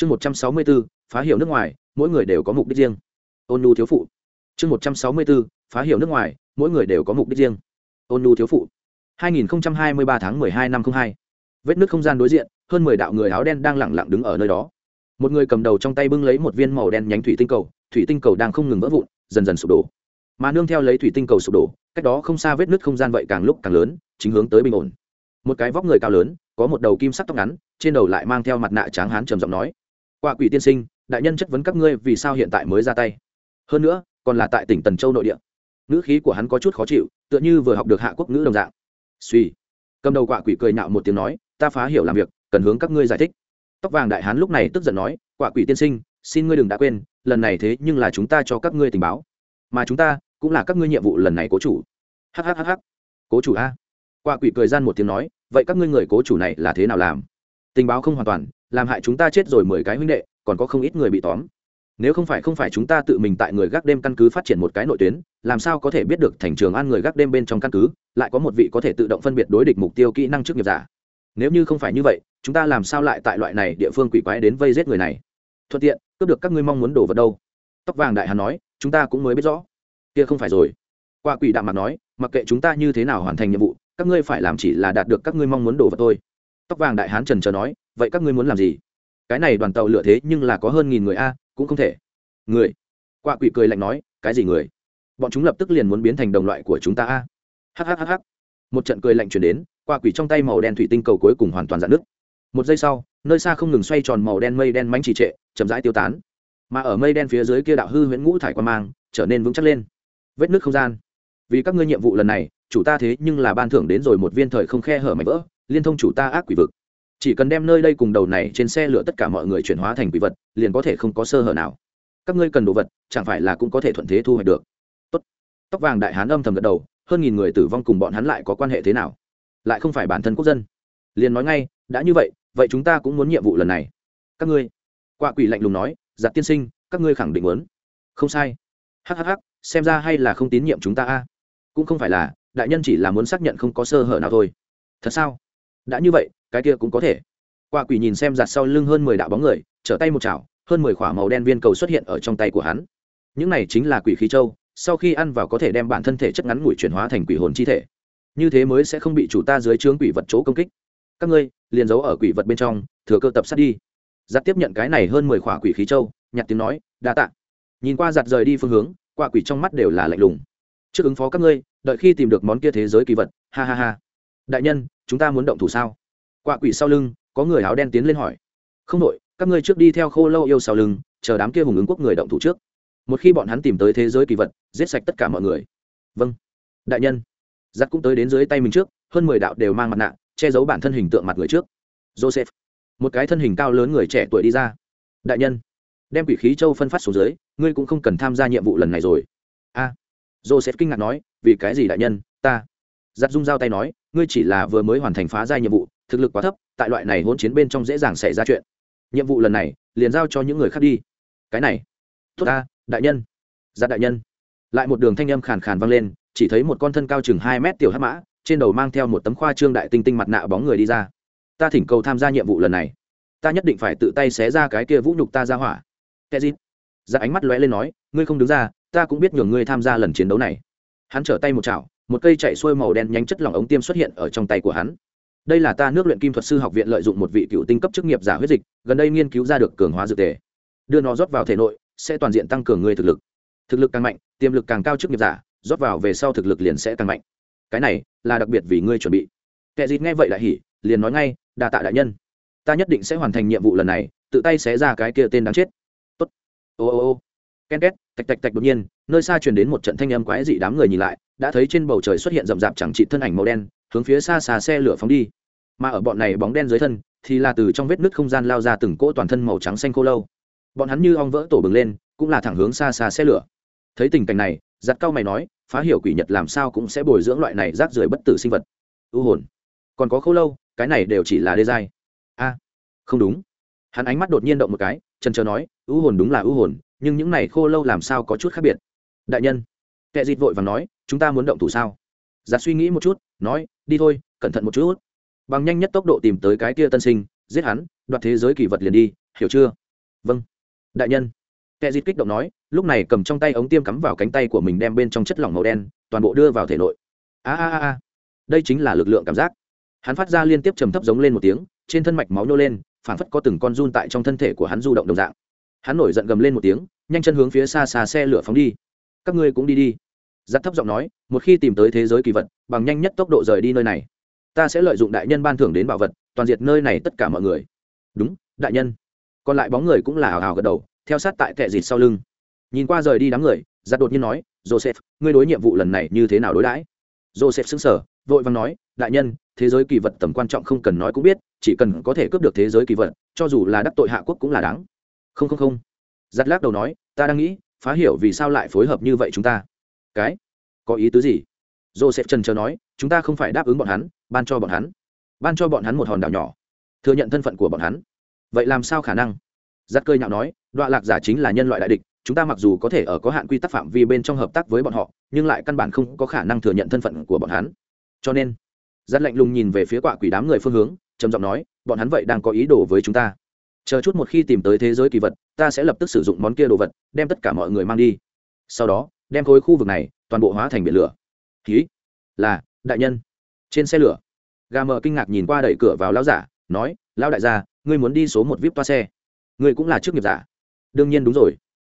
chương một trăm sáu mươi bốn phá hiệu nước ngoài, mỗi người đều có mục đích riêng. Ôn nhu thiếu phụ. Chương một trăm sáu mươi bốn phá hiệu nước ngoài, mỗi người đều có mục đích riêng. Ôn nhu thiếu phụ. 2023 tháng 12 năm 02. vết nứt không gian đối diện, hơn 10 đạo người áo đen đang lẳng lặng đứng ở nơi đó. Một người cầm đầu trong tay bưng lấy một viên màu đen nhánh thủy tinh cầu, thủy tinh cầu đang không ngừng vỡ vụn, dần dần sụp đổ. Mà nương theo lấy thủy tinh cầu sụp đổ, cách đó không xa vết nứt không gian vậy càng lúc càng lớn, chính hướng tới bình ổn. Một cái vóc người cao lớn, có một đầu kim sắc tóc ngắn, trên đầu lại mang theo mặt nạ tráng hán trầm giọng nói quả quỷ tiên sinh, đại nhân chất vấn các ngươi vì sao hiện tại mới ra tay. Hơn nữa, còn là tại tỉnh tần châu nội địa. Ngữ khí của hắn có chút khó chịu, tựa như vừa học được hạ quốc ngữ đồng dạng. Suy. Cầm đầu quạ quỷ cười nhạo một tiếng nói, ta phá hiểu làm việc, cần hướng các ngươi giải thích. Tóc vàng đại hán lúc này tức giận nói, quạ quỷ tiên sinh, xin ngươi đừng đã quên, lần này thế nhưng là chúng ta cho các ngươi tình báo. Mà chúng ta cũng là các ngươi nhiệm vụ lần này cố chủ. Hhhh cố chủ a? Quạ quỷ cười gian một tiếng nói, vậy các ngươi người cố chủ này là thế nào làm? Tình báo không hoàn toàn, làm hại chúng ta chết rồi mười cái huynh đệ, còn có không ít người bị tóm. Nếu không phải không phải chúng ta tự mình tại người gác đêm căn cứ phát triển một cái nội tuyến, làm sao có thể biết được thành trường an người gác đêm bên trong căn cứ, lại có một vị có thể tự động phân biệt đối địch mục tiêu kỹ năng trước nghiệp giả? Nếu như không phải như vậy, chúng ta làm sao lại tại loại này địa phương quỷ quái đến vây giết người này? Thuận tiện, cướp được các ngươi mong muốn đổ vào đâu? Tóc vàng đại hàn nói, chúng ta cũng mới biết rõ. Kia không phải rồi. Qua quỷ đạm mặt nói, mặc kệ chúng ta như thế nào hoàn thành nhiệm vụ, các ngươi phải làm chỉ là đạt được các ngươi mong muốn đồ vật tôi tóc vàng đại hán trần chờ nói, vậy các ngươi muốn làm gì? Cái này đoàn tàu lựa thế nhưng là có hơn nghìn người a, cũng không thể. Người? Quạ quỷ cười lạnh nói, cái gì người? Bọn chúng lập tức liền muốn biến thành đồng loại của chúng ta a. Hhhh một trận cười lạnh chuyển đến, quạ quỷ trong tay màu đen thủy tinh cầu cuối cùng hoàn toàn dạn nước một giây sau, nơi xa không ngừng xoay tròn màu đen mây đen mánh trì trệ, chậm rãi tiêu tán. Mà ở mây đen phía dưới kia đạo hư huyễn ngũ thải quan mang, trở nên vững chắc lên. Vết nước không gian. Vì các ngươi nhiệm vụ lần này, chủ ta thế nhưng là ban thưởng đến rồi một viên thời không khe hở mảnh vỡ liên thông chủ ta ác quỷ vực. Chỉ cần đem nơi đây cùng đầu này trên xe lửa tất cả mọi người chuyển hóa thành quỷ vật, liền có thể không có sơ hở nào. Các ngươi cần đồ vật, chẳng phải là cũng có thể thuận thế thu hoạch được? Tốt. tóc vàng đại hán âm thầm gật đầu, hơn nghìn người tử vong cùng bọn hắn lại có quan hệ thế nào? Lại không phải bản thân quốc dân. Liền nói ngay, đã như vậy vậy chúng ta cũng muốn nhiệm vụ lần này. Các ngươi. Quạ quỷ lạnh lùng nói, giặc tiên sinh, các ngươi khẳng định muốn. Không sai. Hhh xem ra hay là không tín nhiệm chúng ta a. Cũng không phải là, đại nhân chỉ là muốn xác nhận không có sơ hở nào thôi. Thật sao? Đã như vậy, cái kia cũng có thể. Quạ quỷ nhìn xem giặt sau lưng hơn mười đạo bóng người, trở tay một chảo, hơn mười k màu đen viên cầu xuất hiện ở trong tay của hắn. Những này chính là quỷ khí châu, sau khi ăn vào có thể đem bản thân thể chất ngắn ngủi chuyển hóa thành quỷ hồn chi thể. Như thế mới sẽ không bị chủ ta dưới trướng quỷ vật chỗ công kích. Các ngươi, liền giấu ở quỷ vật bên trong, thừa cơ tập sát đi. Giặt tiếp nhận cái này hơn mười khỏa quỷ khí châu, nhặt tiếng nói, đa tạ. Nhìn qua giặt rời đi phương hướng quả quỷ trong mắt đều là lạnh lùng. Trước ứng phó các ngươi, đợi khi tìm được món kia thế giới kỳ vật, ha ha ha. Đại nhân chúng ta muốn động thủ sao? Quạ quỷ sau lưng, có người áo đen tiến lên hỏi. Không đội, các ngươi trước đi theo khô lâu yêu sau lưng, chờ đám kia hùng ứng quốc người động thủ trước. Một khi bọn hắn tìm tới thế giới kỳ vật, giết sạch tất cả mọi người. Vâng. Đại nhân. Giặc cũng tới đến dưới tay mình trước, hơn mười đạo đều mang mặt nạ, che giấu bản thân hình tượng mặt người trước. Joseph. Một cái thân hình cao lớn người trẻ tuổi đi ra. Đại nhân. Đem quỷ khí châu phân phát xuống dưới, ngươi cũng không cần tham gia nhiệm vụ lần này rồi. A. Joseph kinh ngạc nói, vì cái gì đại nhân, ta? Giặc rung dao tay nói ngươi chỉ là vừa mới hoàn thành phá giai nhiệm vụ, thực lực quá thấp, tại loại này hỗn chiến bên trong dễ dàng xảy ra chuyện. Nhiệm vụ lần này, liền giao cho những người khác đi. Cái này, tốt ta, đại nhân. Giặc đại nhân. Lại một đường thanh âm khàn khàn vang lên, chỉ thấy một con thân cao chừng hai mét tiểu hắc mã, trên đầu mang theo một tấm khoa trương đại tinh tinh mặt nạ bóng người đi ra. Ta thỉnh cầu tham gia nhiệm vụ lần này. Ta nhất định phải tự tay xé ra cái kia vũ nhục ta ra hỏa. Cái gì ra ánh mắt lóe lên nói, ngươi không đứng ra, ta cũng biết nhường ngươi tham gia lần chiến đấu này. Hắn trở tay một chảo một cây chạy xuôi màu đen nhánh chất lỏng ống tiêm xuất hiện ở trong tay của hắn. Đây là ta nước luyện kim thuật sư học viện lợi dụng một vị cựu tinh cấp chức nghiệp giả huyết dịch, gần đây nghiên cứu ra được cường hóa dược tề. Đưa nó rót vào thể nội, sẽ toàn diện tăng cường người thực lực. Thực lực càng mạnh, tiềm lực càng cao chức nghiệp giả, rót vào về sau thực lực liền sẽ càng mạnh. Cái này là đặc biệt vì ngươi chuẩn bị. Kẻ dịt nghe vậy lại hỉ, liền nói ngay đà tạ đại nhân. Ta nhất định sẽ hoàn thành nhiệm vụ lần này, tự tay xé ra cái kia tên đáng chết. Tốt. Ô ô ô. Ken két, tạch tạch tạch đột nhiên, nơi xa truyền đến một trận thanh âm quái dị đám người nhìn lại đã thấy trên bầu trời xuất hiện rậm rạp chẳng trị thân ảnh màu đen, hướng phía xa xa xe lửa phóng đi. Mà ở bọn này bóng đen dưới thân, thì là từ trong vết nứt không gian lao ra từng cỗ toàn thân màu trắng xanh khô lâu. Bọn hắn như ong vỡ tổ bừng lên, cũng là thẳng hướng xa xa xe lửa. Thấy tình cảnh này giặt cao mày nói, phá hiểu quỷ nhật làm sao cũng sẽ bồi dưỡng loại này rác rưởi bất tử sinh vật. Ưu hồn. Còn có khô lâu, cái này đều chỉ là đê giai. A, không đúng. Hắn ánh mắt đột nhiên động một cái trần trờ nói ưu hồn đúng là ưu hồn, nhưng những này khô lâu làm sao có chút khác biệt? Đại nhân. Kệ dịt vội và nói chúng ta muốn động thủ sao? Giặt suy nghĩ một chút, nói, đi thôi, cẩn thận một chút. Bằng nhanh nhất tốc độ tìm tới cái kia tân sinh, giết hắn, đoạt thế giới kỳ vật liền đi, hiểu chưa? Vâng. Đại nhân. Kẻ dịt kích động nói, lúc này cầm trong tay ống tiêm cắm vào cánh tay của mình đem bên trong chất lỏng màu đen, toàn bộ đưa vào thể nội. A a a đây chính là lực lượng cảm giác. Hắn phát ra liên tiếp trầm thấp giống lên một tiếng, trên thân mạch máu nhô lên phản phất có từng con run tại trong thân thể của hắn du động đồng dạng. Hắn nổi giận gầm lên một tiếng, nhanh chân hướng phía xa xa xe lửa phóng đi. Các ngươi cũng đi đi giặc thấp giọng nói, một khi tìm tới thế giới kỳ vật, bằng nhanh nhất tốc độ rời đi nơi này, ta sẽ lợi dụng đại nhân ban thưởng đến bảo vật, toàn diệt nơi này tất cả mọi người. Đúng, đại nhân. Còn lại bóng người cũng là hào hào gật đầu, theo sát tại kệ dịt sau lưng. Nhìn qua rời đi đám người giặc đột nhiên nói, joseph, ngươi đối nhiệm vụ lần này như thế nào đối đãi? Joseph xứng sở vội vàng nói, đại nhân, thế giới kỳ vật tầm quan trọng không cần nói cũng biết, chỉ cần có thể cướp được thế giới kỳ vật, cho dù là đắc tội hạ quốc cũng là đáng. Không không không. Giặt lắc đầu nói, ta đang nghĩ, phá hiểu vì sao lại phối hợp như vậy chúng ta cái, có ý tứ gì? Joseph trần chờ nói, chúng ta không phải đáp ứng bọn hắn, ban cho bọn hắn. Ban cho bọn hắn một hòn đảo nhỏ. Thừa nhận thân phận của bọn hắn. Vậy làm sao khả năng? Giắt cơi nhạo nói đoạn lạc giả chính là nhân loại đại địch, chúng ta mặc dù có thể ở có hạn quy tắc phạm vi bên trong hợp tác với bọn họ, nhưng lại căn bản không có khả năng thừa nhận thân phận của bọn hắn. Cho nên giắt lạnh lùng nhìn về phía quạ quỷ đám người phương hướng, trầm giọng nói, bọn hắn vậy đang có ý đồ với chúng ta. Chờ chút một khi tìm tới thế giới kỳ vật, ta sẽ lập tức sử dụng món kia đồ vật, đem tất cả mọi người mang đi. Sau đó đem khối khu vực này toàn bộ hóa thành biển lửa. Ký là, đại nhân. Trên xe lửa, gà mờ kinh ngạc nhìn qua đẩy cửa vào lao giả, nói lao đại gia, ngươi muốn đi số một vip toa xe. Ngươi cũng là chức nghiệp giả. Đương nhiên đúng rồi.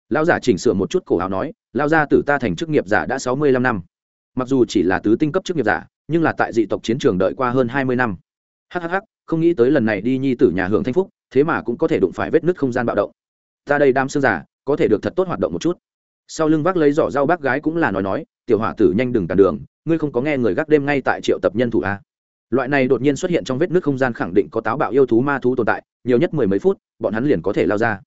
Lao giả chỉnh sửa một chút cổ áo nói lao gia tử ta thành chức nghiệp giả đã sáu mươi lăm năm. Mặc dù chỉ là tứ tinh cấp chức nghiệp giả, nhưng là tại dị tộc chiến trường đợi qua hơn hai mươi năm. Hhh không nghĩ tới lần này đi nhi tử nhà hưởng thanh phúc, thế mà cũng có thể đụng phải vết nứt không gian bạo động. Ta đây đam xương giả có thể được thật tốt hoạt động một chút sau lưng vác lấy giỏ rau bác gái cũng là nói nói, tiểu hỏa tử, nhanh đừng cản đường, ngươi không có nghe người gác đêm ngay tại triệu tập nhân thủ a. Loại này đột nhiên xuất hiện trong vết nước không gian khẳng định có táo bạo yêu thú ma thú tồn tại, nhiều nhất mười mấy phút, bọn hắn liền có thể lao ra.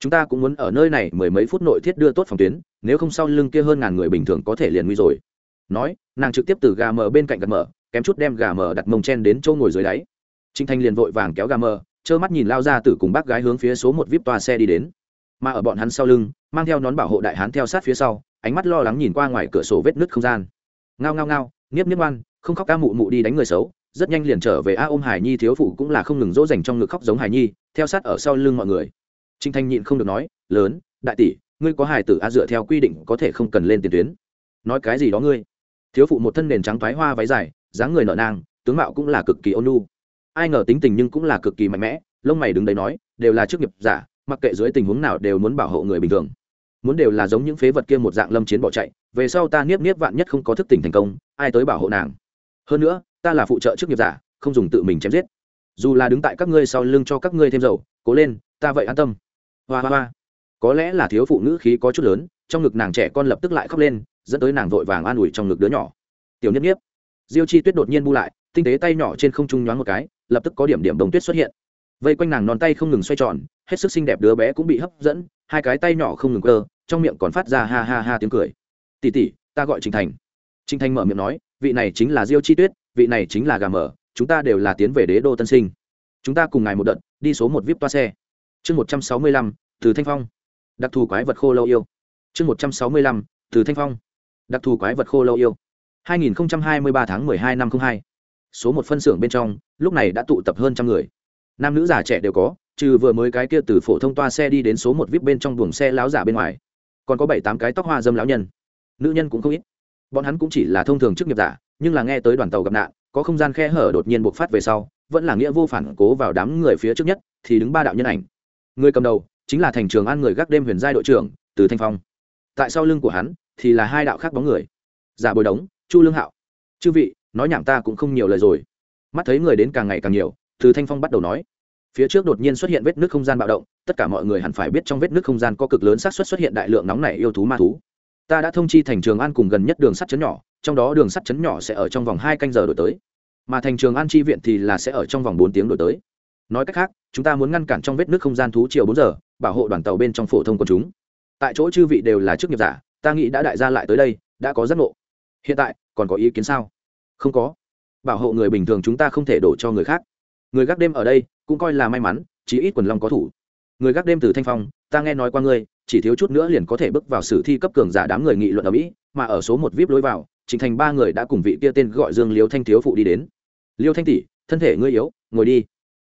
Chúng ta cũng muốn ở nơi này mười mấy phút nội thiết đưa tốt phòng tuyến, nếu không sau lưng kia hơn ngàn người bình thường có thể liền nguy rồi. Nói, nàng trực tiếp từ gà mờ bên cạnh gật mờ kém chút đem gà mờ đặt mông chen đến chỗ ngồi dưới đáy. Trinh thanh liền vội vàng kéo gà mờ, trơ mắt nhìn lao ra từ cùng bác gái hướng phía số một vip toa xe đi đến mà ở bọn hắn sau lưng, mang theo nón bảo hộ đại hán theo sát phía sau, ánh mắt lo lắng nhìn qua ngoài cửa sổ vết nứt không gian. Ngao ngao ngao, nghiếp nghiếp ngoan, không khóc ca mụ mụ đi đánh người xấu, rất nhanh liền trở về a ôm hải nhi thiếu phụ cũng là không ngừng dỗ dành trong ngực khóc giống hải nhi, theo sát ở sau lưng mọi người. Trinh thanh nhịn không được nói, lớn, đại tỷ, ngươi có hải tử a dựa theo quy định có thể không cần lên tiền tuyến. Nói cái gì đó ngươi? Thiếu phụ một thân nền trắng thoái hoa váy dài, dáng người nợ nang, tướng mạo cũng là cực kỳ ôn nhu. Ai ngờ tính tình nhưng cũng là cực kỳ mạnh mẽ, lông mày đứng đấy nói, đều là chức nghiệp giả mặc kệ dưới tình huống nào đều muốn bảo hộ người bình thường. Muốn đều là giống những phế vật kia một dạng lâm chiến bỏ chạy, về sau ta niếp niếp vạn nhất không có thức tỉnh thành công, ai tới bảo hộ nàng? Hơn nữa, ta là phụ trợ chức nghiệp giả, không dùng tự mình chém giết. Dù là đứng tại các ngươi sau lưng cho các ngươi thêm dầu, cố lên, ta vậy an tâm. Hoa hoa hoa. Có lẽ là thiếu phụ nữ khí có chút lớn, trong ngực nàng trẻ con lập tức lại khóc lên, dẫn tới nàng vội vàng an ủi trong ngực đứa nhỏ. Tiểu nhất nhiếp diêu chi tuyết đột nhiên bu lại, tinh tế tay nhỏ trên không trung nhoáng một cái, lập tức có điểm điểm đồng tuyết xuất hiện vây quanh nàng non tay không ngừng xoay tròn, hết sức xinh đẹp đứa bé cũng bị hấp dẫn, hai cái tay nhỏ không ngừng cơ, trong miệng còn phát ra ha ha ha tiếng cười. Tỉ tỉ ta gọi Trình thành. Trình thành mở miệng nói, vị này chính là diêu chi tuyết, vị này chính là gà mở chúng ta đều là tiến về đế đô tân sinh. Chúng ta cùng ngài một đợt, đi số một vip toa xe. Chương một trăm sáu mươi lăm, từ thanh phong. Đặc thù quái vật khô lâu yêu. Chương một trăm sáu mươi lăm, từ thanh phong. Đặc thù quái vật khô lâu yêu. 2023 tháng 12 năm 02. số một phân xưởng bên trong, lúc này đã tụ tập hơn trăm người nam nữ già trẻ đều có, trừ vừa mới cái kia từ phổ thông toa xe đi đến số một vip bên trong buồng xe láo giả bên ngoài, còn có bảy tám cái tóc hoa dâm lão nhân. Nữ nhân cũng không ít. Bọn hắn cũng chỉ là thông thường chức nghiệp giả, nhưng là nghe tới đoàn tàu gặp nạn, có không gian khe hở đột nhiên bộc phát về sau, vẫn là nghĩa vô phản cố vào đám người phía trước nhất, thì đứng ba đạo nhân ảnh. Người cầm đầu chính là thành trường an người gác đêm huyền giai đội trưởng, từ thanh phong. Tại sau lưng của hắn thì là hai đạo khác bóng người. Giả bồi đống, chu lương hạo. Chư vị, nói nhảm ta cũng không nhiều lời rồi. Mắt thấy người đến càng ngày càng nhiều từ thanh phong bắt đầu nói, phía trước đột nhiên xuất hiện vết nước không gian bạo động, tất cả mọi người hẳn phải biết trong vết nước không gian có cực lớn xác suất xuất hiện đại lượng nóng này yêu thú ma thú. Ta đã thông chi thành trường an cùng gần nhất đường sắt chấn nhỏ, trong đó đường sắt chấn nhỏ sẽ ở trong vòng hai canh giờ đổi tới. Mà thành trường an chi viện thì là sẽ ở trong vòng bốn tiếng đổi tới. Nói cách khác, chúng ta muốn ngăn cản trong vết nước không gian thú chiều bốn giờ, bảo hộ đoàn tàu bên trong phổ thông quân chúng. Tại chỗ chư vị đều là chức nghiệp giả, ta nghĩ đã đại gia lại tới đây, đã có giấc ngộ. Hiện tại, còn có ý kiến sao? Không có. Bảo hộ người bình thường chúng ta không thể đổ cho người khác người gác đêm ở đây cũng coi là may mắn, chí ít quần long có thủ. Người gác đêm từ thanh phong, ta nghe nói qua ngươi, chỉ thiếu chút nữa liền có thể bước vào sử thi cấp cường giả đám người nghị luận ở mỹ, mà ở số một vip lối vào, trình thành ba người đã cùng vị kia tên gọi dương liêu thanh thiếu phụ đi đến. Liêu thanh tỷ, thân thể ngươi yếu, ngồi đi.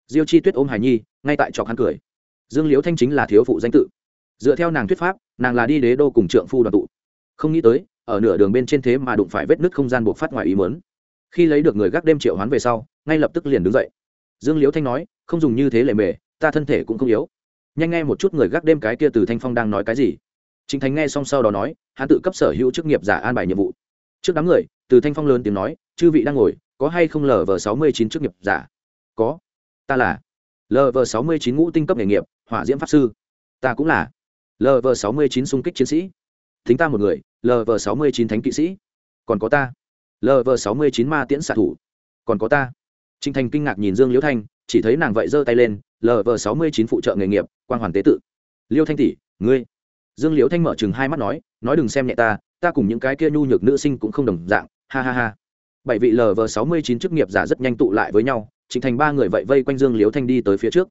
Diêu chi tuyết ôm hải nhi, ngay tại trọc hắn cười. Dương liễu thanh chính là thiếu phụ danh tự. Dựa theo nàng thuyết pháp, nàng là đi đế đô cùng trượng phu đoàn tụ. Không nghĩ tới, ở nửa đường bên trên thế mà đụng phải vết nứt không gian buộc phát ngoài ý mớn khi lấy được người gác đêm triệu hoán về sau, ngay lập tức liền đứng dậy dương liễu thanh nói, không dùng như thế lệ mề, ta thân thể cũng không yếu. Nhanh nghe một chút người gác đêm cái kia từ thanh phong đang nói cái gì. Chính thánh nghe xong sau đó nói, hắn tự cấp sở hữu chức nghiệp giả an bài nhiệm vụ. Trước đám người, từ thanh phong lớn tiếng nói, chư vị đang ngồi, có hay không lờ vờ sáu mươi chín chức nghiệp giả? Có. Ta là lv sáu mươi chín ngũ tinh cấp nghề nghiệp, hỏa diễm pháp sư. Ta cũng là lv sáu mươi chín xung kích chiến sĩ. Thính ta một người lv sáu mươi chín thánh kỵ sĩ. Còn có ta lv sáu mươi chín ma tiễn xạ thủ. Còn có ta. Trình thành kinh ngạc nhìn dương liễu thanh, chỉ thấy nàng vậy giơ tay lên lv sáu mươi chín phụ trợ nghề nghiệp quan hoàn tế tự. Liễu thanh tỷ, ngươi. Dương liễu thanh mở trừng hai mắt nói nói đừng xem nhẹ ta ta cùng những cái kia nhu nhược nữ sinh cũng không đồng dạng, ha ha ha. Bảy vị lv sáu mươi chín chức nghiệp giả rất nhanh tụ lại với nhau, Trình thành ba người vậy vây quanh dương Liễu thanh đi tới phía trước.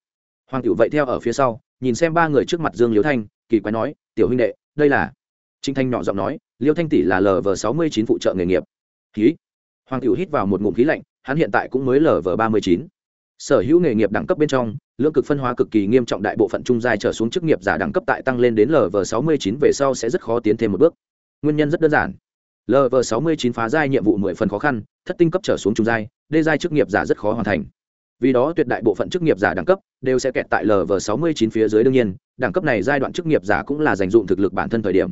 Hoàng Cửu vậy theo ở phía sau, nhìn xem ba người trước mặt dương Liễu thanh, kỳ quái nói, tiểu huynh đệ, đây là Trình thanh nhỏ giọng nói "Liễu thanh tỷ là lv sáu mươi chín phụ trợ nghề nghiệp. Khí hoàng Cửu hít vào một ngụm khí lạnh hắn hiện tại cũng mới lv ba mươi chín. Sở hữu nghề nghiệp đẳng cấp bên trong lượng cực phân hóa cực kỳ nghiêm trọng đại bộ phận trung giai trở xuống chức nghiệp giả đẳng cấp tại tăng lên đến lv sáu mươi chín về sau sẽ rất khó tiến thêm một bước. Nguyên nhân rất đơn giản. Lv sáu mươi chín phá giai nhiệm vụ mười phần khó khăn, thất tinh cấp trở xuống trung giai, đê giai chức nghiệp giả rất khó hoàn thành. Vì đó tuyệt đại bộ phận chức nghiệp giả đẳng cấp đều sẽ kẹt tại lv sáu mươi chín phía dưới đương nhiên, đẳng cấp này giai đoạn chức nghiệp giả cũng là dành dụng thực lực bản thân thời điểm.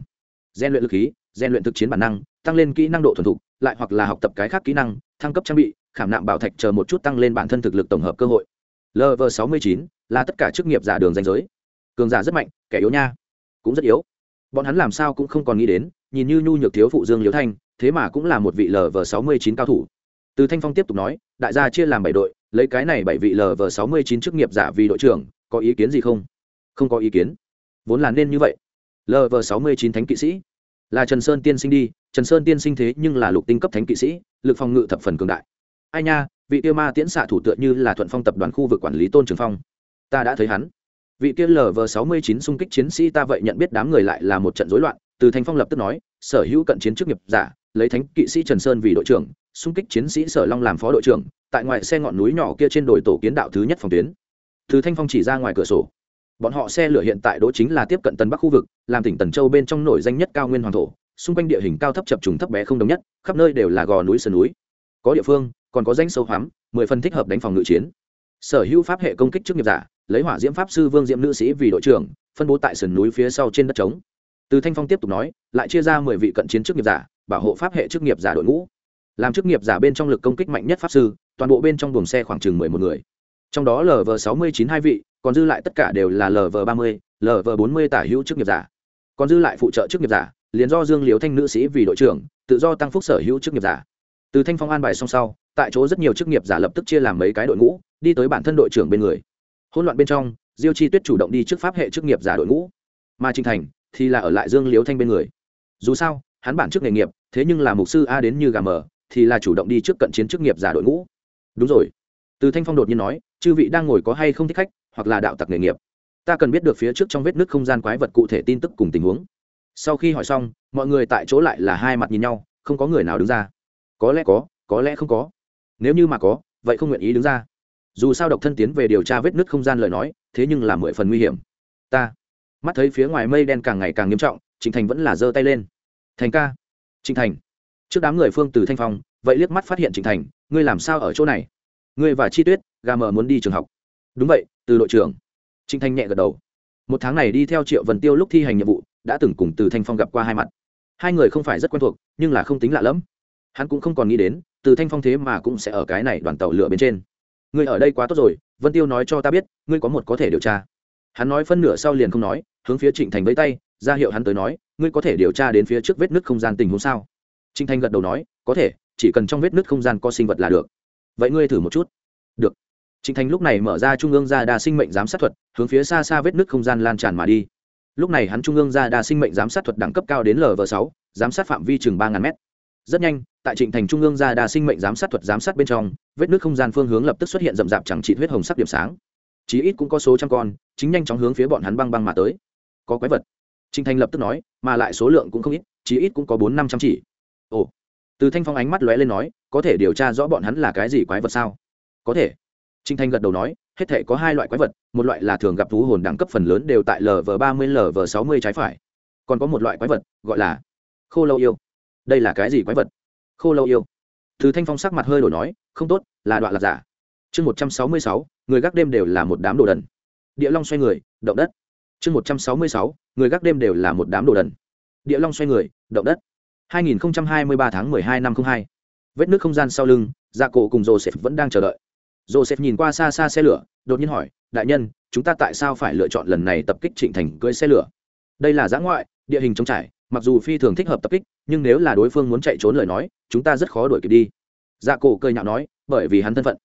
Gian luyện lực khí gian luyện thực chiến bản năng, tăng lên kỹ năng độ thuần thục, lại hoặc là học tập cái khác kỹ năng, thăng cấp trang bị khảm nạm bảo thạch chờ một chút tăng lên bản thân thực lực tổng hợp cơ hội. Lv sáu mươi chín là tất cả chức nghiệp giả đường danh giới. Cường giả rất mạnh, kẻ yếu nha. Cũng rất yếu. Bọn hắn làm sao cũng không còn nghĩ đến, nhìn như nhu nhược thiếu phụ dương liễu thanh, thế mà cũng là một vị lv sáu mươi chín cao thủ. Từ thanh phong tiếp tục nói, đại gia chia làm bảy đội, lấy cái này bảy vị lv sáu mươi chín chức nghiệp giả vì đội trưởng, có ý kiến gì không? Không có ý kiến. Vốn là nên như vậy. Lv sáu mươi chín thánh kỵ sĩ. Là trần sơn tiên sinh đi, trần sơn tiên sinh thế nhưng là lục tinh cấp thánh kỵ sĩ, lực phòng ngự thập phần cường đại ai nha, vị tiêu ma tiễn xạ thủ tựa như là thuận phong tập đoàn khu vực quản lý tôn trường phong. Ta đã thấy hắn. Vị kia lv sáu mươi chín xung kích chiến sĩ ta vậy nhận biết đám người lại là một trận rối loạn, từ thanh phong lập tức nói, sở hữu cận chiến chức nghiệp giả, lấy thánh kỵ sĩ trần sơn vì đội trưởng, xung kích chiến sĩ sở long làm phó đội trưởng, tại ngoài xe ngọn núi nhỏ kia trên đồi tổ kiến đạo thứ nhất phòng tuyến. Từ thanh phong chỉ ra ngoài cửa sổ. Bọn họ xe lửa hiện tại đỗ chính là tiếp cận tân bắc khu vực, làm tỉnh tần châu bên trong nổi danh nhất cao nguyên hoàng thổ, xung quanh địa hình cao thấp chập trùng thấp bé không đồng nhất, khắp nơi đều là gò núi sườn núi. Có địa phương còn có danh sâu hoắm, mười phân thích hợp đánh phòng ngự chiến. Sở hữu pháp hệ công kích trước nghiệp giả, lấy hỏa diễm pháp sư vương diễm nữ sĩ vì đội trưởng, phân bố tại sườn núi phía sau trên đất trống. Từ thanh phong tiếp tục nói, lại chia ra mười vị cận chiến trước nghiệp giả, bảo hộ pháp hệ chức nghiệp giả đội ngũ. Làm chức nghiệp giả bên trong lực công kích mạnh nhất pháp sư, toàn bộ bên trong buồng xe khoảng chừng mười một người. Trong đó lv sáu mươi chín hai vị, còn dư lại tất cả đều là lv ba mươi lv bốn mươi tả hữu chức nghiệp giả. Còn dư lại phụ trợ chức nghiệp giả, liền do dương liễu thanh nữ sĩ vì đội trưởng, tự do tăng phúc sở hữu chức nghiệp giả từ thanh phong an bài xong sau, tại chỗ rất nhiều chức nghiệp giả lập tức chia làm mấy cái đội ngũ, đi tới bản thân đội trưởng bên người. Hỗn loạn bên trong, diêu chi tuyết chủ động đi trước pháp hệ chức nghiệp giả đội ngũ. Mà trinh thành thì là ở lại dương liếu thanh bên người. Dù sao, hắn bản chức nghề nghiệp, thế nhưng là mục sư a đến như gà mờ, thì là chủ động đi trước cận chiến chức nghiệp giả đội ngũ. Đúng rồi. Từ thanh phong đột nhiên nói, chư vị đang ngồi có hay không thích khách, hoặc là đạo tặc nghề nghiệp? Ta cần biết được phía trước trong vết nước không gian quái vật cụ thể tin tức cùng tình huống. Sau khi hỏi xong, mọi người tại chỗ lại là hai mặt nhìn nhau, không có người nào đứng ra có lẽ có có lẽ không có. Nếu như mà có, vậy không nguyện ý đứng ra. Dù sao độc thân tiến về điều tra vết nứt không gian lời nói, thế nhưng là mười phần nguy hiểm. Ta. Mắt thấy phía ngoài mây đen càng ngày càng nghiêm trọng, trịnh thành vẫn là giơ tay lên. Thành ca. Trịnh thành. Trước đám người phương từ thanh phong, vậy liếc mắt phát hiện trịnh thành, ngươi làm sao ở chỗ này? Ngươi và chi tuyết, gà mờ muốn đi trường học. Đúng vậy, từ đội trưởng. Trịnh thành nhẹ gật đầu. Một tháng này đi theo triệu vần tiêu lúc thi hành nhiệm vụ, đã từng cùng từ thanh phong gặp qua hai mặt. Hai người không phải rất quen thuộc, nhưng là không tính lạ lẫm hắn cũng không còn nghĩ đến, từ thanh phong thế mà cũng sẽ ở cái này đoàn tàu lửa bên trên. Ngươi ở đây quá tốt rồi, vân tiêu nói cho ta biết, ngươi có một có thể điều tra. Hắn nói phân nửa sau liền không nói, hướng phía trịnh thành với tay, ra hiệu hắn tới nói, ngươi có thể điều tra đến phía trước vết nứt không gian tình huống sao? Trịnh thành gật đầu nói, có thể, chỉ cần trong vết nứt không gian có sinh vật là được. Vậy ngươi thử một chút. Được. Trịnh thành lúc này mở ra trung ương ra đa sinh mệnh giám sát thuật, hướng phía xa xa vết nứt không gian lan tràn mà đi. Lúc này hắn trung ương ra đa sinh mệnh giám sát thuật đẳng cấp cao đến lv sáu, giám sát phạm vi chừng ba ngàn mét rất nhanh, tại trịnh thành trung ương ra đa sinh mệnh giám sát thuật giám sát bên trong, vết nước không gian phương hướng lập tức xuất hiện rậm rạp chẳng trị huyết hồng sắc điểm sáng. Chí ít cũng có số trăm con, chính nhanh chóng hướng phía bọn hắn băng băng mà tới. Có quái vật. Trịnh thành lập tức nói, mà lại số lượng cũng không ít, chí ít cũng có bốn năm trăm chỉ. Ồ. Từ thanh phong ánh mắt lóe lên nói, có thể điều tra rõ bọn hắn là cái gì quái vật sao? Có thể. Trịnh thành gật đầu nói, hết thể có hai loại quái vật, một loại là thường gặp thú hồn đẳng cấp phần lớn đều tại lv ba mươi lv sáu mươi trái phải. Còn có một loại quái vật, gọi là khô lâu yêu đây là cái gì quái vật? Khô lâu yêu. Thứ thanh phong sắc mặt hơi đổi nói, không tốt, là đoạn lạc giả. Chương một trăm sáu mươi sáu, người gác đêm đều là một đám đồ đần. Địa long xoay người, động đất. Chương một trăm sáu mươi sáu, người gác đêm đều là một đám đồ đần. Địa long xoay người, động đất. 2023 tháng 12 năm 02. vết nước không gian sau lưng dạ cổ cùng joseph vẫn đang chờ đợi. Joseph nhìn qua xa xa xe lửa, đột nhiên hỏi, đại nhân, chúng ta tại sao phải lựa chọn lần này tập kích trịnh thành cưỡi xe lửa? Đây là giã ngoại, địa hình trống trải mặc dù phi thường thích hợp tập kích, nhưng nếu là đối phương muốn chạy trốn lời nói, chúng ta rất khó đuổi kịp đi. Dạ cổ cười nhạo nói, bởi vì hắn thân phận.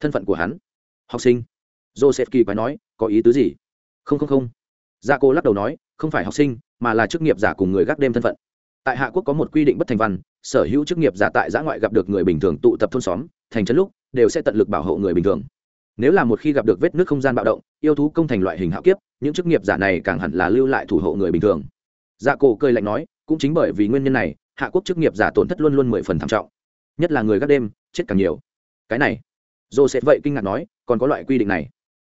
Thân phận của hắn. Học sinh. Joseph kỳ quái nói, có ý tứ gì? Không không không. Dạ cổ lắc đầu nói, không phải học sinh, mà là chức nghiệp giả cùng người gác đêm thân phận. Tại hạ quốc có một quy định bất thành văn, sở hữu chức nghiệp giả tại giã ngoại gặp được người bình thường tụ tập thôn xóm, thành trấn lúc, đều sẽ tận lực bảo hộ người bình thường. Nếu là một khi gặp được vết nước không gian bạo động, yêu thú công thành loại hình hạo kiếp, những chức nghiệp giả này càng hẳn là lưu lại thủ hộ người bình thường dạ cổ cười lạnh nói, cũng chính bởi vì nguyên nhân này, hạ quốc chức nghiệp giả tổn thất luôn luôn mười phần thảm trọng. Nhất là người gác đêm, chết càng nhiều. Cái này dồ sẽ vậy kinh ngạc nói, còn có loại quy định này.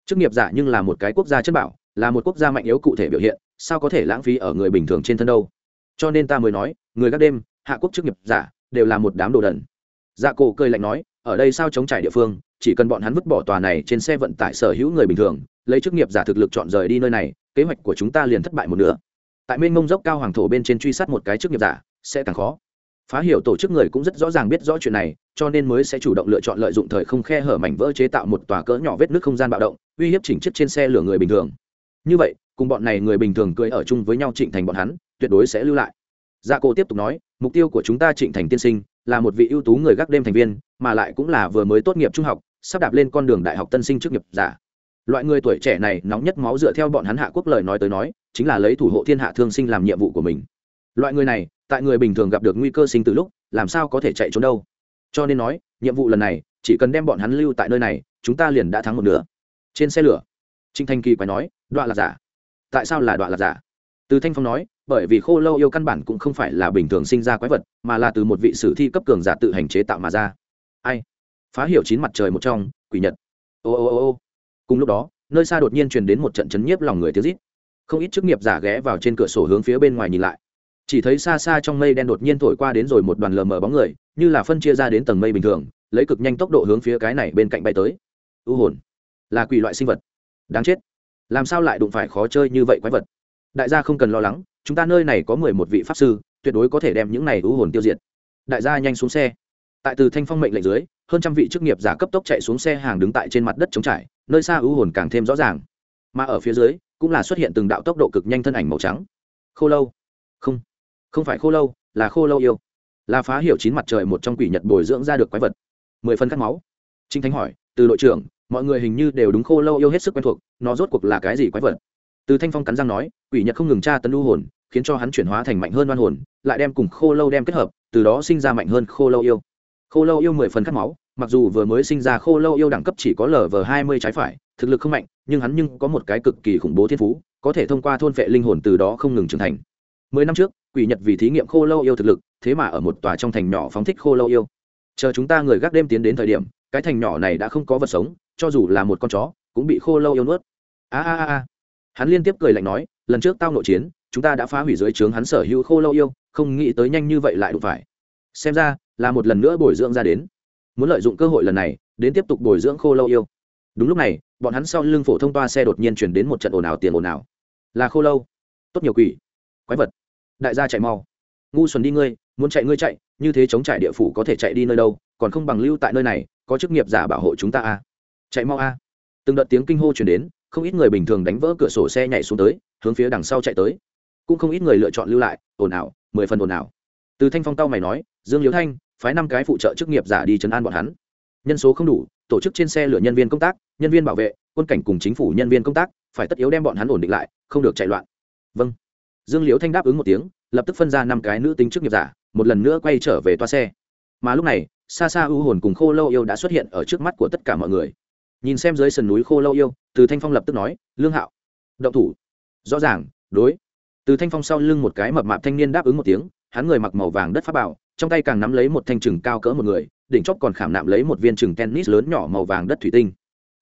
Chức nghiệp giả nhưng là một cái quốc gia chất bảo, là một quốc gia mạnh yếu cụ thể biểu hiện, sao có thể lãng phí ở người bình thường trên thân đâu? Cho nên ta mới nói, người gác đêm, hạ quốc chức nghiệp giả, đều là một đám đồ đần. Dạ cổ cười lạnh nói, ở đây sao chống trải địa phương, chỉ cần bọn hắn vứt bỏ tòa này trên xe vận tải sở hữu người bình thường, lấy chức nghiệp giả thực lực chọn rời đi nơi này, kế hoạch của chúng ta liền thất bại một nửa tại mênh mông dốc cao hoàng thổ bên trên truy sát một cái chức nghiệp giả, sẽ càng khó. Phá hiểu tổ chức người cũng rất rõ ràng biết rõ chuyện này, cho nên mới sẽ chủ động lựa chọn lợi dụng thời không khe hở mảnh vỡ chế tạo một tòa cỡ nhỏ vết nước không gian bạo động, uy hiếp chỉnh chiếc trên xe lửa người bình thường. Như vậy, cùng bọn này người bình thường cưỡi ở chung với nhau trịnh thành bọn hắn, tuyệt đối sẽ lưu lại. Dạ cổ tiếp tục nói, mục tiêu của chúng ta trịnh thành tiên sinh, là một vị ưu tú người gác đêm thành viên, mà lại cũng là vừa mới tốt nghiệp trung học, sắp đạp lên con đường đại học tân sinh trước nghiệp giả. Loại người tuổi trẻ này nóng nhất máu dựa theo bọn hắn hạ quốc lời nói tới nói chính là lấy thủ hộ thiên hạ thương sinh làm nhiệm vụ của mình. Loại người này, tại người bình thường gặp được nguy cơ sinh từ lúc, làm sao có thể chạy trốn đâu? Cho nên nói, nhiệm vụ lần này, chỉ cần đem bọn hắn lưu tại nơi này, chúng ta liền đã thắng một nửa. Trên xe lửa trinh thanh kỳ quay nói đoạn là giả. Tại sao là đoạn là giả? Từ thanh phong nói, bởi vì khô lâu yêu căn bản cũng không phải là bình thường sinh ra quái vật, mà là từ một vị sử thi cấp cường giả tự hành chế tạo mà ra. Ai? Phá hiểu chín mặt trời một trong, quỷ nhật. Ô ô ô ô. Cùng lúc đó, nơi xa đột nhiên truyền đến một trận chấn nhiếp lòng người tiếng rít không ít chức nghiệp giả ghé vào trên cửa sổ hướng phía bên ngoài nhìn lại. Chỉ thấy xa xa trong mây đen đột nhiên thổi qua đến rồi một đoàn lờ mờ bóng người, như là phân chia ra đến tầng mây bình thường, lấy cực nhanh tốc độ hướng phía cái này bên cạnh bay tới. U hồn, là quỷ loại sinh vật. Đáng chết. Làm sao lại đụng phải khó chơi như vậy quái vật? Đại gia không cần lo lắng, chúng ta nơi này có mười một vị pháp sư, tuyệt đối có thể đem những này u hồn tiêu diệt. Đại gia nhanh xuống xe. Tại từ thanh phong mệnh lệnh dưới, hơn trăm vị chức nghiệp giả cấp tốc chạy xuống xe hàng đứng tại trên mặt đất trống trải, nơi xa u hồn càng thêm rõ ràng. Mà ở phía dưới cũng là xuất hiện từng đạo tốc độ cực nhanh thân ảnh màu trắng. Khô lâu. Không. Không phải khô lâu, là khô lâu yêu. Là phá hiểu chín mặt trời một trong quỷ nhật bồi dưỡng ra được quái vật. Mười phân cắt máu. Trinh thánh hỏi, từ đội trưởng, mọi người hình như đều đúng khô lâu yêu hết sức quen thuộc, nó rốt cuộc là cái gì quái vật? Từ thanh phong cắn răng nói, quỷ nhật không ngừng tra tấn u hồn, khiến cho hắn chuyển hóa thành mạnh hơn oan hồn, lại đem cùng khô lâu đem kết hợp, từ đó sinh ra mạnh hơn khô lâu yêu. Khô lâu yêu mười phần cắt máu, mặc dù vừa mới sinh ra khô lâu yêu đẳng cấp chỉ có lv hai mươi trái phải thực lực không mạnh, nhưng hắn nhưng có một cái cực kỳ khủng bố thiên phú, có thể thông qua thôn vệ linh hồn từ đó không ngừng trưởng thành. Mười năm trước, quỷ nhật vì thí nghiệm khô lâu yêu thực lực, thế mà ở một tòa trong thành nhỏ phóng thích khô lâu yêu. Chờ chúng ta người gác đêm tiến đến thời điểm, cái thành nhỏ này đã không có vật sống, cho dù là một con chó, cũng bị khô lâu yêu nuốt. A a a. Hắn liên tiếp cười lạnh nói, lần trước tao nội chiến, chúng ta đã phá hủy dưới trướng hắn sở hữu khô lâu yêu, không nghĩ tới nhanh như vậy lại đụng phải. Xem ra, là một lần nữa bồi dưỡng ra đến. Muốn lợi dụng cơ hội lần này, đến tiếp tục bồi dưỡng khô lâu yêu đúng lúc này, bọn hắn sau lưng phổ thông toa xe đột nhiên chuyển đến một trận ồn ào tiền ồn ào. Là khô lâu. Tốt nhiều quỷ. Quái vật. Đại gia chạy mau. Ngu xuẩn đi ngươi, muốn chạy ngươi chạy, như thế chống trải địa phủ có thể chạy đi nơi đâu, còn không bằng lưu tại nơi này, có chức nghiệp giả bảo hộ chúng ta a chạy mau a từng đợt tiếng kinh hô chuyển đến, không ít người bình thường đánh vỡ cửa sổ xe nhảy xuống tới, hướng phía đằng sau chạy tới. Cũng không ít người lựa chọn lưu lại, ồn ào, mười phần ồn ào. Từ thanh phong tao mày nói, dương liễu thanh, phái năm cái phụ trợ chức nghiệp giả đi chấn an bọn hắn. Nhân số không đủ, tổ chức trên xe lửa nhân viên công tác nhân viên bảo vệ, quân cảnh cùng chính phủ nhân viên công tác, phải tất yếu đem bọn hắn ổn định lại, không được chạy loạn. Vâng. Dương liễu thanh đáp ứng một tiếng, lập tức phân ra năm cái nữ tính chức nghiệp giả, một lần nữa quay trở về toa xe. Mà lúc này xa xa ưu hồn cùng khô lâu yêu đã xuất hiện ở trước mắt của tất cả mọi người. Nhìn xem dưới sườn núi khô lâu yêu, từ thanh phong lập tức nói, lương hạo, động thủ. Rõ ràng, đối. Từ thanh phong sau lưng một cái mập mạp thanh niên đáp ứng một tiếng, hắn người mặc màu vàng đất pháp bảo, trong tay càng nắm lấy một thanh trừng cao cỡ một người, đỉnh chóp còn khảm nạm lấy một viên trừng tennis lớn nhỏ màu vàng đất thủy tinh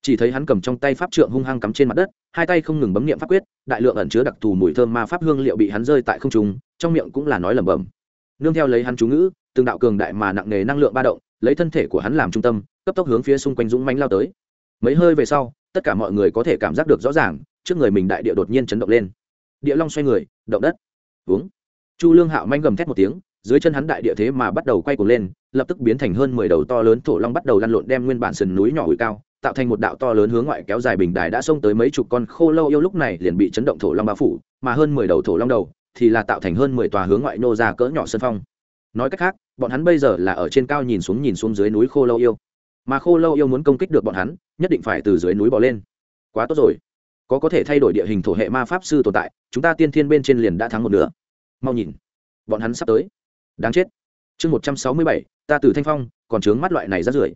chỉ thấy hắn cầm trong tay pháp trượng hung hăng cắm trên mặt đất, hai tay không ngừng bấm nghiệm pháp quyết, đại lượng ẩn chứa đặc thù mùi thơm ma pháp hương liệu bị hắn rơi tại không trung, trong miệng cũng là nói lẩm bẩm. Nương theo lấy hắn chú ngữ, từng đạo cường đại mà nặng nề năng lượng ba động, lấy thân thể của hắn làm trung tâm, cấp tốc hướng phía xung quanh dũng mánh lao tới. Mấy hơi về sau, tất cả mọi người có thể cảm giác được rõ ràng, trước người mình đại địa đột nhiên chấn động lên. Địa long xoay người, động đất. Uống chu lương hạo manh gầm thét một tiếng, dưới chân hắn đại địa thế mà bắt đầu quay cuồng lên, lập tức biến thành hơn mười đầu to lớn thổ long bắt đầu lăn lộn đem nguyên bản sườn núi nhỏ hủy cao tạo thành một đạo to lớn hướng ngoại kéo dài bình đài đã xông tới mấy chục con khô lâu yêu lúc này liền bị chấn động thổ long bao phủ, mà hơn mười đầu thổ long đầu thì là tạo thành hơn mười tòa hướng ngoại nô ra cỡ nhỏ sân phong. Nói cách khác, bọn hắn bây giờ là ở trên cao nhìn xuống nhìn xuống dưới núi khô lâu yêu. Mà khô lâu yêu muốn công kích được bọn hắn, nhất định phải từ dưới núi bỏ lên. Quá tốt rồi. Có có thể thay đổi địa hình thổ hệ ma pháp sư tồn tại, chúng ta tiên thiên bên trên liền đã thắng một nửa. Mau nhìn. Bọn hắn sắp tới. Đáng chết. Chương một trăm sáu mươi bảy, ta từ thanh phong, còn trướng mắt loại này ra rưởi.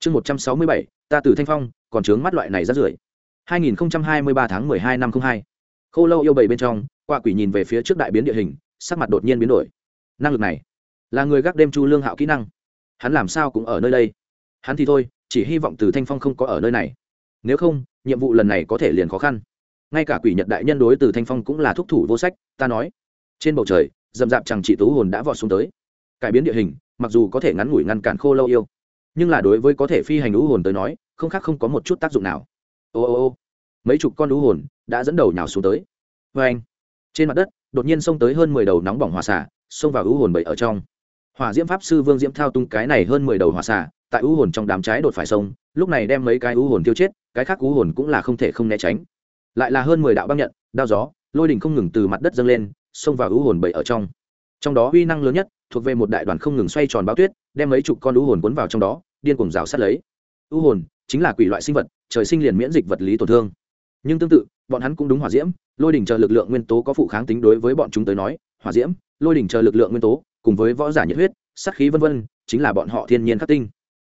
Chương một trăm sáu mươi bảy ta từ thanh phong, còn chướng mắt loại này rất rưởi. hai nghìn hai mươi ba tháng mười hai năm không hai. Khô lâu yêu bầy bên trong, quạ quỷ nhìn về phía trước đại biến địa hình, sắc mặt đột nhiên biến đổi. Năng lực này, là người gác đêm chu lương hạo kỹ năng. Hắn làm sao cũng ở nơi đây. Hắn thì thôi, chỉ hy vọng từ thanh phong không có ở nơi này. Nếu không, nhiệm vụ lần này có thể liền khó khăn. Ngay cả quỷ nhật đại nhân đối từ thanh phong cũng là thúc thủ vô sách, ta nói. Trên bầu trời d ầ m d ạ p chẳng chỉ tú hồn đã vọt xuống tới. Cải biến địa hình, mặc dù có thể ngắn ngủi ngăn cản khô lâu yêu, nhưng là đối với có thể phi hành lũ hồn tới nói không khác không có một chút tác dụng nào. Ô ô ô. Mấy chục con lũ hồn đã dẫn đầu nhào xuống tới. Vê anh. Trên mặt đất, đột nhiên xông tới hơn mười đầu nóng bỏng hòa xả xông vào lũ hồn bậy ở trong. Hỏa diễm pháp sư vương diễm thao tung cái này hơn mười đầu hỏa xả tại ưu hồn trong đám trái đột phải sông lúc này đem mấy cái ưu hồn tiêu chết, cái khác ưu hồn cũng là không thể không né tránh. Lại là hơn mười đạo băng nhận, đao gió, lôi đình không ngừng từ mặt đất dâng lên, xông vào ưu hồn bảy ở trong. Trong đó uy năng lớn nhất, thuộc về một đại đoàn không ngừng xoay tròn báo tuyết, đem mấy chục con ưu hồn cuốn vào trong đó, điên cuồng rào sát lấy. Ưu hồn chính là quỷ loại sinh vật, trời sinh liền miễn dịch vật lý tổn thương. Nhưng tương tự, bọn hắn cũng đúng hỏa diễm, lôi đỉnh chờ lực lượng nguyên tố có phụ kháng tính đối với bọn chúng tới nói, hỏa diễm, lôi đỉnh chờ lực lượng nguyên tố, cùng với võ giả nhiệt huyết sắc khí vân vân, chính là bọn họ thiên nhiên khắc tinh.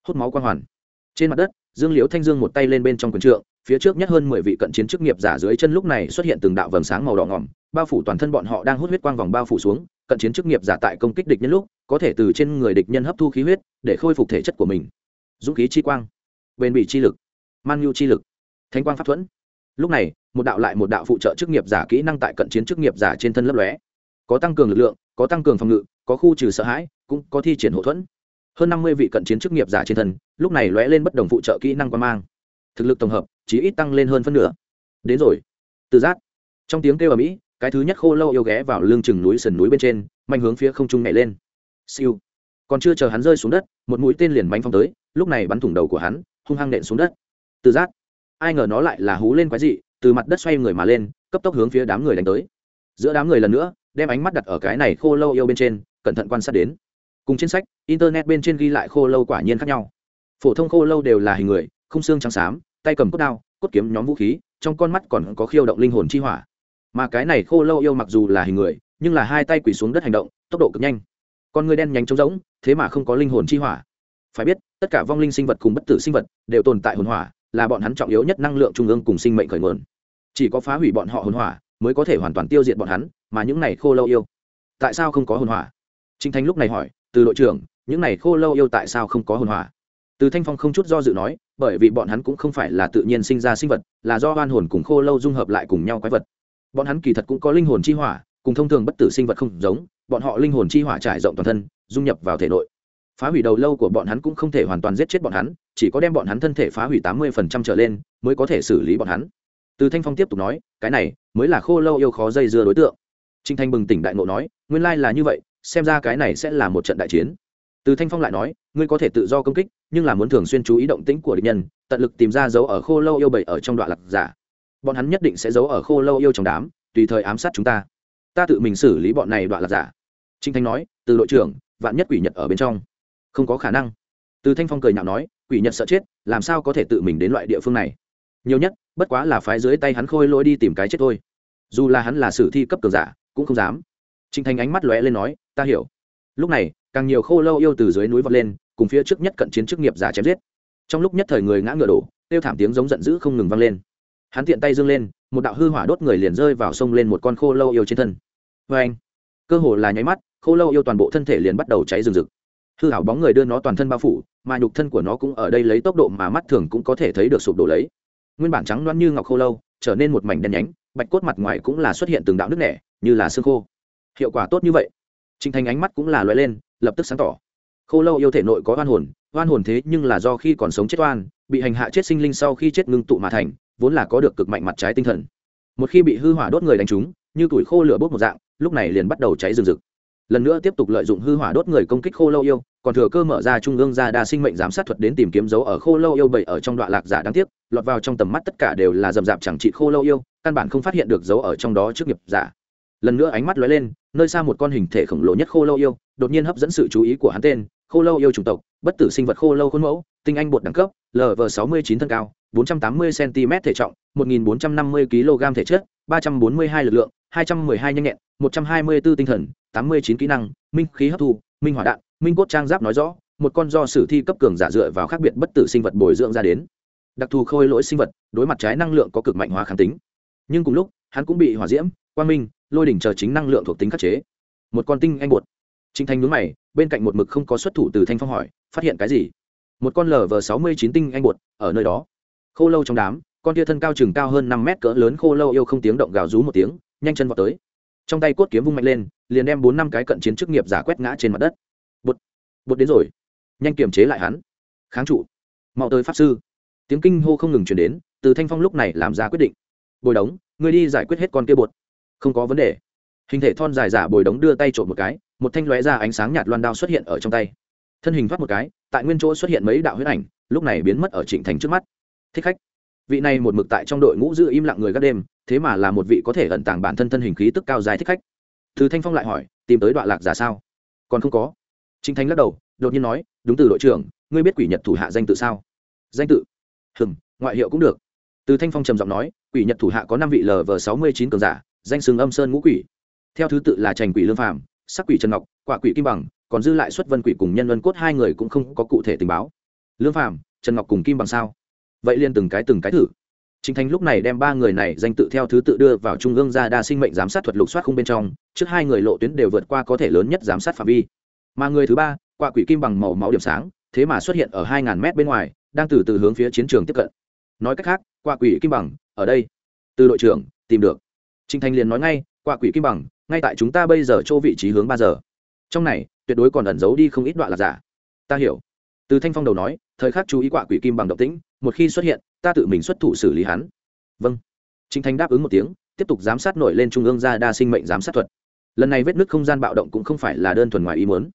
Hút máu quang hoàn. Trên mặt đất, dương liễu thanh dương một tay lên bên trong quần trượng, phía trước nhất hơn mười vị cận chiến chức nghiệp giả dưới chân lúc này xuất hiện từng đạo vầng sáng màu đỏ ngỏm, bao phủ toàn thân bọn họ đang hút huyết quang vòng bao phủ xuống, cận chiến chức nghiệp giả tại công kích địch nhân lúc, có thể từ trên người địch nhân hấp thu khí huyết, để khôi phục thể chất của mình. Dũng khí chi quang bền bỉ chi lực, man nhu chi lực, thánh quang pháp thuẫn. Lúc này, một đạo lại một đạo phụ trợ chức nghiệp giả kỹ năng tại cận chiến chức nghiệp giả trên thân lấp lóe. Có tăng cường lực lượng, có tăng cường phòng ngự, có khu trừ sợ hãi, cũng có thi triển hậu thuẫn. Hơn năm mươi vị cận chiến chức nghiệp giả trên thân, lúc này lóe lên bất đồng phụ trợ kỹ năng quan mang. Thực lực tổng hợp chỉ ít tăng lên hơn phân nửa. Đến rồi. Từ giác. Trong tiếng kêu ở mỹ cái thứ nhất khô lâu yêu ghé vào lưng chừng núi sườn núi bên trên mạnh hướng phía không trung nhảy lên. Siêu. Còn chưa chờ hắn rơi xuống đất, một mũi tên liền bánh phong tới, lúc này bắn thủng đầu của hắn hung hăng nện xuống đất. Từ giác, ai ngờ nó lại là hú lên quái dị, từ mặt đất xoay người mà lên, cấp tốc hướng phía đám người đánh tới. Giữa đám người lần nữa, đem ánh mắt đặt ở cái này khô lâu yêu bên trên, cẩn thận quan sát đến. Cùng trên sách, internet bên trên ghi lại khô lâu quả nhiên khác nhau. Phổ thông khô lâu đều là hình người không xương trắng xám, tay cầm cốt đao, cốt kiếm nhóm vũ khí, trong con mắt còn có khiêu động linh hồn chi hỏa. Mà cái này khô lâu yêu mặc dù là hình người, nhưng là hai tay quỳ xuống đất hành động, tốc độ cực nhanh. Con người đen nhánh trống rỗng, thế mà không có linh hồn chi hỏa phải biết, tất cả vong linh sinh vật cùng bất tử sinh vật đều tồn tại hồn hỏa, là bọn hắn trọng yếu nhất năng lượng trung ương cùng sinh mệnh khởi nguồn. Chỉ có phá hủy bọn họ hồn hỏa mới có thể hoàn toàn tiêu diệt bọn hắn, mà những này khô lâu yêu, tại sao không có hồn hỏa? Trinh thanh lúc này hỏi, từ đội trưởng, những này khô lâu yêu tại sao không có hồn hỏa? Từ thanh phong không chút do dự nói, bởi vì bọn hắn cũng không phải là tự nhiên sinh ra sinh vật, là do hoan hồn cùng khô lâu dung hợp lại cùng nhau quái vật. Bọn hắn kỳ thật cũng có linh hồn chi hỏa, cùng thông thường bất tử sinh vật không giống, bọn họ linh hồn chi hỏa trải rộng toàn thân, dung nhập vào thể nội phá hủy đầu lâu của bọn hắn cũng không thể hoàn toàn giết chết bọn hắn, chỉ có đem bọn hắn thân thể phá hủy tám mươi phần trăm trở lên mới có thể xử lý bọn hắn. Từ thanh phong tiếp tục nói, cái này mới là khô lâu yêu khó dây dưa đối tượng. Trinh thanh bừng tỉnh đại ngộ nói, nguyên lai là như vậy, xem ra cái này sẽ là một trận đại chiến. Từ thanh phong lại nói, ngươi có thể tự do công kích, nhưng là muốn thường xuyên chú ý động tĩnh của địch nhân, tận lực tìm ra dấu ở khô lâu yêu bảy ở trong đoạn lạc giả. Bọn hắn nhất định sẽ giấu ở khô lâu yêu trong đám, tùy thời ám sát chúng ta. Ta tự mình xử lý bọn này đoạn lạc giả. Trinh thanh nói, từ đội trưởng, vạn nhất quỷ nhật ở bên trong không có khả năng. Từ thanh phong cười nhạo nói, quỷ nhật sợ chết, làm sao có thể tự mình đến loại địa phương này? Nhiều nhất, bất quá là phái dưới tay hắn khôi lôi đi tìm cái chết thôi. Dù là hắn là sử thi cấp cường giả, cũng không dám. Trinh thanh ánh mắt lóe lên nói, ta hiểu. Lúc này, càng nhiều khô lâu yêu từ dưới núi vọt lên, cùng phía trước nhất cận chiến chức nghiệp giả chém giết. Trong lúc nhất thời người ngã ngựa đổ, tiêu thảm tiếng giống giận dữ không ngừng vang lên. Hắn tiện tay dương lên, một đạo hư hỏa đốt người liền rơi vào sông lên một con khô lâu yêu trên thân. Vê anh cơ hồ là nháy mắt, khô lâu yêu toàn bộ thân thể liền bắt đầu cháy rừng rực hư hảo bóng người đưa nó toàn thân bao phủ, mà nhục thân của nó cũng ở đây lấy tốc độ mà mắt thường cũng có thể thấy được sụp đổ lấy. Nguyên bản trắng loáng như ngọc khô lâu, trở nên một mảnh đen nhánh, bạch cốt mặt ngoài cũng là xuất hiện từng đạo nước nẻ, như là xương khô. Hiệu quả tốt như vậy. Trinh thành ánh mắt cũng là loại lên, lập tức sáng tỏ. Khô lâu yêu thể nội có oan hồn oan hồn thế nhưng là do khi còn sống chết oan, bị hành hạ chết sinh linh sau khi chết ngưng tụ mà thành, vốn là có được cực mạnh mặt trái tinh thần. Một khi bị hư hỏa đốt người đánh trúng, như tuổi khô lửa bốc một dạng, lúc này liền bắt đầu cháy rừng rực lần nữa tiếp tục lợi dụng hư hỏa đốt người công kích khô lâu yêu, còn thừa cơ mở ra trung ương ra đa sinh mệnh giám sát thuật đến tìm kiếm dấu ở khô lâu yêu bảy ở trong đoạn lạc giả đáng tiếc, lọt vào trong tầm mắt tất cả đều là rầm rạp chẳng trị khô lâu yêu, căn bản không phát hiện được dấu ở trong đó trước nghiệp giả. Lần nữa ánh mắt lóe lên, nơi xa một con hình thể khổng lồ nhất khô lâu yêu, đột nhiên hấp dẫn sự chú ý của hắn tên, khô lâu yêu chủng tộc, bất tử sinh vật khô lâu khuôn mẫu, tinh anh bột đẳng cấp lv sáu mươi chín thân cao, bốn trăm tám mươi cm thể trọng, một nghìn bốn trăm năm mươi kg thể chất, ba trăm bốn mươi hai lực lượng, hai trăm mười hai nhanh nhẹn một trăm hai mươi b ố tinh thần, tám mươi chín kỹ năng, minh khí hấp thu, minh hỏa đạn, minh cốt trang giáp nói rõ, một con do sử thi cấp cường giả dựa vào khác biệt bất tử sinh vật bồi dưỡng ra đến. Đặc thù khôi lỗi sinh vật, đối mặt trái năng lượng có cực mạnh hóa kháng tính. Nhưng cùng lúc, hắn cũng bị hỏa diễm, quang minh, lôi đỉnh chờ chính năng lượng thuộc tính khắc chế. Một con tinh anh bột. Trinh thanh nhướng mày, bên cạnh một mực không có xuất thủ từ thanh phong hỏi, phát hiện cái gì? Một con lv sáu mươi chín tinh anh bột, ở nơi đó. Khô lâu trong đám, con tia thân cao chừng cao hơn năm mét cỡ lớn khô lâu yêu không tiếng động gào rú một tiếng, nhanh chân vọt tới trong tay cốt kiếm vung mạnh lên, liền đem bốn năm cái cận chiến chức nghiệp giả quét ngã trên mặt đất. Bột bột đến rồi. Nhanh kiềm chế lại hắn. Kháng trụ. Mau tới pháp sư. Tiếng kinh hô không ngừng chuyển đến, từ thanh phong lúc này làm ra quyết định. Bồi đống người đi giải quyết hết con kia bột không có vấn đề. Hình thể thon dài giả bồi đống đưa tay trộm một cái, một thanh lóe ra ánh sáng nhạt loan đao xuất hiện ở trong tay. Thân hình thoát một cái, tại nguyên chỗ xuất hiện mấy đạo huyết ảnh, lúc này biến mất ở trịnh thành trước mắt. Thích khách vị này một mực tại trong đội ngũ giữ im lặng người gác đêm, thế mà là một vị có thể ẩn tàng bản thân thân hình khí tức cao dài thích khách. Thứ thanh phong lại hỏi, tìm tới đoạn lạc giả sao? Còn không có. Trinh thanh lắc đầu, đột nhiên nói, đúng từ đội trưởng, ngươi biết quỷ nhật thủ hạ danh tự sao? Danh tự? Hừm, ngoại hiệu cũng được. Từ thanh phong trầm giọng nói, quỷ nhật thủ hạ có năm vị lv sáu mươi chín cường giả, danh sừng âm sơn ngũ quỷ. Theo thứ tự là trành quỷ lương phàm, sắc quỷ trần ngọc, quả quỷ kim bằng, còn dư lại xuất vân quỷ cùng nhân vân cốt hai người cũng không có cụ thể tình báo. Lương phàm, trần ngọc cùng kim bằng sao? Vậy liên từng cái từng cái thử Trình Thành lúc này đem ba người này danh tự theo thứ tự đưa vào trung ương gia đa sinh mệnh giám sát thuật lục soát khung bên trong, trước hai người lộ tuyến đều vượt qua có thể lớn nhất giám sát phạm vi. Mà người thứ ba, quả quỷ kim bằng màu máu điểm sáng, thế mà xuất hiện ở 2000 mét bên ngoài, đang từ từ hướng phía chiến trường tiếp cận. Nói cách khác, quả quỷ kim bằng ở đây. Từ đội trưởng, tìm được. Trình Thành liền nói ngay, quả quỷ kim bằng, ngay tại chúng ta bây giờ chỗ vị trí hướng ba giờ. Trong này, tuyệt đối còn ẩn giấu đi không ít đoạn là giả. Ta hiểu. Từ Thanh Phong đầu nói, thời khắc chú ý quạ quỷ kim bằng động tĩnh, một khi xuất hiện ta tự mình xuất thủ xử lý hắn. Vâng. Trinh thanh đáp ứng một tiếng tiếp tục giám sát nổi lên trung ương ra đa sinh mệnh giám sát thuật. Lần này vết nứt không gian bạo động cũng không phải là đơn thuần ngoài ý muốn.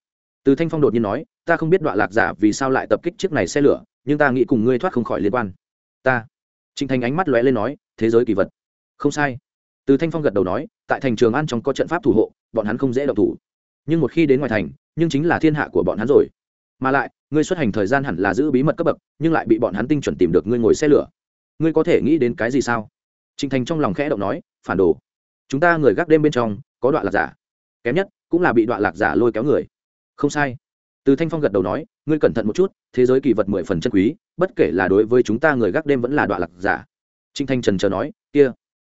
Từ thanh phong đột nhiên nói ta không biết đoạn lạc giả vì sao lại tập kích chiếc này xe lửa nhưng ta nghĩ cùng ngươi thoát không khỏi liên quan. Ta. Trinh thanh ánh mắt lóe lên nói thế giới kỳ vật. Không sai. Từ thanh phong gật đầu nói tại thành trường an trong có trận pháp thủ hộ bọn hắn không dễ độc thủ. Nhưng một khi đến ngoài thành nhưng chính là thiên hạ của bọn hắn rồi mà lại, ngươi xuất hành thời gian hẳn là giữ bí mật cấp bậc, nhưng lại bị bọn hắn tinh chuẩn tìm được ngươi ngồi xe lửa. Ngươi có thể nghĩ đến cái gì sao? Trịnh thành trong lòng khẽ động nói, phản đồ. Chúng ta người gác đêm bên trong, có đoạn lạc giả. Kém nhất, cũng là bị đoạn lạc giả lôi kéo người. Không sai. Từ thanh phong gật đầu nói, ngươi cẩn thận một chút, thế giới kỳ vật mười phần chân quý, bất kể là đối với chúng ta người gác đêm vẫn là đoạn lạc giả. Trịnh thanh trần chờ nói, kia,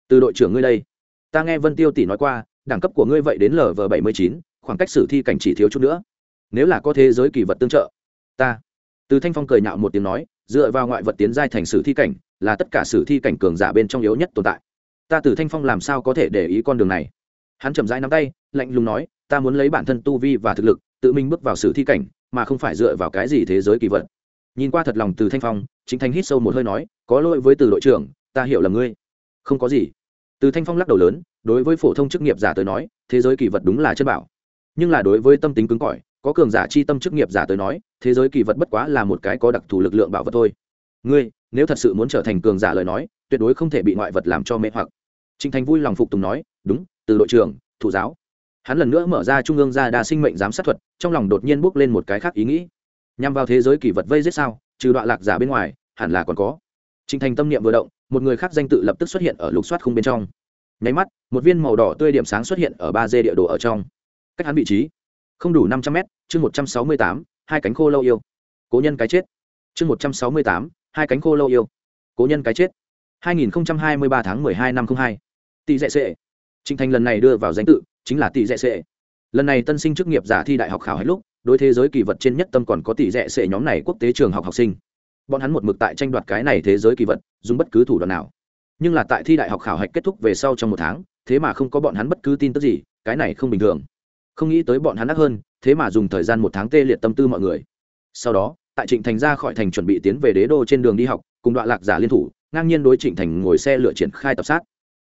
từ đội trưởng ngươi đây. Ta nghe vân tiêu tỷ nói qua, đẳng cấp của ngươi vậy đến lv bảy mươi chín, khoảng cách sử thi cảnh chỉ thiếu chút nữa nếu là có thế giới kỳ vật tương trợ. Ta. Từ thanh phong cười nhạo một tiếng nói, dựa vào ngoại vật tiến giai thành sử thi cảnh, là tất cả sử thi cảnh cường giả bên trong yếu nhất tồn tại. Ta từ thanh phong làm sao có thể để ý con đường này? Hắn chậm rãi nắm tay, lạnh lùng nói, ta muốn lấy bản thân tu vi và thực lực, tự mình bước vào sử thi cảnh, mà không phải dựa vào cái gì thế giới kỳ vật. Nhìn qua thật lòng từ thanh phong, chính thanh hít sâu một hơi nói, có lỗi với từ đội trưởng, ta hiểu là ngươi. Không có gì. Từ thanh phong lắc đầu lớn, đối với phổ thông chức nghiệp giả tới nói, thế giới kỳ vật đúng là chân bảo. Nhưng là đối với tâm tính cứng cỏi có cường giả chi tâm chức nghiệp giả tới nói, thế giới kỳ vật bất quá là một cái có đặc thù lực lượng bảo vật thôi. Ngươi, nếu thật sự muốn trở thành cường giả lời nói, tuyệt đối không thể bị ngoại vật làm cho mê hoặc. Trịnh thành vui lòng phục tùng nói, đúng, từ đội trưởng, thủ giáo. Hắn lần nữa mở ra trung ương gia đa sinh mệnh giám sát thuật, trong lòng đột nhiên bước lên một cái khác ý nghĩ. Nhằm vào thế giới kỳ vật vây giết sao, trừ đoạn lạc giả bên ngoài, hẳn là còn có. Trịnh thành tâm niệm vừa động, một người khác danh tự lập tức xuất hiện ở lục soát khung bên trong. Nháy mắt, một viên màu đỏ tươi điểm sáng xuất hiện ở ba d địa đồ ở trong. Cách hắn vị trí không đủ năm trăm mét, chương một trăm sáu mươi tám, hai cánh khô lâu yêu. Cố nhân cái chết. Chương một trăm sáu mươi tám, hai cánh khô lâu yêu. Cố nhân cái chết. Hai nghìn hai mươi ba tháng mười hai năm không hai. Tỷ dạy sệ. Trịnh thành lần này đưa vào danh tự, chính là tỷ dạy sệ. Lần này tân sinh chức nghiệp giả thi đại học khảo hết lúc, đối thế giới kỳ vật trên nhất tâm còn có tỷ dạy sệ nhóm này quốc tế trường học học sinh. Bọn hắn một mực tại tranh đoạt cái này thế giới kỳ vật, dùng bất cứ thủ đoạn nào. Nhưng là tại thi đại học khảo hạch kết thúc về sau trong một tháng, thế mà không có bọn hắn bất cứ tin tức gì, cái này không bình thường không nghĩ tới bọn hắn đắt hơn, thế mà dùng thời gian một tháng tê liệt tâm tư mọi người. Sau đó, tại trịnh thành ra khỏi thành chuẩn bị tiến về đế đô trên đường đi học, cùng đoạn lạc giả liên thủ, ngang nhiên đối trịnh thành ngồi xe lựa triển khai tập sát.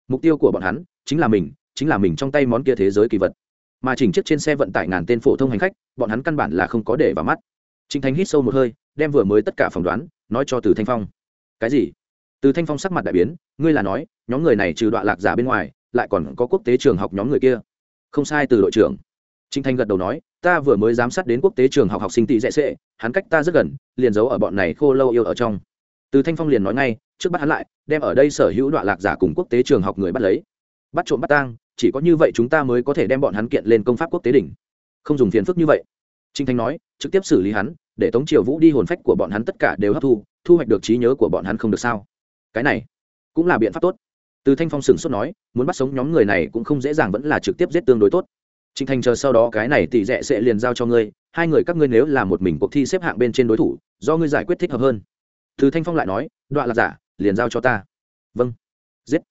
Mục tiêu của bọn hắn chính là mình, chính là mình trong tay món kia thế giới kỳ vật. Mà chỉnh chiếc trên xe vận tải ngàn tên phổ thông hành khách, bọn hắn căn bản là không có để vào mắt. Trịnh thành hít sâu một hơi, đem vừa mới tất cả phỏng đoán, nói cho từ thanh phong. Cái gì? Từ thanh phong sắc mặt đại biến, ngươi là nói, nhóm người này trừ đoạn lạc giả bên ngoài, lại còn có quốc tế trường học nhóm người kia. Không sai, từ đội trưởng. Trình thanh gật đầu nói ta vừa mới giám sát đến quốc tế trường học học sinh tỷ dễ sẽ, hắn cách ta rất gần liền giấu ở bọn này khô lâu yêu ở trong. Từ thanh phong liền nói ngay trước bắt hắn lại đem ở đây sở hữu đoạn lạc giả cùng quốc tế trường học người bắt lấy. Bắt trộm bắt tang chỉ có như vậy chúng ta mới có thể đem bọn hắn kiện lên công pháp quốc tế đỉnh. Không dùng phiền phức như vậy. Trình thanh nói trực tiếp xử lý hắn để tống triều vũ đi hồn phách của bọn hắn tất cả đều hấp thu thu hoạch được trí nhớ của bọn hắn không được sao. Cái này cũng là biện pháp tốt. Từ thanh phong sửng sốt nói muốn bắt sống nhóm người này cũng không dễ dàng vẫn là trực tiếp giết tương đối tốt trịnh thành chờ sau đó cái này tỷ rẽ sẽ liền giao cho ngươi, hai người các ngươi nếu là một mình cuộc thi xếp hạng bên trên đối thủ, do ngươi giải quyết thích hợp hơn. Từ thanh phong lại nói đoạn là giả, liền giao cho ta. Vâng. Giết.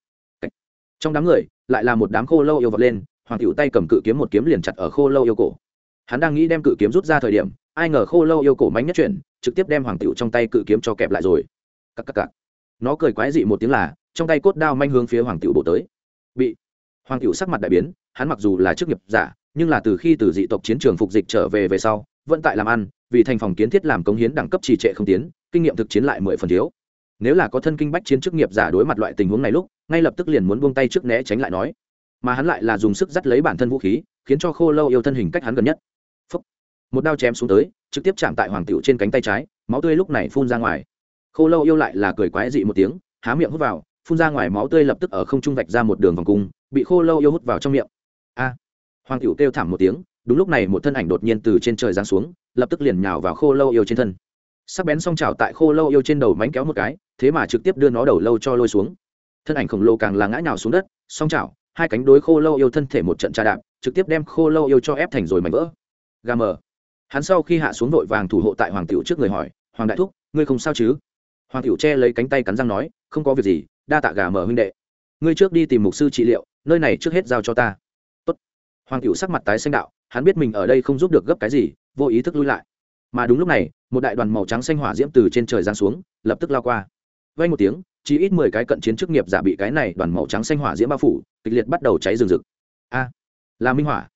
Trong đám người, lại là một đám khô lâu yêu vật lên, hoàng cựu tay cầm cự kiếm một kiếm liền chặt ở khô lâu yêu cổ. Hắn đang nghĩ đem cự kiếm rút ra thời điểm, ai ngờ khô lâu yêu cổ mánh nhất chuyển, trực tiếp đem hoàng cựu trong tay cự kiếm cho kẹp lại rồi. Cắc cắc cắc. nó cười quái dị một tiếng là, trong tay cốt đao manh hướng phía hoàng cựu bộ tới. Bị hoàng cựu sắc mặt đại biến hắn mặc dù là chức nghiệp giả, nhưng là từ khi từ dị tộc chiến trường phục dịch trở về về sau, vẫn tại làm ăn, vì thành phòng kiến thiết làm công hiến đẳng cấp trì trệ không tiến, kinh nghiệm thực chiến lại mười phần thiếu. Nếu là có thân kinh bách chiến chức nghiệp giả đối mặt loại tình huống này lúc, ngay lập tức liền muốn buông tay trước né tránh lại nói. Mà hắn lại là dùng sức dắt lấy bản thân vũ khí, khiến cho khô lâu yêu thân hình cách hắn gần nhất. Phúc. một đao chém xuống tới, trực tiếp chạm tại hoàng tiểu trên cánh tay trái, máu tươi lúc này phun ra ngoài. Khô lâu yêu lại là cười quái dị một tiếng, há miệng hút vào, phun ra ngoài máu tươi lập tức ở không trung vạch ra một đường vòng cung, bị khô lâu yêu hút vào trong miệng a. Hoàng tiểu kêu thảm một tiếng, đúng lúc này một thân ảnh đột nhiên từ trên trời giáng xuống, lập tức liền nhào vào khô lâu yêu trên thân. Sắc bén song trào tại khô lâu yêu trên đầu mánh kéo một cái, thế mà trực tiếp đưa nó đầu lâu cho lôi xuống. Thân ảnh khổng lồ càng là ngã nhào xuống đất, song chảo, hai cánh đối khô lâu yêu thân thể một trận tra đạp, trực tiếp đem khô lâu yêu cho ép thành rồi mảnh vỡ. Gà mờ. Hắn sau khi hạ xuống vội vàng thủ hộ tại hoàng tiểu trước người hỏi, hoàng đại thúc, ngươi không sao chứ? Hoàng tiểu che lấy cánh tay cắn răng nói, không có việc gì, đa tạ gà mờ huynh đệ. Ngươi trước đi tìm mục sư trị liệu, nơi này trước hết giao cho ta hoàng cựu sắc mặt tái xanh đạo, hắn biết mình ở đây không giúp được gấp cái gì, vô ý thức lui lại. Mà đúng lúc này, một đại đoàn màu trắng xanh hỏa diễm từ trên trời giáng xuống, lập tức lao qua. Vay một tiếng, chỉ ít mười cái cận chiến chức nghiệp giả bị cái này đoàn màu trắng xanh hỏa diễm bao phủ, kịch liệt bắt đầu cháy rừng rực. A, là minh hỏa.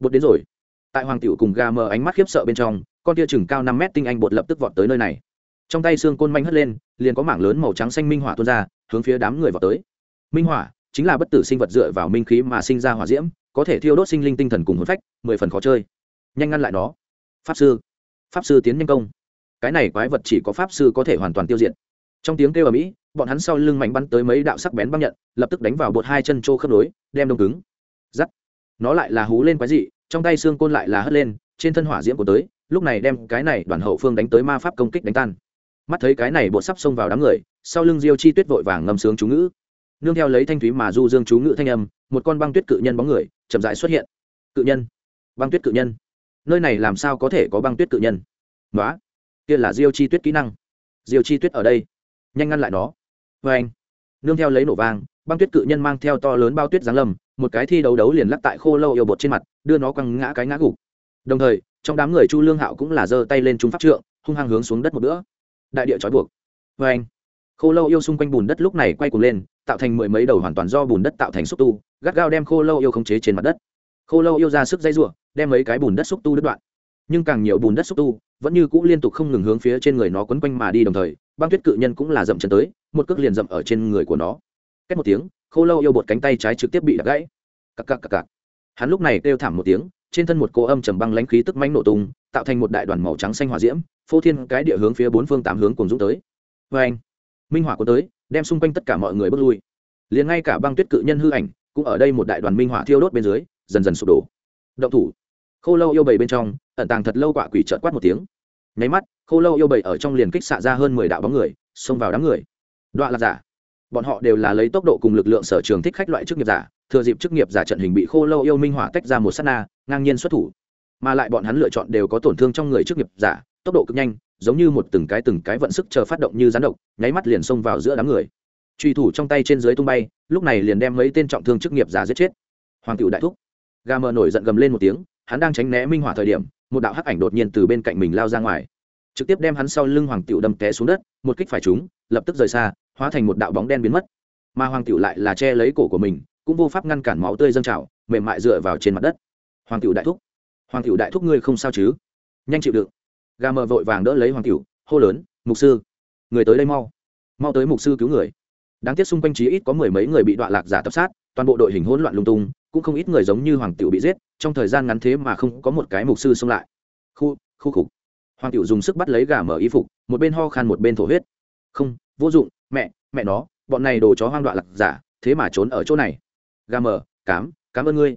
Bột đến rồi. Tại hoàng tiểu cùng ga mờ ánh mắt khiếp sợ bên trong, con tia chừng cao năm mét tinh anh bột lập tức vọt tới nơi này. Trong tay xương côn manh hất lên, liền có mảng lớn màu trắng xanh minh hỏa tuôn ra, hướng phía đám người vọt tới. Minh hỏa chính là bất tử sinh vật dựa vào minh khí mà sinh ra hỏa diễm có thể thiêu đốt sinh linh tinh thần cùng hồn phách, mười phần khó chơi. Nhanh ngăn lại nó. Pháp sư. Pháp sư tiến nhanh công. Cái này quái vật chỉ có pháp sư có thể hoàn toàn tiêu diệt. Trong tiếng kêu ở mỹ bọn hắn sau lưng mạnh bắn tới mấy đạo sắc bén băng nhận, lập tức đánh vào bột hai chân trô khớp nối, đem đông cứng. Giắt. Nó lại là hú lên quái dị, trong tay xương côn lại là hất lên, trên thân hỏa diễm của tới, lúc này đem cái này đoàn hậu phương đánh tới ma pháp công kích đánh tan. Mắt thấy cái này bột sắp xông vào đám người, sau lưng diêu chi tuyết vội vàng ngâm sướng chú ngữ nương theo lấy thanh thúy mà du dương chú ngự thanh âm, một con băng tuyết cự nhân bóng người chậm dại xuất hiện. Cự nhân? Băng tuyết cự nhân? Nơi này làm sao có thể có băng tuyết cự nhân? Nói kia là diêu chi tuyết kỹ năng. Diêu chi tuyết ở đây. Nhanh ngăn lại nó. Vê anh. Nương theo lấy nổ vang, băng tuyết cự nhân mang theo to lớn bao tuyết giáng lầm một cái thi đấu đấu liền lắc tại khô lâu yêu bột trên mặt, đưa nó quăng ngã cái ngã gục. Đồng thời, trong đám người chu lương hạo cũng là giơ tay lên trúng pháp trượng, hung hăng hướng xuống đất một bữa. Đại địa trói buộc. Vê anh khô lâu yêu xung quanh bùn đất lúc này quay cuồng lên, tạo thành mười mấy đầu hoàn toàn do bùn đất tạo thành xúc tu, gắt gao đem khô lâu yêu khống chế trên mặt đất. Khô lâu yêu ra sức dây r u ộ đem mấy cái bùn đất xúc tu đứt đoạn. Nhưng càng nhiều bùn đất xúc tu, vẫn như cũ liên tục không ngừng hướng phía trên người nó quấn quanh mà đi đồng thời, băng tuyết cự nhân cũng là dậm chân tới, một cước liền dậm ở trên người của nó. Cách một tiếng, khô lâu yêu bột cánh tay trái trực tiếp bị đập gãy. Cặc cặc cặc cặc. Hắn lúc này kêu thảm một tiếng, trên thân một cô âm trầm băng lãnh khí tức mánh nổ tung, tạo thành một đại đoàn màu trắng xanh hỏa diễm, phô thiên cái địa hướng phía bốn phương tám hướng cùng dũng tới. Vê anh minh hỏa có tới, đem xung quanh tất cả mọi người bước lui. Liền ngay cả băng tuyết cự nhân hư ảnh cũng ở đây một đại đoàn minh hỏa thiêu đốt bên dưới, dần dần sụp đổ. Động thủ. Khô lâu yêu bầy bên trong, ẩn tàng thật lâu quạ quỷ trợt quát một tiếng. Nháy mắt, khô lâu yêu bầy ở trong liền kích xạ ra hơn mười đạo bóng người, xông vào đám người. Đoạn là giả. Bọn họ đều là lấy tốc độ cùng lực lượng sở trường thích khách loại chức nghiệp giả, thừa dịp chức nghiệp giả trận hình bị khô lâu yêu minh hỏa tách ra một s á t na, ngang nhiên xuất thủ. Mà lại bọn hắn lựa chọn đều có tổn thương trong người chức nghiệp giả, tốc độ cực nhanh giống như một từng cái từng cái vận sức chờ phát động như rắn độc, nháy mắt liền xông vào giữa đám người. Truy thủ trong tay trên dưới tung bay, lúc này liền đem mấy tên trọng thương chức nghiệp giả giết chết. Hoàng cựu đại thúc. Gamer mờ nổi giận gầm lên một tiếng, hắn đang tránh né minh hỏa thời điểm, một đạo hắc ảnh đột nhiên từ bên cạnh mình lao ra ngoài. Trực tiếp đem hắn sau lưng hoàng tiểu đâm té xuống đất, một kích phải trúng, lập tức rời xa, hóa thành một đạo bóng đen biến mất. Mà hoàng tiểu lại là che lấy cổ của mình, cũng vô pháp ngăn cản máu tươi dâng trào, mềm mại dựa vào trên mặt đất. Hoàng tiểu đại thúc. Hoàng tiểu đại thúc ngươi không sao chứ? Nhanh chịu đựng gà mờ vội vàng đỡ lấy hoàng tiểu hô lớn, mục sư, người tới đây mau mau tới mục sư cứu người. Đáng tiếc xung quanh chí ít có mười mấy người bị đọa lạc giả tập sát, toàn bộ đội hình hỗn loạn lung tung, cũng không ít người giống như hoàng tiểu bị giết, trong thời gian ngắn thế mà không có một cái mục sư xông lại. Khu khu khục. Hoàng tiểu dùng sức bắt lấy gà mở y phục, một bên ho khan một bên thổ huyết. Không, vô dụng, mẹ mẹ nó, bọn này đồ chó hoang đoạn lạc giả, thế mà trốn ở chỗ này. Gà mở cám cám ơn ngươi.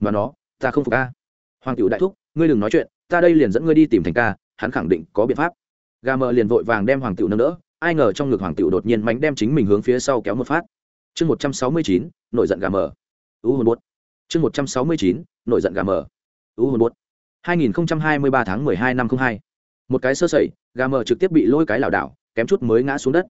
Mà nó, ta không phục ca hoàng tiểu đại thúc, ngươi đừng nói chuyện, ta đây liền dẫn ngươi đi tìm thành ca hắn khẳng định có biện pháp. Gà mờ liền vội vàng đem hoàng tiểu nâng đỡ, ai ngờ trong ngực hoàng tiểu đột nhiên mánh đem chính mình hướng phía sau kéo một phát. Chương một trăm sáu mươi chín, nổi giận gà mờ. U hồn bút chương một trăm sáu mươi chín, nổi giận gà mờ. U hồn bút hai nghìn hai mươi ba tháng mười hai năm không hai. Một cái sơ sẩy, gà mờ trực tiếp bị lôi cái lảo đảo, kém chút mới ngã xuống đất.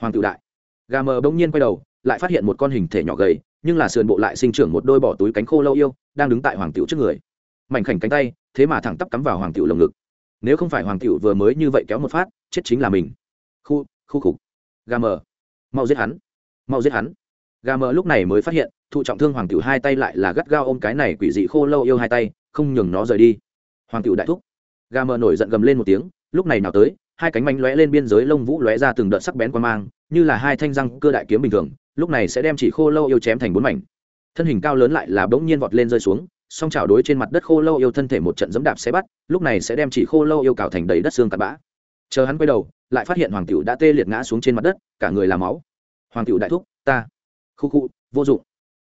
Hoàng tiểu đại. Gà mờ bỗng nhiên quay đầu, lại phát hiện một con hình thể nhỏ gầy, nhưng là sườn bộ lại sinh trưởng một đôi bỏ túi cánh khô lâu yêu, đang đứng tại hoàng tiểu trước người. Mảnh khảnh cánh tay, thế mà thẳng tắp cắm vào hoàng tiểu lồng ngực nếu không phải hoàng tiểu vừa mới như vậy kéo một phát, chết chính là mình. Khu khu khục. Gà mờ. Mau giết hắn. Mau giết hắn. Gà mờ lúc này mới phát hiện, thụ trọng thương hoàng tiểu hai tay lại là gắt gao ôm cái này quỷ dị khô lâu yêu hai tay, không nhường nó rời đi. Hoàng tiểu đại thúc. Gà mờ nổi giận gầm lên một tiếng, lúc này nào tới, hai cánh manh lóe lên biên giới lông vũ lóe ra từng đợt sắc bén qua mang, như là hai thanh răng cơ đại kiếm bình thường, lúc này sẽ đem chỉ khô lâu yêu chém thành bốn mảnh. Thân hình cao lớn lại là bỗng nhiên vọt lên rơi xuống song chảo đối trên mặt đất khô lâu yêu thân thể một trận dẫm đạp sẽ bắt lúc này sẽ đem chỉ khô lâu yêu cào thành đầy đất xương cặn bã. Chờ hắn quay đầu lại phát hiện hoàng tiểu đã tê liệt ngã xuống trên mặt đất cả người làm máu. Hoàng tiểu đại thúc ta. Khu khu vô dụng.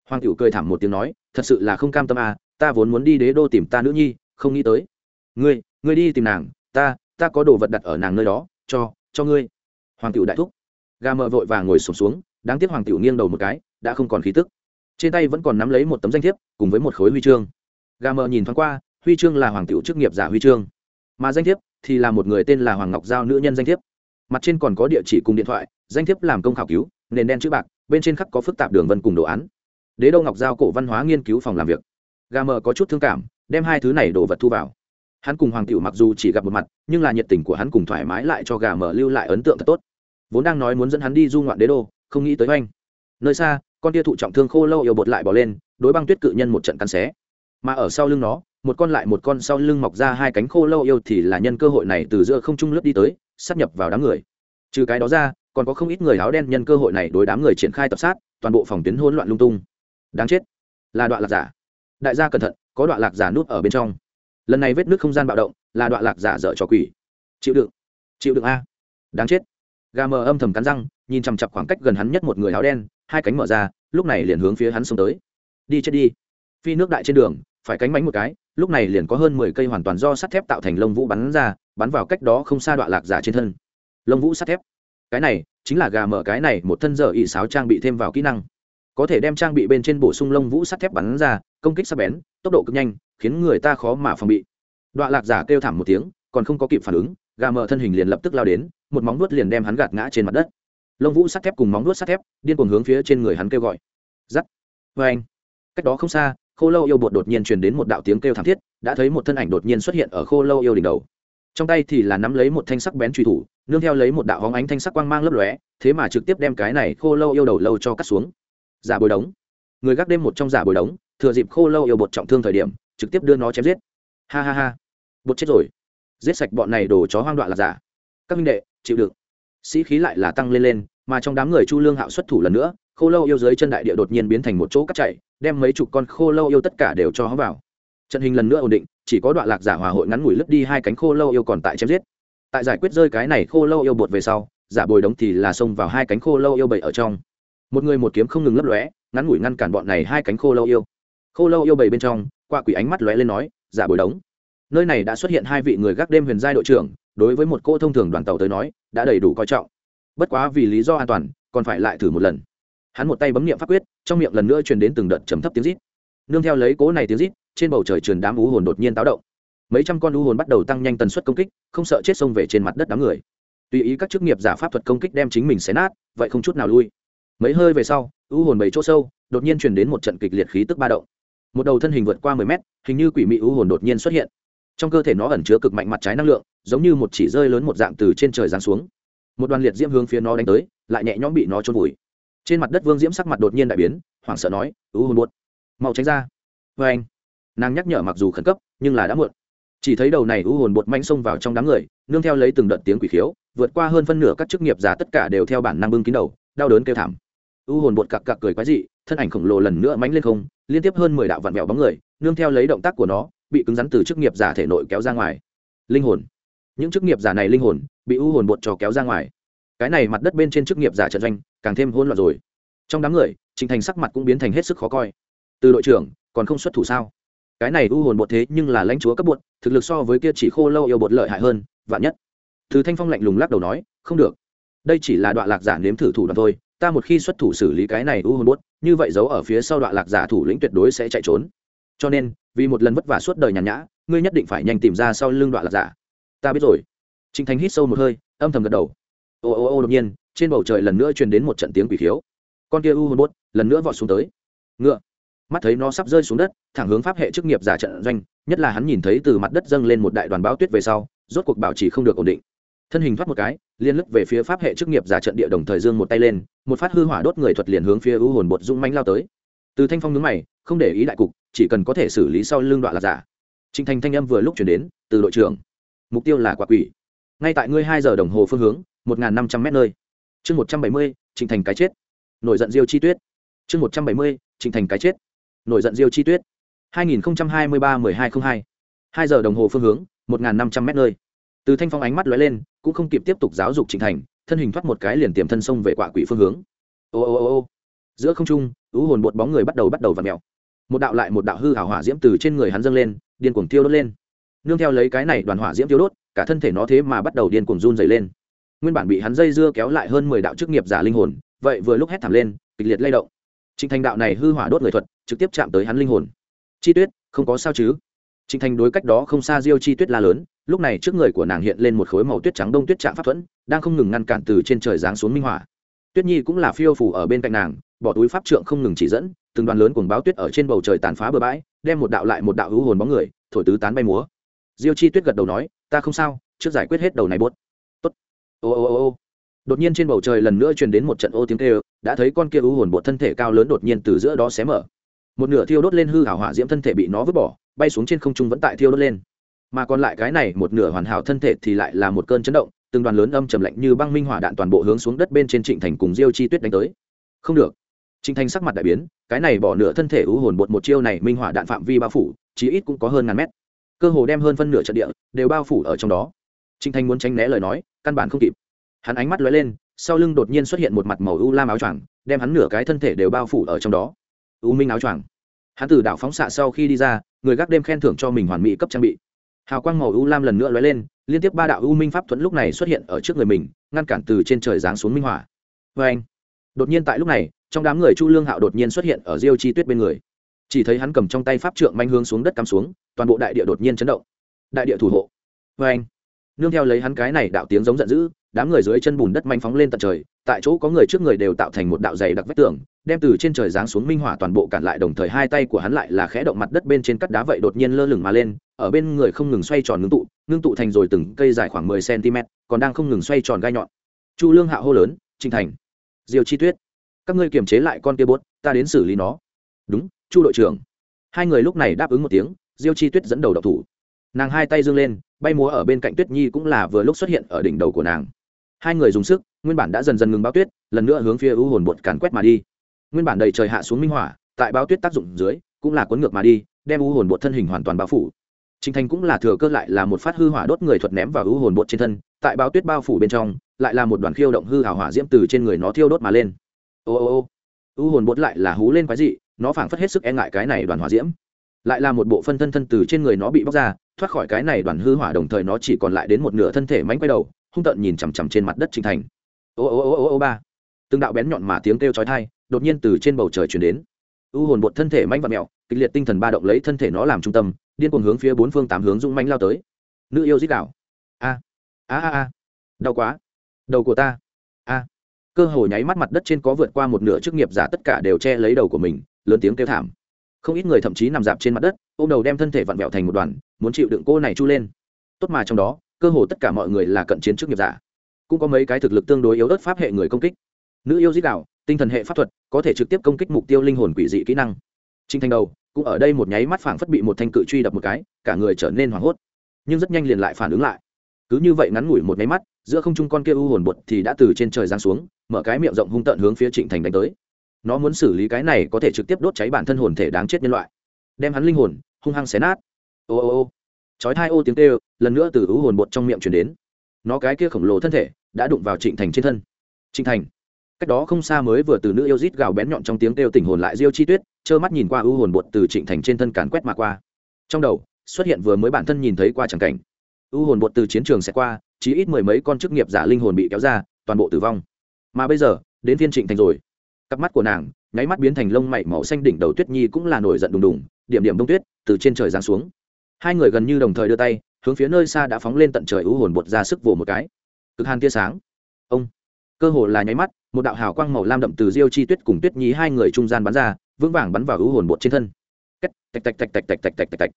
Hoàng tiểu cười thảm một tiếng nói thật sự là không cam tâm à ta vốn muốn đi đế đô tìm ta nữ nhi không nghĩ tới. Ngươi ngươi đi tìm nàng ta ta có đồ vật đặt ở nàng nơi đó cho cho ngươi. Hoàng tiểu đại thúc. Ga mợ vội vàng ngồi sụp xuống, xuống đáng tiếc hoàng tiểu nghiêng đầu một cái đã không còn khí tức trên tay vẫn còn nắm lấy một tấm danh thiếp, cùng với một khối huy chương. Gà mờ nhìn thoáng qua, huy chương là hoàng tiểu chức nghiệp giả huy chương. Mà danh thiếp thì là một người tên là hoàng ngọc giao nữ nhân danh thiếp. Mặt trên còn có địa chỉ cùng điện thoại, danh thiếp làm công khảo cứu, nền đen chữ bạc, bên trên khắc có phức tạp đường vân cùng đồ án. Đế đô ngọc giao cổ văn hóa nghiên cứu phòng làm việc. Gà mờ có chút thương cảm, đem hai thứ này đồ vật thu vào. Hắn cùng hoàng tiểu mặc dù chỉ gặp một mặt, nhưng là nhiệt tình của hắn cùng thoải mái lại cho gà mờ lưu lại ấn tượng thật tốt. Vốn đang nói muốn dẫn hắn đi du ngoạn đế đô, không nghĩ tới oanh nơi xa, con tia thụ trọng thương khô lâu yêu bột lại bỏ lên, đối băng tuyết cự nhân một trận cắn xé. Mà ở sau lưng nó, một con lại một con sau lưng mọc ra hai cánh khô lâu yêu thì là nhân cơ hội này từ giữa không trung lướt đi tới, sắp nhập vào đám người. Trừ cái đó ra, còn có không ít người áo đen nhân cơ hội này đối đám người triển khai tập sát, toàn bộ phòng tuyến hỗn loạn lung tung. Đáng chết. Là đoạn lạc giả. Đại gia cẩn thận, có đoạn lạc giả núp ở bên trong. Lần này vết nước không gian bạo động, là đoạn lạc giả dở trò quỷ. Chịu đựng. Chịu đựng a. Đáng chết. Gà mờ âm thầm cắn răng, nhìn chằm chặp khoảng cách gần hắn nhất một người áo đen hai cánh mở ra, lúc này liền hướng phía hắn xông tới. Đi chết đi. Phi nước đại trên đường, phải cánh bánh một cái, lúc này liền có hơn mười cây hoàn toàn do sắt thép tạo thành lông vũ bắn ra, bắn vào cách đó không xa đoạn lạc giả trên thân. Lông vũ sắt thép. Cái này, chính là gà mở cái này, một thân giờ ỵ sáo trang bị thêm vào kỹ năng. Có thể đem trang bị bên trên bổ sung lông vũ sắt thép bắn ra, công kích sắc bén, tốc độ cực nhanh, khiến người ta khó mà phòng bị. Đoạn lạc giả kêu thảm một tiếng, còn không có kịp phản ứng, gà mở thân hình liền lập tức lao đến, một móng vuốt liền đem hắn gạt ngã trên mặt đất lông vũ sắt thép cùng móng nuốt sắt thép, điên cuồng hướng phía trên người hắn kêu gọi. Giắt. Vê anh. Cách đó không xa, khô lâu yêu bột đột nhiên truyền đến một đạo tiếng kêu thảm thiết, đã thấy một thân ảnh đột nhiên xuất hiện ở khô lâu yêu đỉnh đầu. Trong tay thì là nắm lấy một thanh sắc bén truy thủ, nương theo lấy một đạo hóng ánh thanh sắc quang mang lấp lóe, thế mà trực tiếp đem cái này khô lâu yêu đầu lâu cho cắt xuống. Giả bồi đống. Người gác đêm một trong giả bồi đống, thừa dịp khô lâu yêu bột trọng thương thời điểm, trực tiếp đưa nó chém giết. Ha ha ha. Bột chết rồi. Giết sạch bọn này đồ chó hoang đoạn là giả. Các minh đệ, chịu đựng sĩ khí lại là tăng lên lên, mà trong đám người chu lương hạo xuất thủ lần nữa, khô lâu yêu dưới chân đại địa đột nhiên biến thành một chỗ cắt chạy, đem mấy chục con khô lâu yêu tất cả đều cho hó vào. Trận hình lần nữa ổn định, chỉ có đoạn lạc giả hòa hội ngắn ngủi lướt đi hai cánh khô lâu yêu còn tại chém giết. Tại giải quyết rơi cái này khô lâu yêu bột về sau, giả bồi đống thì là xông vào hai cánh khô lâu yêu bầy ở trong. Một người một kiếm không ngừng lấp lóe, ngắn ngủi ngăn cản bọn này hai cánh khô lâu yêu. Khô lâu yêu bầy bên trong, qua quỷ ánh mắt lóe lên nói, giả bồi đống. Nơi này đã xuất hiện hai vị người gác đêm huyền giai đội trưởng đối với một cô thông thường đoàn tàu tới nói, đã đầy đủ coi trọng. Bất quá vì lý do an toàn, còn phải lại thử một lần. Hắn một tay bấm nghiệm pháp quyết, trong miệng lần nữa truyền đến từng đợt trầm thấp tiếng rít. Nương theo lấy cố này tiếng rít, trên bầu trời truyền đám ú hồn đột nhiên táo động. Mấy trăm con u hồn bắt đầu tăng nhanh tần suất công kích, không sợ chết xông về trên mặt đất đám người. Tùy ý các chức nghiệp giả pháp thuật công kích đem chính mình xé nát, vậy không chút nào lui. Mấy hơi về sau, u hồn bảy chỗ sâu, đột nhiên truyền đến một trận kịch liệt khí tức ba động. Một đầu thân hình vượt qua mười mét, hình như quỷ mị u hồn đột nhiên xuất hiện. Trong cơ thể nó ẩn chứa cực mạnh mặt trái năng lượng giống như một chỉ rơi lớn một dạng từ trên trời giáng xuống. Một đoàn liệt diễm hướng phía nó đánh tới, lại nhẹ nhõm bị nó trôn vùi. Trên mặt đất vương diễm sắc mặt đột nhiên đại biến, hoảng sợ nói u hồn buốt mau tránh ra. Vê anh, nàng nhắc nhở mặc dù khẩn cấp, nhưng là đã muộn. Chỉ thấy đầu này u hồn bột manh xông vào trong đám người, nương theo lấy từng đợt tiếng quỷ khiếu, vượt qua hơn phân nửa các chức nghiệp giả tất cả đều theo bản năng bưng kín đầu, đau đớn kêu thảm. U hồn bột cặc cặc cười quái dị, thân ảnh khổng lồ lần nữa mánh lên không, liên tiếp hơn mười đạo vạn mẹo bóng người, nương theo lấy động tác của nó, bị cứng rắn từ chức nghiệp giả thể nội kéo ra ngoài. Linh hồn những chức nghiệp giả này linh hồn bị u hồn bột trò kéo ra ngoài. Cái này mặt đất bên trên chức nghiệp giả trận doanh càng thêm hỗn loạn rồi. Trong đám người, trình thành sắc mặt cũng biến thành hết sức khó coi. Từ đội trưởng, còn không xuất thủ sao? Cái này u hồn bột thế nhưng là lãnh chúa cấp bột, thực lực so với kia chỉ khô lâu yêu bột lợi hại hơn, vạn nhất. Từ thanh phong lạnh lùng lắc đầu nói, không được. Đây chỉ là đoạn lạc giả nếm thử thủ đoạn thôi, ta một khi xuất thủ xử lý cái này u hồn bột, như vậy giấu ở phía sau đoạn lạc giả thủ lĩnh tuyệt đối sẽ chạy trốn. Cho nên, vì một lần vất vả suốt đời nhàn nhã, ngươi nhất định phải nhanh tìm ra sau lưng đoạn lạc giả ta biết rồi. Trịnh thành hít sâu một hơi, âm thầm gật đầu. Ô ô ô, đột nhiên, trên bầu trời lần nữa truyền đến một trận tiếng quỷ khiếu. Con kia u hồn bốt, lần nữa vọt xuống tới. Ngựa. Mắt thấy nó sắp rơi xuống đất, thẳng hướng pháp hệ chức nghiệp giả trận doanh, nhất là hắn nhìn thấy từ mặt đất dâng lên một đại đoàn báo tuyết về sau, rốt cuộc bảo trì không được ổn định. Thân hình thoát một cái, liên lức về phía pháp hệ chức nghiệp giả trận địa đồng thời dương một tay lên, một phát hư hỏa đốt người thuật liền hướng phía u hồn bột dũng manh lao tới. Từ thanh phong nhướng mày, không để ý đại cục, chỉ cần có thể xử lý sau lương đoạn là giả. Trịnh thành thanh âm vừa lúc chuyển đến, từ đội trưởng mục tiêu là quả quỷ. Ngay tại ngươi hai giờ đồng hồ phương hướng, một n g h n năm trăm m nơi. Chương một trăm bảy mươi, trịnh thành cái chết. Nổi giận diêu chi tuyết. Chương một trăm bảy mươi, trịnh thành cái chết. Nổi giận diêu chi tuyết. Hai nghìn hai mươi ba mười hai t r ă n h hai. Hai giờ đồng hồ phương hướng, một n g h n năm trăm m nơi. Từ thanh phong ánh mắt lóe lên, cũng không kịp tiếp tục giáo dục trịnh thành, thân hình thoát một cái liền tiềm thân sông về quả quỷ phương hướng. Ô ô ô ô. Giữa không trung ứ hồn bột bóng người bắt đầu bắt đầu v ặ mèo. Một đạo lại một đạo hư hảo hỏa diễm từ trên người hắn dâng lên, điên cuồng tiêu đốt lên nương theo lấy cái này đoàn hỏa diễm tiêu đốt, cả thân thể nó thế mà bắt đầu điên cuồng run dày lên. Nguyên bản bị hắn dây dưa kéo lại hơn mười đạo chức nghiệp giả linh hồn, vậy vừa lúc hét thảm lên, kịch liệt lay động. Trịnh thành đạo này hư hỏa đốt người thuật, trực tiếp chạm tới hắn linh hồn. Chi tuyết, không có sao chứ? Trịnh thành đối cách đó không xa diêu chi tuyết la lớn, lúc này trước người của nàng hiện lên một khối màu tuyết trắng đông tuyết trạm pháp thuẫn, đang không ngừng ngăn cản từ trên trời giáng xuống minh hỏa. Tuyết nhi cũng là phiêu phủ ở bên cạnh nàng, bỏ túi pháp trượng không ngừng chỉ dẫn, từng đoàn lớn cuồng báo tuyết ở trên bầu trời tàn phá bừa bãi, đem một đạo lại một đạo hữu hồn bóng người, thổi tứ tán bay múa diêu chi tuyết gật đầu nói, ta không sao, trước giải quyết hết đầu này bốt tốt. Ô ô ô ô. Đột nhiên trên bầu trời lần nữa truyền đến một trận ô tiếng kêu, đã thấy con kia u hồn bột thân thể cao lớn đột nhiên từ giữa đó xé mở. Một nửa thiêu đốt lên hư hảo hỏa diễm thân thể bị nó vứt bỏ, bay xuống trên không trung vẫn tại thiêu đốt lên. Mà còn lại cái này một nửa hoàn hảo thân thể thì lại là một cơn chấn động, từng đoàn lớn âm trầm lạnh như băng minh hỏa đạn toàn bộ hướng xuống đất bên trên trịnh thành cùng diêu chi tuyết đánh tới. Không được. Trịnh thành sắc mặt đại biến, cái này bỏ nửa thân thể u hồn bột một chiêu này minh hỏa đạn phạm vi bao phủ, chí ít cũng có hơn ngàn mét cơ hồ đem hơn phân nửa trận địa đều bao phủ ở trong đó. Trịnh thành muốn tránh né lời nói, căn bản không kịp. Hắn ánh mắt lóe lên, sau lưng đột nhiên xuất hiện một mặt màu u lam áo choàng, đem hắn nửa cái thân thể đều bao phủ ở trong đó. U minh áo choàng. Hắn từ đảo phóng xạ sau khi đi ra, người gác đêm khen thưởng cho mình hoàn mỹ cấp trang bị. Hào quang màu u lam lần nữa lóe lên, liên tiếp ba đạo u minh pháp thuẫn lúc này xuất hiện ở trước người mình, ngăn cản từ trên trời giáng xuống minh hỏa. Vê anh đột nhiên tại lúc này, trong đám người chu lương hạo đột nhiên xuất hiện ở diêu chi tuyết bên người chỉ thấy hắn cầm trong tay pháp trượng manh hướng xuống đất cắm xuống, toàn bộ đại địa đột nhiên chấn động. Đại địa thủ hộ. Vê anh, nương theo lấy hắn cái này đạo tiếng giống giận dữ, đám người dưới chân bùn đất manh phóng lên tận trời, tại chỗ có người trước người đều tạo thành một đạo dày đặc vách tường, đem từ trên trời giáng xuống minh hỏa toàn bộ cản lại đồng thời hai tay của hắn lại là khẽ động mặt đất bên trên cắt đá vậy đột nhiên lơ lửng mà lên, ở bên người không ngừng xoay tròn ngưng tụ ngưng tụ thành rồi từng cây dài khoảng mười cm, còn đang không ngừng xoay tròn gai nhọn. Chu lương hạ hô lớn trinh thành diều chi tuyết, các ngươi kiềm chế lại con kia bốt, ta đến xử lý nó. Đúng chu đội trưởng hai người lúc này đáp ứng một tiếng diêu chi tuyết dẫn đầu độc thủ nàng hai tay dương lên bay múa ở bên cạnh tuyết nhi cũng là vừa lúc xuất hiện ở đỉnh đầu của nàng hai người dùng sức nguyên bản đã dần dần ngừng bao tuyết lần nữa hướng phía ưu hồn bột càn quét mà đi nguyên bản đầy trời hạ xuống minh hỏa tại bao tuyết tác dụng dưới cũng là cuốn ngược mà đi đem ưu hồn bột thân hình hoàn toàn bao phủ Trình Thành cũng là thừa cơ lại là một phát hư hỏa đốt người thuật ném vào ưu hồn bột trên thân, tại bao tuyết bao phủ bên trong, lại là một đoàn khiêu động hư hào hỏa diễm từ trên người nó thiêu đốt mà lên. Ô ô ô. ưu hồn bột lại là hú lên quái dị, nó phảng phất hết sức e ngại cái này đoàn hỏa diễm. Lại là một bộ phân thân thân từ trên người nó bị bóc ra, thoát khỏi cái này đoàn hư hỏa đồng thời nó chỉ còn lại đến một nửa thân thể mánh quay đầu, hung tợn nhìn chằm chằm trên mặt đất Trình Thành. Ô ô ô ô ô ba. Từng đạo bén nhọn mà tiếng kêu chói tai, đột nhiên từ trên bầu trời truyền đến. u hồn bột thân thể mánh và mẹo kịch liệt tinh thần ba động lấy thân thể nó làm trung tâm điên cuồng hướng phía bốn phương tám hướng dũng mánh lao tới nữ yêu dích đạo a a a a đau quá đầu của ta a cơ hồ nháy mắt mặt đất trên có vượt qua một nửa chức nghiệp giả tất cả đều che lấy đầu của mình lớn tiếng kêu thảm. Không ít người thậm chí nằm dạp trên mặt đất ô m đầu đem thân thể vặn vẹo thành một đoàn, muốn chịu đựng cô này chu lên. Tốt mà trong đó, cơ hồ tất cả mọi người là cận chiến chức nghiệp giả. Cũng có mấy cái thực lực tương đối yếu ớt pháp hệ người công kích. Nữ yêu dít đạo, tinh thần hệ pháp thuật, có thể trực tiếp công kích mục tiêu linh hồn quỷ dị kỹ năng. Trinh thanh đầu, cũng ở đây một nháy mắt phảng phất bị một thanh cự truy đập một cái, cả người trở nên hoảng hốt. Nhưng rất nhanh liền lại phản ứng lại. Cứ như vậy ngắn ngủi một nháy mắt, giữa không trung con kia u hồn bột thì đã từ trên trời giáng xuống, mở cái miệng rộng hung tợn hướng phía trịnh thành đánh tới nó muốn xử lý cái này có thể trực tiếp đốt cháy bản thân hồn thể đáng chết nhân loại. Đem hắn linh hồn, hung hăng xé nát. Ô ô ô. Chói thai ô tiếng kêu, lần nữa từ u hồn bột trong miệng chuyển đến. Nó cái kia khổng lồ thân thể, đã đụng vào trịnh thành trên thân. Trịnh thành. Cách đó không xa mới vừa từ nữ yêu rít gào bén nhọn trong tiếng kêu tỉnh hồn lại diêu chi tuyết, trơ mắt nhìn qua u hồn bột từ trịnh thành trên thân càn quét mà qua. Trong đầu, xuất hiện vừa mới bản thân nhìn thấy qua chẳng cảnh. U hồn bột từ chiến trường sẽ qua chỉ ít mười mấy con chức nghiệp giả linh hồn bị kéo ra, toàn bộ tử vong. Mà bây giờ, đến phiên trịnh thành rồi cặp mắt của nàng, nháy mắt biến thành lông mảy màu xanh đỉnh đầu tuyết nhi cũng là nổi giận đùng đùng, điểm điểm đông tuyết, từ trên trời giáng xuống. Hai người gần như đồng thời đưa tay, hướng phía nơi xa đã phóng lên tận trời u hồn bột ra sức vồ một cái. Cực hàn tia sáng. Ông. Cơ hồ là nháy mắt, một đạo hào quang màu lam đậm từ diêu chi tuyết cùng tuyết nhi hai người trung gian bắn ra, vững vàng bắn vào u hồn bột trên thân. Cách tạch tạch tạch tạch tạch tạch tạch tạch tạch.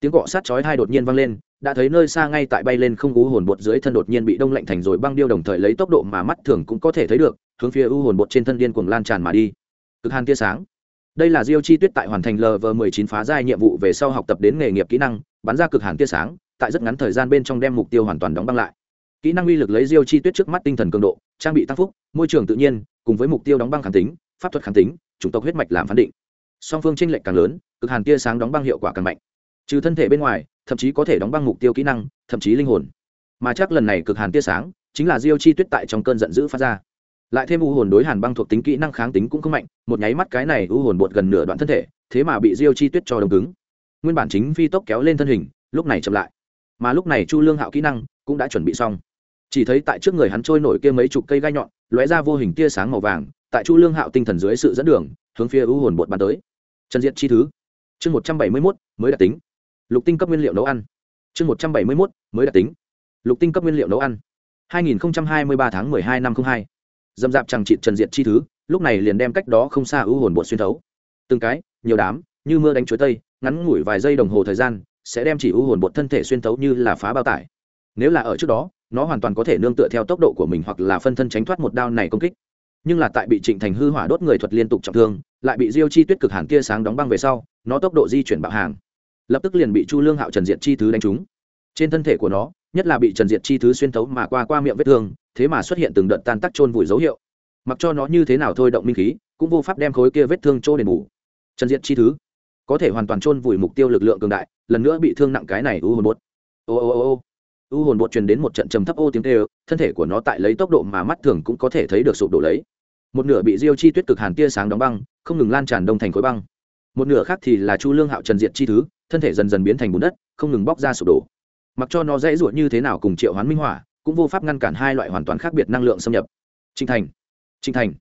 Tiếng cọ sát chói hai đột nhiên vang lên, đã thấy nơi xa ngay tại bay lên không u hồn bột dưới thân đột nhiên bị đông lạnh thành rồi băng điêu đồng thời lấy tốc độ mà mắt thường cũng có thể thấy được hướng phía u hồn bột trên thân điên cuồng lan tràn mà đi. Cực hàn tia sáng. Đây là diêu chi tuyết tại hoàn thành lv 19 phá giai nhiệm vụ về sau học tập đến nghề nghiệp kỹ năng, bắn ra cực hàn tia sáng, tại rất ngắn thời gian bên trong đem mục tiêu hoàn toàn đóng băng lại. Kỹ năng uy lực lấy diêu chi tuyết trước mắt tinh thần cường độ, trang bị tăng phúc, môi trường tự nhiên, cùng với mục tiêu đóng băng kháng tính, pháp thuật kháng tính, chủng tộc huyết mạch làm phán định. Song phương tranh lệch càng lớn, cực hàn tia sáng đóng băng hiệu quả càng mạnh. Trừ thân thể bên ngoài, thậm chí có thể đóng băng mục tiêu kỹ năng, thậm chí linh hồn. Mà chắc lần này cực hàn tia sáng, chính là diêu chi tuyết tại trong cơn giận dữ phát ra lại thêm u hồn đối hàn băng thuộc tính kỹ năng kháng tính cũng không mạnh, một nháy mắt cái này u hồn bột gần nửa đoạn thân thể, thế mà bị diêu chi tuyết cho đồng cứng. Nguyên bản chính phi tốc kéo lên thân hình, lúc này chậm lại. Mà lúc này chu lương hạo kỹ năng cũng đã chuẩn bị xong. Chỉ thấy tại trước người hắn trôi nổi kia mấy chục cây gai nhọn, lóe ra vô hình tia sáng màu vàng, tại chu lương hạo tinh thần dưới sự dẫn đường, hướng phía u hồn bột bàn tới. Trần diện chi thứ. Chương một trăm bảy mươi mốt, mới đạt tính. Lục tinh cấp nguyên liệu nấu ăn. Chương một trăm bảy mươi mốt, mới đạt tính. Lục tinh cấp nguyên liệu nấu ăn. hai nghìn hai mươi ba tháng hai năm hai dâm dạp chẳng trị trần diện chi thứ, lúc này liền đem cách đó không xa ưu hồn bột xuyên thấu. Từng cái, nhiều đám, như mưa đánh chuối tây, ngắn ngủi vài giây đồng hồ thời gian, sẽ đem chỉ ưu hồn bột thân thể xuyên thấu như là phá bao tải. Nếu là ở trước đó, nó hoàn toàn có thể nương tựa theo tốc độ của mình hoặc là phân thân tránh thoát một đao này công kích. Nhưng là tại bị trịnh thành hư hỏa đốt người thuật liên tục trọng thương, lại bị diêu chi tuyết cực hàn tia sáng đóng băng về sau, nó tốc độ di chuyển bạo hàng. Lập tức liền bị chu lương hạo trần diện chi thứ đánh trúng trên thân thể của nó, nhất là bị trần diệt chi thứ xuyên thấu mà qua qua miệng vết thương, thế mà xuất hiện từng đợt tan tắc trôn vùi dấu hiệu. Mặc cho nó như thế nào thôi động minh khí, cũng vô pháp đem khối kia vết thương trô đền bù. Trần diệt chi thứ, có thể hoàn toàn trôn vùi mục tiêu lực lượng cường đại, lần nữa bị thương nặng cái này u hồn bột. Ô ô ô ô. U hồn bột truyền đến một trận trầm thấp ô tiếng tê thân thể của nó tại lấy tốc độ mà mắt thường cũng có thể thấy được sụp đổ lấy. Một nửa bị diêu chi tuyết cực hàn tia sáng đóng băng, không ngừng lan tràn đông thành khối băng. Một nửa khác thì là chu lương hạo trần diệt chi thứ, thân thể dần dần biến thành bùn đất, không ngừng bóc ra sụp đổ mặc cho nó dễ ruột như thế nào cùng triệu hoán minh hỏa cũng vô pháp ngăn cản hai loại hoàn toàn khác biệt năng lượng xâm nhập. Trịnh thành trịnh thành.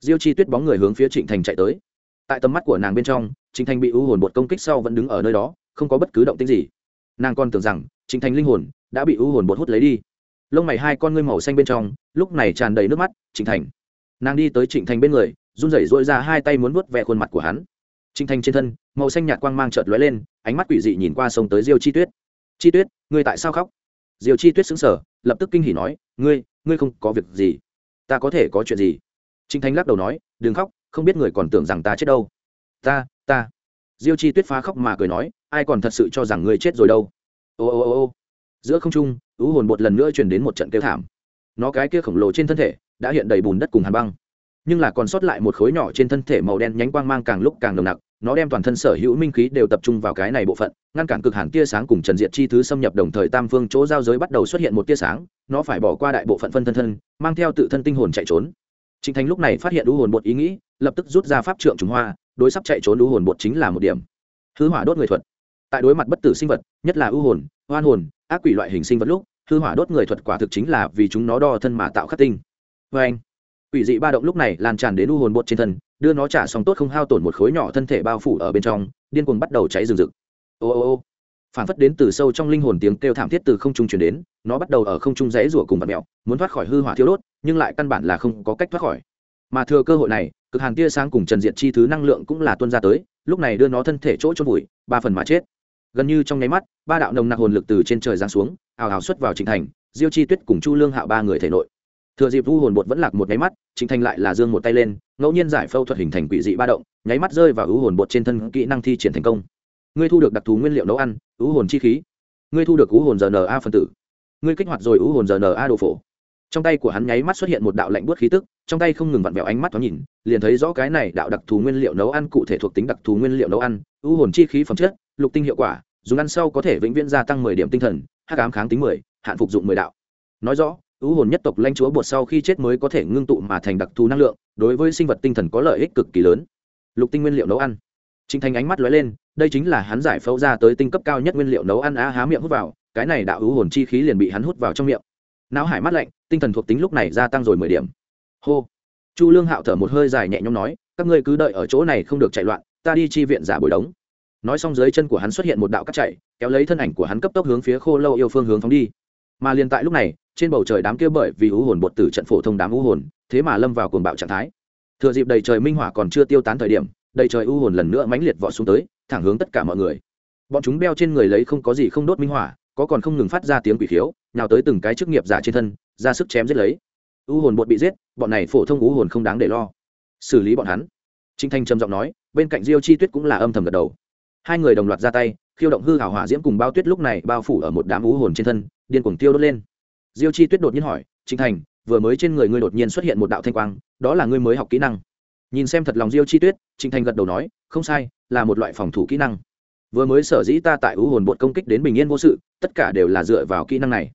Diêu chi tuyết bóng người hướng phía trịnh thành chạy tới. Tại tầm mắt của nàng bên trong, trịnh thành bị u hồn bột công kích sau vẫn đứng ở nơi đó, không có bất cứ động tích gì. Nàng còn tưởng rằng, trịnh thành linh hồn đã bị u hồn bột hút lấy đi. Lông mày hai con ngươi màu xanh bên trong, lúc này tràn đầy nước mắt, trịnh thành. Nàng đi tới trịnh thành bên người, run rẩy dội ra hai tay muốn vuốt ve khuôn mặt của hắn. Trịnh thành trên thân, màu xanh nhạt quang mang trợt lóe lên, ánh mắt quỷ dị nhìn qua sông tới diêu chi tuyết chi tuyết, ngươi tại sao khóc? Diều chi tuyết xứng sở lập tức kinh hỉ nói, ngươi ngươi không có việc gì. Ta có thể có chuyện gì? Trinh thanh lắc đầu nói, đừng khóc, không biết người còn tưởng rằng ta chết đâu. Ta ta. Diêu chi tuyết phá khóc mà cười nói, ai còn thật sự cho rằng ngươi chết rồi đâu? Ô ô ô ô. Giữa không trung ứ hồn một lần nữa chuyển đến một trận kêu thảm. Nó cái kia khổng lồ trên thân thể, đã hiện đầy bùn đất cùng hàn băng. Nhưng là còn sót lại một khối nhỏ trên thân thể màu đen nhánh quang mang càng lúc càng nồng nặc nó đem toàn thân sở hữu minh khí đều tập trung vào cái này bộ phận, ngăn cản cực hàn tia sáng cùng trần diệt chi thứ xâm nhập đồng thời tam phương chỗ giao giới bắt đầu xuất hiện một tia sáng, nó phải bỏ qua đại bộ phận phân thân thân, mang theo tự thân tinh hồn chạy trốn. Trịnh thành lúc này phát hiện đũ hồn bột ý nghĩ, lập tức rút ra pháp trượng trùng hoa, đối sắp chạy trốn đũ hồn bột chính là một điểm. Hư hỏa đốt người thuật. Tại đối mặt bất tử sinh vật, nhất là ưu hồn hoan hồn, ác quỷ loại hình sinh vật lúc, hư hỏa đốt người thuật quả thực chính là vì chúng nó đo thân mà tạo khắc tinh. Vê anh quỷ dị ba động lúc này lan tràn đến u hồn bột trên thân đưa nó trả xong tốt không hao tổn một khối nhỏ thân thể bao phủ ở bên trong, điên cuồng bắt đầu cháy rừng rực. Ô ô ô. Phản phất đến từ sâu trong linh hồn tiếng kêu thảm thiết từ không trung chuyển đến, nó bắt đầu ở không trung rẽ rủa cùng vật mẹo, muốn thoát khỏi hư hỏa thiêu đốt, nhưng lại căn bản là không có cách thoát khỏi. Mà thừa cơ hội này, cực hàn tia sáng cùng trần diệt chi thứ năng lượng cũng là tuân ra tới, lúc này đưa nó thân thể chỗ chôn vùi, ba phần mà chết. Gần như trong nháy mắt, ba đạo nồng nặc hồn lực từ trên trời giáng xuống, ào ào xuất vào trình thành, diêu chi tuyết cùng chu lương hạo ba người thể nội thừa dịp vu hồn bột vẫn lạc một nháy mắt, trịnh thành lại là dương một tay lên, ngẫu nhiên giải phẫu thuật hình thành quỷ dị ba động, nháy mắt rơi vào ưu hồn bột trên thân kỹ năng thi triển thành công. Ngươi thu được đặc thù nguyên liệu nấu ăn, ưu hồn chi khí. Ngươi thu được ưu hồn rna phân tử. Ngươi kích hoạt rồi ưu hồn rna đồ phổ. Trong tay của hắn nháy mắt xuất hiện một đạo lạnh buốt khí tức, trong tay không ngừng vặn vẹo ánh mắt thoáng nhìn, liền thấy rõ cái này đạo đặc thù nguyên liệu nấu ăn cụ thể thuộc tính đặc thù nguyên liệu nấu ăn, ưu hồn chi khí phẩm chất, lục tinh hiệu quả, dùng ăn sau có thể vĩnh viễn gia tăng mười điểm tinh thần, hắc ám kháng tính mười, hạn phục dụng mười đạo. Nói rõ u hồn nhất tộc lãnh chúa bột sau khi chết mới có thể ngưng tụ mà thành đặc thù năng lượng đối với sinh vật tinh thần có lợi ích cực kỳ lớn lục tinh nguyên liệu nấu ăn Trình Thành ánh mắt lóe lên, đây chính là hắn giải phẫu ra tới tinh cấp cao nhất nguyên liệu nấu ăn á há miệng hút vào, cái này đạo u hồn chi khí liền bị hắn hút vào trong miệng. Não hải mắt lạnh, tinh thần thuộc tính lúc này gia tăng rồi mười điểm. Hô. Chu Lương Hạo thở một hơi dài nhẹ nhõm nói, các ngươi cứ đợi ở chỗ này không được chạy loạn, ta đi chi viện giả bồi đống. Nói xong dưới chân của hắn xuất hiện một đạo cắt chạy, kéo lấy thân ảnh của hắn cấp tốc hướng phía Khô Lâu yêu phương hướng phóng đi. Mà liền tại lúc này, trên bầu trời đám kia bởi vì u hồn bột tử trận phổ thông đám u hồn, thế mà lâm vào cuồng bạo trạng thái. Thừa dịp đầy trời minh hỏa còn chưa tiêu tán thời điểm, đầy trời u hồn lần nữa mãnh liệt vọt xuống tới thẳng hướng tất cả mọi người. Bọn chúng đeo trên người lấy không có gì không đốt minh hỏa có còn không ngừng phát ra tiếng quỷ khiếu nào tới từng cái chức nghiệp giả trên thân ra sức chém giết lấy. U hồn bột bị giết bọn này phổ thông u hồn không đáng để lo. Xử lý bọn hắn. Trinh thanh trầm giọng nói bên cạnh diêu chi tuyết cũng là âm thầm gật đầu. Hai người đồng loạt ra tay khiêu động hư hảo hỏa diễm cùng bao tuyết lúc này bao phủ ở một đám u hồn trên thân điên cuồng tiêu đốt lên diêu chi tuyết đột nhiên hỏi, Trình thành, vừa mới trên người ngươi đột nhiên xuất hiện một đạo thanh quang, đó là ngươi mới học kỹ năng. Nhìn xem thật lòng diêu chi tuyết trịnh thành gật đầu nói, không sai, là một loại phòng thủ kỹ năng. Vừa mới sở dĩ ta tại ưu hồn bột công kích đến bình yên vô sự, tất cả đều là dựa vào kỹ năng này.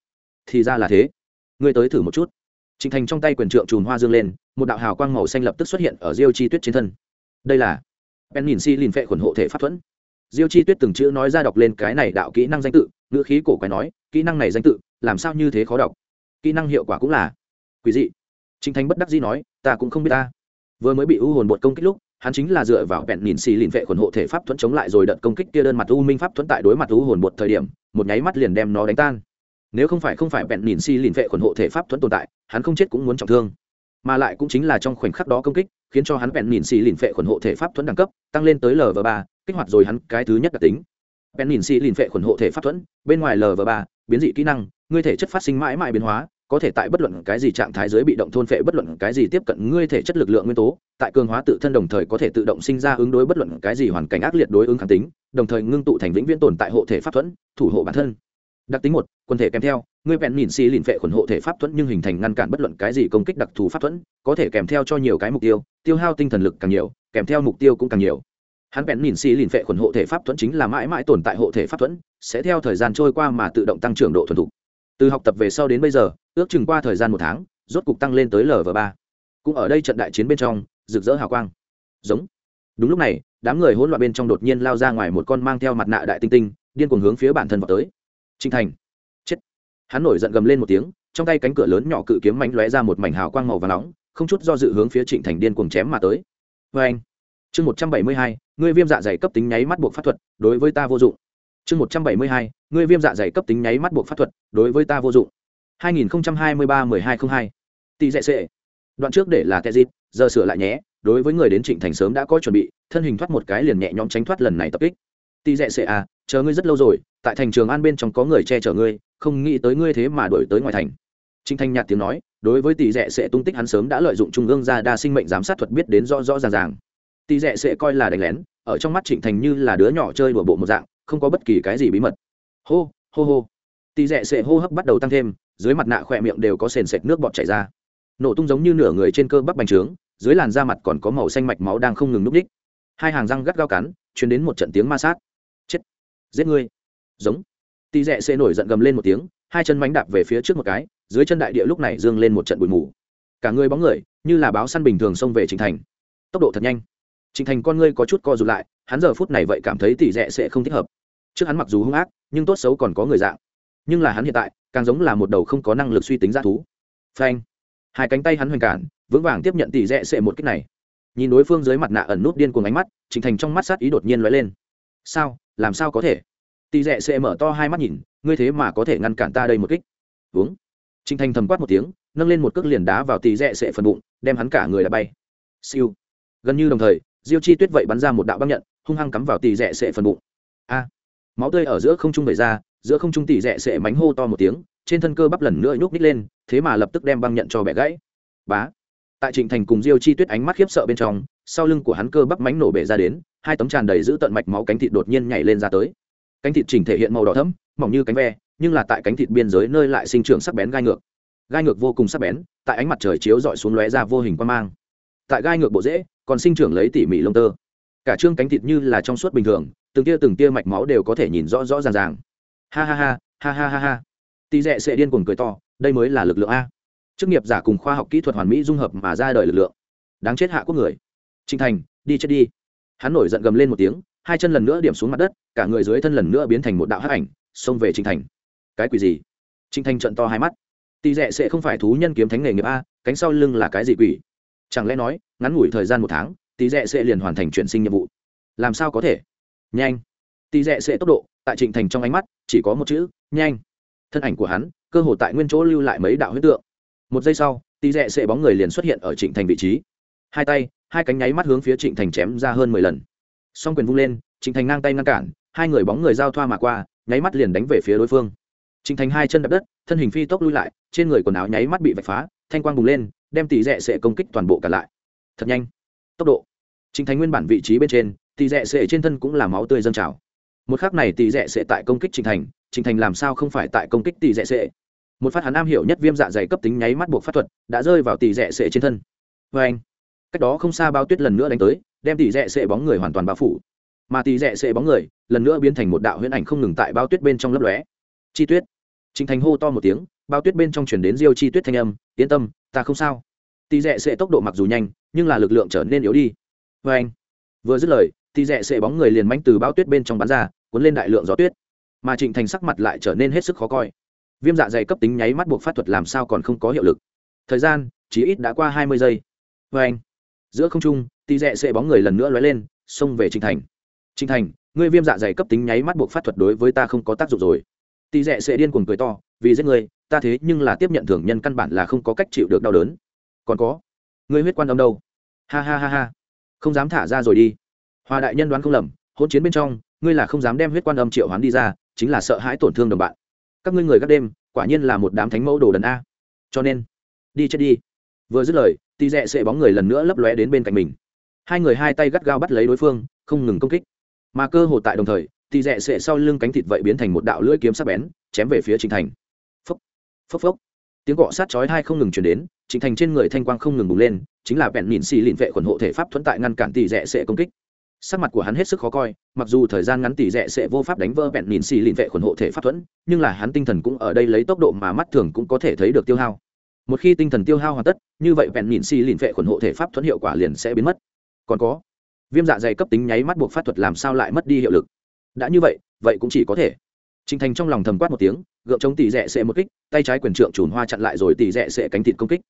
Thì ra là thế. Ngươi tới thử một chút. Trịnh thành trong tay quyền trượng chùm hoa dương lên, một đạo hào quang màu xanh lập tức xuất hiện ở diêu chi tuyết trên thân. Đây là ben nhìn si lìn phệ khuẩn hộ thể pháp thuẫn. Diêu chi tuyết từng chữ nói ra đọc lên cái này đạo kỹ năng danh tự ngữ khí cổ quái nói, kỹ năng này danh tự, làm sao như thế khó đọc? Kỹ năng hiệu quả cũng là quỷ dị. Trinh thành bất đắc dĩ nói, ta cũng không biết ta. Vừa mới bị u hồn bột công kích lúc, hắn chính là dựa vào bẹn nhìn xì lìn vệ khuẩn hộ thể pháp thuẫn chống lại rồi đợt công kích kia đơn mặt u minh pháp thuẫn tại đối mặt u hồn bột thời điểm, một nháy mắt liền đem nó đánh tan. Nếu không phải không phải bẹn nhìn xì lìn vệ khuẩn hộ thể pháp thuẫn tồn tại, hắn không chết cũng muốn trọng thương. Mà lại cũng chính là trong khoảnh khắc đó công kích, khiến cho hắn bẹn nhìn xì lìn vệ khuẩn hộ thể pháp thuẫn đẳng cấp tăng lên tới lv ba, kích hoạt rồi hắn cái thứ nhất đặc tính bèn nhìn xì lìn phệ khuẩn hộ thể pháp thuẫn, bên ngoài lv ba, biến dị kỹ năng, ngươi thể chất phát sinh mãi mãi biến hóa, có thể tại bất luận cái gì trạng thái dưới bị động thôn phệ bất luận cái gì tiếp cận ngươi thể chất lực lượng nguyên tố, tại cường hóa tự thân đồng thời có thể tự động sinh ra ứng đối bất luận cái gì hoàn cảnh ác liệt đối ứng kháng tính, đồng thời ngưng tụ thành vĩnh viễn tồn tại hộ thể pháp thuẫn, thủ hộ bản thân. Đặc tính một quân thể kèm theo, ngươi bèn nhìn xì lìn phệ khuẩn hộ thể pháp thuẫn nhưng hình thành ngăn cản bất luận cái gì công kích đặc thù pháp thuẫn, có thể kèm theo cho nhiều cái mục tiêu tiêu hao tinh thần lực càng nhiều, kèm theo mục tiêu cũng càng nhiều hắn bèn nhìn xì lìn phệ khuẩn hộ thể pháp thuẫn chính là mãi mãi tồn tại hộ thể pháp thuẫn, sẽ theo thời gian trôi qua mà tự động tăng trưởng độ thuần thục. Từ học tập về sau đến bây giờ, ước chừng qua thời gian một tháng, rốt cục tăng lên tới lv ba. Cũng ở đây trận đại chiến bên trong, rực rỡ hào quang. Giống. Đúng lúc này, đám người hỗn loạn bên trong đột nhiên lao ra ngoài một con mang theo mặt nạ đại tinh tinh, điên cuồng hướng phía bản thân vào tới. Trinh thành. Chết. Hắn nổi giận gầm lên một tiếng, trong tay cánh cửa lớn nhỏ cự kiếm mánh lóe ra một mảnh hào quang màu và nóng, không chút do dự hướng phía trịnh thành điên cuồng chém mà tới. Vê anh chương một trăm bảy mươi hai ngươi viêm dạ dày cấp tính nháy mắt buộc pháp thuật, đối với ta vô dụng. Chương một trăm bảy mươi hai, ngươi viêm dạ dày cấp tính nháy mắt buộc pháp thuật, đối với ta vô dụng. 2023-1202 tỷ dạy sệ. Đoạn trước để là tệ dịp, giờ sửa lại nhé, đối với người đến trịnh thành sớm đã có chuẩn bị, thân hình thoát một cái liền nhẹ nhõm tránh thoát lần này tập kích. Tỷ dạy sệ à chờ ngươi rất lâu rồi, tại thành trường an bên trong có người che chở ngươi, không nghĩ tới ngươi thế mà đổi tới ngoài thành. Trịnh thanh nhạt tiếng nói, đối với tỷ dẹ sệ tung tích hắn sớm đã lợi dụng trung ương gia đa sinh mệnh giám sát thuật biết đến rõ rõ ràng ràng tỷ dẹ sẽ coi là đánh lén, ở trong mắt trịnh thành như là đứa nhỏ chơi đùa bộ một dạng, không có bất kỳ cái gì bí mật. Hô hô hô. Tỷ dẹ sẽ hô hấp bắt đầu tăng thêm, dưới mặt nạ khỏe miệng đều có sền sệt nước bọt chảy ra. Nổ tung giống như nửa người trên cơ bắp bành trướng, dưới làn da mặt còn có màu xanh mạch máu đang không ngừng núp đích. Hai hàng răng gắt gao cắn chuyển đến một trận tiếng ma sát. Chết. Giết ngươi. Giống. Tì rẽ sẽ nổi giận gầm lên một tiếng, hai chân mánh đạp về phía trước một cái, dưới chân đại địa lúc này dương lên một trận bụi mù. Cả người bóng người, như là báo săn bình thường xông về trịnh thành. Tốc độ thật nhanh trịnh thành con ngươi có chút co rụt lại, hắn giờ phút này vậy cảm thấy tỷ rẽ sẽ không thích hợp. Trước hắn mặc dù hung ác, nhưng tốt xấu còn có người dạng. Nhưng là hắn hiện tại, càng giống là một đầu không có năng lực suy tính dã thú. Phanh. Hai cánh tay hắn hoành cản, vững vàng tiếp nhận tỷ rẽ sẽ một kích này. Nhìn đối phương dưới mặt nạ ẩn nút điên cuồng ánh mắt trịnh thành trong mắt sát ý đột nhiên lóe lên. Sao? Làm sao có thể? Tỷ rẽ sẽ mở to hai mắt nhìn, ngươi thế mà có thể ngăn cản ta đây một kích. Uống trịnh thành thầm quát một tiếng, nâng lên một cước liền đá vào tỷ rẽ sẽ phần bụng, đem hắn cả người đã bay. Siêu. Gần như đồng thời diêu chi tuyết vậy bắn ra một đạo băng nhận, hung hăng cắm vào tỷ rẽ sệ phần bụng. A! Máu tươi ở giữa không trung bày ra, giữa không trung tỷ rẽ sệ mánh hô to một tiếng, trên thân cơ bắp lần nữa nhúc ních lên, thế mà lập tức đem băng nhận cho bẻ gãy. Bá! Tại trịnh thành cùng diêu chi tuyết ánh mắt khiếp sợ bên trong, sau lưng của hắn cơ bắp mánh nổ bể ra đến, hai tấm tràn đầy giữ tận mạch máu cánh thịt đột nhiên nhảy lên ra tới. Cánh thịt chỉnh thể hiện màu đỏ thẫm, mỏng như cánh ve, nhưng là tại cánh thịt biên giới nơi lại sinh trưởng sắc bén gai ngược. Gai ngược vô cùng sắc bén, tại ánh mặt trời chiếu dọi xuống lóe ra vô hình quan mang. Tại gai ngược bộ rễ còn sinh trưởng lấy tỉ mỉ lông tơ. Cả trương cánh thịt như là trong suốt bình thường, từng tia từng tia mạch máu đều có thể nhìn rõ rõ ràng ràng. Ha ha ha ha ha ha ha. Tì rẽ sẽ điên cuồng cười to, đây mới là lực lượng a. Chức nghiệp giả cùng khoa học kỹ thuật hoàn mỹ dung hợp mà ra đời lực lượng. Đáng chết hạ quốc người. Trinh thành, đi chết đi. Hắn nổi giận gầm lên một tiếng, hai chân lần nữa điểm xuống mặt đất, cả người dưới thân lần nữa biến thành một đạo hắc ảnh, xông về trinh thành. Cái quỷ gì? Trinh thành trận to hai mắt. Tì rẽ sẽ không phải thú nhân kiếm thánh nghề nghiệp a, cánh sau lưng là cái gì quỷ? Chẳng lẽ nói, ngắn ngủi thời gian một tháng tỷ dẹ sẽ liền hoàn thành chuyển sinh nhiệm vụ? Làm sao có thể? Nhanh. Tỷ dẹ sẽ tốc độ, tại trịnh thành trong ánh mắt, chỉ có một chữ, nhanh. Thân ảnh của hắn, cơ hồ tại nguyên chỗ lưu lại mấy đạo huyết tượng. Một giây sau tỷ dẹ sẽ bóng người liền xuất hiện ở trịnh thành vị trí. Hai tay, hai cánh nháy mắt hướng phía trịnh thành chém ra hơn mười lần. Song quyền vung lên, trịnh thành ngang tay ngăn cản, hai người bóng người giao thoa mà qua, nháy mắt liền đánh về phía đối phương. Trịnh thành hai chân đập đất, thân hình phi tốc lui lại, trên người quần áo nháy mắt bị vạch phá, thanh quang bùng lên đem tỷ rẽ sẽ công kích toàn bộ cả lại. Thật nhanh. Tốc độ. Chính thành nguyên bản vị trí bên trên tỷ rẽ sẽ trên thân cũng là máu tươi dâng trào. Một khắc này tỷ rẽ sẽ tại công kích Trình thành Trình thành làm sao không phải tại công kích tỷ rẽ sẽ một phát hắn am hiểu nhất viêm dạ dày cấp tính nháy mắt buộc pháp thuật, đã rơi vào tỷ rẽ sẽ trên thân. Vê anh, cách đó không xa bao tuyết lần nữa đánh tới, đem tỷ rẽ sẽ bóng người hoàn toàn bao phủ. Mà tỷ rẽ sẽ bóng người, lần nữa biến thành một đạo huyễn ảnh không ngừng tại bao tuyết bên trong lấp lóe. Chi tuyết. Trình thành hô to một tiếng bao tuyết bên trong chuyển đến diêu chi tuyết thanh âm, yên tâm, ta không sao. Tì rẽ sẽ tốc độ mặc dù nhanh, nhưng là lực lượng trở nên yếu đi. Vê anh. Vừa dứt lời, Tì rẽ sẽ bóng người liền manh từ bao tuyết bên trong bắn ra, cuốn lên đại lượng gió tuyết. Mà trịnh thành sắc mặt lại trở nên hết sức khó coi. Viêm dạ dày cấp tính nháy mắt buộc phát thuật làm sao còn không có hiệu lực. Thời gian, chỉ ít đã qua hai mươi giây. Vê anh. Giữa không trung, Tì rẽ sẽ bóng người lần nữa lóe lên, xông về trịnh thành. Trịnh thành, ngươi viêm dạ dày cấp tính nháy mắt buộc phát thuật đối với ta không có tác dụng rồi. Tì rẽ sẽ điên cuồng cười to, vì giết ngươi ta thế nhưng là tiếp nhận thường nhân căn bản là không có cách chịu được đau đớn. Còn có, ngươi huyết quan âm đâu? Ha ha ha ha. Không dám thả ra rồi đi. Hòa đại nhân đoán không lầm, hỗn chiến bên trong, ngươi là không dám đem huyết quan âm triệu hoán đi ra, chính là sợ hãi tổn thương đồng bạn. Các ngươi người gác đêm, quả nhiên là một đám thánh mẫu đồ đần a. Cho nên, đi chết đi. Vừa dứt lời tì rẽ Sệ bóng người lần nữa lấp lóe đến bên cạnh mình. Hai người hai tay gắt gao bắt lấy đối phương, không ngừng công kích. Mà cơ hồ tại đồng thời tì rẽ Sệ sau lưng cánh thịt vậy biến thành một đạo lưỡi kiếm sắc bén, chém về phía Trình thành phốc phốc. Tiếng cọ sát chói hai không ngừng chuyển đến chính thành trên người thanh quang không ngừng bùng lên chính là vẹn mìn xì lịn vệ khuẩn hộ thể pháp thuẫn tại ngăn cản tỷ rẽ sẽ công kích. Sắc mặt của hắn hết sức khó coi mặc dù thời gian ngắn tỷ rẽ sẽ vô pháp đánh vỡ vẹn mìn xì lịn vệ khuẩn hộ thể pháp thuẫn nhưng là hắn tinh thần cũng ở đây lấy tốc độ mà mắt thường cũng có thể thấy được tiêu hao. Một khi tinh thần tiêu hao hoàn tất như vậy vẹn mìn xì lịn vệ khuẩn hộ thể pháp thuẫn hiệu quả liền sẽ biến mất. Còn có viêm dạ dày cấp tính nháy mắt buộc pháp thuật làm sao lại mất đi hiệu lực? Đã như vậy vậy cũng chỉ có thể. Trình Thành trong lòng thầm quát một tiếng, gượng chống tỷ rẽ sẽ một kích, tay trái quyền trượng chùn hoa chặn lại rồi tỷ rẽ sẽ cánh thịt công kích.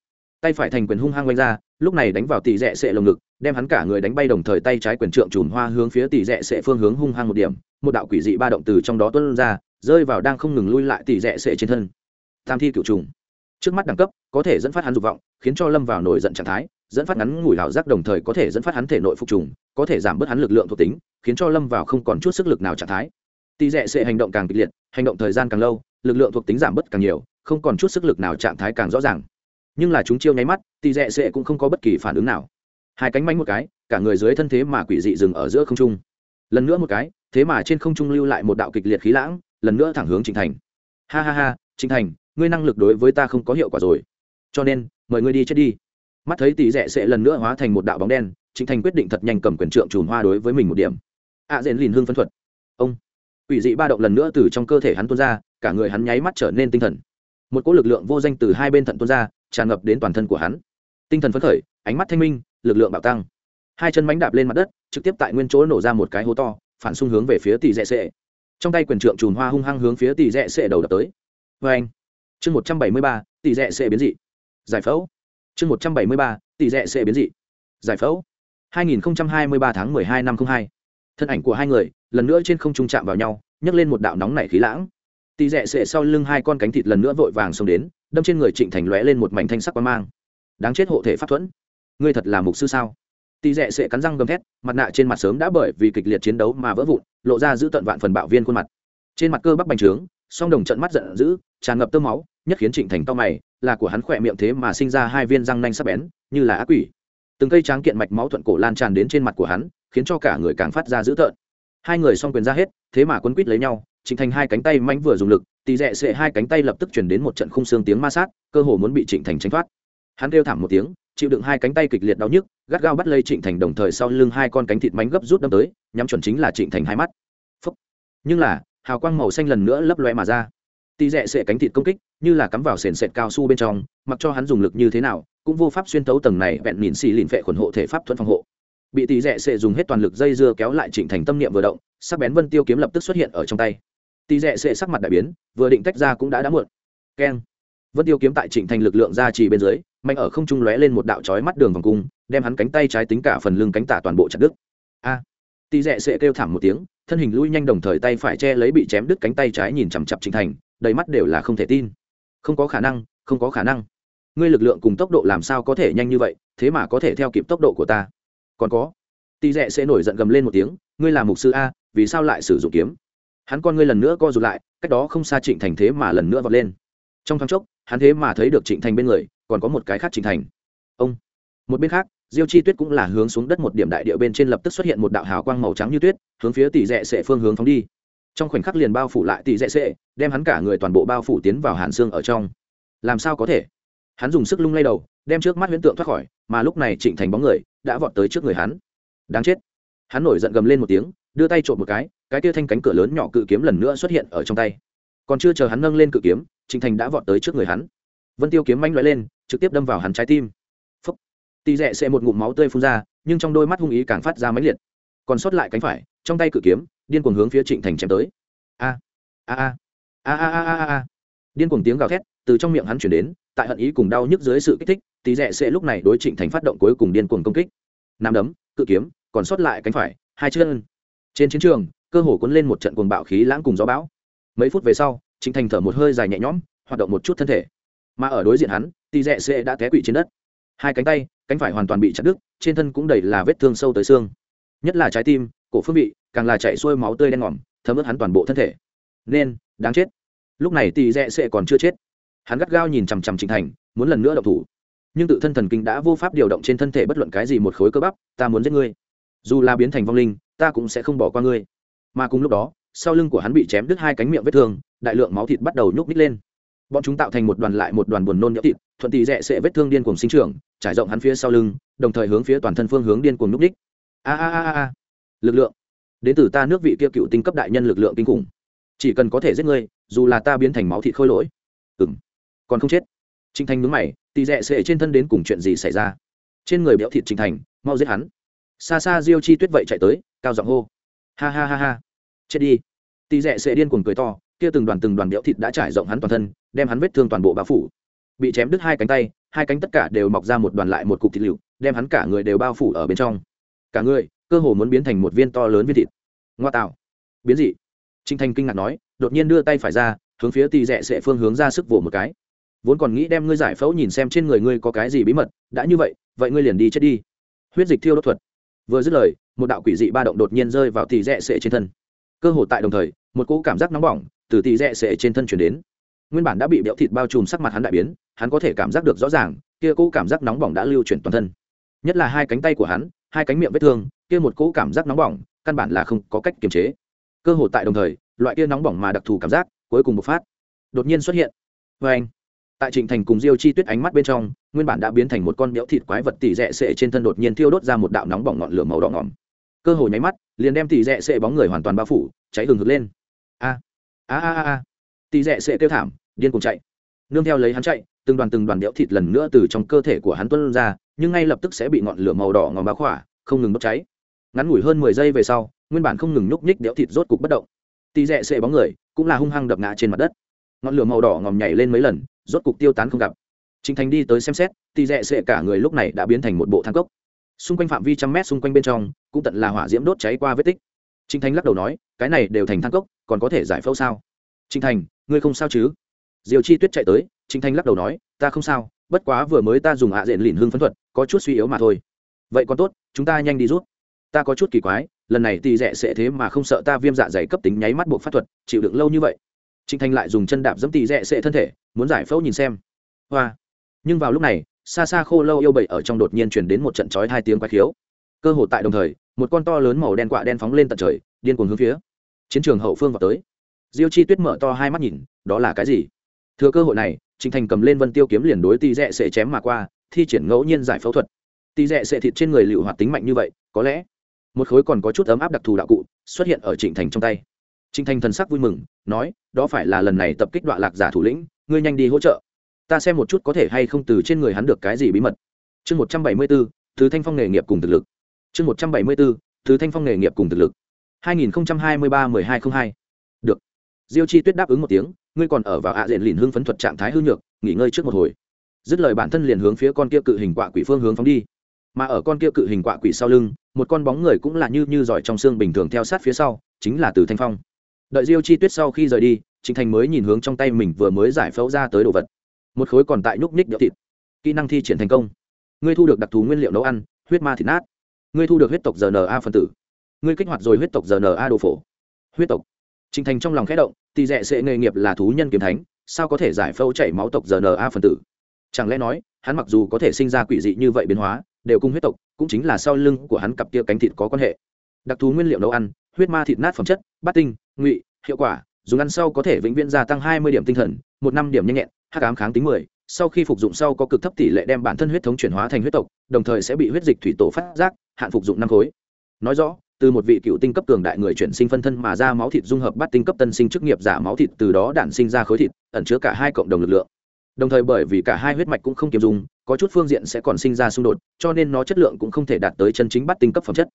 Tay phải thành quyền hung hăng quanh ra, lúc này đánh vào tỷ rẽ sẽ lồng ngực, đem hắn cả người đánh bay đồng thời tay trái quyền trượng chùn hoa hướng phía tỷ rẽ sẽ phương hướng hung hăng một điểm, một đạo quỷ dị ba động từ trong đó tuôn ra, rơi vào đang không ngừng lui lại tỷ rẽ sẽ trên thân. Tam thi cựu trùng. Trước mắt đẳng cấp, có thể dẫn phát hắn dục vọng, khiến cho lâm vào nổi giận trạng thái, dẫn phát ngắn ngủi hảo giác đồng thời có thể dẫn phát hắn thể nội phục trùng, có thể giảm bớt hắn lực lượng thuộc tính, khiến cho lâm vào không còn chút sức lực nào trạng thái tỷ rẽ sẽ hành động càng kịch liệt hành động thời gian càng lâu lực lượng thuộc tính giảm bớt càng nhiều không còn chút sức lực nào trạng thái càng rõ ràng. Nhưng là chúng chiêu nháy mắt tỷ rẽ sẽ cũng không có bất kỳ phản ứng nào. Hai cánh mánh một cái cả người dưới thân thế mà quỷ dị dừng ở giữa không trung. Lần nữa một cái thế mà trên không trung lưu lại một đạo kịch liệt khí lãng lần nữa thẳng hướng trịnh thành. Ha ha ha trịnh thành ngươi năng lực đối với ta không có hiệu quả rồi. Cho nên mời ngươi đi chết đi. Mắt thấy tỷ rẽ sẽ lần nữa hóa thành một đạo bóng đen trịnh thành quyết định thật nhanh cầm quyền trượng trùn hoa đối với mình một điểm. Ạ à, dện lìn hương phân thuật. Ông Quỷ dị ba động lần nữa từ trong cơ thể hắn tuôn ra, cả người hắn nháy mắt trở nên tinh thần. Một cỗ lực lượng vô danh từ hai bên thận tuôn ra, tràn ngập đến toàn thân của hắn. Tinh thần phấn khởi, ánh mắt thanh minh, lực lượng bạo tăng. Hai chân mánh đạp lên mặt đất, trực tiếp tại nguyên chỗ nổ ra một cái hố to, phản xung hướng về phía tỷ rẽ sệ. Trong tay quyền trượng chùm hoa hung hăng hướng phía tỷ rẽ sệ đầu đập tới. Oeng. Chương một trăm bảy mươi ba, tỷ rẽ sệ biến dị. Giải phẫu. Chương một trăm bảy mươi ba, tỷ rẽ sệ biến dị. Giải phẫu. 2023 tháng 12 năm 02. thân ảnh của hai người lần nữa trên không trung chạm vào nhau nhấc lên một đạo nóng nảy khí lãng tỳ rẽ sệ sau lưng hai con cánh thịt lần nữa vội vàng xông đến, đâm trên người trịnh thành lóe lên một mảnh thanh sắc quang mang. Đáng chết hộ thể pháp thuẫn. Ngươi thật là mục sư sao? Tỳ rẽ sệ cắn răng gầm thét, mặt nạ trên mặt sớm đã bởi vì kịch liệt chiến đấu mà vỡ vụn, lộ ra giữ tận vạn phần bạo viên khuôn mặt. Trên mặt cơ bắp bành trướng, song đồng trận mắt giận dữ, tràn ngập tơ máu, nhất khiến trịnh thành to mày, là của hắn khỏe miệng thế mà sinh ra hai viên răng nanh sắc bén, như là ác quỷ. Từng cây tráng kiện mạch máu thuận cổ lan tràn đến trên mặt của hắn, khiến cho cả người càng phát ra dữ tợn. Hai người song quyền ra hết, thế mà quấn quýt lấy nhau trịnh thành hai cánh tay manh vừa dùng lực Tỷ rẽ sệ hai cánh tay lập tức chuyển đến một trận khung xương tiếng ma sát, cơ hồ muốn bị trịnh thành tránh thoát. Hắn kêu thảm một tiếng, chịu đựng hai cánh tay kịch liệt đau nhức, gắt gao bắt lây trịnh thành đồng thời sau lưng hai con cánh thịt mánh gấp rút đâm tới, nhắm chuẩn chính là trịnh thành hai mắt. Phúc. nhưng là, hào quang màu xanh lần nữa lấp loe mà ra. Tỷ rẽ sệ cánh thịt công kích, như là cắm vào sền sệt cao su bên trong, mặc cho hắn dùng lực như thế nào, cũng vô pháp xuyên tấu tầng này vẹn mịn xì lìn phệ khuẩn hộ thể pháp thuận phòng hộ. Bị tỷ rẽ sệ dùng hết toàn lực dây dưa kéo lại trịnh thành tâm niệm vừa động, sắc bén vân tiêu kiếm lập tức xuất hiện ở trong tay tỷ rẽ Sẽ sắc mặt đại biến vừa định tách ra cũng đã đã muộn. Keng. Vân tiêu kiếm tại trịnh thành lực lượng ra trì bên dưới mạnh ở không trung lóe lên một đạo chói mắt đường vòng cung đem hắn cánh tay trái tính cả phần lưng cánh tả toàn bộ chặt đứt. A. À, tỷ rẽ Sẽ kêu thảm một tiếng thân hình lui nhanh đồng thời tay phải che lấy bị chém đứt cánh tay trái nhìn chằm chặp trịnh thành đầy mắt đều là không thể tin. Không có khả năng không có khả năng. Ngươi lực lượng cùng tốc độ làm sao có thể nhanh như vậy thế mà có thể theo kịp tốc độ của ta. Còn có. Tỷ rẽ sẽ nổi giận gầm lên một tiếng ngươi là mục sư a vì sao lại sử dụng kiếm? Hắn con ngươi lần nữa co rụt lại, cách đó không xa trịnh thành thế mà lần nữa vọt lên. Trong thoáng chốc, hắn thế mà thấy được trịnh thành bên người, còn có một cái khác trịnh thành. Ông! Một bên khác, diêu chi tuyết cũng là hướng xuống đất một điểm đại địa bên trên lập tức xuất hiện một đạo hào quang màu trắng như tuyết, hướng phía tỷ rẽ sệ phương hướng phóng đi. Trong khoảnh khắc liền bao phủ lại tỷ rẽ sệ, đem hắn cả người toàn bộ bao phủ tiến vào hàn xương ở trong. Làm sao có thể? Hắn dùng sức lung lay đầu, đem trước mắt huyễn tượng thoát khỏi, mà lúc này trịnh thành bóng người đã vọt tới trước người hắn. Đáng chết! Hắn nổi giận gầm lên một tiếng, đưa tay trộm một cái cái tia thanh cánh cửa lớn nhỏ cự kiếm lần nữa xuất hiện ở trong tay. Còn chưa chờ hắn nâng lên cự kiếm trịnh thành đã vọt tới trước người hắn. Vân tiêu kiếm manh loại lên, trực tiếp đâm vào hắn trái tim. Phấp tì rẽ sẽ một ngụm máu tươi phun ra, nhưng trong đôi mắt hung ý càng phát ra mãnh liệt. Còn sót lại cánh phải, trong tay cự kiếm, điên cuồng hướng phía trịnh thành chém tới. A. A a. A a a a a điên cuồng tiếng gào thét từ trong miệng hắn chuyển đến, tại hận ý cùng đau nhức dưới sự kích thích tí rẽ sẽ lúc này đối trịnh thành phát động cuối cùng điên cuồng công kích. Nam đấm, cự kiếm, còn sót lại cánh phải, hai chân. Trên chiến trường cơ hồ cuốn lên một trận cuồng bạo khí lãng cùng gió bão. Mấy phút về sau, trịnh thành thở một hơi dài nhẹ nhõm, hoạt động một chút thân thể. Mà ở đối diện hắn Tì rẽ sẽ đã té quỵ trên đất. Hai cánh tay, cánh phải hoàn toàn bị chặt đứt, trên thân cũng đầy là vết thương sâu tới xương. Nhất là trái tim, cổ phương vị, càng là chạy xuôi máu tươi đen ngòm, thấm ướt hắn toàn bộ thân thể. Nên, đáng chết. Lúc này Tì rẽ sẽ còn chưa chết. Hắn gắt gao nhìn chằm chằm trịnh thành, muốn lần nữa động thủ. Nhưng tự thân thần kinh đã vô pháp điều động trên thân thể bất luận cái gì một khối cơ bắp, ta muốn giết ngươi. Dù là biến thành vong linh, ta cũng sẽ không bỏ qua ngươi mà cùng lúc đó, sau lưng của hắn bị chém đứt hai cánh miệng vết thương, đại lượng máu thịt bắt đầu nhúc ních lên. Bọn chúng tạo thành một đoàn lại một đoàn buồn nôn nhỡ thịt, thuận tì rẽ sẽ vết thương điên cuồng sinh trưởng, trải rộng hắn phía sau lưng, đồng thời hướng phía toàn thân phương hướng điên cuồng nhúc ních a a a a lực lượng. Đến từ ta nước vị kia cựu tinh cấp đại nhân lực lượng kinh khủng. Chỉ cần có thể giết ngươi, dù là ta biến thành máu thịt khôi lỗi. Ừng còn không chết. Trinh thành nhướng mày, tì rẽ sệ trên thân đến cùng chuyện gì xảy ra? Trên người béo thịt trinh thành, mau giết hắn. Xa xa diêu chi tuyết vậy chạy tới, cao giọng hô. Ha ha ha ha chết đi. Tì rẽ sẽ điên cuồng cười to, kia từng đoàn từng đoàn đẽo thịt đã trải rộng hắn toàn thân, đem hắn vết thương toàn bộ bao phủ. Bị chém đứt hai cánh tay, hai cánh tất cả đều mọc ra một đoàn lại một cục thịt lựu, đem hắn cả người đều bao phủ ở bên trong. Cả người, cơ hồ muốn biến thành một viên to lớn viên thịt. Ngoa tạo. Biến dị. Trinh thành kinh ngạc nói, đột nhiên đưa tay phải ra, hướng phía tì rẽ sẽ phương hướng ra sức vỗ một cái. Vốn còn nghĩ đem ngươi giải phẫu nhìn xem trên người ngươi có cái gì bí mật, đã như vậy vậy ngươi liền đi chết đi. Huyết dịch thiêu đốt thuật. Vừa dứt lời, một đạo quỷ dị ba động đột nhiên rơi vào tì rẽ sệ trên thân cơ hồ tại đồng thời, một cỗ cảm giác nóng bỏng từ tì rẽ sệ trên thân chuyển đến. Nguyên bản đã bị béo thịt bao trùm sắc mặt hắn đại biến, hắn có thể cảm giác được rõ ràng, kia cỗ cảm giác nóng bỏng đã lưu chuyển toàn thân. Nhất là hai cánh tay của hắn, hai cánh miệng vết thương, kia một cỗ cảm giác nóng bỏng, căn bản là không có cách kiềm chế. Cơ hội tại đồng thời, loại kia nóng bỏng mà đặc thù cảm giác cuối cùng bộc phát, đột nhiên xuất hiện. Vê anh, tại trịnh thành cùng diêu chi tuyết ánh mắt bên trong, nguyên bản đã biến thành một con béo thịt quái vật tỉ rẽ sệ trên thân đột nhiên thiêu đốt ra một đạo nóng bỏng ngọn lửa màu đỏ ngỏm cơ hội nháy mắt liền đem tỷ rẽ sệ bóng người hoàn toàn bao phủ cháy hừng hực lên. A a a a tỷ rẽ sệ kêu thảm điên cùng chạy. Nương theo lấy hắn chạy từng đoàn từng đoàn đẽo thịt lần nữa từ trong cơ thể của hắn tuân ra nhưng ngay lập tức sẽ bị ngọn lửa màu đỏ ngòm bao khỏa không ngừng bốc cháy. Ngắn ngủi hơn mười giây về sau nguyên bản không ngừng nhúc nhích đẽo thịt rốt cục bất động. Tỷ rẽ sệ bóng người cũng là hung hăng đập ngã trên mặt đất. Ngọn lửa màu đỏ ngòm nhảy lên mấy lần rốt cục tiêu tán không gặp. Trình Thành đi tới xem xét, tỷ rẽ sệ cả người lúc này đã biến thành một bộ thang cốc xung quanh phạm vi trăm mét xung quanh bên trong, cũng tận là hỏa diễm đốt cháy qua vết tích. Trinh thành lắc đầu nói, cái này đều thành thang cốc, còn có thể giải phẫu sao? Trinh thành, ngươi không sao chứ? Diều chi tuyết chạy tới trinh thành lắc đầu nói, ta không sao, bất quá vừa mới ta dùng ạ diện lìn hương phấn thuật, có chút suy yếu mà thôi. Vậy còn tốt, chúng ta nhanh đi rút. Ta có chút kỳ quái, lần này tì rẽ sẽ thế mà không sợ ta viêm dạ dày cấp tính nháy mắt buộc pháp thuật, chịu đựng lâu như vậy. Trinh thanh lại dùng chân đạp dẫm tì rẽ sẽ thân thể, muốn giải phẫu nhìn xem. Hoa. Nhưng vào lúc này xa xa khô lâu yêu bậy ở trong đột nhiên chuyển đến một trận chói hai tiếng quái khiếu. Cơ hội tại đồng thời, một con to lớn màu đen quạ đen phóng lên tận trời, điên cuồng hướng phía chiến trường hậu phương vào tới. Diêu chi tuyết mở to hai mắt nhìn, đó là cái gì? Thừa cơ hội này trịnh thành cầm lên vân tiêu kiếm liền đối tì rẽ sẽ chém mà qua, thi triển ngẫu nhiên giải phẫu thuật. Tì rẽ sẽ thịt trên người liệu hoạt tính mạnh như vậy, có lẽ một khối còn có chút ấm áp đặc thù đạo cụ xuất hiện ở trịnh thành trong tay. Trịnh thành thần sắc vui mừng, nói, đó phải là lần này tập kích đoạn lạc giả thủ lĩnh, ngươi nhanh đi hỗ trợ ta xem một chút có thể hay không từ trên người hắn được cái gì bí mật. Chương một trăm bảy mươi bốn, thứ thanh phong nghề nghiệp cùng thực lực. Chương một trăm bảy mươi bốn, thứ thanh phong nghề nghiệp cùng thực lực. Hai nghìn hai mươi ba mười hai không hai. Được. Diêu chi tuyết đáp ứng một tiếng, ngươi còn ở vào ạ diện lìn hưng phấn thuật trạng thái hư nhược, nghỉ ngơi trước một hồi. Dứt lời bản thân liền hướng phía con kia cự hình quạ quỷ phương hướng phóng đi. Mà ở con kia cự hình quạ quỷ sau lưng, một con bóng người cũng là như như giỏi trong xương bình thường theo sát phía sau, chính là từ thanh phong. Đợi diêu chi tuyết sau khi rời đi, trịnh thành mới nhìn hướng trong tay mình vừa mới giải phẫu ra tới đồ vật một khối còn tại nhúc ních đỡ thịt. Kỹ năng thi triển thành công. Ngươi thu được đặc thù nguyên liệu nấu ăn, huyết ma thịt nát. Ngươi thu được huyết tộc rna phân tử. Ngươi kích hoạt rồi huyết tộc rna đồ phổ. Huyết tộc. Trình thành trong lòng khẽ động tỷ rẽ sẽ nghề nghiệp là thú nhân kiếm thánh, sao có thể giải phẫu chảy máu tộc rna phân tử? Chẳng lẽ nói, hắn mặc dù có thể sinh ra quỷ dị như vậy biến hóa, đều cung huyết tộc, cũng chính là sau lưng của hắn cặp kia cánh thịt có quan hệ. Đặc thù nguyên liệu nấu ăn, huyết ma thịt nát phẩm chất, bát tinh, ngụy, hiệu quả, dùng ăn sau có thể vĩnh viễn gia tăng hai mươi điểm tinh thần, một năm điểm nhanh nhẹn hắc ám kháng tính mười, sau khi phục dụng sau có cực thấp tỷ lệ đem bản thân huyết thống chuyển hóa thành huyết tộc, đồng thời sẽ bị huyết dịch thủy tổ phát giác, hạn phục dụng năm khối. Nói rõ, từ một vị cựu tinh cấp cường đại người chuyển sinh phân thân mà ra máu thịt dung hợp bắt tinh cấp tân sinh chức nghiệp giả máu thịt từ đó đản sinh ra khối thịt, ẩn chứa cả hai cộng đồng lực lượng. Đồng thời bởi vì cả hai huyết mạch cũng không kiềm dùng có chút phương diện sẽ còn sinh ra xung đột, cho nên nó chất lượng cũng không thể đạt tới chân chính bắt tinh cấp phẩm chất.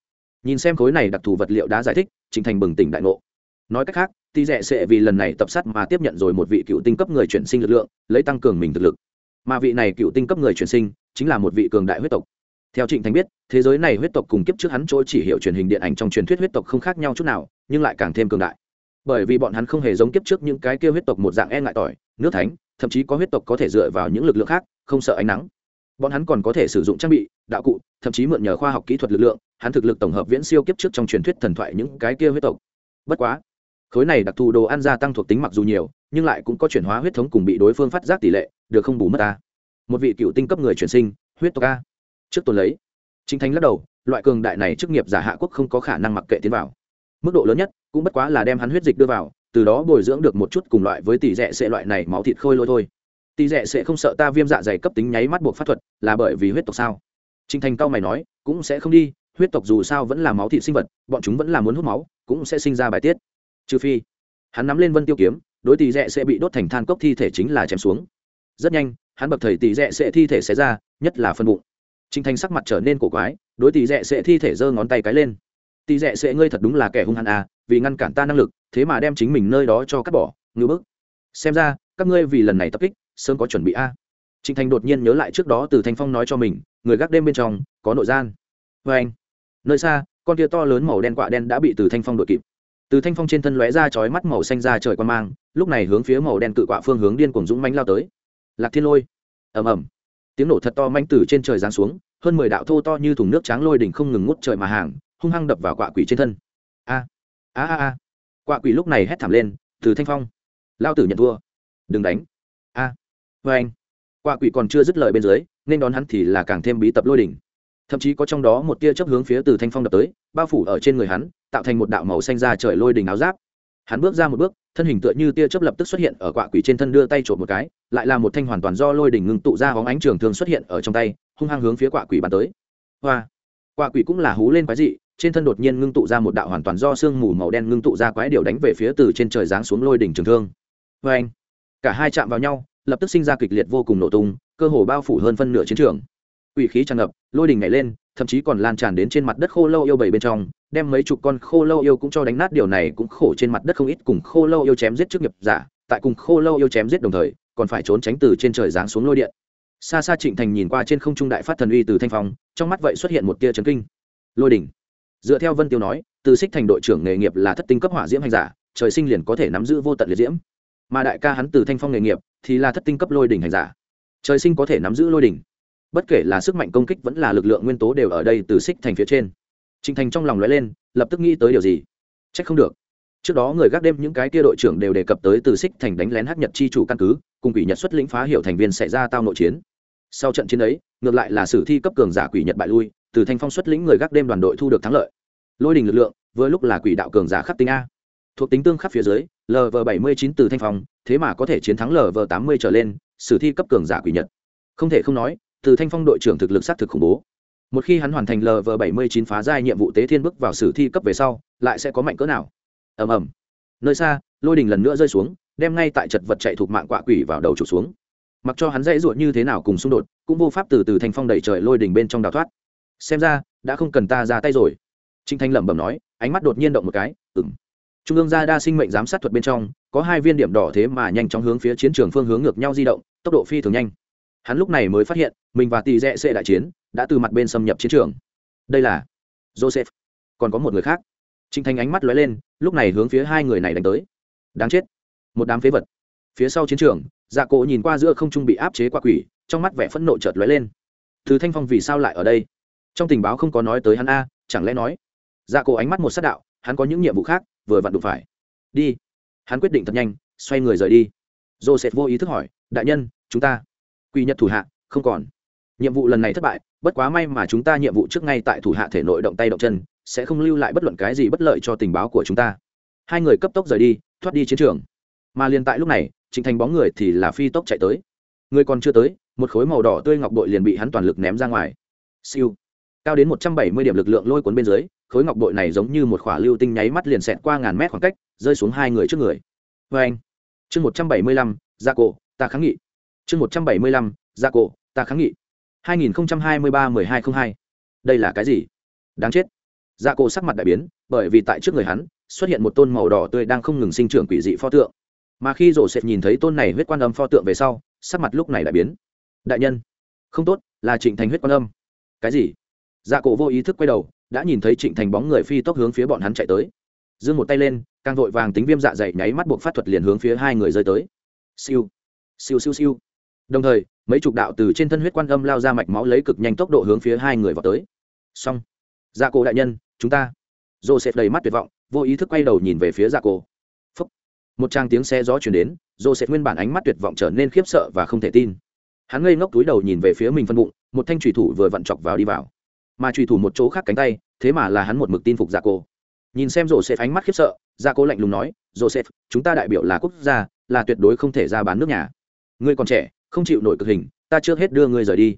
Nhìn xem khối này đặc thù vật liệu đã giải thích trình thành bừng tỉnh đại ngộ nói cách khác tỷ rẻ sẽ vì lần này tập sát mà tiếp nhận rồi một vị cựu tinh cấp người chuyển sinh lực lượng, lấy tăng cường mình thực lực. Mà vị này cựu tinh cấp người chuyển sinh chính là một vị cường đại huyết tộc. Theo trịnh thành biết, thế giới này huyết tộc cùng kiếp trước hắn chỗ chỉ hiệu truyền hình điện ảnh trong truyền thuyết huyết tộc không khác nhau chút nào, nhưng lại càng thêm cường đại. Bởi vì bọn hắn không hề giống kiếp trước những cái kia huyết tộc một dạng e ngại tỏi, nước thánh, thậm chí có huyết tộc có thể dựa vào những lực lượng khác, không sợ ánh nắng. Bọn hắn còn có thể sử dụng trang bị, đạo cụ, thậm chí mượn nhờ khoa học kỹ thuật lực lượng, hắn thực lực tổng hợp viễn siêu kiếp trước trong truyền thuyết thần thoại những cái kia huyết tộc. Bất quá khối này đặc thù đồ ăn gia tăng thuộc tính mặc dù nhiều, nhưng lại cũng có chuyển hóa huyết thống cùng bị đối phương phát giác tỷ lệ, được không bù mất ta. Một vị cựu tinh cấp người chuyển sinh, huyết tộc a. Trước tuần lấy. Chính thánh lắc đầu, loại cường đại này chức nghiệp giả hạ quốc không có khả năng mặc kệ tiến vào. Mức độ lớn nhất cũng bất quá là đem hắn huyết dịch đưa vào, từ đó bồi dưỡng được một chút cùng loại với tỷ rẻ sẽ loại này máu thịt khôi lôi thôi. Tỷ rẻ sẽ không sợ ta viêm dạ dày cấp tính nháy mắt buộc pháp thuật, là bởi vì huyết tộc sao? Trinh thành cao mày nói, cũng sẽ không đi, huyết tộc dù sao vẫn là máu thịt sinh vật, bọn chúng vẫn là muốn hút máu, cũng sẽ sinh ra bài tiết trừ phi, hắn nắm lên vân tiêu kiếm, đối tỷ rẽ sẽ bị đốt thành than cốc thi thể chính là chém xuống. Rất nhanh, hắn bậc thầy tỷ rẽ sẽ thi thể xé ra, nhất là phân bụng. Trinh thành sắc mặt trở nên cổ quái, đối tỷ rẽ sẽ thi thể giơ ngón tay cái lên. Tỷ rẽ sẽ ngươi thật đúng là kẻ hung hăng à vì ngăn cản ta năng lực, thế mà đem chính mình nơi đó cho cắt bỏ ngưỡng bức. Xem ra, các ngươi vì lần này tập kích, sớm có chuẩn bị à. a trịnh thành đột nhiên nhớ lại trước đó từ thanh phong nói cho mình, người gác đêm bên trong, có nội gian. Vê anh nơi xa, con tia to lớn màu đen quạ đen đã bị từ thanh phong đội kịp từ thanh phong trên thân lóe ra chói mắt màu xanh ra trời quan mang, lúc này hướng phía màu đen cự quạ phương hướng điên cuồng dũng mánh lao tới. Lạc thiên lôi. Ầm ầm. Tiếng nổ thật to manh từ trên trời giáng xuống, hơn mười đạo thô to như thùng nước tráng lôi đỉnh không ngừng ngút trời mà hàng, hung hăng đập vào quạ quỷ trên thân. A. A a a. Quạ quỷ lúc này hét thảm lên, từ thanh phong, lao tử nhận thua. Đừng đánh. A. À. vê anh quạ quỷ còn chưa dứt lời bên dưới, nên đón hắn thì là càng thêm bí tập lôi đỉnh thậm chí có trong đó một tia chớp hướng phía từ thanh phong đập tới, bao phủ ở trên người hắn, tạo thành một đạo màu xanh ra trời lôi đỉnh áo giáp. Hắn bước ra một bước, thân hình tựa như tia chớp lập tức xuất hiện ở quạ quỷ trên thân đưa tay trộm một cái, lại là một thanh hoàn toàn do lôi đỉnh ngưng tụ ra hóng ánh trường thường xuất hiện ở trong tay, hung hăng hướng phía quạ quỷ bắn tới. Hoa! Quạ quỷ cũng là hú lên quái dị, trên thân đột nhiên ngưng tụ ra một đạo hoàn toàn do sương mù màu đen ngưng tụ ra quái điệu đánh về phía từ trên trời giáng xuống lôi đỉnh trường thương. Vê anh cả hai chạm vào nhau, lập tức sinh ra kịch liệt vô cùng nổ tung, cơ hồ bao phủ hơn phân nửa chiến trường. Quỷ khí tràn ngập, lôi đỉnh nhảy lên, thậm chí còn lan tràn đến trên mặt đất khô lâu yêu bảy bên trong, đem mấy chục con khô lâu yêu cũng cho đánh nát. Điều này cũng khổ trên mặt đất không ít cùng khô lâu yêu chém giết trước nghiệp giả, tại cùng khô lâu yêu chém giết đồng thời, còn phải trốn tránh từ trên trời giáng xuống lôi điện. Xa xa trịnh thành nhìn qua trên không trung đại phát thần uy từ thanh phong, trong mắt vậy xuất hiện một tia chấn kinh. Lôi đỉnh dựa theo vân tiêu nói, từ xích thành đội trưởng nghề nghiệp là thất tinh cấp hỏa diễm hành giả, trời sinh liền có thể nắm giữ vô tận liệt diễm. Mà đại ca hắn từ thanh phong nghề nghiệp thì là thất tinh cấp lôi đỉnh hành giả, trời sinh có thể nắm giữ lôi đỉnh bất kể là sức mạnh công kích vẫn là lực lượng nguyên tố đều ở đây từ xích thành phía trên. Trịnh thành trong lòng lóe lên, lập tức nghĩ tới điều gì? C h ắ c không được. Trước đó người gác đêm những cái kia đội trưởng đều đề cập tới từ xích thành đánh lén hắc nhật chi chủ căn cứ, cùng quỷ nhật xuất lĩnh phá hiệu thành viên xảy ra tao nội chiến. Sau trận chiến ấy, ngược lại là sử thi cấp cường giả quỷ nhật bại lui, từ thanh phong xuất lĩnh người gác đêm đoàn đội thu được thắng lợi. Lôi đình lực lượng với lúc là quỷ đạo cường giả khắc tinh a. Thuộc tính tương khắc phía dưới lv bảy mươi chín từ thanh phong, thế mà có thể chiến thắng lv tám mươi trở lên, sử thi cấp cường giả quỷ nhật. Không thể không nói từ thanh phong đội trưởng thực lực xác thực khủng bố. Một khi hắn hoàn thành lv bảy mươi chín phá giai nhiệm vụ tế thiên bước vào sử thi cấp về sau, lại sẽ có mạnh cỡ nào? Ầm ầm. Nơi xa, lôi đình lần nữa rơi xuống, đem ngay tại chật vật chạy thuộc mạng quạ quỷ vào đầu trục xuống. Mặc cho hắn dãy ruột như thế nào cùng xung đột, cũng vô pháp từ từ thanh phong đẩy trời lôi đình bên trong đào thoát. Xem ra, đã không cần ta ra tay rồi. Trinh thanh lẩm bẩm nói, ánh mắt đột nhiên động một cái ừng trung ương gia đa sinh mệnh giám sát thuật bên trong, có hai viên điểm đỏ thế mà nhanh chóng hướng phía chiến trường phương hướng ngược nhau di động, tốc độ phi thường nhanh hắn lúc này mới phát hiện, mình và tỷ rẽ xệ đại chiến đã từ mặt bên xâm nhập chiến trường. Đây là joseph. Còn có một người khác. Trinh thanh ánh mắt lóe lên, lúc này hướng phía hai người này đánh tới. Đáng chết. Một đám phế vật. Phía sau chiến trường dạ cổ nhìn qua giữa không trung bị áp chế qua quỷ, trong mắt vẻ phẫn nộ chợt lóe lên. Thứ thanh phong vì sao lại ở đây? Trong tình báo không có nói tới hắn a, chẳng lẽ nói? Dạ cổ ánh mắt một sát đạo, hắn có những nhiệm vụ khác, vừa vặn đụng phải. Đi. Hắn quyết định thật nhanh, xoay người rời đi. Joseph vô ý thức hỏi, đại nhân, chúng ta quỷ nhật thủ hạ, không còn. Nhiệm vụ lần này thất bại, bất quá may mà chúng ta nhiệm vụ trước ngay tại thủ hạ thể nội động tay động chân, sẽ không lưu lại bất luận cái gì bất lợi cho tình báo của chúng ta. Hai người cấp tốc rời đi, thoát đi chiến trường. Mà liền tại lúc này, trịnh thành bóng người thì là phi tốc chạy tới. Người còn chưa tới, một khối màu đỏ tươi ngọc bội liền bị hắn toàn lực ném ra ngoài. Siêu. Cao đến một trăm bảy mươi điểm lực lượng lôi cuốn bên dưới, khối ngọc bội này giống như một khỏa lưu tinh nháy mắt liền xẹt qua ngàn mét khoảng cách, rơi xuống hai người trước người. Vê anh chương một trăm bảy mươi lăm, gia cổ, ta kháng nghị chương một trăm bảy mươi lăm gia cổ, ta kháng nghị. Hai nghìn hai mươi ba mười hai t r ă n h hai. Đây là cái gì? Đáng chết. Gia cổ sắc mặt đại biến, bởi vì tại trước người hắn, xuất hiện một tôn màu đỏ tươi đang không ngừng sinh trưởng quỷ dị pho tượng. Mà khi rổ sệt nhìn thấy tôn này huyết quan âm pho tượng về sau, sắc mặt lúc này đại biến. Đại nhân, không tốt, là trịnh thành huyết quan âm. Cái gì? Dạ cổ vô ý thức quay đầu, đã nhìn thấy trịnh thành bóng người phi tốc hướng phía bọn hắn chạy tới. Giương một tay lên, càng vội vàng tính viêm dạ dày, nháy mắt buộc phát thuật liền hướng phía hai người rơi tới. Siêu. Siêu siêu siêu đồng thời, mấy chục đạo từ trên thân huyết quan âm lao ra mạch máu lấy cực nhanh tốc độ hướng phía hai người vào tới. Xong. Gia cổ đại nhân, chúng ta. Joseph đầy mắt tuyệt vọng, vô ý thức quay đầu nhìn về phía gia cổ. Phúc. một trang tiếng xe gió chuyển đến, joseph nguyên bản ánh mắt tuyệt vọng trở nên khiếp sợ và không thể tin. Hắn ngây ngốc túi đầu nhìn về phía mình phân bụng, một thanh trùy thủ vừa vặn chọc vào đi vào. Mà trùy thủ một chỗ khác cánh tay, thế mà là hắn một mực tin phục gia cổ. Nhìn xem joseph ánh mắt khiếp sợ gia cổ lạnh lùng nói, joseph, chúng ta đại biểu là quốc gia, là tuyệt đối không thể ra bán nước nhà. Ngươi còn trẻ không chịu nổi cực hình, ta trước hết đưa ngươi rời đi.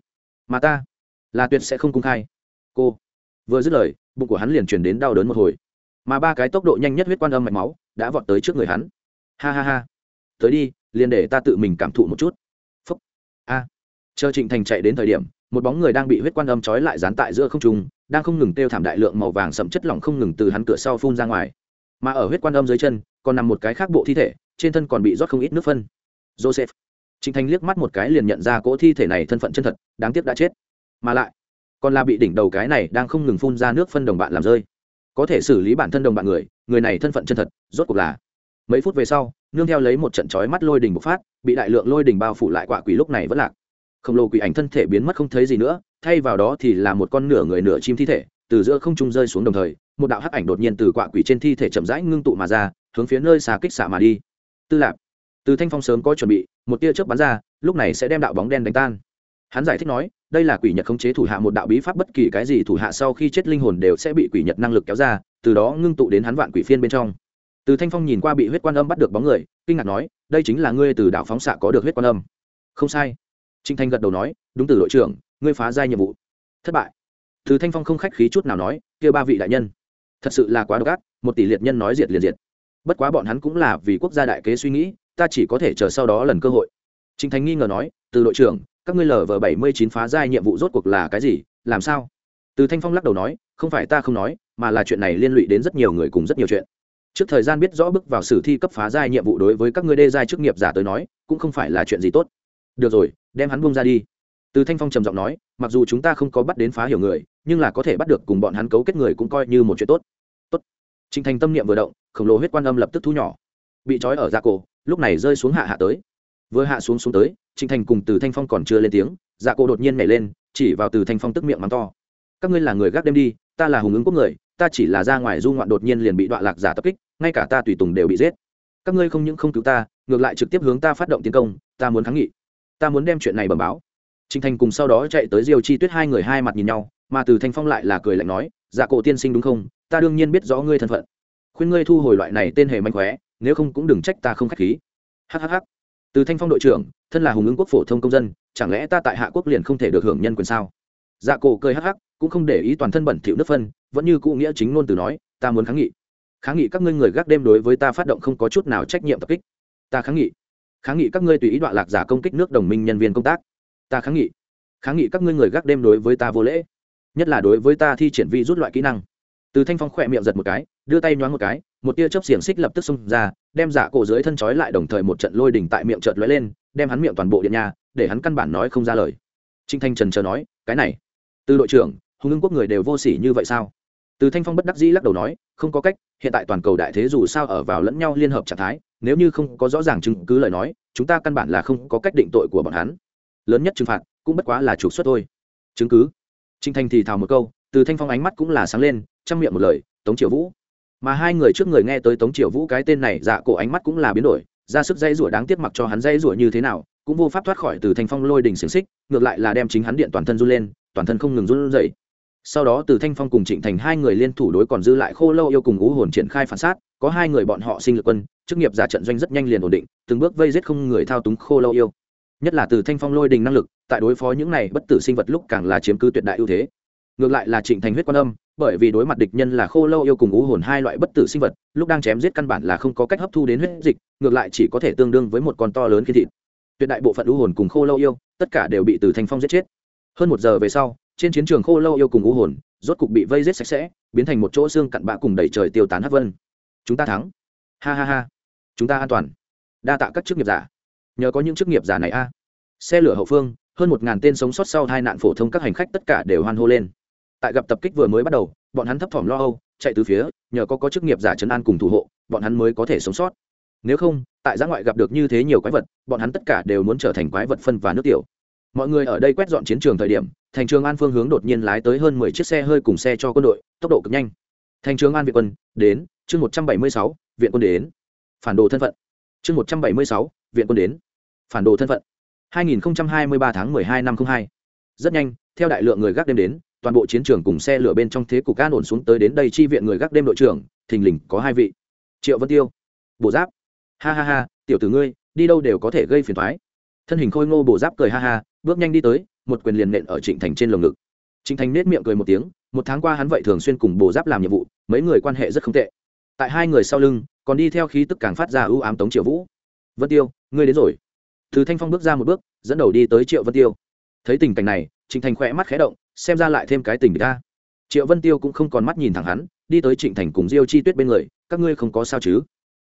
Mà ta, là tuyệt sẽ không cung khai. Cô, vừa dứt lời, bụng của hắn liền chuyển đến đau đớn một hồi. Mà ba cái tốc độ nhanh nhất huyết quan âm mạch máu đã vọt tới trước người hắn. Ha ha ha. Tới đi, liền để ta tự mình cảm thụ một chút. Phúc. A. Chờ trịnh thành chạy đến thời điểm, một bóng người đang bị huyết quan âm trói lại dán tại giữa không trung, đang không ngừng tiêu thảm đại lượng màu vàng sậm chất lỏng không ngừng từ hắn cửa sau phun ra ngoài. Mà ở huyết quan âm dưới chân, còn nằm một cái khác bộ thi thể, trên thân còn bị rót không ít nước phân. Joseph trịnh thành liếc mắt một cái liền nhận ra cỗ thi thể này thân phận chân thật, đáng tiếc đã chết. Mà lại, còn là bị đỉnh đầu cái này đang không ngừng phun ra nước phân đồng bạn làm rơi. Có thể xử lý bản thân đồng bạn người người này thân phận chân thật, rốt cuộc là. Mấy phút về sau, nương theo lấy một trận chói mắt lôi đỉnh bộc phát, bị đại lượng lôi đỉnh bao phủ lại quạ quỷ lúc này vẫn lạc. Không lâu quỷ ảnh thân thể biến mất không thấy gì nữa, thay vào đó thì là một con nửa người nửa chim thi thể, từ giữa không trung rơi xuống đồng thời, một đạo hắc ảnh đột nhiên từ quạ quỷ trên thi thể chậm rãi ngưng tụ mà ra, hướng phía nơi xà kích xạ mà đi. Tư lạc từ thanh phong sớm có chuẩn bị, một tia chớp bắn ra, lúc này sẽ đem đạo bóng đen đánh tan. Hắn giải thích nói, đây là quỷ nhật khống chế thủ hạ một đạo bí pháp bất kỳ cái gì thủ hạ sau khi chết linh hồn đều sẽ bị quỷ nhật năng lực kéo ra, từ đó ngưng tụ đến hắn vạn quỷ phiên bên trong. Từ thanh phong nhìn qua bị huyết quan âm bắt được bóng người, kinh ngạc nói, đây chính là ngươi từ đảo phóng xạ có được huyết quan âm. Không sai. Trinh thanh gật đầu nói, đúng từ đội trưởng, ngươi phá giai nhiệm vụ. Thất bại. Từ thanh phong không khách khí chút nào nói, kia ba vị đại nhân, thật sự là quá độc ác, một tỷ liệt nhân nói diệt liền diệt. Bất quá bọn hắn cũng là vì quốc gia đại kế suy nghĩ ta chỉ có thể chờ sau đó lần cơ hội. Trinh thanh nghi ngờ nói, từ đội trưởng, các ngươi lờ vờ bảy mươi chín phá giai nhiệm vụ rốt cuộc là cái gì? Làm sao? Từ thanh phong lắc đầu nói, không phải ta không nói, mà là chuyện này liên lụy đến rất nhiều người cùng rất nhiều chuyện. Trước thời gian biết rõ bước vào sử thi cấp phá giai nhiệm vụ đối với các ngươi đê giai chức nghiệp giả tới nói, cũng không phải là chuyện gì tốt. Được rồi, đem hắn buông ra đi. Từ thanh phong trầm giọng nói, mặc dù chúng ta không có bắt đến phá hiểu người, nhưng là có thể bắt được cùng bọn hắn cấu kết người cũng coi như một chuyện tốt. Tốt. Trình thành tâm niệm vừa động, khổng lồ huyết quan âm lập tức thu nhỏ. Bị trói ở da cổ lúc này rơi xuống hạ hạ tới. Vừa hạ xuống xuống tới trịnh thành cùng từ thanh phong còn chưa lên tiếng dạ cô đột nhiên nhảy lên, chỉ vào từ thanh phong tức miệng mắng to. Các ngươi là người gác đêm đi, ta là hùng ứng quốc người, ta chỉ là ra ngoài du ngoạn đột nhiên liền bị đoạn lạc giả tập kích, ngay cả ta tùy tùng đều bị giết. Các ngươi không những không cứu ta, ngược lại trực tiếp hướng ta phát động tiến công, ta muốn kháng nghị. Ta muốn đem chuyện này bẩm báo. Trịnh thành cùng sau đó chạy tới diêu chi tuyết hai người hai mặt nhìn nhau, mà từ thanh phong lại là cười lạnh nói dạ cổ tiên sinh đúng không? Ta đương nhiên biết rõ ngươi thân phận. Khuyên ngươi thu hồi loại này tên hề manh khóe nếu không cũng đừng trách ta không k h á c h khí hhh từ thanh phong đội trưởng, thân là hùng ứng quốc phổ thông công dân, chẳng lẽ ta tại hạ quốc liền không thể được hưởng nhân quyền sao? Dạ cổ cười hắc hắc, cũng không để ý toàn thân bẩn thỉu nước phân, vẫn như cụ nghĩa chính ngôn từ nói, ta muốn kháng nghị. Kháng nghị các ngươi người gác đêm đối với ta phát động không có chút nào trách nhiệm tập kích. Ta kháng nghị. Kháng nghị các ngươi tùy ý đoạn lạc giả công kích nước đồng minh nhân viên công tác. Ta kháng nghị. Kháng nghị các ngươi người gác đêm đối với ta vô lễ. Nhất là đối với ta thi triển vi rút loại kỹ năng từ thanh phong khỏe miệng giật một cái, đưa tay nhoáng một cái, một tia chớp xiềng xích lập tức xông ra, đem giả cổ dưới thân trói lại đồng thời một trận lôi đỉnh tại miệng chợt lóe lên, đem hắn miệng toàn bộ điện nhà, để hắn căn bản nói không ra lời. Trinh thanh trần chờ nói, cái này, từ đội trưởng, hùng ưng quốc người đều vô sỉ như vậy sao? Từ thanh phong bất đắc dĩ lắc đầu nói, không có cách, hiện tại toàn cầu đại thế dù sao ở vào lẫn nhau liên hợp trạng thái, nếu như không có rõ ràng chứng cứ lời nói, chúng ta căn bản là không có cách định tội của bọn hắn. Lớn nhất trừng phạt cũng bất quá là trục xuất thôi. Chứng cứ? Trinh thanh thì thào một câu, từ thanh phong ánh mắt cũng là sáng lên trong miệng một lời, tống triều vũ. Mà hai người trước người nghe tới tống triều vũ cái tên này dạ cổ ánh mắt cũng là biến đổi, ra sức dây rủa đáng tiếc mặc cho hắn dây rủa như thế nào, cũng vô pháp thoát khỏi từ thanh phong lôi đỉnh xiềng xích, ngược lại là đem chính hắn điện toàn thân run lên, toàn thân không ngừng run dậy sau đó từ thanh phong cùng trịnh thành hai người liên thủ đối còn dư lại khô lâu yêu cùng ú hồn triển khai phản sát, có hai người bọn họ sinh lực quân, chức nghiệp giả trận doanh rất nhanh liền ổn định, từng bước vây giết không người thao túng khô lâu yêu. Nhất là từ thanh phong lôi đình năng lực, tại đối phó những này bất tử sinh vật lúc càng là chiếm cứ tuyệt đại ưu thế. Ngược lại là trịnh thành huyết quan âm bởi vì đối mặt địch nhân là khô lâu yêu cùng ngũ hồn hai loại bất tử sinh vật, lúc đang chém giết căn bản là không có cách hấp thu đến huyết dịch, ngược lại chỉ có thể tương đương với một con to lớn khi thịt. Tuyệt đại bộ phận ngũ hồn cùng khô lâu yêu, tất cả đều bị từ thanh phong giết chết. Hơn một giờ về sau, trên chiến trường khô lâu yêu cùng ngũ hồn, rốt cục bị vây giết sạch sẽ, biến thành một chỗ xương cặn bã cùng đẩy trời tiêu tán hấp vân. Chúng ta thắng. Ha ha ha. Chúng ta an toàn. Đa tạ các chức nghiệp giả. Nhờ có những chức nghiệp giả này a. Xe lửa hậu phương, hơn một ngàn tên sống sót sau hai nạn phổ thông các hành khách tất cả đều hoan hô lên tại gặp tập kích vừa mới bắt đầu bọn hắn thấp thỏm lo âu chạy từ phía nhờ có có chức nghiệp giả trấn an cùng thủ hộ bọn hắn mới có thể sống sót. Nếu không tại giã ngoại gặp được như thế nhiều quái vật bọn hắn tất cả đều muốn trở thành quái vật phân và nước tiểu. Mọi người ở đây quét dọn chiến trường thời điểm thành trường an phương hướng đột nhiên lái tới hơn mười chiếc xe hơi cùng xe cho quân đội tốc độ cực nhanh. Thành trường an viện quân đến chương một trăm bảy mươi sáu viện quân đến. Phản đồ thân phận. Chương một trăm bảy mươi sáu viện quân đến. Phản đồ thân phận. 2023 tháng 12 năm 02. Rất nhanh, theo đại lượng người gác đêm đến, toàn bộ chiến trường cùng xe lửa bên trong thế cục an ổn xuống tới đến đây chi viện người gác đêm đội trưởng, thình lình có hai vị. Triệu Vân Tiêu, bộ Giáp. Ha ha ha, tiểu tử ngươi, đi đâu đều có thể gây phiền toái. Thân hình khôi ngô bộ Giáp cười ha ha, bước nhanh đi tới, một quyền liền nện ở Trịnh Thành trên lồng ngực. Trịnh Thành nết miệng cười một tiếng, một tháng qua hắn vậy thường xuyên cùng bộ Giáp làm nhiệm vụ, mấy người quan hệ rất không tệ. Tại hai người sau lưng, còn đi theo khí tức càng phát ra ưu ám Tống Triệu Vũ. Vân Tiêu, ngươi đến rồi từ thanh phong bước ra một bước dẫn đầu đi tới triệu vân tiêu thấy tình cảnh này trịnh thành khỏe mắt khé động xem ra lại thêm cái tình ta triệu vân tiêu cũng không còn mắt nhìn thẳng hắn, đi tới trịnh thành cùng diêu chi tuyết bên người, các ngươi không có sao chứ?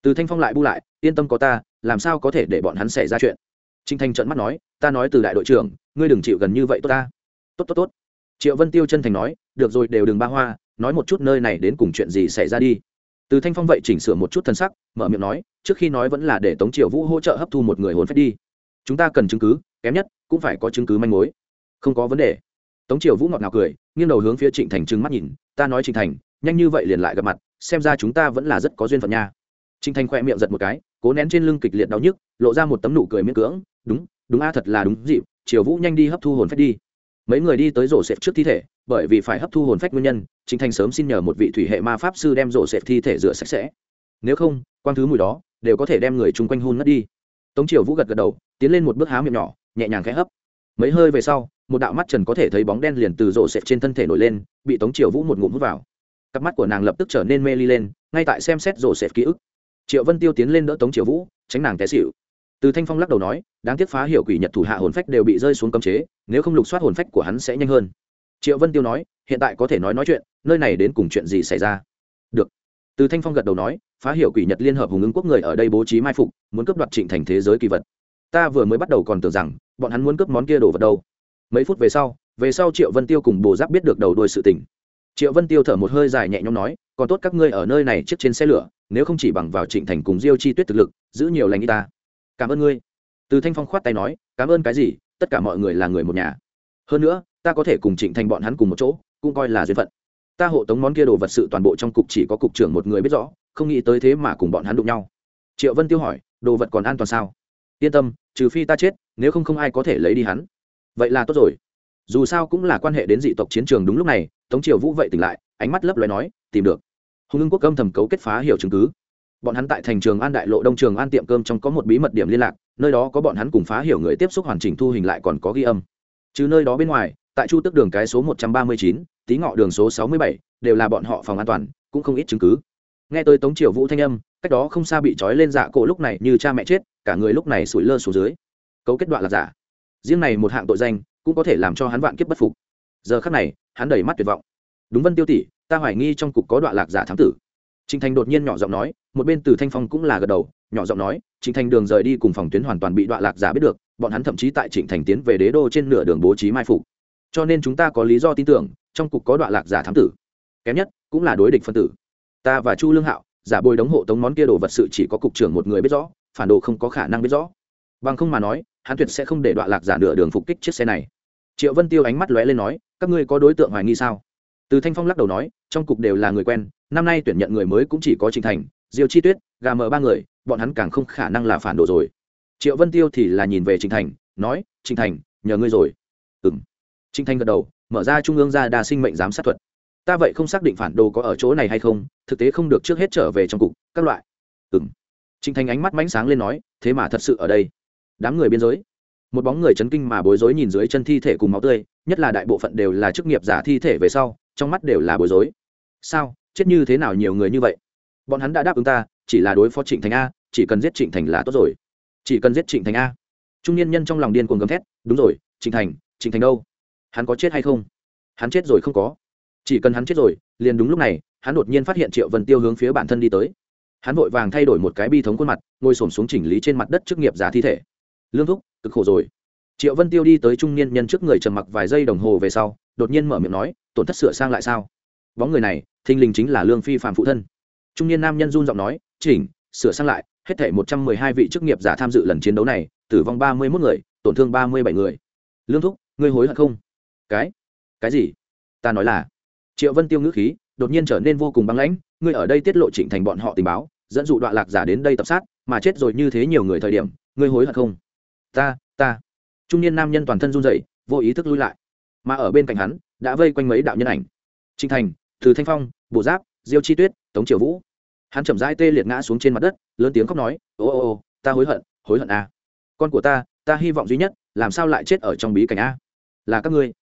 Từ thanh phong lại bu lại, yên tâm có ta, làm sao có thể để bọn hắn xảy ra chuyện? Trịnh thành trợn mắt nói, ta nói từ đại đội trưởng, ngươi đừng chịu gần như vậy tốt ta. Tốt tốt tốt. Triệu vân tiêu chân thành nói, được rồi, đều đừng ba hoa, nói một chút nơi này đến cùng chuyện gì xảy ra đi. Từ thanh phong vậy chỉnh sửa một chút thân sắc, mở miệng nói, trước khi nói vẫn là để tống triều vũ hỗ trợ hấp thu một người hồn phách đi. Chúng ta cần chứng cứ, kém nhất cũng phải có chứng cứ manh mối. Không có vấn đề tống triều vũ ngọt ngào cười, nghiêng đầu hướng phía trịnh thành trừng mắt nhìn, ta nói trịnh thành, nhanh như vậy liền lại gặp mặt, xem ra chúng ta vẫn là rất có duyên phận nha. Trịnh thành khoe miệng giật một cái, cố nén trên lưng kịch liệt đau nhức, lộ ra một tấm nụ cười miễn cưỡng, đúng đúng a, thật là đúng dịp, triều vũ nhanh đi hấp thu hồn phách đi. Mấy người đi tới rổ xẹp trước thi thể, bởi vì phải hấp thu hồn phách nguyên nhân, trịnh thành sớm xin nhờ một vị thủy hệ ma pháp sư đem rổ xẹp thi thể rửa sạch sẽ. Nếu không, quang thứ mùi đó đều có thể đem người chung quanh hôn mất đi. Tống triều vũ gật gật đầu, tiến lên một bước há miệng nhỏ, nhẹ nhàng khẽ hấp. Mấy hơi về sau một đạo mắt trần có thể thấy bóng đen liền từ rổ xẹp trên thân thể nổi lên, bị tống triều vũ một ngụm hút vào. Cặp mắt của nàng lập tức trở nên mê ly lên, ngay tại xem xét rổ xẹp ký ức. Triệu vân tiêu tiến lên đỡ tống triều vũ, tránh nàng té xịu từ thanh phong lắc đầu nói, đáng tiếc phá hiểu quỷ nhật thủ hạ hồn phách đều bị rơi xuống cấm chế, nếu không lục soát hồn phách của hắn sẽ nhanh hơn. Triệu vân tiêu nói, hiện tại có thể nói nói chuyện, nơi này đến cùng chuyện gì xảy ra? Được. Từ thanh phong gật đầu nói, phá hiểu quỷ nhật liên hợp hùng ứng quốc người ở đây bố trí mai phục, muốn cướp đoạt trịnh thành thế giới kỳ vật. Ta vừa mới bắt đầu còn tưởng rằng, bọn hắn muốn cướp món kia đồ vật đâu mấy phút về sau về sau triệu vân tiêu cùng bồ giáp biết được đầu đuôi sự tình. Triệu vân tiêu thở một hơi dài nhẹ nhõm nói, còn tốt các ngươi ở nơi này trước trên xe lửa, nếu không chỉ bằng vào trịnh thành cùng diêu chi tuyết thực lực, giữ nhiều lành y ta. Cảm ơn ngươi. Từ thanh phong khoát tay nói, cảm ơn cái gì, tất cả mọi người là người một nhà. Hơn nữa, ta có thể cùng trịnh thành bọn hắn cùng một chỗ, cũng coi là duyên phận. Ta hộ tống món kia đồ vật sự toàn bộ trong cục chỉ có cục trưởng một người biết rõ, không nghĩ tới thế mà cùng bọn hắn đụng nhau. Triệu vân tiêu hỏi, đồ vật còn an toàn sao? Yên tâm, trừ phi ta chết, nếu không không ai có thể lấy đi hắn vậy là tốt rồi. Dù sao cũng là quan hệ đến dị tộc chiến trường đúng lúc này, tống triều vũ vậy tỉnh lại, ánh mắt lấp loài nói, tìm được. Hùng ưng quốc âm thầm cấu kết phá hiểu chứng cứ. Bọn hắn tại thành trường an đại lộ đông trường an tiệm cơm trong có một bí mật điểm liên lạc, nơi đó có bọn hắn cùng phá hiểu người tiếp xúc hoàn chỉnh thu hình lại còn có ghi âm. Chứ nơi đó bên ngoài, tại chu tức đường cái số một trăm ba mươi chín, tí ngọ đường số sáu mươi bảy, đều là bọn họ phòng an toàn, cũng không ít chứng cứ. Nghe tới tống triều vũ thanh âm, cách đó không xa bị trói lên dạ cổ lúc này như cha mẹ chết, cả người lúc này sủi lơ xuống dưới. Cấu kết đoạn là giả riêng này một hạng tội danh cũng có thể làm cho hắn vạn kiếp bất phục. Giờ khắc này, hắn đầy mắt tuyệt vọng. Đúng vân tiêu tỷ, ta hoài nghi trong cục có đoạn lạc giả thám tử. Trịnh thành đột nhiên nhỏ giọng nói, một bên từ thanh phong cũng là gật đầu, nhỏ giọng nói trịnh thành đường rời đi cùng phòng tuyến hoàn toàn bị đoạn lạc giả biết được, bọn hắn thậm chí tại trịnh thành tiến về đế đô trên nửa đường bố trí mai phục. Cho nên chúng ta có lý do tin tưởng, trong cục có đoạn lạc giả thám tử. Kém nhất, cũng là đối địch phân tử. Ta và chu lương hạo, giả bồi đóng hộ tống món kia đồ vật sự chỉ có cục trưởng một người biết rõ, phản đồ không có khả năng biết rõ. Bằng không mà nói hắn tuyệt sẽ không để đoạn lạc giả nửa đường phục kích chiếc xe này. Triệu vân tiêu ánh mắt lóe lên nói, các ngươi có đối tượng hoài nghi sao? Từ thanh phong lắc đầu nói, trong cục đều là người quen, năm nay tuyển nhận người mới cũng chỉ có trình thành, diêu chi tuyết, gà mờ ba người, bọn hắn càng không khả năng là phản đồ rồi. Triệu vân tiêu thì là nhìn về trình thành, nói trình thành, nhờ ngươi rồi. Ừng trình thành gật đầu, mở ra trung ương ra đa sinh mệnh giám sát thuật. Ta vậy không xác định phản đồ có ở chỗ này hay không, thực tế không được trước hết trở về trong cục, các loại. Ừng trình thành ánh mắt mánh sáng lên nói, thế mà thật sự ở đây đám người biên giới. Một bóng người chấn kinh mà bối rối nhìn dưới chân thi thể cùng máu tươi, nhất là đại bộ phận đều là chức nghiệp giả thi thể về sau, trong mắt đều là bối rối. Sao? Chết như thế nào nhiều người như vậy? Bọn hắn đã đáp ứng ta, chỉ là đối phó trịnh thành a, chỉ cần giết trịnh thành là tốt rồi. Chỉ cần giết trịnh thành a. Trung niên nhân trong lòng điên cuồng gầm thét, đúng rồi, trịnh thành trịnh thành đâu? Hắn có chết hay không? Hắn chết rồi không có. Chỉ cần hắn chết rồi, liền đúng lúc này, hắn đột nhiên phát hiện triệu vân tiêu hướng phía bản thân đi tới. Hắn vội vàng thay đổi một cái bi thống khuôn mặt, ngồi s ổ m xuống chỉnh lý trên mặt đất chức nghiệp giả thi thể lương thúc, cực khổ rồi. Triệu vân tiêu đi tới trung niên nhân trước người trầm mặc vài giây đồng hồ về sau, đột nhiên mở miệng nói, tổn thất sửa sang lại sao? Bóng người này, thình lình chính là lương phi phạm phụ thân. Trung niên nam nhân run giọng nói, chỉnh, sửa sang lại, hết thể một trăm mười hai vị chức nghiệp giả tham dự lần chiến đấu này, tử vong ba mươi mốt người, tổn thương ba mươi bảy người. Lương thúc, ngươi hối hận không? Cái cái gì? Ta nói là triệu vân tiêu ngữ khí, đột nhiên trở nên vô cùng băng lãnh, ngươi ở đây tiết lộ trịnh thành bọn họ tình báo, dẫn dụ đoạn lạc giả đến đây tập sát, mà chết rồi như thế nhiều người thời điểm, ngươi hối hận không? Ta ta. Trung niên nam nhân toàn thân run rẩy, vô ý thức lui lại. Mà ở bên cạnh hắn, đã vây quanh mấy đạo nhân ảnh. Trinh thành, từ thanh phong, bồ giáp, diêu chi tuyết, tống triều vũ. Hắn chậm rãi tê liệt ngã xuống trên mặt đất, lớn tiếng khóc nói, ô ô ô, ta hối hận hối hận a con của ta ta hy vọng duy nhất, làm sao lại chết ở trong bí cảnh a? Là các ngươi.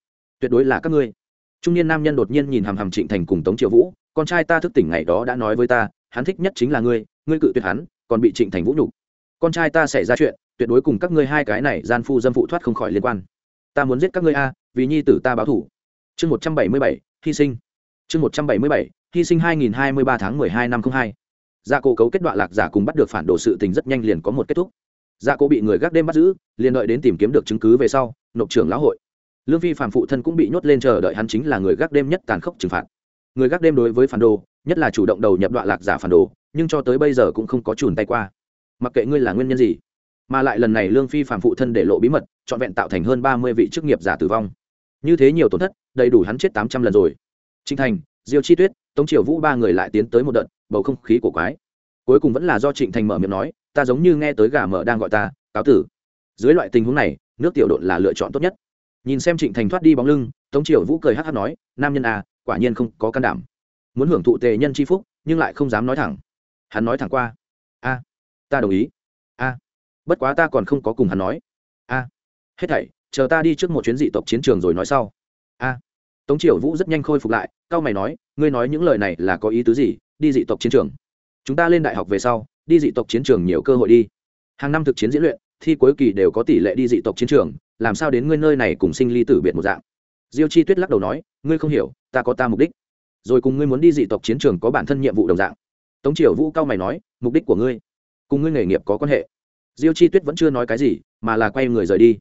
Tuyệt đối là các ngươi. Trung niên nam nhân đột nhiên nhìn hàm hàm trịnh thành cùng tống triều vũ, con trai ta thức tỉnh ngày đó đã nói với ta, hắn thích nhất chính là ngươi ngươi cự tuyệt hắn, còn bị trịnh thành vũ nhục. Con trai ta xảy ra chuyện tuyệt đối cùng các ngươi hai cái này gian phu dâm phụ thoát không khỏi liên quan. Ta muốn giết các ngươi a, vì nhi tử ta báo thủ. Chương một trăm bảy mươi bảy, hy sinh. Chương một trăm bảy mươi bảy, hy sinh hai nghìn hai mươi ba tháng mười hai năm không hai. Gia cổ cấu kết đoạn lạc giả cùng bắt được phản đồ sự tình rất nhanh liền có một kết thúc. Gia cổ bị người gác đêm bắt giữ, liền đợi đến tìm kiếm được chứng cứ về sau, nộp trưởng lão hội. Lương phi phàm phụ thân cũng bị nhốt lên chờ đợi hắn chính là người gác đêm nhất tàn khốc trừng phạt. Người gác đêm đối với phản đồ, nhất là chủ động đầu nhập đoạn lạc giả phản đồ, nhưng cho tới bây giờ cũng không có chùn tay qua. Mặc kệ ngươi là nguyên nhân gì mà lại lần này lương phi phạm phụ thân để lộ bí mật, trọn vẹn tạo thành hơn ba mươi vị chức nghiệp giả tử vong. Như thế nhiều tổn thất, đầy đủ hắn chết tám trăm lần rồi. Trinh thành, diêu chi tuyết, tống triều vũ ba người lại tiến tới một đợt, bầu không khí của quái. Cuối cùng vẫn là do trịnh thành mở miệng nói, ta giống như nghe tới gà mở đang gọi ta, cáo tử. Dưới loại tình huống này, nước tiểu độn là lựa chọn tốt nhất. Nhìn xem trịnh thành thoát đi bóng lưng, tống triều vũ cười hát hát nói, nam nhân à quả nhiên không có can đảm. Muốn hưởng thụ tề nhân c h i phúc, nhưng lại không dám nói thẳng. Hắn nói thẳng qua, a, ta đồng ý. A bất quá ta còn không có cùng hắn nói. A, hết thảy, chờ ta đi trước một chuyến dị tộc chiến trường rồi nói sau. A, tống triều vũ rất nhanh khôi phục lại, cao mày nói, ngươi nói những lời này là có ý tứ gì? Đi dị tộc chiến trường. Chúng ta lên đại học về sau, đi dị tộc chiến trường nhiều cơ hội đi. Hàng năm thực chiến diễn luyện, thi cuối kỳ đều có tỷ lệ đi dị tộc chiến trường, làm sao đến ngươi nơi này cùng sinh ly tử biệt một dạng? Diêu chi tuyết lắc đầu nói, ngươi không hiểu, ta có ta mục đích. Rồi cùng ngươi muốn đi dị tộc chiến trường có bản thân nhiệm vụ đồng dạng. Tống triều vũ cao mày nói, mục đích của ngươi, cùng ngươi nghề nghiệp có quan hệ diêu chi tuyết vẫn chưa nói cái gì, mà là quay người rời đi.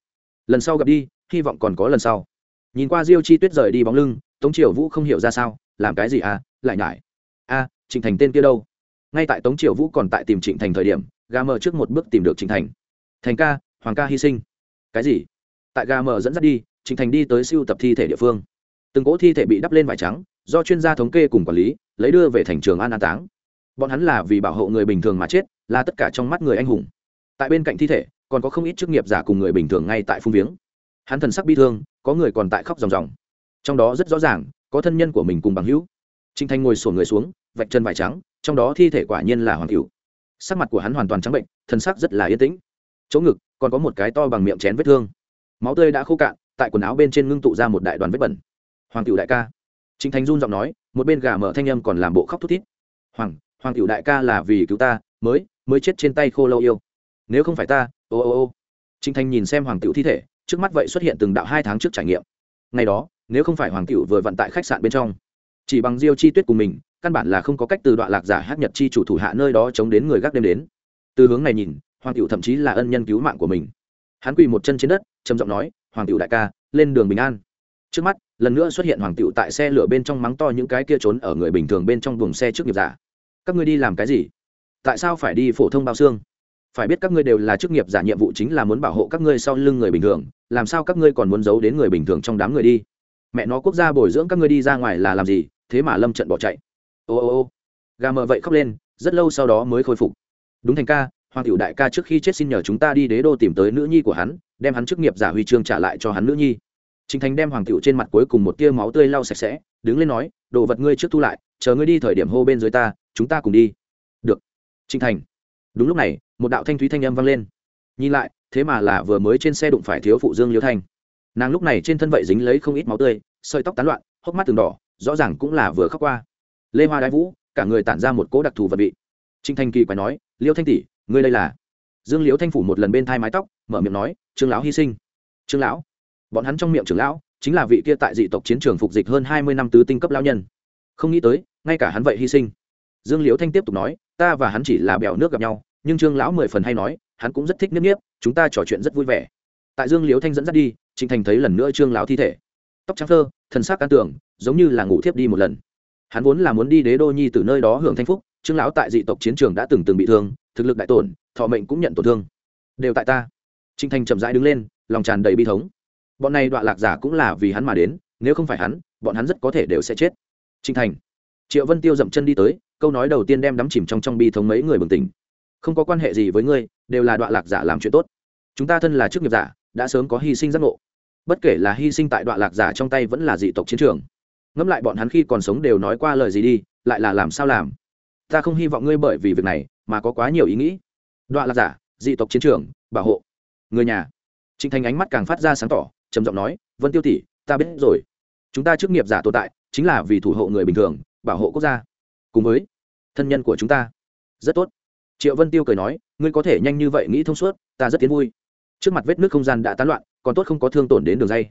Lần sau gặp đi, hy vọng còn có lần sau. Nhìn qua diêu chi tuyết rời đi bóng lưng, tống triều vũ không hiểu ra sao, làm cái gì à lại nhải. A trịnh thành tên kia đâu? Ngay tại tống triều vũ còn tại tìm trịnh thành thời điểm ga mờ trước một bước tìm được trịnh thành. Thành ca, hoàng ca hy sinh. Cái gì? Tại ga mờ dẫn dắt đi, trịnh thành đi tới siêu tập thi thể địa phương. Từng cỗ thi thể bị đắp lên vải trắng, do chuyên gia thống kê cùng quản lý, lấy đưa về thành trường an an táng. Bọn hắn là vì bảo hộ người bình thường mà chết, là tất cả trong mắt người anh hùng tại bên cạnh thi thể, còn có không ít chức nghiệp giả cùng người bình thường ngay tại phung viếng. Hắn thần sắc bi thương, có người còn tại khóc ròng ròng. Trong đó rất rõ ràng, có thân nhân của mình cùng bằng hữu. Trinh thanh ngồi sổ người xuống, vạch chân vải trắng, trong đó thi thể quả nhiên là hoàng cựu sắc mặt của hắn hoàn toàn trắng bệnh thân sắc rất là yên tĩnh. Chỗ ngực, còn có một cái to bằng miệng chén vết thương. Máu tươi đã khô cạn, tại quần áo bên trên ngưng tụ ra một đại đoàn vết bẩn. Hoàng cựu đại ca. Trinh thanh run giọng nói, một bên gà mở thanh âm còn làm bộ khóc thút thít. Hoàng hoàng cựu đại ca là vì cứu ta, mới mới chết trên tay khô lâu yêu nếu không phải ta, ô ô ô. Trinh thanh nhìn xem hoàng cửu thi thể, trước mắt vậy xuất hiện từng đạo hai tháng trước trải nghiệm. Ngày đó, nếu không phải hoàng cựu vừa vận tại khách sạn bên trong, chỉ bằng diêu chi tuyết của mình, căn bản là không có cách từ đoạn lạc giả hát nhật chi chủ thủ hạ nơi đó chống đến người gác đêm đến. Từ hướng này nhìn, hoàng cựu thậm chí là ân nhân cứu mạng của mình. Hắn quỳ một chân trên đất, trầm giọng nói, hoàng cựu đại ca, lên đường bình an. Trước mắt, lần nữa xuất hiện hoàng cựu tại xe lửa bên trong mắng to những cái kia trốn ở người bình thường bên trong buồng xe trước nghiệp giả. Các ngươi đi làm cái gì? Tại sao phải đi phổ thông bao xương? Phải biết các ngươi đều là chức nghiệp giả nhiệm vụ chính là muốn bảo hộ các ngươi sau lưng người bình thường làm sao các ngươi còn muốn giấu đến người bình thường trong đám người đi mẹ nó quốc gia bồi dưỡng các ngươi đi ra ngoài là làm gì thế mà lâm trận bỏ chạy ô ô ô gà mờ vậy khóc lên rất lâu sau đó mới khôi phục đúng thành ca hoàng tiểu đại ca trước khi chết xin nhờ chúng ta đi đế đô tìm tới nữ nhi của hắn đem hắn chức nghiệp giả huy chương trả lại cho hắn nữ nhi Trình Thành đem Hoàng Tiểu trên mặt cuối cùng một tia máu tươi lau sạch sẽ, đứng lên nói, "Đồ vật ngươi trước thu lại, chờ ngươi đi thời điểm hô bên dưới ta, chúng ta cùng đi." "Được." Trình Thành. Đúng lúc này, một đạo thanh thúy thanh âm vang lên. Nhìn lại, thế mà là vừa mới trên xe đụng phải thiếu phụ Dương Liễu Thanh. Nàng lúc này trên thân vậy dính lấy không ít máu tươi sợi tóc tán loạn hốc mắt từng đỏ rõ ràng cũng là vừa khóc qua. Lê hoa đái vũ cả người tản ra một cỗ đặc thù vật bị. trinh thanh kỳ quái nói liêu thanh tỷ ngươi đây là? Dương liễu thanh phủ một lần bên thai mái tóc mở miệng nói trương lão hy sinh. Trương lão? Bọn hắn trong miệng trưởng lão chính là vị kia tại dị tộc chiến trường phục dịch hơn hai mươi năm tứ tinh cấp lão nhân. Không nghĩ tới ngay cả hắn vậy hy sinh. Dương liễu thanh tiếp tục nói ta và hắn chỉ là bèo nước gặp nhau nhưng trương lão mười phần hay nói, hắn cũng rất thích nếp nếp chúng ta trò chuyện rất vui vẻ. Tại dương liễu thanh dẫn dắt đi, trịnh thành thấy lần nữa trương lão thi thể. Tóc trắng thơ, thân xác can tưởng giống như là ngủ thiếp đi một lần. Hắn vốn là muốn đi đế đô nhi từ nơi đó hưởng thanh phúc, trương lão tại dị tộc chiến trường đã từng từng bị thương, thực lực đại tổn, thọ mệnh cũng nhận tổn thương. Đều tại ta. Trịnh thành chậm rãi đứng lên, lòng tràn đầy bi thống. Bọn này đoạn lạc giả cũng là vì hắn mà đến, nếu không phải hắn, bọn hắn rất có thể đều sẽ chết. Trịnh thành. Triệu vân tiêu dậm chân đi tới, câu nói đầu tiên đem đắm chìm trong trong bi thống mấy người bừng tỉnh không có quan hệ gì với ngươi, đều là đoạn lạc giả làm chuyện tốt. Chúng ta thân là chức nghiệp giả, đã sớm có hy sinh giác ngộ. Bất kể là hy sinh tại đoạn lạc giả trong tay vẫn là dị tộc chiến trường. Ngẫm lại bọn hắn khi còn sống đều nói qua lời gì đi, lại là làm sao làm? Ta không hy vọng ngươi bởi vì việc này mà có quá nhiều ý nghĩ. Đoạn lạc giả, dị tộc chiến trường, bảo hộ. Người nhà. Trịnh thành ánh mắt càng phát ra sáng tỏ, trầm giọng nói, vân tiêu tỷ, ta biết rồi. Chúng ta chức nghiệp giả tồn tại, chính là vì thủ hộ người bình thường, bảo hộ quốc gia. Cùng với thân nhân của chúng ta. Rất tốt triệu vân tiêu cười nói, ngươi có thể nhanh như vậy nghĩ thông suốt, ta rất tiến vui. Trước mặt vết nước không gian đã tán loạn, còn tốt không có thương tổn đến đường dây.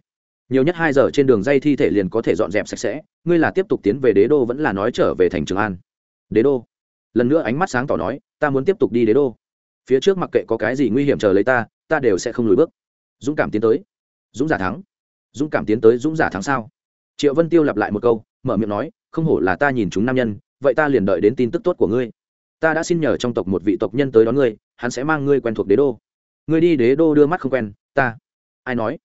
Nhiều nhất hai giờ trên đường dây thi thể liền có thể dọn dẹp sạch sẽ, ngươi là tiếp tục tiến về đế đô vẫn là nói trở về thành trường an. Đế đô? Lần nữa ánh mắt sáng tỏ nói, ta muốn tiếp tục đi đế đô. Phía trước mặc kệ có cái gì nguy hiểm chờ lấy ta ta đều sẽ không lùi bước. Dũng cảm tiến tới. Dũng giả thắng. Dũng cảm tiến tới dũng giả thắng sao? Triệu vân tiêu lặp lại một câu, mở miệng nói, không hổ là ta nhìn chúng nam nhân, vậy ta liền đợi đến tin tức tốt của ngươi ta đã xin nhờ trong tộc một vị tộc nhân tới đón ngươi, hắn sẽ mang ngươi quen thuộc đế đô. Ngươi đi đế đô đưa mắt không quen, ta. Ai nói?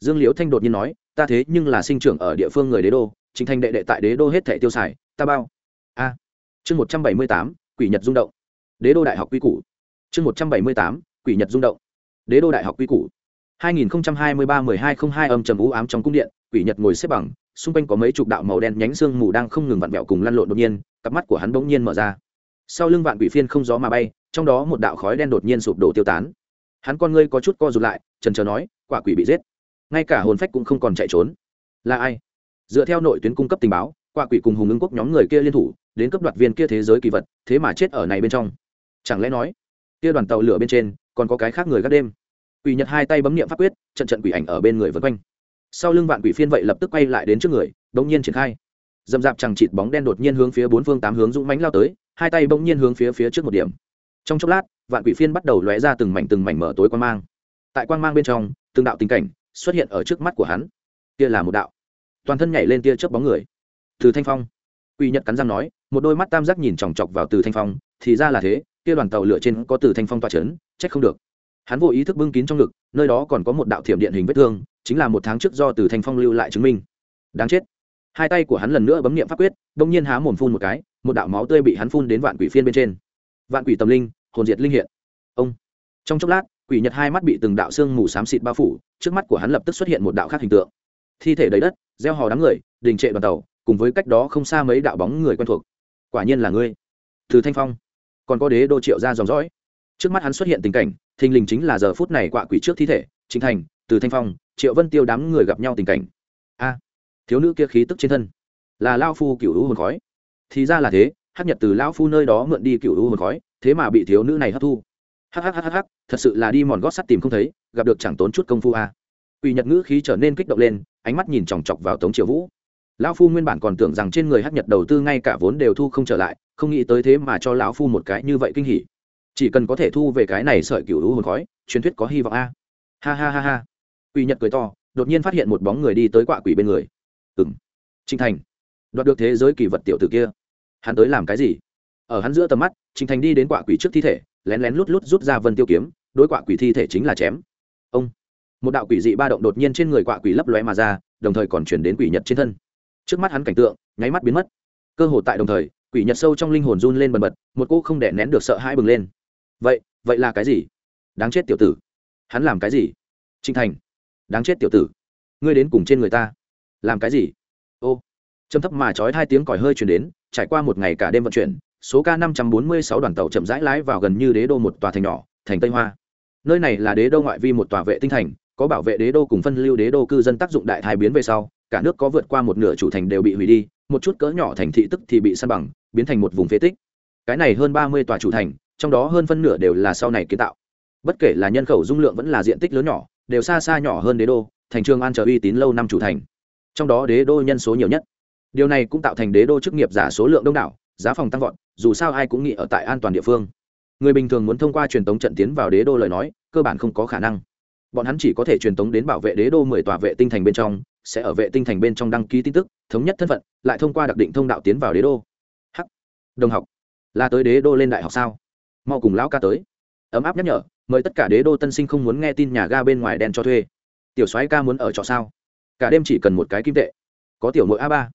Dương liễu thanh đột nhiên nói, ta thế nhưng là sinh trưởng ở địa phương người đế đô, chính Thanh đệ đệ tại đế đô hết thẻ tiêu xài, ta bao. A. Chương một trăm bảy mươi tám, quỷ nhật rung động. Đế đô đại học quy củ. Chương một trăm bảy mươi tám, quỷ nhật rung động. Đế đô đại học quy củ. hai nghìn hai mươi ba mười hai không hai âm trầm u ám trong cung điện, quỷ nhật ngồi xếp bằng, xung quanh có mấy chục đạo màu đen nhánh xương mù đang không ngừng vặn vẹo cùng lăn lộn đột nhiên, cặp mắt của hắn bỗng nhiên mở ra sau lưng vạn quỷ phiên không gió mà bay, trong đó một đạo khói đen đột nhiên sụp đổ tiêu tán. Hắn con ngươi có chút co rụt lại, trần trờ nói, quả quỷ bị giết. Ngay cả hồn phách cũng không còn chạy trốn. Là ai? Dựa theo nội tuyến cung cấp tình báo, quả quỷ cùng hùng ứng quốc nhóm người kia liên thủ, đến cấp đoạt viên kia thế giới kỳ vật, thế mà chết ở này bên trong. Chẳng lẽ nói, kia đoàn tàu lửa bên trên, còn có cái khác người gác đêm? Quỷ nhật hai tay bấm nghiệm pháp quyết, trận trận quỷ ảnh ở bên người vân quanh. Sau lưng vạn quỷ phiên vậy lập tức quay lại đến trước người bỗng nhiên triển khai. Dầm dạp chẳng chịt bóng đen đột nhiên hướng phía bốn phương tám hướng dũng mánh lao tới hai tay bỗng nhiên hướng phía phía trước một điểm. Trong chốc lát, vạn quỷ phiên bắt đầu lóe ra từng mảnh từng mảnh mở tối quan mang. Tại quan mang bên trong, từng đạo tình cảnh xuất hiện ở trước mắt của hắn. Kia là một đạo. Toàn thân nhảy lên tia chớp bóng người. Từ thanh phong. Quỷ nhật cắn răng nói, một đôi mắt tam giác nhìn chòng chọc vào từ thanh phong, thì ra là thế, kia đoàn tàu lửa trên có từ thanh phong toa c h ấ n trách không được. Hắn vô ý thức bưng kín trong ngực, nơi đó còn có một đạo thiểm điện hình vết thương, chính là một tháng trước do từ thanh phong lưu lại chứng minh. Đáng chết. Hai tay của hắn lần nữa bấm n i ệ m pháp quyết đ ỗ n g nhiên há mồm phun một cái một đạo máu tươi bị hắn phun đến vạn quỷ phiên bên trên. Vạn quỷ tâm linh, hồn diệt linh hiện. Ông. Trong chốc lát, quỷ nhật hai mắt bị từng đạo xương mù xám xịt bao phủ, trước mắt của hắn lập tức xuất hiện một đạo khác hình tượng. Thi thể đầy đất, gieo hò đám người, đình trệ đoàn tàu, cùng với cách đó không xa mấy đạo bóng người quen thuộc. Quả nhiên là ngươi. Từ thanh phong. Còn có đế đô triệu ra dòng dõi. Trước mắt hắn xuất hiện tình cảnh, thình lình chính là giờ phút này quạ quỷ trước thi thể chính thành, từ thanh phong, triệu vân tiêu đám người gặp nhau tình cảnh. A. Thiếu nữ kia khí tức trên thân. Là lao phu cựu hữu hồn khói thì ra là thế hắc nhật từ lão phu nơi đó mượn đi cựu u hồn khói, thế mà bị thiếu nữ này hấp thu. Hhhh thật sự là đi mòn gót sắt tìm không thấy, gặp được chẳng tốn chút công phu a quỷ nhật ngữ khí trở nên kích động lên, ánh mắt nhìn chòng chọc vào tống triệu vũ. Lão phu nguyên bản còn tưởng rằng trên người hắc nhật đầu tư ngay cả vốn đều thu không trở lại, không nghĩ tới thế mà cho lão phu một cái như vậy kinh hỉ. Chỉ cần có thể thu về cái này sợi cựu hữu hồn khói, truyền thuyết có hy vọng a. Ha ha ha ha. Quỷ nhật cười to, đột nhiên phát hiện một bóng người đi tới quạ quỷ bên người. Ừng trinh thành. Đoạt được thế giới kỳ vật tiểu tử kia hắn tới làm cái gì? Ở hắn giữa tầm mắt trinh thành đi đến quạ quỷ trước thi thể, lén lén lút lút rút ra vân tiêu kiếm, đối quạ quỷ thi thể chính là chém. Ông! Một đạo quỷ dị ba động đột nhiên trên người quạ quỷ lấp lóe mà ra, đồng thời còn chuyển đến quỷ nhật trên thân. Trước mắt hắn cảnh tượng, nháy mắt biến mất. Cơ hồ tại đồng thời, quỷ nhật sâu trong linh hồn run lên bần bật, một cô không đẻ nén được sợ hãi bừng lên. Vậy vậy là cái gì? Đáng chết tiểu tử. Hắn làm cái gì? Trinh thành. Đáng chết tiểu tử. Ngươi đến cùng trên người ta. Làm cái gì? Ô! Châm thấp mà trói hai tiếng còi hơi chuyển đến trải qua một ngày cả đêm vận chuyển, số k năm trăm bốn mươi sáu đoàn tàu chậm rãi lái vào gần như đế đô một tòa thành nhỏ, thành tây hoa. Nơi này là đế đô ngoại vi một tòa vệ tinh thành, có bảo vệ đế đô cùng phân lưu đế đô cư dân tác dụng đại thái biến về sau, cả nước có vượt qua một nửa chủ thành đều bị hủy đi, một chút cỡ nhỏ thành thị tức thì bị săn bằng, biến thành một vùng phế tích. Cái này hơn ba mươi tòa chủ thành, trong đó hơn phân nửa đều là sau này kiến tạo. Bất kể là nhân khẩu dung lượng vẫn là diện tích lớn nhỏ, đều xa xa nhỏ hơn đế đô, thành trường an trở uy tín lâu năm chủ thành. Trong đó đế đô nhân số nhiều nhất điều này cũng tạo thành đế đô chức nghiệp giả số lượng đông đảo, giá phòng tăng vọt, dù sao ai cũng nghĩ ở tại an toàn địa phương. Người bình thường muốn thông qua truyền tống trận tiến vào đế đô lời nói, cơ bản không có khả năng. Bọn hắn chỉ có thể truyền tống đến bảo vệ đế đô mười tòa vệ tinh thành bên trong, sẽ ở vệ tinh thành bên trong đăng ký tin tức, thống nhất thân phận, lại thông qua đặc định thông đạo tiến vào đế đô. H đồng học. Là tới đế đô lên đại học sao? Mau cùng lão ca tới. Ấm áp nhắc nhở, mời tất cả đế đô tân sinh không muốn nghe tin nhà ga bên ngoài đen cho thuê. Tiểu soái ca muốn ở trọ sao? Cả đêm chỉ cần một cái kim tệ. Có tiểu nội a ba.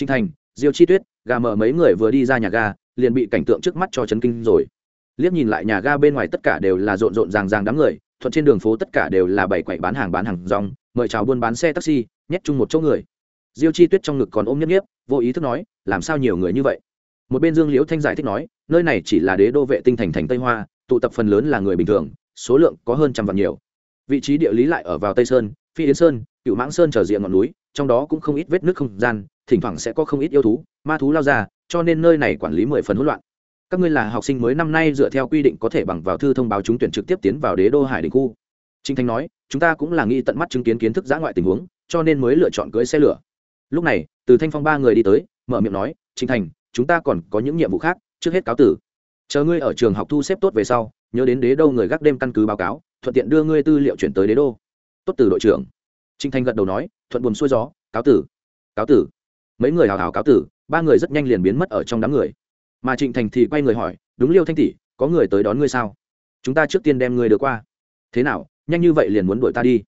Trình thành, diêu chi tuyết, gà mở mấy người vừa đi ra nhà ga, liền bị cảnh tượng trước mắt cho chấn kinh rồi. Liếc nhìn lại nhà ga bên ngoài tất cả đều là rộn rộn ràng ràng đám người, thuận trên đường phố tất cả đều là bảy quậy bán hàng bán hàng rong, mời chào buôn bán xe taxi, nhét chung một chỗ người. Diêu chi tuyết trong ngực còn ôm nhất nhiếp, vô ý thức nói, làm sao nhiều người như vậy? Một bên dương liễu thanh giải thích nói, nơi này chỉ là đế đô vệ tinh thành thành tây hoa, tụ tập phần lớn là người bình thường, số lượng có hơn trăm vạn nhiều. Vị trí địa lý lại ở vào tây sơn, phi yến sơn, Cửu mãng sơn trở diện ngọn núi, trong đó cũng không ít vết nước không gian thỉnh thoảng sẽ có không ít yêu thú, ma thú lao ra, cho nên nơi này quản lý mười phần hỗn loạn. Các ngươi là học sinh mới năm nay dựa theo quy định có thể bằng vào thư thông báo trúng tuyển trực tiếp tiến vào đế đô hải đình khu. Trinh thanh nói, chúng ta cũng là nghi tận mắt chứng kiến kiến thức giã ngoại tình huống, cho nên mới lựa chọn cưới xe lửa. Lúc này, từ thanh phong ba người đi tới, mở miệng nói trinh thành, chúng ta còn có những nhiệm vụ khác, trước hết cáo tử. Chờ ngươi ở trường học thu xếp tốt về sau, nhớ đến đế đô người gác đêm căn cứ báo cáo, thuận tiện đưa ngươi tư liệu chuyển tới đế đô. Tốt từ đội trưởng. Trinh thanh gật đầu nói, thuận buồn xuôi gió, cáo tử cáo tử mấy người hào hào cáo tử, ba người rất nhanh liền biến mất ở trong đám người. Mà trịnh thành thì quay người hỏi, đúng liêu thanh tỷ, có người tới đón ngươi sao? Chúng ta trước tiên đem ngươi được qua. Thế nào, nhanh như vậy liền muốn đuổi ta đi?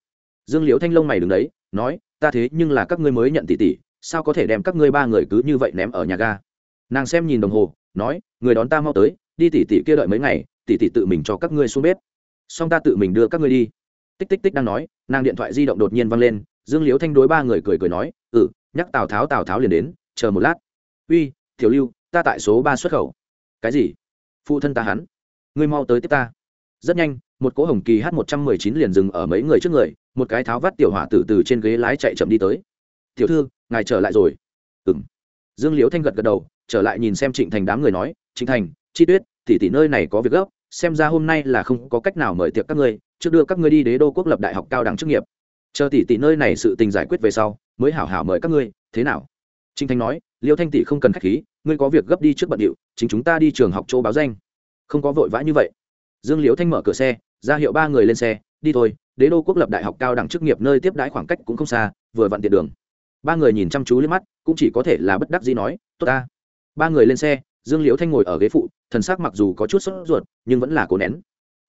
Dương liễu thanh lông mày đứng đấy, nói, ta thế nhưng là các ngươi mới nhận tỷ tỷ, sao có thể đem các ngươi ba người cứ như vậy ném ở nhà ga? Nàng xem nhìn đồng hồ, nói, người đón ta mau tới, đi tỷ tỷ kia đợi mấy ngày, tỷ tỷ tự mình cho các ngươi xuống bếp. Xong ta tự mình đưa các ngươi đi. Tích tích tích đang nói, nàng điện thoại di động đột nhiên văng lên, dương liễu thanh đối ba người cười cười nói ừ nhắc tào tháo tào tháo liền đến, chờ một lát. Uy, tiểu lưu, ta tại số ba xuất khẩu. Cái gì? Phụ thân ta hắn. Ngươi mau tới tiếp ta. Rất nhanh, một cỗ hồng kỳ h một trăm mười chín liền dừng ở mấy người trước người, một cái tháo vắt tiểu hỏa từ từ trên ghế lái chạy chậm đi tới. Tiểu thư, ngài trở lại rồi. Ừng dương liễu thanh gật gật đầu, trở lại nhìn xem trịnh thành đám người nói, trịnh thành, chi tuyết, tỷ tỷ nơi này có việc gấp, xem ra hôm nay là không có cách nào mời tiệc các ngươi, trước đưa các ngươi đi đế đô quốc lập đại học cao đẳng chức nghiệp chờ tỷ tỷ nơi này sự tình giải quyết về sau, mới hảo hảo mời các ngươi, thế nào? Trinh thanh nói, liêu thanh tỷ không cần khách khí, ngươi có việc gấp đi trước bận điệu, chính chúng ta đi trường học chỗ báo danh. Không có vội vã như vậy. Dương liễu thanh mở cửa xe, ra hiệu ba người lên xe, đi thôi, đế đô quốc lập đại học cao đẳng chức nghiệp nơi tiếp đãi khoảng cách cũng không xa, vừa vặn tiện đường. Ba người nhìn chăm chú lên mắt, cũng chỉ có thể là bất đắc dĩ nói, tốt ta. Ba người lên xe, dương liễu thanh ngồi ở ghế phụ, thần sắc mặc dù có chút sốt ruột, nhưng vẫn là cố nén.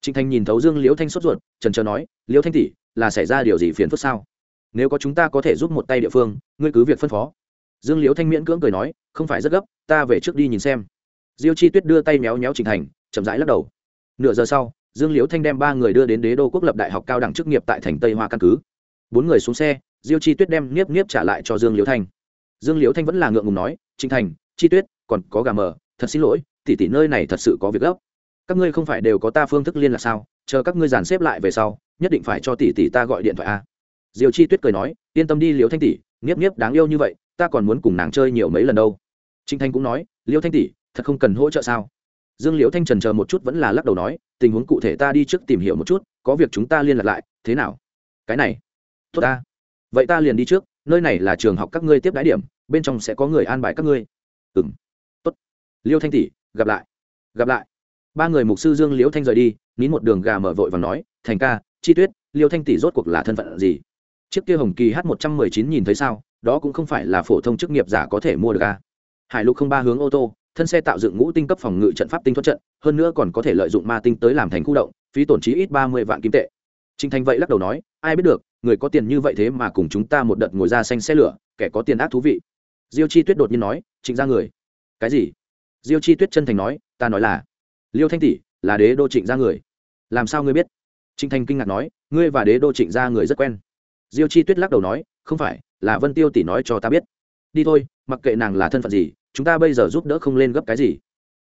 Trịnh Thanh nhìn thấu dương liễu thanh sốt ruột, trần trờ nói liễu thanh tỷ là xảy ra điều gì phiền phức sao? Nếu có chúng ta có thể giúp một tay địa phương, ngươi cứ việc phân phó. Dương liễu thanh miễn cưỡng cười nói, không phải rất gấp, ta về trước đi nhìn xem. Diêu chi tuyết đưa tay méo méo trình thành, chậm rãi lắc đầu. Nửa giờ sau, dương liễu thanh đem ba người đưa đến đế đô quốc lập đại học cao đẳng chức nghiệp tại thành tây hoa căn cứ. Bốn người xuống xe, diêu chi tuyết đem niếp niếp trả lại cho dương liễu thanh. Dương liễu thanh vẫn là ngượng ngùng nói, trình thành, chi tuyết, còn có gà mờ, thật xin lỗi, tỷ tỷ nơi này thật sự có việc gấp. Các ngươi không phải đều có ta phương thức liên lạc sao? Chờ các ngươi dàn xếp lại về sau nhất định phải cho tỷ tỷ ta gọi điện thoại a. Diều chi tuyết cười nói, yên tâm đi, liễu thanh tỷ, nghiếp nghiếp đáng yêu như vậy, ta còn muốn cùng nàng chơi nhiều mấy lần đâu. Trinh thanh cũng nói, liễu thanh tỷ, thật không cần hỗ trợ sao? Dương liễu thanh trần chờ một chút vẫn là lắc đầu nói, tình huống cụ thể ta đi trước tìm hiểu một chút, có việc chúng ta liên lạc lại, thế nào? Cái này, tốt ta. Vậy ta liền đi trước, nơi này là trường học các ngươi tiếp đái điểm, bên trong sẽ có người an bài các ngươi. Ừ m tốt. Liêu thanh tỷ, gặp lại. Gặp lại. Ba người mục sư dương liễu thanh rời đi, nín một đường gà mở vội và nói, thành ca chi tuyết, liêu thanh tỷ rốt cuộc là thân phận gì? Chiếc kia hồng kỳ h một trăm mười chín nhìn thấy sao? Đó cũng không phải là phổ thông chức nghiệp giả có thể mua được a hải lục không ba hướng ô tô, thân xe tạo dựng ngũ tinh cấp phòng ngự trận pháp tinh thoát trận, hơn nữa còn có thể lợi dụng ma tinh tới làm thành khu động, phí tổn trí ít ba mươi vạn kim tệ. Trinh thành vậy lắc đầu nói, ai biết được, người có tiền như vậy thế mà cùng chúng ta một đợt ngồi ra xanh xe lửa, kẻ có tiền ác thú vị. Diêu chi tuyết đột nhiên nói, trịnh ra người. Cái gì? Diêu chi tuyết chân thành nói, ta nói là, liêu thanh tỷ, là đế đô trịnh ra người. Làm sao ngươi biết? Trịnh thành kinh ngạc nói ngươi và đế đô trịnh gia người rất quen. Diêu chi tuyết lắc đầu nói không phải là vân tiêu tỷ nói cho ta biết. Đi thôi mặc kệ nàng là thân phận gì chúng ta bây giờ giúp đỡ không lên gấp cái gì.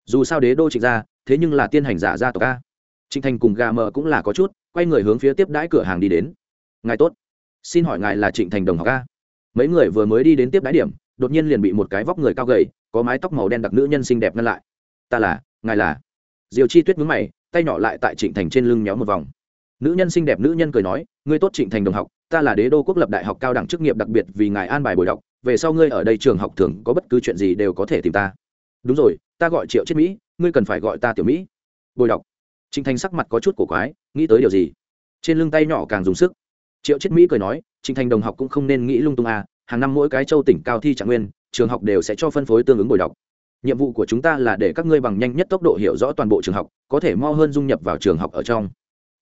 Dù sao đế đô trịnh gia, thế nhưng là tiên hành giả gia tộc a. Trịnh thành cùng gà mờ cũng là có chút quay người hướng phía tiếp đãi cửa hàng đi đến. Ngài tốt. Xin hỏi ngài là trịnh thành đồng học a? Mấy người vừa mới đi đến tiếp đãi điểm đột nhiên liền bị một cái vóc người cao gầy có mái tóc màu đen đặc nữ nhân xinh đẹp ngăn lại. Ta là ngài là. Diều chi tuyết mướn mày tay nhỏ lại tại trịnh thành trên lưng nhéo một vòng nữ nhân xinh đẹp nữ nhân cười nói, ngươi tốt trịnh thành đồng học, ta là đế đô quốc lập đại học cao đẳng chức nghiệp đặc biệt vì ngài an bài bồi đọc, về sau ngươi ở đây trường học thường có bất cứ chuyện gì đều có thể tìm ta. Đúng rồi, ta gọi triệu chết mỹ, ngươi cần phải gọi ta tiểu mỹ. Bồi đọc. Trịnh thành sắc mặt có chút cổ quái, nghĩ tới điều gì? Trên lưng tay nhỏ càng dùng sức. Triệu chết mỹ cười nói, trịnh thành đồng học cũng không nên nghĩ lung tung à hàng năm mỗi cái châu tỉnh cao thi trạng nguyên, trường học đều sẽ cho phân phối tương ứng bồi đọc. Nhiệm vụ của chúng ta là để các ngươi bằng nhanh nhất tốc độ hiểu rõ toàn bộ trường học, có thể mo hơn dung nhập vào trường học ở trong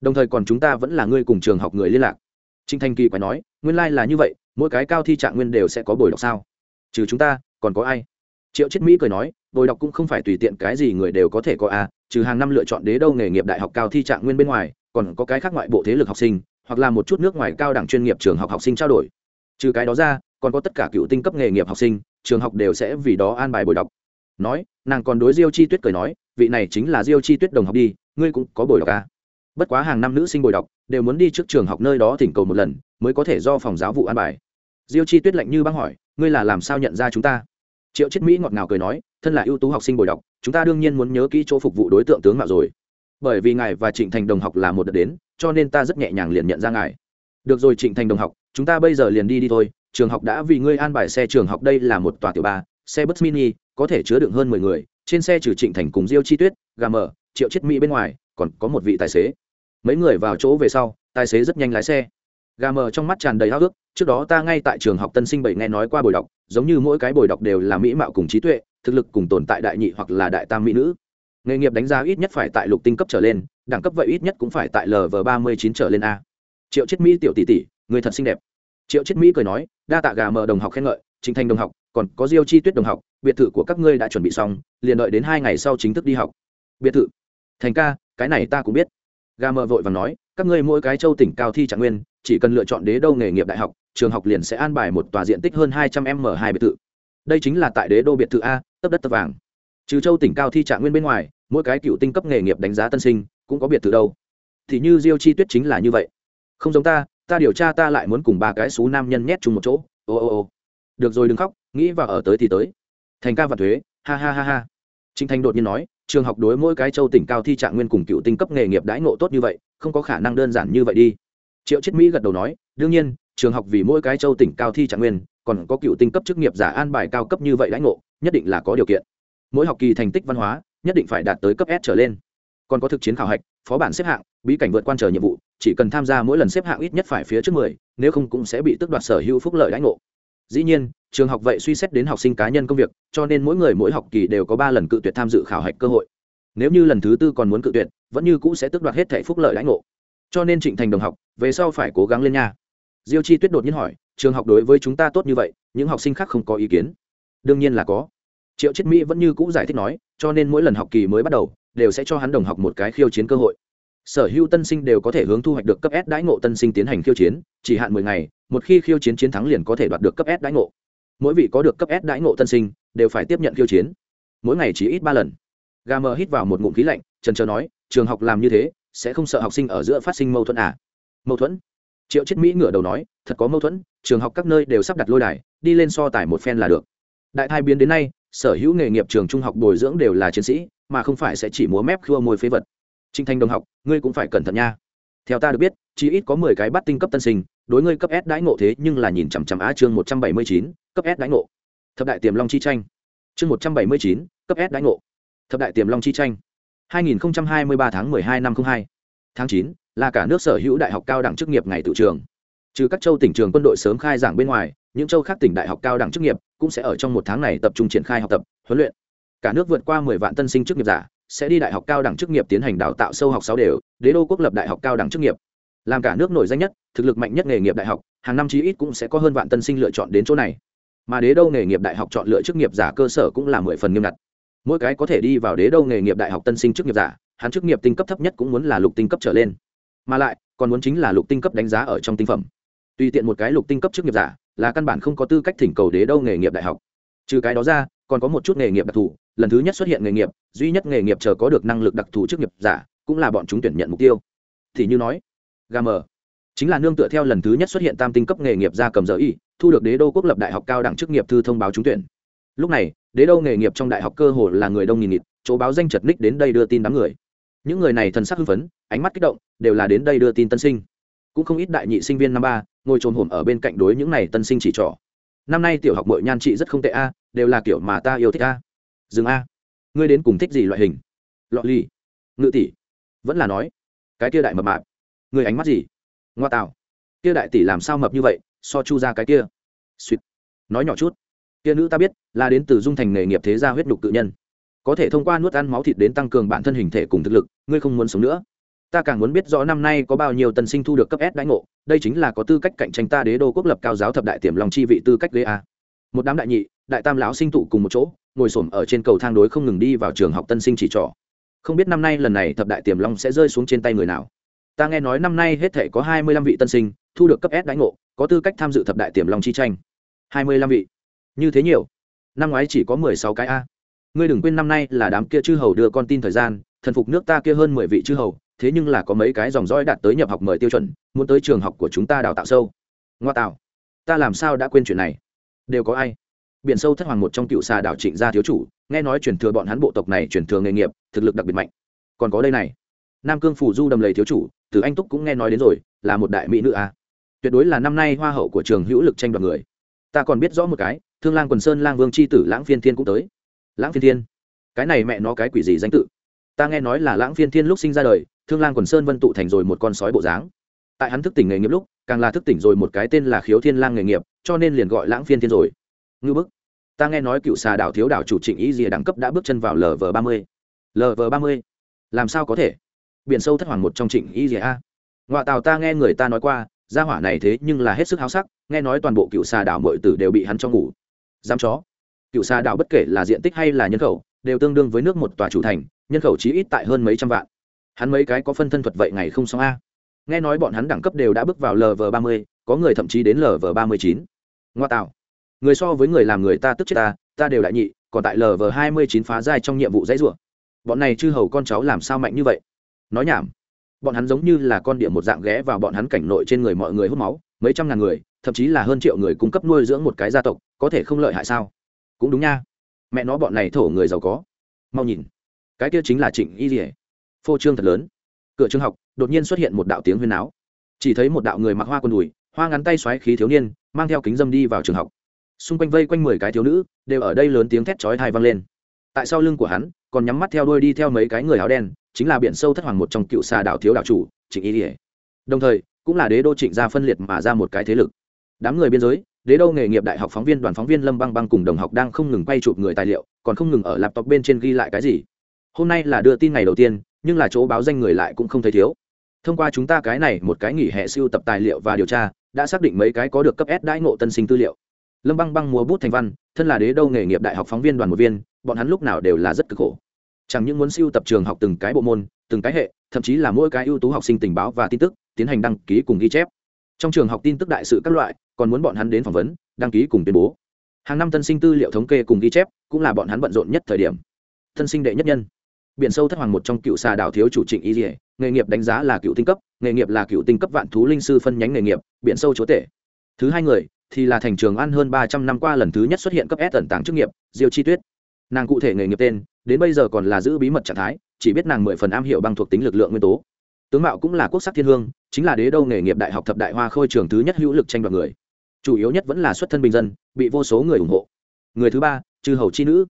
đồng thời còn chúng ta vẫn là ngươi cùng trường học người liên lạc. Trịnh thanh kỳ quái nói, nguyên lai、like、là như vậy, mỗi cái cao thi trạng nguyên đều sẽ có bồi đọc sao? Trừ chúng ta, còn có ai? Triệu chiết mỹ cười nói, bồi đọc cũng không phải tùy tiện cái gì người đều có thể có a trừ hàng năm lựa chọn đế đâu nghề nghiệp đại học cao thi trạng nguyên bên ngoài, còn có cái khác ngoại bộ thế lực học sinh, hoặc là một chút nước ngoài cao đẳng chuyên nghiệp trường học học sinh trao đổi. Trừ cái đó ra, còn có tất cả cựu tinh cấp nghề nghiệp học sinh, trường học đều sẽ vì đó an bài bồi đọc. Nói, nàng còn đối diêu chi tuyết cười nói, vị này chính là diêu chi tuyết đồng học đi, ngươi cũng có bồi đọc à bất quá hàng năm nữ sinh bồi đọc, đều muốn đi trước trường học nơi đó thỉnh cầu một lần, mới có thể do phòng giáo vụ an bài. Diêu chi tuyết lạnh như băng hỏi, ngươi là làm sao nhận ra chúng ta? Triệu chiết mỹ ngọt ngào cười nói, thân là ưu tú học sinh bồi đọc, chúng ta đương nhiên muốn nhớ kỹ chỗ phục vụ đối tượng tướng mạo rồi. Bởi vì ngài và trịnh thành đồng học là một đợt đến, cho nên ta rất nhẹ nhàng liền nhận ra ngài. Được rồi trịnh thành đồng học, chúng ta bây giờ liền đi đi thôi. Trường học đã vì ngươi an bài xe trường học đây là một tòa tiểu ba, xe bus mini, có thể chứa đựng hơn mười người. Trên xe trừ trịnh thành cùng diêu chi tuyết, gà mờ, triệu chiết mỹ bên ngoài, còn có một vị tài xế mấy người vào chỗ về sau, tài xế rất nhanh lái xe. Gà mờ trong mắt tràn đầy háo ước trước đó ta ngay tại trường học tân sinh bảy nghe nói qua bồi đọc, giống như mỗi cái bồi đọc đều là mỹ mạo cùng trí tuệ, thực lực cùng tồn tại đại nhị hoặc là đại tam mỹ nữ. Nghề nghiệp đánh giá ít nhất phải tại lục tinh cấp trở lên, đẳng cấp vậy ít nhất cũng phải tại lv ba mươi chín trở lên a. Triệu chiết mỹ tiểu tỷ tỷ, người thật xinh đẹp. Triệu chiết mỹ cười nói, đa tạ gà mờ đồng học khen ngợi, trình thành đồng học, còn có diêu chi tuyết đồng học, biệt thự của các ngươi đã chuẩn bị xong, liền đợi đến hai ngày sau chính thức đi học. Biệt thự. Thành ca, cái này ta cũng biết gà mờ vội và nói, các ngươi mỗi cái châu tỉnh cao thi trạng nguyên, chỉ cần lựa chọn đế đô nghề nghiệp đại học, trường học liền sẽ an bài một tòa diện tích hơn hai trăm m hai biệt thự. Đây chính là tại đế đô biệt thự a, tấp đất tấp vàng. Trừ châu tỉnh cao thi trạng nguyên bên ngoài, mỗi cái cựu tinh cấp nghề nghiệp đánh giá tân sinh, cũng có biệt thự đâu. Thì như diêu chi tuyết chính là như vậy. Không giống ta ta điều tra ta lại muốn cùng ba cái xú nam nhân nhét chung một chỗ. Ô ô ô. Được rồi, đừng khóc, nghĩ và ở tới thì tới. Thành ca và thuế, ha ha ha ha. Trinh thanh đột nhiên nói trường học đối mỗi cái châu tỉnh cao thi trạng nguyên cùng cựu tinh cấp nghề nghiệp đãi ngộ tốt như vậy, không có khả năng đơn giản như vậy đi. Triệu chiết mỹ gật đầu nói, đương nhiên, trường học vì mỗi cái châu tỉnh cao thi trạng nguyên, còn có cựu tinh cấp chức nghiệp giả an bài cao cấp như vậy đãi ngộ, nhất định là có điều kiện. Mỗi học kỳ thành tích văn hóa, nhất định phải đạt tới cấp s trở lên. Còn có thực chiến khảo hạch, phó bản xếp hạng, bí cảnh vượt quan trở nhiệm vụ, chỉ cần tham gia mỗi lần xếp hạng ít nhất phải phía trước mười, nếu không cũng sẽ bị tước đoạt sở hữu phúc lợi đãi ngộ dĩ nhiên, trường học vậy suy xét đến học sinh cá nhân công việc, cho nên mỗi người mỗi học kỳ đều có ba lần cự tuyệt tham dự khảo hạch cơ hội. Nếu như lần thứ tư còn muốn cự tuyệt, vẫn như cũ sẽ tước đoạt hết thẻ phúc lợi lãnh ngộ. Cho nên trịnh thành đồng học, về sau phải cố gắng lên nha. Diêu chi tuyết đột nhiên hỏi, trường học đối với chúng ta tốt như vậy, những học sinh khác không có ý kiến? Đương nhiên là có. Triệu chiết mỹ vẫn như cũ giải thích nói, cho nên mỗi lần học kỳ mới bắt đầu, đều sẽ cho hắn đồng học một cái khiêu chiến cơ hội sở hữu tân sinh đều có thể hướng thu hoạch được cấp s đãi ngộ tân sinh tiến hành khiêu chiến, chỉ hạn mười ngày, một khi khiêu chiến chiến thắng liền có thể đoạt được cấp s đãi ngộ. Mỗi vị có được cấp s đãi ngộ tân sinh đều phải tiếp nhận khiêu chiến, mỗi ngày chỉ ít ba lần. Gà mờ hít vào một ngụm khí lạnh, trần trờ nói, trường học làm như thế, sẽ không sợ học sinh ở giữa phát sinh mâu thuẫn à? Mâu thuẫn? Triệu chết mỹ ngửa đầu nói, thật có mâu thuẫn, trường học các nơi đều sắp đặt lôi đài, đi lên so tài một phen là được. Đại thai biến đến nay, sở hữu nghề nghiệp trường trung học bồi dưỡng đều là chiến sĩ, mà không phải sẽ chỉ múa mép khua môi phế vật. Trình thanh đồng học, ngươi cũng phải cẩn thận nha. Theo ta được biết chỉ ít có mười cái bắt tinh cấp tân sinh, đối ngươi cấp s đãi ngộ thế nhưng là nhìn chằm chằm á chương một trăm bảy mươi chín, cấp s đãi ngộ. Thập đại tiềm long chi tranh. Chương một trăm bảy mươi chín, cấp s đãi ngộ. Thập đại tiềm long chi tranh. hai nghìn hai mươi ba tháng hai năm hai. Tháng chín, là cả nước sở hữu đại học cao đẳng chức nghiệp ngày tự trường. Trừ các châu tỉnh trường quân đội sớm khai giảng bên ngoài, những châu khác tỉnh đại học cao đẳng chức nghiệp cũng sẽ ở trong một tháng này tập trung triển khai học tập, huấn luyện. Cả nước vượt qua mười vạn tân sinh chức nghiệp giả sẽ đi đại học cao đẳng chức nghiệp tiến hành đào tạo sâu học sáu đều, đế đô quốc lập đại học cao đẳng chức nghiệp. Làm cả nước nổi danh nhất, thực lực mạnh nhất nghề nghiệp đại học, hàng năm chí ít cũng sẽ có hơn vạn tân sinh lựa chọn đến chỗ này. Mà đế đô nghề nghiệp đại học chọn lựa chức nghiệp giả cơ sở cũng là mười phần nghiêm ngặt. Mỗi cái có thể đi vào đế đô nghề nghiệp đại học tân sinh chức nghiệp giả, hắn chức nghiệp tinh cấp thấp nhất cũng muốn là lục tinh cấp trở lên. Mà lại, còn muốn chính là lục tinh cấp đánh giá ở trong tinh phẩm. Tùy tiện một cái lục tinh cấp chức nghiệp giả, là căn bản không có tư cách thỉnh cầu đế đâu nghề nghiệp đại học. Trừ cái đó ra, còn có một chút nghề nghiệp đặc thù lần thứ nhất xuất hiện nghề nghiệp, duy nhất nghề nghiệp chờ có được năng lực đặc thù chức nghiệp giả, cũng là bọn chúng tuyển nhận mục tiêu. Thì như nói gm chính là nương tựa theo lần thứ nhất xuất hiện tam tinh cấp nghề nghiệp ra cầm giờ y, thu được đế đô quốc lập đại học cao đẳng chức nghiệp thư thông báo trúng tuyển. Lúc này, đế đô nghề nghiệp trong đại học cơ hồ là người đông nghìn nghịt, chỗ báo danh chật ních đến đây đưa tin đám người. Những người này thần sắc hưng phấn, ánh mắt kích động, đều là đến đây đưa tin tân sinh. Cũng không ít đại nhị sinh viên năm ba, ngồi trồn hổm ở bên cạnh đối những này tân sinh chỉ trỏ. Năm nay tiểu học mội nhan chị rất không tệ a, đều là kiểu mà ta yêu thích a dừng a. Ngươi đến cùng thích gì loại hình? Lọ ly ngự tỷ. Vẫn là nói, cái kia đại mập mạp. Người ánh mắt gì? Ngoa tạo. Kia đại tỷ làm sao mập như vậy, so chu ra cái kia. Suýt nói nhỏ chút. Kia nữ ta biết, là đến từ dung thành nghề nghiệp thế gia huyết nhục tự nhân. Có thể thông qua nuốt ăn máu thịt đến tăng cường bản thân hình thể cùng thực lực, ngươi không muốn sống nữa. Ta càng muốn biết rõ năm nay có bao nhiêu tân sinh thu được cấp s đãi ngộ, đây chính là có tư cách cạnh tranh ta đế đô quốc lập cao giáo thập đại tiềm lòng chi vị tư cách ghế a. Một đám đại nhị, đại tam lão sinh tụ cùng một chỗ ngồi s ở trên cầu thang đối không ngừng đi vào trường học tân sinh chỉ trỏ. Không biết năm nay lần này thập đại tiềm long sẽ rơi xuống trên tay người nào. Ta nghe nói năm nay hết thể có hai mươi lăm vị tân sinh, thu được cấp s đánh ngộ, có tư cách tham dự thập đại tiềm long chi tranh. hai mươi lăm vị. Như thế nhiều. Năm ngoái chỉ có mười sáu cái a. Ngươi đừng quên năm nay là đám kia chư hầu đưa con tin thời gian, thần phục nước ta kia hơn mười vị chư hầu, thế nhưng là có mấy cái dòng dõi đạt tới nhập học mời tiêu chuẩn, muốn tới trường học của chúng ta đào tạo sâu. Ngoa tạo. Ta làm sao đã quên chuyện này? Đều có ai? Biển sâu thất hoàng một trong cựu xà đảo trịnh gia thiếu chủ, nghe nói truyền thừa bọn hắn bộ tộc này truyền thừa nghề nghiệp, thực lực đặc biệt mạnh. Còn có đây này. Nam cương phủ du đầm lầy thiếu chủ, từ anh túc cũng nghe nói đến rồi, là một đại mỹ nữ a. Tuyệt đối là năm nay hoa hậu của trường hữu lực tranh đoạt người. Ta còn biết rõ một cái, thương lang quần sơn lang vương c h i tử lãng phiên thiên cũng tới. Lãng phiên thiên? Cái này mẹ nó cái quỷ gì danh tự? Ta nghe nói là lãng phiên thiên lúc sinh ra đời, thương lang quần sơn vân tụ thành rồi một con sói bộ dáng. Tại hắn thức tỉnh nghề nghiệp lúc, càng là thức tỉnh rồi một cái tên là khiếu thiên lang nghề nghiệp, cho nên liền gọi lãng phiên thiên rồi. Ngư bức ta nghe nói cựu xà đảo thiếu đảo chủ trịnh ý rìa đẳng cấp đã bước chân vào lv ba mươi. Lv ba mươi, làm sao có thể? Biển sâu thất hoàng một trong trịnh ý rìa a. Ngoại tàu ta nghe người ta nói qua, gia hỏa này thế nhưng là hết sức háo sắc, nghe nói toàn bộ cựu xà đảo mọi tử đều bị hắn cho ngủ. Dám chó. Cựu xà đảo bất kể là diện tích hay là nhân khẩu, đều tương đương với nước một tòa chủ thành, nhân khẩu chí ít tại hơn mấy trăm vạn. Hắn mấy cái có phân thân thuật vậy ngày không xong a. Nghe nói bọn hắn đẳng cấp đều đã bước vào lv ba mươi, có người thậm chí đến lv ba mươi chín. Ngoa tạo người so với người làm người ta tức chết ta ta đều đại nhị, còn tại lv hai mươi chín phá giai trong nhiệm vụ dãy rủa. Bọn này chư hầu con cháu làm sao mạnh như vậy? Nói nhảm. Bọn hắn giống như là con địa một dạng ghé vào bọn hắn cảnh nội trên người mọi người hút máu, mấy trăm ngàn người, thậm chí là hơn triệu người cung cấp nuôi dưỡng một cái gia tộc, có thể không lợi hại sao? Cũng đúng nha. Mẹ nó bọn này thổ người giàu có. Mau nhìn. Cái kia chính là trịnh y dỉa phô trương thật lớn. Cửa trường học, đột nhiên xuất hiện một đạo tiếng huyên áo chỉ thấy một đạo người mặc hoa quần đùi, hoa ngắn tay xoáy khí thiếu niên, mang theo kính dâm đi vào trường học xung quanh vây quanh mười cái thiếu nữ, đều ở đây lớn tiếng thét chói thai vang lên. Tại sau lưng của hắn, còn nhắm mắt theo đuôi đi theo mấy cái người áo đen, chính là biển sâu thất hoàng một trong cựu xà đảo thiếu đảo chủ, trịnh y ỉa đồng thời, cũng là đế đô trịnh gia phân liệt mà ra một cái thế lực. Đám người biên giới, đế đô nghề nghiệp đại học phóng viên đoàn phóng viên lâm băng băng cùng đồng học đang không ngừng quay chụp người tài liệu, còn không ngừng ở laptop bên trên ghi lại cái gì. Hôm nay là đưa tin ngày đầu tiên, nhưng là chỗ báo danh người lại cũng không thấy thiếu. Thông qua chúng ta cái này một cái nghỉ hè siêu tập tài liệu và điều tra, đã xác định mấy cái có được cấp s đãi ngộ tân sinh tư liệu lâm băng băng múa bút thành văn, thân là đế đô nghề nghiệp đại học phóng viên đoàn một viên, bọn hắn lúc nào đều là rất cực khổ. Chẳng những muốn siêu tập trường học từng cái bộ môn, từng cái hệ, thậm chí là mỗi cái ưu tú học sinh tình báo và tin tức, tiến hành đăng ký cùng ghi chép. Trong trường học tin tức đại sự các loại, còn muốn bọn hắn đến phỏng vấn, đăng ký cùng tuyên bố. Hàng năm tân sinh tư liệu thống kê cùng ghi chép, cũng là bọn hắn bận rộn nhất thời điểm. Tân sinh đệ nhất nhân. Biển sâu thất hoàng một trong cựu xà đảo thiếu chủ trịnh y dỉa nghề nghiệp đánh giá là cựu tinh cấp, nghề nghiệp là cựu tinh cấp vạn thú linh sư phân nhánh nghề nghiệp, biển sâu chúa tể. Thứ hai người thì là thành trường an hơn ba trăm năm qua lần thứ nhất xuất hiện cấp S tận tàng chức nghiệp, diêu chi tuyết. Nàng cụ thể nghề nghiệp tên, đến bây giờ còn là giữ bí mật trạng thái, chỉ biết nàng mười phần am hiểu băng thuộc tính lực lượng nguyên tố. Tướng mạo cũng là quốc sắc thiên hương, chính là đế đô nghề nghiệp đại học thập đại hoa khôi trường thứ nhất hữu lực tranh đoạt người. Chủ yếu nhất vẫn là xuất thân bình dân, bị vô số người ủng hộ. Người thứ ba, Trư hầu chi nữ.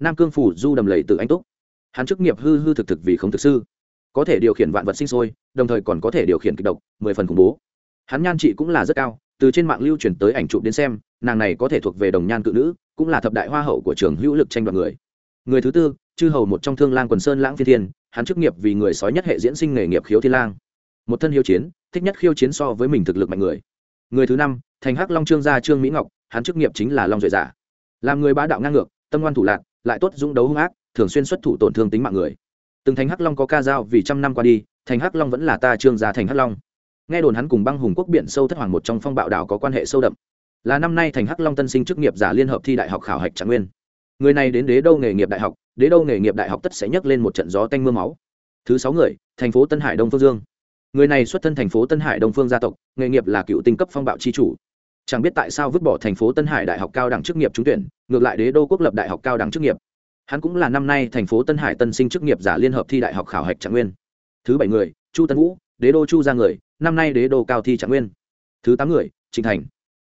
Nam cương phủ du đầm lầy tự anh túc. Hắn chức nghiệp hư hư thực thực vì không thực sư. Có thể điều khiển vạn vật sinh sôi, đồng thời còn có thể điều khiển kịch độc, mười phần khủng bố. Hắn nhan trị cũng là rất cao từ trên mạng lưu truyền tới ảnh chụp đến xem, nàng này có thể thuộc về đồng nhan cự nữ, cũng là thập đại hoa hậu của trường hữu lực tranh đoạt người. Người thứ tư, chư hầu một trong thương lang quần sơn lãng phi thiên, hắn chức nghiệp vì người sói nhất hệ diễn sinh nghề nghiệp khiếu thiên lang. Một thân hiếu chiến, thích nhất khiêu chiến so với mình thực lực mạnh người. Người thứ năm, thành hắc long trương gia trương mỹ ngọc, hắn chức nghiệp chính là long duệ giả. Làm người bá đạo ngang ngược, tâm ngoan thủ lạc, lại tốt dũng đấu hung ác, thường xuyên xuất thủ tổn thương tính mạng người. Từng thành hắc long có ca dao vì trăm năm qua đi, thành hắc long vẫn là ta trương gia thành hắc long nghe đồn hắn cùng băng hùng quốc biển sâu thất hoàng một trong phong bạo đảo có quan hệ sâu đậm. Là năm nay thành hắc long tân sinh chức nghiệp giả liên hợp thi đại học khảo hạch trạng nguyên. Người này đến đế đô nghề nghiệp đại học, đế đô nghề nghiệp đại học tất sẽ nhấc lên một trận gió tanh m ư a máu. Thứ sáu người, thành phố tân hải đông phương dương. Người này xuất thân thành phố tân hải đông phương gia tộc, nghề nghiệp là cựu tinh cấp phong bạo c chủ. Chẳng biết tại sao vứt bỏ thành phố tân hải đại học cao đẳng chức nghiệp trúng tuyển, ngược lại đế đô quốc lập đại học cao đẳng chức nghiệp. Hắn cũng là năm nay thành phố tân hải tân sinh chức nghiệp giả liên hợp thi đại học khảo hạch trạng nguyên. Thứ bảy người, chu tân vũ đế đô chu ra người, năm nay đế đô cao thi trạng nguyên. Thứ tám người trịnh thành.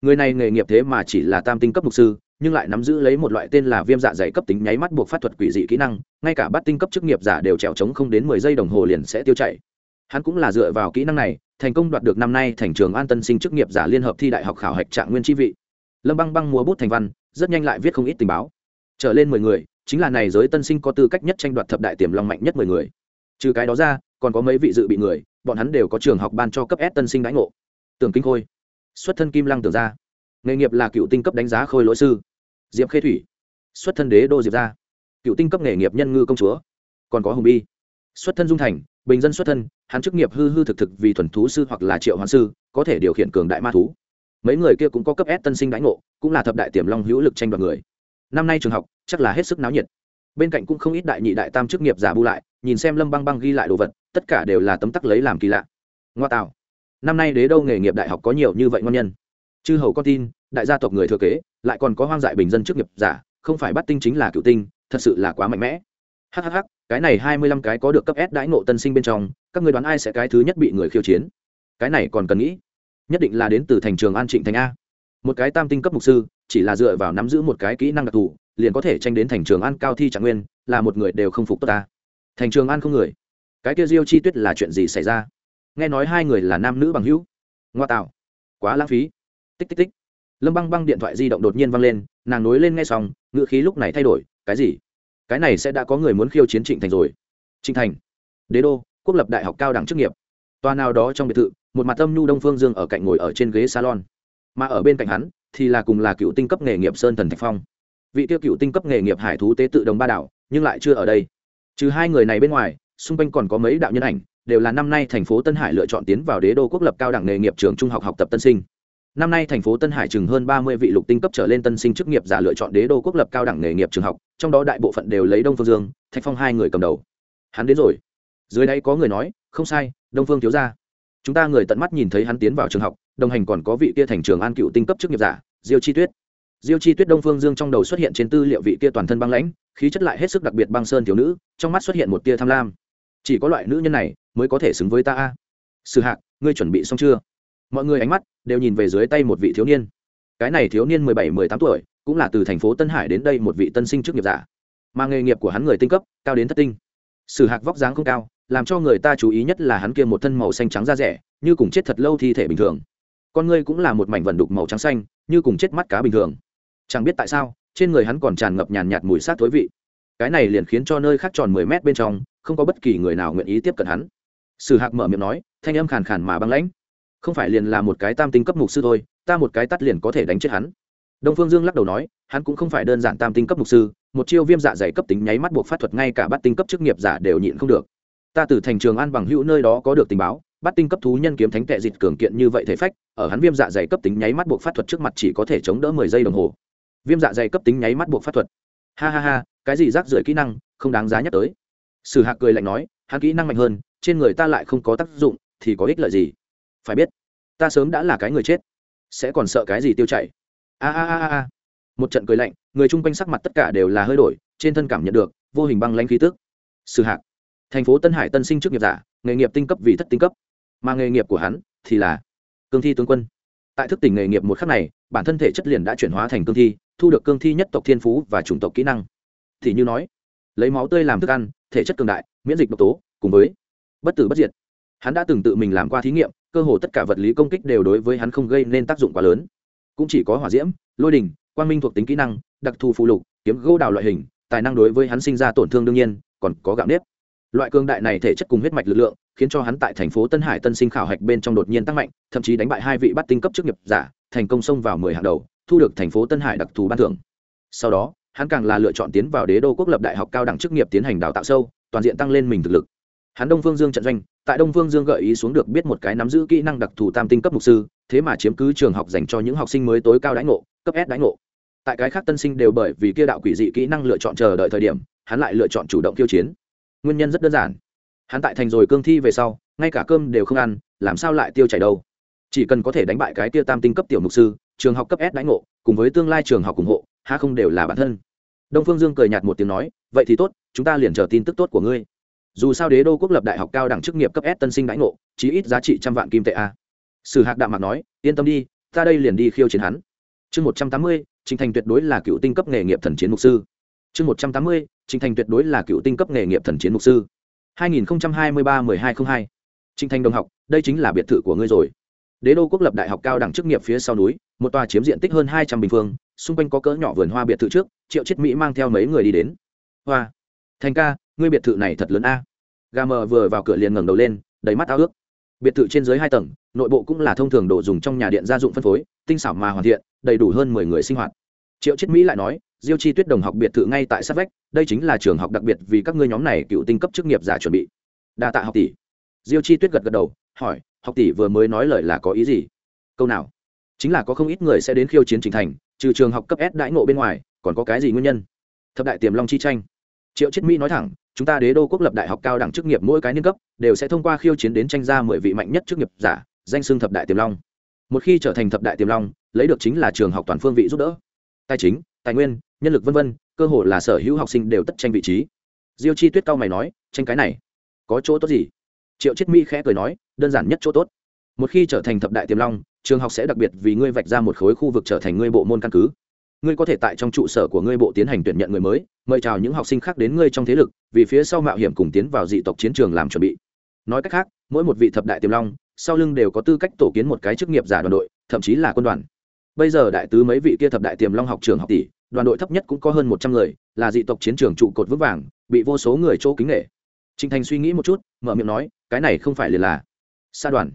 Người này nghề nghiệp thế mà chỉ là tam tinh cấp mục sư, nhưng lại nắm giữ lấy một loại tên là viêm dạ dày cấp tính nháy mắt buộc phát thuật quỷ dị kỹ năng, ngay cả bắt tinh cấp chức nghiệp giả đều trèo trống không đến mười giây đồng hồ liền sẽ tiêu chảy. Hắn cũng là dựa vào kỹ năng này, thành công đoạt được năm nay thành trường an tân sinh chức nghiệp giả liên hợp thi đại học khảo hạch trạng nguyên tri vị. Lâm băng băng mua bút thành văn, rất nhanh lại viết không ít tình báo. Trở lên mười người, chính là này giới tân sinh có tư cách nhất tranh đoạt thập đại tiềm long mạnh nhất mười người. Trừ cái đó ra còn có mấy vị dự bị người, bọn hắn đều có trường học ban cho cấp s tân sinh đánh ngộ. Tưởng kinh khôi, xuất thân kim lăng tưởng ra nghề nghiệp là cựu tinh cấp đánh giá khôi lỗi sư. Diệp khê thủy, xuất thân đế đô diệp gia. Cựu tinh cấp nghề nghiệp nhân ngư công chúa. Còn có hùng bi, xuất thân dung thành, bình dân xuất thân, hắn chức nghiệp hư hư thực thực vì thuần thú sư hoặc là triệu hoàng sư, có thể điều khiển cường đại ma thú. Mấy người kia cũng có cấp s tân sinh đánh ngộ, cũng là thập đại tiềm long hữu lực tranh đoạt người. Năm nay trường học, chắc là hết sức náo nhiệt. Bên cạnh cũng không ít đại nhị đại tam chức nghiệp giả bu lại, nhìn xem lâm băng băng ghi lại đồ vật tất cả đều là tấm tắc lấy làm kỳ lạ. Ngoa tạo. Năm nay đế đô nghề nghiệp đại học có nhiều như vậy ngon nhân. Chư hầu con tin, đại gia tộc người thừa kế, lại còn có hoang dại bình dân chức nghiệp giả, không phải bắt tinh chính là cựu tinh, thật sự là quá mạnh mẽ. Hhh cái này hai mươi lăm cái có được cấp s đãi ngộ tân sinh bên trong, các người đoán ai sẽ cái thứ nhất bị người khiêu chiến? Cái này còn cần nghĩ. Nhất định là đến từ thành trường an trịnh thành a. Một cái tam tinh cấp mục sư, chỉ là dựa vào nắm giữ một cái kỹ năng đặc thù, liền có thể tranh đến thành trường an cao thi trạng nguyên, là một người đều không phục tốt ta. Thành trường an không người cái kia diêu chi tuyết là chuyện gì xảy ra? Nghe nói hai người là nam nữ bằng hữu. Ngoa tạo. Quá lãng phí. Tích tích tích. Lâm băng băng điện thoại di động đột nhiên văng lên, nàng nối lên nghe xong ngựa khí lúc này thay đổi, cái gì? Cái này sẽ đã có người muốn khiêu chiến trịnh thành rồi. Trịnh thành. Đế đô, quốc lập đại học cao đẳng chức nghiệp. Tòa nào đó trong biệt thự, một mặt tâm nhu đông phương dương ở cạnh ngồi ở trên ghế salon. Mà ở bên cạnh hắn, thì là cùng là cựu tinh cấp nghề nghiệp sơn thần thạch phong. Vị tiêu cựu tinh cấp nghề nghiệp hải thú tế tự đồng ba đảo, nhưng lại chưa ở đây. Trừ hai người này bên ngoài xung quanh còn có mấy đạo nhân ảnh, đều là năm nay thành phố tân hải lựa chọn tiến vào đế đô quốc lập cao đẳng nghề nghiệp trường trung học học tập tân sinh. Năm nay thành phố tân hải chừng hơn ba mươi vị lục tinh cấp trở lên tân sinh chức nghiệp giả lựa chọn đế đô quốc lập cao đẳng nghề nghiệp trường học, trong đó đại bộ phận đều lấy đông phương dương, thạch phong hai người cầm đầu. Hắn đến rồi. Dưới đây có người nói, không sai, đông phương thiếu ra chúng ta người tận mắt nhìn thấy hắn tiến vào trường học, đồng hành còn có vị kia thành trường an cựu tinh cấp chức nghiệp giả, diêu chi tuyết. Diêu chi tuyết đông phương dương trong đầu xuất hiện trên tư liệu vị kia toàn thân băng lãnh, khí chất lại hết sức đặc biệt băng sơn thiếu nữ, trong mắt xuất hiện một tia tham lam chỉ có loại nữ nhân này mới có thể xứng với ta a. Sử hạc, ngươi chuẩn bị xong chưa? Mọi người ánh mắt đều nhìn về dưới tay một vị thiếu niên. Cái này thiếu niên mười bảy, mười tám tuổi, cũng là từ thành phố tân hải đến đây một vị tân sinh chức nghiệp giả. Mà nghề nghiệp của hắn người tinh cấp, cao đến thất tinh. Sử hạc vóc dáng không cao, làm cho người ta chú ý nhất là hắn kia một thân màu xanh trắng da rẻ, như cùng chết thật lâu thi thể bình thường. Con ngươi cũng là một mảnh vần đục màu trắng xanh, như cùng chết mắt cá bình thường. Chẳng biết tại sao, trên người hắn còn tràn ngập nhàn nhạt mùi sát thối vị. Cái này liền khiến cho nơi khác tròn mười mét bên trong không có bất kỳ người nào nguyện ý tiếp cận hắn. Sử hạc mở miệng nói, thanh âm khàn khàn mà băng lãnh. Không phải liền là một cái tam tinh cấp mục sư thôi, ta một cái tắt liền có thể đánh chết hắn. Đông phương dương lắc đầu nói, hắn cũng không phải đơn giản tam tinh cấp mục sư, một chiêu viêm dạ dày cấp tính nháy mắt buộc phát thuật ngay cả bắt tinh cấp chức nghiệp giả đều nhịn không được. Ta từ thành trường an bằng hữu nơi đó có được tình báo bắt tinh cấp thú nhân kiếm thánh tệ dịch cường kiện như vậy thể phách, ở hắn viêm dạ dày cấp tính nháy mắt buộc phát thuật trước mặt chỉ có thể chống đỡ mười giây đồng hồ. Viêm dạ dày cấp tính nháy mắt buộc phát thuật. Ha ha ha, cái gì rác rưởi kỹ năng, không đáng giá nhắc tới sử hạc cười lạnh nói, hắn kỹ năng mạnh hơn, trên người ta lại không có tác dụng, thì có ích lợi gì? Phải biết, ta sớm đã là cái người chết, sẽ còn sợ cái gì tiêu chảy? A a a a một trận cười lạnh, người chung quanh sắc mặt tất cả đều là hơi đổi, trên thân cảm nhận được, vô hình băng lãnh khí tức. Sử hạc, thành phố tân hải tân sinh trước nghiệp giả, nghề nghiệp tinh cấp vì thất tinh cấp. Mà nghề nghiệp của hắn thì là cương thi tướng quân. Tại thức tỉnh nghề nghiệp một khắc này, bản thân thể chất liền đã chuyển hóa thành cương thi, thu được cương thi nhất tộc thiên phú và chủng tộc kỹ năng. Thì như nói lấy máu tươi làm thức ăn, thể chất cường đại, miễn dịch độc tố, cùng với bất tử bất diệt. Hắn đã từng tự mình làm qua thí nghiệm, cơ hồ tất cả vật lý công kích đều đối với hắn không gây nên tác dụng quá lớn. Cũng chỉ có hỏa diễm, lôi đình, quang minh thuộc tính kỹ năng, đặc thù phụ lục, kiếm gỗ đào loại hình, tài năng đối với hắn sinh ra tổn thương đương nhiên, còn có gạo nếp. Loại cương đại này thể chất cùng huyết mạch lực lượng, khiến cho hắn tại thành phố tân hải tân sinh khảo hạch bên trong đột nhiên tăng mạnh, thậm chí đánh bại hai vị bắt tinh cấp chức nghiệp giả, thành công xông vào mười hàng đầu, thu được thành phố tân hải đặc thù ban thưởng. Sau đó hắn càng là lựa chọn tiến vào đế đô quốc lập đại học cao đẳng chức nghiệp tiến hành đào tạo sâu, toàn diện tăng lên mình thực lực. Hắn đông phương dương trận doanh, tại đông phương dương gợi ý xuống được biết một cái nắm giữ kỹ năng đặc thù tam tinh cấp mục sư, thế mà chiếm cứ trường học dành cho những học sinh mới tối cao đãi ngộ, cấp s đãi ngộ. Tại cái khác tân sinh đều bởi vì kia đạo quỷ dị kỹ năng lựa chọn chờ đợi thời điểm, hắn lại lựa chọn chủ động khiêu chiến. Nguyên nhân rất đơn giản. Hắn tại thành rồi cương thi về sau, ngay cả cơm đều không ăn, làm sao lại tiêu chảy đâu? Chỉ cần có thể đánh bại cái kia tam tinh cấp tiểu mục sư, trường học cấp s đãi ngộ, cùng với tương lai trường học ủng hộ ha không đều là bản thân. Đông phương dương cười nhạt một tiếng nói, vậy thì tốt, chúng ta liền chờ tin tức tốt của ngươi. Dù sao đế đô quốc lập đại học cao đẳng chức nghiệp cấp s tân sinh đãi ngộ, chí ít giá trị trăm vạn kim tệ a. Sử hạc đạm mạc nói, yên tâm đi, ta đây liền đi khiêu chiến hắn. Chương một trăm tám mươi, trình thành tuyệt đối là cựu tinh cấp nghề nghiệp thần chiến mục sư. Chương một trăm tám mươi, trình thành tuyệt đối là cựu tinh cấp nghề nghiệp thần chiến mục sư. hai nghìn hai mươi ba mười hai không hai. Trình thành đồng học, đây chính là biệt thự của ngươi rồi. Đế đô quốc lập đại học cao đẳng chức nghiệp phía sau núi, một tòa chiếm diện tích hơn hai trăm bình phương xung quanh có cỡ nhỏ vườn hoa biệt thự trước, triệu chiết mỹ mang theo mấy người đi đến. Hoa, thành ca, ngươi biệt thự này thật lớn a. Gà mờ vừa vào cửa liền ngẩng đầu lên, đầy mắt ao ước. Biệt thự trên dưới hai tầng, nội bộ cũng là thông thường đồ dùng trong nhà điện gia dụng phân phối, tinh xảo mà hoàn thiện, đầy đủ hơn mười người sinh hoạt. Triệu chiết mỹ lại nói, diêu chi tuyết đồng học biệt thự ngay tại sát vách, đây chính là trường học đặc biệt vì các ngươi nhóm này cựu tinh cấp chức nghiệp giả chuẩn bị. Đa tạ học tỷ. Diêu chi tuyết gật gật đầu, hỏi, học tỷ vừa mới nói lời là có ý gì? Câu nào? Chính là có không ít người sẽ đến khiêu chiến trình thành, trừ trường học cấp s đãi ngộ bên ngoài, còn có cái gì nguyên nhân? Thập đại tiềm long chi tranh. Triệu chiết mỹ nói thẳng, chúng ta đế đô quốc lập đại học cao đẳng chức nghiệp mỗi cái niên cấp, đều sẽ thông qua khiêu chiến đến tranh ra mười vị mạnh nhất chức nghiệp giả, danh xưng thập đại tiềm long. Một khi trở thành thập đại tiềm long, lấy được chính là trường học toàn phương vị giúp đỡ. Tài chính, tài nguyên, nhân lực v v cơ hội là sở hữu học sinh đều tất tranh vị trí. Diêu chi tuyết cao mày nói, tranh cái này, có chỗ tốt gì? Triệu chiết mỹ khẽ cười nói, đơn giản nhất chỗ tốt. Một khi trở thành thập đại tiềm long trường học sẽ đặc biệt vì ngươi vạch ra một khối khu vực trở thành ngươi bộ môn căn cứ. Ngươi có thể tại trong trụ sở của ngươi bộ tiến hành tuyển nhận người mới, mời chào những học sinh khác đến ngươi trong thế lực, vì phía sau mạo hiểm cùng tiến vào dị tộc chiến trường làm chuẩn bị. Nói cách khác, mỗi một vị thập đại tiềm long, sau lưng đều có tư cách tổ kiến một cái chức nghiệp giả đoàn đội, thậm chí là quân đoàn. Bây giờ đại tứ mấy vị kia thập đại tiềm long học trường học tỷ, đoàn đội thấp nhất cũng có hơn một trăm người, là dị tộc chiến trường trụ cột vững vàng, bị vô số người chỗ kính nghệ trinh thành suy nghĩ một chút, mở miệng nói, cái này không phải liền là xa đoàn.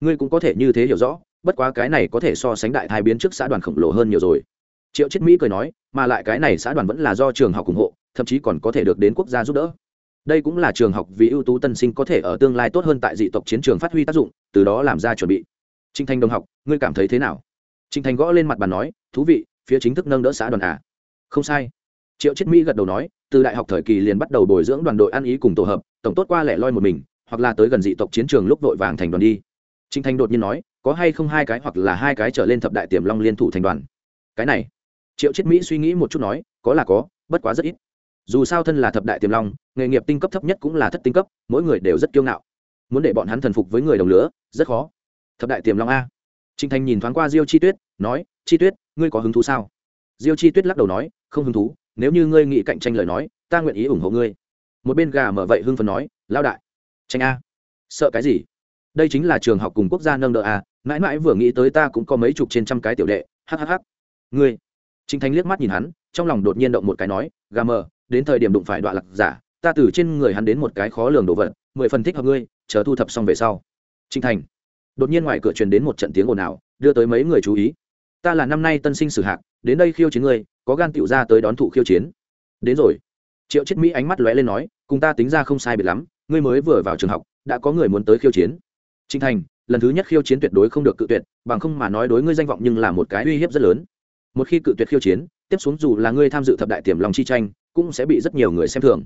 Ngươi cũng có thể như thế hiểu rõ bất quá cái này có thể so sánh đại thai biến trước xã đoàn khổng lồ hơn nhiều rồi. Triệu chiết mỹ cười nói, mà lại cái này xã đoàn vẫn là do trường học ủng hộ, thậm chí còn có thể được đến quốc gia giúp đỡ. Đây cũng là trường học vì ưu tú tân sinh có thể ở tương lai tốt hơn tại dị tộc chiến trường phát huy tác dụng, từ đó làm ra chuẩn bị. Trinh thanh đồng học, ngươi cảm thấy thế nào? Trinh thanh gõ lên mặt bàn nói, thú vị, phía chính thức nâng đỡ xã đoàn à? Không sai. Triệu chiết mỹ gật đầu nói, từ đại học thời kỳ liền bắt đầu bồi dưỡng đoàn đội ăn ý cùng tổ hợp, tổng tốt qua lẻ loi một mình, hoặc là tới gần dị tộc chiến trường lúc vội vàng thành đoàn đi. Trinh thanh đột nhiên nói có hay không hai cái hoặc là hai cái trở lên thập đại tiềm long liên thủ thành đoàn? Cái này, triệu chiết mỹ suy nghĩ một chút nói, có là có, bất quá rất ít. Dù sao thân là thập đại tiềm long, nghề nghiệp tinh cấp thấp nhất cũng là thất tinh cấp, mỗi người đều rất kiêu ngạo. Muốn để bọn hắn thần phục với người đồng lứa, rất khó. Thập đại tiềm long a. Trinh thanh nhìn thoáng qua diêu chi tuyết, nói, chi tuyết, ngươi có hứng thú sao? Diêu chi tuyết lắc đầu nói, không hứng thú, nếu như ngươi nghĩ cạnh tranh lời nói, ta nguyện ý ủng hộ ngươi. Một bên gà mở vậy hưng phần nói lao đại, tranh a. Sợ cái gì? Đây chính là trường học cùng quốc gia nâng đỡ à mãi mãi vừa nghĩ tới ta cũng có mấy chục trên trăm cái tiểu đệ hhh ngươi trinh thanh liếc mắt nhìn hắn, trong lòng đột nhiên động một cái nói, gà mờ, đến thời điểm đụng phải đoạn lạc giả, ta từ trên người hắn đến một cái khó lường đồ vật, mười phần thích hợp ngươi, chờ thu thập xong về sau. Trinh thành, đột nhiên ngoài cửa truyền đến một trận tiếng ồn ào, đưa tới mấy người chú ý. Ta là năm nay tân sinh sử hạc, đến đây khiêu chiến ngươi, có gan tựu ra tới đón thụ khiêu chiến. Đến rồi. Triệu chết mỹ ánh mắt lóe lên nói, cùng ta tính ra không sai biệt lắm, ngươi mới vừa vào trường học, đã có người muốn tới khiêu chiến. Trình thành, lần thứ nhất khiêu chiến tuyệt đối không được cự tuyệt, bằng không mà nói đối ngươi danh vọng nhưng là một cái uy hiếp rất lớn. Một khi cự tuyệt khiêu chiến, tiếp xuống dù là ngươi tham dự thập đại tiềm lòng chi tranh, cũng sẽ bị rất nhiều người xem thường.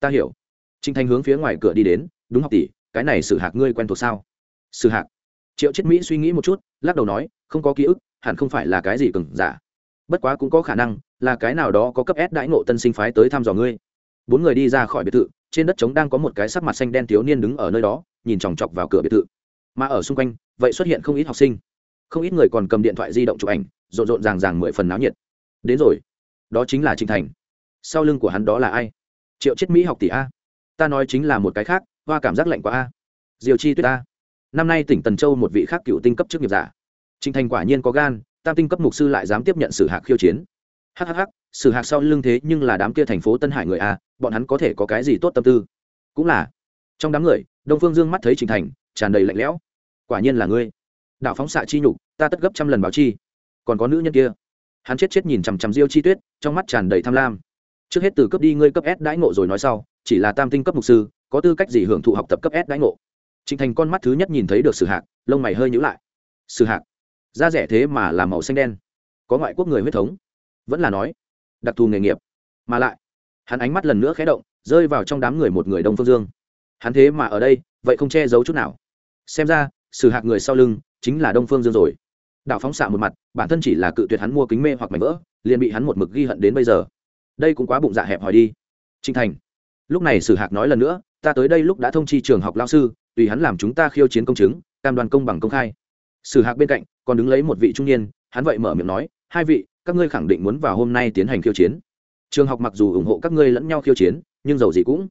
Ta hiểu. Trình thành hướng phía ngoài cửa đi đến, đúng học tỷ, cái này sử hạc ngươi quen thuộc sao? Sử hạc. Triệu Chiết mỹ suy nghĩ một chút, lắc đầu nói, không có ký ức, hẳn không phải là cái gì cường giả. Bất quá cũng có khả năng là cái nào đó có cấp s đại ngộ tân sinh phái tới thăm dò ngươi. Bốn người đi ra khỏi biệt thự, trên đất trống đang có một cái sắc mặt xanh đen thiếu niên đứng ở nơi đó, nhìn chòng chọc vào cửa biệt thự mà ở xung quanh, vậy xuất hiện không ít học sinh. Không ít người còn cầm điện thoại di động chụp ảnh, rộn rộn ràng ràng mười phần náo nhiệt. Đến rồi. Đó chính là trịnh thành. Sau lưng của hắn đó là ai? Triệu chết mỹ học tỷ a. Ta nói chính là một cái khác, hoa cảm giác lạnh quá a. Diều chi tuyết a. Năm nay tỉnh tần châu một vị khác cựu tinh cấp chức nghiệp giả. Trịnh thành quả nhiên có gan, tam tinh cấp mục sư lại dám tiếp nhận sử hạc khiêu chiến. Hhh sử hạc sau lưng thế nhưng là đám kia thành phố tân hải người a, bọn hắn có thể có cái gì tốt tâm tư? Cũng là. Trong đám người, đông phương dương mắt thấy trịnh thành tràn đầy lạnh lẽo. Quả nhiên là ngươi. Đạo phóng xạ chi nhục, ta tất gấp trăm lần báo chi. Còn có nữ nhân kia. Hắn chết chết nhìn chằm chằm diêu chi tuyết, trong mắt tràn đầy tham lam. Trước hết từ cấp đi ngươi cấp s đãi ngộ rồi nói sau, chỉ là tam tinh cấp mục sư, có tư cách gì hưởng thụ học tập cấp s đãi ngộ? Trịnh thành con mắt thứ nhất nhìn thấy được sử hạc, lông mày hơi nhữ lại. Sử hạc, da rẻ thế mà là màu xanh đen. Có ngoại quốc người huyết thống. Vẫn là nói, đặc thù nghề nghiệp. Mà lại, hắn ánh mắt lần nữa khé động, rơi vào trong đám người một người đông phương dương. Hắn thế mà ở đây, vậy không che giấu chút nào xem ra, sử hạc người sau lưng chính là đông phương dương rồi. Đảo phóng xạ một mặt, bản thân chỉ là cự tuyệt hắn mua kính mê hoặc mảnh vỡ, liền bị hắn một mực ghi hận đến bây giờ. Đây cũng quá bụng dạ hẹp hòi đi. Trinh thành, lúc này sử hạc nói lần nữa, ta tới đây lúc đã thông chi trường học lao sư, tùy hắn làm chúng ta khiêu chiến công chứng, cam đoàn công bằng công khai. Sử hạc bên cạnh còn đứng lấy một vị trung niên, hắn vậy mở miệng nói, hai vị, các ngươi khẳng định muốn vào hôm nay tiến hành khiêu chiến. Trường học mặc dù ủng hộ các ngươi lẫn nhau khiêu chiến, nhưng dầu gì cũng.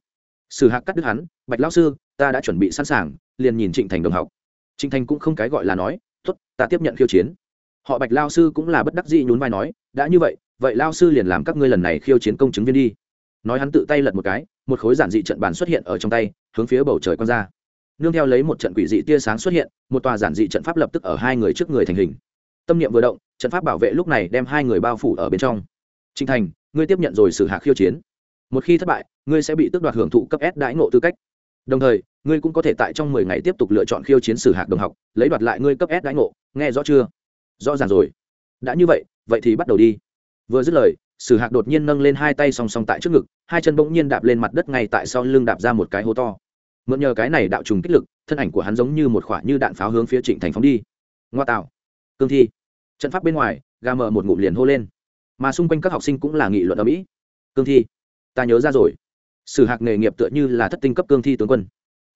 Sử hạc cắt đứt hắn, bạch lão sư ta đã chuẩn bị sẵn sàng, liền nhìn trịnh thành đồng học. Trịnh thành cũng không cái gọi là nói, tốt, ta tiếp nhận khiêu chiến. Họ bạch lao sư cũng là bất đắc dĩ nhún vai nói, đã như vậy vậy lao sư liền làm các ngươi lần này khiêu chiến công chứng viên đi. Nói hắn tự tay lật một cái, một khối giản dị trận bàn xuất hiện ở trong tay, hướng phía bầu trời quăng ra. Nương theo lấy một trận quỷ dị tia sáng xuất hiện, một tòa giản dị trận pháp lập tức ở hai người trước người thành hình. Tâm niệm vừa động, trận pháp bảo vệ lúc này đem hai người bao phủ ở bên trong. Trinh thành, ngươi tiếp nhận rồi xử hạ khiêu chiến. Một khi thất bại, ngươi sẽ bị tước đoạt hưởng thụ cấp s đãi ngộ tư cách đồng thời, ngươi cũng có thể tại trong mười ngày tiếp tục lựa chọn khiêu chiến sử hạc đồng học, lấy đoạt lại ngươi cấp s đãi ngộ, nghe rõ chưa? Rõ ràng rồi. Đã như vậy vậy thì bắt đầu đi. Vừa dứt lời, sử hạc đột nhiên nâng lên hai tay song song tại trước ngực, hai chân bỗng nhiên đạp lên mặt đất ngay tại sau lưng đạp ra một cái hố to. Mượn nhờ cái này đạo trùng kích lực, thân ảnh của hắn giống như một khoả như đạn pháo hướng phía trịnh thành phóng đi. Ngoa tạo. Cương thi. Trận pháp bên ngoài ga mờ một ngụm liền hô lên. Mà xung quanh các học sinh cũng là nghị luận ở mỹ. Cương thi. Ta nhớ ra rồi sử hạc nghề nghiệp tựa như là thất tinh cấp cương thi tướng quân.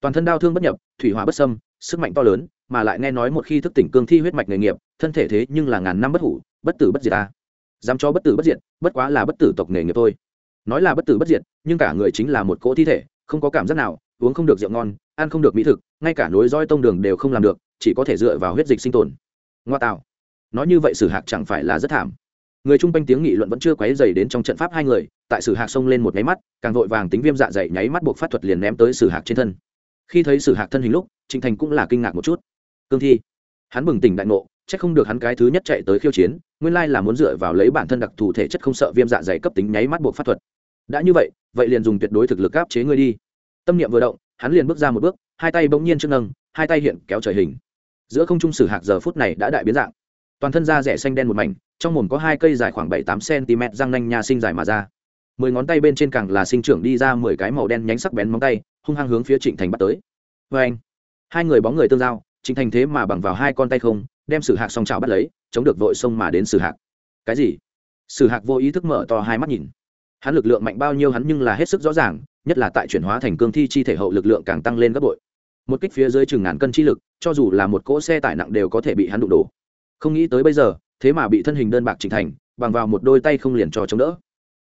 Toàn thân đau thương bất nhập, thủy hóa bất sâm sức mạnh to lớn, mà lại nghe nói một khi thức tỉnh cương thi huyết mạch nghề nghiệp, thân thể thế nhưng là ngàn năm bất hủ, bất tử bất diệt ta. Dám cho bất tử bất diệt, bất quá là bất tử tộc nghề nghiệp thôi. Nói là bất tử bất diệt, nhưng cả người chính là một cỗ thi thể, không có cảm giác nào, uống không được rượu ngon, ăn không được mỹ thực, ngay cả nối roi tông đường đều không làm được, chỉ có thể dựa vào huyết dịch sinh tồn. Ngoa tạo. Nói như vậy sử hạc chẳng phải là rất thảm. Người chung quanh tiếng nghị luận vẫn chưa quấy dày đến trong trận pháp hai người tại sử hạc xông lên một nháy mắt, càng vội vàng tính viêm dạ dày nháy mắt buộc phát thuật liền ném tới sử hạc trên thân. Khi thấy sử hạc thân hình lúc, trịnh thành cũng là kinh ngạc một chút. Cương thi, hắn bừng tỉnh đại ngộ c h ắ c không được hắn cái thứ nhất chạy tới khiêu chiến, nguyên lai là muốn dựa vào lấy bản thân đặc thù thể chất không sợ viêm dạ dày cấp tính nháy mắt buộc phát thuật. Đã như vậy vậy liền dùng tuyệt đối thực lực áp chế ngươi đi. Tâm niệm vừa động, hắn liền bước ra một bước, hai tay bỗng nhiên trước nâng, hai tay hiện kéo trời hình. Giữa không trung sử hạc giờ phút này đã đại biến dạng. Toàn thân da rẻ xanh đen một mảnh, trong mồm có hai cây dài khoảng bảy tám cm răng nanh nhà sinh dài mà ra mười ngón tay bên trên càng là sinh trưởng đi ra mười cái màu đen nhánh sắc bén móng tay, hung hăng hướng phía trịnh thành bắt tới. Vê anh, hai người bóng người tương giao, trịnh thành thế mà bằng vào hai con tay không, đem sử hạc song trào bắt lấy, chống được vội xông mà đến sử hạc. Cái gì? Sử hạc vô ý thức mở to hai mắt nhìn. Hắn lực lượng mạnh bao nhiêu hắn nhưng là hết sức rõ ràng, nhất là tại chuyển hóa thành cương thi chi thể hậu lực lượng càng tăng lên gấp bội. Một kích phía dưới chừng ngàn cân chi lực, cho dù là một cỗ xe tải nặng đều có thể bị hắn đụng đổ. Không nghĩ tới bây giờ, thế mà bị thân hình đơn bạc trịnh thành, bằng vào một đôi tay không liền cho chống đỡ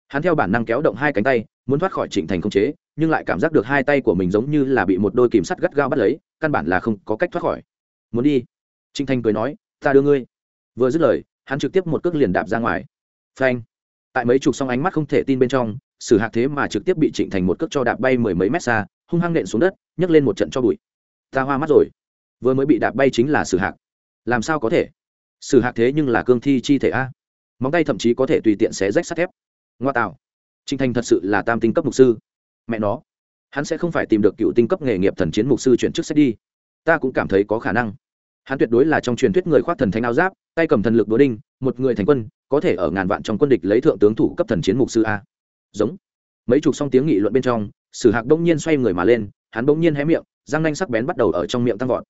hắn theo bản năng kéo động hai cánh tay, muốn thoát khỏi trịnh thành không chế, nhưng lại cảm giác được hai tay của mình giống như là bị một đôi kìm sắt gắt gao bắt lấy, căn bản là không có cách thoát khỏi. Muốn đi. Trịnh Thành cười nói, ta đưa ngươi. Vừa dứt lời, hắn trực tiếp một cước liền đạp ra ngoài. Phanh. Tại mấy chục song ánh mắt không thể tin bên trong, sử hạc thế mà trực tiếp bị trịnh thành một cước cho đạp bay mười mấy mét xa, hung hăng nện xuống đất, nhấc lên một trận cho bụi. Ta hoa mắt rồi. Vừa mới bị đạp bay chính là sử hạc. Làm sao có thể? Sử hạc thế nhưng là cương thi chi thể a. Móng tay thậm chí có thể tùy tiện xé rách sắt thép ngoa tạo. Trinh thành thật sự là tam tinh cấp mục sư. Mẹ nó. Hắn sẽ không phải tìm được cựu tinh cấp nghề nghiệp thần chiến mục sư chuyển chức sách đi. Ta cũng cảm thấy có khả năng. Hắn tuyệt đối là trong truyền thuyết người khoác thần thánh áo giáp, tay cầm thần lực đúa đinh, một người thành quân, có thể ở ngàn vạn trong quân địch lấy thượng tướng thủ cấp thần chiến mục sư a. Giống. Mấy chục song tiếng nghị luận bên trong, sử hạc đông nhiên xoay người mà lên, hắn bỗng nhiên hé miệng, răng nanh sắc bén bắt đầu ở trong miệng tăng vọt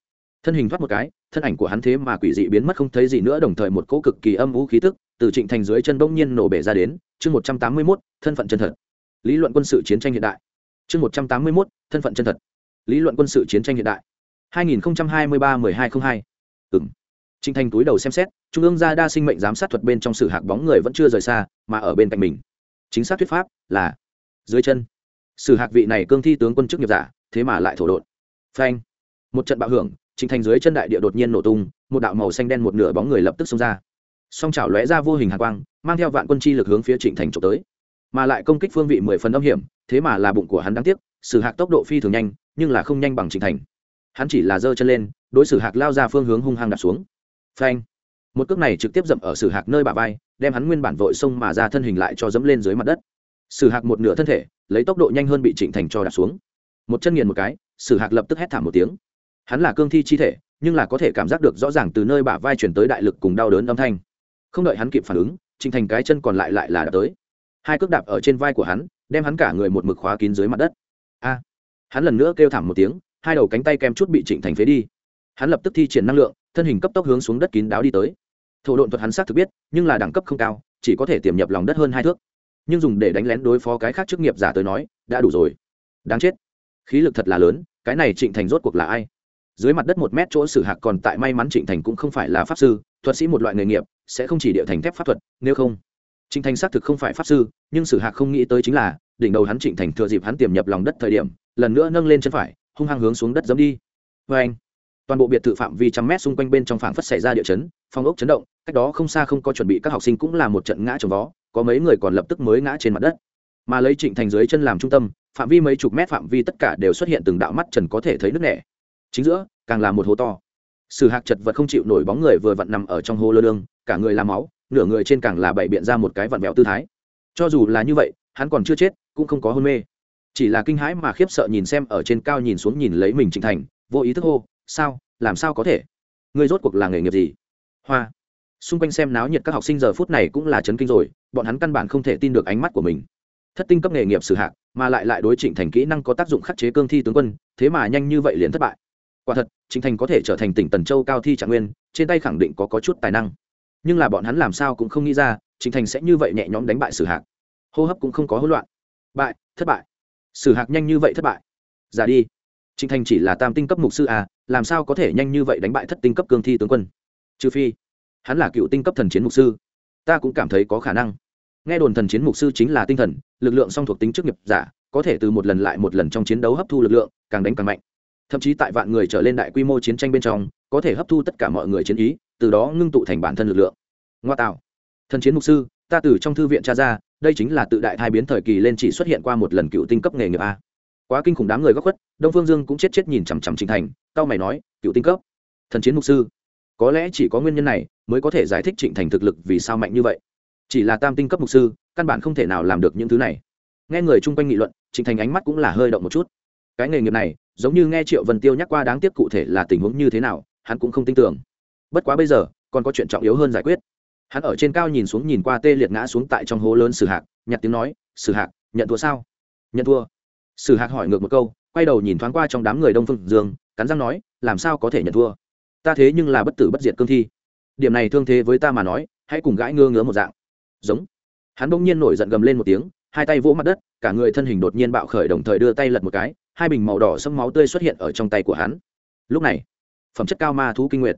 thân hình thoát một cái, thân ảnh của hắn thế mà quỷ dị biến mất không thấy gì nữa, đồng thời một cỗ cực kỳ âm vũ khí tức từ trịnh thành dưới chân bỗng nhiên nổ bể ra đến. Chương một trăm tám mươi mốt, thân phận chân thật. Lý luận quân sự chiến tranh hiện đại. Chương một trăm tám mươi mốt, thân phận chân thật. Lý luận quân sự chiến tranh hiện đại. hai nghìn hai mươi ba mười hai không hai. Ừng trịnh thành túi đầu xem xét, trung ương gia đa sinh mệnh giám sát thuật bên trong sự hạc bóng người vẫn chưa rời xa, mà ở bên cạnh mình. Chính xác thuyết pháp là dưới chân. Sử hạc vị này cương thi tướng quân chức nghiệp giả, thế mà lại thổ đột phanh. Một trận bạo hưởng trịnh thành dưới chân đại địa đột nhiên nổ tung, một đạo màu xanh đen một nửa bóng người lập tức xông ra. Song chảo lóe ra vô hình hàn quang, mang theo vạn quân chi lực hướng phía trịnh thành trộm tới. Mà lại công kích phương vị mười phần âm hiểm, thế mà là bụng của hắn đáng tiếc, sử hạc tốc độ phi thường nhanh, nhưng là không nhanh bằng trịnh thành. Hắn chỉ là giơ chân lên, đối xử hạc lao ra phương hướng hung hăng đặt xuống. Phanh! Một cước này trực tiếp dậm ở sử hạc nơi bả vai, đem hắn nguyên bản vội xông mà ra thân hình lại cho dẫm lên dưới mặt đất. Sử hạc một nửa thân thể, lấy tốc độ nhanh hơn bị trịnh thành cho đặt xuống. Một chân nghiền một cái, sử hạc lập tức hét thảm một tiếng hắn là cương thi chi thể, nhưng là có thể cảm giác được rõ ràng từ nơi bả vai chuyển tới đại lực cùng đau đớn âm thanh. Không đợi hắn kịp phản ứng, Trình thành cái chân còn lại lại là đã tới. Hai cước đạp ở trên vai của hắn, đem hắn cả người một mực khóa kín dưới mặt đất. A! Hắn lần nữa kêu thảm một tiếng, hai đầu cánh tay kem chút bị trịnh thành phế đi. Hắn lập tức thi triển năng lượng, thân hình cấp tốc hướng xuống đất kín đáo đi tới. Thổ độn thuật hắn xác thực biết, nhưng là đẳng cấp không cao, chỉ có thể tiềm nhập lòng đất hơn hai thước. Nhưng dùng để đánh lén đối phó cái khác chức nghiệp giả tới nói, đã đủ rồi. Đáng chết. Khí lực thật là lớn, cái này trịnh thành rốt cuộc là ai? Dưới mặt đất một mét chỗ sử hạc còn tại may mắn trịnh thành cũng không phải là pháp sư, thuật sĩ một loại nghề nghiệp, sẽ không chỉ địa thành thép pháp thuật, nếu không. Trịnh thành xác thực không phải pháp sư, nhưng sử hạc không nghĩ tới chính là, đỉnh đầu hắn trịnh thành thừa dịp hắn tiềm nhập lòng đất thời điểm, lần nữa nâng lên chân phải, hung hăng hướng xuống đất giấm đi. Vê anh, toàn bộ biệt thự phạm vi trăm mét xung quanh bên trong phảng phất xảy ra địa chấn phong ốc chấn động, cách đó không xa không có chuẩn bị các học sinh cũng là một trận ngã trồng vó, có mấy người còn lập tức mới ngã trên mặt đất. Mà lấy trịnh thành dưới chân làm trung tâm, phạm vi mấy chục mét phạm vi tất cả đều xuất hiện từng đạo mắt trần có thể thấy nước nẻ chính giữa càng là một hố to. Sử hạc chật vật không chịu nổi bóng người vừa vặn nằm ở trong hố lơ lương, cả người làm máu, nửa người trên càng là bày biện ra một cái vặn vẹo tư thái. Cho dù là như vậy, hắn còn chưa chết, cũng không có hôn mê. Chỉ là kinh hãi mà khiếp sợ nhìn xem ở trên cao nhìn xuống nhìn lấy mình trịnh thành, vô ý thức hô, sao, làm sao có thể? Ngươi rốt cuộc là nghề nghiệp gì? Hoa. Xung quanh xem náo nhiệt các học sinh giờ phút này cũng là chấn kinh rồi, bọn hắn căn bản không thể tin được ánh mắt của mình. Thất tinh cấp nghề nghiệp sử hạng mà lại lại đối trịnh thành kỹ năng có tác dụng khắc chế cương thi tướng quân, thế mà nhanh như vậy liền thất bại quả thật trịnh thành có thể trở thành tỉnh tần châu cao thi trạng nguyên trên tay khẳng định có, có chút tài năng. Nhưng là bọn hắn làm sao cũng không nghĩ ra trịnh thành sẽ như vậy nhẹ nhõm đánh bại sử Hạc. hô hấp cũng không có hỗn loạn. Bại thất bại. Sử hạc nhanh như vậy thất bại. Giả đi. Trịnh thành chỉ là tam tinh cấp mục sư à làm sao có thể nhanh như vậy đánh bại thất tinh cấp cương thi tướng quân? Trừ phi hắn là cựu tinh cấp thần chiến mục sư. Ta cũng cảm thấy có khả năng. Nghe đồn thần chiến mục sư chính là tinh thần lực lượng song thuộc tính chức nghiệp giả có thể từ một lần lại một lần trong chiến đấu hấp thu lực lượng càng đánh càng mạnh thậm chí tại vạn người trở lên đại quy mô chiến tranh bên trong, có thể hấp thu tất cả mọi người chiến ý, từ đó ngưng tụ thành bản thân lực lượng. Ngoa tạo. Thần chiến mục sư, ta từ trong thư viện tra ra, đây chính là tự đại thai biến thời kỳ lên chỉ xuất hiện qua một lần cựu tinh cấp nghề nghiệp a. Quá kinh khủng đám người góc khuất, đông phương dương cũng chết chết nhìn chằm chằm trình thành, cao mày nói, cựu tinh cấp? Thần chiến mục sư? Có lẽ chỉ có nguyên nhân này mới có thể giải thích trịnh thành thực lực vì sao mạnh như vậy. Chỉ là tam tinh cấp mục sư, căn bản không thể nào làm được những thứ này. Nghe người chung quanh nghị luận trịnh thành ánh mắt cũng là hơi động một chút. Cái nghề nghiệp này giống như nghe triệu vân tiêu nhắc qua đáng tiếc cụ thể là tình huống như thế nào, hắn cũng không tin tưởng. Bất quá bây giờ, còn có chuyện trọng yếu hơn giải quyết. Hắn ở trên cao nhìn xuống nhìn qua tê liệt ngã xuống tại trong hố lớn sử hạc, nhặt tiếng nói, sử hạc, nhận thua sao? Nhận thua. Sử hạc hỏi ngược một câu, quay đầu nhìn thoáng qua trong đám người đông phương dương, cắn răng nói, làm sao có thể nhận thua? Ta thế nhưng là bất tử bất diệt cương thi. Điểm này thương thế với ta mà nói, hãy cùng gãi ngơ ngứa một dạng. Giống. Hắn bỗng nhiên nổi giận gầm lên một tiếng, hai tay vỗ mặt đất, cả người thân hình đột nhiên bạo khởi đồng thời đưa tay lật một cái hai bình màu đỏ sâm máu tươi xuất hiện ở trong tay của hắn. Lúc này, phẩm chất cao ma thú kinh nguyệt,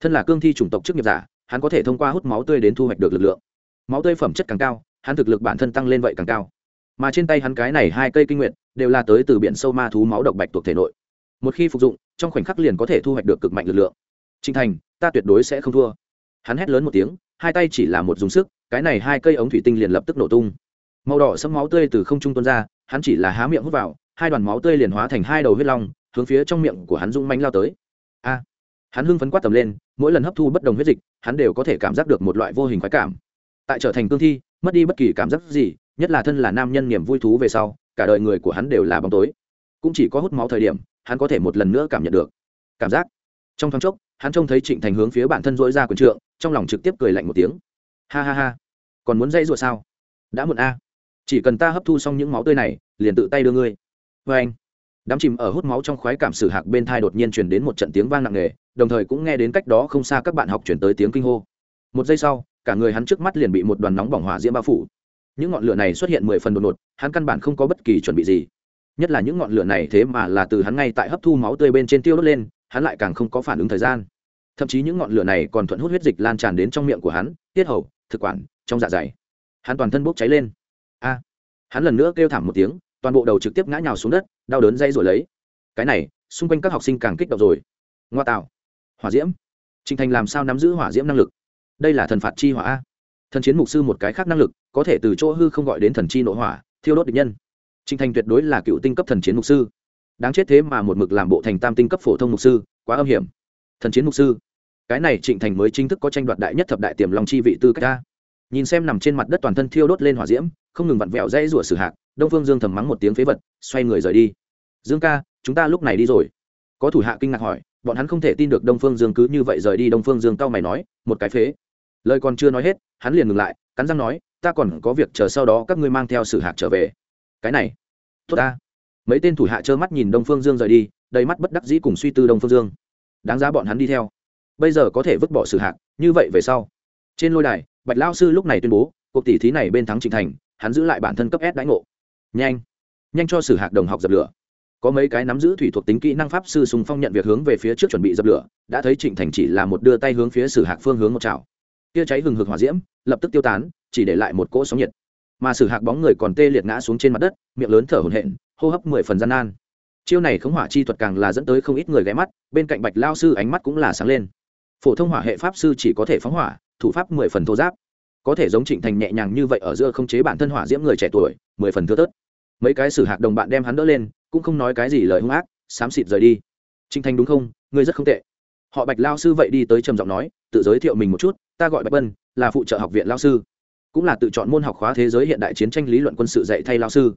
thân là cương thi chủng tộc chức nghiệp giả, hắn có thể thông qua hút máu tươi đến thu hoạch được lực lượng. Máu tươi phẩm chất càng cao, hắn thực lực bản thân tăng lên vậy càng cao. Mà trên tay hắn cái này hai cây kinh nguyệt đều là tới từ biển sâu ma thú máu độc bạch thuộc thể nội. Một khi phục dụng, trong khoảnh khắc liền có thể thu hoạch được cực mạnh lực lượng. Trinh thành, ta tuyệt đối sẽ không thua. Hắn hét lớn một tiếng, hai tay chỉ là một dùng sức, cái này hai cây ống thủy tinh liền lập tức nổ tung. Màu đỏ sẫm máu tươi từ không trung tuôn ra, hắn chỉ là há miệng hút vào hai đoàn máu tươi liền hóa thành hai đầu huyết long, hướng phía trong miệng của hắn rung manh lao tới. A! Hắn hưng phấn quát tầm lên, mỗi lần hấp thu bất đồng huyết dịch, hắn đều có thể cảm giác được một loại vô hình khoái cảm. Tại trở thành cương thi, mất đi bất kỳ cảm giác gì, nhất là thân là nam nhân niềm vui thú về sau, cả đời người của hắn đều là bóng tối. Cũng chỉ có hút máu thời điểm, hắn có thể một lần nữa cảm nhận được. Cảm giác. Trong thoáng chốc, hắn trông thấy trịnh thành hướng phía bản thân dỗi ra quần trượng, trong lòng trực tiếp cười lạnh một tiếng. Ha ha ha. Còn muốn dây ruột sao? Đã muộn a. Chỉ cần ta hấp thu xong những máu tươi này, liền tự tay đưa ngươi vê anh. Đám chìm ở hút máu trong khoái cảm sử hạc bên thai đột nhiên truyền đến một trận tiếng vang nặng nề, đồng thời cũng nghe đến cách đó không xa các bạn học chuyển tới tiếng kinh hô. Một giây sau, cả người hắn trước mắt liền bị một đoàn nóng bỏng hỏa diễm bao phủ. Những ngọn lửa này xuất hiện mười phần đột ngột, hắn căn bản không có bất kỳ chuẩn bị gì. Nhất là những ngọn lửa này thế mà là từ hắn ngay tại hấp thu máu tươi bên trên tiêu đốt lên, hắn lại càng không có phản ứng thời gian. Thậm chí những ngọn lửa này còn thuận hút huyết dịch lan tràn đến trong miệng của hắn, tiết hầu, thực quản, trong dạ dày. Hắn toàn thân bốc cháy lên. A! Hắn lần nữa kêu thảm một tiếng toàn bộ đầu trực tiếp ngã nhào xuống đất, đau đớn dây rồi lấy. Cái này, xung quanh các học sinh càng kích động rồi. Ngoa tạo. Hỏa diễm. Trịnh thành làm sao nắm giữ hỏa diễm năng lực? Đây là thần phạt chi hỏa a. Thần chiến mục sư một cái khác năng lực, có thể từ chỗ hư không gọi đến thần chi nội hỏa, thiêu đốt địch nhân. Trịnh thành tuyệt đối là cựu tinh cấp thần chiến mục sư. Đáng chết thế mà một mực làm bộ thành tam tinh cấp phổ thông mục sư, quá âm hiểm. Thần chiến mục sư. Cái này trịnh thành mới chính thức có tranh đoạt đại nhất thập đại tiềm long chi vị tư cách ta nhìn xem nằm trên mặt đất toàn thân thiêu đốt lên hỏa diễm, không ngừng vặn vẹo dãy rủa sử hạc đông phương dương thầm mắng một tiếng phế vật, xoay người rời đi. Dương ca, chúng ta lúc này đi rồi. Có thủ hạ kinh ngạc hỏi, bọn hắn không thể tin được đông phương dương cứ như vậy rời đi. Đông phương dương cao mày nói, một cái phế. Lời còn chưa nói hết, hắn liền ngừng lại, cắn răng nói, ta còn có việc chờ sau đó các ngươi mang theo sử hạc trở về. Cái này? Tốt ta. Mấy tên thủ hạ trơ mắt nhìn đông phương dương rời đi, đầy mắt bất đắc dĩ cùng suy tư đông phương dương. Đáng giá bọn hắn đi theo. Bây giờ có thể vứt bỏ sử hạc, như vậy về sau. Trên lôi đài, bạch lao sư lúc này tuyên bố, cuộc tỷ thí này bên thắng trịnh thành, hắn giữ lại bản thân cấp s đãi ngộ nhanh. Nhanh cho sử hạc đồng học dập lửa. Có mấy cái nắm giữ thủy thuộc tính kỹ năng pháp sư sùng phong nhận việc hướng về phía trước chuẩn bị dập lửa, đã thấy trịnh thành chỉ là một đưa tay hướng phía sử hạc phương hướng một chảo. Tia cháy hừng hực hỏa diễm, lập tức tiêu tán, chỉ để lại một cỗ sóng nhiệt. Mà sử hạc bóng người còn tê liệt ngã xuống trên mặt đất, miệng lớn thở hổn hển, hô hấp mười phần gian nan. Chiêu này khống hỏa chi thuật càng là dẫn tới không ít người ghé mắt, bên cạnh bạch lao sư ánh mắt cũng là sáng lên. Phổ thông hỏa hệ pháp sư chỉ có thể phóng hỏa, thủ pháp mười phần thô giáp. Có thể giống trịnh thành nhẹ nhàng như vậy ở giữa không chế bản thân hỏa diễm người trẻ tuổi, mười phần thưa tớt mấy cái sử hạc đồng bạn đem hắn đỡ lên, cũng không nói cái gì lời hung ác, xám xịt rời đi. Trinh thanh đúng không? Ngươi rất không tệ. Họ bạch lao sư vậy đi tới trầm giọng nói, tự giới thiệu mình một chút, ta gọi bạch bân, là phụ trợ học viện lao sư. Cũng là tự chọn môn học khóa thế giới hiện đại chiến tranh lý luận quân sự dạy thay lao sư.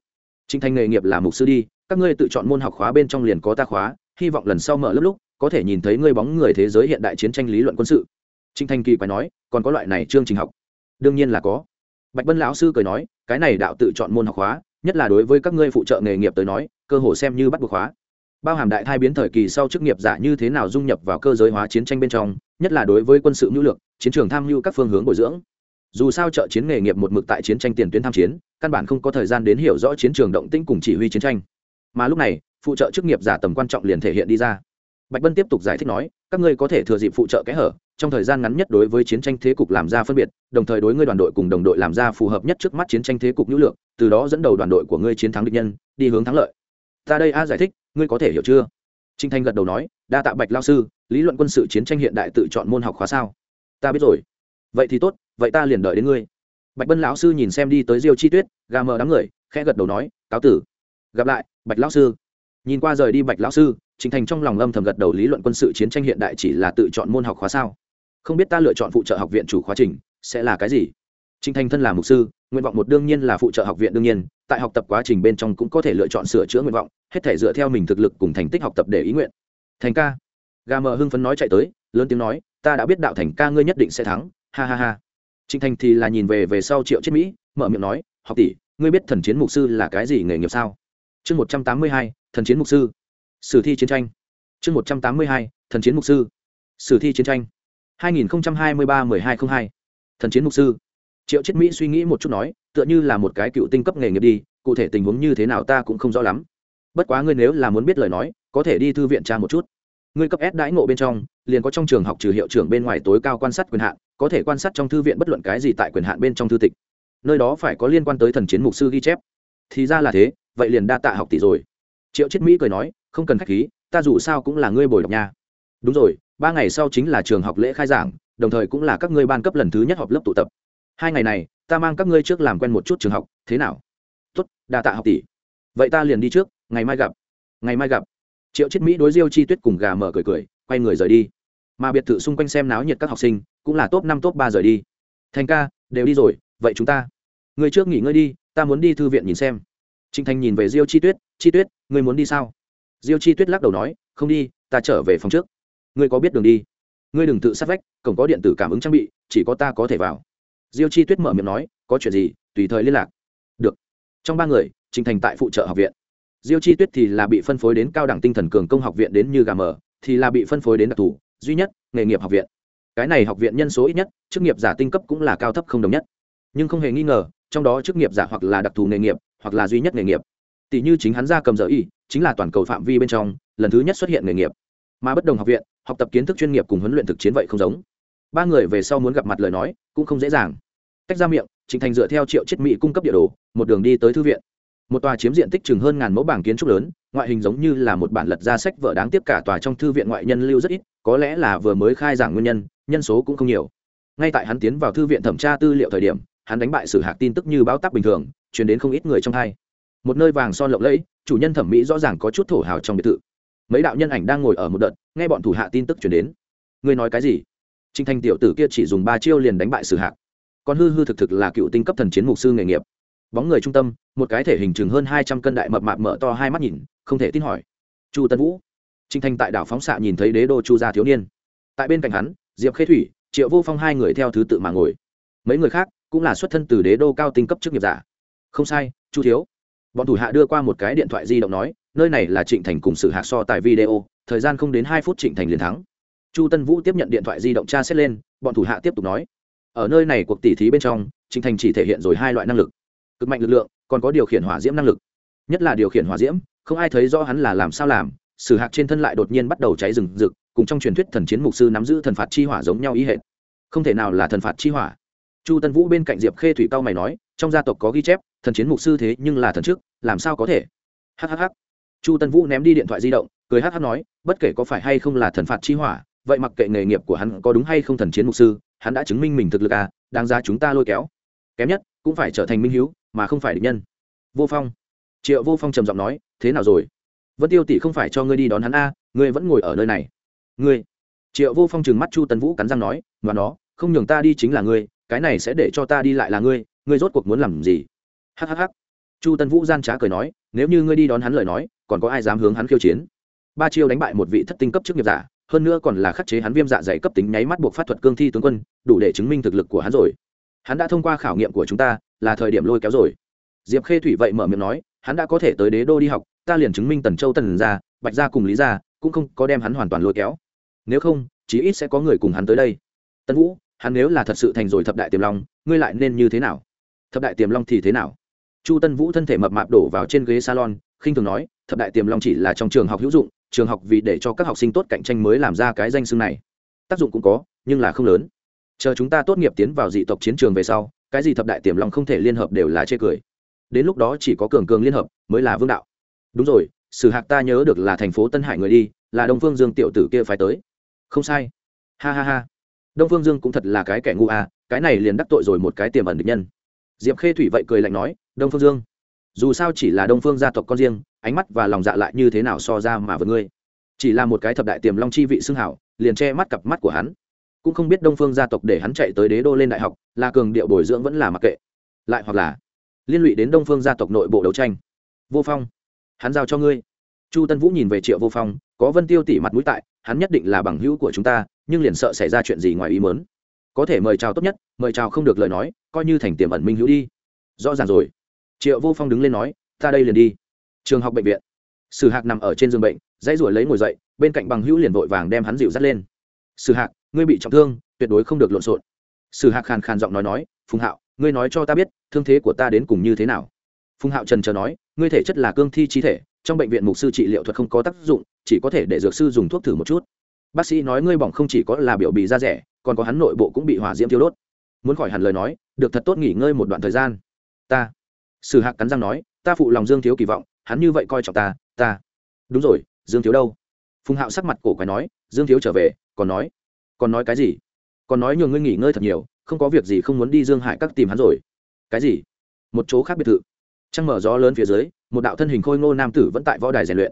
Trinh thanh nghề nghiệp là mục sư đi, các ngươi tự chọn môn học khóa bên trong liền có ta khóa, hy vọng lần sau mở lớp lúc, có thể nhìn thấy ngươi bóng người thế giới hiện đại chiến tranh lý luận quân sự. Trinh thanh kỳ quái nói, còn có loại này chương trình học? Đương nhiên là có. Bạch bân lão sư cười nói, cái này đạo tự chọn môn học khóa nhất là đối với các ngươi phụ trợ nghề nghiệp tới nói, cơ hồ xem như bắt buộc khóa. Bao hàm đại thai biến thời kỳ sau chức nghiệp giả như thế nào dung nhập vào cơ giới hóa chiến tranh bên trong, nhất là đối với quân sự nhu lược chiến trường tham mưu các phương hướng bồi dưỡng. Dù sao trợ chiến nghề nghiệp một mực tại chiến tranh tiền tuyến tham chiến, căn bản không có thời gian đến hiểu rõ chiến trường động tĩnh cùng chỉ huy chiến tranh. Mà lúc này, phụ trợ chức nghiệp giả tầm quan trọng liền thể hiện đi ra. Bạch bân tiếp tục giải thích nói, các ngươi có thể thừa dịp phụ trợ kẽ hở trong thời gian ngắn nhất đối với chiến tranh thế cục làm ra phân biệt, đồng thời đối ngươi đoàn đội cùng đồng đội làm ra phù hợp nhất trước mắt chiến tranh thế cục nhũ lượng, từ đó dẫn đầu đoàn đội của ngươi chiến thắng địch nhân, đi hướng thắng lợi. Ta đây a giải thích, ngươi có thể hiểu chưa? Trinh thanh gật đầu nói, đa tạ bạch lao sư, lý luận quân sự chiến tranh hiện đại tự chọn môn học khóa sao? Ta biết rồi. Vậy thì tốt, vậy ta liền đợi đến ngươi. Bạch bân lão sư nhìn xem đi tới diêu chi tuyết, gà mờ đám người, khẽ gật đầu nói, cáo tử. Gặp lại, bạch lão sư. Nhìn qua rời đi bạch lão sư Trình Thành trong lòng âm thầm gật đầu, lý luận quân sự chiến tranh hiện đại chỉ là tự chọn môn học khóa sao? Không biết ta lựa chọn phụ trợ học viện chủ khóa trình sẽ là cái gì? Trình Thành thân là mục sư, nguyện vọng một đương nhiên là phụ trợ học viện đương nhiên, tại học tập quá trình bên trong cũng có thể lựa chọn sửa chữa nguyện vọng, hết thể dựa theo mình thực lực cùng thành tích học tập để ý nguyện. Thành ca. Gà mờ hưng phấn nói chạy tới, lớn tiếng nói, ta đã biết đạo thành ca ngươi nhất định sẽ thắng, ha ha ha. Trình Thành thì là nhìn về về sau Triệu Chết Mỹ, mở miệng nói, học tỷ, ngươi biết thần chiến mục sư là cái gì nghề nghiệp sao? Chương một trăm tám mươi hai, thần chiến mục sư sử thi chiến tranh chương một trăm tám mươi hai thần chiến mục sư sử thi chiến tranh hai nghìn hai mươi ba m ư ơ i hai t r ă n h hai. Thần chiến mục sư. Triệu chết mỹ suy nghĩ một chút nói, tựa như là một cái cựu tinh cấp nghề nghiệp đi, cụ thể tình huống như thế nào ta cũng không rõ lắm. Bất quá ngươi nếu là muốn biết lời nói, có thể đi thư viện tra một chút. Ngươi cấp s đãi ngộ bên trong, liền có trong trường học trừ hiệu trưởng bên ngoài tối cao quan sát quyền hạn, có thể quan sát trong thư viện bất luận cái gì tại quyền hạn bên trong thư tịch. Nơi đó phải có liên quan tới thần chiến mục sư ghi chép. Thì ra là thế, vậy liền đa tạ học tỷ rồi. Triệu chiết mỹ cười nói, không cần khách khí, ta dù sao cũng là ngươi bồi đọc nha. Đúng rồi ba ngày sau chính là trường học lễ khai giảng, đồng thời cũng là các ngươi ban cấp lần thứ nhất họp lớp tụ tập. Hai ngày này, ta mang các ngươi trước làm quen một chút trường học, thế nào? Tốt, đa tạ học tỷ. Vậy ta liền đi trước, ngày mai gặp. Ngày mai gặp. Triệu chiết mỹ đối diêu chi tuyết cùng gà mở cười cười, quay người rời đi. Mà biệt thự xung quanh xem náo nhiệt các học sinh, cũng là top năm, top ba rời đi. Thành ca, đều đi rồi, vậy chúng ta. Người trước nghỉ ngơi đi, ta muốn đi thư viện nhìn xem. Trinh thành nhìn về diêu chi tuyết chi tuyết ngươi muốn đi sao? Diêu chi tuyết lắc đầu nói, không đi, ta trở về phòng trước ngươi có biết đường đi? Ngươi đừng tự sát vách, cổng có điện tử cảm ứng trang bị, chỉ có ta có thể vào. Diêu chi tuyết mở miệng nói, có chuyện gì? Tùy thời liên lạc. Được. Trong ba người, Trình thành tại phụ trợ học viện. Diêu chi tuyết thì là bị phân phối đến cao đẳng tinh thần cường công học viện đến như gà mờ, thì là bị phân phối đến đặc thù, duy nhất, nghề nghiệp học viện. Cái này học viện nhân số ít nhất, chức nghiệp giả tinh cấp cũng là cao thấp không đồng nhất. Nhưng không hề nghi ngờ, trong đó chức nghiệp giả hoặc là đặc thù nghề nghiệp, hoặc là duy nhất nghề nghiệp. Tỷ như chính hắn ra cầm dở y, chính là toàn cầu phạm vi bên trong, lần thứ nhất xuất hiện nghề nghiệp mà bất đồng học viện, học tập kiến thức chuyên nghiệp cùng huấn luyện thực chiến vậy không giống. Ba người về sau muốn gặp mặt lời nói, cũng không dễ dàng. Tách ra miệng, trịnh thành dựa theo triệu chiết mỹ cung cấp địa đồ, một đường đi tới thư viện. Một tòa chiếm diện tích chừng hơn ngàn mẫu bảng kiến trúc lớn, ngoại hình giống như là một bản lật ra sách vở đáng tiếc cả tòa trong thư viện ngoại nhân lưu rất ít, có lẽ là vừa mới khai giảng nguyên nhân nhân số cũng không nhiều. Ngay tại hắn tiến vào thư viện thẩm tra tư liệu thời điểm, hắn đánh bại sử hạc tin tức như báo tắc bình thường chuyển đến không ít người trong hai. Một nơi vàng son lộng lẫy, chủ nhân thẩm mỹ rõ ràng có chút thổ hào trong biệt thự mấy đạo nhân ảnh đang ngồi ở một đợt, nghe bọn thủ hạ tin tức chuyển đến. Ngươi nói cái gì? Trinh thanh tiểu tử kia chỉ dùng ba chiêu liền đánh bại sử hạc. Còn hư hư thực thực là cựu tinh cấp thần chiến mục sư nghề nghiệp. Bóng người trung tâm, một cái thể hình chừng hơn hai trăm cân đại mập mạp mở to hai mắt nhìn, không thể tin hỏi. Chu tân vũ. Trinh thanh tại đảo phóng xạ nhìn thấy đế đô chu gia thiếu niên. Tại bên cạnh hắn, diệp khê thủy, triệu vô phong hai người theo thứ tự mà ngồi. Mấy người khác cũng là xuất thân từ đế đô cao tinh cấp chức nghiệp giả. Không sai, chu thiếu. Bọn thủ hạ đưa qua một cái điện thoại di động nói nơi này là trịnh thành cùng sự hạ so tại video, thời gian không đến hai phút trịnh thành liền thắng. Chu tân vũ tiếp nhận điện thoại di động tra xét lên, bọn thủ hạ tiếp tục nói. Ở nơi này cuộc tỉ thí bên trong, trịnh thành chỉ thể hiện rồi hai loại năng lực. Cực mạnh lực lượng, còn có điều khiển hỏa diễm năng lực. Nhất là điều khiển hỏa diễm, không ai thấy rõ hắn là làm sao làm, sử hạc trên thân lại đột nhiên bắt đầu cháy rừng rực, cùng trong truyền thuyết thần chiến mục sư nắm giữ thần phạt chi hỏa giống nhau ý hệ không thể nào là thần phạt chi hỏa. Chu tân vũ bên cạnh diệp khê thủy cao mày nói, trong gia tộc có ghi chép, thần chiến mục sư thế nhưng là thần trước, làm sao có thể? Hhh chu tân vũ ném đi điện thoại di động cười hh nói bất kể có phải hay không là thần phạt chi hỏa vậy mặc kệ nghề nghiệp của hắn có đúng hay không thần chiến mục sư hắn đã chứng minh mình thực lực à đáng ra chúng ta lôi kéo. Kém nhất cũng phải trở thành minh hiếu mà không phải địch nhân. Vô phong. Triệu vô phong trầm giọng nói thế nào rồi? Vân tiêu tỷ không phải cho ngươi đi đón hắn a à, ngươi vẫn ngồi ở nơi này. Ngươi? Triệu vô phong trừng mắt chu tân vũ cắn răng nói mà nó không nhường ta đi chính là ngươi cái này sẽ để cho ta đi lại là ngươi ngươi rốt cuộc muốn làm gì? Hhh chu tân vũ gian trá cười nói, nếu như ngươi đi đón hắn lời nói, còn có ai dám hướng hắn khiêu chiến? Ba chiêu đánh bại một vị thất tinh cấp chức nghiệp giả, hơn nữa còn là khắc chế hắn viêm dạ dày cấp tính nháy mắt buộc phát thuật cương thi tướng quân, đủ để chứng minh thực lực của hắn rồi. Hắn đã thông qua khảo nghiệm của chúng ta, là thời điểm lôi kéo rồi. Diệp khê thủy vậy mở miệng nói, hắn đã có thể tới đế đô đi học, ta liền chứng minh tần châu tần ra bạch ra cùng lý ra cũng không có đem hắn hoàn toàn lôi kéo. Nếu không, chí ít sẽ có người cùng hắn tới đây. Tân vũ, hắn nếu là thật sự thành rồi thập đại tiềm long, ngươi lại nên như thế nào? Thập đại tiềm long thì thế nào? Chu tân vũ thân thể mập mạp đổ vào trên ghế salon, khinh thường nói, thập đại tiềm long chỉ là trong trường học hữu dụng, trường học vì để cho các học sinh tốt cạnh tranh mới làm ra cái danh xưng này. Tác dụng cũng có, nhưng là không lớn. Chờ chúng ta tốt nghiệp tiến vào dị tộc chiến trường về sau, cái gì thập đại tiềm long không thể liên hợp đều là chê cười. Đến lúc đó chỉ có cường cường liên hợp mới là vương đạo. Đúng rồi, sử hạc ta nhớ được là thành phố tân hải người đi, là đông phương dương tiểu tử kia phải tới. Không sai. Ha ha ha. Đông phương dương cũng thật là cái kẻ ngu à cái này liền đắc tội rồi một cái tiềm ẩn địch nhân diệp khê thủy vậy cười lạnh nói, đông phương dương, dù sao chỉ là đông phương gia tộc con riêng, ánh mắt và lòng dạ lại như thế nào so ra mà với ngươi? Chỉ là một cái thập đại tiềm long chi vị xưng hảo, liền che mắt cặp mắt của hắn. Cũng không biết đông phương gia tộc để hắn chạy tới đế đô lên đại học, là cường điệu bồi dưỡng vẫn là mặc kệ. Lại hoặc là liên lụy đến đông phương gia tộc nội bộ đấu tranh. Vô phong, hắn giao cho ngươi. Chu tân vũ nhìn về triệu vô phong, có vân tiêu tỉ mặt mũi tại, hắn nhất định là bằng hữu của chúng ta, nhưng liền sợ xảy ra chuyện gì ngoài ý mớn có thể mời chào tốt nhất, mời chào không được lời nói, coi như thành tiềm ẩn minh hữu đi. Rõ ràng rồi. Triệu vô phong đứng lên nói, ta đây liền đi. Trường học bệnh viện. Sử hạc nằm ở trên giường bệnh, dãy ruổi lấy ngồi dậy, bên cạnh bằng hữu liền vội vàng đem hắn dịu dắt lên. Sử hạc, ngươi bị trọng thương, tuyệt đối không được lộn xộn. Sử hạc khàn khàn giọng nói nói, phùng hạo, ngươi nói cho ta biết, thương thế của ta đến cùng như thế nào? Phùng hạo trần chờ nói, ngươi thể chất là cương thi trí thể, trong bệnh viện mục sư trị liệu thuật không có tác dụng, chỉ có thể để dược sư dùng thuốc thử một chút. Bác sĩ nói, ngươi bỏng không chỉ có là biểu bì da rẻ còn có hắn nội bộ cũng bị hỏa diễm thiêu đốt. Muốn khỏi hẳn lời nói, được thật tốt nghỉ ngơi một đoạn thời gian. Ta, sử hạc cắn răng nói, ta phụ lòng dương thiếu kỳ vọng, hắn như vậy coi trọng ta ta. Đúng rồi, dương thiếu đâu? Phùng hạo sắc mặt cổ quái nói, dương thiếu trở về, còn nói. Còn nói cái gì? Còn nói nhường ngươi nghỉ ngơi thật nhiều, không có việc gì không muốn đi dương hải các tìm hắn rồi. Cái gì? Một chỗ khác biệt thự. Trăng mở gió lớn phía dưới, một đạo thân hình khôi ngô nam tử vẫn tại võ đài rèn luyện.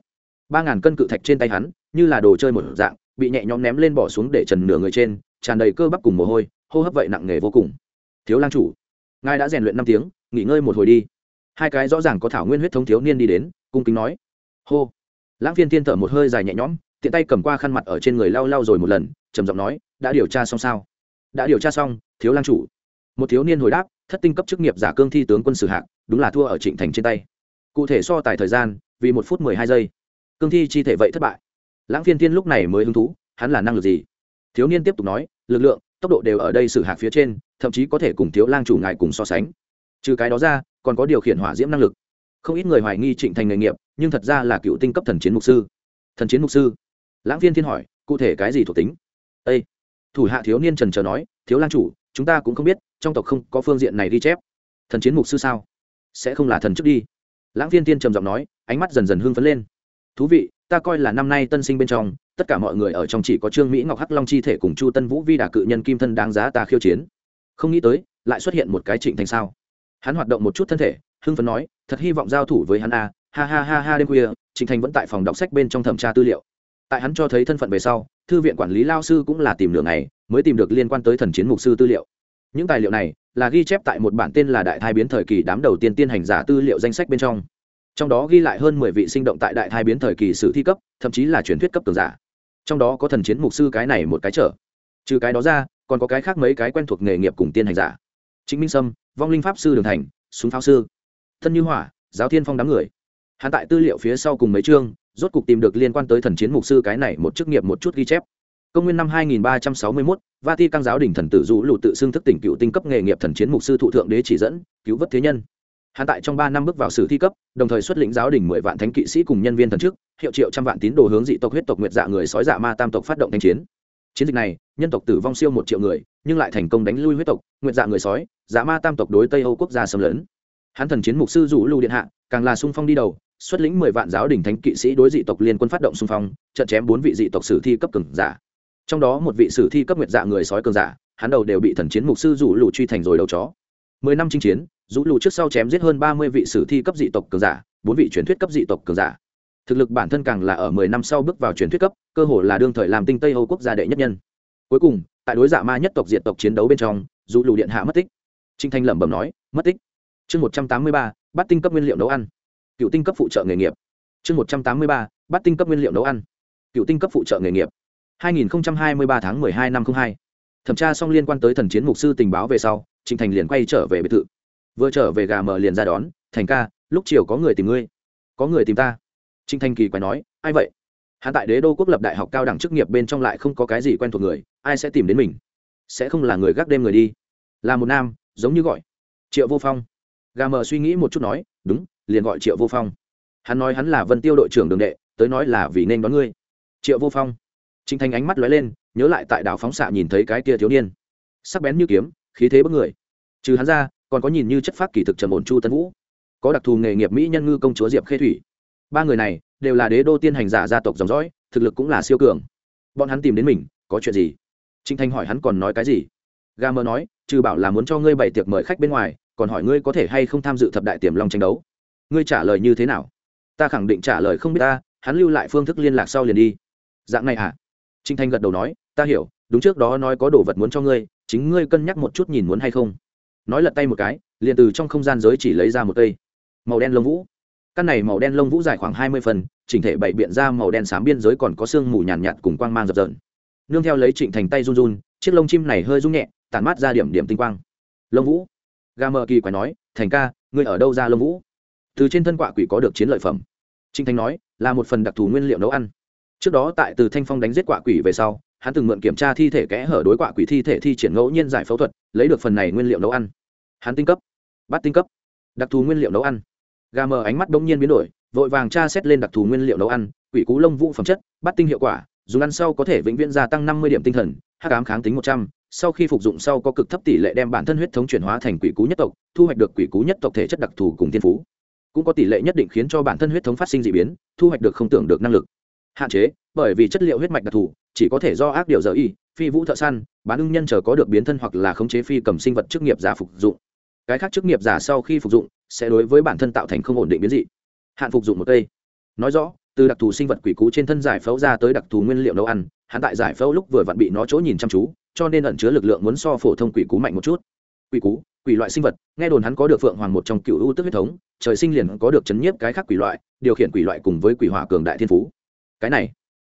Ba ngàn cân cự thạch trên tay hắn, như là đồ chơi một dạng, bị nhẹ nhõm ném lên bỏ xuống để trần nửa người trên tràn đầy cơ bắp cùng mồ hôi, hô hấp vậy nặng nề vô cùng. Thiếu lang chủ, ngài đã rèn luyện năm tiếng, nghỉ ngơi một hồi đi. Hai cái rõ ràng có thảo nguyên huyết thống thiếu niên đi đến, cung kính nói. Hô. Lãng phiên tiên thở một hơi dài nhẹ nhõm, tiện tay cầm qua khăn mặt ở trên người lau lau rồi một lần, trầm giọng nói, đã điều tra xong sao? Đã điều tra xong, thiếu lang chủ. Một thiếu niên hồi đáp, thất tinh cấp chức nghiệp giả cương thi tướng quân sử hạng đúng là thua ở trịnh thành trên tay. Cụ thể so tài thời gian, vì một phút mười hai giây. Cương thi chi thể vậy thất bại. Lãng phiên tiên lúc này mới hứng thú, hắn là năng lực gì? Thiếu niên tiếp tục nói, lực lượng, tốc độ đều ở đây xử hạc phía trên, thậm chí có thể cùng thiếu lang chủ ngài cùng so sánh. Trừ cái đó ra, còn có điều khiển hỏa diễm năng lực. Không ít người hoài nghi trịnh thành nghề nghiệp, nhưng thật ra là cựu tinh cấp thần chiến mục sư. Thần chiến mục sư? Lãng viên thiên hỏi, cụ thể cái gì thuộc tính? Â thủ hạ thiếu niên trần trờ nói, thiếu lang chủ, chúng ta cũng không biết, trong tộc không có phương diện này ghi chép. Thần chiến mục sư sao? Sẽ không là thần trước đi. Lãng viên tiên trầm giọng nói, ánh mắt dần dần hưng phấn lên. Thú vị ta coi là năm nay tân sinh bên trong, tất cả mọi người ở trong chỉ có trương mỹ ngọc hắc long chi thể cùng chu tân vũ vi đà cự nhân kim thân đáng giá ta khiêu chiến. Không nghĩ tới, lại xuất hiện một cái trịnh thành sao? Hắn hoạt động một chút thân thể, hưng phấn nói, thật hy vọng giao thủ với hắn a, ha ha ha ha đêm khuya, trịnh thành vẫn tại phòng đọc sách bên trong thẩm tra tư liệu. Tại hắn cho thấy thân phận về sau, thư viện quản lý lao sư cũng là tìm đường này mới tìm được liên quan tới thần chiến mục sư tư liệu. Những tài liệu này là ghi chép tại một bản tên là đại thai biến thời kỳ đám đầu tiên tiên hành giả tư liệu danh sách bên trong trong đó ghi lại hơn mười vị sinh động tại đại thai biến thời kỳ sử thi cấp thậm chí là truyền thuyết cấp tường giả. Trong đó có thần chiến mục sư cái này một cái trở. Trừ cái đó ra còn có cái khác mấy cái quen thuộc nghề nghiệp cùng tiên hành giả. Chính minh sâm vong linh pháp sư đường thành súng pháo sư thân như hỏa giáo thiên phong đám người. Hắn tại tư liệu phía sau cùng mấy chương rốt cục tìm được liên quan tới thần chiến mục sư cái này một chức nghiệp một chút ghi chép. Công nguyên năm 2361, Vati căng giáo đỉnh thần tử dụ lụ tự xưng thức tỉnh cựu tinh cấp nghề nghiệp thần chiến mục sư thụ thượng đế chỉ dẫn, cứu vớt thế nhân. Hắn tại trong ba năm bước vào sử thi cấp, đồng thời xuất lĩnh giáo đỉnh mười vạn thánh kỵ sĩ cùng nhân viên thần chức, hiệu triệu trăm vạn tín đồ hướng dị tộc huyết tộc nguyệt dạ người sói dạ ma tam tộc phát động thanh chiến. Chiến dịch này, nhân tộc tử vong siêu một triệu người, nhưng lại thành công đánh lui huyết tộc, nguyệt dạ người sói, dạ ma tam tộc đối Tây Âu quốc gia xâm lấn. Hắn thần chiến mục sư rủ lưu điện hạ, càng là sung phong đi đầu, xuất lĩnh mười vạn giáo đỉnh thánh kỵ sĩ đối dị tộc liên quân phát động xung phong, trận chém bốn vị dị tộc sử thi cấp cường giả trong đó một vị sử thi cấp nguyệt dạ người sói cường giả hắn đầu đều bị thần chiến mục sư rủ lù truy thành rồi đầu chó mười năm chinh chiến rủ lù trước sau chém giết hơn ba mươi vị sử thi cấp dị tộc cường giả bốn vị truyền thuyết cấp dị tộc cường giả. Thực lực bản thân càng là ở mười năm sau bước vào truyền thuyết cấp cơ hồ là đương thời làm tinh tây âu quốc gia đệ nhất nhân. Cuối cùng tại đối giả ma nhất tộc diện tộc chiến đấu bên trong dù lù điện hạ mất tích. Trinh thanh lẩm bẩm nói mất tích. Chương một trăm tám mươi ba bắt tinh cấp nguyên liệu nấu ăn. Cựu tinh cấp phụ trợ nghề nghiệp. Chương một trăm tám mươi ba bắt tinh cấp nguyên liệu nấu ăn. Cựu tinh cấp phụ trợ nghề nghiệp. 2023 tháng 12 năm 02. Thẩm tra xong liên quan tới thần chiến mục sư tình báo về sau, Trịnh Thành liền quay trở về biệt thự. Vừa trở về gà mờ liền ra đón, "Thành ca, lúc chiều có người tìm ngươi." "Có người tìm ta?" Trịnh thanh kỳ quay nói, "Ai vậy?" hạ tại Đế đô quốc lập đại học cao đẳng chức nghiệp bên trong lại không có cái gì quen thuộc người, ai sẽ tìm đến mình? Sẽ không là người gác đêm người đi. Là một nam, giống như gọi Triệu Vô Phong. Gà mờ suy nghĩ một chút nói, "Đúng, liền gọi Triệu Vô Phong." Hắn nói hắn là Vân Tiêu đội trưởng đường đệ, tới nói là vì nên đón ngươi. Triệu Vô Phong Trịnh thanh ánh mắt lóe lên, nhớ lại tại đảo phóng xạ nhìn thấy cái kia thiếu niên, sắc bén như kiếm, khí thế bất người. Trừ hắn ra, còn có nhìn như chất phác kỳ thực trầm ổn Chu Tân Vũ, có đặc thù nghề nghiệp mỹ nhân ngư công chúa Diệp Khê Thủy. Ba người này đều là đế đô tiên hành giả gia tộc dòng dõi, thực lực cũng là siêu cường. Bọn hắn tìm đến mình, có chuyện gì? Trịnh thanh hỏi hắn còn nói cái gì? Gamer nói, trừ bảo là muốn cho ngươi bày tiệc mời khách bên ngoài, còn hỏi ngươi có thể hay không tham dự thập đại tiềm long tranh đấu. Ngươi trả lời như thế nào? Ta khẳng định trả lời không biết ta, hắn lưu lại phương thức liên lạc sau liền đi. Dạng này à? trinh thanh gật đầu nói ta hiểu đúng trước đó nói có đồ vật muốn cho ngươi chính ngươi cân nhắc một chút nhìn muốn hay không nói lật tay một cái liền từ trong không gian giới chỉ lấy ra một cây. Màu đen lông vũ. Căn này màu đen lông vũ dài khoảng hai mươi phần chỉnh thể bảy biện ra màu đen xám biên giới còn có sương mù nhàn nhạt, nhạt cùng quang mang dập dờn. Nương theo lấy trịnh thành tay run run chiếc lông chim này hơi rung nhẹ tản mát ra điểm điểm tinh quang. Lông vũ. Ga mờ kỳ quái nói thành ca ngươi ở đâu ra lông vũ? Từ trên thân quạ quỷ có được chiến lợi phẩm. Trịnh thành nói là một phần đặc thù nguyên liệu nấu ăn. Trước đó tại từ thanh phong đánh giết quạ quỷ về sau hắn từng mượn kiểm tra thi thể kẽ hở đối quạ quỷ thi thể thi triển ngẫu nhiên giải phẫu thuật lấy được phần này nguyên liệu nấu ăn. Hắn tinh cấp. Bắt tinh cấp. Đặc thù nguyên liệu nấu ăn. Gà mờ ánh mắt đông nhiên biến đổi, vội vàng tra xét lên đặc thù nguyên liệu nấu ăn, quỷ cú lông vũ phẩm chất bắt tinh hiệu quả, dùng ăn sau có thể vĩnh viễn gia tăng năm mươi điểm tinh thần hát cám kháng tính một trăm, sau khi phục dụng sau có cực thấp tỷ lệ đem bản thân huyết thống chuyển hóa thành quỷ cú nhất tộc, thu hoạch được quỷ cú nhất tộc thể chất đặc thù cùng thiên phú. Cũng có tỷ lệ nhất định khiến cho bản thân huyết thống phát sinh d ị biến, thu hoạch được không tưởng được năng lực. Hạn chế, bởi vì chất liệu huyết mạch đặc thù, chỉ có thể do ác điều dở y phi vũ thợ săn, bán ưng nhân chờ có được biến thân hoặc là khống chế phi cầm sinh vật chức nghiệp giả phục dụng. Cái khác chức nghiệp giả sau khi phục dụng, sẽ đối với bản thân tạo thành không ổn định biến dị. Hạn phục dụng một cây. Nói rõ, từ đặc thù sinh vật quỷ cú trên thân giải phẫu ra tới đặc thù nguyên liệu nấu ăn, hắn tại giải phẫu lúc vừa vặn bị nó chỗ nhìn chăm chú, cho nên ẩn chứa lực lượng muốn so phổ thông quỷ cú mạnh một chút. Quỷ cú, quỷ loại sinh vật, nghe đồn hắn có được phượng hoàng một trong cựu ưu tức huyết thống, trời sinh liền có được chấn nhiếp cái khác quỷ loại, điều khiển quỷ loại cùng với quỷ hỏa cường đại thiên phú. Cái này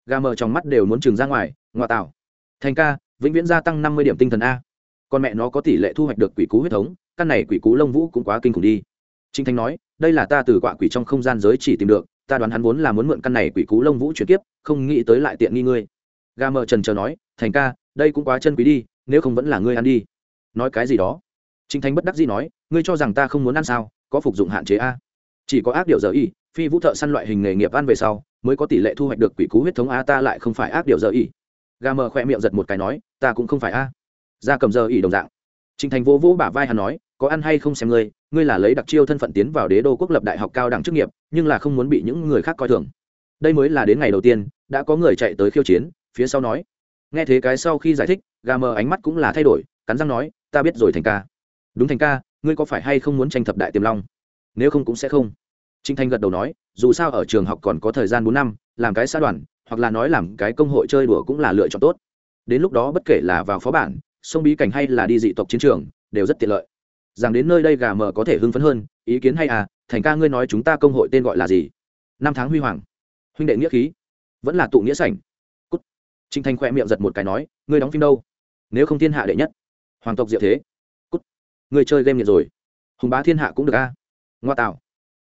gà mờ trong mắt đều muốn trừng ra ngoài ngoại tạo thành ca, vĩnh viễn gia tăng năm mươi điểm tinh thần a. Con mẹ nó có tỷ lệ thu hoạch được quỷ cú huyết thống, căn này quỷ cú lông vũ cũng quá kinh khủng đi. Trinh thanh nói, đây là ta từ quạ quỷ trong không gian giới chỉ tìm được, ta đoán hắn vốn là muốn mượn căn này quỷ cú lông vũ chuyển kiếp, không nghĩ tới lại tiện nghi ngươi. Ga mờ trần chờ nói, thành ca, đây cũng quá chân quý đi, nếu không vẫn là ngươi ăn đi. Nói cái gì đó. Trinh thanh bất đắc dĩ nói, ngươi cho rằng ta không muốn ăn sao, có phục dụng hạn chế a. Chỉ có ác điều giờ y, phi vũ thợ săn loại hình nghề nghiệp ăn về sau, mới có tỷ lệ thu hoạch được quỷ cú huyết thống a ta lại không phải ác điều giờ y gà mờ khỏe miệng giật một cái nói, ta cũng không phải a. Ra cầm giờ ỉ đồng dạng. Trịnh thành vô vũ bả vai hắn nói, có ăn hay không xem ngươi ngươi là lấy đặc chiêu thân phận tiến vào đế đô quốc lập đại học cao đẳng chức nghiệp, nhưng là không muốn bị những người khác coi thường. Đây mới là đến ngày đầu tiên, đã có người chạy tới khiêu chiến, phía sau nói. Nghe thế cái sau khi giải thích, gà mờ ánh mắt cũng là thay đổi, cắn răng nói, ta biết rồi thành ca. Đúng thành ca, ngươi có phải hay không muốn tranh thập đại tiềm long? Nếu không cũng sẽ không. Trịnh thành gật đầu nói, dù sao ở trường học còn có thời gian bốn năm, làm cái xã đoàn hoặc là nói làm cái công hội chơi đùa cũng là lựa chọn tốt. Đến lúc đó bất kể là vào phó bản, sông bí cảnh hay là đi dị tộc chiến trường, đều rất tiện lợi. Rằng đến nơi đây gà mờ có thể hưng phấn hơn, ý kiến hay à thành ca ngươi nói chúng ta công hội tên gọi là gì? Năm tháng huy hoàng. Huynh đệ nghĩa khí. Vẫn là tụ nghĩa sảnh. Cút. Trinh thanh khoe miệng giật một cái nói, ngươi đóng phim đâu? Nếu không thiên hạ đệ nhất. Hoàng tộc diệu thế. Cút. Ngươi chơi game nghiện rồi. Hùng bá thiên hạ cũng được a. Ngoa tạo.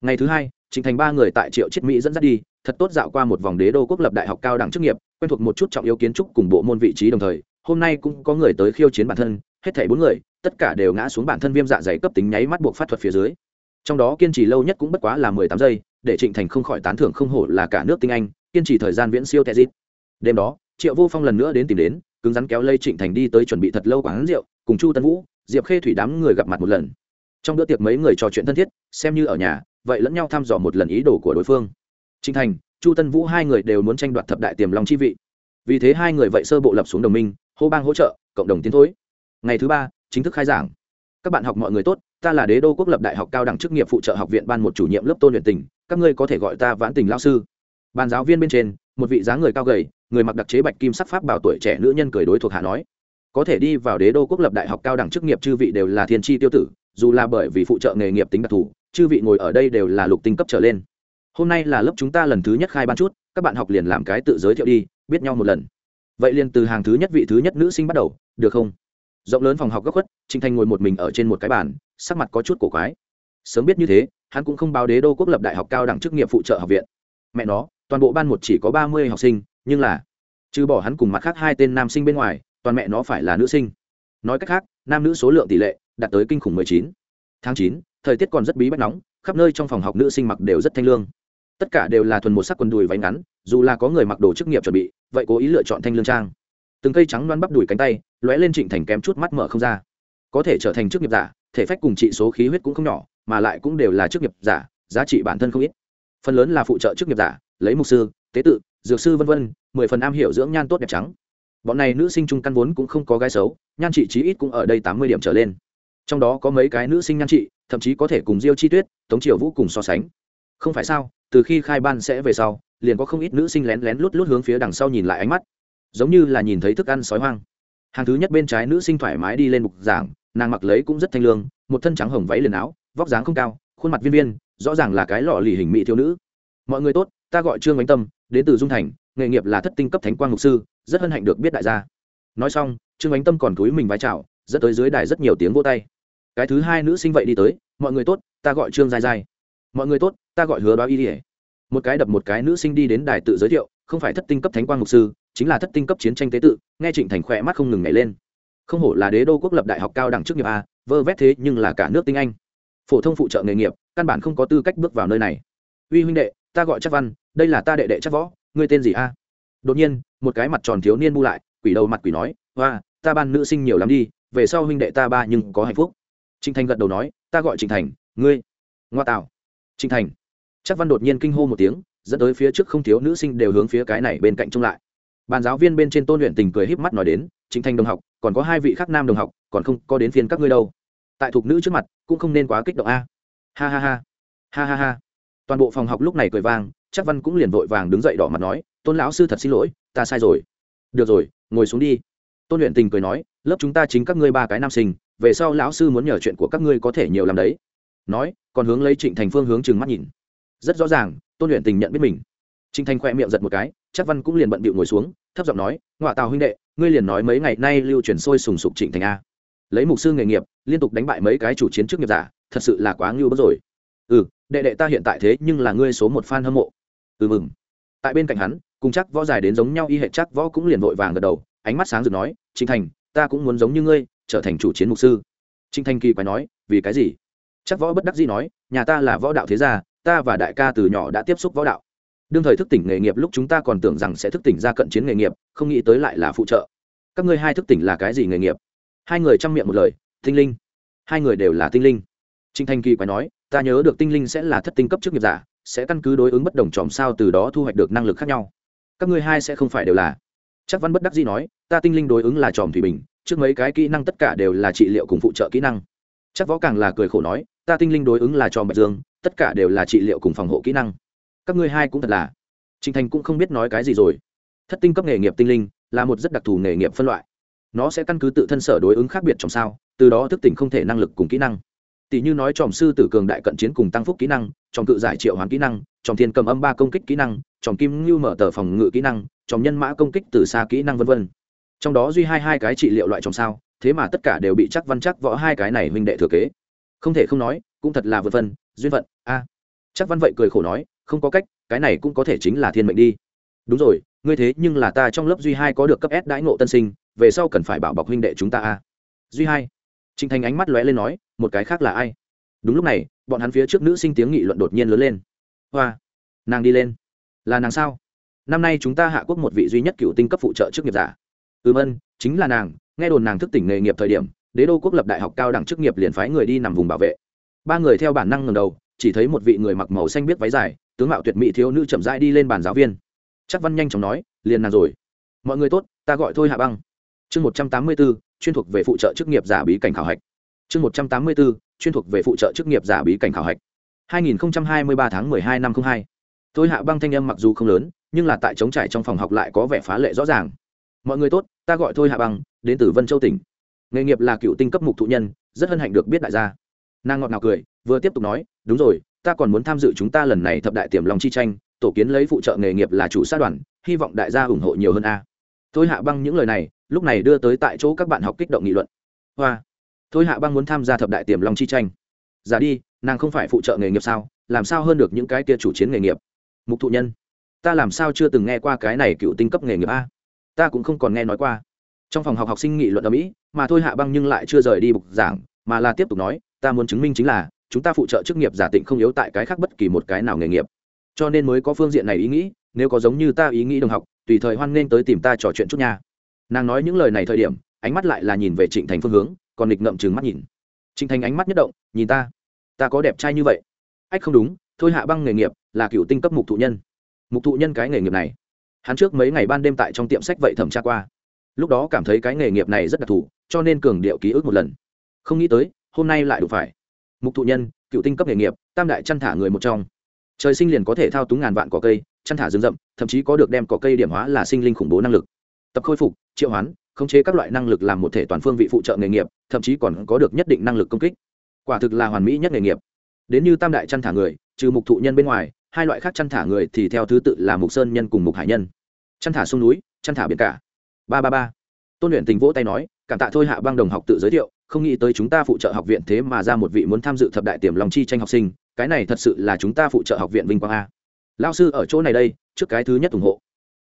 Ngày thứ hai trịnh thành ba người tại triệu chiết mỹ dẫn dắt đi, thật tốt dạo qua một vòng đế đô quốc lập đại học cao đẳng chức nghiệp, quen thuộc một chút trọng yếu kiến trúc cùng bộ môn vị trí đồng thời, hôm nay cũng có người tới khiêu chiến bản thân, hết thảy bốn người, tất cả đều ngã xuống bản thân viêm dạ dày cấp tính nháy mắt buộc phát thuật phía dưới. Trong đó kiên trì lâu nhất cũng bất quá là mười tám giây, để trịnh thành không khỏi tán thưởng không hổ là cả nước tinh anh, kiên trì thời gian viễn siêu tệ dít đêm đó, triệu vô phong lần nữa đến tìm đến, cứng rắn kéo lây trịnh thành đi tới chuẩn bị thật lâu quán rượu, cùng chu tân vũ, diệp khê thủy đám người gặp mặt một lần. Trong bữa tiệc mấy người trò chuyện thân thiết, xem như ở nhà vậy lẫn nhau thăm dò một lần ý đồ của đối phương. Trinh thành, chu tân vũ hai người đều muốn tranh đoạt thập đại tiềm long chi vị. Vì thế hai người vậy sơ bộ lập xuống đồng minh, hô bang hỗ trợ, cộng đồng tiến thối. Ngày thứ ba, chính thức khai giảng. Các bạn học mọi người tốt, ta là đế đô quốc lập đại học cao đẳng chức nghiệp phụ trợ học viện ban một chủ nhiệm lớp tôn luyện tình, các ngươi có thể gọi ta vãn tình lao sư. Bàn giáo viên bên trên, một vị dáng người cao gầy, người mặc đặc chế bạch kim sắc pháp bảo tuổi trẻ nữ nhân cười đối thuộc hạ nói. Có thể đi vào đế đô quốc lập đại học cao đẳng chức nghiệp chư vị đều là thiên tri tiêu tử, dù là bởi vì phụ trợ nghề nghiệp tính đặc thù chư vị ngồi ở đây đều là lục tinh cấp trở lên. Hôm nay là lớp chúng ta lần thứ nhất khai ban chút, các bạn học liền làm cái tự giới thiệu đi, biết nhau một lần. Vậy liền từ hàng thứ nhất vị thứ nhất nữ sinh bắt đầu, được không? Rộng lớn phòng học góc khuất, Trình thanh ngồi một mình ở trên một cái bàn, sắc mặt có chút cổ quái. Sớm biết như thế, hắn cũng không báo đế đô quốc lập đại học cao đẳng chức nghiệp phụ trợ học viện. Mẹ nó, toàn bộ ban một chỉ có ba mươi học sinh, nhưng là, trừ bỏ hắn cùng mặt khác hai tên nam sinh bên ngoài, toàn mẹ nó phải là nữ sinh. Nói cách khác, nam nữ số lượng tỷ lệ đạt tới kinh khủng mười chín. Tháng chín thời tiết còn rất bí bách nóng, khắp nơi trong phòng học nữ sinh mặc đều rất thanh lương. Tất cả đều là thuần một sắc quần đùi váy ngắn, dù là có người mặc đồ chức nghiệp chuẩn bị, vậy cố ý lựa chọn thanh lương trang. Từng cây trắng loan bắp đùi cánh tay, lóe lên trịnh thành kém chút mắt mở không ra. Có thể trở thành chức nghiệp giả, thể phách cùng trị số khí huyết cũng không nhỏ, mà lại cũng đều là chức nghiệp giả, giá trị bản thân không ít. Phần lớn là phụ trợ chức nghiệp giả, lấy mục sư, tế tự, dược sư v v mười phần am hiểu dưỡng nhan tốt đẹp trắng. Bọn này nữ sinh trung căn vốn cũng không có gái xấu, nhan trị chí ít cũng ở đây tám mươi điểm trở lên. Trong đó có mấy cái nữ sinh nhan trị thậm chí có thể cùng diêu chi tuyết, tống triều vũ cùng so sánh. Không phải sao, từ khi khai ban sẽ về sau, liền có không ít nữ sinh lén lén lút lút hướng phía đằng sau nhìn lại ánh mắt. Giống như là nhìn thấy thức ăn sói hoang. Hàng thứ nhất bên trái nữ sinh thoải mái đi lên mục giảng, nàng mặc lấy cũng rất thanh lương, một thân trắng hồng váy liền áo, vóc dáng không cao, khuôn mặt viên viên, rõ ràng là cái lọ lì hình mỹ thiếu nữ. Mọi người tốt, ta gọi trương bánh tâm, đến từ dung thành, nghề nghiệp là thất tinh cấp thánh quang mục sư, rất hân hạnh được biết đại gia. Nói xong, trương bánh tâm còn túi mình vái chào, dẫn tới dưới đài rất nhiều tiếng vô tay cái thứ hai nữ sinh vậy đi tới, mọi người tốt, ta gọi trương dài dài mọi người tốt, ta gọi hứa đoá y ỉa một cái đập một cái nữ sinh đi đến đài tự giới thiệu, không phải thất tinh cấp thánh quang mục sư, chính là thất tinh cấp chiến tranh tế tự. Nghe trịnh thành khỏe mắt không ngừng nhảy lên. Không hổ là đế đô quốc lập đại học cao đẳng chức nghiệp a, vơ vét thế nhưng là cả nước tinh anh. Phổ thông phụ trợ nghề nghiệp, căn bản không có tư cách bước vào nơi này. Uy huynh đệ, ta gọi chắc văn, đây là ta đệ đệ chắc võ, ngươi tên gì a? Đột nhiên, một cái mặt tròn thiếu niên bu lại, quỷ đầu mặt quỷ nói, hoa, ta ban nữ sinh nhiều lắm đi, về sau huynh đệ ta ba nhưng có hạnh phúc trịnh thành gật đầu nói, ta gọi trịnh thành, ngươi, ngoa tạo. Trịnh thành, chắc văn đột nhiên kinh hô một tiếng, dẫn tới phía trước không thiếu nữ sinh đều hướng phía cái này bên cạnh trông lại. Bàn giáo viên bên trên tôn luyện tình cười híp mắt nói đến trịnh thành đồng học, còn có hai vị khác nam đồng học, còn không có đến phiên các ngươi đâu. Tại thuộc nữ trước mặt, cũng không nên quá kích động a. Ha ha ha ha ha ha. Toàn bộ phòng học lúc này cười vang, chắc văn cũng liền vội vàng đứng dậy đỏ mặt nói, tôn lão sư thật xin lỗi, ta sai rồi. Được rồi, ngồi xuống đi. Tôn luyện tình cười nói, lớp chúng ta chính các ngươi ba cái nam sinh về sau lão sư muốn nhờ chuyện của các ngươi có thể nhiều làm đấy. Nói, còn hướng lấy trịnh thành phương hướng chừng mắt nhìn. Rất rõ ràng, tôn luyện tình nhận biết mình. Trịnh thành khoe miệng giật một cái, chắc văn cũng liền bận bịu ngồi xuống, thấp giọng nói ngoại tào huynh đệ, ngươi liền nói mấy ngày nay lưu truyền sôi sùng sục trịnh thành a. Lấy mục sư nghề nghiệp, liên tục đánh bại mấy cái chủ chiến trước nghiệp giả, thật sự là quá ngưu bất rồi. Ừ đệ đệ ta hiện tại thế nhưng là ngươi số một fan hâm mộ. Ừ mừng. Tại bên cạnh hắn, cùng chắc võ dài đến giống nhau, y hệ chắc võ cũng liền vội vàng gật đầu, ánh mắt sáng rực nói, trịnh thành, ta cũng muốn giống như ngươi trở thành chủ chiến mục sư. Trịnh Thanh kỳ quái nói, vì cái gì? Chắc võ bất đắc dĩ nói, nhà ta là võ đạo thế gia, ta và đại ca từ nhỏ đã tiếp xúc võ đạo. Đương thời thức tỉnh nghề nghiệp lúc chúng ta còn tưởng rằng sẽ thức tỉnh ra cận chiến nghề nghiệp, không nghĩ tới lại là phụ trợ. Các ngươi hai thức tỉnh là cái gì nghề nghiệp? Hai người chăm miệng một lời, tinh linh. Hai người đều là tinh linh. Trịnh thanh kỳ quái nói, ta nhớ được tinh linh sẽ là thất tinh cấp trước nghiệp giả, sẽ căn cứ đối ứng bất đồng chòm sao từ đó thu hoạch được năng lực khác nhau. Các ngươi hai sẽ không phải đều là. Chắc văn bất đắc dĩ nói, ta tinh linh đối ứng là tròm thủy bình trước mấy cái kỹ năng tất cả đều là trị liệu cùng phụ trợ kỹ năng. Chắc võ càng là cười khổ nói, ta tinh linh đối ứng là cho bạch dương, tất cả đều là trị liệu cùng phòng hộ kỹ năng. Các ngươi hai cũng thật là. Trinh thành cũng không biết nói cái gì rồi. Thất tinh cấp nghề nghiệp tinh linh là một rất đặc thù nghề nghiệp phân loại. Nó sẽ căn cứ tự thân sở đối ứng khác biệt trong sao, từ đó thức tỉnh không thể năng lực cùng kỹ năng. Tỷ như nói tròm sư tử cường đại cận chiến cùng tăng phúc kỹ năng, tròm cự giải triệu hoán kỹ năng, tròm thiên cầm âm ba công kích kỹ năng, tròm kim ngưu mở tờ phòng ngự kỹ năng, tròm nhân mã công kích từ xa kỹ năng v v trong đó duy hai hai cái trị liệu loại trồng sao, thế mà tất cả đều bị chắc văn chắc võ hai cái này huynh đệ thừa kế. Không thể không nói, cũng thật là vượt vân duyên phận, a. Chắc văn vậy cười khổ nói, không có cách, cái này cũng có thể chính là thiên mệnh đi. Đúng rồi, ngươi thế nhưng là ta trong lớp duy hai có được cấp s đãi ngộ tân sinh, về sau cần phải bảo bọc huynh đệ chúng ta, a. Duy hai. Trinh thành ánh mắt lóe lên nói, một cái khác là ai? Đúng lúc này, bọn hắn phía trước nữ sinh tiếng nghị luận đột nhiên lớn lên. Hoa. Nàng đi lên. Là nàng sao? Năm nay chúng ta hạ quốc một vị duy nhất cựu tinh cấp phụ trợ chức nghiệp giả ừm ân, chính là nàng, nghe đồn nàng thức tỉnh nghề nghiệp thời điểm, đế đô quốc lập đại học cao đẳng chức nghiệp liền phái người đi nằm vùng bảo vệ. Ba người theo bản năng ngầm đầu, chỉ thấy một vị người mặc màu xanh biết váy dài, tướng mạo tuyệt mỹ thiếu nữ chậm rãi đi lên bàn giáo viên. Chắc văn nhanh chóng nói, liền nàng rồi. Mọi người tốt, ta gọi thôi hạ băng. Chương một trăm tám mươi b ố chuyên thuộc về phụ trợ chức nghiệp giả bí cảnh khảo hạch. Chương một trăm tám mươi b ố chuyên thuộc về phụ trợ chức nghiệp giả bí cảnh khảo hạch. Hai nghìn hai mươi ba tháng mười hai năm không hai. Thôi hạ băng thanh âm mặc dù không lớn, nhưng là tại chống trải trong phòng học lại có vẻ phá lệ rõ ràng mọi người tốt, ta gọi thôi hạ băng đến từ vân châu tỉnh. Nghề nghiệp là cựu tinh cấp mục thụ nhân, rất hân hạnh được biết đại gia. Nàng ngọt ngào cười, vừa tiếp tục nói, đúng rồi, ta còn muốn tham dự chúng ta lần này thập đại tiềm long chi tranh, tổ kiến lấy phụ trợ nghề nghiệp là chủ sát đoàn, hy vọng đại gia ủng hộ nhiều hơn a. Thôi hạ băng những lời này, lúc này đưa tới tại chỗ các bạn học kích động nghị luận. Hoa, thôi hạ băng muốn tham gia thập đại tiềm long chi tranh. Giả đi, nàng không phải phụ trợ nghề nghiệp sao, làm sao hơn được những cái kia chủ chiến nghề nghiệp? Mục thụ nhân, ta làm sao chưa từng nghe qua cái này cựu tinh cấp nghề nghiệp a? Ta cũng không còn nghe nói qua. Trong phòng học học sinh nghị luận ở mỹ, mà thôi hạ băng nhưng lại chưa rời đi bục giảng, mà là tiếp tục nói, ta muốn chứng minh chính là, chúng ta phụ trợ chức nghiệp giả tịnh không yếu tại cái khác bất kỳ một cái nào nghề nghiệp. Cho nên mới có phương diện này ý nghĩ, nếu có giống như ta ý nghĩ đồng học, tùy thời hoan nghênh tới tìm ta trò chuyện chút nha. Nàng nói những lời này thời điểm, ánh mắt lại là nhìn về trịnh thành phương hướng, còn nghịch ngậm chừng mắt nhìn. Trịnh thành ánh mắt nhất động, nhìn ta. Ta có đẹp trai như vậy. Ách không đúng, thôi hạ băng nghề nghiệp là cựu tinh cấp mục thụ nhân. Mục thụ nhân cái nghề nghiệp này hắn trước mấy ngày ban đêm tại trong tiệm sách vậy thẩm tra qua. Lúc đó cảm thấy cái nghề nghiệp này rất đặc thù, cho nên cường điệu ký ức một lần. Không nghĩ tới, hôm nay lại đủ phải. Mục thụ nhân, cựu tinh cấp nghề nghiệp, tam đại chăn thả người một trong. Trời sinh liền có thể thao túng ngàn vạn cỏ cây, chăn thả rừng rậm, thậm chí có được đem cỏ cây điểm hóa là sinh linh khủng bố năng lực. Tập khôi phục, triệu hoán, khống chế các loại năng lực làm một thể toàn phương vị phụ trợ nghề nghiệp, thậm chí còn có được nhất định năng lực công kích. Quả thực là hoàn mỹ nhất nghề nghiệp. Đến như tam đại chăn thả người, trừ mục thụ nhân bên ngoài hai loại khác chăn thả người thì theo thứ tự là mục sơn nhân cùng mục hải nhân. Chăn thả sông núi, chăn thả biển cả. Ba ba ba. Tôn luyện tình vỗ tay nói, cảm tạ thôi hạ băng đồng học tự giới thiệu, không nghĩ tới chúng ta phụ trợ học viện thế mà ra một vị muốn tham dự thập đại tiềm lòng chi tranh học sinh, cái này thật sự là chúng ta phụ trợ học viện vinh quang a. Lao sư ở chỗ này đây, trước cái thứ nhất ủng hộ.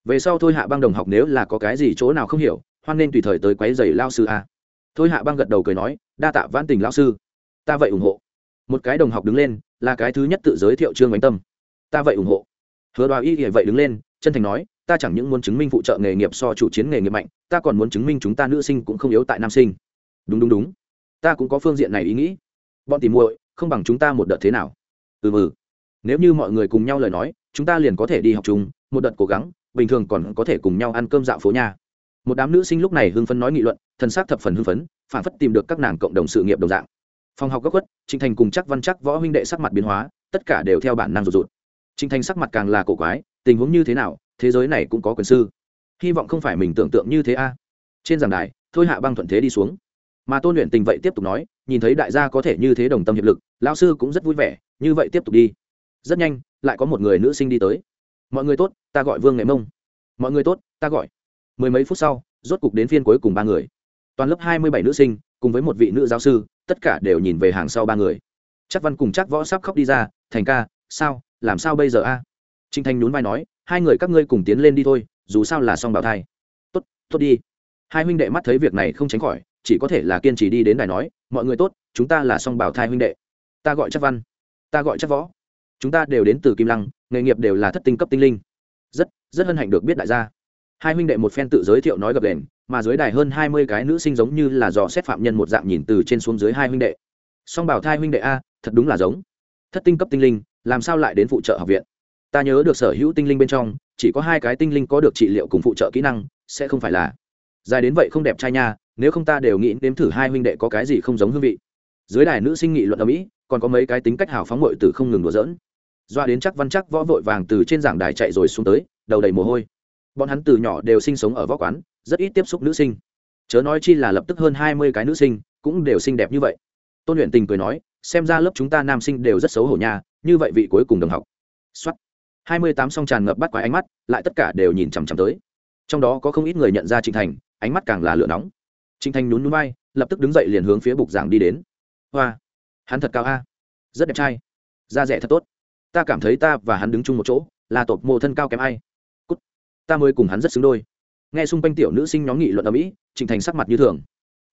Về sau thôi hạ băng đồng học nếu là có cái gì chỗ nào không hiểu, hoan nên tùy thời tới quấy giày lao sư a. Thôi hạ băng gật đầu cười nói, đa tạ vãn tình lao sư. Ta vậy ủng hộ. Một cái đồng học đứng lên, là cái thứ nhất tự giới thiệu trương bánh tâm ta vậy ủng hộ. Hứa đoá y vậy đứng lên, chân thành nói, ta chẳng những muốn chứng minh phụ trợ nghề nghiệp so chủ chiến nghề nghiệp mạnh, ta còn muốn chứng minh chúng ta nữ sinh cũng không yếu tại nam sinh. Đúng đúng đúng. Ta cũng có phương diện này ý nghĩ. Bọn tìm muội, không bằng chúng ta một đợt thế nào? Ừ ừ. nếu như mọi người cùng nhau lời nói, chúng ta liền có thể đi học chung, một đợt cố gắng, bình thường còn có thể cùng nhau ăn cơm dạo phố nhà. Một đám nữ sinh lúc này hưng phấn nói nghị luận thân xác thập phần hưng phấn, phản phất tìm được các nàng cộng đồng sự nghiệp đồng dạng. Phòng học góc khuất Trình thành cùng chắc văn chắc võ huynh đệ sắc mặt biến hóa, tất cả đều theo bản năng rụt rụt. Trình thành sắc mặt càng là cổ quái, tình huống như thế nào, thế giới này cũng có quyền sư. Hy vọng không phải mình tưởng tượng như thế a. Trên giảng đài, thôi hạ băng thuận thế đi xuống. Mà tôn luyện tình vậy tiếp tục nói, nhìn thấy đại gia có thể như thế đồng tâm hiệp lực, lão sư cũng rất vui vẻ, như vậy tiếp tục đi. Rất nhanh, lại có một người nữ sinh đi tới. Mọi người tốt, ta gọi vương nghệ mông. Mọi người tốt, ta gọi. Mười mấy phút sau, rốt cục đến phiên cuối cùng ba người. Toàn lớp hai mươi bảy nữ sinh, cùng với một vị nữ giáo sư, tất cả đều nhìn về hàng sau ba người. Chắc văn cùng chắc võ sắp khóc đi ra, thành ca, sao? Làm sao bây giờ a? À? trinh thanh nhún vai nói, hai người các ngươi cùng tiến lên đi thôi, dù sao là xong bảo thai. Tốt tốt đi. Hai huynh đệ mắt thấy việc này không tránh khỏi, chỉ có thể là kiên trì đi đến đài nói, mọi người tốt, chúng ta là song bảo thai huynh đệ. Ta gọi chắc văn. Ta gọi chắc võ. Chúng ta đều đến từ kim lăng, nghề nghiệp đều là thất tinh cấp tinh linh. Rất rất hân hạnh được biết đại gia. Hai huynh đệ một phen tự giới thiệu nói gập đền mà dưới đài hơn hai mươi cái nữ sinh giống như là dò xét phạm nhân một dạng nhìn từ trên xuống dưới hai huynh đệ. Song bảo thai huynh đệ a, thật đúng là giống. Thất tinh cấp tinh linh làm sao lại đến phụ trợ học viện? Ta nhớ được sở hữu tinh linh bên trong, chỉ có hai cái tinh linh có được trị liệu cùng phụ trợ kỹ năng, sẽ không phải là. Dài đến vậy không đẹp trai nha, nếu không ta đều nghĩ đếm thử hai huynh đệ có cái gì không giống hương vị. Dưới đài nữ sinh nghị luận ở mỹ, còn có mấy cái tính cách hào phóng bội từ không ngừng đùa dỡn doa đến chắc văn chắc võ vội vàng từ trên giảng đài chạy rồi xuống tới, đầu đầy mồ hôi. Bọn hắn từ nhỏ đều sinh sống ở võ quán, rất ít tiếp xúc nữ sinh. Chớ nói chi là lập tức hơn hai mươi cái nữ sinh, cũng đều xinh đẹp như vậy. Tôn luyện tình cười nói xem ra lớp chúng ta nam sinh đều rất xấu hổ nha, như vậy vị cuối cùng đồng học. Xuất hai mươi tám song tràn ngập bắt quái ánh mắt, lại tất cả đều nhìn chằm chằm tới. Trong đó có không ít người nhận ra trịnh thành, ánh mắt càng là lửa nóng. Trịnh thành nhún núi bay lập tức đứng dậy liền hướng phía bục giảng đi đến. Hoa. Hắn thật cao a. Rất đẹp trai. Da rẻ thật tốt. Ta cảm thấy ta và hắn đứng chung một chỗ, là tột mộ thân cao kém ai. Cút. Ta mới cùng hắn rất xứng đôi. Nghe xung quanh tiểu nữ sinh nhóm nghị luận ở mỹ trịnh thành sắc mặt như thường.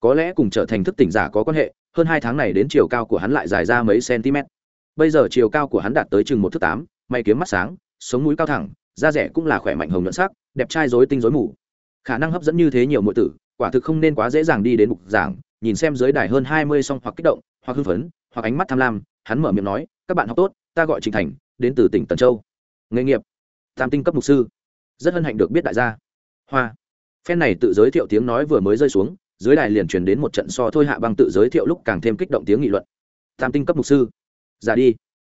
Có lẽ cùng trở thành thức tỉnh giả có quan hệ hơn hai tháng này đến chiều cao của hắn lại dài ra mấy cm. Bây giờ chiều cao của hắn đạt tới chừng một thước tám, may kiếm mắt sáng, sống mũi cao thẳng, da rẻ cũng là khỏe mạnh hồng nhuận sắc, đẹp trai dối tinh dối mù. Khả năng hấp dẫn như thế nhiều mọi tử, quả thực không nên quá dễ dàng đi đến mục giảng, nhìn xem dưới đài hơn hai mươi song hoặc kích động, hoặc hưng phấn, hoặc ánh mắt tham lam, hắn mở miệng nói, các bạn học tốt, ta gọi Trình thành, đến từ tỉnh tần châu. Nghề nghiệp, tam tinh cấp mục sư. Rất hân hạnh được biết đại gia. Hoa. Phen này tự giới thiệu tiếng nói vừa mới rơi xuống dưới đài liền truyền đến một trận so thôi hạ băng tự giới thiệu lúc càng thêm kích động tiếng nghị luận. Tam tinh cấp mục sư, ra đi.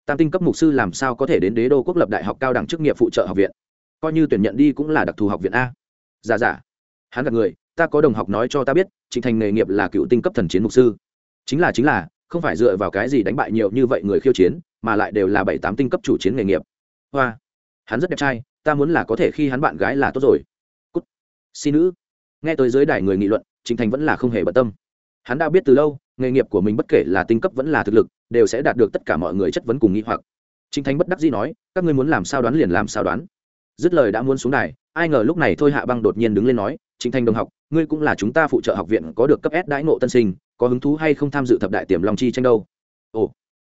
Tam tinh cấp mục sư làm sao có thể đến đế đô quốc lập đại học cao đẳng chức nghiệp phụ trợ học viện? Coi như tuyển nhận đi cũng là đặc thù học viện a. Giả giả hắn gặp người, ta có đồng học nói cho ta biết, trịnh thành nghề nghiệp là cựu tinh cấp thần chiến mục sư. Chính là chính là, không phải dựa vào cái gì đánh bại nhiều như vậy người khiêu chiến, mà lại đều là bảy tám tinh cấp chủ chiến nghề nghiệp. Hoa. Hắn rất đẹp trai, ta muốn là có thể khi hắn bạn gái là tốt rồi. Cút. Xin nữ. Nghe tới dưới đài người nghị luận trịnh thành vẫn là không hề bận tâm. Hắn đã biết từ lâu, nghề nghiệp của mình bất kể là tinh cấp vẫn là thực lực, đều sẽ đạt được tất cả mọi người chất vấn cùng nghĩ hoặc. Trịnh thành bất đắc dĩ nói, các ngươi muốn làm sao đoán liền làm sao đoán. Dứt lời đã muốn xuống đài, ai ngờ lúc này thôi hạ băng đột nhiên đứng lên nói trịnh thành đồng học, ngươi cũng là chúng ta phụ trợ học viện có được cấp s đãi ngộ tân sinh, có hứng thú hay không tham dự thập đại tiềm long chi tranh đâu? Ồ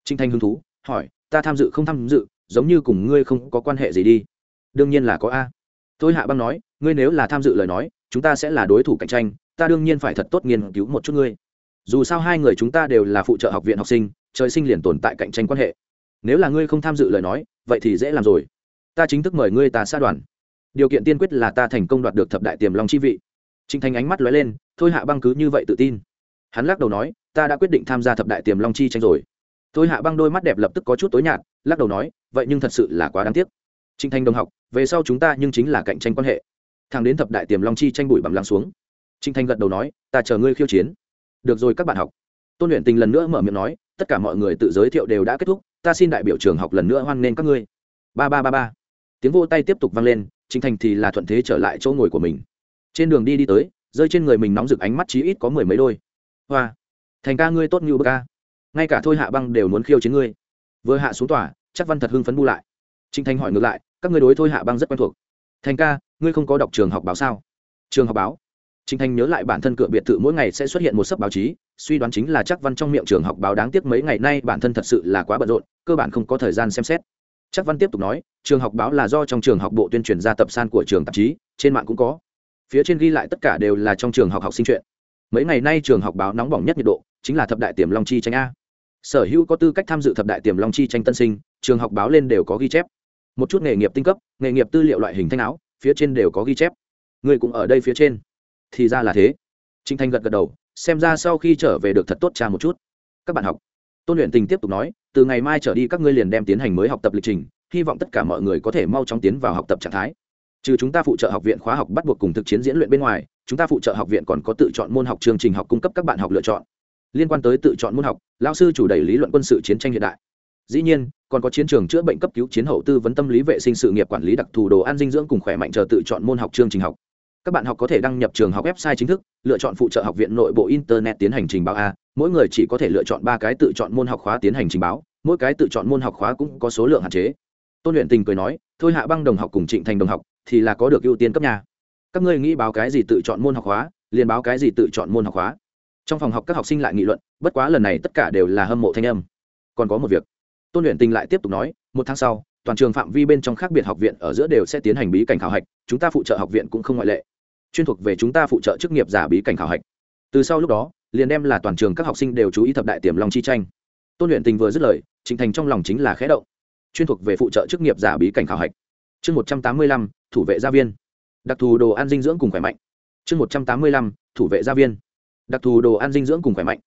trịnh thành hứng thú, hỏi, ta tham dự không tham dự, giống như cùng ngươi không có quan hệ gì đi. Đương nhiên là có a. Thôi hạ băng nói, ngươi nếu là tham dự lời nói, chúng ta sẽ là đối thủ cạnh tranh ta đương nhiên phải thật tốt nghiên cứu một chút ngươi. Dù sao hai người chúng ta đều là phụ trợ học viện học sinh, trời sinh liền tồn tại cạnh tranh quan hệ. Nếu là ngươi không tham dự lời nói, vậy thì dễ làm rồi. Ta chính thức mời ngươi ta xa đoàn. Điều kiện tiên quyết là ta thành công đoạt được thập đại tiềm long chi vị. Trinh thành ánh mắt lóe lên, thôi hạ băng cứ như vậy tự tin. Hắn lắc đầu nói, ta đã quyết định tham gia thập đại tiềm long chi tranh rồi. Thôi hạ băng đôi mắt đẹp lập tức có chút tối nhạt, lắc đầu nói, vậy nhưng thật sự là quá đáng tiếc. Trinh thành đồng học, về sau chúng ta nhưng chính là cạnh tranh quan hệ. Thằng đến thập đại tiềm long chi tranh bụi bằm lắng xuống trinh thành gật đầu nói, ta chờ ngươi khiêu chiến. Được rồi, các bạn học. Tôn luyện tình lần nữa mở miệng nói, tất cả mọi người tự giới thiệu đều đã kết thúc, ta xin đại biểu trường học lần nữa hoan nghênh các ngươi. Ba ba ba ba. Tiếng vô tay tiếp tục vang lên trinh thành thì là thuận thế trở lại chỗ ngồi của mình. Trên đường đi đi tới, rơi trên người mình nóng rực ánh mắt chí ít có mười mấy đôi. Hoa, thành ca ngươi tốt như bậc ca ngay cả thôi hạ băng đều muốn khiêu chiến ngươi. Vừa hạ xuống tòa, chắc văn thật hưng phấn bu lại. Trinh thành hỏi ngược lại, các ngươi đối thôi hạ băng rất quen thuộc. Thành ca, ngươi không có đọc trường học báo sao? Trường học báo. Trình Thành nhớ lại bản thân cửa biệt thự mỗi ngày sẽ xuất hiện một sấp báo chí, suy đoán chính là chắc văn trong miệng trường học báo đáng tiếc mấy ngày nay bản thân thật sự là quá bận rộn, cơ bản không có thời gian xem xét. Chắc văn tiếp tục nói, trường học báo là do trong trường học bộ tuyên truyền ra tập san của trường tạp chí, trên mạng cũng có. Phía trên ghi lại tất cả đều là trong trường học học sinh chuyện. Mấy ngày nay trường học báo nóng bỏng nhất nhiệt độ, chính là thập đại tiềm long chi tranh a. Sở hữu có tư cách tham dự thập đại tiềm long chi tranh tân sinh, trường học báo lên đều có ghi chép một chút nghề nghiệp tinh cấp nghề nghiệp tư liệu loại hình thanh áo phía trên đều có ghi chép người cũng ở đây phía trên thì ra là thế. Trịnh thanh gật gật đầu, xem ra sau khi trở về được thật tốt cha một chút. Các bạn học, tôn luyện tình tiếp tục nói, từ ngày mai trở đi các ngươi liền đem tiến hành mới học tập lịch trình, hy vọng tất cả mọi người có thể mau chóng tiến vào học tập trạng thái. Trừ chúng ta phụ trợ học viện khóa học bắt buộc cùng thực chiến diễn luyện bên ngoài, chúng ta phụ trợ học viện còn có tự chọn môn học chương trình học cung cấp các bạn học lựa chọn. Liên quan tới tự chọn môn học lao sư chủ đẩy lý luận quân sự chiến tranh hiện đại. Dĩ nhiên, còn có chiến trường chữa bệnh cấp cứu chiến hậu tư vấn tâm lý vệ sinh sự nghiệp quản lý đặc thù đồ ăn dinh dưỡng cùng khỏe mạnh chờ tự chọn môn học chương trình học các bạn học có thể đăng nhập trường học website chính thức, lựa chọn phụ trợ học viện nội bộ internet tiến hành trình báo a. Mỗi người chỉ có thể lựa chọn ba cái tự chọn môn học khóa tiến hành trình báo, mỗi cái tự chọn môn học khóa cũng có số lượng hạn chế. Tôn luyện tình cười nói, thôi hạ băng đồng học cùng trịnh thành đồng học, thì là có được ưu tiên cấp nhà các ngươi nghĩ báo cái gì tự chọn môn học khóa, liền báo cái gì tự chọn môn học khóa. Trong phòng học các học sinh lại nghị luận, bất quá lần này tất cả đều là hâm mộ thanh âm. Còn có một việc. Tôn luyện tình lại tiếp tục nói, một tháng sau, toàn trường phạm vi bên trong khác biệt học viện ở giữa đều sẽ tiến hành bí cảnh khảo hạch, chúng ta phụ trợ học viện cũng không ngoại lệ chuyên thuộc về chúng ta phụ trợ chức nghiệp giả bí cảnh khảo hạch. Từ sau lúc đó liền đem là toàn trường các học sinh đều chú ý thập đại tiềm long chi tranh. Tôn luyện tình vừa dứt lời chính thành trong lòng chính là khẽ động. Chuyên thuộc về phụ trợ chức nghiệp giả bí cảnh khảo hạch. Chương một trăm tám mươi lăm thủ vệ gia viên. Đặc thù đồ ăn dinh dưỡng cùng khỏe mạnh. Chương một trăm tám mươi lăm thủ vệ gia viên. Đặc thù đồ ăn dinh dưỡng cùng khỏe mạnh.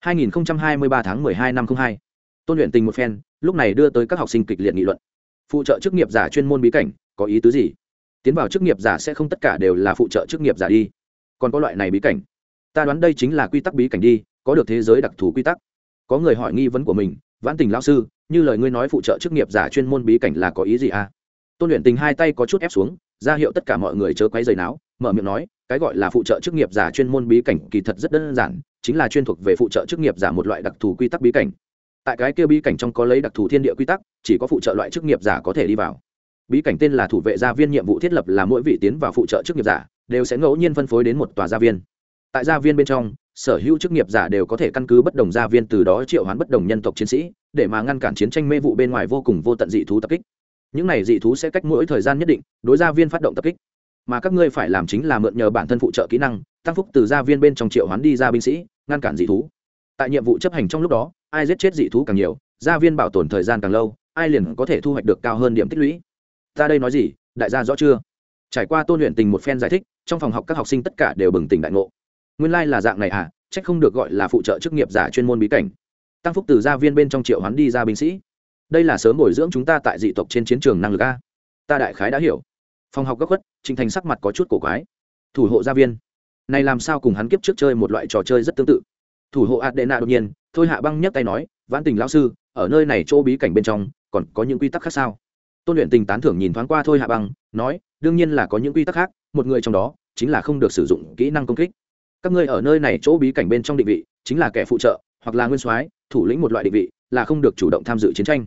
2023 tháng 12 năm 02. Tôn luyện tình một phen, lúc này đưa tới các học sinh kịch liệt nghị luận. Phụ trợ chức nghiệp giả chuyên môn bí cảnh, có ý tứ gì? Tiến vào chức nghiệp giả sẽ không tất cả đều là phụ trợ chức nghiệp giả đi. Còn có loại này bí cảnh. Ta đoán đây chính là quy tắc bí cảnh đi, có được thế giới đặc thù quy tắc. Có người hỏi nghi vấn của mình, Vãn Tình lão sư, như lời ngươi nói phụ trợ chức nghiệp giả chuyên môn bí cảnh là có ý gì à? Tôn luyện tình hai tay có chút ép xuống, ra hiệu tất cả mọi người chớ quấy rầy náo, mở miệng nói, cái gọi là phụ trợ chức nghiệp giả chuyên môn bí cảnh kỳ thật rất đơn giản, chính là chuyên thuộc về phụ trợ chức nghiệp giả một loại đặc thù quy tắc bí cảnh tại cái kia bí cảnh trong có lấy đặc thù thiên địa quy tắc chỉ có phụ trợ loại chức nghiệp giả có thể đi vào bí cảnh tên là thủ vệ gia viên nhiệm vụ thiết lập là mỗi vị tiến vào phụ trợ chức nghiệp giả, đều sẽ ngẫu nhiên phân phối đến một tòa gia viên. Tại gia viên bên trong, sở hữu chức nghiệp giả đều có thể căn cứ bất đồng gia viên từ đó triệu hoán bất đồng nhân tộc chiến sĩ, để mà ngăn cản chiến tranh mê vụ bên ngoài vô cùng vô tận dị thú tập kích. Những này dị thú sẽ cách mỗi thời gian nhất định, đối gia viên phát động tập kích. Mà các ngươi phải làm chính là mượn nhờ bản thân phụ trợ kỹ năng, tăng phúc từ gia viên bên trong triệu hoán đi ra binh sĩ, ngăn cản dị thú. Tại nhiệm vụ chấp hành trong lúc đó, ai giết chết dị thú càng nhiều, gia viên bảo tồn thời gian càng lâu, ai liền có thể thu hoạch được cao hơn điểm tích lũy ta đây nói gì, đại gia rõ chưa? Trải qua tôn luyện tình một phen giải thích, trong phòng học các học sinh tất cả đều bừng tỉnh đại ngộ. Nguyên lai、like、là dạng này à c h ắ c không được gọi là phụ trợ chức nghiệp giả chuyên môn bí cảnh. Tăng phúc từ gia viên bên trong triệu hoán đi ra binh sĩ. Đây là sớm bồi dưỡng chúng ta tại dị tộc trên chiến trường năng lực a. Ta đại khái đã hiểu. Phòng học góc khuất, trình thành sắc mặt có chút cổ quái. Thủ hộ gia viên. Này làm sao cùng hắn kiếp trước chơi một loại trò chơi rất tương tự. Thủ hộ adena đột nhiên, thôi hạ băng nhấc tay nói, vãn tình lão sư, ở nơi này chỗ bí cảnh bên trong, còn có những quy tắc khác sao? Tôn luyện tình tán thưởng nhìn thoáng qua thôi hạ băng, nói, đương nhiên là có những quy tắc khác, một người trong đó chính là không được sử dụng kỹ năng công kích. Các ngươi ở nơi này chỗ bí cảnh bên trong định vị, chính là kẻ phụ trợ, hoặc là nguyên soái, thủ lĩnh một loại định vị, là không được chủ động tham dự chiến tranh.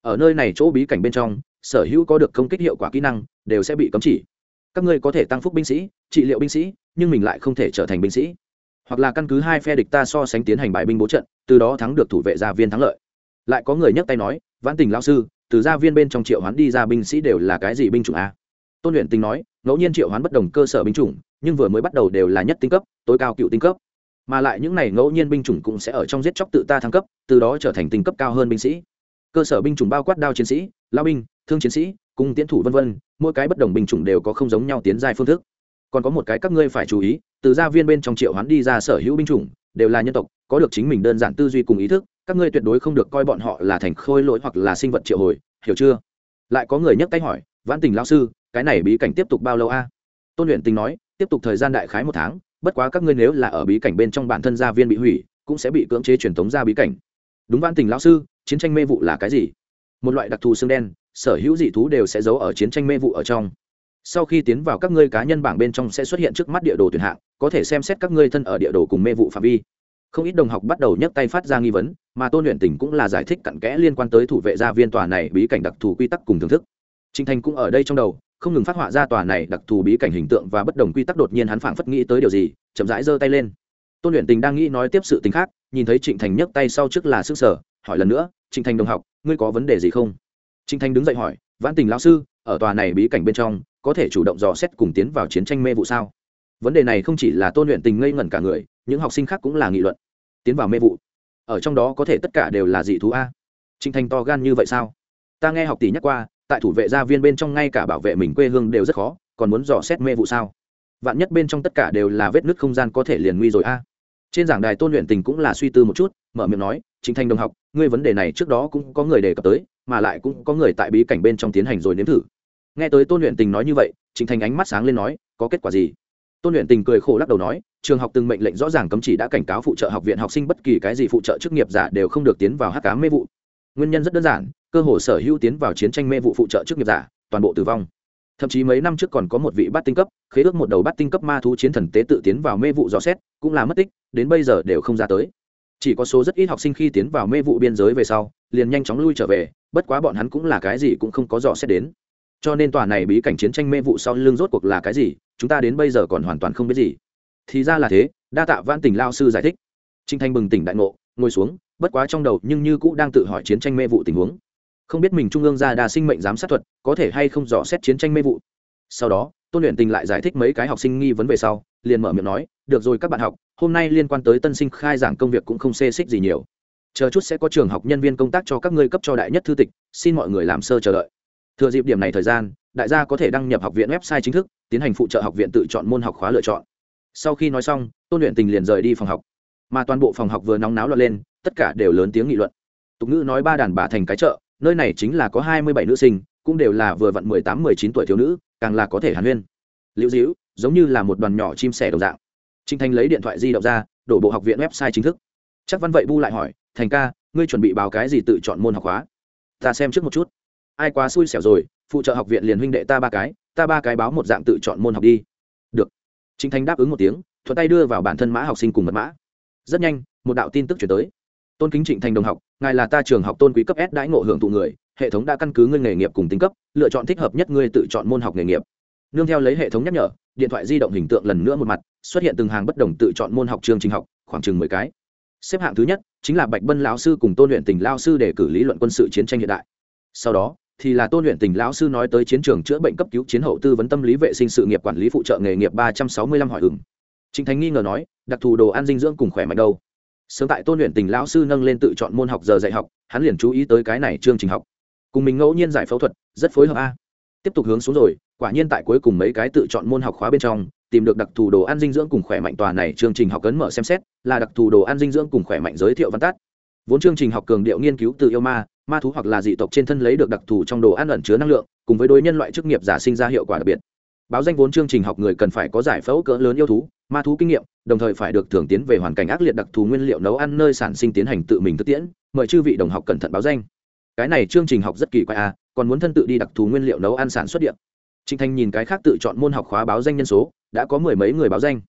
Ở nơi này chỗ bí cảnh bên trong, sở hữu có được công kích hiệu quả kỹ năng, đều sẽ bị cấm chỉ. Các ngươi có thể tăng phúc binh sĩ, trị liệu binh sĩ, nhưng mình lại không thể trở thành binh sĩ. Hoặc là căn cứ hai phe địch ta so sánh tiến hành bài binh bố trận, từ đó thắng được thủ vệ gia viên thắng lợi. Lại có người nhấc tay nói, vãn tình lao sư từ gia viên bên trong triệu hoán đi ra binh sĩ đều là cái gì binh chủng a? Tôn luyện tình nói, ngẫu nhiên triệu hoán bất đồng cơ sở binh chủng, nhưng vừa mới bắt đầu đều là nhất tinh cấp, tối cao cựu tinh cấp. Mà lại những này ngẫu nhiên binh chủng cũng sẽ ở trong giết chóc tự ta thăng cấp, từ đó trở thành tinh cấp cao hơn binh sĩ. Cơ sở binh chủng bao quát đao chiến sĩ, lao binh, thương chiến sĩ, cung tiến thủ vân vân, mỗi cái bất đồng binh chủng đều có không giống nhau tiến giai phương thức. Còn có một cái các ngươi phải chú ý, từ gia viên bên trong triệu hoán đi ra sở hữu binh chủng, đều là nhân tộc, có được chính mình đơn giản tư duy cùng ý thức các ngươi tuyệt đối không được coi bọn họ là thành khôi lỗi hoặc là sinh vật triệu hồi, hiểu chưa? Lại có người nhấc tay hỏi, vãn tình lão sư, cái này bí cảnh tiếp tục bao lâu a? Tôn luyện tình nói, tiếp tục thời gian đại khái một tháng, bất quá các ngươi nếu là ở bí cảnh bên trong bản thân gia viên bị hủy, cũng sẽ bị cưỡng chế truyền thống ra bí cảnh. Đúng vãn tình lão sư, chiến tranh mê vụ là cái gì? Một loại đặc thù xương đen, sở hữu dị thú đều sẽ giấu ở chiến tranh mê vụ ở trong. Sau khi tiến vào các ngươi cá nhân bảng bên trong sẽ xuất hiện trước mắt địa đồ tuyển hạng, có thể xem xét các ngươi thân ở địa đồ cùng mê vụ phạm vi không ít đồng học bắt đầu nhấc tay phát ra nghi vấn, mà tôn luyện tỉnh cũng là giải thích cặn kẽ liên quan tới thủ vệ gia viên tòa này bí cảnh đặc thù quy tắc cùng thưởng thức. Trinh thành cũng ở đây trong đầu, không ngừng phát họa ra tòa này đặc thù bí cảnh hình tượng và bất đồng quy tắc đột nhiên hắn phảng phất nghĩ tới điều gì, chậm rãi giơ tay lên. Tôn luyện tình đang nghĩ nói tiếp sự tình khác, nhìn thấy trịnh thành nhấc tay sau trước là sức sở, hỏi lần nữa, trịnh thành đồng học, ngươi có vấn đề gì không? Trịnh thành đứng dậy hỏi, vãn tình lão sư, ở tòa này bí cảnh bên trong, có thể chủ động dò xét cùng tiến vào chiến tranh mê vụ sao? Vấn đề này không chỉ là tôn luyện tình ngây ngẩn cả người những học sinh khác cũng là nghị luận, tiến vào mê vụ. Ở trong đó có thể tất cả đều là dị thú a. Trinh thành to gan như vậy sao? Ta nghe học tỷ nhắc qua, tại thủ vệ gia viên bên trong ngay cả bảo vệ mình quê hương đều rất khó, còn muốn dò xét mê vụ sao? Vạn nhất bên trong tất cả đều là vết nứt không gian có thể liền nguy rồi a. Trên giảng đài tôn luyện tình cũng là suy tư một chút, mở miệng nói chính thanh đồng học, ngươi vấn đề này trước đó cũng có người đề cập tới, mà lại cũng có người tại bí cảnh bên trong tiến hành rồi nếm thử. Nghe tới tôn luyện tình nói như vậy chính thanh ánh mắt sáng lên nói, có kết quả gì? Tôn luyện tình cười khổ lắc đầu nói, trường học từng mệnh lệnh rõ ràng cấm chỉ đã cảnh cáo phụ trợ học viện học sinh bất kỳ cái gì phụ trợ chức nghiệp giả đều không được tiến vào hát cá mê vụ. Nguyên nhân rất đơn giản, cơ hồ sở hữu tiến vào chiến tranh mê vụ phụ trợ chức nghiệp giả, toàn bộ tử vong. Thậm chí mấy năm trước còn có một vị bát tinh cấp, khế ước một đầu bát tinh cấp ma thú chiến thần tế tự tiến vào mê vụ dò xét, cũng là mất tích, đến bây giờ đều không ra tới. Chỉ có số rất ít học sinh khi tiến vào mê vụ biên giới về sau, liền nhanh chóng lui trở về, bất quá bọn hắn cũng là cái gì cũng không có dò xét đến. Cho nên tòa này bí cảnh chiến tranh mê vụ sau lưng rốt cuộc là cái gì chúng ta đến bây giờ còn hoàn toàn không biết gì. Thì ra là thế, đa tạ văn tỉnh lao sư giải thích. Trinh thanh bừng tỉnh đại ngộ, ngồi xuống, bất quá trong đầu nhưng như cũ đang tự hỏi chiến tranh mê vụ tình huống. Không biết mình trung ương ra đa sinh mệnh giám sát thuật, có thể hay không dò xét chiến tranh mê vụ. Sau đó, tôn luyện tình lại giải thích mấy cái học sinh nghi vấn về sau, liền mở miệng nói, được rồi các bạn học, hôm nay liên quan tới tân sinh khai giảng công việc cũng không xê xích gì nhiều. Chờ chút sẽ có trường học nhân viên công tác cho các ngươi cấp cho đại nhất thư tịch, xin mọi người làm sơ chờ đợi. Thừa dịp điểm này thời gian đại gia có thể đăng nhập học viện website chính thức, tiến hành phụ trợ học viện tự chọn môn học khóa lựa chọn. Sau khi nói xong, tôn luyện tình liền rời đi phòng học. Mà toàn bộ phòng học vừa nóng náo loạn lên, tất cả đều lớn tiếng nghị luận. Tục ngữ nói ba đàn bà thành cái chợ, nơi này chính là có hai mươi bảy nữ sinh, cũng đều là vừa vặn mười tám mười chín tuổi thiếu nữ, càng là có thể hàn huyên. Liễu dĩu giống như là một đoàn nhỏ chim sẻ đồng dạng. Trinh thanh lấy điện thoại di động ra, đổ bộ học viện website chính thức. Chắc văn vậy bu lại hỏi, thành ca, ngươi chuẩn bị báo cái gì tự chọn môn học hóa ta xem trước một chút. Ai quá xui xẻo rồi phụ trợ học viện liền huynh đệ ta ba cái, ta ba cái báo một dạng tự chọn môn học đi. Được. Trinh thanh đáp ứng một tiếng, thuận tay đưa vào bản thân mã học sinh cùng mật mã. Rất nhanh, một đạo tin tức chuyển tới. Tôn kính trịnh thành đồng học, ngài là ta trường học tôn quý cấp s đãi ngộ hưởng thụ người, hệ thống đã căn cứ ngươi nghề nghiệp cùng tính cấp, lựa chọn thích hợp nhất ngươi tự chọn môn học nghề nghiệp. Nương theo lấy hệ thống nhắc nhở, điện thoại di động hình tượng lần nữa một mặt, xuất hiện từng hàng bất đồng tự chọn môn học chương trình học, khoảng chừng mười cái. Xếp hạng thứ nhất chính là bạch bân lão sư cùng tôn luyện tình lao sư để cử lý luận quân sự chiến tranh hiện đại. Sau đó thì là tôn luyện tình lão sư nói tới chiến trường chữa bệnh cấp cứu chiến hậu tư vấn tâm lý vệ sinh sự nghiệp quản lý phụ trợ nghề nghiệp ba trăm sáu mươi lăm hỏi ừng Trịnh Thành nghi ngờ nói, đặc thù đồ ăn dinh dưỡng cùng khỏe mạnh đâu? Sớm tại Tôn luyện tình lão sư nâng lên tự chọn môn học giờ dạy học, hắn liền chú ý tới cái này chương trình học. Cùng mình ngẫu nhiên giải phẫu thuật, rất phối hợp a. Tiếp tục hướng xuống rồi, quả nhiên tại cuối cùng mấy cái tự chọn môn học khóa bên trong, tìm được đặc thù đồ ăn dinh dưỡng cùng khỏe mạnh tòa này chương trình học cấn mở xem xét, là đặc thù đồ ăn dinh dưỡng cùng khỏe mạnh giới thiệu văn tắt. Vốn chương trình học cường điệu nghiên cứu từ yêu ma, ma thú hoặc là dị tộc trên thân lấy được đặc thù trong đồ ăn ẩn chứa năng lượng, cùng với đối nhân loại chức nghiệp giả sinh ra hiệu quả đặc biệt. Báo danh vốn chương trình học người cần phải có giải phẫu cỡ lớn yêu thú, ma thú kinh nghiệm đồng thời phải được thưởng tiến về hoàn cảnh ác liệt đặc thù nguyên liệu nấu ăn nơi sản sinh tiến hành tự mình thực tiễn mời chư vị đồng học cẩn thận báo danh. Cái này chương trình học rất kỳ quái à còn muốn thân tự đi đặc thù nguyên liệu nấu ăn sản xuất điện Trình thanh nhìn cái khác tự chọn môn học khóa báo danh nhân số đã có mười mấy người báo danh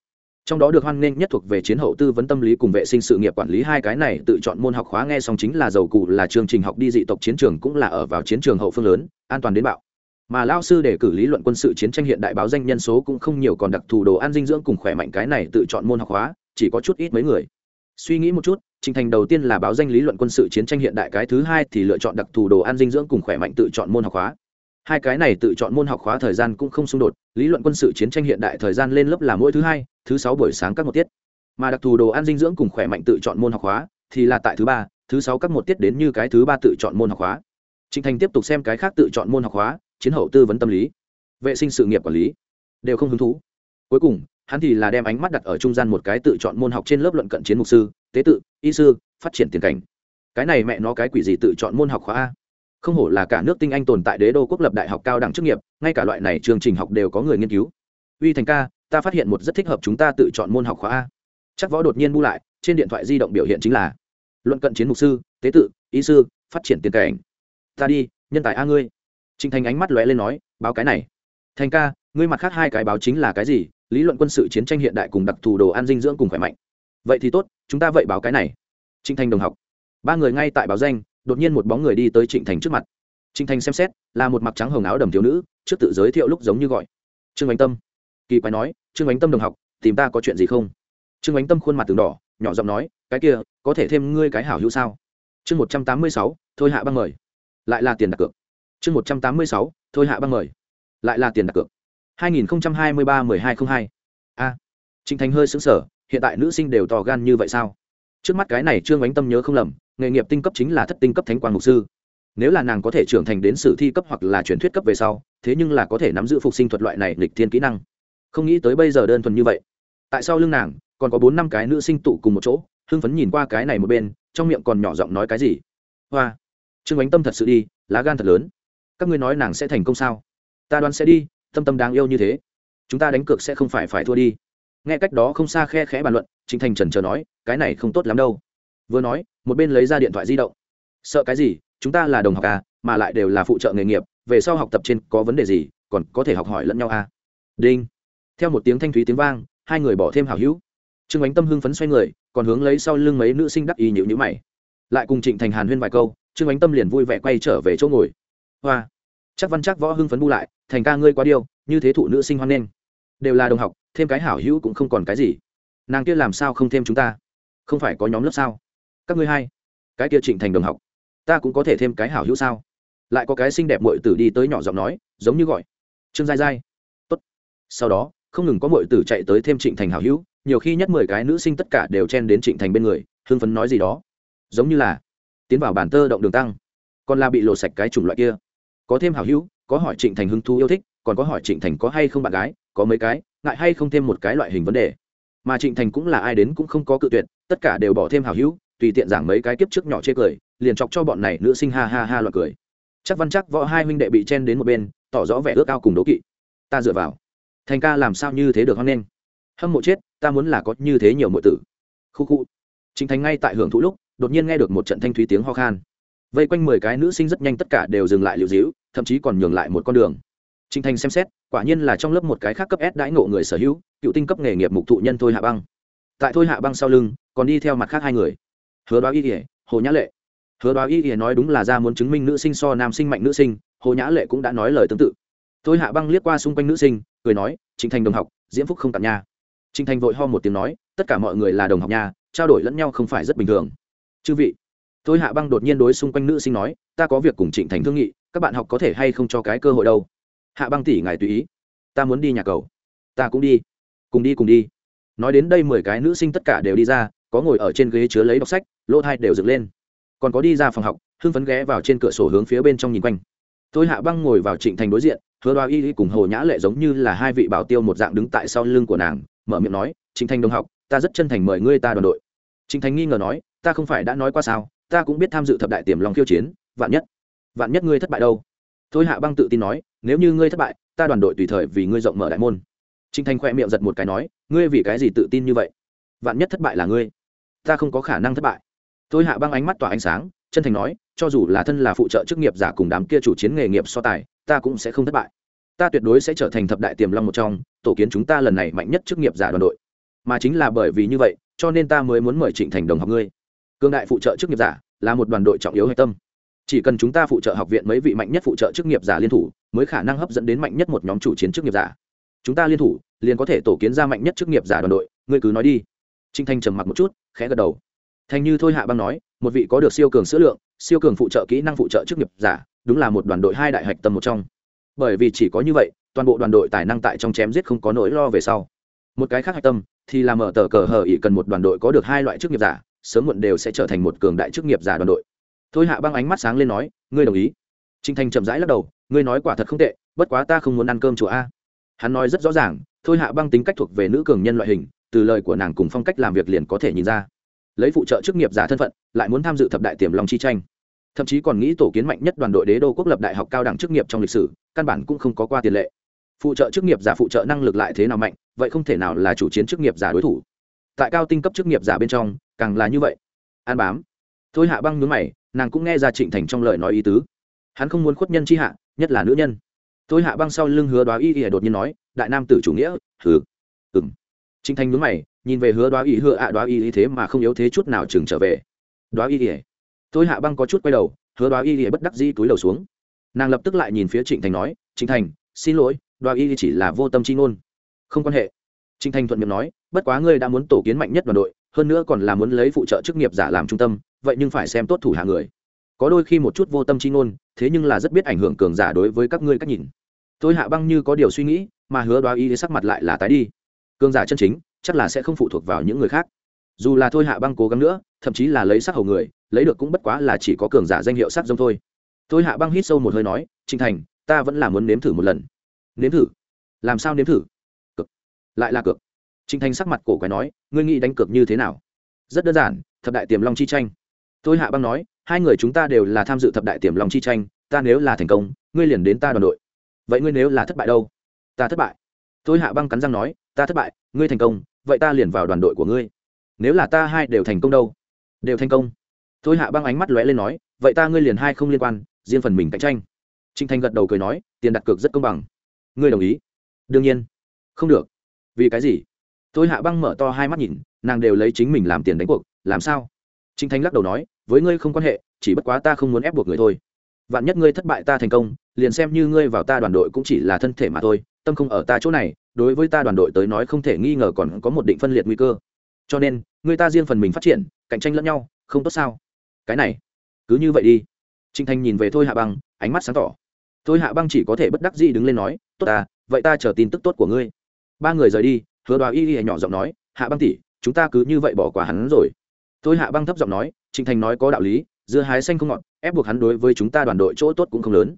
trong đó được hoan nghênh nhất thuộc về chiến hậu tư vấn tâm lý cùng vệ sinh sự nghiệp quản lý hai cái này, tự chọn môn học khóa nghe xong chính là dầu cụ, là chương trình học đi dị tộc chiến trường cũng là ở vào chiến trường hậu phương lớn, an toàn đến bạo. Mà lao sư để cử lý luận quân sự chiến tranh hiện đại báo danh nhân số cũng không nhiều còn đặc thù đồ ăn dinh dưỡng cùng khỏe mạnh cái này tự chọn môn học hóa chỉ có chút ít mấy người. Suy nghĩ một chút, trình thành đầu tiên là báo danh lý luận quân sự chiến tranh hiện đại cái thứ hai thì lựa chọn đặc thù đồ ăn dinh dưỡng cùng khỏe mạnh tự chọn môn học hóa hai cái này tự chọn môn học khóa thời gian cũng không xung đột lý luận quân sự chiến tranh hiện đại thời gian lên lớp là mỗi thứ hai thứ sáu buổi sáng các một tiết mà đặc thù đồ ăn dinh dưỡng cùng khỏe mạnh tự chọn môn học khóa thì là tại thứ ba thứ sáu các một tiết đến như cái thứ ba tự chọn môn học khóa Trịnh Thành tiếp tục xem cái khác tự chọn môn học khóa chiến hậu tư vấn tâm lý, vệ sinh sự nghiệp quản lý, đều không hứng thú. Cuối cùng, hắn thì là đem ánh mắt đặt ở trung gian một cái tự chọn môn học trên lớp luận cận chiến mục sư, tế tự, y sư, phát triển tiền cảnh. Cái này mẹ nó cái quỷ gì tự chọn môn học khóa a? Không hổ là cả nước tinh anh tồn tại đế đô quốc lập đại học cao đẳng chức nghiệp, ngay cả loại này chương trình học đều có người nghiên cứu. Uy Thành ca, ta phát hiện một rất thích hợp chúng ta tự chọn môn học khóa a. Chắc võ đột nhiên bu lại, trên điện thoại di động biểu hiện chính là luận cận chiến mục sư, tế tự, ý sư, phát triển tiền cảnh. Ta đi nhân tài a ngươi. Trình thành ánh mắt lóe lên nói báo cái này. Thành ca ngươi mặt khác hai cái báo chính là cái gì? Lý luận quân sự chiến tranh hiện đại cùng đặc thù đồ ăn dinh dưỡng cùng khỏe mạnh. Vậy thì tốt chúng ta vậy báo cái này. Trình thành đồng học. Ba người ngay tại báo danh đột nhiên một bóng người đi tới trịnh thành trước mặt. Trịnh thành xem xét, là một mặc trắng hồng áo đầm thiếu nữ, trước tự giới thiệu lúc giống như gọi. Trương ánh tâm. Kỳ quái nói, trương ánh tâm đồng học, tìm ta có chuyện gì không? Trương ánh tâm khuôn mặt từng đỏ, nhỏ giọng nói, cái kia, có thể thêm ngươi cái hảo hữu sao? Chương một trăm tám mươi sáu, thôi hạ băng mời. Lại là tiền đặt cược. Chương một trăm tám mươi sáu, thôi hạ băng mời. Lại là tiền đặt cược. Hai nghìn hai mươi ba mười hai không hai. A. Trịnh thành hơi xứng sở hiện tại nữ sinh đều to gan như vậy sao? Trước mắt cái này trương ánh tâm nhớ không lầm nghề nghiệp tinh cấp chính là thất tinh cấp thánh quang mục sư. Nếu là nàng có thể trưởng thành đến sử thi cấp hoặc là truyền thuyết cấp về sau, thế nhưng là có thể nắm giữ phục sinh thuật loại này lịch thiên kỹ năng. Không nghĩ tới bây giờ đơn thuần như vậy. Tại sao lưng nàng, còn có bốn năm cái nữ sinh tụ cùng một chỗ, hưng phấn nhìn qua cái này một bên, trong miệng còn nhỏ giọng nói cái gì? Hoa, trương ánh tâm thật sự đi, lá gan thật lớn. Các ngươi nói nàng sẽ thành công sao? Ta đoán sẽ đi, tâm tâm đáng yêu như thế. Chúng ta đánh cược sẽ không phải phải thua đi. Nghe cách đó không xa khe khẽ bàn luận, trịnh thành trần chờ nói, cái này không tốt lắm đâu. Vừa nói một bên lấy ra điện thoại di động. Sợ cái gì? Chúng ta là đồng học à mà lại đều là phụ trợ nghề nghiệp, về sau học tập trên có vấn đề gì, còn có thể học hỏi lẫn nhau à? Đinh. Theo một tiếng thanh thúy tiếng vang, hai người bỏ thêm hảo hữu. Trương ánh tâm hưng phấn xoay người, còn hướng lấy sau lưng mấy nữ sinh đắc ý nhịu nhữ mày. Lại cùng trịnh thành hàn huyên vài câu, trương ánh tâm liền vui vẻ quay trở về chỗ ngồi. Hoa. Chắc văn chắc võ hưng phấn bu lại, thành ca ngươi quá điêu, như thế thụ nữ sinh hoan nghênh. Đều là đồng học, thêm cái hảo hữu cũng không còn cái gì. Nàng kia làm sao không thêm chúng ta? Không phải có nhóm lớp sao? Các ngươi hai, cái kia trịnh thành đồng học, ta cũng có thể thêm cái hảo hữu sao? Lại có cái xinh đẹp mội tử đi tới nhỏ giọng nói, giống như gọi, trương dai dai tốt. Sau đó, không ngừng có mội tử chạy tới thêm trịnh thành hảo hữu, nhiều khi nhất mười cái nữ sinh tất cả đều chen đến trịnh thành bên người, hưng phấn nói gì đó. Giống như là, tiến vào bản tơ động đường tăng, còn là bị lộ sạch cái chủng loại kia. Có thêm hảo hữu, có hỏi trịnh thành hứng thú yêu thích, còn có hỏi trịnh thành có hay không bạn gái, có mấy cái, ngại hay không thêm một cái loại hình vấn đề. Mà trịnh thành cũng là ai đến cũng không có cự tuyệt, tất cả đều bỏ thêm hảo hữu tùy tiện giảng mấy cái kiếp trước nhỏ chê cười liền chọc cho bọn này nữ sinh ha ha ha loạt cười. Chắc văn chắc võ hai huynh đệ bị chen đến một bên tỏ rõ vẻ ước ao cùng đố kỵ. Ta dựa vào. Thành ca làm sao như thế được hoan nghênh? Hâm mộ chết ta muốn là có như thế nhiều mọi tử. Khu khu. Chính thành ngay tại hưởng thụ lúc đột nhiên nghe được một trận thanh thúy tiếng ho khan. Vây quanh mười cái nữ sinh rất nhanh tất cả đều dừng lại liệu dĩu thậm chí còn nhường lại một con đường. Trình Thành xem xét, quả nhiên là trong lớp một cái khác cấp S đãi ngộ người sở hữu, cựu tinh cấp nghề nghiệp mục thụ nhân thôi hạ băng. Tại thôi hạ băng sau lưng, còn đi theo mặt khác hai người. Hứa Đoá Y ỉa Hồ Nhã Lệ. Hứa Đoá Y ỉa nói đúng là ra muốn chứng minh nữ sinh so nam sinh mạnh nữ sinh, Hồ Nhã Lệ cũng đã nói lời tương tự. Thôi hạ băng liếc qua xung quanh nữ sinh, cười nói, Trịnh Thành đồng học, diễm phúc không tạm nha. Trịnh Thành vội ho một tiếng nói, tất cả mọi người là đồng học nha, trao đổi lẫn nhau không phải rất bình thường. Chư vị. Thôi hạ băng đột nhiên đối xung quanh nữ sinh nói, ta có việc cùng Trịnh Thành thương nghị, các bạn học có thể hay không cho cái cơ hội đâu hạ băng tỷ ngài tùy ý ta muốn đi nhà cầu ta cũng đi cùng đi cùng đi nói đến đây mười cái nữ sinh tất cả đều đi ra có ngồi ở trên ghế chứa lấy đọc sách lỗ thai đều dựng lên. Còn có đi ra phòng học, hưng phấn ghé vào trên cửa sổ hướng phía bên trong nhìn quanh. Tôi hạ băng ngồi vào trịnh thành đối diện, hứa đoa y cùng hồ nhã lệ giống như là hai vị bảo tiêu một dạng đứng tại sau lưng của nàng, mở miệng nói, trịnh thành đồng học, ta rất chân thành mời ngươi ta đoàn đội. Trịnh thành nghi ngờ nói, ta không phải đã nói qua sao, ta cũng biết tham dự thập đại tiềm lòng khiêu chiến, vạn nhất vạn nhất ngươi thất bại đâu? Thôi hạ băng tự tin nói, nếu như ngươi thất bại, ta đoàn đội tùy thời vì ngươi rộng mở đại môn. Trịnh thanh khoe miệng giật một cái nói, ngươi vì cái gì tự tin như vậy? Vạn nhất thất bại là ngươi, ta không có khả năng thất bại thôi hạ băng ánh mắt tỏa ánh sáng, chân thành nói, cho dù là thân là phụ trợ chức nghiệp giả cùng đám kia chủ chiến nghề nghiệp so tài, ta cũng sẽ không thất bại. Ta tuyệt đối sẽ trở thành thập đại tiềm long một trong, tổ kiến chúng ta lần này mạnh nhất chức nghiệp giả đoàn đội. Mà chính là bởi vì như vậy, cho nên ta mới muốn mời trịnh thành đồng học ngươi. Cương đại phụ trợ chức nghiệp giả là một đoàn đội trọng yếu hạch tâm. Chỉ cần chúng ta phụ trợ học viện mấy vị mạnh nhất phụ trợ chức nghiệp giả liên thủ, mới khả năng hấp dẫn đến mạnh nhất một nhóm chủ chiến chức nghiệp giả. Chúng ta liên thủ, liền có thể tổ kiến ra mạnh nhất chức nghiệp giả đoàn đội. Ngươi cứ nói đi. Trinh thanh trầm mặc một chút, khẽ gật đầu thành như thôi hạ băng nói, một vị có được siêu cường sữa lượng, siêu cường phụ trợ kỹ năng phụ trợ chức nghiệp giả, đúng là một đoàn đội hai đại hạch tâm một trong. Bởi vì chỉ có như vậy, toàn bộ đoàn đội tài năng tại trong chém giết không có nỗi lo về sau. Một cái khác hạch tâm, thì là mở tờ cờ hờ ỉ cần một đoàn đội có được hai loại chức nghiệp giả, sớm muộn đều sẽ trở thành một cường đại chức nghiệp giả đoàn đội. Thôi hạ băng ánh mắt sáng lên nói, ngươi đồng ý. Trinh thanh chậm rãi lắc đầu, ngươi nói quả thật không tệ, bất quá ta không muốn ăn cơm chùa a. Hắn nói rất rõ ràng, thôi hạ băng tính cách thuộc về nữ cường nhân loại hình, từ lời của nàng cùng phong cách làm việc liền có thể nhìn ra lấy phụ trợ chức nghiệp giả thân phận, lại muốn tham dự thập đại tiềm long chi tranh. Thậm chí còn nghĩ tổ kiến mạnh nhất đoàn đội đế đô quốc lập đại học cao đẳng chức nghiệp trong lịch sử, căn bản cũng không có qua tiền lệ. Phụ trợ chức nghiệp giả phụ trợ năng lực lại thế nào mạnh, vậy không thể nào là chủ chiến chức nghiệp giả đối thủ. Tại cao tinh cấp chức nghiệp giả bên trong, càng là như vậy. An bám. Thôi hạ băng nhướng mày, nàng cũng nghe ra trịnh thành trong lời nói ý tứ. Hắn không muốn khuất nhân chi hạ, nhất là nữ nhân. Thôi hạ băng sau lưng hứa đoá y ỉa đột nhiên nói, đại nam tử chủ nghĩa, hừ. Ừng trịnh thành nhướng mày nhìn về hứa đoá y, hứa ạ à đoá y thế mà không yếu thế chút nào chừng trở về. Đoá y ỉa tôi hạ băng có chút quay đầu, hứa đoá y ỉa bất đắc di túi đầu xuống. Nàng lập tức lại nhìn phía trịnh thành nói, trịnh thành, xin lỗi, đoá y chỉ là vô tâm chi ngôn. Không quan hệ. Trịnh thành thuận miệng nói, bất quá ngươi đã muốn tổ kiến mạnh nhất đoàn đội, hơn nữa còn là muốn lấy phụ trợ chức nghiệp giả làm trung tâm, vậy nhưng phải xem tốt thủ hạ người. Có đôi khi một chút vô tâm chi ngôn, thế nhưng là rất biết ảnh hưởng cường giả đối với các ngươi cách nhìn. Tôi hạ băng như có điều suy nghĩ, mà hứa đoá y sắc mặt lại là tái đi. Cường giả chân chính chắc là sẽ không phụ thuộc vào những người khác. Dù là thôi hạ băng cố gắng nữa, thậm chí là lấy sắc hầu người, lấy được cũng bất quá là chỉ có cường giả danh hiệu sắc giống thôi. Thôi hạ băng hít sâu một hơi nói trinh thành, ta vẫn là muốn nếm thử một lần. Nếm thử? Làm sao nếm thử? Cực lại là cực trinh thành sắc mặt cổ quái nói, ngươi nghĩ đánh cược như thế nào? Rất đơn giản, thập đại tiềm long chi tranh. Thôi hạ băng nói, hai người chúng ta đều là tham dự thập đại tiềm long chi tranh, ta nếu là thành công, ngươi liền đến ta đoàn đội. Vậy ngươi nếu là thất bại đâu? Ta thất bại. Thôi hạ băng cắn răng nói, ta thất bại, ngươi thành công vậy ta liền vào đoàn đội của ngươi. Nếu là ta hai đều thành công đâu? Đều thành công. Thôi hạ băng ánh mắt lóe lên nói, vậy ta ngươi liền hai không liên quan, riêng phần mình cạnh tranh. Trinh thanh gật đầu cười nói, tiền đặt cược rất công bằng. Ngươi đồng ý? Đương nhiên. Không được. Vì cái gì? Thôi hạ băng mở to hai mắt nhìn, nàng đều lấy chính mình làm tiền đánh cuộc, làm sao? Trinh thanh lắc đầu nói, với ngươi không quan hệ, chỉ bất quá ta không muốn ép buộc người thôi. Vạn nhất ngươi thất bại ta thành công, liền xem như ngươi vào ta đoàn đội cũng chỉ là thân thể mà thôi, tâm không ở ta chỗ này đối với ta đoàn đội tới nói không thể nghi ngờ còn có một định phân liệt nguy cơ. Cho nên, người ta riêng phần mình phát triển, cạnh tranh lẫn nhau, không tốt sao? Cái này, cứ như vậy đi. Trinh thanh nhìn về thôi hạ băng, ánh mắt sáng tỏ. Thôi hạ băng chỉ có thể bất đắc dĩ đứng lên nói, tốt à vậy ta chờ tin tức tốt của ngươi. Ba người rời đi, hứa đoá y y nhỏ giọng nói, hạ băng tỷ, chúng ta cứ như vậy bỏ qua hắn rồi. Thôi hạ băng thấp giọng nói trịnh thành nói có đạo lý, dưa hái xanh không ngọt, ép buộc hắn đối với chúng ta đoàn đội chỗ tốt cũng không lớn.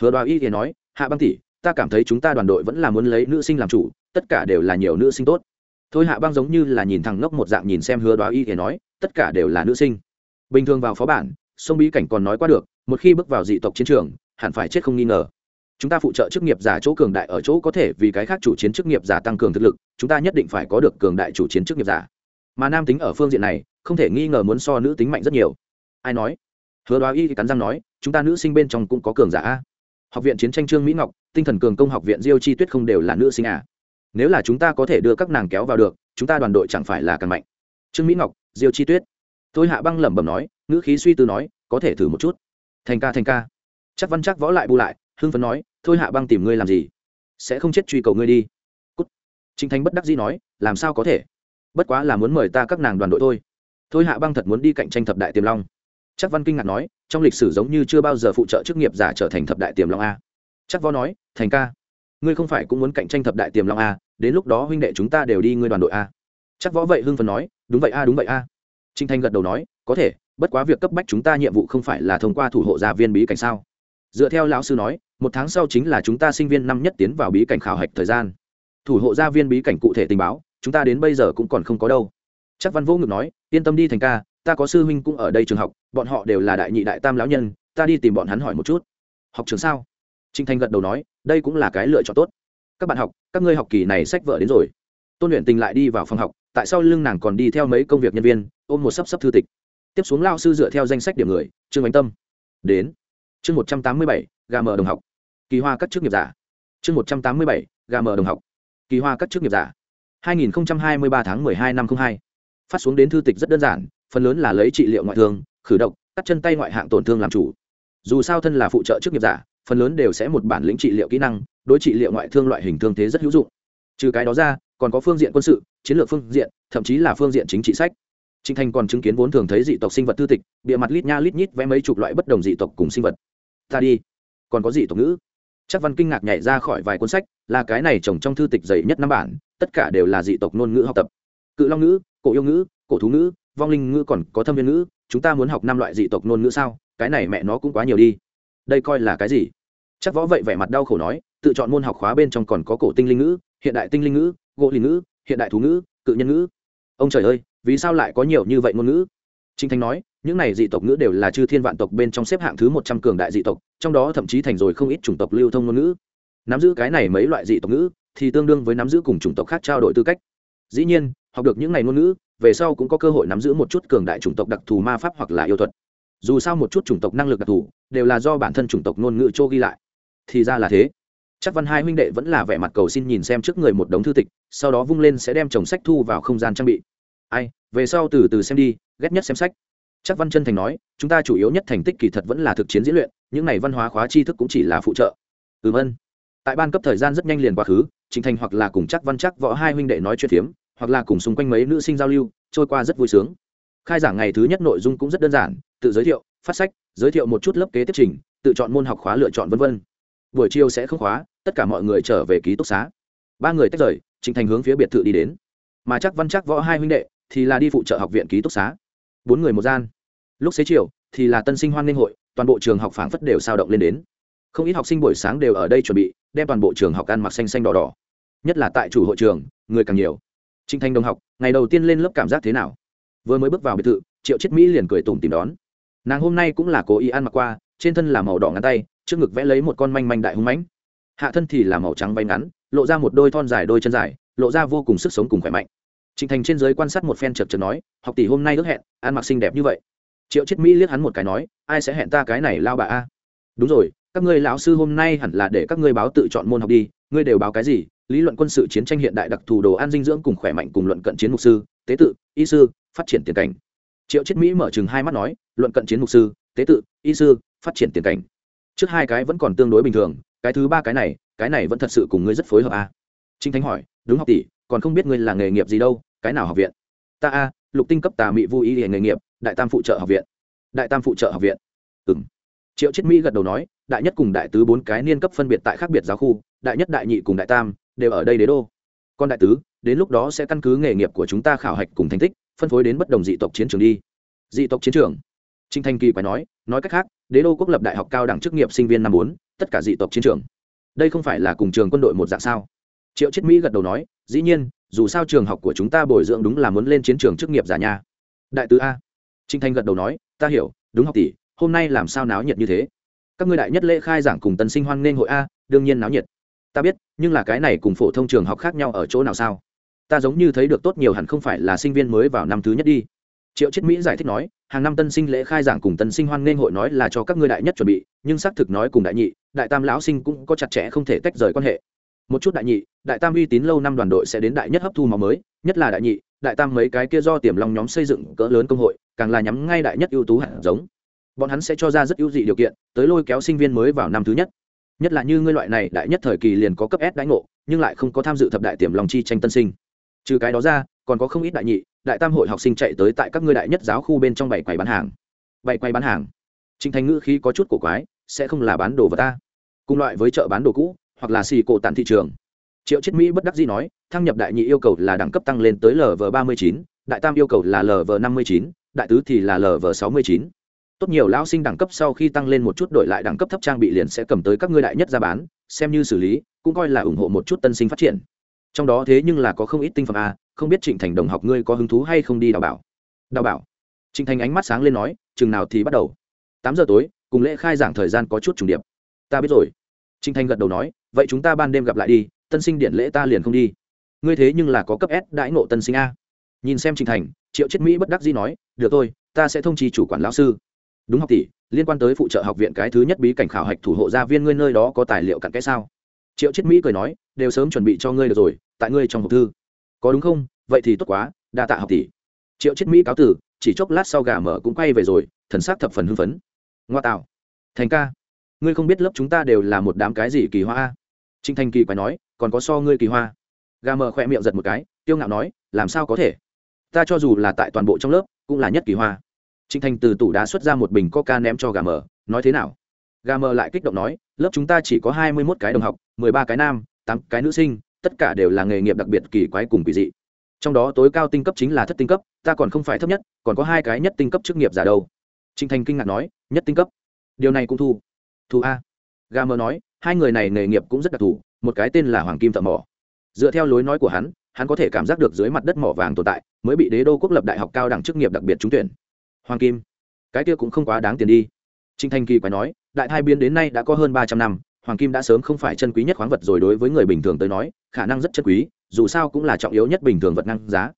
Hứa đoá y y nói, hạ băng tỷ ta cảm thấy chúng ta đoàn đội vẫn là muốn lấy nữ sinh làm chủ, tất cả đều là nhiều nữ sinh tốt. Thôi hạ băng giống như là nhìn thằng ngốc một dạng nhìn xem hứa đoá y thì nói, tất cả đều là nữ sinh. Bình thường vào phó bản, sông bí cảnh còn nói qua được, một khi bước vào dị tộc chiến trường, hẳn phải chết không nghi ngờ. Chúng ta phụ trợ chức nghiệp giả chỗ cường đại ở chỗ có thể vì cái khác chủ chiến chức nghiệp giả tăng cường thực lực, chúng ta nhất định phải có được cường đại chủ chiến chức nghiệp giả. Mà nam tính ở phương diện này, không thể nghi ngờ muốn so nữ tính mạnh rất nhiều. Ai nói? Hứa đoá y cắn răng nói, chúng ta nữ sinh bên trong cũng có cường giả học viện chiến tranh trương mỹ ngọc tinh thần cường công học viện diêu chi tuyết không đều là nữ sinh à. Nếu là chúng ta có thể đưa các nàng kéo vào được, chúng ta đoàn đội chẳng phải là càng mạnh. Trương mỹ ngọc, diêu chi tuyết. Tôi hạ băng lẩm bẩm nói, ngữ khí suy tư nói, có thể thử một chút. Thành ca thành ca. Chắc văn chắc võ lại bu lại, hưng phấn nói, thôi hạ băng tìm ngươi làm gì? Sẽ không chết truy cầu ngươi đi. Cút. Chính thanh bất đắc dĩ nói, làm sao có thể? Bất quá là muốn mời ta các nàng đoàn đội thôi. Thôi hạ băng thật muốn đi cạnh tranh thập đại tiềm long. Chắc văn kinh ngạc nói, trong lịch sử giống như chưa bao giờ phụ trợ chức nghiệp giả trở thành thập đại tiềm long a chắc võ nói, thành ca, ngươi không phải cũng muốn cạnh tranh thập đại tiềm long a đến lúc đó huynh đệ chúng ta đều đi ngươi đoàn đội a chắc võ vậy hưng phần nói, đúng vậy a đúng vậy a trinh thanh gật đầu nói, có thể, bất quá việc cấp bách chúng ta nhiệm vụ không phải là thông qua thủ hộ gia viên bí cảnh sao? Dựa theo lão sư nói, một tháng sau chính là chúng ta sinh viên năm nhất tiến vào bí cảnh khảo hạch thời gian. Thủ hộ gia viên bí cảnh cụ thể tình báo, chúng ta đến bây giờ cũng còn không có đâu. Chắc văn vô ngực nói, yên tâm đi thành ca, ta có sư huynh cũng ở đây trường học, bọn họ đều là đại nhị đại tam lão nhân, ta đi tìm bọn hắn hỏi một chút. Học trường sao? Trinh thanh gật đầu nói, đây cũng là cái lựa chọn tốt. Các bạn học, các ngươi học kỳ này sách vở đến rồi. Tôn luyện tình lại đi vào phòng học, tại sao lưng nàng còn đi theo mấy công việc nhân viên, ôm một sấp sấp thư tịch. Tiếp xuống lao sư dựa theo danh sách điểm người, trương bánh tâm. Đến. Chương một trăm tám mươi bảy, gà mờ đồng học. Kỳ hoa các chức nghiệp giả. Chương một trăm tám mươi bảy, gà mờ đồng học. Kỳ hoa các chức nghiệp giả. hai nghìn hai mươi ba tháng hai năm hai. Phát xuống đến thư tịch rất đơn giản, phần lớn là lấy trị liệu ngoại thương, khử độc, cắt chân tay ngoại hạng tổn thương làm chủ. Dù sao thân là phụ trợ chức nghiệp giả phần lớn đều sẽ một bản lĩnh trị liệu kỹ năng đối trị liệu ngoại thương loại hình thương thế rất hữu dụng trừ cái đó ra còn có phương diện quân sự chiến lược phương diện thậm chí là phương diện chính trị sách Trịnh Thành còn chứng kiến vốn thường thấy dị tộc sinh vật tư tịch, bịa mặt lít nha lít nhít vẽ mấy chục loại bất đồng dị tộc cùng sinh vật. Ta đi, còn có dị tộc ngữ. Chắc Văn kinh ngạc nhảy ra khỏi vài cuốn sách, là cái này trồng trong thư tịch dày nhất năm bản, tất cả đều là dị tộc ngôn ngữ học tập. Cự long ngữ, cổ yêu ngữ, cổ thú ngữ, vong linh ngữ còn có thâm viên ngữ, chúng ta muốn học năm loại dị tộc ngôn ngữ sao? Cái này mẹ nó cũng quá nhiều đi. Đây coi là cái gì? Chắc võ vậy vẻ mặt đau khổ nói, tự chọn môn học khóa bên trong còn có cổ tinh linh ngữ, hiện đại tinh linh ngữ, gỗ linh ngữ, hiện đại thú ngữ, cự nhân ngữ. Ông trời ơi, vì sao lại có nhiều như vậy ngôn ngữ trinh thanh nói những này dị tộc ngữ đều là chư thiên vạn tộc bên trong xếp hạng thứ một trăm cường đại dị tộc trong đó thậm chí thành rồi không ít chủng tộc lưu thông ngôn ngữ nắm giữ cái này mấy loại dị tộc ngữ thì tương đương với nắm giữ cùng chủng tộc khác trao đổi tư cách dĩ nhiên học được những này ngôn ngữ về sau cũng có cơ hội nắm giữ một chút cường đại chủng tộc đặc thù ma pháp hoặc là yêu thuật dù sao một chút chủng tộc năng lực đặc thù đều là do bản thân chủng tộc ngôn ngữ chô ghi lại. Thì ra là thế. Chắc văn hai huynh đệ vẫn là vẻ mặt cầu xin nhìn xem trước người một đống thư tịch, sau đó vung lên sẽ đem chồng sách thu vào không gian trang bị. Ai, về sau từ từ xem đi, ghét nhất xem sách. Chắc văn chân thành nói, chúng ta chủ yếu nhất thành tích kỳ thật vẫn là thực chiến diễn luyện, những này văn hóa khóa tri thức cũng chỉ là phụ trợ. Ừ vân tại ban cấp thời gian rất nhanh liền quá khứ, trình thành hoặc là cùng chắc văn chắc võ hai huynh đệ nói chuyện phiếm, hoặc là cùng xung quanh mấy nữ sinh giao lưu, trôi qua rất vui sướng. Khai giảng ngày thứ nhất nội dung cũng rất đơn giản tự giới thiệu, phát sách, giới thiệu một chút lớp kế tiếp trình, tự chọn môn học khóa, lựa chọn v v buổi chiều sẽ không khóa, tất cả mọi người trở về ký túc xá. Ba người tách rời, trình thành hướng phía biệt thự đi đến. Mà chắc văn chắc võ hai huynh đệ thì là đi phụ trợ học viện ký túc xá. Bốn người một gian. Lúc xế chiều thì là tân sinh hoan nghênh hội, toàn bộ trường học phảng phất đều sao động lên đến. Không ít học sinh buổi sáng đều ở đây chuẩn bị, đem toàn bộ trường học ăn mặc xanh xanh đỏ đỏ. Nhất là tại chủ hội trường, người càng nhiều. Trinh thanh đồng học, ngày đầu tiên lên lớp cảm giác thế nào? Vừa mới bước vào biệt thự, triệu chiết mỹ liền cười tủm tìm đón nàng hôm nay cũng là cố ý ăn mặc qua, trên thân là màu đỏ ngắn tay, trước ngực vẽ lấy một con manh manh đại hung mãnh. Hạ thân thì là màu trắng bay ngắn, lộ ra một đôi thon dài đôi chân dài, lộ ra vô cùng sức sống cùng khỏe mạnh. Trịnh thành trên giới quan sát một phen chật chật nói, học tỷ hôm nay ước hẹn, ăn mặc xinh đẹp như vậy. Triệu chiết mỹ liếc hắn một cái nói, ai sẽ hẹn ta cái này lao bà a? Đúng rồi, các ngươi lão sư hôm nay hẳn là để các ngươi báo tự chọn môn học đi, ngươi đều báo cái gì? Lý luận quân sự chiến tranh hiện đại đặc thù đồ ăn dinh dưỡng cùng khỏe mạnh cùng luận cận chiến mục sư, tế tự, y sư, phát triển tiền cảnh triệu chiết mỹ mở chừng hai mắt nói, luận cận chiến mục sư, tế tự, y sư, phát triển tiền cảnh. Trước hai cái vẫn còn tương đối bình thường, cái thứ ba cái này cái này vẫn thật sự cùng ngươi rất phối hợp a à? trinh thánh hỏi, đúng học tỷ, còn không biết ngươi là nghề nghiệp gì đâu, cái nào học viện? Ta a, lục tinh cấp tà mị vô ý nghề nghiệp, đại tam phụ trợ học viện. Đại tam phụ trợ học viện. Ừ triệu chiết mỹ gật đầu nói, đại nhất cùng đại tứ bốn cái niên cấp phân biệt tại khác biệt giáo khu, đại nhất đại nhị cùng đại tam, đều ở đây đế đô. Còn đại tứ, đến lúc đó sẽ căn cứ nghề nghiệp của chúng ta khảo hạch cùng thành tích phân phối đến bất đồng dị tộc chiến trường đi. Dị tộc chiến trường? Trinh thanh kỳ phải nói nói cách khác, đế đô quốc lập đại học cao đẳng chức nghiệp sinh viên năm bốn, tất cả dị tộc chiến trường. Đây không phải là cùng trường quân đội một dạng sao? Triệu chiết mỹ gật đầu nói, dĩ nhiên, dù sao trường học của chúng ta bồi dưỡng đúng là muốn lên chiến trường chức nghiệp giả nha. Đại tứ a. Trinh thanh gật đầu nói, ta hiểu, đúng học tỷ, hôm nay làm sao náo nhiệt như thế? Các ngươi đại nhất lễ khai giảng cùng tân sinh hoan nên hội a, đương nhiên náo nhiệt. Ta biết, nhưng là cái này cùng phổ thông trường học khác nhau ở chỗ nào sao? Ta giống như thấy được tốt nhiều hẳn không phải là sinh viên mới vào năm thứ nhất đi. Triệu chiết mỹ giải thích nói, hàng năm tân sinh lễ khai giảng cùng tân sinh hoan nghênh hội nói là cho các ngươi đại nhất chuẩn bị, nhưng xác thực nói cùng đại nhị, đại tam lão sinh cũng có chặt chẽ không thể tách rời quan hệ. Một chút đại nhị, đại tam uy tín lâu năm đoàn đội sẽ đến đại nhất hấp thu máu mới, nhất là đại nhị, đại tam mấy cái kia do tiềm long nhóm xây dựng cỡ lớn công hội, càng là nhắm ngay đại nhất ưu tú hạt giống. Bọn hắn sẽ cho ra rất ưu dị điều kiện, tới lôi kéo sinh viên mới vào năm thứ nhất. Nhất là như ngươi loại này, đại nhất thời kỳ liền có cấp s đánh ngộ, nhưng lại không có tham dự thập đại tiềm long chi tranh tân sinh trừ cái đó ra, còn có không ít đại nhị, đại tam hội học sinh chạy tới tại các ngươi đại nhất giáo khu bên trong bảy quầy bán hàng. Bảy quầy bán hàng. Trinh thành ngữ khí có chút cổ quái, sẽ không là bán đồ vật ta. Cùng loại với chợ bán đồ cũ, hoặc là xì cổ tản thị trường. Triệu chiết mỹ bất đắc dĩ nói, thăng nhập đại nhị yêu cầu là đẳng cấp tăng lên tới lv ba mươi chín, đại tam yêu cầu là lv năm mươi chín, đại tứ thì là lv sáu mươi chín. Tốt nhiều lão sinh đẳng cấp sau khi tăng lên một chút đổi lại đẳng cấp thấp trang bị liền sẽ cầm tới các ngươi đại nhất ra bán, xem như xử lý, cũng coi là ủng hộ một chút tân sinh phát triển trong đó thế nhưng là có không ít tinh phẩm a, không biết trịnh thành đồng học ngươi có hứng thú hay không đi đào bảo? Đào bảo? Trịnh thành ánh mắt sáng lên nói, chừng nào thì bắt đầu. Tám giờ tối, cùng lễ khai giảng thời gian có chút trùng điệp. Ta biết rồi. Trịnh thành gật đầu nói, vậy chúng ta ban đêm gặp lại đi, tân sinh điện lễ ta liền không đi. Ngươi thế nhưng là có cấp s đãi ngộ tân sinh a. Nhìn xem trịnh thành, triệu chiết mỹ bất đắc dĩ nói, được thôi, ta sẽ thông trì chủ quản lão sư. Đúng học tỷ, liên quan tới phụ trợ học viện cái thứ nhất bí cảnh khảo hạch thủ hộ gia viên ngươi nơi đó có tài liệu cặn cái sao? Triệu chiết mỹ cười nói, đều sớm chuẩn bị cho ngươi được rồi, tại ngươi trong hộp thư. Có đúng không? Vậy thì tốt quá, đa tạ học tỷ. Triệu chiết mỹ cáo tử chỉ chốc lát sau gà mở cũng quay về rồi, thần s ắ c thập phần hưng phấn. Ngoa tạo, thành ca, ngươi không biết lớp chúng ta đều là một đám cái gì kỳ hoa a? Trinh thanh kỳ phải nói, còn có so ngươi kỳ hoa. Gà mở khoe miệng giật một cái tiêu ngạo nói, làm sao có thể? Ta cho dù là tại toàn bộ trong lớp, cũng là nhất kỳ hoa. Trinh thanh từ tủ đá xuất ra một bình coca ném cho gà mở, nói thế nào? Gà mở lại kích động nói, lớp chúng ta chỉ có hai mươi mốt cái đồng học mười ba cái nam, tám cái nữ sinh, tất cả đều là nghề nghiệp đặc biệt kỳ quái cùng kỳ dị. Trong đó tối cao tinh cấp chính là thất tinh cấp, ta còn không phải thấp nhất, còn có hai cái nhất tinh cấp chức nghiệp giả đâu. Trinh thành kinh ngạc nói, nhất tinh cấp? Điều này cũng thu. Thu a. Ga mơ nói, hai người này nghề nghiệp cũng rất đặc thù, một cái tên là hoàng kim thợ mỏ. Dựa theo lối nói của hắn hắn có thể cảm giác được dưới mặt đất mỏ vàng tồn tại, mới bị đế đô quốc lập đại học cao đẳng chức nghiệp đặc biệt trúng tuyển. Hoàng kim, cái kia cũng không quá đáng tiền đi. Trinh thanh kỳ quái nói, đại hai biến đến nay đã có hơn ba trăm năm hoàng kim đã sớm không phải chân quý nhất khoáng vật rồi đối với người bình thường tới nói, khả năng rất chân quý, dù sao cũng là trọng yếu nhất bình thường vật năng giá.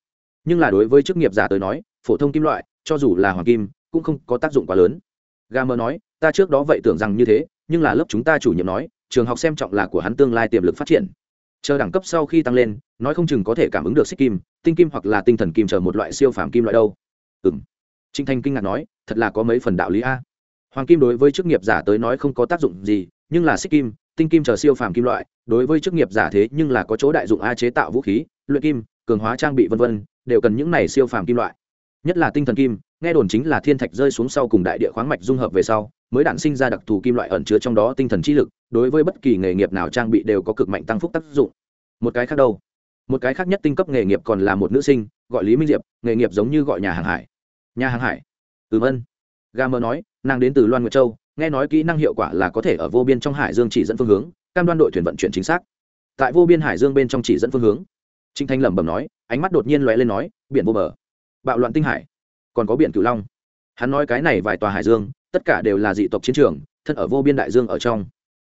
Nhưng là đối với chức nghiệp giả tới nói, phổ thông kim loại, cho dù là hoàng kim, cũng không có tác dụng quá lớn. Gamer nói, ta trước đó vậy tưởng rằng như thế, nhưng là lớp chúng ta chủ nhiệm nói, trường học xem trọng là của hắn tương lai tiềm lực phát triển. Chờ đẳng cấp sau khi tăng lên, nói không chừng có thể cảm ứng được xích kim, tinh kim hoặc là tinh thần kim chờ một loại siêu phàm kim loại đâu. Ừ m trinh thanh kinh ngạc nói, thật là có mấy phần đạo lý a. Hoàng kim đối với chức nghiệp giả tới nói không có tác dụng gì nhưng là xích kim, tinh kim chờ siêu phàm kim loại, đối với chức nghiệp giả thế nhưng là có chỗ đại dụng a chế tạo vũ khí, luyện kim, cường hóa trang bị vân vân, đều cần những này siêu phàm kim loại. Nhất là tinh thần kim, nghe đồn chính là thiên thạch rơi xuống sau cùng đại địa khoáng mạch dung hợp về sau, mới đản sinh ra đặc thù kim loại ẩn chứa trong đó tinh thần trí lực, đối với bất kỳ nghề nghiệp nào trang bị đều có cực mạnh tăng phúc tác dụng. Một cái khác đâu? Một cái khác nhất tinh cấp nghề nghiệp còn là một nữ sinh, gọi lý minh diệp, nghề nghiệp giống như gọi nhà hàng hải. Nhà hàng hải? Ừm ân. Ga mơ nói, nàng đến từ loan nguyệt châu nghe nói kỹ năng hiệu quả là có thể ở vô biên trong hải dương chỉ dẫn phương hướng, cam đoan đội thuyền vận chuyển chính xác. Tại vô biên hải dương bên trong chỉ dẫn phương hướng trinh thanh lẩm bẩm nói, ánh mắt đột nhiên lóe lên nói, biển vô bờ, bạo loạn tinh hải, còn có biển cửu long. Hắn nói cái này vài tòa hải dương, tất cả đều là dị tộc chiến trường, thân ở vô biên đại dương ở trong.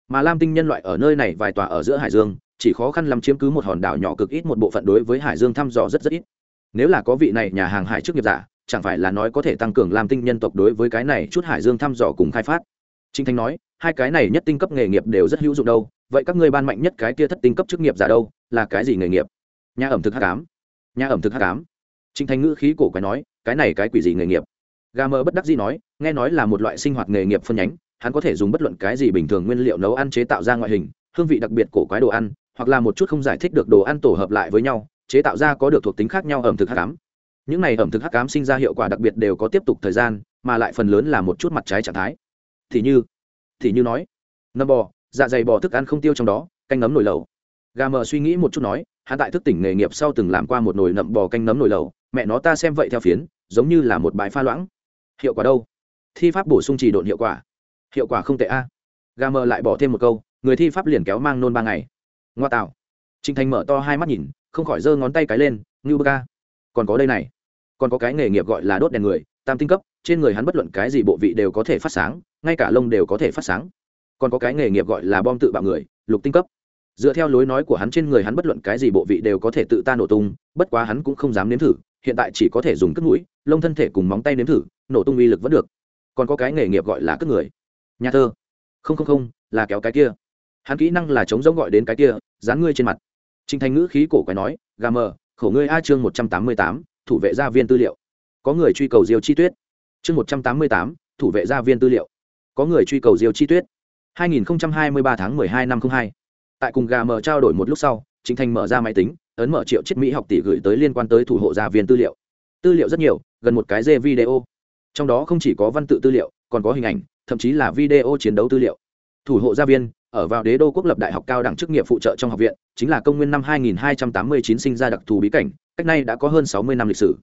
Mà lam tinh nhân loại ở nơi này vài tòa ở giữa hải dương, chỉ khó khăn lắm chiếm cứ một hòn đảo nhỏ cực ít một bộ phận đối với hải dương thăm dò rất rất ít. Nếu là có vị này nhà hàng hải chức nghiệp giả, chẳng phải là nói có thể tăng cường lam tinh nhân tộc đối với cái này chút hải dương thăm dò cùng khai phát. Trình thanh nói, hai cái này nhất tinh cấp nghề nghiệp đều rất hữu dụng đâu, vậy các ngươi ban mạnh nhất cái kia thất tinh cấp chức nghiệp giả đâu, là cái gì nghề nghiệp nhà ẩm thực hắc ám. nhà ẩm thực hắc ám. Trình thanh ngữ khí cổ quái nói, cái này cái quỷ gì nghề nghiệp Ga mơ bất đắc dĩ nói, nghe nói là một loại sinh hoạt nghề nghiệp phân nhánh, hắn có thể dùng bất luận cái gì bình thường nguyên liệu nấu ăn chế tạo ra ngoại hình, hương vị đặc biệt cổ quái đồ ăn, hoặc là một chút không giải thích được đồ ăn tổ hợp lại với nhau, chế tạo ra có được thuộc tính khác nhau ẩm thực hắc ám những này ẩm thực hắc ám sinh ra hiệu quả đặc biệt đều có tiếp tục thời gian, mà lại phần lớn là một chút mặt trái trạng thái thì như thì như nói. Nấm bò dạ dày bò thức ăn không tiêu trong đó, canh nấm nồi lẩu. Gà mờ suy nghĩ một chút nói, hắn tại thức tỉnh nghề nghiệp sau từng làm qua một nồi nậm bò canh nấm nồi lẩu. Mẹ nó ta xem vậy theo phiến, giống như là một bãi pha loãng. Hiệu quả đâu? Thi pháp bổ sung chỉ độn hiệu quả. Hiệu quả không tệ a. Gà mờ lại bỏ thêm một câu, người thi pháp liền kéo mang nôn ba ngày. Ngoa tạo. Trinh thành mở to hai mắt nhìn, không khỏi giơ ngón tay cái lên, ngưu bơ ca, còn có đây này. Còn có cái nghề nghiệp gọi là đốt đèn người, tam tinh cấp trên người hắn bất luận cái gì bộ vị đều có thể phát sáng, ngay cả lông đều có thể phát sáng. Còn có cái nghề nghiệp gọi là bom tự bạo người, lục tinh cấp. Dựa theo lối nói của hắn trên người hắn bất luận cái gì bộ vị đều có thể tự ta nổ tung, bất quá hắn cũng không dám nếm thử, hiện tại chỉ có thể dùng cất mũi, lông thân thể cùng móng tay nếm thử, nổ tung uy lực vẫn được. Còn có cái nghề nghiệp gọi là cất người. Nhà thơ. Không không không, là kéo cái kia. Hắn kỹ năng là chống giống gọi đến cái kia, dán ngươi trên mặt. Trinh thành ngữ khí cổ quái nói, gà mờ, khổ ngươi a chương một trăm tám mươi tám, thủ vệ gia viên tư liệu. Có người truy cầu diêu chi tuyết chương một trăm tám mươi tám thủ vệ gia viên tư liệu. Có người truy cầu diêu chi tuyết. hai nghìn hai mươi ba tháng 12 năm 02, tại cùng gà mở trao đổi một lúc sau chính thành mở ra máy tính ấn mở triệu chiết mỹ học tỷ gửi tới liên quan tới thủ hộ gia viên tư liệu. Tư liệu rất nhiều gần một cái dê video. Trong đó không chỉ có văn tự tư liệu còn có hình ảnh thậm chí là video chiến đấu tư liệu. Thủ hộ gia viên ở vào đế đô quốc lập đại học cao đẳng chức nghiệp phụ trợ trong học viện chính là công nguyên năm 2289 sinh ra đặc thù bí cảnh cách nay đã có hơn 60 năm lịch sử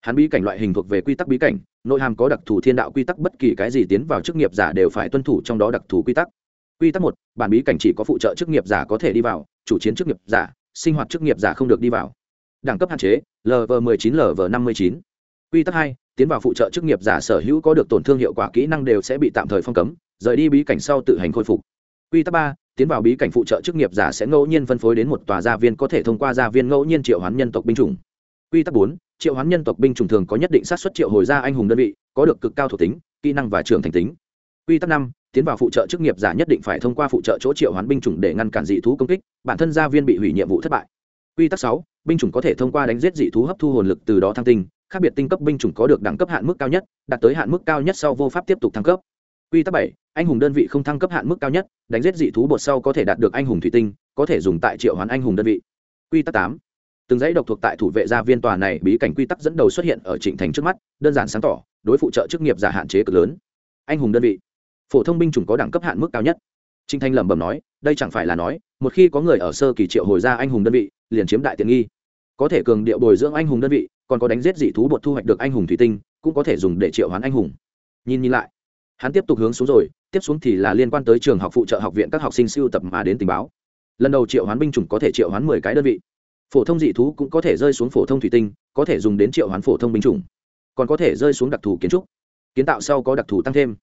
hắn bí cảnh loại hình thuộc về quy tắc bí cảnh, nội hàm có đặc thù thiên đạo quy tắc, bất kỳ cái gì tiến vào chức nghiệp giả đều phải tuân thủ trong đó đặc thù quy tắc. Quy tắc một, bản bí cảnh chỉ có phụ trợ chức nghiệp giả có thể đi vào, chủ chiến chức nghiệp giả, sinh hoạt chức nghiệp giả không được đi vào. Đẳng cấp hạn chế lv 19 lv 59 quy tắc hai, tiến vào phụ trợ chức nghiệp giả sở hữu có được tổn thương hiệu quả kỹ năng đều sẽ bị tạm thời phong cấm, rời đi bí cảnh sau tự hành khôi phục. Quy tắc ba, tiến vào bí cảnh phụ trợ chức nghiệp giả sẽ ngẫu nhiên phân phối đến một tòa gia viên có thể thông qua gia viên ngẫu nhiên triệu hoán nhân tộc binh chủng. Quy tắc bốn triệu hoán nhân tộc binh chủng thường có nhất định sát xuất triệu hồi ra anh hùng đơn vị, có được cực cao thuộc tính, kỹ năng và trưởng thành tính. Quy tắc năm, tiến vào phụ trợ chức nghiệp giả nhất định phải thông qua phụ trợ chỗ triệu hoán binh chủng để ngăn cản dị thú công kích, bản thân gia viên bị hủy nhiệm vụ thất bại. Quy tắc sáu, binh chủng có thể thông qua đánh giết dị thú hấp thu hồn lực từ đó thăng tinh, khác biệt tinh cấp binh chủng có được đẳng cấp hạn mức cao nhất, đạt tới hạn mức cao nhất sau vô pháp tiếp tục thăng cấp. Quy tắc bảy, anh hùng đơn vị không thăng cấp hạn mức cao nhất, đánh giết dị thú bột sau có thể đạt được anh hùng thủy tinh, có thể dùng tại triệu hoán anh hùng đơn vị. Quy tắc tám từng dãy độc thuộc tại thủ vệ gia viên tòa này bí cảnh quy tắc dẫn đầu xuất hiện ở trịnh thành trước mắt, đơn giản sáng tỏ, đối phụ trợ chức nghiệp giả hạn chế cực lớn. Anh hùng đơn vị. Phổ thông binh chủng có đẳng cấp hạn mức cao nhất. Trịnh thành lẩm bẩm nói, đây chẳng phải là nói, một khi có người ở sơ kỳ triệu hồi ra anh hùng đơn vị, liền chiếm đại tiện nghi. Có thể cường điệu bồi dưỡng anh hùng đơn vị, còn có đánh giết dị thú bột thu hoạch được anh hùng thủy tinh, cũng có thể dùng để triệu hoán anh hùng. Nhìn nhìn lại. Hắn tiếp tục hướng xuống rồi, tiếp xuống thì là liên quan tới trường học phụ trợ học viện các học sinh siêu tập mà đến tình báo. Lần đầu triệu hoán binh chủng có thể triệu hoán mười cái đơn vị phổ thông dị thú cũng có thể rơi xuống phổ thông thủy tinh, có thể dùng đến triệu hoán phổ thông binh chủng, còn có thể rơi xuống đặc thù kiến trúc. Kiến tạo sau có đặc thù tăng thêm.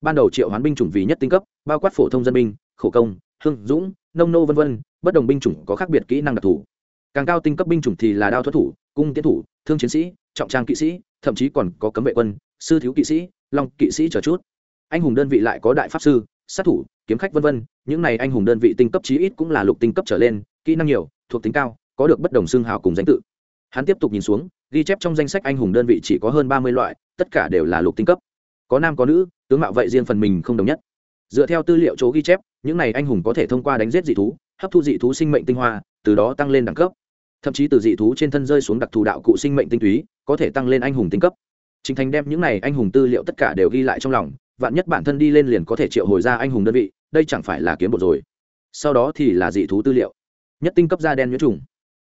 Ban đầu triệu hoán binh chủng vì nhất tinh cấp, bao quát phổ thông dân binh, khổ công hưng dũng, nông nô v v bất đồng binh chủng có khác biệt kỹ năng đặc thù. Càng cao tinh cấp binh chủng thì là đao thoát thủ, cung tiến thủ, thương chiến sĩ, trọng trang kỵ sĩ, thậm chí còn có cấm vệ quân, sư thiếu kỵ sĩ, long kỵ sĩ chờ chút. Anh hùng đơn vị lại có đại pháp sư, sát thủ, kiếm khách vân vân, những này anh hùng đơn vị tinh cấp chí ít cũng là lục tinh cấp trở lên, kỹ năng nhiều, thuộc tính cao có được bất đồng xương hào cùng danh tự hắn tiếp tục nhìn xuống ghi chép trong danh sách anh hùng đơn vị chỉ có hơn ba mươi loại tất cả đều là lục tinh cấp có nam có nữ tướng mạo vậy riêng phần mình không đồng nhất dựa theo tư liệu chỗ ghi chép những này anh hùng có thể thông qua đánh giết dị thú hấp thu dị thú sinh mệnh tinh hoa từ đó tăng lên đẳng cấp thậm chí từ dị thú trên thân rơi xuống đặc thù đạo cụ sinh mệnh tinh túy có thể tăng lên anh hùng tinh cấp Trình Thành đem những này anh hùng tư liệu tất cả đều ghi lại trong lòng, vạn nhất bản thân đi lên liền có thể triệu hồi ra anh hùng đơn vị, đây chẳng phải là kiếm bộ rồi. Sau đó thì là dị thú tư liệu. Nhất tinh cấp da đen nhuyễn trùng.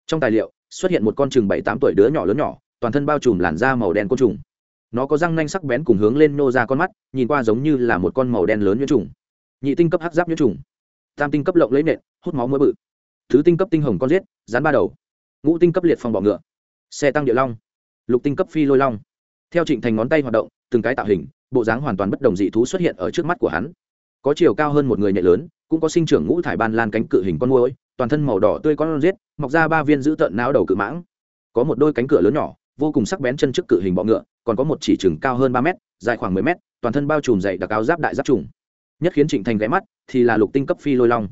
Trong tài liệu xuất hiện một con trùng bảy tám tuổi đứa nhỏ lớn nhỏ, toàn thân bao trùm làn da màu đen côn trùng. nó có răng nanh sắc bén cùng hướng lên nô ra con mắt nhìn qua giống như là một con màu đen lớn nhuyễn trùng. Nhị tinh cấp hắc giáp nhuyễn trùng. Tam tinh cấp lộng lấy nện hút máu mỡ bự. Thứ tinh cấp tinh hồng con giết rán ba đầu. Ngũ tinh cấp liệt phòng bọ ngựa. Xe tăng địa long. Lục tinh cấp phi lôi long. Theo trịnh thành ngón tay hoạt động từng cái tạo hình bộ dáng hoàn toàn bất đồng dị thú xuất hiện ở trước mắt của hắn. Có chiều cao hơn một người nhạy lớn cũng có sinh trưởng ngũ thải ban lan cánh cự hình con môi toàn thân màu đỏ tươi con rết, mọc ra ba viên giữ tợn não đầu cự mãng. Có một đôi cánh cửa lớn nhỏ, vô cùng sắc bén chân trước cự hình bọ ngựa, còn có một chỉ chừng cao hơn ba mét, dài khoảng mười mét, toàn thân bao trùm dày đặc áo giáp đại giáp trùng. Nhất khiến trịnh thành ghé mắt thì là lục tinh cấp phi lôi long.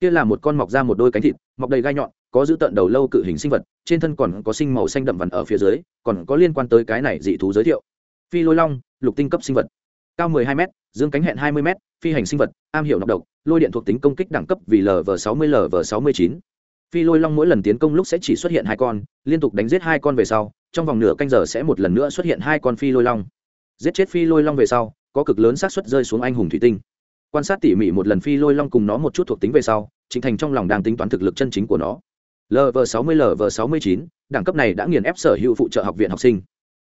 Kia là một con mọc ra một đôi cánh thịt, mọc đầy gai nhọn, có giữ tận đầu lâu cự hình sinh vật, trên thân còn có sinh màu xanh đậm vằn ở phía dưới, còn có liên quan tới cái này dị thú giới thiệu. Phi lôi long, lục tinh cấp sinh vật. Cao 12 m dương cánh hẹn 20 m phi hành sinh vật, am hiểu nọc độc lôi điện thuộc tính công kích đẳng cấp vì lv 60 lv 69 phi lôi long mỗi lần tiến công lúc sẽ chỉ xuất hiện hai con, liên tục đánh giết hai con về sau, trong vòng nửa canh giờ sẽ một lần nữa xuất hiện hai con phi lôi long. Giết chết phi lôi long về sau, có cực lớn xác suất rơi xuống anh hùng thủy tinh. Quan sát tỉ mỉ một lần phi lôi long cùng nó một chút thuộc tính về sau chính thành trong lòng đang tính toán thực lực chân chính của nó. Lv 60 lv 69 đẳng cấp này đã nghiền ép sở hữu phụ trợ học viện học sinh.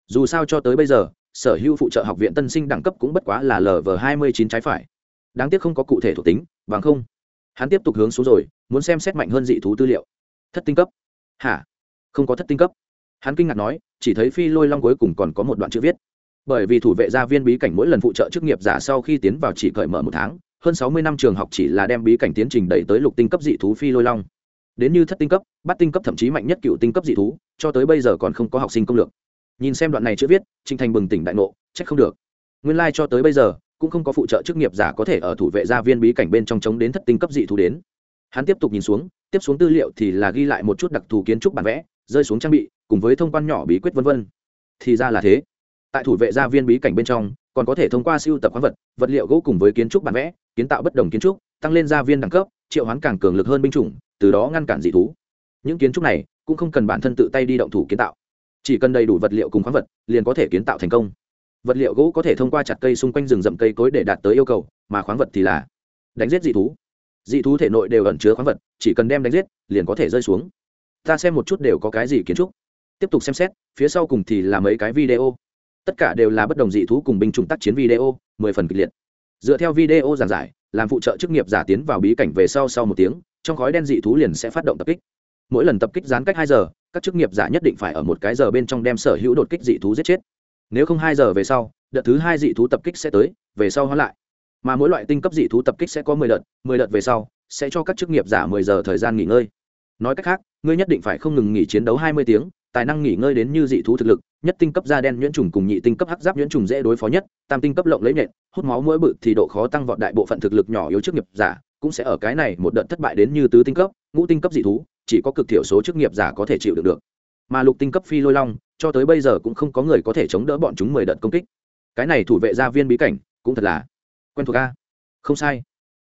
Dù sao cho tới bây giờ, sở hữu phụ trợ học viện tân sinh đẳng cấp cũng bất quá là lv 29 trái phải đáng tiếc không có cụ thể thuộc tính, bằng không, hắn tiếp tục hướng xuống rồi, muốn xem xét mạnh hơn dị thú tư liệu. Thất tinh cấp. Hả? Không có thất tinh cấp. Hắn kinh ngạc nói, chỉ thấy phi lôi long cuối cùng còn có một đoạn chữ viết. Bởi vì thủ vệ gia viên bí cảnh mỗi lần phụ trợ chức nghiệp giả sau khi tiến vào chỉ cởi mở một tháng, hơn sáu mươi năm trường học chỉ là đem bí cảnh tiến trình đẩy tới lục tinh cấp dị thú phi lôi long. Đến như thất tinh cấp bắt tinh cấp thậm chí mạnh nhất cựu tinh cấp dị thú, cho tới bây giờ còn không có học sinh công lược. Nhìn xem đoạn này chữ viết trinh thành bừng tỉnh đại ngộ trách không được. Nguyên lai、like、cho tới bây giờ cũng không có phụ trợ chức nghiệp giả có thể ở thủ vệ gia viên bí cảnh bên trong chống đến thất tinh cấp dị thú đến. Hắn tiếp tục nhìn xuống, tiếp xuống tư liệu thì là ghi lại một chút đặc thù kiến trúc bản vẽ, rơi xuống trang bị, cùng với thông quan nhỏ bí quyết vân vân. Thì ra là thế. Tại thủ vệ gia viên bí cảnh bên trong, còn có thể thông qua siêu tập khoáng vật vật liệu gỗ cùng với kiến trúc bản vẽ, kiến tạo bất đồng kiến trúc, tăng lên gia viên đẳng cấp, triệu hoán càng cường lực hơn binh chủng, từ đó ngăn cản dị thú. Những kiến trúc này cũng không cần bản thân tự tay đi động thủ kiến tạo. Chỉ cần đầy đủ vật liệu cùng khoáng vật, liền có thể kiến tạo thành công vật liệu gỗ có thể thông qua chặt cây xung quanh rừng rậm cây cối để đạt tới yêu cầu, mà khoáng vật thì là đánh giết dị thú. Dị thú thể nội đều ẩn chứa khoáng vật, chỉ cần đem đánh giết, liền có thể rơi xuống. Ta xem một chút đều có cái gì kiến trúc. Tiếp tục xem xét, phía sau cùng thì là mấy cái video. Tất cả đều là bất đồng dị thú cùng binh chủng tác chiến video, mười phần kịch liệt. Dựa theo video giảng giải, làm phụ trợ chức nghiệp giả tiến vào bí cảnh về sau sau một tiếng, trong khói đen dị thú liền sẽ phát động tập kích. Mỗi lần tập kích gián cách hai giờ, các chức nghiệp giả nhất định phải ở một cái giờ bên trong đem sở hữu đột kích dị thú giết chết nếu không hai giờ về sau, đợt thứ hai dị thú tập kích sẽ tới, về sau hóa lại. Mà mỗi loại tinh cấp dị thú tập kích sẽ có mười đợt mười đợt về sau, sẽ cho các chức nghiệp giả mười giờ thời gian nghỉ ngơi. Nói cách khác, ngươi nhất định phải không ngừng nghỉ chiến đấu hai mươi tiếng, tài năng nghỉ ngơi đến như dị thú thực lực, nhất tinh cấp da đen nhuyễn trùng cùng nhị tinh cấp hắc giáp nhuyễn trùng dễ đối phó nhất, tam tinh cấp lộng lấy nhện, hút máu mỗi bự thì độ khó tăng vọt đại bộ phận thực lực nhỏ yếu chức nghiệp giả, cũng sẽ ở cái này một đợt thất bại đến như tứ tinh cấp, ngũ tinh cấp dị thú, chỉ có cực thiểu số chức nghiệp giả có thể chịu được được mà lục tinh cấp phi lôi long, cho tới bây giờ cũng không có người có thể chống đỡ bọn chúng mười đợt công kích. Cái này thủ vệ gia viên bí cảnh, cũng thật là quen thuộc a. Không sai.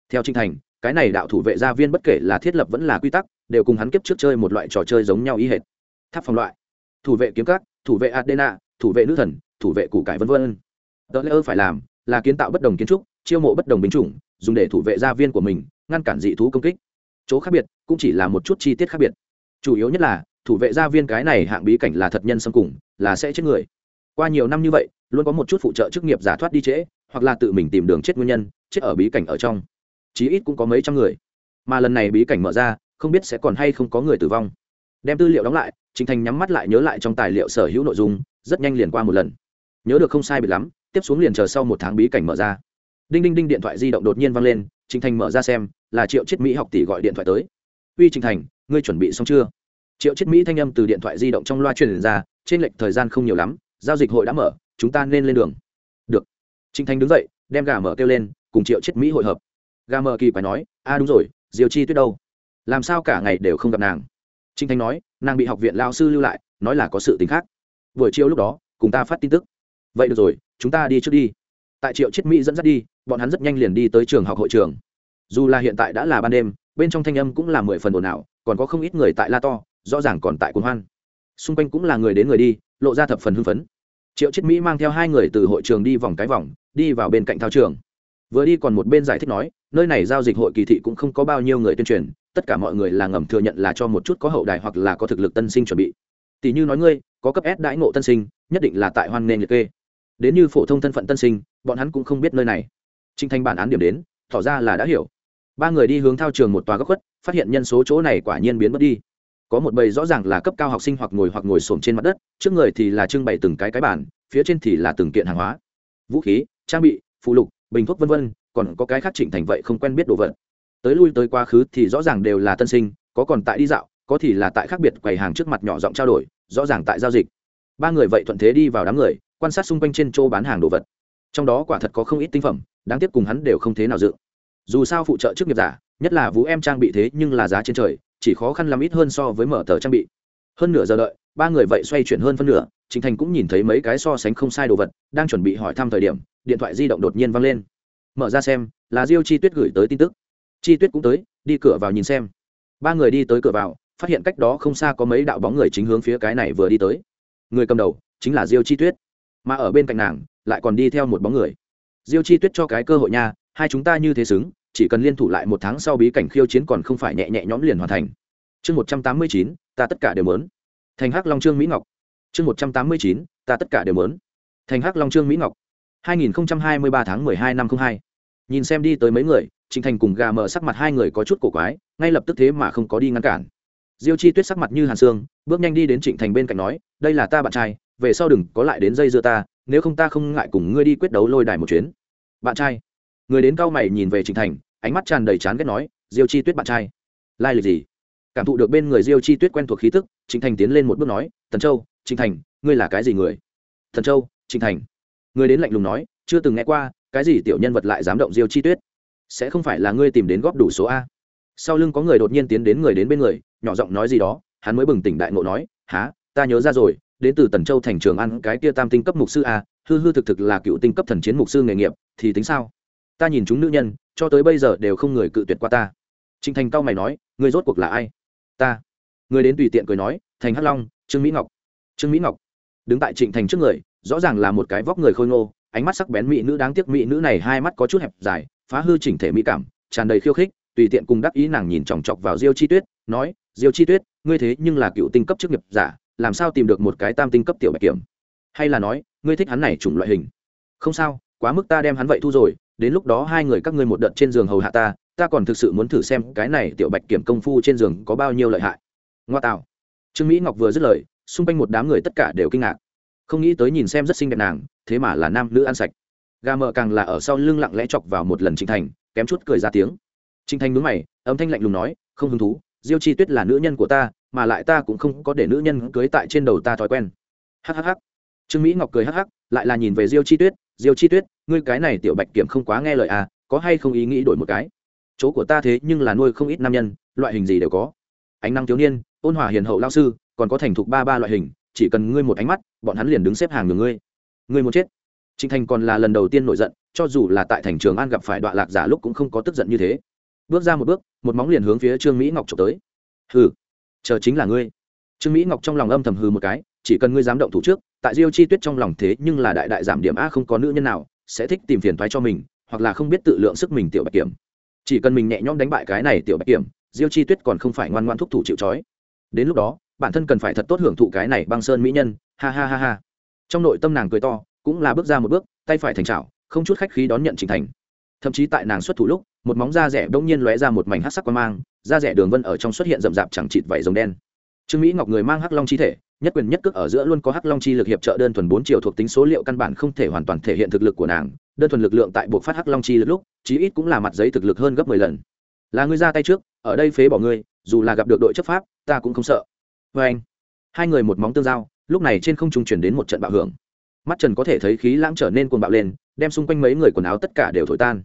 Theo trinh thành, cái này đạo thủ vệ gia viên bất kể là thiết lập vẫn là quy tắc, đều cùng hắn kiếp trước chơi một loại trò chơi giống nhau ý hệt. Tháp phòng loại. Thủ vệ kiếm cắt thủ vệ adena, thủ vệ nữ thần, thủ vệ củ cải v v tờ lễ ơ phải làm là kiến tạo bất đồng kiến trúc, chiêu mộ bất đồng binh chủng, dùng để thủ vệ gia viên của mình, ngăn cản dị thú công kích. Chỗ khác biệt cũng chỉ là một chút chi tiết khác biệt. Chủ yếu nhất là thủ vệ gia viên cái này hạng bí cảnh là thật nhân xâm cùng là sẽ chết người qua nhiều năm như vậy luôn có một chút phụ trợ chức nghiệp giả thoát đi trễ hoặc là tự mình tìm đường chết nguyên nhân chết ở bí cảnh ở trong chí ít cũng có mấy trăm người mà lần này bí cảnh mở ra không biết sẽ còn hay không có người tử vong đem tư liệu đóng lại Trình Thành nhắm mắt lại nhớ lại trong tài liệu sở hữu nội dung, rất nhanh liền qua một lần. Nhớ được không sai biệt lắm, tiếp xuống liền chờ sau một tháng bí cảnh mở ra. Đinh đinh đinh điện thoại di động đột nhiên vang lên, Trình Thành mở ra xem, là Triệu Chiết Mỹ học tỷ gọi điện thoại tới. "Uy Trình Thành, ngươi chuẩn bị xong chưa?" Triệu Chiết Mỹ thanh âm từ điện thoại di động trong loa truyền ra, trên lệch thời gian không nhiều lắm, giao dịch hội đã mở, chúng ta nên lên đường. "Được." Trình Thanh đứng dậy, đem gà mở kêu lên, cùng Triệu Chiết Mỹ hội hợp. Gà mở kỳ quái nói, "A đúng rồi, Diêu Chi Tuyết đâu? Làm sao cả ngày đều không gặp nàng?" Trình Thanh nói, nàng bị học viện lao sư lưu lại nói là có sự tính khác buổi chiều lúc đó cùng ta phát tin tức vậy được rồi chúng ta đi trước đi tại triệu chiết mỹ dẫn dắt đi bọn hắn rất nhanh liền đi tới trường học hội trường dù là hiện tại đã là ban đêm bên trong thanh âm cũng là mười phần ồn ào còn có không ít người tại la to rõ ràng còn tại cuốn hoan. Xung quanh cũng là người đến người đi, lộ ra thập phần hưng phấn. Triệu chiết mỹ mang theo hai người từ hội trường đi vòng cái vòng, đi vào bên cạnh thao trường. Vừa đi còn một bên giải thích nói, nơi này giao dịch hội kỳ thị cũng không có bao nhiêu người tuyên truyền, tất cả mọi người là ngầm thừa nhận là cho một chút có hậu đài hoặc là có thực lực tân sinh chuẩn bị. Tỷ như nói ngươi, có cấp s đãi ngộ tân sinh, nhất định là tại hoan Nền liệt kê. Đến như phổ thông thân phận tân sinh, bọn hắn cũng không biết nơi này. Trinh Thanh bản án điểm đến, tỏ ra là đã hiểu. Ba người đi hướng thao trường một tòa góc khuất, phát hiện nhân số chỗ này quả nhiên biến mất đi có một bầy rõ ràng là cấp cao học sinh hoặc ngồi hoặc ngồi xổm trên mặt đất, trước người thì là trưng bày từng cái cái bản phía trên thì là từng kiện hàng hóa. Vũ khí, trang bị, phụ lục, bình thuốc vân vân, còn có cái khác chỉnh thành vậy không quen biết đồ vật. Tới lui tới quá khứ thì rõ ràng đều là tân sinh, có còn tại đi dạo, có thì là tại khác biệt quầy hàng trước mặt nhỏ giọng trao đổi, rõ ràng tại giao dịch. Ba người vậy thuận thế đi vào đám người, quan sát xung quanh trên chỗ bán hàng đồ vật. Trong đó quả thật có không ít tinh phẩm, đáng tiếc cùng hắn đều không thế nào dự. Dù sao phụ trợ trước nghiệp giả, nhất là vũ em trang bị thế nhưng là giá trên trời chỉ khó khăn làm ít hơn so với mở tờ trang bị. Hơn nửa giờ đợi, ba người vậy xoay chuyển hơn phân nửa chính thành cũng nhìn thấy mấy cái so sánh không sai đồ vật, đang chuẩn bị hỏi thăm thời điểm, điện thoại di động đột nhiên văng lên. Mở ra xem, là diêu chi tuyết gửi tới tin tức. Chi tuyết cũng tới, đi cửa vào nhìn xem. Ba người đi tới cửa vào, phát hiện cách đó không xa có mấy đạo bóng người chính hướng phía cái này vừa đi tới. Người cầm đầu, chính là diêu chi tuyết. Mà ở bên cạnh nàng, lại còn đi theo một bóng người. Diêu chi tuyết cho cái cơ hội nha, hai chúng ta như thế xứng chỉ cần liên thủ lại một tháng sau bí cảnh khiêu chiến còn không phải nhẹ nhẹ nhõm liền hoàn thành. Chương một trăm tám mươi chín ta tất cả đều mớn thành hắc long trương mỹ ngọc. Chương một trăm tám mươi chín ta tất cả đều mớn thành hắc long trương mỹ ngọc. hai nghìn hai mươi ba tháng mười hai năm không hai. Nhìn xem đi tới mấy người trịnh thành cùng gà mở sắc mặt hai người có chút cổ quái ngay lập tức thế mà không có đi ngăn cản. Diêu chi tuyết sắc mặt như hàn sương, bước nhanh đi đến trịnh thành bên cạnh nói đây là ta bạn trai về sau đừng có lại đến dây dưa ta nếu không ta không ngại cùng ngươi đi quyết đấu lôi đài một chuyến. Bạn trai? Người đến cao mày nhìn về trịnh thành, ánh mắt tràn đầy chán ghét nói, diêu chi tuyết bạn trai, lai lịch gì? Cảm thụ được bên người diêu chi tuyết quen thuộc khí tức trịnh thành tiến lên một bước nói, tần châu trịnh thành, ngươi là cái gì người? Thần châu trịnh thành. Người đến lạnh lùng nói, chưa từng nghe qua, cái gì tiểu nhân vật lại dám động diêu chi tuyết? Sẽ không phải là ngươi tìm đến góp đủ số a? Sau lưng có người đột nhiên tiến đến người đến bên người, nhỏ giọng nói gì đó, hắn mới bừng tỉnh đại ngộ nói há ta nhớ ra rồi, đến từ tần châu thành trường ăn cái kia tam tinh cấp mục sư a, hư hư thực thực là cựu tinh cấp thần chiến mục sư nghề nghiệp, thì tính sao? Ta nhìn chúng nữ nhân, cho tới bây giờ đều không người cự tuyệt qua ta. Trịnh thành cao mày nói người rốt cuộc là ai? Ta. Người đến tùy tiện cười nói, thành hắc long, trương mỹ ngọc. Trương mỹ ngọc. Đứng tại trịnh thành trước người, rõ ràng là một cái vóc người khôi ngô, ánh mắt sắc bén mỹ nữ đáng tiếc mỹ nữ này hai mắt có chút hẹp dài, phá hư chỉnh thể mỹ cảm, tràn đầy khiêu khích, tùy tiện cùng đắc ý nàng nhìn chòng chọc vào diêu chi tuyết, nói, diêu chi tuyết, ngươi thế nhưng là cựu tinh cấp chức nghiệp giả, làm sao tìm được một cái tam tinh cấp tiểu bạch kiểm? Hay là nói, ngươi thích hắn này chủng loại hình? Không sao, quá mức ta đem hắn vậy thu rồi đến lúc đó hai người các ngươi một đợt trên giường hầu hạ ta ta còn thực sự muốn thử xem cái này tiểu bạch kiểm công phu trên giường có bao nhiêu lợi hại. Ngoa tạo. Trương mỹ ngọc vừa dứt lời, xung quanh một đám người tất cả đều kinh ngạc. Không nghĩ tới nhìn xem rất xinh đẹp nàng, thế mà là nam nữ ăn sạch. Gà mờ càng là ở sau lưng lặng lẽ chọc vào một lần trịnh thành, kém chút cười ra tiếng. Trịnh thành đúng mày, âm thanh lạnh lùng nói, không hứng thú, diêu chi tuyết là nữ nhân của ta, mà lại ta cũng không có để nữ nhân cưới tại trên đầu ta thói quen. Hhh trương mỹ ngọc cười hh lại là nhìn về diêu chi tuyết, diêu chi tuyết ngươi cái này tiểu bạch kiểm không quá nghe lời à có hay không ý nghĩ đổi một cái? Chỗ của ta thế nhưng là nuôi không ít nam nhân, loại hình gì đều có. Ánh năng thiếu niên, ôn hòa hiền hậu lao sư, còn có thành thục ba ba loại hình, chỉ cần ngươi một ánh mắt, bọn hắn liền đứng xếp hàng được ngươi. Ngươi muốn chết. Trịnh thành còn là lần đầu tiên nổi giận, cho dù là tại thành trường an gặp phải đoạn lạc giả lúc cũng không có tức giận như thế. Bước ra một bước, một móng liền hướng phía trương mỹ ngọc trộm tới. Hừ, chờ chính là ngươi. Trương mỹ ngọc trong lòng âm thầm hừ một cái, chỉ cần ngươi dám động thủ trước, tại diêu chi tuyết trong lòng thế nhưng là đại đại giảm điểm a không có nữ nhân nào sẽ thích tìm phiền thoái cho mình, hoặc là không biết tự lượng sức mình tiểu bạch kiểm. Chỉ cần mình nhẹ nhõm đánh bại cái này tiểu bạch kiểm, diêu chi tuyết còn không phải ngoan ngoan thúc thủ chịu trói. Đến lúc đó, bản thân cần phải thật tốt hưởng thụ cái này băng sơn mỹ nhân, ha ha ha ha. Trong nội tâm nàng cười to, cũng là bước ra một bước, tay phải thành trào không chút khách khí đón nhận trình thành. Thậm chí tại nàng xuất thủ lúc, một móng da rẻ bỗng nhiên lóe ra một mảnh hắc sắc quan mang, da rẻ đường vân ở trong xuất hiện rậm rạp chẳng chịt vảy rồng đen. Trương mỹ ngọc người mang hắc long chi thể nhất quyền nhất cước ở giữa luôn có hắc long chi lực hiệp trợ đơn thuần bốn chiều thuộc tính số liệu căn bản không thể hoàn toàn thể hiện thực lực của nàng. Đơn thuần lực lượng tại buộc phát hắc long chi lực lúc, chí ít cũng là mặt giấy thực lực hơn gấp mười lần. Là ngươi ra tay trước, ở đây phế bỏ ngươi, dù là gặp được đội chấp pháp, ta cũng không sợ. Vê anh, hai người một móng tương giao, lúc này trên không trung chuyển đến một trận bạo hưởng. Mắt trần có thể thấy khí lãng trở nên cuồng bạo lên, đem xung quanh mấy người quần áo tất cả đều thổi tan.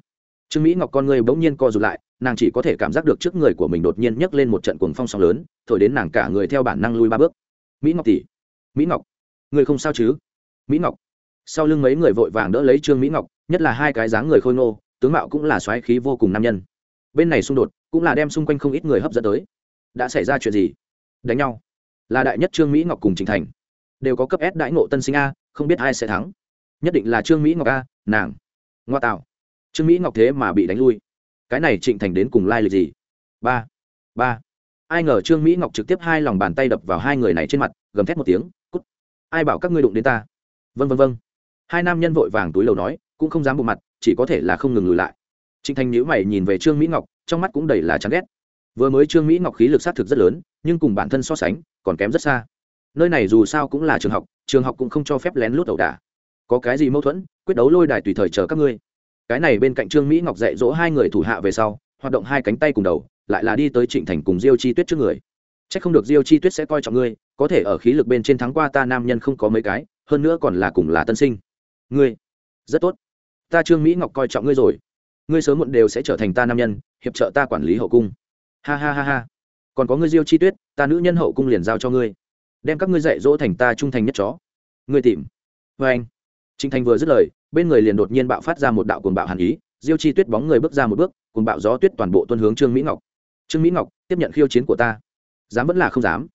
Trương mỹ ngọc con người bỗng nhiên co rụt lại, nàng chỉ có thể cảm giác được trước người của mình đột nhiên nhấc lên một trận cuồng phong sóng lớn, thổi đến nàng cả người theo bản năng lui ba bước mỹ ngọc tỷ. Mỹ ngọc, người không sao chứ? Mỹ ngọc. Sau lưng mấy người vội vàng đỡ lấy trương mỹ ngọc, nhất là hai cái dáng người khôi ngô, tướng mạo cũng là xoáy khí vô cùng nam nhân. Bên này xung đột cũng là đem xung quanh không ít người hấp dẫn tới. Đã xảy ra chuyện gì? Đánh nhau. Là đại nhất trương mỹ ngọc cùng trình thành. Đều có cấp s đãi ngộ tân sinh a, không biết ai sẽ thắng. Nhất định là trương mỹ ngọc a, nàng. Ngoa tạo. Trương mỹ ngọc thế mà bị đánh lui. Cái này trịnh thành đến cùng lai、like、lịch gì? Ba. Ba ai ngờ trương mỹ ngọc trực tiếp hai lòng bàn tay đập vào hai người này trên mặt, gầm thét một tiếng, cút! Ai bảo các ngươi đụng đến ta? Vân vân vân hai nam nhân vội vàng túi lầu nói, cũng không dám bộ mặt, chỉ có thể là không ngừng lùi lại. Trịnh thành nhữ mày nhìn về trương mỹ ngọc, trong mắt cũng đầy là chán ghét. Vừa mới trương mỹ ngọc khí lực sát thực rất lớn, nhưng cùng bản thân so sánh, còn kém rất xa. Nơi này dù sao cũng là trường học trường học cũng không cho phép lén lút ẩu đả. Có cái gì mâu thuẫn, quyết đấu lôi đài tùy thời chờ các ngươi. Cái này bên cạnh trương mỹ ngọc dạy dỗ hai người thủ hạ về sau, hoạt động hai cánh tay cùng đầu lại là đi tới trịnh thành cùng diêu chi tuyết trước người. C h ắ c không được diêu chi tuyết sẽ coi trọng ngươi, có thể ở khí lực bên trên thắng qua ta nam nhân không có mấy cái, hơn nữa còn là cùng là tân sinh. Ngươi, rất tốt. Ta trương mỹ ngọc coi trọng ngươi rồi. Ngươi sớm muộn đều sẽ trở thành ta nam nhân, hiệp trợ ta quản lý hậu cung. Ha ha ha ha. Còn có ngươi diêu chi tuyết, ta nữ nhân hậu cung liền giao cho ngươi. Đem các ngươi dạy dỗ thành ta trung thành nhất chó. Ngươi tìm. Vê anh. Trịnh thành vừa dứt lời, bên người liền đột nhiên bạo phát ra một đạo cuồng bạo hàn ý. Diêu chi tuyết bóng người bước ra một bước, cuồng bạo gió tuyết toàn bộ tuân hướng trương mỹ ngọc trương mỹ ngọc, tiếp nhận khiêu chiến của ta. Dám vẫn là không dám.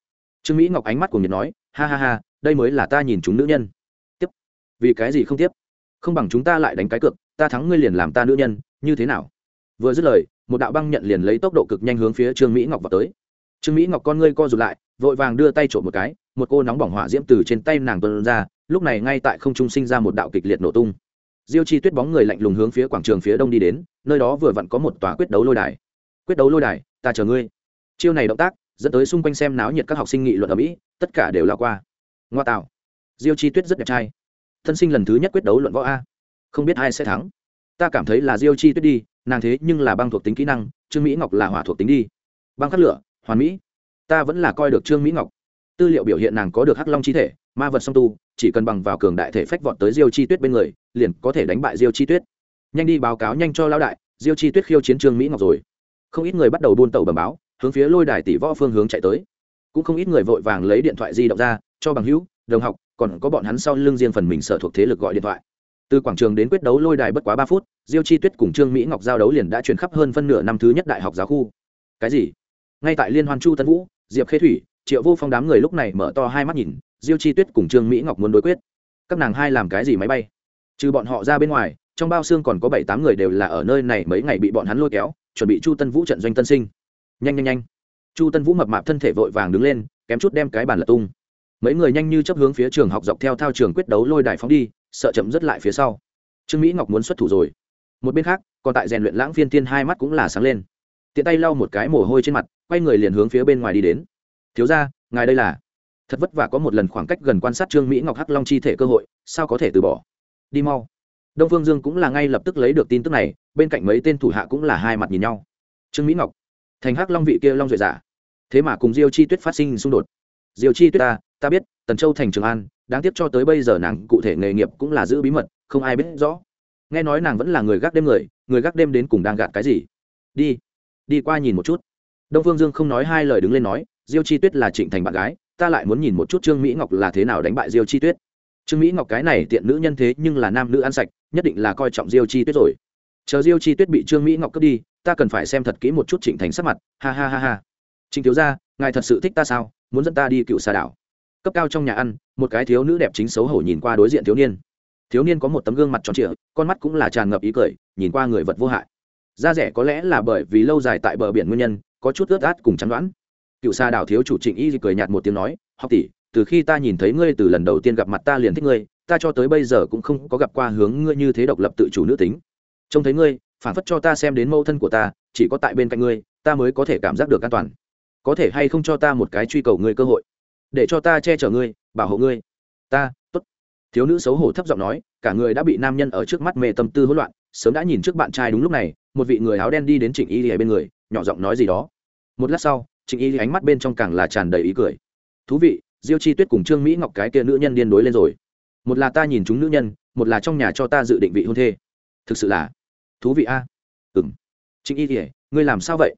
Trương mỹ ngọc ánh mắt của nhiệt nói, ha ha ha, đây mới là ta nhìn chúng nữ nhân. Tiếp. Vì cái gì không tiếp? Không bằng chúng ta lại đánh cái cược, ta thắng ngươi liền làm ta nữ nhân, như thế nào? Vừa dứt lời, một đạo băng nhận liền lấy tốc độ cực nhanh hướng phía trương mỹ ngọc vào tới. Trương mỹ ngọc con ngươi co rụt lại, vội vàng đưa tay trộm một cái, một cô nóng bỏng hỏa diễm từ trên tay nàng tuân ra, lúc này ngay tại không trung sinh ra một đạo kịch liệt nổ tung. Diêu chi tuyết bóng người lạnh lùng hướng phía quảng trường phía đông đi đến, nơi đó vừa vặn có một tòa quyết đấu lôi đài quyết đấu lôi đài, ta chờ ngươi. Chiêu này động tác, dẫn tới xung quanh xem náo nhiệt các học sinh nghị luận ở mỹ, tất cả đều lao qua. Ngoa tạo. Diêu chi tuyết rất đẹp trai. Thân sinh lần thứ nhất quyết đấu luận võ a. Không biết ai sẽ thắng. Ta cảm thấy là diêu chi tuyết đi, nàng thế nhưng là băng thuộc tính kỹ năng, trương mỹ ngọc là hỏa thuộc tính đi. Băng khắc lửa, hoàn mỹ. Ta vẫn là coi được trương mỹ ngọc. Tư liệu biểu hiện nàng có được hắc long chi thể, ma vật song tu, chỉ cần bằng vào cường đại thể phách vọt tới diêu chi tuyết bên người, liền có thể đánh bại diêu chi tuyết. Nhanh đi báo cáo nhanh cho lão đại, diêu chi tuyết khiêu chiến trương mỹ ngọc rồi không ít người bắt đầu buôn tàu bầm báo, hướng phía lôi đài tỷ võ phương hướng chạy tới. Cũng không ít người vội vàng lấy điện thoại di động ra, cho bằng hữu, đồng học, còn có bọn hắn sau lưng riêng phần mình sở thuộc thế lực gọi điện thoại. Từ quảng trường đến quyết đấu lôi đài bất quá ba phút, diêu chi tuyết cùng trương mỹ ngọc giao đấu liền đã truyền khắp hơn phân nửa năm thứ nhất đại học giáo khu. Cái gì? Ngay tại liên hoan chu tân vũ, diệp khê thủy, triệu vô phong đám người lúc này mở to hai mắt nhìn, diêu chi tuyết cùng trương mỹ ngọc muốn đối quyết. Các nàng hai làm cái gì máy bay? Trừ bọn họ ra bên ngoài, trong bao xương còn có bảy tám người đều là ở nơi này mấy ngày bị bọn hắn lôi kéo chuẩn bị chu tân vũ trận doanh tân sinh. Nhanh nhanh nhanh. Chu tân vũ mập mạp thân thể vội vàng đứng lên, kém chút đem cái bàn lật tung. Mấy người nhanh như chấp hướng phía trường học dọc theo thao trường quyết đấu lôi đài phóng đi, sợ chậm rất lại phía sau. Trương mỹ ngọc muốn xuất thủ rồi. Một bên khác, còn tại rèn luyện lãng phiên tiên hai mắt cũng là sáng lên. Tiện tay lau một cái mồ hôi trên mặt, quay người liền hướng phía bên ngoài đi đến. Thiếu ra ngài đây là? Thật vất vả có một lần khoảng cách gần quan sát trương mỹ ngọc hắc long chi thể cơ hội, sao có thể từ bỏ? Đi mau đông phương dương cũng là ngay lập tức lấy được tin tức này, bên cạnh mấy tên thủ hạ cũng là hai mặt nhìn nhau. Trương mỹ ngọc, thành hắc long vị kia long duệ giả. Thế mà cùng diêu chi tuyết phát sinh xung đột. Diêu chi tuyết ta ta biết, tần châu thành trường an, đáng tiếc cho tới bây giờ nàng cụ thể nghề nghiệp cũng là giữ bí mật, không ai biết rõ. Nghe nói nàng vẫn là người gác đêm người người gác đêm đến cùng đang gạt cái gì? Đi đi qua nhìn một chút. Đông phương dương không nói hai lời đứng lên nói, diêu chi tuyết là trịnh thành bạn gái, ta lại muốn nhìn một chút trương mỹ ngọc là thế nào đánh bại diêu chi tuyết trương mỹ ngọc cái này tiện nữ nhân thế nhưng là nam nữ ăn sạch, nhất định là coi trọng diêu chi tuyết rồi. Chờ diêu chi tuyết bị trương mỹ ngọc cướp đi, ta cần phải xem thật kỹ một chút trịnh thành sắc mặt, ha ha ha ha. Trịnh thiếu gia, ngài thật sự thích ta sao? Muốn dẫn ta đi cựu xà đảo. Cấp cao trong nhà ăn, một cái thiếu nữ đẹp chính xấu hổ nhìn qua đối diện thiếu niên. Thiếu niên có một tấm gương mặt tròn trịa, con mắt cũng là tràn ngập ý cười, nhìn qua người vật vô hại. Da rẻ có lẽ là bởi vì lâu dài tại bờ biển nguyên nhân, có chút ướt át cùng chắn đoán. Cựu xa đảo thiếu chủ trịnh y cười nhạt một tiếng nói, học tỷ từ khi ta nhìn thấy ngươi từ lần đầu tiên gặp mặt ta liền thích ngươi, ta cho tới bây giờ cũng không có gặp qua hướng ngươi như thế độc lập tự chủ nữ tính. Trông thấy ngươi, phản phất cho ta xem đến mâu thân của ta, chỉ có tại bên cạnh ngươi, ta mới có thể cảm giác được an toàn. Có thể hay không cho ta một cái truy cầu ngươi cơ hội? Để cho ta che chở ngươi, bảo hộ ngươi. Ta, tốt. Thiếu nữ xấu hổ thấp giọng nói, cả người đã bị nam nhân ở trước mắt mê tâm tư hỗn loạn, sớm đã nhìn trước bạn trai đúng lúc này, một vị người áo đen đi đến trịnh y lìa bên người, nhỏ giọng nói gì đó. Một lát sau, trịnh y ánh mắt bên trong càng là tràn đầy ý cười. Thú vị diêu chi tuyết cùng trương mỹ ngọc cái kia nữ nhân điên đối lên rồi. Một là ta nhìn chúng nữ nhân, một là trong nhà cho ta dự định vị hôn thê. Thực sự là thú vị a. À? ừng trịnh y thì ngươi làm sao vậy?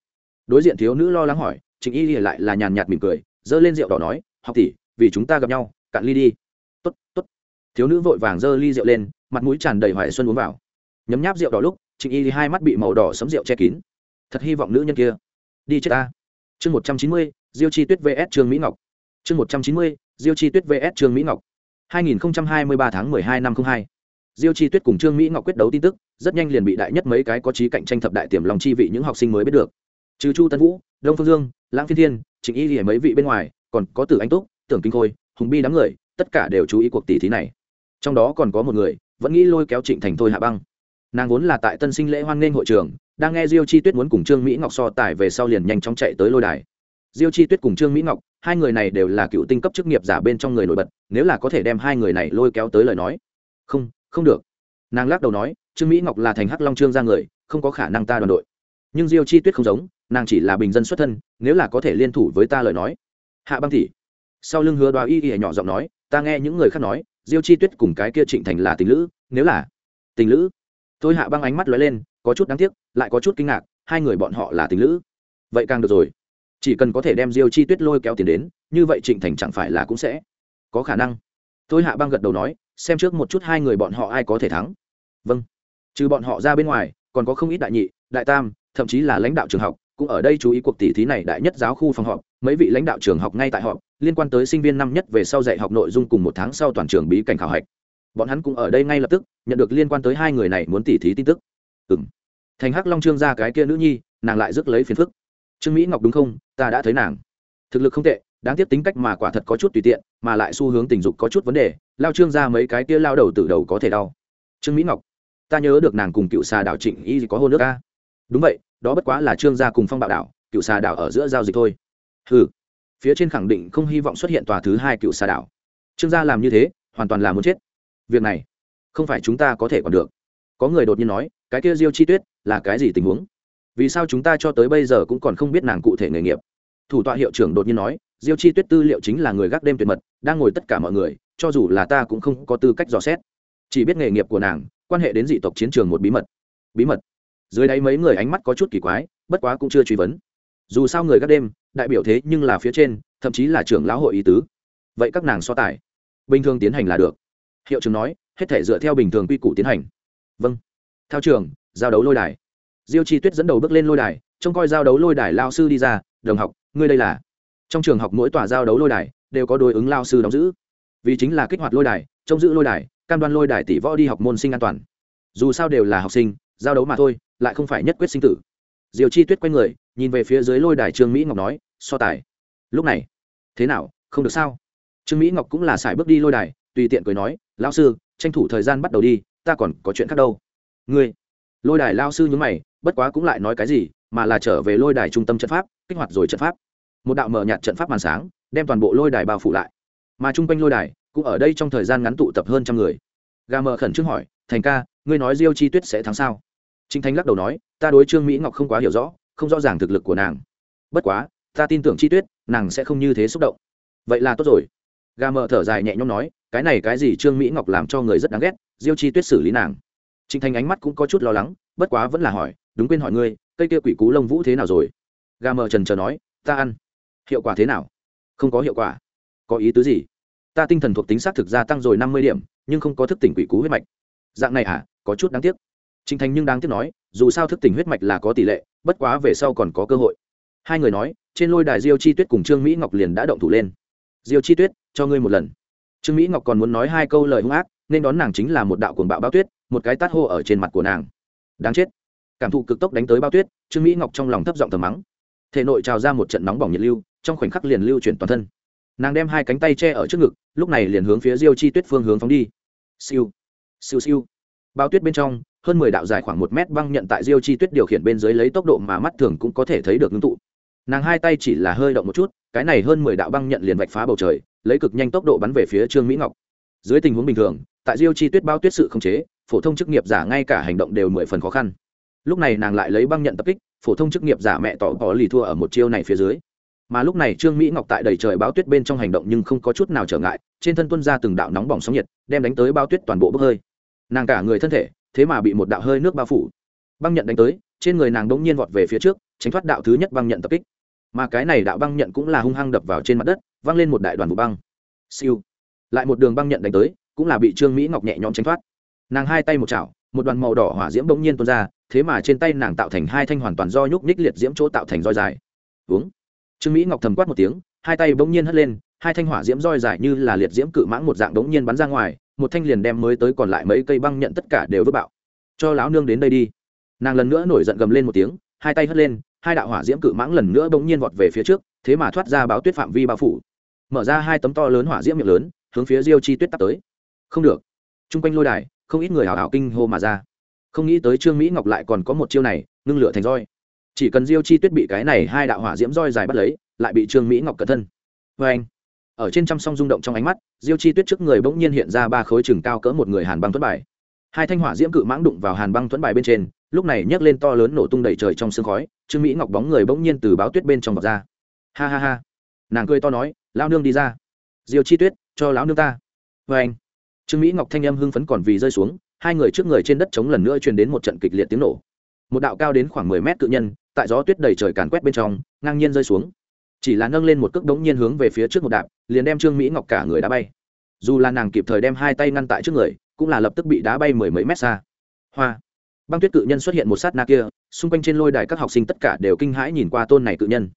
Đối diện thiếu nữ lo lắng hỏi, trịnh y thì lại là nhàn nhạt mỉm cười, giơ lên rượu đỏ nói, học tỷ, vì chúng ta gặp nhau, cạn ly đi. Tốt tốt. Thiếu nữ vội vàng giơ ly rượu lên, mặt mũi tràn đầy hoài xuân uống vào. Nhấm nháp rượu đỏ lúc, trịnh y thì hai mắt bị màu đỏ sấm rượu che kín. Thật hy vọng nữ nhân kia đi chết ta. Chương một trăm chín mươi, diêu chi tuyết vs trương mỹ ngọc chương một trăm chín mươi, diêu chi tuyết vs trương mỹ ngọc. hai nghìn hai mươi ba tháng hai năm hai. Diêu chi tuyết cùng trương mỹ ngọc quyết đấu tin tức, rất nhanh liền bị đại nhất mấy cái có trí cạnh tranh thập đại tiềm lòng chi vị những học sinh mới biết được. Trừ chu tân vũ, đông phương dương, lãng phiên thiên, trịnh y lìa mấy vị bên ngoài, còn có tử anh túc, tưởng kinh khôi, hùng bi đám người, tất cả đều chú ý cuộc tỷ thí này. Trong đó còn có một người, vẫn nghĩ lôi kéo trịnh thành thôi hạ băng. Nàng vốn là tại tân sinh lễ hoan nghênh hội trường, đang nghe diêu chi tuyết muốn cùng trương mỹ ngọc so tài về sau liền nhanh chóng chạy tới lôi đài diêu chi tuyết cùng trương mỹ ngọc, hai người này đều là cựu tinh cấp chức nghiệp giả bên trong người nổi bật, nếu là có thể đem hai người này lôi kéo tới lời nói. Không không được. Nàng lắc đầu nói, trương mỹ ngọc là thành hắc long trương ra người, không có khả năng ta đoàn đội. Nhưng diêu chi tuyết không giống, nàng chỉ là bình dân xuất thân, nếu là có thể liên thủ với ta lời nói. Hạ băng thị sau lưng hứa đoá y y nhỏ giọng nói, ta nghe những người khác nói, diêu chi tuyết cùng cái kia trịnh thành là tình lữ, nếu là tình lữ. Tôi hạ băng ánh mắt lóe lên, có chút đáng tiếc, lại có chút kinh ngạc, hai người bọn họ là tình lữ. Vậy càng được rồi chỉ cần có thể đem diêu chi tuyết lôi kéo tiền đến, như vậy trịnh thành chẳng phải là cũng sẽ có khả năng. Tôi hạ băng gật đầu nói, xem trước một chút hai người bọn họ ai có thể thắng. Vâng. Trừ bọn họ ra bên ngoài, còn có không ít đại nhị, đại tam, thậm chí là lãnh đạo trường học, cũng ở đây chú ý cuộc tỷ thí này đại nhất giáo khu phòng họp. Mấy vị lãnh đạo trường học ngay tại họp, liên quan tới sinh viên năm nhất về sau dạy học nội dung cùng một tháng sau toàn trường bí cảnh khảo hạch. Bọn hắn cũng ở đây ngay lập tức, nhận được liên quan tới hai người này muốn tỉ thí tin tức. Ừng thành hắc long trương ra cái kia nữ nhi, nàng lại rước lấy phiền phức trương mỹ ngọc đúng không? Ta đã thấy nàng. Thực lực không tệ, đáng tiếc tính cách mà quả thật có chút tùy tiện, mà lại xu hướng tình dục có chút vấn đề, lao trương ra mấy cái kia lao đầu từ đầu có thể đau. Trương mỹ ngọc, ta nhớ được nàng cùng cựu xà đảo trịnh y có hôn nước ca. Đúng vậy, đó bất quá là trương gia cùng phong bạo đảo, cựu xà đảo ở giữa giao dịch thôi. Ừ phía trên khẳng định không hy vọng xuất hiện tòa thứ hai cựu xà đảo. Trương gia làm như thế, hoàn toàn là muốn chết. Việc này, không phải chúng ta có thể còn được. Có người đột nhiên nói, cái kia diêu chi tuyết là cái gì tình huống? Vì sao chúng ta cho tới bây giờ cũng còn không biết nàng cụ thể nghề nghiệp? Thủ tọa hiệu trưởng đột nhiên nói, diêu chi tuyết tư liệu chính là người gác đêm tuyệt mật, đang ngồi tất cả mọi người, cho dù là ta cũng không có tư cách dò xét. Chỉ biết nghề nghiệp của nàng, quan hệ đến dị tộc chiến trường một bí mật. Bí mật. Dưới đáy mấy người ánh mắt có chút kỳ quái, bất quá cũng chưa truy vấn. Dù sao người gác đêm, đại biểu thế nhưng là phía trên, thậm chí là trưởng lão hội ý tứ. Vậy các nàng so tài, bình thường tiến hành là được. Hiệu trưởng nói, hết thể dựa theo bình thường quy củ tiến hành. Vâng. Theo trường, giao đấu lôi đài diêu chi tuyết dẫn đầu bước lên lôi đài, trông coi giao đấu lôi đài lao sư đi ra, đồng học, ngươi đây là? Trong trường học mỗi tòa giao đấu lôi đài đều có đối ứng lao sư đóng giữ. Vì chính là kích hoạt lôi đài, trông giữ lôi đài, cam đoan lôi đài tỷ võ đi học môn sinh an toàn. Dù sao đều là học sinh, giao đấu mà thôi, lại không phải nhất quyết sinh tử. Diều chi tuyết quay người, nhìn về phía dưới lôi đài trương mỹ ngọc nói, so tài. Lúc này, thế nào? Không được sao? Trương mỹ ngọc cũng là sải bước đi lôi đài, tùy tiện cười nói lao sư, tranh thủ thời gian bắt đầu đi, ta còn có chuyện khác đâu. Ngươi? Lôi đài lao sư nhúng mày bất quá cũng lại nói cái gì, mà là trở về lôi đài trung tâm trận pháp, kích hoạt rồi trận pháp. Một đạo mở nhạt trận pháp màn sáng, đem toàn bộ lôi đài bao phủ lại. Mà chung quanh lôi đài, cũng ở đây trong thời gian ngắn tụ tập hơn trăm người. Gà mờ khẩn trương hỏi, thành ca, ngươi nói diêu chi tuyết sẽ thắng sao? Chính thánh lắc đầu nói, ta đối trương mỹ ngọc không quá hiểu rõ, không rõ ràng thực lực của nàng. Bất quá, ta tin tưởng chi tuyết, nàng sẽ không như thế xúc động. Vậy là tốt rồi. Gà mờ thở dài nhẹ nhõm nói, cái này cái gì trương mỹ ngọc làm cho người rất đáng ghét, diêu chi tuyết xử lý nàng. Trịnh thành ánh mắt cũng có chút lo lắng, bất quá vẫn là hỏi đúng quên hỏi ngươi, cây kia quỷ cú lông vũ thế nào rồi? Gà mờ trần chờ nói, ta ăn. Hiệu quả thế nào? Không có hiệu quả. Có ý tứ gì? Ta tinh thần thuộc tính xác thực gia tăng rồi năm mươi điểm, nhưng không có thức tỉnh quỷ cú huyết mạch. Dạng này à có chút đáng tiếc. Trịnh thành nhưng đáng tiếc nói, dù sao thức tỉnh huyết mạch là có tỷ lệ, bất quá về sau còn có cơ hội. Hai người nói, trên lôi đài diêu chi tuyết cùng trương mỹ ngọc liền đã động thủ lên. Diêu chi tuyết, cho ngươi một lần. Trương mỹ ngọc còn muốn nói hai câu lời hung ác, nên đón nàng chính là một đạo cuồng bạo bao tuyết, một cái tát hô ở trên mặt của nàng. Đáng chết cảm thụ cực tốc đánh tới bao tuyết, trương mỹ ngọc trong lòng thấp giọng thầm mắng. Thể nội trào ra một trận nóng bỏng nhiệt lưu, trong khoảnh khắc liền lưu chuyển toàn thân. Nàng đem hai cánh tay che ở trước ngực, lúc này liền hướng phía diêu chi tuyết phương hướng phóng đi. Siêu siêu siêu. Bao tuyết bên trong, hơn mười đạo dài khoảng một mét băng nhận tại diêu chi tuyết điều khiển bên dưới lấy tốc độ mà mắt thường cũng có thể thấy được ngưng tụ. Nàng hai tay chỉ là hơi động một chút, cái này hơn mười đạo băng nhận liền vạch phá bầu trời, lấy cực nhanh tốc độ bắn về phía trương mỹ ngọc. Dưới tình huống bình thường, tại diêu chi tuyết bao tuyết sự không chế, phổ thông chức nghiệp giả ngay cả hành động đều mười phần khó khăn lúc này nàng lại lấy băng nhận tập kích, phổ thông chức nghiệp giả mẹ tỏ có lì thua ở một chiêu này phía dưới. Mà lúc này trương mỹ ngọc tại đầy trời báo tuyết bên trong hành động nhưng không có chút nào trở ngại, trên thân tuân ra từng đạo nóng bỏng sóng nhiệt, đem đánh tới bao tuyết toàn bộ bốc hơi. Nàng cả người thân thể, thế mà bị một đạo hơi nước bao phủ. Băng nhận đánh tới, trên người nàng đống nhiên vọt về phía trước, tránh thoát đạo thứ nhất băng nhận tập kích. Mà cái này đạo băng nhận cũng là hung hăng đập vào trên mặt đất, văng lên một đại đoàn vụ băng. Siêu. Lại một đường băng nhận đánh tới, cũng là bị trương mỹ ngọc nhẹ nhõm tránh thoát. Nàng hai tay một chảo, một đoàn màu đỏ hỏa diễm bỗng nhiên tuôn ra thế mà trên tay nàng tạo thành hai thanh hoàn toàn do nhúc ních liệt diễm chỗ tạo thành roi dài. Uống. Trương mỹ ngọc thầm quát một tiếng, hai tay bỗng nhiên hất lên, hai thanh hỏa diễm roi dài như là liệt diễm cự mãng một dạng bỗng nhiên bắn ra ngoài, một thanh liền đem mới tới còn lại mấy cây băng nhận tất cả đều vứt bạo. Cho lão nương đến đây đi. Nàng lần nữa nổi giận gầm lên một tiếng, hai tay hất lên, hai đạo hỏa diễm cự mãng lần nữa bỗng nhiên vọt về phía trước, thế mà thoát ra báo tuyết phạm vi bao phủ. Mở ra hai tấm to lớn hỏa diễm miệng lớn, hướng phía diêu chi tuyết tắt tới. Không được. Chung quanh lôi đài, không ít người hào hào kinh hô mà ra không nghĩ tới trương mỹ ngọc lại còn có một chiêu này, ngưng lửa thành roi. Chỉ cần diêu chi tuyết bị cái này hai đạo hỏa diễm roi dài bắt lấy, lại bị trương mỹ ngọc cẩn thân. Vê anh, ở trên trăm song rung động trong ánh mắt, diêu chi tuyết trước người bỗng nhiên hiện ra ba khối chừng cao cỡ một người hàn băng thuẫn bài. Hai thanh hỏa diễm cự mãng đụng vào hàn băng thuẫn bài bên trên, lúc này nhấc lên to lớn nổ tung đầy trời trong sương khói, trương mỹ ngọc bóng người bỗng nhiên từ báo tuyết bên trong vọt ra. Ha ha ha. Nàng cười to nói lao nương đi ra. Diêu chi tuyết, cho lão nương ta. Vê anh, trương mỹ ngọc thanh âm hưng phấn còn vì rơi xuống hai người trước người trên đất chống lần nữa truyền đến một trận kịch liệt tiếng nổ. Một đạo cao đến khoảng mười mét cự nhân, tại gió tuyết đầy trời càn quét bên trong, ngang nhiên rơi xuống. Chỉ là nâng lên một cước đống nhiên hướng về phía trước một đạp, liền đem trương mỹ ngọc cả người đá bay. Dù là nàng kịp thời đem hai tay ngăn tại trước người, cũng là lập tức bị đá bay mười mấy mét xa. Hoa! Băng tuyết cự nhân xuất hiện một sát na kia, xung quanh trên lôi đài các học sinh tất cả đều kinh hãi nhìn qua tôn này cự nhân.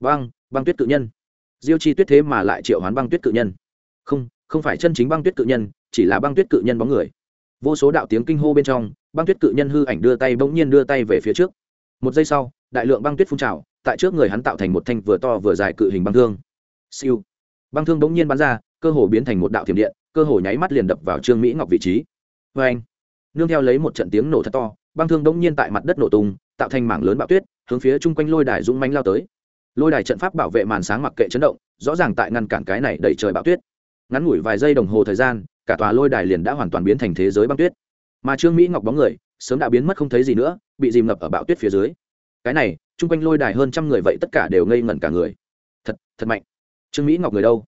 Băng! Băng tuyết cự nhân! Diêu chi tuyết thế mà lại triệu hoán băng tuyết cự nhân. Không không phải chân chính băng tuyết cự nhân, chỉ là băng tuyết cự nhân bóng người vô số đạo tiếng kinh hô bên trong, băng tuyết cự nhân hư ảnh đưa tay bỗng nhiên đưa tay về phía trước. Một giây sau, đại lượng băng tuyết phun trào, tại trước người hắn tạo thành một thanh vừa to vừa dài cự hình băng thương. Siêu. Băng thương bỗng nhiên bắn ra, cơ hồ biến thành một đạo thiểm điện, cơ hồ nháy mắt liền đập vào trương mỹ ngọc vị trí. Vê anh nương theo lấy một trận tiếng nổ thật to, băng thương bỗng nhiên tại mặt đất nổ tung, tạo thành mảng lớn bạo tuyết, hướng phía chung quanh lôi đài dũng mánh lao tới. Lôi đài trận pháp bảo vệ màn sáng mặc kệ chấn động, rõ ràng tại ngăn cản cái này đẩy trời bạo tuyết. Ngắn ngủi vài giây đồng hồ thời gian cả tòa lôi đài liền đã hoàn toàn biến thành thế giới băng tuyết. Mà trương mỹ ngọc bóng người, sớm đã biến mất không thấy gì nữa, bị dìm ngập ở bão tuyết phía dưới. Cái này, chung quanh lôi đài hơn trăm người vậy tất cả đều ngây ngẩn cả người. Thật thật mạnh. Trương mỹ ngọc người đâu?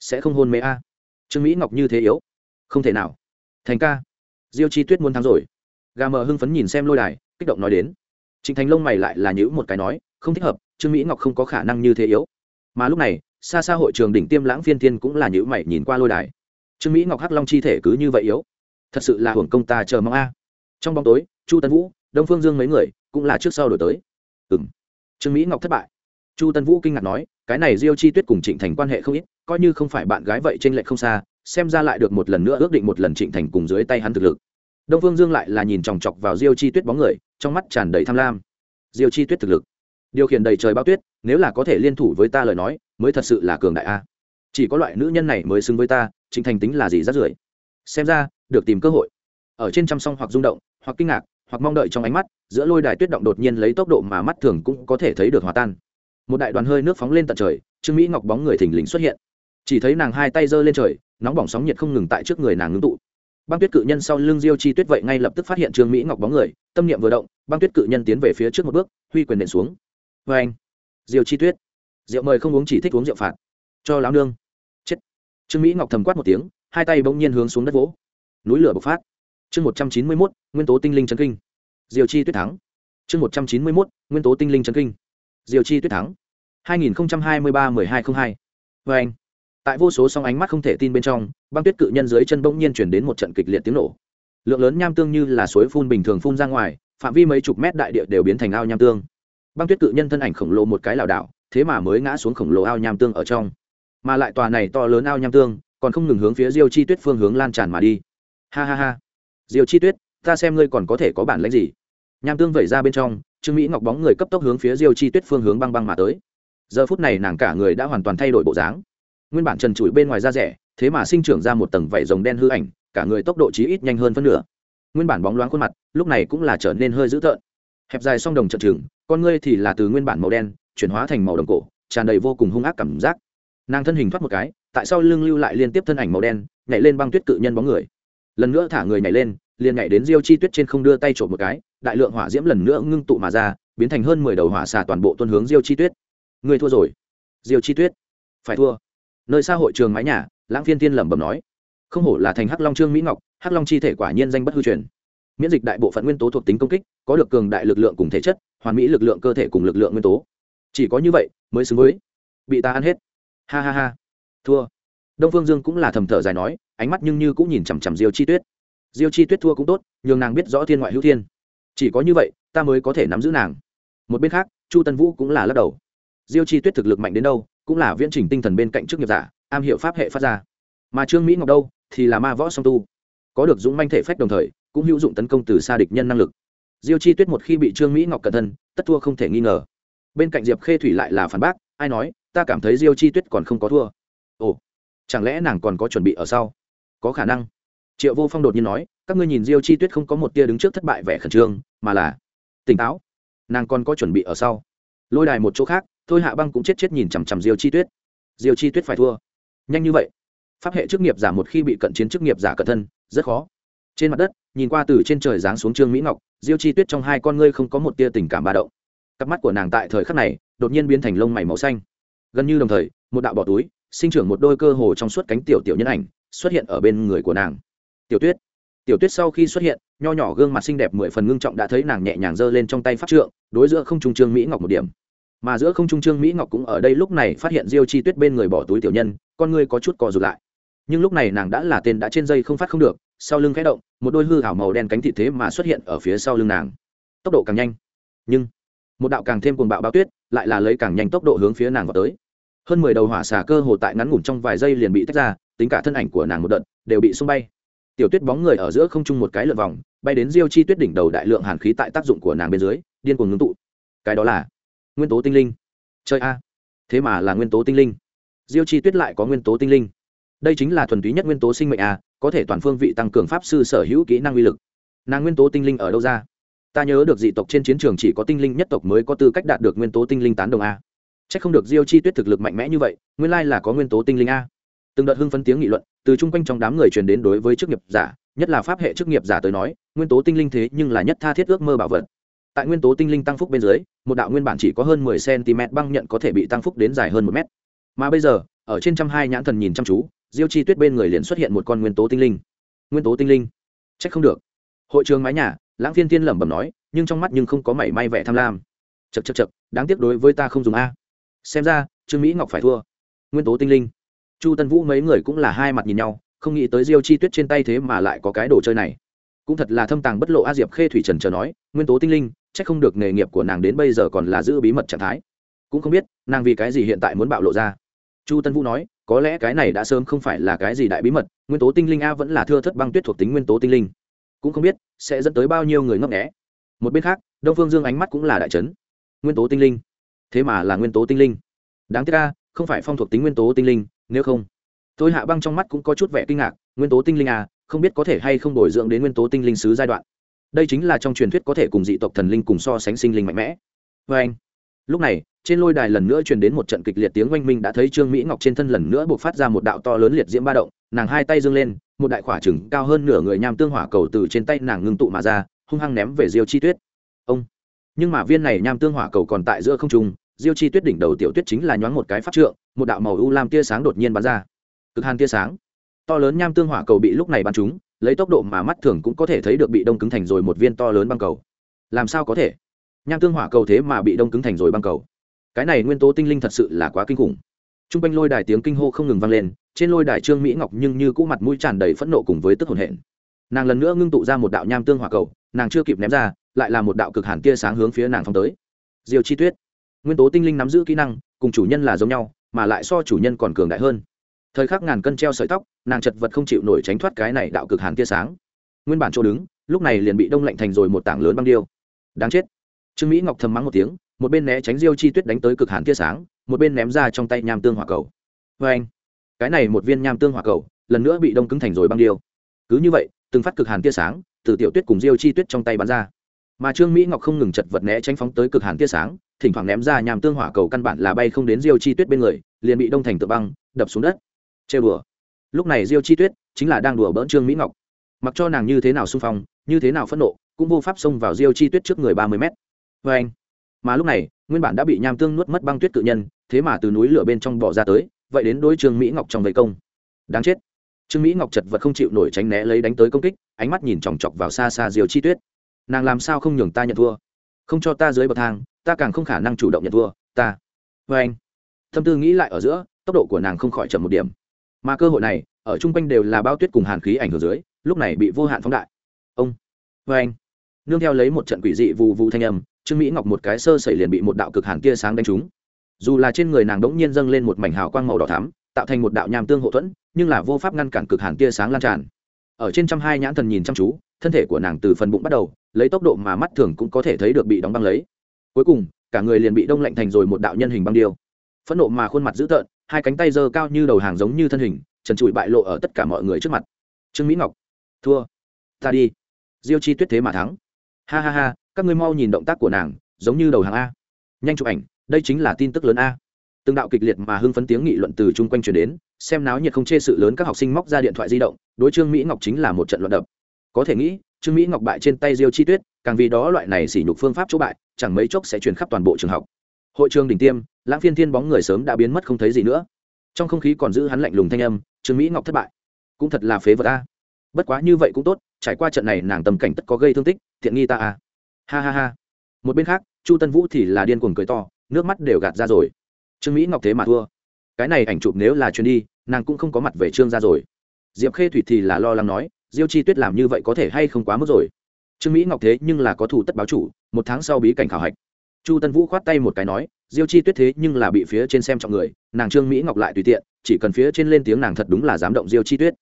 Sẽ không hôn mê a? Trương mỹ ngọc như thế yếu? Không thể nào. Thành ca. Diêu chi tuyết muốn thắng rồi. Gà mờ hưng phấn nhìn xem lôi đài, kích động nói đến. Trịnh thành lông mày lại là nhữ một cái nói, không thích hợp, trương mỹ ngọc không có khả năng như thế yếu. Mà lúc này, xa xa hội trường đỉnh tiêm lãng phiên thiên cũng là nhữ mày nhìn qua lôi đài trương mỹ ngọc hắc long chi thể cứ như vậy yếu. Thật sự là hưởng công ta chờ mong a. Trong bóng tối, chu tân vũ, đông phương dương mấy người cũng là trước sau đổi tới. Ừng trương mỹ ngọc thất bại. Chu tân vũ kinh ngạc nói, cái này diêu chi tuyết cùng trịnh thành quan hệ không ít, coi như không phải bạn gái vậy t r ê n lệch không xa, xem ra lại được một lần nữa ước định một lần trịnh thành cùng dưới tay hắn thực lực. Đông phương dương lại là nhìn chòng chọc vào diêu chi tuyết bóng người, trong mắt tràn đầy tham lam. Diêu chi tuyết thực lực. Điều khiển đầy trời bao tuyết, nếu là có thể liên thủ với ta lời nói, mới thật sự là cường đại a. Chỉ có loại nữ nhân này mới xứng với ta trịnh thành tính là gì rát rưởi? Xem ra, được tìm cơ hội. Ở trên trăm song hoặc rung động, hoặc kinh ngạc, hoặc mong đợi trong ánh mắt, giữa lôi đài tuyết động đột nhiên lấy tốc độ mà mắt thường cũng có thể thấy được hòa tan. Một đại đoàn hơi nước phóng lên tận trời, trương mỹ ngọc bóng người thình lình xuất hiện. Chỉ thấy nàng hai tay giơ lên trời, nóng bỏng sóng nhiệt không ngừng tại trước người nàng ngưng tụ. Băng tuyết cự nhân sau lưng diêu chi tuyết vậy ngay lập tức phát hiện trương mỹ ngọc bóng người, tâm niệm vừa động, băng tuyết cự nhân tiến về phía trước một bước, huy quyền nện xuống. Vê anh diêu chi tuyết. Rượu mời không uống chỉ thích uống rượu phạt. Cho lão nương trương mỹ ngọc thầm quát một tiếng, hai tay bỗng nhiên hướng xuống đất vỗ. Núi lửa bộc phát. Chương một trăm chín mươi mốt, nguyên tố tinh linh trấn kinh. Diều chi tuyết thắng. Chương một trăm chín mươi mốt, nguyên tố tinh linh trấn kinh. Diều chi tuyết thắng. Hai nghìn hai mươi ba mười hai t r ă n hai. Vê anh, tại vô số song ánh mắt không thể tin bên trong, băng tuyết cự nhân dưới chân bỗng nhiên chuyển đến một trận kịch liệt tiếng nổ. Lượng lớn nham tương như là suối phun bình thường phun ra ngoài, phạm vi mấy chục mét đại địa đều biến thành ao nham tương. Băng tuyết cự nhân thân ảnh khổng lồ một cái lảo đảo, thế mà mới ngã xuống khổng lồ ao nham tương ở trong mà lại tòa này to lớn ao nham tương, còn không ngừng hướng phía diêu chi tuyết phương hướng lan tràn mà đi. Ha ha ha. Diêu chi tuyết, ta xem ngươi còn có thể có bản lãnh gì? Nham tương vẩy ra bên trong, trương mỹ ngọc bóng người cấp tốc hướng phía diêu chi tuyết phương hướng băng băng mà tới. Giờ phút này nàng cả người đã hoàn toàn thay đổi bộ dáng. Nguyên bản trần trụi bên ngoài da rẻ, thế mà sinh trưởng ra một tầng vảy rồng đen hư ảnh, cả người tốc độ chí ít nhanh hơn phân nửa. Nguyên bản bóng loáng khuôn mặt, lúc này cũng là trở nên hơi dữ tợn. Hẹp dài song đồng trận trừng, con ngươi thì là từ nguyên bản màu đen, chuyển hóa thành màu đồng cổ, tràn đầy vô cùng hung ác cảm giác nàng thân hình thoát một cái, tại sao lưng lưu lại liên tiếp thân ảnh màu đen, nhảy lên băng tuyết cự nhân bóng người. Lần nữa thả người nhảy lên, liền nhảy đến diêu chi tuyết trên không đưa tay trộm một cái, đại lượng hỏa diễm lần nữa ngưng tụ mà ra, biến thành hơn mười đầu hỏa xà toàn bộ tuân hướng diêu chi tuyết. Người thua rồi. Diêu chi tuyết. Phải thua. Nơi xa hội trường mái nhà, lãng phiên tiên lẩm bẩm nói. Không hổ là thành hắc long trương mỹ ngọc, hắc long chi thể quả nhiên danh bất hư truyền. Miễn dịch đại bộ phận nguyên tố thuộc tính công kích, có được cường đại lực lượng cùng thể chất, hoàn mỹ lực lượng cơ thể cùng lực lượng nguyên tố. Chỉ có như vậy mới xứng với bị ta ăn hết ha ha ha. Thua. Đông phương dương cũng là thầm thở dài nói, ánh mắt nhưng như cũng nhìn chằm chằm diêu chi tuyết. Diêu chi tuyết thua cũng tốt, nhường nàng biết rõ thiên ngoại hữu thiên. Chỉ có như vậy, ta mới có thể nắm giữ nàng. Một bên khác, chu tân vũ cũng là lắc đầu. Diêu chi tuyết thực lực mạnh đến đâu, cũng là viễn trình tinh thần bên cạnh chức nghiệp giả, am hiểu pháp hệ phát ra. Mà trương mỹ ngọc đâu, thì là ma võ song tu. Có được dũng manh thể phách đồng thời, cũng hữu dụng tấn công từ xa địch nhân năng lực. Diêu chi tuyết một khi bị trương mỹ ngọc cẩn thân, tất thua không thể nghi ngờ. Bên cạnh diệp khê thủy lại là phản bác, ai nói ta cảm thấy diêu chi tuyết còn không có thua. Ồ, chẳng lẽ nàng còn có chuẩn bị ở sau? Có khả năng. Triệu vô phong đột nhiên nói, các ngươi nhìn diêu chi tuyết không có một tia đứng trước thất bại vẻ khẩn trương, mà là tỉnh táo. Nàng còn có chuẩn bị ở sau. Lôi đài một chỗ khác, thôi hạ băng cũng chết chết nhìn chằm chằm diêu chi tuyết. Diêu chi tuyết phải thua. Nhanh như vậy. Pháp hệ chức nghiệp giả một khi bị cận chiến chức nghiệp giả cận thân, rất khó. Trên mặt đất, nhìn qua từ trên trời giáng xuống trương mỹ ngọc, diêu chi tuyết trong hai con ngươi không có một tia tình cảm ba động. Cặp mắt của nàng tại thời khắc này, đột nhiên biến thành lông mày màu xanh gần như đồng thời, một đạo bỏ túi, sinh trưởng một đôi cơ hồ trong suốt cánh tiểu tiểu nhân ảnh, xuất hiện ở bên người của nàng. Tiểu tuyết. Tiểu tuyết sau khi xuất hiện, nho nhỏ gương mặt xinh đẹp mười phần ngưng trọng đã thấy nàng nhẹ nhàng giơ lên trong tay pháp trượng, đối giữa không trung trương mỹ ngọc một điểm. Mà giữa không trung trương mỹ ngọc cũng ở đây lúc này phát hiện diêu chi tuyết bên người bỏ túi tiểu nhân, con ngươi có chút cò rụt lại. Nhưng lúc này nàng đã là tên đã trên dây không phát không được, sau lưng khẽ động, một đôi hư hảo màu đen cánh thị thế mà xuất hiện ở phía sau lưng nàng. Tốc độ càng nhanh, nhưng một đạo càng thêm cuồng bạo bao tuyết lại là lấy càng nhanh tốc độ hướng phía nàng vào tới. Hơn mười đầu hỏa xà cơ hồ tại ngắn ngủn trong vài giây liền bị tách ra, tính cả thân ảnh của nàng một đợt, đều bị xung bay. Tiểu tuyết bóng người ở giữa không trung một cái lượt vòng, bay đến diêu chi tuyết đỉnh đầu đại lượng hàn khí tại tác dụng của nàng bên dưới, điên cuồng ngưng tụ. Cái đó là nguyên tố tinh linh. Chơi a, thế mà là nguyên tố tinh linh. Diêu chi tuyết lại có nguyên tố tinh linh. Đây chính là thuần túy nhất nguyên tố sinh mệnh a, có thể toàn phương vị tăng cường pháp sư sở hữu kỹ năng uy lực. Nàng nguyên tố tinh linh ở đâu ra? Ta nhớ được dị tộc trên chiến trường chỉ có tinh linh nhất tộc mới có tư cách đạt được nguyên tố tinh linh tán đồng a. C h ắ c không được diêu chi tuyết thực lực mạnh mẽ như vậy, nguyên lai là có nguyên tố tinh linh a. Từng đợt hưng phấn tiếng nghị luận, từ chung quanh trong đám người truyền đến đối với chức nghiệp giả, nhất là pháp hệ chức nghiệp giả tới nói, nguyên tố tinh linh thế nhưng là nhất tha thiết ước mơ bảo vật. Tại nguyên tố tinh linh tăng phúc bên dưới, một đạo nguyên bản chỉ có hơn mười cm băng nhận có thể bị tăng phúc đến dài hơn một mét. Mà bây giờ, ở trên trăm hai nhãn thần nhìn chăm chú, diêu chi tuyết bên người liền xuất hiện một con nguyên tố tinh linh. Nguyên tố tinh linh? C h ắ c không được. Hội trường mái nhà lãng phiên tiên lẩm bẩm nói, nhưng trong mắt nhưng không có mảy may vẻ tham lam. Chật chật chật đáng tiếc đối với ta không dùng a. Xem ra, trương mỹ ngọc phải thua. Nguyên tố tinh linh. Chu tân vũ mấy người cũng là hai mặt nhìn nhau, không nghĩ tới diêu chi tuyết trên tay thế mà lại có cái đồ chơi này. Cũng thật là thâm tàng bất lộ a diệp khê thủy trần chờ nói, nguyên tố tinh linh c h ắ c không được nghề nghiệp của nàng đến bây giờ còn là giữ bí mật trạng thái. Cũng không biết, nàng vì cái gì hiện tại muốn bạo lộ ra. Chu tân vũ nói, có lẽ cái này đã sớm không phải là cái gì đại bí mật, nguyên tố tinh linh a vẫn là thưa thất băng tuyết thuộc tính nguyên tố tinh linh cũng không biết sẽ dẫn tới bao nhiêu người ngấp nghé. Một bên khác, đông phương dương ánh mắt cũng là đại trấn nguyên tố tinh linh. Thế mà là nguyên tố tinh linh. Đáng tiếc a, không phải phong thuộc tính nguyên tố tinh linh, nếu không. Tôi hạ băng trong mắt cũng có chút vẻ kinh ngạc, nguyên tố tinh linh à không biết có thể hay không bồi dưỡng đến nguyên tố tinh linh sứ giai đoạn. Đây chính là trong truyền thuyết có thể cùng dị tộc thần linh cùng so sánh sinh linh mạnh mẽ. Vê anh, lúc này, trên lôi đài lần nữa truyền đến một trận kịch liệt tiếng oanh minh đã thấy trương mỹ ngọc trên thân lần nữa buộc phát ra một đạo to lớn liệt diễm ba động, nàng hai tay dâng lên một đại khỏa trừng cao hơn nửa người nham tương hỏa cầu từ trên tay nàng ngưng tụ mà ra, hung hăng ném về diêu chi tuyết. Ông! Nhưng mà viên này nham tương hỏa cầu còn tại giữa không trung, diêu chi tuyết đỉnh đầu tiểu tuyết chính là nhoáng một cái phát trượng, một đạo màu u lam tia sáng đột nhiên bắn ra. Cực hàn tia sáng. To lớn nham tương hỏa cầu bị lúc này bắn trúng, lấy tốc độ mà mắt thường cũng có thể thấy được bị đông cứng thành rồi một viên to lớn băng cầu. Làm sao có thể? Nham tương hỏa cầu thế mà bị đông cứng thành rồi băng cầu. Cái này nguyên tố tinh linh thật sự là quá kinh khủng t r u n g quanh lôi đài tiếng kinh hô không ngừng vang lên, trên lôi đài trương mỹ ngọc nhưng như cũ mặt mũi tràn đầy phẫn nộ cùng với tức hồn hển. Nàng lần nữa ngưng tụ ra một đạo nham tương hỏa cầu, nàng chưa kịp ném ra, lại là một đạo cực hàn tia sáng hướng phía nàng phong tới. Diều chi tuyết, nguyên tố tinh linh nắm giữ kỹ năng, cùng chủ nhân là giống nhau, mà lại so chủ nhân còn cường đại hơn. Thời khắc ngàn cân treo sợi tóc, nàng chật vật không chịu nổi tránh thoát cái này đạo cực hàn tia sáng. Nguyên bản chỗ đứng, lúc này liền bị đông lạnh thành rồi một tảng lớn băng điêu. Đáng chết. Trương mỹ ngọc thầm mắng một tiếng một bên né tránh diêu chi tuyết đánh tới cực hàn tia sáng, một bên ném ra trong tay nham tương hỏa cầu. Vê anh, cái này một viên nham tương hỏa cầu, lần nữa bị đông cứng thành rồi băng điêu. Cứ như vậy, từng phát cực hàn tia sáng từ tiểu tuyết cùng diêu chi tuyết trong tay bắn ra. Mà trương mỹ ngọc không ngừng chật vật né tránh phóng tới cực hàn tia sáng, thỉnh thoảng ném ra nham tương hỏa cầu căn bản là bay không đến diêu chi tuyết bên người, liền bị đông thành tự băng, đập xuống đất. Chê bừa lúc này diêu chi tuyết chính là đang đùa bỡn trương mỹ ngọc. Mặc cho nàng như thế nào xung phong, như thế nào phẫn nộ, cũng vô pháp xông vào diêu chi tuyết trước người ba mươi mét. Vê anh mà lúc này, nguyên bản đã bị nham tương nuốt mất băng tuyết cự nhân, thế mà từ núi lửa bên trong bỏ ra tới, vậy đến đối trương mỹ ngọc trong vây công. Đáng chết. Trương mỹ ngọc chật vật không chịu nổi tránh né lấy đánh tới công kích, ánh mắt nhìn chòng chọc vào xa xa diều chi tuyết. Nàng làm sao không nhường ta nhận thua? Không cho ta dưới bậc thang, ta càng không khả năng chủ động nhận thua, ta. Vê anh. Thâm tư nghĩ lại ở giữa, tốc độ của nàng không khỏi chậm một điểm. Mà cơ hội này, ở chung quanh đều là bao tuyết cùng hàn khí ảnh hưởng dưới, lúc này bị vô hạn phóng đại. Ông. Vê anh. Nương theo lấy một trận quỷ dị vù vù thanh âm trương mỹ ngọc một cái sơ sẩy liền bị một đạo cực hàn tia sáng đánh trúng dù là trên người nàng đ ỗ n g nhiên dâng lên một mảnh hào quang màu đỏ thắm tạo thành một đạo nham tương hậu thuẫn nhưng là vô pháp ngăn cản cực hàn tia sáng lan tràn ở trên trăm hai nhãn thần nhìn chăm chú thân thể của nàng từ phần bụng bắt đầu lấy tốc độ mà mắt thường cũng có thể thấy được bị đóng băng lấy cuối cùng cả người liền bị đông lạnh thành rồi một đạo nhân hình băng điêu phẫn nộ mà khuôn mặt dữ tợn hai cánh tay giơ cao như đầu hàng giống như thân hình trần trụi bại lộ ở tất cả mọi người trước mặt trương mỹ ngọc thua ta đi diêu chi tuyết thế mà thắng ha ha ha các ngươi mau nhìn động tác của nàng, giống như đầu hàng a. Nhanh chụp ảnh, đây chính là tin tức lớn a. Từng đạo kịch liệt mà hưng phấn tiếng nghị luận từ chung quanh truyền đến, xem náo nhiệt không chê sự lớn các học sinh móc ra điện thoại di động, đối trương mỹ ngọc chính là một trận luận đập. Có thể nghĩ, trương mỹ ngọc bại trên tay diêu chi tuyết, càng vì đó loại này sỉ nhục phương pháp chỗ bại, chẳng mấy chốc sẽ truyền khắp toàn bộ trường học. Hội trường đỉnh tiêm, lãng phiên thiên bóng người sớm đã biến mất không thấy gì nữa. Trong không khí còn giữ hắn lạnh lùng thanh âm, trương mỹ ngọc thất bại. Cũng thật là phế vật a. Bất quá như vậy cũng tốt, trải qua trận này nàng tầm cảnh tất có gây thương tích thiện nghi ta a ha ha ha. Một bên khác, chu tân vũ thì là điên cuồng cười to, nước mắt đều gạt ra rồi. Trương mỹ ngọc thế mà thua. Cái này ảnh chụp nếu là chuyến đi, nàng cũng không có mặt về trương ra rồi. Diệp khê thủy thì là lo lắng nói, diêu chi tuyết làm như vậy có thể hay không quá mức rồi. Trương mỹ ngọc thế nhưng là có thủ tất báo chủ, một tháng sau bí cảnh khảo hạch. Chu tân vũ khoát tay một cái nói, diêu chi tuyết thế nhưng là bị phía trên xem trọng người, nàng trương mỹ ngọc lại tùy tiện, chỉ cần phía trên lên tiếng nàng thật đúng là dám động diêu chi tuyết.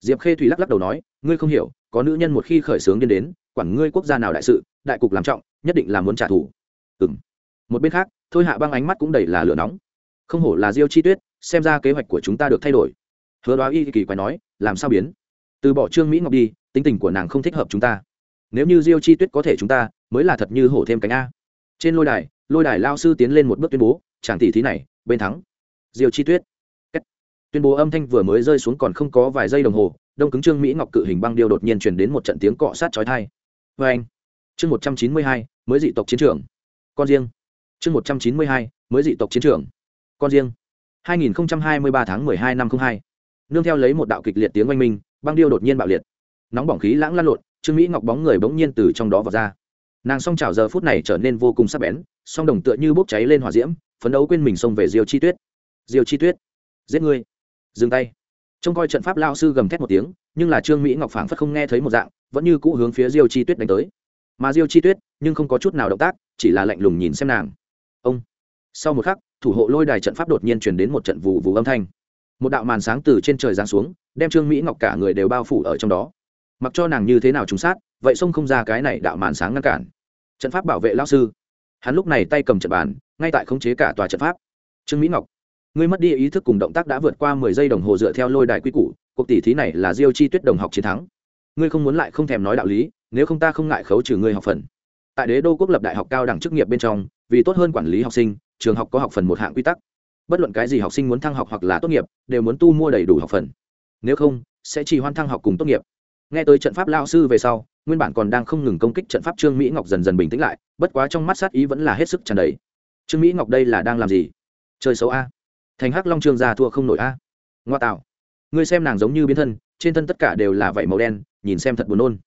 Diệp khê thủy lắc lắc đầu nói, ngươi không hiểu, có nữ nhân một khi khởi xướng điên đến, quản ngươi quốc gia nào đại sự đại cục làm trọng, nhất định là muốn trả thù. Ừng một bên khác, thôi hạ băng ánh mắt cũng đầy là lửa nóng. Không hổ là diêu chi tuyết, xem ra kế hoạch của chúng ta được thay đổi. Hứa đoá y kỳ quái nói, làm sao biến? Từ bỏ trương mỹ ngọc đi, tính tình của nàng không thích hợp chúng ta. Nếu như diêu chi tuyết có thể chúng ta, mới là thật như hổ thêm cánh a. Trên lôi đài lôi đài lao sư tiến lên một bước tuyên bố, chàng tỷ thí này, bên thắng. Diêu chi tuyết. Kết. tuyên bố âm thanh vừa mới rơi xuống còn không có vài giây đồng hồ, đông cứng trương mỹ ngọc cự hình băng điêu đột nhiên truyền đến một trận tiếng cọ sát chói thai vê vâng. anh chương một trăm chín mươi hai mới dị tộc chiến trường con riêng chương một trăm chín mươi hai mới dị tộc chiến trường con riêng 2023 tháng 12 năm 02. Nương theo lấy một đạo kịch liệt tiếng oanh minh, băng điêu đột nhiên bạo liệt. Nóng bỏng khí lãng lan lộn, Trương Mỹ Ngọc bóng người bỗng nhiên từ trong đó vọt ra. Nàng song trào giờ phút này trở nên vô cùng sắc bén, song đồng tựa như bốc cháy lên hỏa diễm, phấn đấu quên mình xông về Diêu Chi Tuyết. Diêu Chi Tuyết, giết ngươi! Dừng tay. Trông coi trận pháp lao sư gầm thét một tiếng, nhưng là Trương Mỹ Ngọc phảng phất không nghe thấy một dạng, vẫn như cũ hướng phía Diêu Chi Tuyết đánh tới. Mà Diêu Chi Tuyết, nhưng không có chút nào động tác, chỉ là lạnh lùng nhìn xem nàng. Ông. Sau một khắc, thủ hộ lôi đài trận pháp đột nhiên truyền đến một trận vụ vụ âm thanh. Một đạo màn sáng từ trên trời giáng xuống đem trương mỹ ngọc cả người đều bao phủ ở trong đó. Mặc cho nàng như thế nào trúng sát vậy xông không ra cái này đạo màn sáng ngăn cản. Trận pháp bảo vệ lao sư. Hắn lúc này tay cầm trận bàn ngay tại khống chế cả tòa trận pháp. Trương mỹ ngọc ngươi mất đi ý thức cùng động tác đã vượt qua mười giây đồng hồ dựa theo lôi đài quy củ cuộc tỷ thí này là diêu chi tuyết đồng học chiến thắng. Ngươi không muốn lại không thèm nói đạo lý nếu không ta không ngại khấu trừ ngươi học phần. Tại đế đô quốc lập đại học cao đẳng chức nghiệp bên trong, vì tốt hơn quản lý học sinh, trường học có học phần một hạng quy tắc. Bất luận cái gì học sinh muốn thăng học hoặc là tốt nghiệp, đều muốn tu mua đầy đủ học phần. Nếu không, sẽ chỉ hoan thăng học cùng tốt nghiệp. Nghe tới trận pháp lao sư về sau, nguyên bản còn đang không ngừng công kích trận pháp trương mỹ ngọc dần dần bình tĩnh lại, bất quá trong mắt sát ý vẫn là hết sức tràn đầy. Trương mỹ ngọc đây là đang làm gì? Chơi xấu a. Thành hắc long trương gia thua không nổi a. Ngoa tạo. Ngươi xem nàng giống như biến thân, trên thân tất cả đều là vảy màu đen, nhìn xem thật buồn nôn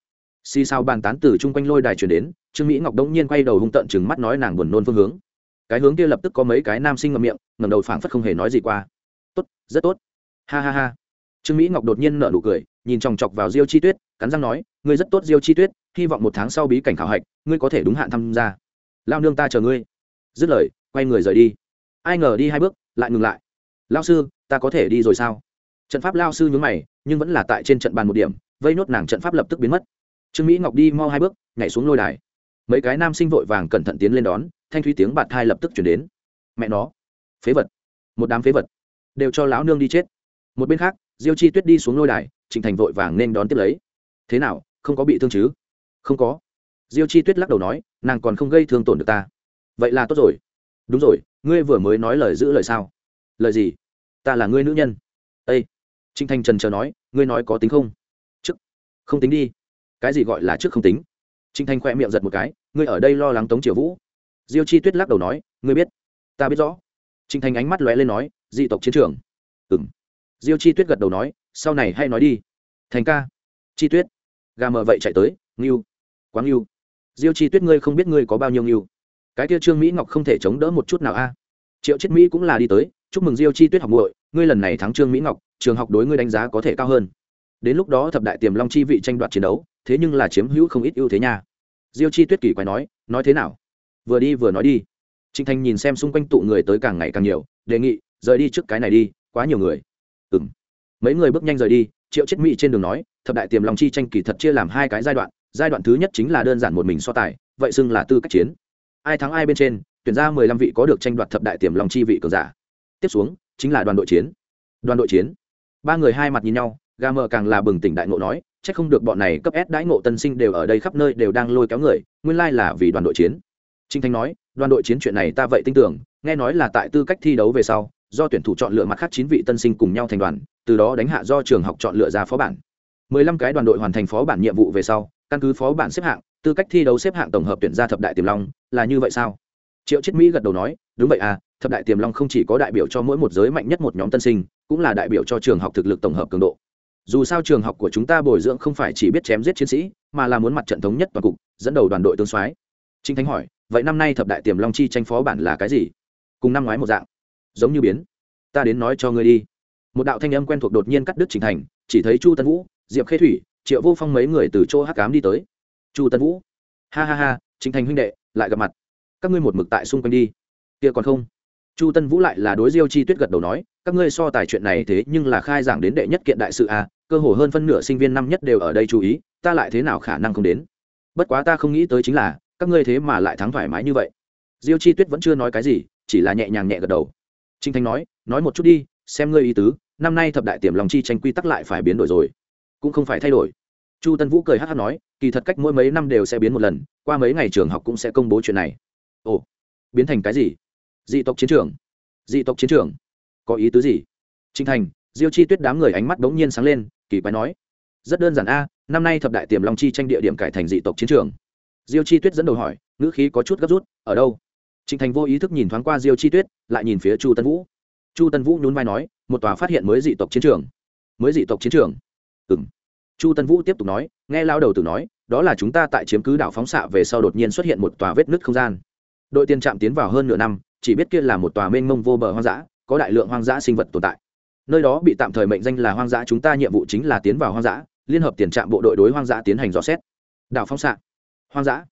xì sao bàn tán từ chung quanh lôi đài chuyển đến, trương mỹ ngọc đống nhiên quay đầu hung tợn chừng mắt nói nàng buồn nôn phương hướng. Cái hướng kia lập tức có mấy cái nam sinh ngậm miệng ngầm đầu phảng phất không hề nói gì qua. Tốt, rất tốt. Ha ha ha. Trương mỹ ngọc đột nhiên nở nụ cười, nhìn chòng chọc vào diêu chi tuyết, cắn răng nói, ngươi rất tốt, diêu chi tuyết, hy vọng một tháng sau bí cảnh khảo hạch, ngươi có thể đúng hạn tham gia. Lao nương ta chờ ngươi. Dứt lời, quay người rời đi. Ai ngờ đi hai bước, lại ngừng lại. Lao sư, ta có thể đi rồi sao? Trận pháp lao sư nhướng mày, nhưng vẫn là tại trên trận bàn một điểm, vây nốt nàng trận pháp lập tức biến mất trương mỹ ngọc đi mau hai bước nhảy xuống lôi đài mấy cái nam sinh vội vàng cẩn thận tiến lên đón thanh thúy tiếng bạt thai lập tức chuyển đến mẹ nó phế vật một đám phế vật đều cho lão nương đi chết một bên khác diêu chi tuyết đi xuống lôi đài trịnh thành vội vàng nên đón tiếp lấy thế nào không có bị thương chứ không có diêu chi tuyết lắc đầu nói nàng còn không gây thương tổn được ta vậy là tốt rồi đúng rồi ngươi vừa mới nói lời giữ lời sao lời gì ta là ngươi nữ nhân ây trịnh thành trần chờ nói ngươi nói có tính không chức không tính đi cái gì gọi là trước không tính? Trịnh Thanh khoe miệng giật một cái, ngươi ở đây lo lắng tống triều vũ. Diêu chi tuyết lắc đầu nói, ngươi biết, ta biết rõ. Trịnh Thanh ánh mắt lóe lên nói, dị tộc chiến trường. Ừng diêu chi tuyết gật đầu nói, sau này hay nói đi. Thành ca. Chi tuyết. Gà mờ vậy chạy tới, ngưu. Quá ngưu. Diêu chi tuyết ngươi không biết ngươi có bao nhiêu ngưu. Cái kia trương mỹ ngọc không thể chống đỡ một chút nào a. Triệu chết mỹ cũng là đi tới, chúc mừng diêu chi tuyết học muội, ngươi lần này thắng trương mỹ ngọc, trường học đối ngươi đánh giá có thể cao hơn đến lúc đó thập đại tiềm long chi vị tranh đoạt chiến đấu, thế nhưng là chiếm hữu không ít ưu thế nha. Diêu chi tuyết kỳ quái nói nói thế nào? Vừa đi vừa nói đi. Trịnh thành nhìn xem xung quanh tụ người tới càng ngày càng nhiều, đề nghị, rời đi trước cái này đi, quá nhiều người. Ừ m mấy người bước nhanh rời đi, triệu chết mỹ trên đường nói, thập đại tiềm long chi tranh kỳ thật chia làm hai cái giai đoạn giai đoạn thứ nhất chính là đơn giản một mình so tài, vậy xưng là tư cách chiến. Ai thắng ai bên trên, tuyển ra mười lăm vị có được tranh đoạt thập đại tiềm long chi vị cường giả. Tiếp xuống, chính là đoàn đội chiến. Đoàn đội chiến. Ba người hai mặt nhìn nhau gà mờ càng là bừng tỉnh đại ngộ nói, chắc không được bọn này cấp s đãi ngộ tân sinh đều ở đây khắp nơi đều đang lôi kéo người, nguyên lai là vì đoàn đội chiến. Trinh thanh nói, đoàn đội chiến chuyện này ta vậy tin tưởng, nghe nói là tại tư cách thi đấu về sau, do tuyển thủ chọn lựa mặt khác chín vị tân sinh cùng nhau thành đoàn, từ đó đánh hạ do trường học chọn lựa ra phó bản. Mười lăm cái đoàn đội hoàn thành phó bản nhiệm vụ về sau, căn cứ phó bản xếp hạng, tư cách thi đấu xếp hạng tổng hợp tuyển ra thập đại tiềm long, là như vậy sao? Triệu chiết mỹ gật đầu nói, đúng vậy à thập đại tiềm long không chỉ có đại biểu cho mỗi một giới mạnh nhất một nhóm tân sinh, cũng là đại biểu cho trường học thực lực tổng hợp cường độ dù sao trường học của chúng ta bồi dưỡng không phải chỉ biết chém giết chiến sĩ, mà là muốn mặt trận thống nhất toàn cục, dẫn đầu đoàn đội tương soái. Trinh thánh hỏi, vậy năm nay thập đại tiềm long chi tranh phó bản là cái gì? Cùng năm ngoái một dạng. Giống như biến. Ta đến nói cho ngươi đi. Một đạo thanh âm quen thuộc đột nhiên cắt đứt trình thành, chỉ thấy chu tân vũ, diệp khê thủy, triệu vô phong mấy người từ chỗ hắc cám đi tới. Chu tân vũ. Ha ha ha trình thành huynh đệ, lại gặp mặt. Các ngươi một mực tại xung quanh đi. Kia còn không? Chu tân vũ lại là đối diêu chi tuyết gật đầu nói, các ngươi so tài chuyện này thế nhưng là khai giảng đến đệ nhất kiện đại sự a cơ hồ hơn phân nửa sinh viên năm nhất đều ở đây chú ý, ta lại thế nào khả năng không đến? Bất quá ta không nghĩ tới chính là, các ngươi thế mà lại thắng thoải mái như vậy. Diêu chi tuyết vẫn chưa nói cái gì, chỉ là nhẹ nhàng nhẹ gật đầu. Trinh thanh nói nói một chút đi, xem ngươi ý tứ, năm nay thập đại tiềm lòng chi tranh quy tắc lại phải biến đổi rồi, cũng không phải thay đổi. Chu tân vũ cười hát hát nói, kỳ thật cách mỗi mấy năm đều sẽ biến một lần, qua mấy ngày trường học cũng sẽ công bố chuyện này. Ồ, biến thành cái gì? Dị tộc chiến trường. Dị tộc chiến trường. Có ý tứ gì? Trinh thành, diêu chi tuyết đám người ánh mắt bỗng nhiên sáng lên, kỳ quái nói. Rất đơn giản a, năm nay thập đại tiềm long chi tranh địa điểm cải thành dị tộc chiến trường. Diêu chi tuyết dẫn đầu hỏi, ngữ khí có chút gấp rút, ở đâu? Trinh thành vô ý thức nhìn thoáng qua diêu chi tuyết, lại nhìn phía chu tân vũ. Chu tân vũ nhún vai nói, một tòa phát hiện mới dị tộc chiến trường. Mới dị tộc chiến trường? Ừ m chu tân vũ tiếp tục nói, nghe lao đầu từ nói, đó là chúng ta tại chiếm cứ đảo phóng xạ về sau đột nhiên xuất hiện một tòa vết nứt không gian. Đội tiền trạm tiến vào hơn nửa năm chỉ biết kia là một tòa mênh mông vô bờ hoang dã, có đại lượng hoang dã sinh vật tồn tại. Nơi đó bị tạm thời mệnh danh là hoang dã, chúng ta nhiệm vụ chính là tiến vào hoang dã, liên hợp tiền trạm bộ đội đối hoang dã tiến hành dò xét. Đảo phóng xạ hoang dã.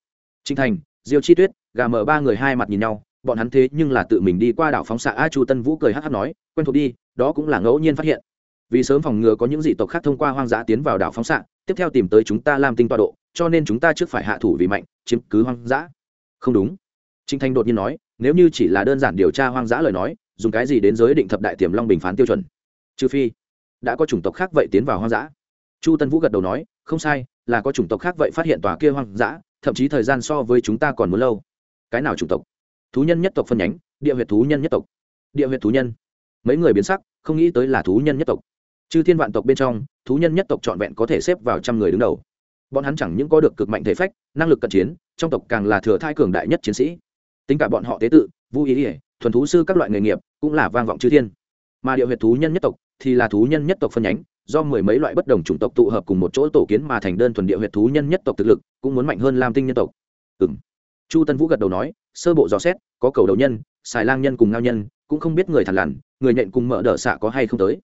Trinh thành, diêu chi tuyết, gà mở ba người hai mặt nhìn nhau, bọn hắn thế nhưng là tự mình đi qua đảo phóng xạ a chu tân vũ cười hát hát nói, quen thuộc đi, đó cũng là ngẫu nhiên phát hiện. Vì sớm phòng ngừa có những dị tộc khác thông qua hoang dã tiến vào đảo phóng xạ tiếp theo tìm tới chúng ta làm tinh toa độ, cho nên chúng ta trước phải hạ thủ vì mạnh, chiếm cứ hoang dã. Không đúng. Trinh thanh đột nhiên nói nếu như chỉ là đơn giản điều tra hoang dã lời nói, dùng cái gì đến giới định thập đại tiềm long bình phán tiêu chuẩn? Trừ phi, đã có chủng tộc khác vậy tiến vào hoang dã. Chu tân vũ gật đầu nói, không sai, là có chủng tộc khác vậy phát hiện tòa kia hoang dã, thậm chí thời gian so với chúng ta còn muốn lâu. Cái nào chủng tộc? Thú nhân nhất tộc phân nhánh, địa huyệt thú nhân nhất tộc. Địa huyệt thú nhân. Mấy người biến sắc, không nghĩ tới là thú nhân nhất tộc. Chư thiên vạn tộc bên trong, thú nhân nhất tộc trọn vẹn có thể xếp vào trăm người đứng đầu. Bọn hắn chẳng những có được cực mạnh thể phách, năng lực cận chiến, trong tộc càng là thừa thai cường đại nhất chiến sĩ tính cả bọn họ tế tự vũ ý ỉa thuần thú sư các loại nghề nghiệp, cũng là vang vọng chư thiên. Mà địa huyệt thú nhân nhất tộc thì là thú nhân nhất tộc phân nhánh, do mười mấy loại bất đồng chủng tộc tụ hợp cùng một chỗ tổ kiến mà thành đơn thuần địa huyệt thú nhân nhất tộc thực lực, cũng muốn mạnh hơn lam tinh nhân tộc. Ừ m chu tân vũ gật đầu nói, sơ bộ dò xét, có cầu đầu nhân, xài lang nhân cùng ngao nhân, cũng không biết người thằn lằn, người nhện cùng mở đỡ xạ có hay không tới.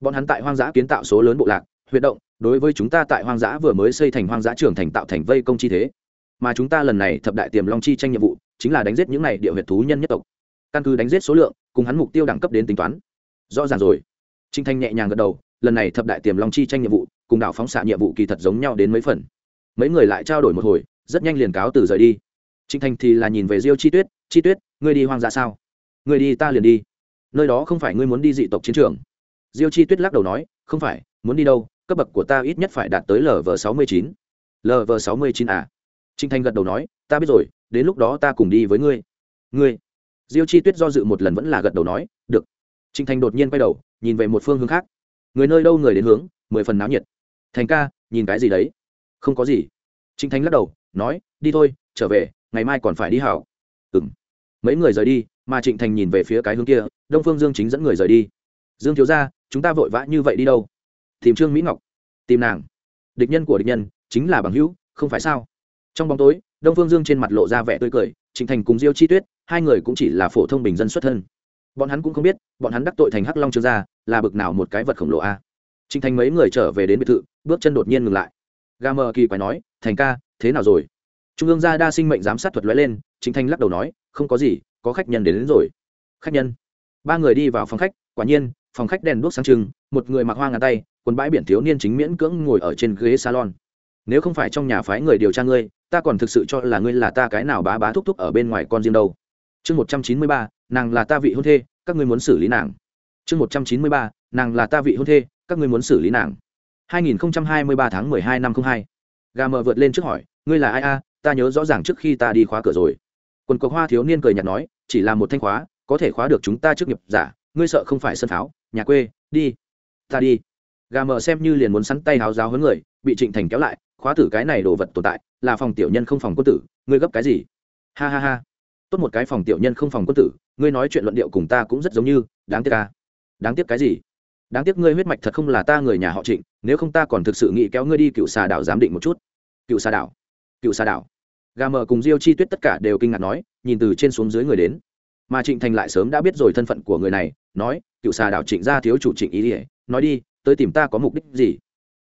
Bọn hắn tại hoang dã kiến tạo số lớn bộ lạc, huyệt động, đối với chúng ta tại hoang dã vừa mới xây thành hoang dã trưởng thành tạo thành vây công chi thế. Mà chúng ta lần này thập đại tiềm long chi tranh nhiệm vụ chính là đánh giết những này địa huyệt thú nhân nhất tộc. Căn cứ đánh giết số lượng, cùng hắn mục tiêu đẳng cấp đến tính toán. Rõ ràng rồi. Trinh thanh nhẹ nhàng gật đầu, lần này thập đại tiềm long chi tranh nhiệm vụ, cùng đảo phóng xạ nhiệm vụ kỳ thật giống nhau đến mấy phần. Mấy người lại trao đổi một hồi, rất nhanh liền cáo từ rời đi. Trinh thanh thì là nhìn về diêu chi tuyết chi tuyết, ngươi đi hoang dã sao? Ngươi đi, ta liền đi. Nơi đó không phải ngươi muốn đi dị tộc chiến trường. Diêu chi tuyết lắc đầu nói, không phải, muốn đi đâu, cấp bậc của ta ít nhất phải đạt tới lv sáu mươi chín. Lv sáu mươi chín à? Trinh thanh gật đầu nói, ta biết rồi đến lúc đó ta cùng đi với ngươi. Ngươi? Diêu chi tuyết do dự một lần vẫn là gật đầu nói, được. Trinh thanh đột nhiên quay đầu, nhìn về một phương hướng khác. Người nơi đâu người đến hướng, mười phần náo nhiệt. Thành ca, nhìn cái gì đấy? Không có gì. Trinh thanh lắc đầu, nói, đi thôi, trở về, ngày mai còn phải đi hảo. Ừng mấy người rời đi, mà trịnh thành nhìn về phía cái hướng kia, đông phương dương chính dẫn người rời đi. Dương thiếu ra chúng ta vội vã như vậy đi đâu? Tìm trương mỹ ngọc. Tìm nàng. Địch nhân của địch nhân, chính là bằng hữu, không phải sao? Trong bóng tối đông phương dương trên mặt lộ ra vẻ tươi cười trịnh thành cùng diêu chi tuyết hai người cũng chỉ là phổ thông bình dân xuất thân. Bọn hắn cũng không biết bọn hắn đắc tội thành hắc long trương gia là bực nào một cái vật khổng lồ a. Trịnh thành mấy người trở về đến biệt thự bước chân đột nhiên ngừng lại. Ga mờ kỳ quái nói thành ca thế nào rồi? Trung ương gia đa sinh mệnh giám sát thuật lóe lên trịnh Thành lắc đầu nói không có gì có khách nhân đến, đến rồi. Khách nhân. Ba người đi vào phòng khách quả nhiên phòng khách đèn đuốc sáng trưng một người mặc hoa ngàn tay quần bãi biển thiếu niên chính miễn cưỡng ngồi ở trên ghế salon. Nếu không phải trong nhà phái người điều tra ngươi ta còn thực sự cho là ngươi là ta cái nào bá bá thúc thúc ở bên ngoài con riêng đâu chương một trăm chín mươi ba nàng là ta vị hôn thê các ngươi muốn xử lý nàng chương một trăm chín mươi ba nàng là ta vị hôn thê các ngươi muốn xử lý nàng 2023 tháng 12 năm 02. Gà mờ vượt lên trước hỏi, ngươi là ai a? Ta nhớ rõ ràng trước khi ta đi khóa cửa rồi. Quần cộc hoa thiếu niên cười nhạt nói, chỉ là một thanh khóa, có thể khóa được chúng ta trước nghiệp giả, ngươi sợ không phải sân pháo, nhà quê, đi. Ta đi. Gà mờ xem như liền muốn sắn tay háo giáo huấn người, bị Trịnh Thành kéo lại, khóa tử cái này đồ vật tồn tại, là phòng tiểu nhân không phòng quân tử, ngươi gấp cái gì? Ha ha ha. Tốt một cái phòng tiểu nhân không phòng quân tử, ngươi nói chuyện luận điệu cùng ta cũng rất giống như, đáng tiếc a. Đáng tiếc cái gì? đáng tiếc ngươi huyết mạch thật không là ta người nhà họ trịnh nếu không ta còn thực sự nghĩ kéo ngươi đi cựu xà đảo giám định một chút cựu xà đảo cựu xà đảo gà mờ cùng diêu chi tuyết tất cả đều kinh ngạc nói nhìn từ trên xuống dưới người đến mà trịnh thành lại sớm đã biết rồi thân phận của người này nói cựu xà đảo trịnh gia thiếu chủ trịnh ý ỉa nói đi tới tìm ta có mục đích gì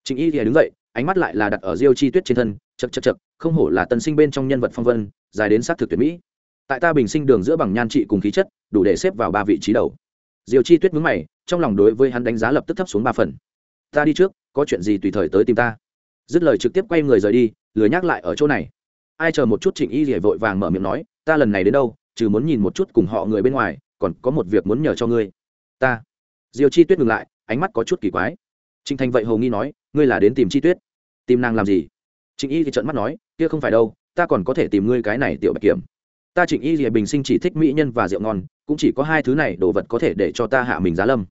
trịnh ý ỉa đứng dậy ánh mắt lại là đặt ở diêu chi tuyết trên thân chật chật chật không hổ là tân sinh bên trong nhân vật phong vân, dài đến sát thực tuyệt mỹ. Tại ta bình sinh đường giữa bằng nhan trị cùng khí chất, đủ để xếp vào ba vị trí đầu. Diều chi tuyết mướn mày, trong lòng đối với hắn đánh giá lập tức thấp xuống ba phần. Ta đi trước, có chuyện gì tùy thời tới tìm ta. Dứt lời trực tiếp quay người rời đi, lười nhắc lại ở chỗ này. Ai chờ một chút trịnh y rỉa vội vàng mở miệng nói, ta lần này đến đâu, trừ muốn nhìn một chút cùng họ người bên ngoài, còn có một việc muốn nhờ cho ngươi. Ta. Diều chi tuyết ngừng lại, ánh mắt có chút kỳ quái. Trịnh thành vậy hầu nghi nói, ngươi là đến tìm chi tuyết. Tìm nàng làm gì? Trịnh y thì trợn mắt nói kia không phải đâu, ta còn có thể tìm ngươi cái này tiểu bạch kiểm. Ta trịnh y rìa bình sinh chỉ thích mỹ nhân và rượu ngon, cũng chỉ có hai thứ này đồ vật có thể để cho ta hạ mình giá lâm.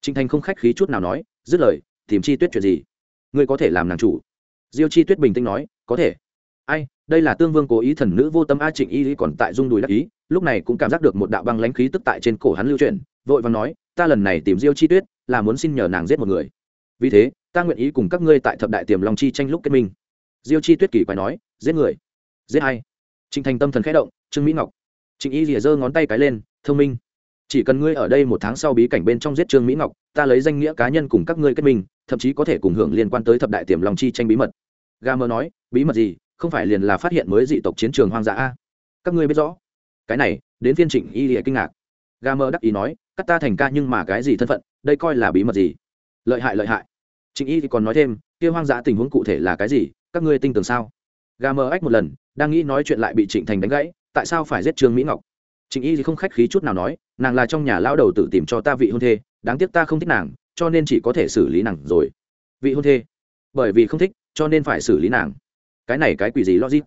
Trịnh thành không khách khí chút nào nói, dứt lời, tìm chi tuyết chuyện gì? Ngươi có thể làm nàng chủ. Diêu chi tuyết bình tĩnh nói, có thể. Ai, đây là tương vương cố ý thần nữ vô tâm a trịnh y còn tại dung đùi đắc ý, lúc này cũng cảm giác được một đạo băng lãnh khí tức tại trên cổ hắn lưu truyền vội vàng nói, ta lần này tìm diêu chi tuyết, là muốn xin nhờ nàng giết một người. Vì thế, ta nguyện ý cùng các ngươi tại thập đại tiềm long chi tranh lúc kết minh. Diêu chi tuyết kỳ quái nói giết người, giết hay trịnh thành tâm thần khẽ động, trương mỹ ngọc. Trịnh y rìa giơ ngón tay cái lên, thông minh. Chỉ cần ngươi ở đây một tháng sau bí cảnh bên trong giết trương mỹ ngọc, ta lấy danh nghĩa cá nhân cùng các ngươi kết minh, thậm chí có thể cùng hưởng liên quan tới thập đại tiềm lòng chi tranh bí mật. Ga mơ nói, bí mật gì? Không phải liền là phát hiện mới dị tộc chiến trường hoang dã a? Các ngươi biết rõ. Cái này, đến phiên trịnh y lìa kinh ngạc. Ga mơ đắc ý nói cắt ta thành ca nhưng mà cái gì thân phận, đây coi là bí mật gì? Lợi hại lợi hại. Trịnh y thì còn nói thêm, kia hoang dã tình huống cụ thể là cái gì? Các ngươi tin tưởng sao? Gà mờ ách một lần, đang nghĩ nói chuyện lại bị trịnh thành đánh gãy, tại sao phải giết trương mỹ ngọc? Trịnh y thì không khách khí chút nào nói, nàng là trong nhà lão đầu tự tìm cho ta vị hôn thê, đáng tiếc ta không thích nàng, cho nên chỉ có thể xử lý nàng rồi. Vị hôn thê? Bởi vì không thích, cho nên phải xử lý nàng. Cái này cái quỷ gì logic?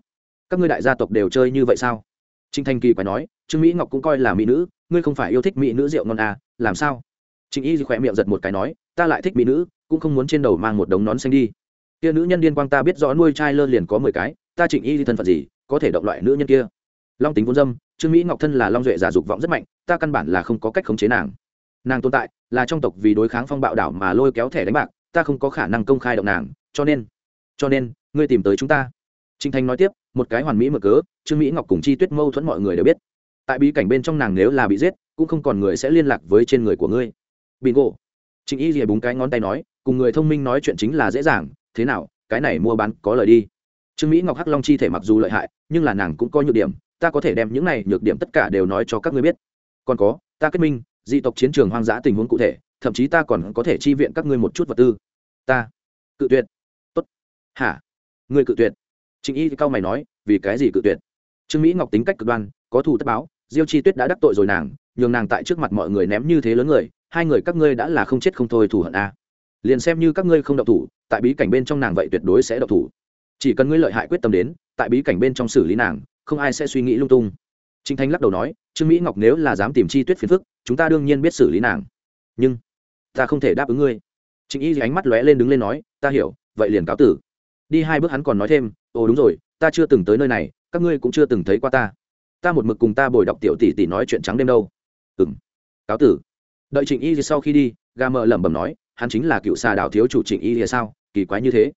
Các ngươi đại gia tộc đều chơi như vậy sao? Trịnh Thành kỳ phải nói, trương mỹ ngọc cũng coi là mỹ nữ, ngươi không phải yêu thích mỹ nữ rượu ngon à làm sao? Trịnh y thì khỏe miệng giật một cái nói, ta lại thích mỹ nữ, cũng không muốn trên đầu mang một đống nón xanh đi. Kia nữ nhân điên quang ta biết rõ nuôi trai lơ liền có mười cái ta trịnh y thì thân phận gì, có thể động loại nữ nhân kia? Long tính vốn dâm, trương mỹ ngọc thân là long duệ giả dục vọng rất mạnh, ta căn bản là không có cách khống chế nàng. Nàng tồn tại, là trong tộc vì đối kháng phong bạo đảo mà lôi kéo thẻ đánh bạc, ta không có khả năng công khai động nàng, cho nên cho nên, ngươi tìm tới chúng ta. Trinh thanh nói tiếp, một cái hoàn mỹ mở cớ, trương mỹ ngọc cùng chi tuyết mâu thuẫn mọi người đều biết. Tại bí cảnh bên trong nàng nếu là bị giết, cũng không còn người sẽ liên lạc với trên người của ngươi. Bingo. Trịnh y rìa búng cái ngón tay nói, cùng người thông minh nói chuyện chính là dễ dàng, thế nào, cái này mua bán có lời đi trương mỹ ngọc hắc long chi thể mặc dù lợi hại, nhưng là nàng cũng có nhược điểm, ta có thể đem những này nhược điểm tất cả đều nói cho các ngươi biết. Còn có, ta kết minh, dị tộc chiến trường hoang dã tình huống cụ thể, thậm chí ta còn có thể chi viện các ngươi một chút vật tư. Ta, cự tuyệt. Tốt. Hả? Ngươi cự tuyệt. Trịnh y thì cao mày nói, vì cái gì cự tuyệt? Trương mỹ ngọc tính cách cực đoan, có thù tất báo, diêu chi tuyết đã đắc tội rồi nàng, nhường nàng tại trước mặt mọi người ném như thế lớn người, hai người các ngươi đã là không chết không thôi thù hận a. Liền xem như các ngươi không độc thủ, tại bí cảnh bên trong nàng vậy tuyệt đối sẽ độc thủ chỉ cần ngươi lợi hại quyết tâm đến, tại bí cảnh bên trong xử lý nàng, không ai sẽ suy nghĩ lung tung. Trinh thanh lắc đầu nói, trương mỹ ngọc nếu là dám tìm chi tuyết phiền phức, chúng ta đương nhiên biết xử lý nàng. Nhưng, ta không thể đáp ứng ngươi. Trịnh y ánh mắt lóe lên đứng lên nói, ta hiểu, vậy liền cáo tử. Đi hai bước hắn còn nói thêm, ồ, đúng rồi, ta chưa từng tới nơi này, các ngươi cũng chưa từng thấy qua ta. Ta một mực cùng ta bồi đọc tiểu tỷ tỷ nói chuyện trắng đêm đâu. Ừ m cáo tử. Đợi trịnh y sau khi đi, Ga mờ lẩm bẩm nói, hắn chính là cựu xà đảo thiếu chủ trịnh y thì sao? Kỳ quái như thế.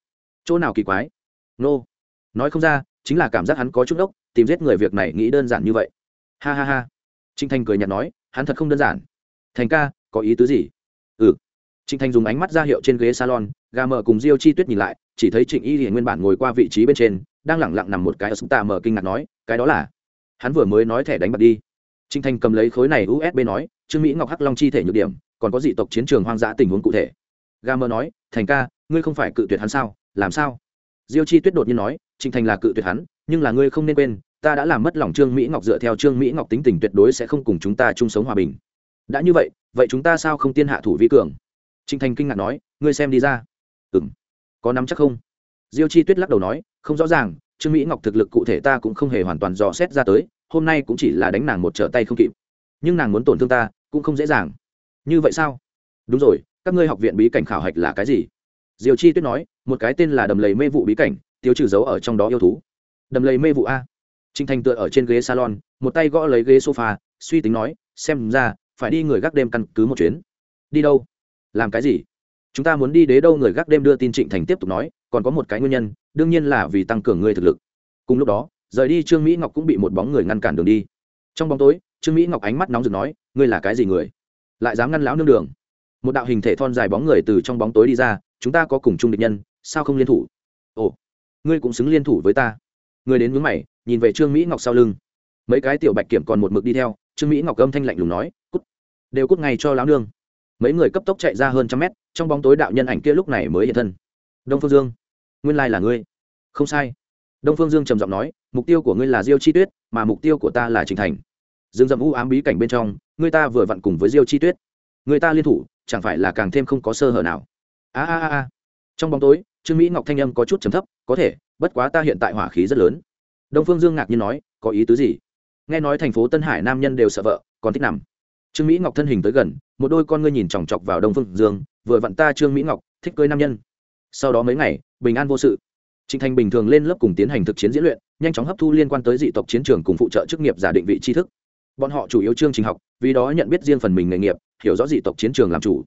Chỗ nào kỳ quái? Nô. Nói không ra, chính là cảm giác hắn có chút ốc tìm giết người việc này nghĩ đơn giản như vậy. Ha ha ha. Trinh thanh cười nhạt nói, hắn thật không đơn giản. Thành ca, có ý tứ gì? Ừ. Trinh thanh dùng ánh mắt ra hiệu trên ghế salon, gà mờ cùng diêu chi tuyết nhìn lại, chỉ thấy trịnh y hiển nguyên bản ngồi qua vị trí bên trên, đang lẳng lặng nằm một cái ở súng tạ mở kinh ngạc nói, cái đó là? Hắn vừa mới nói thẻ đánh bật đi. Trinh thanh cầm lấy khối này usb nói, trương mỹ ngọc hắc long chi thể nhược điểm, còn có dị tộc chiến trường hoang dã tình huống cụ thể. Gà mờ nói, thành ca, ngươi không phải cự tuyệt hắn sao? Làm sao? Diêu chi tuyết đột nhiên nói trịnh thành là cự tuyệt hắn, nhưng là ngươi không nên quên, ta đã làm mất lòng trương mỹ ngọc dựa theo trương mỹ ngọc tính tình tuyệt đối sẽ không cùng chúng ta chung sống hòa bình. Đã như vậy vậy chúng ta sao không tiên hạ thủ vi cường? Trịnh thành kinh ngạc nói, ngươi xem đi ra. Ừ m có nắm chắc không? Diêu chi tuyết lắc đầu nói, không rõ ràng, trương mỹ ngọc thực lực cụ thể ta cũng không hề hoàn toàn dò xét ra tới, hôm nay cũng chỉ là đánh nàng một trở tay không kịp. Nhưng nàng muốn tổn thương ta, cũng không dễ dàng. Như vậy sao? Đúng rồi, các ngươi học viện bí cảnh khảo hạch là cái gì? Diều chi tuyết nói, một cái tên là đầm lầy mê vụ bí cảnh, tiêu trừ dấu ở trong đó yêu thú. Đầm lầy mê vụ a. Trinh thành tựa ở trên ghế salon, một tay gõ lấy ghế sofa, suy tính nói, xem ra, phải đi người gác đêm căn cứ một chuyến. Đi đâu? Làm cái gì? Chúng ta muốn đi đế đâu người gác đêm đưa tin trịnh thành tiếp tục nói, còn có một cái nguyên nhân, đương nhiên là vì tăng cường người thực lực. Cùng lúc đó, rời đi trương mỹ ngọc cũng bị một bóng người ngăn cản đường đi. Trong bóng tối, trương mỹ ngọc ánh mắt nóng rực nói, ngươi là cái gì người? Lại dám ngăn lão nương đường? Một đạo hình thể thon dài bóng người từ trong bóng tối đi ra chúng ta có cùng chung địch nhân, sao không liên thủ? Ồ, ngươi cũng xứng liên thủ với ta. Người đến mướn mày, nhìn về trương mỹ ngọc sau lưng. Mấy cái tiểu bạch kiểm còn một mực đi theo, trương mỹ ngọc âm thanh lạnh lùng nói, cút, đều cút ngay cho lão nương. Mấy người cấp tốc chạy ra hơn trăm mét, trong bóng tối đạo nhân ảnh kia lúc này mới hiện thân. Đông phương dương, nguyên lai là ngươi. Không sai. Đông phương dương trầm giọng nói, mục tiêu của ngươi là diêu chi tuyết, mà mục tiêu của ta là trình thành. Dương dậm u ám bí cảnh bên trong ngươi ta vừa vặn cùng với diêu chi tuyết. Người ta liên thủ, chẳng phải là càng thêm không có sơ hở nào a a a trong bóng tối trương mỹ ngọc thanh âm có chút trầm thấp có thể bất quá ta hiện tại hỏa khí rất lớn. Đông phương dương ngạc nhiên nói có ý tứ gì? Nghe nói thành phố tân hải nam nhân đều sợ vợ còn thích nằm. Trương mỹ ngọc thân hình tới gần một đôi con ngươi nhìn chòng chọc vào đông phương dương vừa vặn ta trương mỹ ngọc thích cưới nam nhân. Sau đó mấy ngày bình an vô sự. Trịnh Thành bình thường lên lớp cùng tiến hành thực chiến diễn luyện, nhanh chóng hấp thu liên quan tới dị tộc chiến trường cùng phụ trợ chức nghiệp giả định vị tri thức. Bọn họ chủ yếu chương trình học, vì đó nhận biết riêng phần mình nghề nghiệp, hiểu rõ dị tộc chiến trường làm chủ.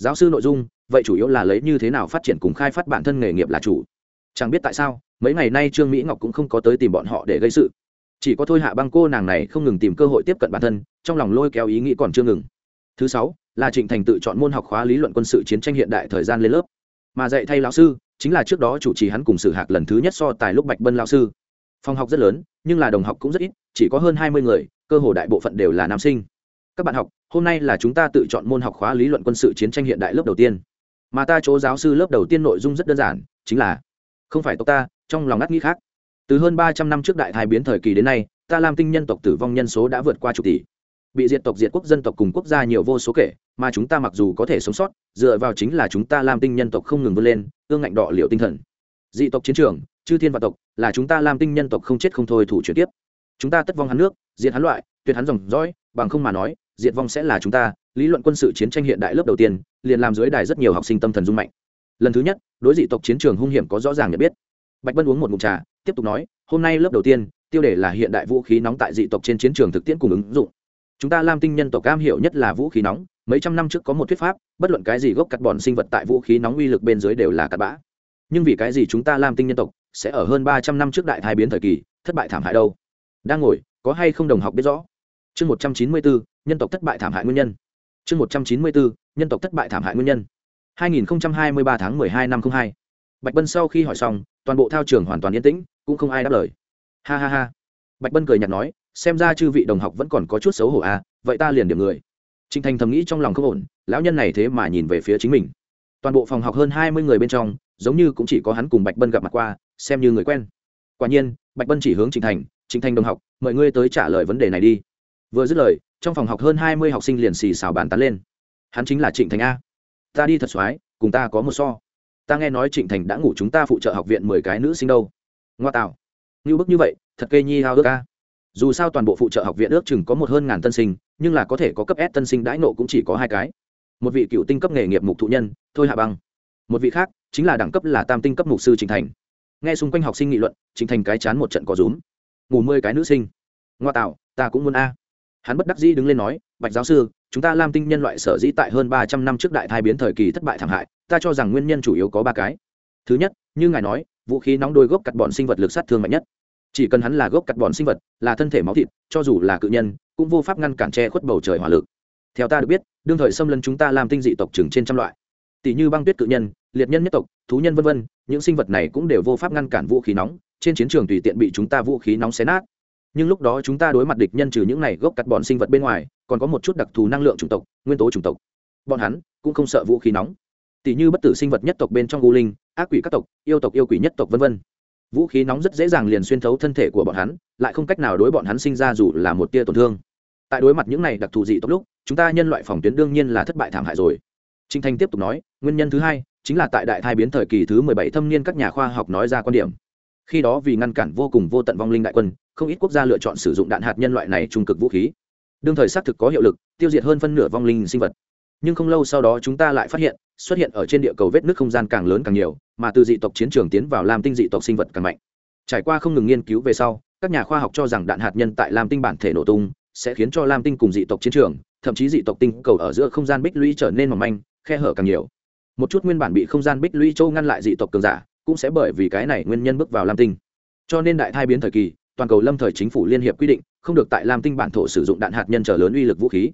Giáo sư nội dung, vậy chủ yếu là lấy như thế nào phát triển cùng khai phát bản thân nghề nghiệp là chủ. Chẳng biết tại sao, mấy ngày nay Trương Mỹ Ngọc cũng không có tới tìm bọn họ để gây sự. Chỉ có thôi hạ băng cô nàng này không ngừng tìm cơ hội tiếp cận bản thân, trong lòng lôi kéo ý nghĩ còn chưa ngừng. Thứ sáu, là Trịnh Thành tự chọn môn học khóa lý luận quân sự chiến tranh hiện đại thời gian lên lớp. Mà dạy thay lão sư, chính là trước đó chủ trì hắn cùng sử hạc lần thứ nhất so tài lúc bạch bân lão sư phòng học rất lớn nhưng là đồng học cũng rất ít chỉ có hơn hai mươi người cơ hồ đại bộ phận đều là nam sinh các bạn học, hôm nay là chúng ta tự chọn môn học khóa lý luận quân sự chiến tranh hiện đại lớp đầu tiên. Mà ta chỗ giáo sư lớp đầu tiên nội dung rất đơn giản, chính là, không phải tộc ta, trong lòng ngắt nghĩ khác. Từ hơn ba trăm năm trước đại thái biến thời kỳ đến nay, ta làm tinh nhân tộc tử vong nhân số đã vượt qua chục tỷ. Bị diệt tộc, diệt quốc, dân tộc cùng quốc gia nhiều vô số kể, mà chúng ta mặc dù có thể sống sót, dựa vào chính là chúng ta làm tinh nhân tộc không ngừng vươn lên, ương ngạnh đỏ liệu tinh thần. Dị tộc chiến trường, chư thiên và tộc, là chúng ta làm tinh nhân tộc không chết không thôi thủ chuyển tiếp. Chúng ta tất vong hắn nước, diệt hắn loại, tuyệt hắn dòng dõi, bằng không mà nói diệt vong sẽ là chúng ta, lý luận quân sự chiến tranh hiện đại lớp đầu tiên, liền làm dưới đài rất nhiều học sinh tâm thần dung mạnh. Lần thứ nhất, đối dị tộc chiến trường hung hiểm có rõ ràng nhận biết. Bạch bân uống một ngụm trà, tiếp tục nói, hôm nay lớp đầu tiên, tiêu đề là hiện đại vũ khí nóng tại dị tộc trên chiến trường thực tiễn cùng ứng dụng. Chúng ta lam tinh nhân tộc cam hiểu nhất là vũ khí nóng, mấy trăm năm trước có một thuyết pháp, bất luận cái gì gốc cắt bòn sinh vật tại vũ khí nóng uy lực bên dưới đều là cắt bã. Nhưng vì cái gì chúng ta lam tinh nhân tộc sẽ ở hơn ba trăm năm trước đại thai biến thời kỳ, thất bại thảm hại đâu? Đang ngồi, có hay không đồng học biết rõ? Chương một trăm chín mươi bốn nhân tộc thất bại thảm hại nguyên nhân. Chương một trăm chín mươi bốn nhân tộc thất bại thảm hại nguyên nhân. hai nghìn hai mươi ba tháng mười hai năm hai. Bạch bân sau khi hỏi xong, toàn bộ thao trường hoàn toàn yên tĩnh, cũng không ai đáp lời. Ha ha ha. Bạch bân cười nhạt nói, xem ra chư vị đồng học vẫn còn có chút xấu hổ à vậy ta liền điểm người. Trình thành thầm nghĩ trong lòng không ổn, lão nhân này thế mà nhìn về phía chính mình. Toàn bộ phòng học hơn hai mươi người bên trong, giống như cũng chỉ có hắn cùng bạch bân gặp mặt qua, xem như người quen. Quả nhiên, bạch bân chỉ hướng Trình thành Trình thành đồng học, mời ngươi tới trả lời vấn đề này đi vừa dứt lời, trong phòng học hơn hai mươi học sinh liền xì xào bàn tán lên. Hắn chính là trịnh thành a. Ta đi thật soái cùng ta có một so. Ta nghe nói trịnh thành đã ngủ chúng ta phụ trợ học viện mười cái nữ sinh đâu. Ngoa tạo. Như bức như vậy, thật cây nhi hao ước a. dù sao toàn bộ phụ trợ học viện ước chừng có một hơn ngàn tân sinh, nhưng là có thể có cấp s tân sinh đãi nộ cũng chỉ có hai cái. Một vị cựu tinh cấp nghề nghiệp mục thụ nhân, thôi hạ băng. Một vị khác, chính là đẳng cấp là tam tinh cấp mục sư trịnh thành. Nghe xung quanh học sinh nghị luận, trịnh thành cái chán một trận có rúm. Ngủ mười cái nữ sinh. Ngoa tạo, ta cũng muốn a hắn bất đắc dĩ đứng lên nói, bạch giáo sư, chúng ta lam tinh nhân loại sở dĩ tại hơn ba trăm năm trước đại thai biến thời kỳ thất bại thảm hại, ta cho rằng nguyên nhân chủ yếu có ba cái. Thứ nhất, như ngài nói, vũ khí nóng đôi gốc cắt bọn sinh vật lực sát thương mạnh nhất. Chỉ cần hắn là gốc cắt bọn sinh vật, là thân thể máu thịt, cho dù là cự nhân, cũng vô pháp ngăn cản che khuất bầu trời hỏa lực. Theo ta được biết, đương thời xâm lấn chúng ta làm tinh dị tộc chừng trên trăm loại. Tỷ như băng tuyết cự nhân, liệt nhân nhất tộc, thú nhân vân vân, những sinh vật này cũng đều vô pháp ngăn cản vũ khí nóng, trên chiến trường tùy tiện bị chúng ta vũ khí nóng xé nát nhưng lúc đó chúng ta đối mặt địch nhân trừ những này gốc cắt bọn sinh vật bên ngoài, còn có một chút đặc thù năng lượng chủng tộc, nguyên tố chủng tộc. Bọn hắn cũng không sợ vũ khí nóng. Tỷ như bất tử sinh vật nhất tộc bên trong u linh, ác quỷ các tộc, yêu tộc, yêu quỷ nhất tộc, vân vân. Vũ khí nóng rất dễ dàng liền xuyên thấu thân thể của bọn hắn, lại không cách nào đối bọn hắn sinh ra dù là một tia tổn thương. Tại đối mặt những này đặc thù dị tộc lúc, chúng ta nhân loại phòng tuyến đương nhiên là thất bại thảm hại rồi. Trinh thanh tiếp tục nói, nguyên nhân thứ hai chính là tại đại thai biến thời kỳ thứ mười bảy thâm niên các nhà khoa học nói ra quan điểm khi đó vì ngăn cản vô cùng vô tận vong linh đại quân, không ít quốc gia lựa chọn sử dụng đạn hạt nhân loại này trung cực vũ khí. Đương thời xác thực có hiệu lực, tiêu diệt hơn phân nửa vong linh sinh vật. Nhưng không lâu sau đó chúng ta lại phát hiện, xuất hiện ở trên địa cầu vết nước không gian càng lớn càng nhiều, mà từ dị tộc chiến trường tiến vào lam tinh dị tộc sinh vật càng mạnh. Trải qua không ngừng nghiên cứu về sau, các nhà khoa học cho rằng đạn hạt nhân tại lam tinh bản thể nổ tung, sẽ khiến cho lam tinh cùng dị tộc chiến trường, thậm chí dị tộc tinh cầu ở giữa không gian bích lũy trở nên mỏng manh, khe hở càng nhiều. Một chút nguyên bản bị không gian bích lũy châu ngăn lại dị tộc cường giả cũng sẽ bởi vì cái này nguyên nhân bước vào lam tinh. Cho nên đại thai biến thời kỳ, toàn cầu lâm thời chính phủ liên hiệp quy định, không được tại lam tinh bản thổ sử dụng đạn hạt nhân trở lớn uy lực vũ khí.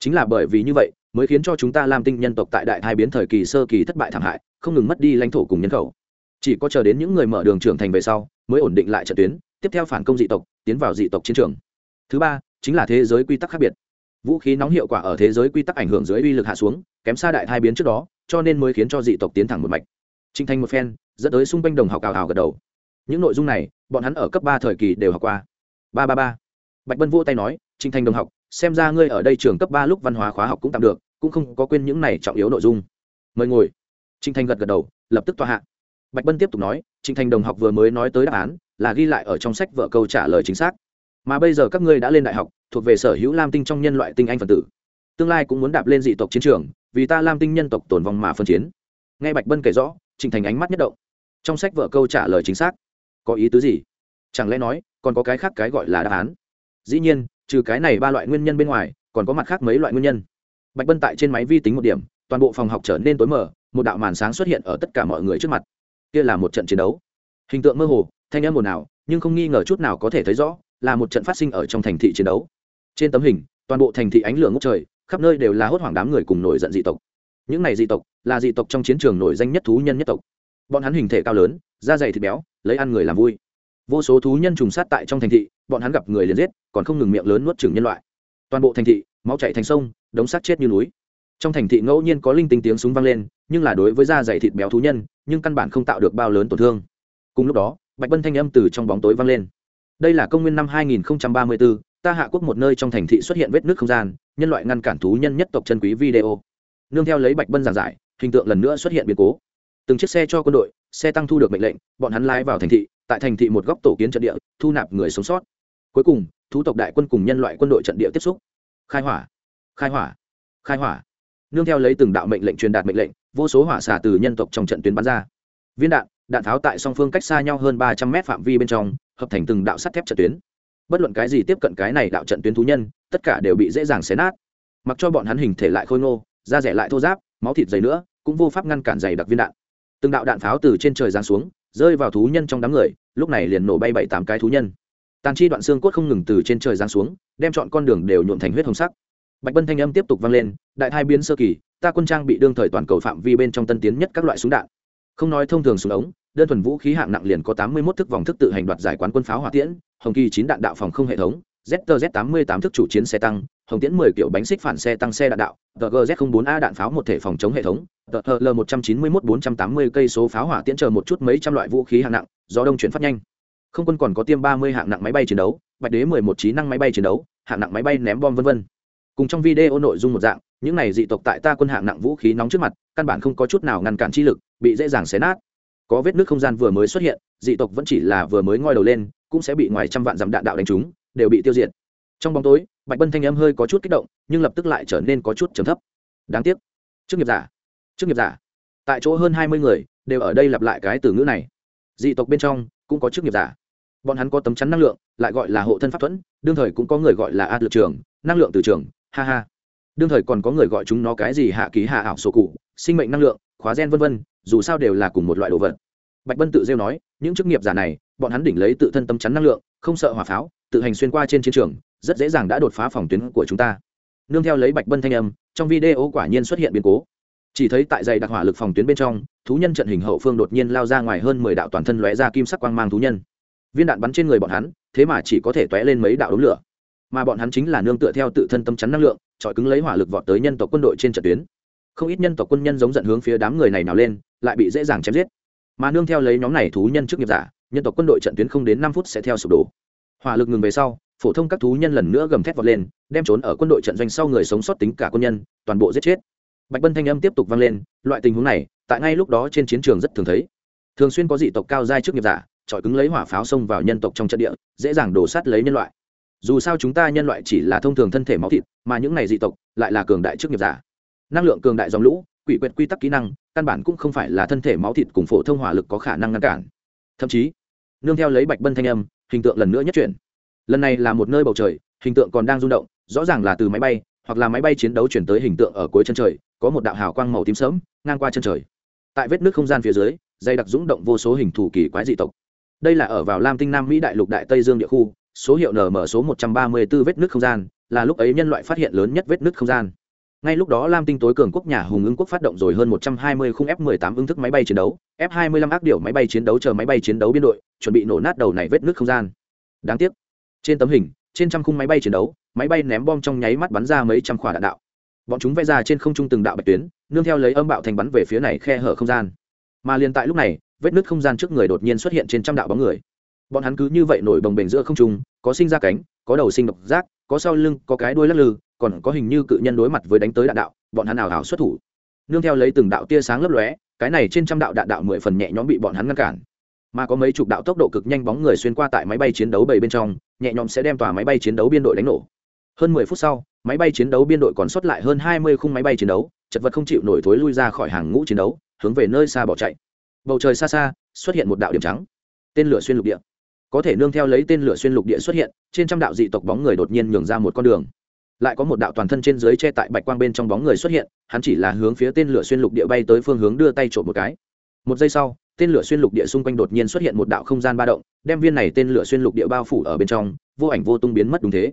Chính là bởi vì như vậy, mới khiến cho chúng ta lam tinh nhân tộc tại đại thai biến thời kỳ sơ kỳ thất bại thảm hại, không ngừng mất đi lãnh thổ cùng nhân khẩu. Chỉ có chờ đến những người mở đường trưởng thành về sau, mới ổn định lại trận tuyến, tiếp theo phản công dị tộc, tiến vào dị tộc chiến trường. Thứ ba, chính là thế giới quy tắc khác biệt. Vũ khí nóng hiệu quả ở thế giới quy tắc ảnh hưởng dưới uy lực hạ xuống, kém xa đại thai biến trước đó, cho nên mới khiến cho dị tộc tiến thẳng một mạch. Trinh thành một phen dẫn tới xung quanh đồng học ào hào gật đầu. Những nội dung này, bọn hắn ở cấp ba thời kỳ đều học qua. Ba ba ba. Bạch bân vô tay nói trinh thành đồng học, xem ra ngươi ở đây trường cấp ba lúc văn hóa khóa học cũng tạm được, cũng không có quên những này trọng yếu nội dung. Mời ngồi. Trinh thành gật gật đầu, lập tức tòa hạ. Bạch bân tiếp tục nói trinh thành đồng học vừa mới nói tới đáp án, là ghi lại ở trong sách vợ câu trả lời chính xác. Mà bây giờ các ngươi đã lên đại học, thuộc về sở hữu lam tinh trong nhân loại tinh anh phần tử. Tương lai cũng muốn đạp lên dị tộc chiến trường, vì ta lam tinh nhân tộc tồn vong mà phân chiến. Nghe bạch bân kể rõ, Trình thành ánh mắt nhất động trong sách vợ câu trả lời chính xác. Có ý tứ gì? Chẳng lẽ nói, còn có cái khác cái gọi là đáp án? Dĩ nhiên, trừ cái này ba loại nguyên nhân bên ngoài, còn có mặt khác mấy loại nguyên nhân. Bạch bân tại trên máy vi tính một điểm, toàn bộ phòng học trở nên tối mờ, một đạo màn sáng xuất hiện ở tất cả mọi người trước mặt. Kia là một trận chiến đấu. Hình tượng mơ hồ, thanh âm ồn ào, nhưng không nghi ngờ chút nào có thể thấy rõ, là một trận phát sinh ở trong thành thị chiến đấu. Trên tấm hình, toàn bộ thành thị ánh lửa ngốc trời, khắp nơi đều là hốt hoảng đám người cùng nổi giận dị tộc. Những này dị tộc, là dị tộc trong chiến trường nổi danh nhất thú nhân nhất tộc bọn hắn hình thể cao lớn da dày thịt béo lấy ăn người làm vui. Vô số thú nhân trùng sát tại trong thành thị bọn hắn gặp người liền giết còn không ngừng miệng lớn nuốt chửng nhân loại. Toàn bộ thành thị máu chảy thành sông đống sát chết như núi. Trong thành thị ngẫu nhiên có linh tinh tiếng súng vang lên nhưng là đối với da dày thịt béo thú nhân nhưng căn bản không tạo được bao lớn tổn thương. Cùng lúc đó bạch bân thanh âm từ trong bóng tối vang lên. Đây là công nguyên năm 2034, ta hạ quốc một nơi trong thành thị xuất hiện vết nước không gian nhân loại ngăn cản thú nhân nhất tộc chân quý video. Nương theo lấy bạch bân giảng giải hình tượng lần nữa xuất hiện biến cố từng chiếc xe cho quân đội, xe tăng thu được mệnh lệnh, bọn hắn lái vào thành thị, tại thành thị một góc tổ kiến trận địa, thu nạp người sống sót. Cuối cùng, thú tộc đại quân cùng nhân loại quân đội trận địa tiếp xúc. Khai hỏa khai hỏa khai hỏa. Nương theo lấy từng đạo mệnh lệnh truyền đạt mệnh lệnh, vô số hỏa xả từ nhân tộc trong trận tuyến bắn ra. Viên đạn đạn tháo tại song phương cách xa nhau hơn ba trăm mét phạm vi bên trong, hợp thành từng đạo sắt thép trận tuyến. Bất luận cái gì tiếp cận cái này đạo trận tuyến thú nhân, tất cả đều bị dễ dàng xé nát. Mặc cho bọn hắn hình thể lại khôi ngô, da rẻ lại thô giáp máu thịt dày nữa, cũng vô pháp ngăn cản dày đặc viên đạn từng đạo đạn pháo từ trên trời giáng xuống, rơi vào thú nhân trong đám người, lúc này liền nổ bay bảy tám cái thú nhân. Tàn chi đoạn xương cốt không ngừng từ trên trời giáng xuống, đem chọn con đường đều nhuộn thành huyết hồng sắc. Bạch bân thanh âm tiếp tục vang lên, đại thai biến sơ kỳ, ta quân trang bị đương thời toàn cầu phạm vi bên trong tân tiến nhất các loại súng đạn. Không nói thông thường súng ống, đơn thuần vũ khí hạng nặng liền có tám mươi một thức vòng thức tự hành đoạt giải quán quân pháo hỏa tiễn, hồng kỳ chín đạn đạo phòng không hệ thống ZTZ 88 thức chủ chiến xe tăng, hồng tiễn 10 kiểu bánh xích phản xe tăng xe đạn đạo, GGZ04A đạn pháo một thể phòng chống hệ thống, TL191 480 cây số pháo hỏa tiễn chờ một chút mấy trăm loại vũ khí hạng nặng, do đông chuyển phát nhanh. Không quân còn có tiêm 30 hạng nặng máy bay chiến đấu, bạch đế 11 trí năng máy bay chiến đấu, hạng nặng máy bay ném bom vân vân. Cùng trong video nội dung một dạng, những này dị tộc tại ta quân hạng nặng vũ khí nóng trước mặt, căn bản không có chút nào ngăn cản chi lực, bị dễ dàng xé nát. Có vết nước không gian vừa mới xuất hiện, dị tộc vẫn chỉ là vừa mới ngoi đầu lên, cũng sẽ bị ngoài trăm vạn dặm đạn đạo đánh trúng, đều bị tiêu diệt. Trong bóng tối, bạch bân thanh âm hơi có chút kích động, nhưng lập tức lại trở nên có chút trầm thấp. Đáng tiếc. Chức nghiệp giả. Chức nghiệp giả. Tại chỗ hơn hai mươi người đều ở đây lặp lại cái từ ngữ này. Dị tộc bên trong cũng có chức nghiệp giả. Bọn hắn có tấm chắn năng lượng, lại gọi là hộ thân pháp thuẫn, đương thời cũng có người gọi là a lực trường, năng lượng từ trường, ha ha. Đương thời còn có người gọi chúng nó cái gì hạ ký hạ ảo sổ cụ, sinh mệnh năng lượng, khóa gen vân vân, dù sao đều là cùng một loại đồ vật. Bạch bân tự rêu nói, những chức nghiệp giả này, bọn hắn đỉnh lấy tự thân tâm chắn năng lượng không sợ hỏa pháo, tự hành xuyên qua trên chiến trường, rất dễ dàng đã đột phá phòng tuyến của chúng ta. Nương theo lấy bạch bân thanh âm, trong video quả nhiên xuất hiện biến cố. Chỉ thấy tại dày đặc hỏa lực phòng tuyến bên trong, thú nhân trận hình hậu phương đột nhiên lao ra ngoài hơn mười đạo toàn thân lóe ra kim sắc quang mang thú nhân. Viên đạn bắn trên người bọn hắn, thế mà chỉ có thể t lên mấy đạo đống lửa. Mà bọn hắn chính là nương tựa theo tự thân tâm chắn năng lượng, chọi cứng lấy hỏa lực vọt tới nhân tộc quân đội trên trận tuyến. Không ít nhân tộc quân nhân giống giận hướng phía đám người này nào lên, lại bị dễ dàng chém giết. Mà nương theo lấy nhóm này thú nhân trước nghiệp giả nhân tộc quân đội trận tuyến không đến năm phút sẽ theo sụp đổ. Hỏa lực ngừng về sau, phổ thông các thú nhân lần nữa gầm thét vọt lên, đem trốn ở quân đội trận doanh sau người sống sót tính cả quân nhân, toàn bộ giết chết. Bạch bân thanh âm tiếp tục vang lên, loại tình huống này, tại ngay lúc đó trên chiến trường rất thường thấy. Thường xuyên có dị tộc cao giai trước nghiệp giả trọi cứng lấy hỏa pháo xông vào nhân tộc trong trận địa, dễ dàng đổ sát lấy nhân loại. Dù sao chúng ta nhân loại chỉ là thông thường thân thể máu thịt, mà những này dị tộc lại là cường đại trước nghiệp giả. Năng lượng cường đại dòng lũ, quỷ quyệt quy tắc kỹ năng, căn bản cũng không phải là thân thể máu thịt cùng phổ thông hỏa lực có khả năng ngăn cản thậm chí, nương theo lấy bạch bân thanh âm, hình tượng lần nữa nhất chuyển. Lần này là một nơi bầu trời, hình tượng còn đang rung động, rõ ràng là từ máy bay, hoặc là máy bay chiến đấu chuyển tới hình tượng ở cuối chân trời, có một đạo hào quang màu tím sớm ngang qua chân trời. Tại vết nước không gian phía dưới dây đặc rúng động vô số hình thủ kỳ quái dị tộc. Đây là ở vào lam tinh nam mỹ đại lục đại tây dương địa khu, số hiệu nm số một trăm ba mươi 134 vết nước không gian, là lúc ấy nhân loại phát hiện lớn nhất vết nước không gian ngay lúc đó lam tinh tối cường quốc nhà hùng ứng quốc phát động rồi hơn một trăm hai mươi khung f 18 ứng thức máy bay chiến đấu. F 25 ác điệu máy bay chiến đấu chờ máy bay chiến đấu biên đội, chuẩn bị nổ nát đầu này vết nước không gian. Đáng tiếc, trên tấm hình, trên trăm khung máy bay chiến đấu, máy bay ném bom trong nháy mắt bắn ra mấy trăm quả đạn đạo. Bọn chúng vẽ ra trên không trung từng đạo bạch tuyến, nương theo lấy âm bạo thành bắn về phía này khe hở không gian. Mà liền tại lúc này, vết nứt không gian trước người đột nhiên xuất hiện trên trăm đạo bóng người bọn hắn cứ như vậy nổi bồng bềnh giữa không trung, có sinh ra cánh, có đầu sinh độc giác, có sau lưng có cái đuôi lắc lư, còn có hình như cự nhân đối mặt với đánh tới đạn đạo, bọn hắn ảo ảo xuất thủ. Nương theo lấy từng đạo tia sáng lấp lóe, cái này trên trăm đạo đạn đạo mười phần nhẹ nhõm bị bọn hắn ngăn cản. Mà có mấy chục đạo tốc độ cực nhanh bóng người xuyên qua tại máy bay chiến đấu bảy bên trong, nhẹ nhõm sẽ đem tòa máy bay chiến đấu biên đội đánh nổ. Hơn mười phút sau, máy bay chiến đấu biên đội còn sót lại hơn hai mươi khung máy bay chiến đấu, chật vật không chịu nổi thối lui ra khỏi hàng ngũ chiến đấu, hướng về nơi xa bỏ chạy. Bầu trời xa xa, xuất hiện một đạo điểm trắng. Tên lửa xuyên lục địa có thể nương theo lấy tên lửa xuyên lục địa xuất hiện, trên trăm đạo dị tộc bóng người đột nhiên nhường ra một con đường. Lại có một đạo toàn thân trên dưới che tại bạch quang bên trong bóng người xuất hiện, hắn chỉ là hướng phía tên lửa xuyên lục địa bay tới phương hướng đưa tay trộm một cái. Một giây sau, tên lửa xuyên lục địa xung quanh đột nhiên xuất hiện một đạo không gian ba động, đem viên này tên lửa xuyên lục địa bao phủ ở bên trong, vô ảnh vô tung biến mất đúng thế.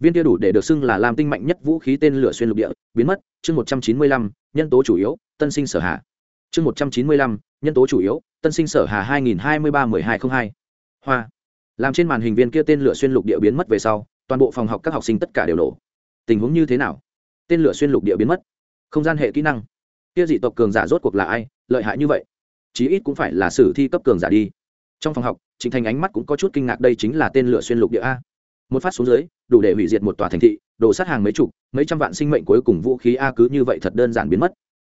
Viên kia đủ để được xưng là làm tinh mạnh nhất vũ khí tên lửa xuyên lục địa, biến mất, chương một trăm chín mươi lăm, nhân tố chủ yếu, tân sinh sở hạ. Chương một trăm chín mươi lăm, nhân tố chủ yếu, tân sinh sở hà hai nghìn hai mươi ba mười hai t r ă n h hai. Hoa làm trên màn hình viên kia tên lửa xuyên lục địa biến mất về sau, toàn bộ phòng học các học sinh tất cả đều nổ. Tình huống như thế nào? Tên lửa xuyên lục địa biến mất. Không gian hệ kỹ năng. Kia dị tộc cường giả rốt cuộc là ai? Lợi hại như vậy? Chí ít cũng phải là sử thi cấp cường giả đi. Trong phòng học, trịnh thành ánh mắt cũng có chút kinh ngạc đây chính là tên lửa xuyên lục địa a. Một phát xuống dưới, đủ để hủy diệt một tòa thành thị, đổ sát hàng mấy chục, mấy trăm vạn sinh mệnh cuối cùng vũ khí a cứ như vậy thật đơn giản biến mất.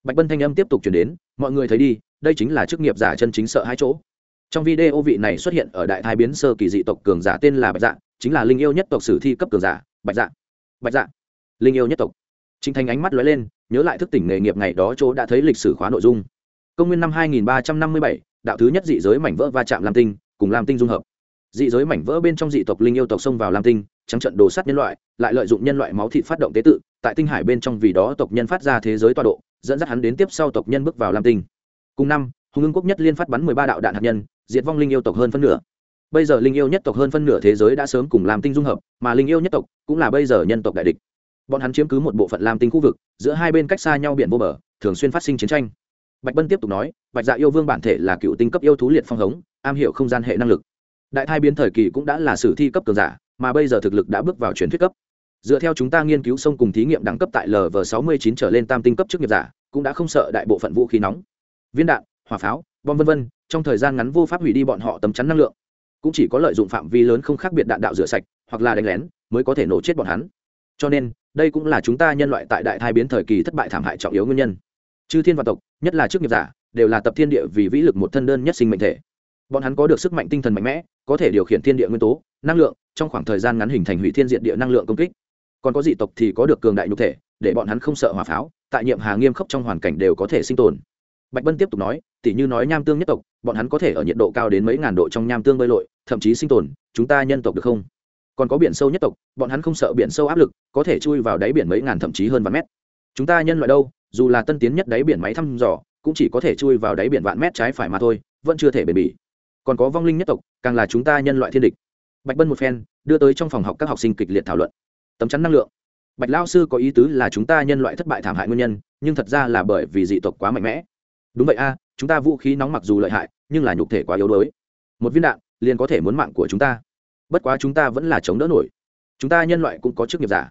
Bạch bân thanh âm tiếp tục chuyển đến, mọi người thấy đi, đây chính là chức nghiệp giả chân chính sợ hai chỗ trong video vị này xuất hiện ở đại thái biến sơ kỳ dị tộc cường giả tên là bạch dạ chính là linh yêu nhất tộc sử thi cấp cường giả bạch dạ bạch dạ linh yêu nhất tộc Trình Thành ánh mắt lóe lên, nhớ lại thức tỉnh nghề nghiệp ngày đó chỗ đã thấy lịch sử khóa nội dung. Công nguyên năm 2357, đạo thứ nhất dị giới mảnh vỡ va chạm Lam Tinh, cùng Lam Tinh dung hợp. Dị giới mảnh vỡ bên trong dị tộc linh yêu tộc xông vào Lam Tinh, trắng trận đồ sát nhân loại, lại lợi dụng nhân loại máu thịt phát động tế tự, tại tinh hải bên trong vì đó tộc nhân phát ra thế giới toa độ, dẫn dắt hắn đến tiếp sau tộc nhân bước vào lam tinh cùng năm hùng ưng quốc nhất liên phát bắn mười ba đạo đạn hạt nhân, diệt vong linh yêu tộc hơn phân nửa. Bây giờ linh yêu nhất tộc hơn phân nửa thế giới đã sớm cùng làm tinh dung hợp, mà linh yêu nhất tộc cũng là bây giờ nhân tộc đại địch. Bọn hắn chiếm cứ một bộ phận làm tinh khu vực, giữa hai bên cách xa nhau biển vô bờ, thường xuyên phát sinh chiến tranh. Bạch bân tiếp tục nói, bạch dạ yêu vương bản thể là cựu tinh cấp yêu thú liệt phong hống, am hiểu không gian hệ năng lực. Đại thai biến thời kỳ cũng đã là sử thi cấp cường giả, mà bây giờ thực lực đã bước vào truyền thuyết cấp. Dựa theo chúng ta nghiên cứu sông cùng thí nghiệm đẳng cấp tại lv sáu mươi chín trở lên tam tinh cấp chức nghiệp giả, cũng đã không sợ đại bộ phận vũ khí nóng. Viên đạn hỏa pháo, bom vân vân, trong thời gian ngắn vô pháp hủy đi bọn họ tấm chắn năng lượng. Cũng chỉ có lợi dụng phạm vi lớn không khác biệt đạn đạo rửa sạch, hoặc là đánh lén, mới có thể nổ chết bọn hắn. Cho nên, đây cũng là chúng ta nhân loại tại đại thai biến thời kỳ thất bại thảm hại trọng yếu nguyên nhân. Chư thiên và tộc, nhất là chức nghiệp giả, đều là tập thiên địa vì vĩ lực một thân đơn nhất sinh mệnh thể. Bọn hắn có được sức mạnh tinh thần mạnh mẽ, có thể điều khiển thiên địa nguyên tố, năng lượng, trong khoảng thời gian ngắn hình thành hủy thiên diện địa năng lượng công kích. Còn có dị tộc thì có được cường đại nhục thể, để bọn hắn không sợ hỏa pháo, tại nhiệm hà nghiêm khốc trong hoàn cảnh đều có thể sinh tồn bạch bân tiếp tục nói tỉ như nói nham tương nhất tộc, bọn hắn có thể ở nhiệt độ cao đến mấy ngàn độ trong nham tương bơi lội, thậm chí sinh tồn, chúng ta nhân tộc được không? Còn có biển sâu nhất tộc, bọn hắn không sợ biển sâu áp lực, có thể chui vào đáy biển mấy ngàn thậm chí hơn vạn mét. Chúng ta nhân loại đâu, dù là tân tiến nhất đáy biển máy thăm dò, cũng chỉ có thể chui vào đáy biển vạn mét trái phải mà thôi, vẫn chưa thể bền bỉ. Còn có vong linh nhất tộc, càng là chúng ta nhân loại thiên địch. Bạch bân một phen, đưa tới trong phòng học các học sinh kịch liệt thảo luận. Tấm chắn năng lượng. Bạch lao sư có ý tứ là chúng ta nhân loại thất bại thảm hại nguyên nhân, nhưng thật ra là bởi vì dị tộc quá mạnh mẽ đúng vậy a, chúng ta vũ khí nóng mặc dù lợi hại, nhưng là nhục thể quá yếu đuối. Một viên đạn liền có thể muốn mạng của chúng ta. Bất quá chúng ta vẫn là chống đỡ nổi. Chúng ta nhân loại cũng có chức nghiệp giả.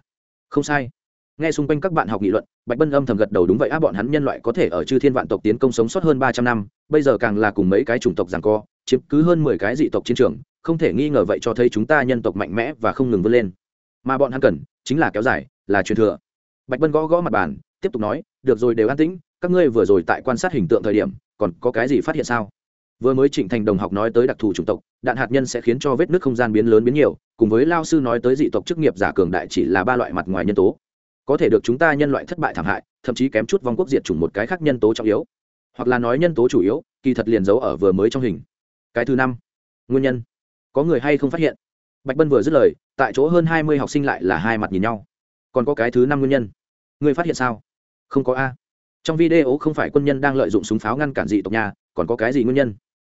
Không sai. Nghe xung quanh các bạn học nghị luận, bạch bân âm thầm gật đầu đúng vậy á bọn hắn nhân loại có thể ở chư thiên vạn tộc tiến công sống sót hơn ba trăm năm, bây giờ càng là cùng mấy cái chủng tộc rằng co, chiếm cứ hơn mười cái dị tộc chiến trường, không thể nghi ngờ vậy cho thấy chúng ta nhân tộc mạnh mẽ và không ngừng vươn lên. Mà bọn hắn cần chính là kéo dài, là truyền thừa. Bạch bân gõ gõ mặt bàn, tiếp tục nói, được rồi, đều an tĩnh các ngươi vừa rồi tại quan sát hình tượng thời điểm, còn có cái gì phát hiện sao? Vừa mới trịnh thành đồng học nói tới đặc thù chủng tộc, đạn hạt nhân sẽ khiến cho vết nước không gian biến lớn biến nhiều, cùng với lao sư nói tới dị tộc chức nghiệp giả cường đại chỉ là ba loại mặt ngoài nhân tố. Có thể được chúng ta nhân loại thất bại thảm hại, thậm chí kém chút vong quốc diệt chủng một cái khác nhân tố trọng yếu. Hoặc là nói nhân tố chủ yếu, kỳ thật liền giấu ở vừa mới trong hình. Cái thứ năm, nguyên nhân. Có người hay không phát hiện? Bạch bân vừa dứt lời, tại chỗ hơn hai mươi học sinh lại là hai mặt nhìn nhau. Còn có cái thứ năm nguyên nhân. Người phát hiện sao? Không có a trong video không phải quân nhân đang lợi dụng súng pháo ngăn cản dị tộc nhà, còn có cái gì nguyên nhân?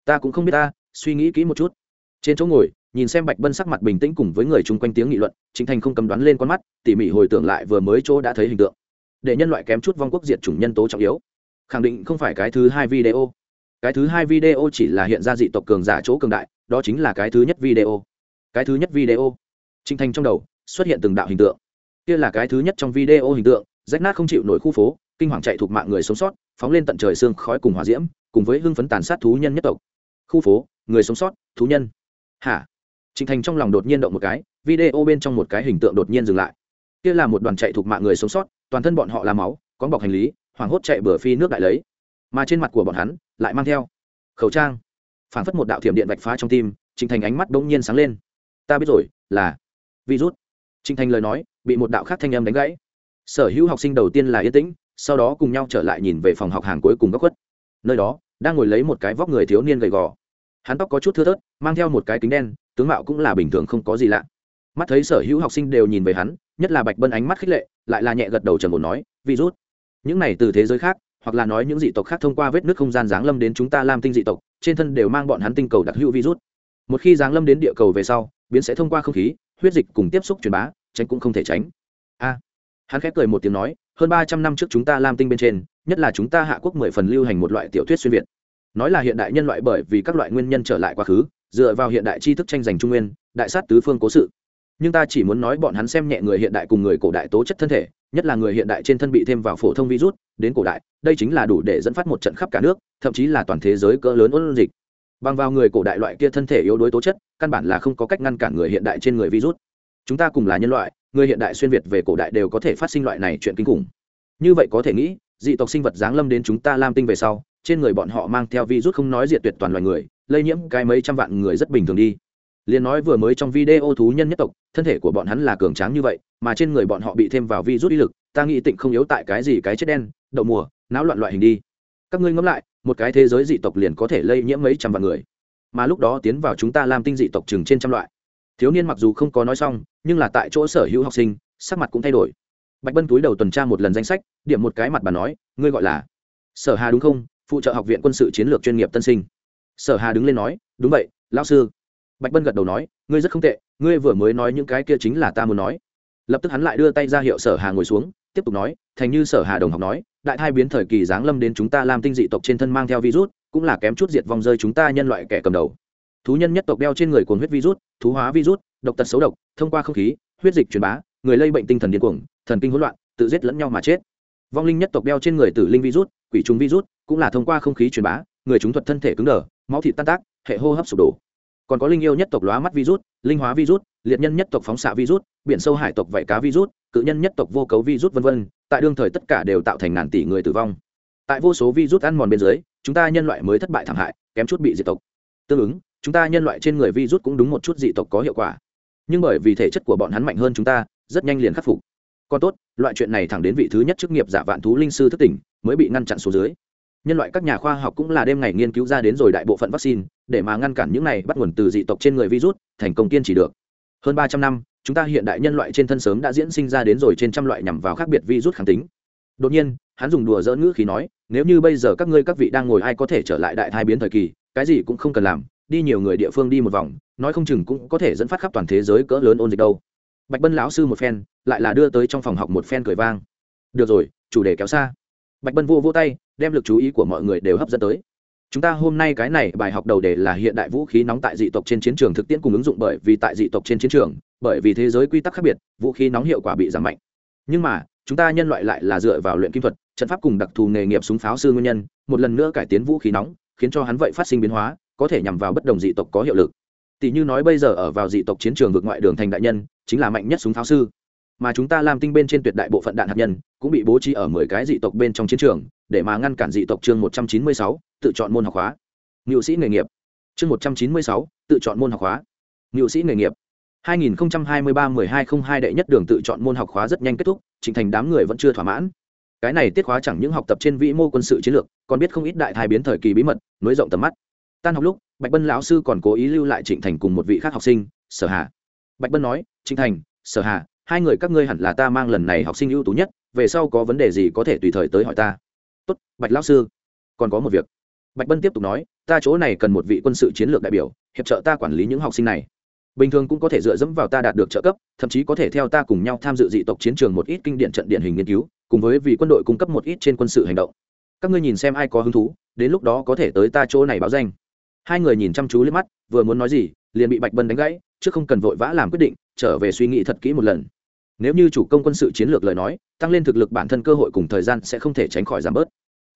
Ta cũng không biết ta, suy nghĩ kỹ một chút. Trên chỗ ngồi, nhìn xem bạch bân sắc mặt bình tĩnh cùng với người chung quanh tiếng nghị luận chính thành không cầm đoán lên con mắt, tỉ mỉ hồi tưởng lại vừa mới chỗ đã thấy hình tượng. Để nhân loại kém chút vong quốc diệt chủng nhân tố trọng yếu. Khẳng định không phải cái thứ hai video. Cái thứ hai video chỉ là hiện ra dị tộc cường giả chỗ cường đại, đó chính là cái thứ nhất video. Cái thứ nhất video. Trinh thành trong đầu xuất hiện từng đạo hình tượng. Kia là cái thứ nhất trong video hình tượng, rách nát không chịu nổi khu phố kinh hoàng chạy thuộc mạng người sống sót, phóng lên tận trời xương khói cùng hỏa diễm, cùng với hưng phấn tàn sát thú nhân nhất tộc. Khu phố, người sống sót, thú nhân. Hả? Trịnh thành trong lòng đột nhiên động một cái, video bên trong một cái hình tượng đột nhiên dừng lại. Kia là một đoàn chạy thuộc mạng người sống sót, toàn thân bọn họ là máu có bọc hành lý, hoảng hốt chạy bừa phi nước đại lấy. Mà trên mặt của bọn hắn, lại mang theo khẩu trang. Phảng phất một đạo thiểm điện vạch phá trong tim, trịnh thành ánh mắt bỗng nhiên sáng lên. Ta biết rồi, là virus. Trịnh thành lời nói, bị một đạo khác thanh âm đánh gãy. Sở hữu học sinh đầu tiên là yên tĩnh sau đó cùng nhau trở lại nhìn về phòng học hàng cuối cùng góc khuất. Nơi đó, đang ngồi lấy một cái vóc người thiếu niên gầy gò. Hắn tóc có chút thưa thớt, mang theo một cái kính đen, tướng mạo cũng là bình thường không có gì lạ. Mắt thấy sở hữu học sinh đều nhìn về hắn, nhất là bạch bân ánh mắt khích lệ, lại là nhẹ gật đầu trần bồn nói virus những này từ thế giới khác, hoặc là nói những dị tộc khác thông qua vết nước không gian giáng lâm đến chúng ta làm tinh dị tộc, trên thân đều mang bọn hắn tinh cầu đặc hữu virus. Một khi giáng lâm đến địa cầu về sau, biến sẽ thông qua không khí, huyết dịch cùng tiếp xúc truyền bá, tránh cũng không thể tránh. A. Hắn khép cười một tiếng nói hơn ba trăm năm trước chúng ta lam tinh bên trên, nhất là chúng ta hạ quốc mười phần lưu hành một loại tiểu thuyết xuyên việt. Nói là hiện đại nhân loại bởi vì các loại nguyên nhân trở lại quá khứ, dựa vào hiện đại tri thức tranh giành trung nguyên, đại sát tứ phương cố sự. Nhưng ta chỉ muốn nói bọn hắn xem nhẹ người hiện đại cùng người cổ đại tố chất thân thể, nhất là người hiện đại trên thân bị thêm vào phổ thông virus, đến cổ đại, đây chính là đủ để dẫn phát một trận khắp cả nước, thậm chí là toàn thế giới cỡ lớn ôn dịch. Bằng vào người cổ đại loại kia thân thể yếu đuối tố chất, căn bản là không có cách ngăn cản người hiện đại trên người virus. Chúng ta cùng là nhân loại người hiện đại xuyên việt về cổ đại đều có thể phát sinh loại này chuyện kinh khủng. Như vậy có thể nghĩ, dị tộc sinh vật giáng lâm đến chúng ta lam tinh về sau, trên người bọn họ mang theo virus không nói diệt tuyệt toàn loài người, lây nhiễm cái mấy trăm vạn người rất bình thường đi. Liền nói vừa mới trong video thú nhân nhất tộc, thân thể của bọn hắn là cường tráng như vậy, mà trên người bọn họ bị thêm vào virus đi lực, ta nghĩ tịnh không yếu tại cái gì cái chết đen, đậu mùa não loạn loại hình đi. Các ngươi ngẫm lại, một cái thế giới dị tộc liền có thể lây nhiễm mấy trăm vạn người. Mà lúc đó tiến vào chúng ta làm tinh dị tộc chừng trên trăm loại thiếu niên mặc dù không có nói xong, nhưng là tại chỗ sở hữu học sinh, sắc mặt cũng thay đổi. Bạch bân túi đầu tuần tra một lần danh sách, điểm một cái mặt bà nói, ngươi gọi là? Sở hà đúng không? Phụ trợ học viện quân sự chiến lược chuyên nghiệp tân sinh. Sở hà đứng lên nói, đúng vậy, lão sư. Bạch bân gật đầu nói, ngươi rất không tệ, ngươi vừa mới nói những cái kia chính là ta muốn nói. Lập tức hắn lại đưa tay ra hiệu sở hà ngồi xuống, tiếp tục nói, thành như sở hà đồng học nói, đại thai biến thời kỳ giáng lâm đến chúng ta làm tinh dị tộc trên thân mang theo virus, cũng là kém chút diệt vong rơi chúng ta nhân loại kẻ cầm đầu thú nhân nhất tộc đeo trên người cuồng huyết virus, thú hóa virus, độc tật xấu độc, thông qua không khí, huyết dịch truyền bá, người lây bệnh tinh thần điên cuồng, thần kinh hỗn loạn, tự giết lẫn nhau mà chết. Vong linh nhất tộc đeo trên người tử linh virus, quỷ trùng virus, cũng là thông qua không khí truyền bá, người chúng thuật thân thể cứng đờ, máu thịt tan tác, hệ hô hấp sụp đổ. Còn có linh yêu nhất tộc lóa mắt virus, linh hóa virus, liệt nhân nhất tộc phóng xạ virus, biển sâu hải tộc vảy cá virus, cự nhân nhất tộc vô cấu virus v v tại đương thời tất cả đều tạo thành ngàn tỷ người tử vong. Tại vô số virus ăn mòn bên dưới, chúng ta nhân loại mới thất bại thảm hại, kém chút bị diệt tộc. Tương ứng chúng ta nhân loại trên người virus cũng đúng một chút dị tộc có hiệu quả. Nhưng bởi vì thể chất của bọn hắn mạnh hơn chúng ta, rất nhanh liền khắc phục. Còn tốt, loại chuyện này thẳng đến vị thứ nhất chức nghiệp giả vạn thú linh sư thất tỉnh, mới bị ngăn chặn số dưới. Nhân loại các nhà khoa học cũng là đêm ngày nghiên cứu ra đến rồi đại bộ phận vaccine, để mà ngăn cản những này bắt nguồn từ dị tộc trên người virus, thành công kiên trì được. Hơn ba trăm năm, chúng ta hiện đại nhân loại trên thân sớm đã diễn sinh ra đến rồi trên trăm loại nhằm vào khác biệt virus kháng tính. Đột nhiên, hắn dùng đùa dỡ ngữ khí nói, nếu như bây giờ các ngươi các vị đang ngồi ai có thể trở lại đại thai biến thời kỳ, cái gì cũng không cần làm đi nhiều người địa phương đi một vòng, nói không chừng cũng có thể dẫn phát khắp toàn thế giới cỡ lớn ôn dịch đâu. Bạch bân lão sư một phen, lại là đưa tới trong phòng học một phen cười vang. Được rồi, chủ đề kéo xa. Bạch bân vô vô tay, đem lực chú ý của mọi người đều hấp dẫn tới. Chúng ta hôm nay cái này bài học đầu đề là hiện đại vũ khí nóng tại dị tộc trên chiến trường thực tiễn cùng ứng dụng bởi vì tại dị tộc trên chiến trường, bởi vì thế giới quy tắc khác biệt, vũ khí nóng hiệu quả bị giảm mạnh. Nhưng mà, chúng ta nhân loại lại là dựa vào luyện kim thuật, trận pháp cùng đặc thù nghề nghiệp súng pháo sư nguyên nhân, một lần nữa cải tiến vũ khí nóng, khiến cho hắn vậy phát sinh biến hóa có thể nhằm vào bất đồng dị tộc có hiệu lực. Tỷ như nói bây giờ ở vào dị tộc chiến trường vượt ngoại đường thành đại nhân chính là mạnh nhất súng pháo sư. Mà chúng ta làm tinh bên trên tuyệt đại bộ phận đạn hạt nhân cũng bị bố trí ở mười cái dị tộc bên trong chiến trường để mà ngăn cản dị tộc chương một trăm chín mươi sáu tự chọn môn học hóa. Ngự sĩ nghề nghiệp. Chương một trăm chín mươi sáu tự chọn môn học hóa. Ngự sĩ nghề nghiệp. 2023-1202 đệ nhất đường tự chọn môn học khóa rất nhanh kết thúc, trình thành đám người vẫn chưa thỏa mãn. Cái này tiết khóa chẳng những học tập trên vĩ mô quân sự chiến lược, còn biết không ít đại thái biến thời kỳ bí mật, nối rộng tầm mắt. Tan học lúc, Bạch Bân lão sư còn cố ý lưu lại Trịnh Thành cùng một vị khác học sinh, Sở Hà. Bạch Bân nói, "Trịnh Thành, Sở Hà, hai người các ngươi hẳn là ta mang lần này học sinh ưu tú nhất, về sau có vấn đề gì có thể tùy thời tới hỏi ta." "Tốt, Bạch lão sư. Còn có một việc." Bạch Bân tiếp tục nói, "Ta chỗ này cần một vị quân sự chiến lược đại biểu, hiệp trợ ta quản lý những học sinh này." bình thường cũng có thể dựa dẫm vào ta đạt được trợ cấp thậm chí có thể theo ta cùng nhau tham dự dị tộc chiến trường một ít kinh điển trận điển hình nghiên cứu cùng với vì quân đội cung cấp một ít trên quân sự hành động các ngươi nhìn xem ai có hứng thú đến lúc đó có thể tới ta chỗ này báo danh hai người nhìn chăm chú lên mắt, vừa muốn nói gì, liền bị bạch bân đánh gãy, chứ không cần vội vã làm quyết định, trở về suy nghĩ thật kỹ một lần. Nếu như chủ công quân sự chiến lược lời nói, tăng lên thực lực bản thân cơ hội cùng thời gian sẽ không thể tránh khỏi giảm bớt.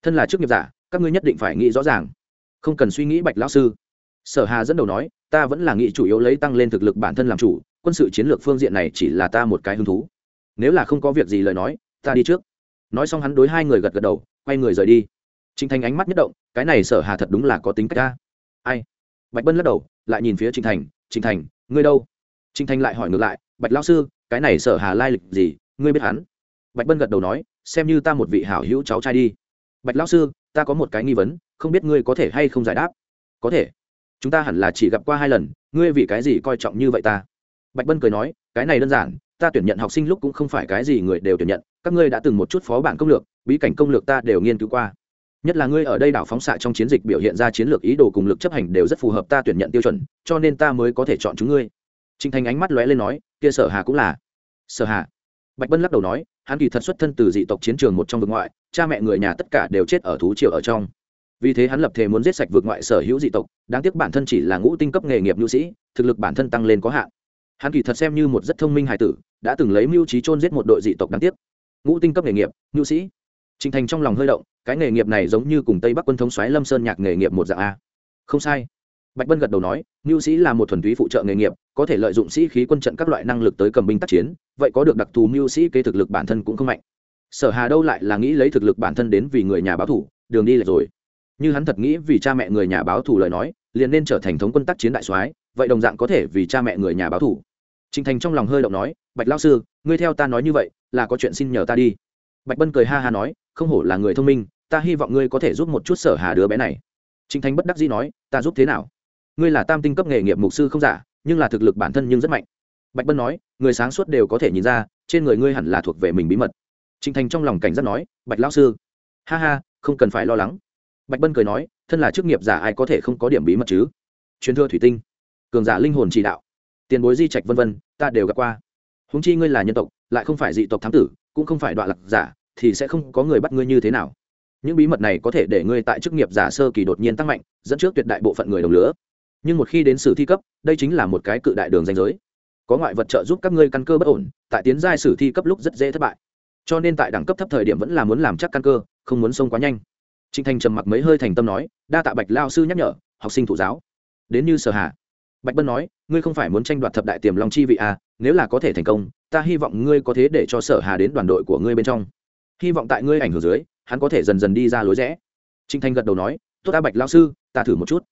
Thân là chức nghiệp giả, các ngươi nhất định phải nghĩ rõ ràng. Không cần suy nghĩ bạch lão sư. Sở hà dẫn đầu nói, ta vẫn là nghĩ chủ yếu lấy tăng lên thực lực bản thân làm chủ, quân sự chiến lược phương diện này chỉ là ta một cái hứng thú. Nếu là không có việc gì lời nói, ta đi trước. Nói xong hắn đối hai người gật gật đầu, quay người rời đi. Trinh thành ánh mắt nhất động, cái này sở hà thật đúng là có tính cách ta ai? Bạch bân lắc đầu, lại nhìn phía trịnh thành trịnh thành, ngươi đâu? Trịnh thành lại hỏi ngược lại, bạch lao sư, cái này sở hà lai lịch gì? Ngươi biết hắn? Bạch bân gật đầu nói, xem như ta một vị hảo hữu cháu trai đi. Bạch lao sư, ta có một cái nghi vấn, không biết ngươi có thể hay không giải đáp? Có thể. Chúng ta hẳn là chỉ gặp qua hai lần, ngươi vì cái gì coi trọng như vậy ta? Bạch bân cười nói, cái này đơn giản, ta tuyển nhận học sinh lúc cũng không phải cái gì người đều tuyển nhận, các ngươi đã từng một chút phó bản công lược, bí cảnh công lược ta đều nghiên cứu qua nhất là ngươi ở đây đảo phóng xạ trong chiến dịch biểu hiện ra chiến lược ý đồ cùng lực chấp hành đều rất phù hợp ta tuyển nhận tiêu chuẩn, cho nên ta mới có thể chọn chúng ngươi. Trinh thành ánh mắt lóe lên nói, kia sở hà cũng là. Sở hà? Bạch bân lắc đầu nói, hắn kỳ thật xuất thân từ dị tộc chiến trường một trong vực ngoại, cha mẹ người nhà tất cả đều chết ở thú triều ở trong. Vì thế hắn lập thể muốn giết sạch vượt ngoại sở hữu dị tộc, đáng tiếc bản thân chỉ là ngũ tinh cấp nghề nghiệp nhu sĩ, thực lực bản thân tăng lên có hạn. Hắn kỳ thật xem như một rất thông minh hài tử, đã từng lấy mưu trí chôn giết một đội dị tộc đáng tiếc. Ngũ tinh cấp nghề nghiệp, nhu sĩ trình thành trong lòng hơi động, cái nghề nghiệp này giống như cùng tây bắc quân thống soái lâm sơn nhạc nghề nghiệp một dạng a. Không sai. Bạch bân gật đầu nói, "Nưu sĩ là một thuần túy phụ trợ nghề nghiệp, có thể lợi dụng sĩ khí quân trận các loại năng lực tới cầm binh tác chiến, vậy có được đặc thù nưu sĩ kế thực lực bản thân cũng không mạnh. Sở hà đâu lại là nghĩ lấy thực lực bản thân đến vì người nhà báo thủ, đường đi là rồi. Như hắn thật nghĩ vì cha mẹ người nhà báo thủ lời nói, liền nên trở thành thống quân tác chiến đại soái, vậy đồng dạng có thể vì cha mẹ người nhà báo thủ. Trình thành trong lòng hơi động nói, bạch Lão sư, ngươi theo ta nói như vậy, là có chuyện xin nhờ ta đi bạch bân cười ha ha nói, không hổ là người thông minh, ta hy vọng ngươi có thể giúp một chút sở hà đứa bé này. Trịnh thành bất đắc dĩ nói, ta giúp thế nào? Ngươi là tam tinh cấp nghề nghiệp mục sư không giả, nhưng là thực lực bản thân nhưng rất mạnh. Bạch bân nói, người sáng suốt đều có thể nhìn ra, trên người ngươi hẳn là thuộc về mình bí mật. Trịnh thành trong lòng cảnh giác nói, bạch lão sư, ha ha, không cần phải lo lắng. Bạch bân cười nói, thân là chức nghiệp giả ai có thể không có điểm bí mật chứ? Truyền thừa thủy tinh, cường giả linh hồn chỉ đạo, tiền bối di trạch vân vân, ta đều gặp qua. Húng chi ngươi là nhân tộc, lại không phải dị tộc thám tử cũng không phải đoạn lạc giả, thì sẽ không có người bắt ngươi như thế nào. Những bí mật này có thể để ngươi tại chức nghiệp giả sơ kỳ đột nhiên tăng mạnh, dẫn trước tuyệt đại bộ phận người đồng lứa nhưng một khi đến sử thi cấp, đây chính là một cái cự đại đường danh giới. Có ngoại vật trợ giúp các ngươi căn cơ bất ổn, tại tiến giai sử thi cấp lúc rất dễ thất bại. Cho nên tại đẳng cấp thấp thời điểm vẫn là muốn làm chắc căn cơ, không muốn xông quá nhanh. Trịnh thành trầm mặc mấy hơi thành tâm nói, đa tạ bạch lao sư nhắc nhở, học sinh thủ giáo. Đến như sở hạ. Bạch bân nói, ngươi không phải muốn tranh đoạt thập đại tiềm long chi vị à nếu là có thể thành công, ta hy vọng ngươi có thế để cho sở hà đến đoàn đội của ngươi bên trong. Hy vọng tại ngươi ảnh hưởng dưới, hắn có thể dần dần đi ra lối rẽ. Trình Thanh gật đầu nói, tốt ta, bạch lao sư, ta thử một chút.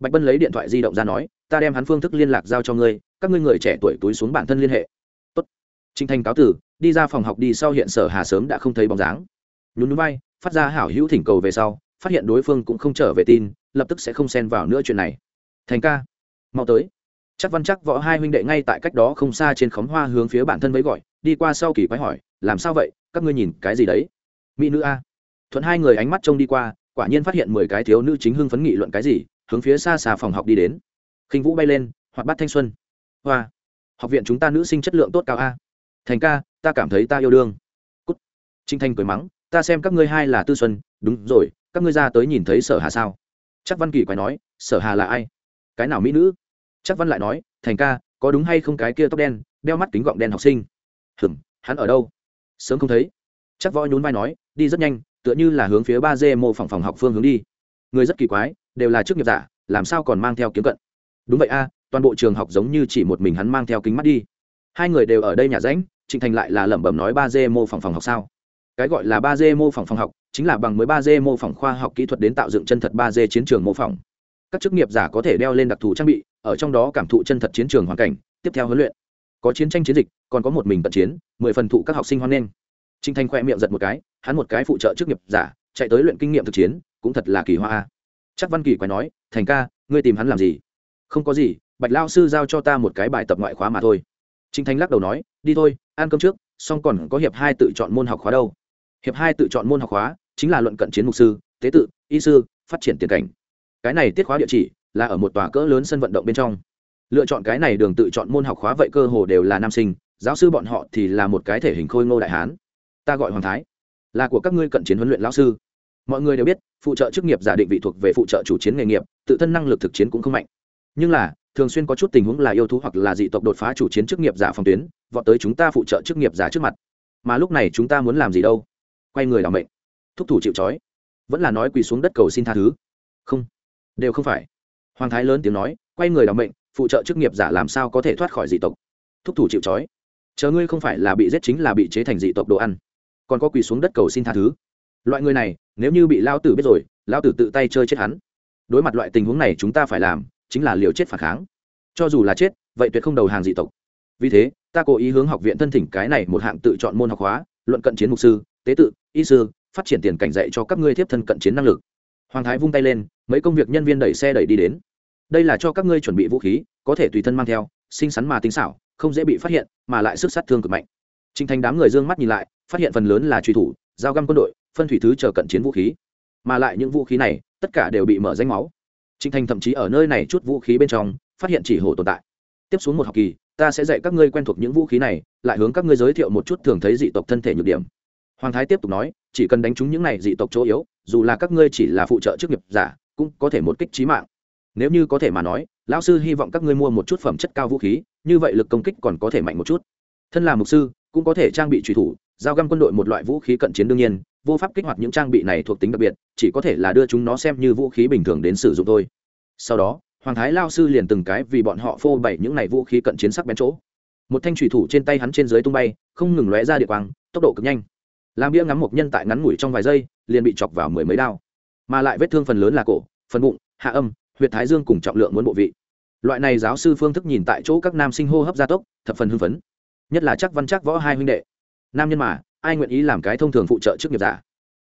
Bạch bân lấy điện thoại di động ra nói, ta đem hắn phương thức liên lạc giao cho ngươi, các ngươi người trẻ tuổi túi xuống bản thân liên hệ. Tốt. Trình Thanh cáo tử đi ra phòng học đi sau hiện sở hà sớm đã không thấy bóng dáng. Nhún núi bay phát ra hảo hữu thỉnh cầu về sau, phát hiện đối phương cũng không trở về tin, lập tức sẽ không xen vào nữa chuyện này. Thành ca, mau tới chắc văn chắc võ hai huynh đệ ngay tại cách đó không xa trên khóm hoa hướng phía bản thân với gọi, đi qua sau kỳ quái hỏi, làm sao vậy? Các ngươi nhìn cái gì đấy? Mỹ nữ a. Thuận hai người ánh mắt trông đi qua, quả nhiên phát hiện mười cái thiếu nữ chính hưng phấn nghị luận cái gì, hướng phía xa xa phòng học đi đến. Khinh vũ bay lên hoặc bắt thanh xuân. Hoa, học viện chúng ta nữ sinh chất lượng tốt cao a. Thành ca, ta cảm thấy ta yêu đương. Cút. Trinh thanh cười mắng, ta xem các ngươi hai là tư xuân, đúng rồi, các ngươi ra tới nhìn thấy sở hà sao? Chắc văn kỳ quái nói, sở hà là ai? Cái nào mỹ nữ? Chắc văn lại nói, thành ca, có đúng hay không cái kia tóc đen, đeo mắt kính gọng đen học sinh? Hừm hắn ở đâu? Sớm không thấy. Chắc võ nhún vai nói, đi rất nhanh, tựa như là hướng phía ba d mô phỏng phòng học phương hướng đi. Người rất kỳ quái, đều là chức nghiệp giả, làm sao còn mang theo kiếm cận? Đúng vậy a, toàn bộ trường học giống như chỉ một mình hắn mang theo kính mắt đi. Hai người đều ở đây nhà rãnh trịnh thành lại là lẩm bẩm nói ba d mô phỏng phòng học sao? Cái gọi là ba d mô phỏng phòng học, chính là bằng mới ba d mô phỏng khoa học kỹ thuật đến tạo dựng chân thật ba d chiến trường mô phỏng các chức nghiệp giả có thể đeo lên đặc thù trang bị, ở trong đó cảm thụ chân thật chiến trường hoàn cảnh, tiếp theo huấn luyện. Có chiến tranh chiến dịch, còn có một mình tận chiến, mười phần thụ các học sinh hoan nghênh. Trinh thanh khoe miệng giật một cái, hắn một cái phụ trợ chức nghiệp giả, chạy tới luyện kinh nghiệm thực chiến, cũng thật là kỳ hoa chắc văn kỳ quay nói, thành ca, ngươi tìm hắn làm gì? Không có gì, bạch lao sư giao cho ta một cái bài tập ngoại khóa mà thôi. Trinh thanh lắc đầu nói, đi thôi, ăn cơm trước, xong còn có hiệp hai tự chọn môn học khóa đâu. Hiệp hai tự chọn môn học khóa, chính là luận cận chiến mục sư, tế tự, y sư, phát triển tiền cảnh cái này tiết khóa địa chỉ là ở một tòa cỡ lớn sân vận động bên trong. Lựa chọn cái này đường tự chọn môn học khóa vậy cơ hồ đều là nam sinh, giáo sư bọn họ thì là một cái thể hình khôi ngô đại hán. Ta gọi hoàng thái, là của các ngươi cận chiến huấn luyện lão sư. Mọi người đều biết, phụ trợ chức nghiệp giả định vị thuộc về phụ trợ chủ chiến nghề nghiệp, tự thân năng lực thực chiến cũng không mạnh. Nhưng là, thường xuyên có chút tình huống là yêu thú hoặc là dị tộc đột phá chủ chiến chức nghiệp giả phòng tuyến, vọt tới chúng ta phụ trợ chức nghiệp giả trước mặt. Mà lúc này chúng ta muốn làm gì đâu? Quay người làm mệnh. Thúc thủ chịu trói. Vẫn là nói quỳ xuống đất cầu xin tha thứ. Không đều không phải. Hoàng thái lớn tiếng nói, quay người làm mệnh, phụ trợ chức nghiệp giả làm sao có thể thoát khỏi dị tộc. Thúc thủ chịu trói. Chờ ngươi không phải là bị giết chính là bị chế thành dị tộc đồ ăn. Còn có quỳ xuống đất cầu xin tha thứ. Loại người này, nếu như bị lao tử biết rồi, lao tử tự tay chơi chết hắn. Đối mặt loại tình huống này chúng ta phải làm, chính là liều chết phản kháng. Cho dù là chết, vậy tuyệt không đầu hàng dị tộc. Vì thế, ta cố ý hướng học viện thân thỉnh cái này một hạng tự chọn môn học hóa, luận cận chiến mục sư, tế tự, y sư, phát triển tiền cảnh dạy cho các ngươi tiếp thân cận chiến năng lực hoàng thái vung tay lên mấy công việc nhân viên đẩy xe đẩy đi đến đây là cho các ngươi chuẩn bị vũ khí có thể tùy thân mang theo xinh xắn mà tinh xảo không dễ bị phát hiện mà lại sức sát thương cực mạnh Trình Thành đám người dương mắt nhìn lại, phát hiện phần lớn là truy thủ, dao găm quân đội, phân thủy thứ chờ cận chiến vũ khí. Mà lại những vũ khí này, tất cả đều bị mở danh máu. Trình Thành thậm chí ở nơi này chút vũ khí bên trong, phát hiện chỉ hổ tồn tại. Tiếp xuống một học kỳ, ta sẽ dạy các ngươi quen thuộc những vũ khí này, lại hướng các ngươi giới thiệu một chút thường thấy dị tộc thân thể nhược điểm. Hoàng Thái tiếp tục nói, chỉ cần đánh trúng những này dị tộc chỗ yếu, dù là các ngươi chỉ là phụ trợ chức nghiệp giả, cũng có thể một kích chí mạng. Nếu như có thể mà nói, lão sư hy vọng các ngươi mua một chút phẩm chất cao vũ khí, như vậy lực công kích còn có thể mạnh một chút. Thân là mục sư, cũng có thể trang bị truy thủ giao găm quân đội một loại vũ khí cận chiến đương nhiên vô pháp kích hoạt những trang bị này thuộc tính đặc biệt chỉ có thể là đưa chúng nó xem như vũ khí bình thường đến sử dụng thôi sau đó hoàng thái lao sư liền từng cái vì bọn họ phô bày những này vũ khí cận chiến sắc bén chỗ một thanh thủy thủ trên tay hắn trên dưới tung bay không ngừng lóe ra địa quang tốc độ cực nhanh làm bia ngắm một nhân tại ngắn ngủi trong vài giây, liền bị chọc vào mười mấy đao mà lại vết thương phần lớn là cổ, phần bụng, hạ âm, huyệt thái dương cùng trọng lượng muốn bộ vị. Loại này giáo sư phương thức nhìn tại chỗ các nam sinh hô hấp gia tốc, thập phần hưng phấn. Nhất là chắc văn chắc võ hai huynh đệ. Nam nhân mà, ai nguyện ý làm cái thông thường phụ trợ trước nghiệp giả?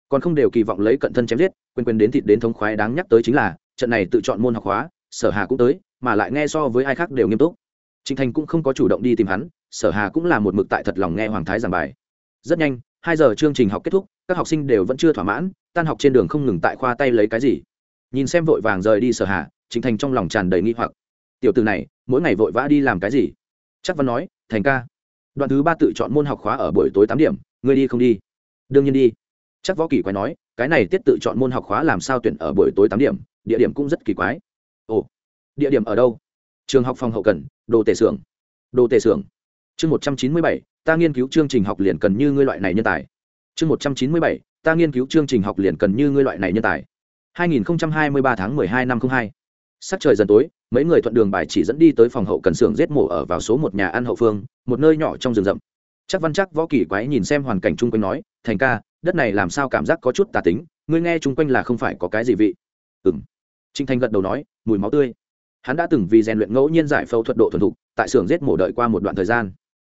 Còn không đều kỳ vọng lấy cận thân chém giết, quên quên đến thịt đến thống khoái đáng nhắc tới chính là, trận này tự chọn môn học hóa, sở hà cũng tới, mà lại nghe so với ai khác đều nghiêm túc. Trịnh thành cũng không có chủ động đi tìm hắn, sở hà cũng là một mực tại thật lòng nghe hoàng thái giảng bài. Rất nhanh hai giờ chương trình học kết thúc, các học sinh đều vẫn chưa thỏa mãn, tan học trên đường không ngừng tại khoa tay lấy cái gì. Nhìn xem vội vàng rời đi sở hà trịnh thành trong lòng tràn đầy nghi hoặc. Tiểu từ này, mỗi ngày vội vã đi làm cái gì? Chắc văn nói, thành ca. Đoạn thứ ba tự chọn môn học khóa ở buổi tối tám điểm, ngươi đi không đi? Đương nhiên đi. Chắc võ kỳ quái nói, cái này tiết tự chọn môn học khóa làm sao tuyển ở buổi tối tám điểm? Địa điểm cũng rất kỳ quái. Ồ, địa điểm ở đâu? Trường học phòng hậu cần, đồ tể xưởng. Đồ tể xưởng? Chương một trăm chín mươi bảy ta nghiên cứu chương trình học liền cần như ngươi loại này nhân tài. Chương một trăm chín mươi bảy ta nghiên cứu chương trình học liền cần như ngươi loại này nhân tài. 2023 tháng 12 năm 02 sắc trời dần tối mấy người thuận đường bài chỉ dẫn đi tới phòng hậu cần xưởng giết mổ ở vào số một nhà ăn hậu phương một nơi nhỏ trong rừng rậm. Chắc văn chắc võ kỳ quái nhìn xem hoàn cảnh chung quanh nói thành ca đất này làm sao cảm giác có chút tà tính ngươi nghe chung quanh là không phải có cái gì vị. Ừm, Trình thanh gật đầu nói mùi máu tươi. Hắn đã từng vì rèn luyện ngẫu nhiên giải phẫu thuật độ thuần thục tại xưởng giết mổ đợi qua một đoạn thời gian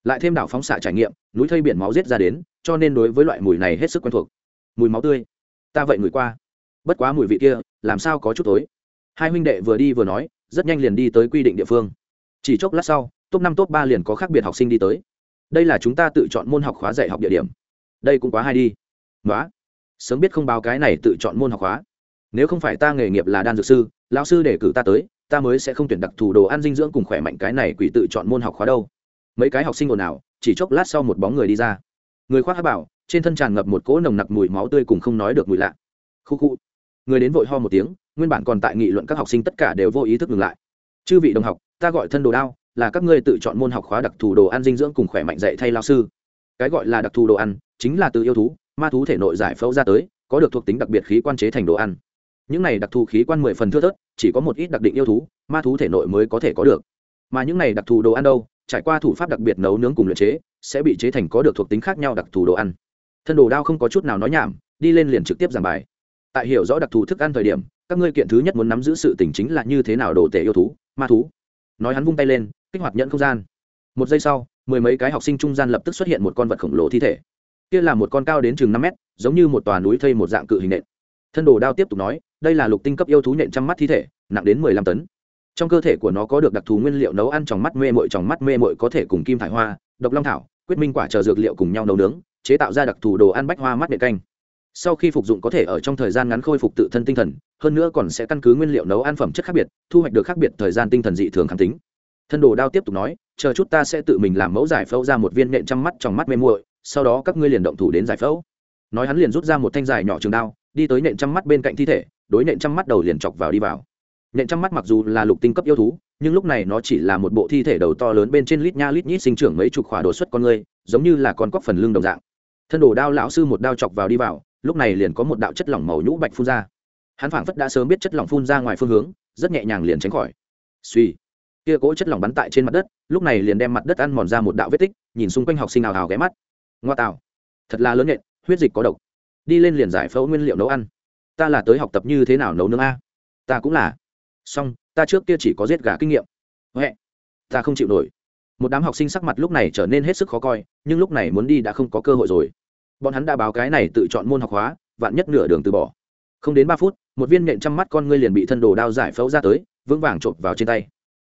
lại thêm đảo phóng xạ trải nghiệm, núi thây biển máu giết ra đến, cho nên đối với loại mùi này hết sức quen thuộc. Mùi máu tươi. Ta vậy ngửi qua. Bất quá mùi vị kia, làm sao có chút tối. Hai huynh đệ vừa đi vừa nói, rất nhanh liền đi tới quy định địa phương. Chỉ chốc lát sau, top năm, top ba liền có khác biệt học sinh đi tới. Đây là chúng ta tự chọn môn học khóa dạy học địa điểm. Đây cũng quá hay đi. Nói sớm biết không báo cái này tự chọn môn học khóa. Nếu không phải ta nghề nghiệp là đan dược sư, lão sư để cử ta tới, ta mới sẽ không tuyển đặc thù đồ ăn dinh dưỡng cùng khỏe mạnh cái này quỷ tự chọn môn học khóa đâu mấy cái học sinh ồn ào, chỉ chốc lát sau một bóng người đi ra. Người khoác hát bảo, trên thân tràn ngập một cỗ nồng nặc mùi máu tươi cùng không nói được mùi lạ. Khu khu. Người đến vội ho một tiếng, nguyên bản còn tại nghị luận các học sinh tất cả đều vô ý thức ngừng lại. Chư vị đồng học, ta gọi thân đồ đao, là các ngươi tự chọn môn học khóa đặc thù đồ ăn dinh dưỡng cùng khỏe mạnh dạy thay lao sư. Cái gọi là đặc thù đồ ăn, chính là từ yêu thú, ma thú thể nội giải phẫu ra tới, có được thuộc tính đặc biệt khí quan chế thành đồ ăn. Những này đặc thù khí quan mười phần thưa thớt, chỉ có một ít đặc định yêu thú, ma thú thể nội mới có thể có được. Mà những này đặc thù đồ ăn đâu? Trải qua thủ pháp đặc biệt nấu nướng cùng luyện chế, sẽ bị chế thành có được thuộc tính khác nhau đặc thù đồ ăn. Thân đồ đao không có chút nào nói nhảm, đi lên liền trực tiếp giảng bài. Tại hiểu rõ đặc thù thức ăn thời điểm, các ngươi kiện thứ nhất muốn nắm giữ sự tình chính là như thế nào đồ tể yêu thú, ma thú. Nói hắn vung tay lên, kích hoạt nhận không gian. Một giây sau, mười mấy cái học sinh trung gian lập tức xuất hiện một con vật khổng lồ thi thể. Kia là một con cao đến chừng năm mét, giống như một tòa núi thây một dạng cự hình nện. Thân đồ đao tiếp tục nói, đây là lục tinh cấp yêu thú nện trăm mắt thi thể, nặng đến mười lăm tấn trong cơ thể của nó có được đặc thù nguyên liệu nấu ăn trong mắt mê mội trong mắt mê mội có thể cùng kim thải hoa, độc long thảo, quyết minh quả chờ dược liệu cùng nhau nấu nướng, chế tạo ra đặc thù đồ ăn bách hoa mắt nệ canh. Sau khi phục dụng có thể ở trong thời gian ngắn khôi phục tự thân tinh thần, hơn nữa còn sẽ căn cứ nguyên liệu nấu ăn phẩm chất khác biệt, thu hoạch được khác biệt thời gian tinh thần dị thường kháng tính. Thân đồ đao tiếp tục nói, chờ chút ta sẽ tự mình làm mẫu giải phẫu ra một viên nện trong mắt trong mắt mê muội, sau đó các ngươi liền động thủ đến giải phẫu. Nói hắn liền rút ra một thanh dài nhỏ trường đao, đi tới nện trong mắt bên cạnh thi thể, đối nện trong mắt đầu liền chọc vào đi vào nện trăm mắt mặc dù là lục tinh cấp yêu thú, nhưng lúc này nó chỉ là một bộ thi thể đầu to lớn bên trên lít nha lít nhít sinh trưởng mấy chục khỏa đột xuất con người, giống như là con cóc phần lưng đồng dạng. Thân đồ đao lão sư một đao chọc vào đi vào, lúc này liền có một đạo chất lỏng màu nhũ bạch phun ra. Hắn phảng phất đã sớm biết chất lỏng phun ra ngoài phương hướng, rất nhẹ nhàng liền tránh khỏi. Suy, kia cỗ chất lỏng bắn tại trên mặt đất, lúc này liền đem mặt đất ăn mòn ra một đạo vết tích, nhìn xung quanh học sinh nào hào ghé mắt. Ngoa tạo, thật là lớn nhện, huyết dịch có độc. Đi lên liền giải phẫu nguyên liệu nấu ăn. Ta là tới học tập như thế nào nấu nướng a? Ta cũng là xong, ta trước kia chỉ có giết gà kinh nghiệm. Huệ ta không chịu nổi. Một đám học sinh sắc mặt lúc này trở nên hết sức khó coi nhưng lúc này muốn đi đã không có cơ hội rồi. Bọn hắn đã báo cái này tự chọn môn học hóa vạn nhất nửa đường từ bỏ. Không đến ba phút một viên nện trăm mắt con ngươi liền bị thân đồ đao giải phẫu ra tới vững vàng trộm vào trên tay.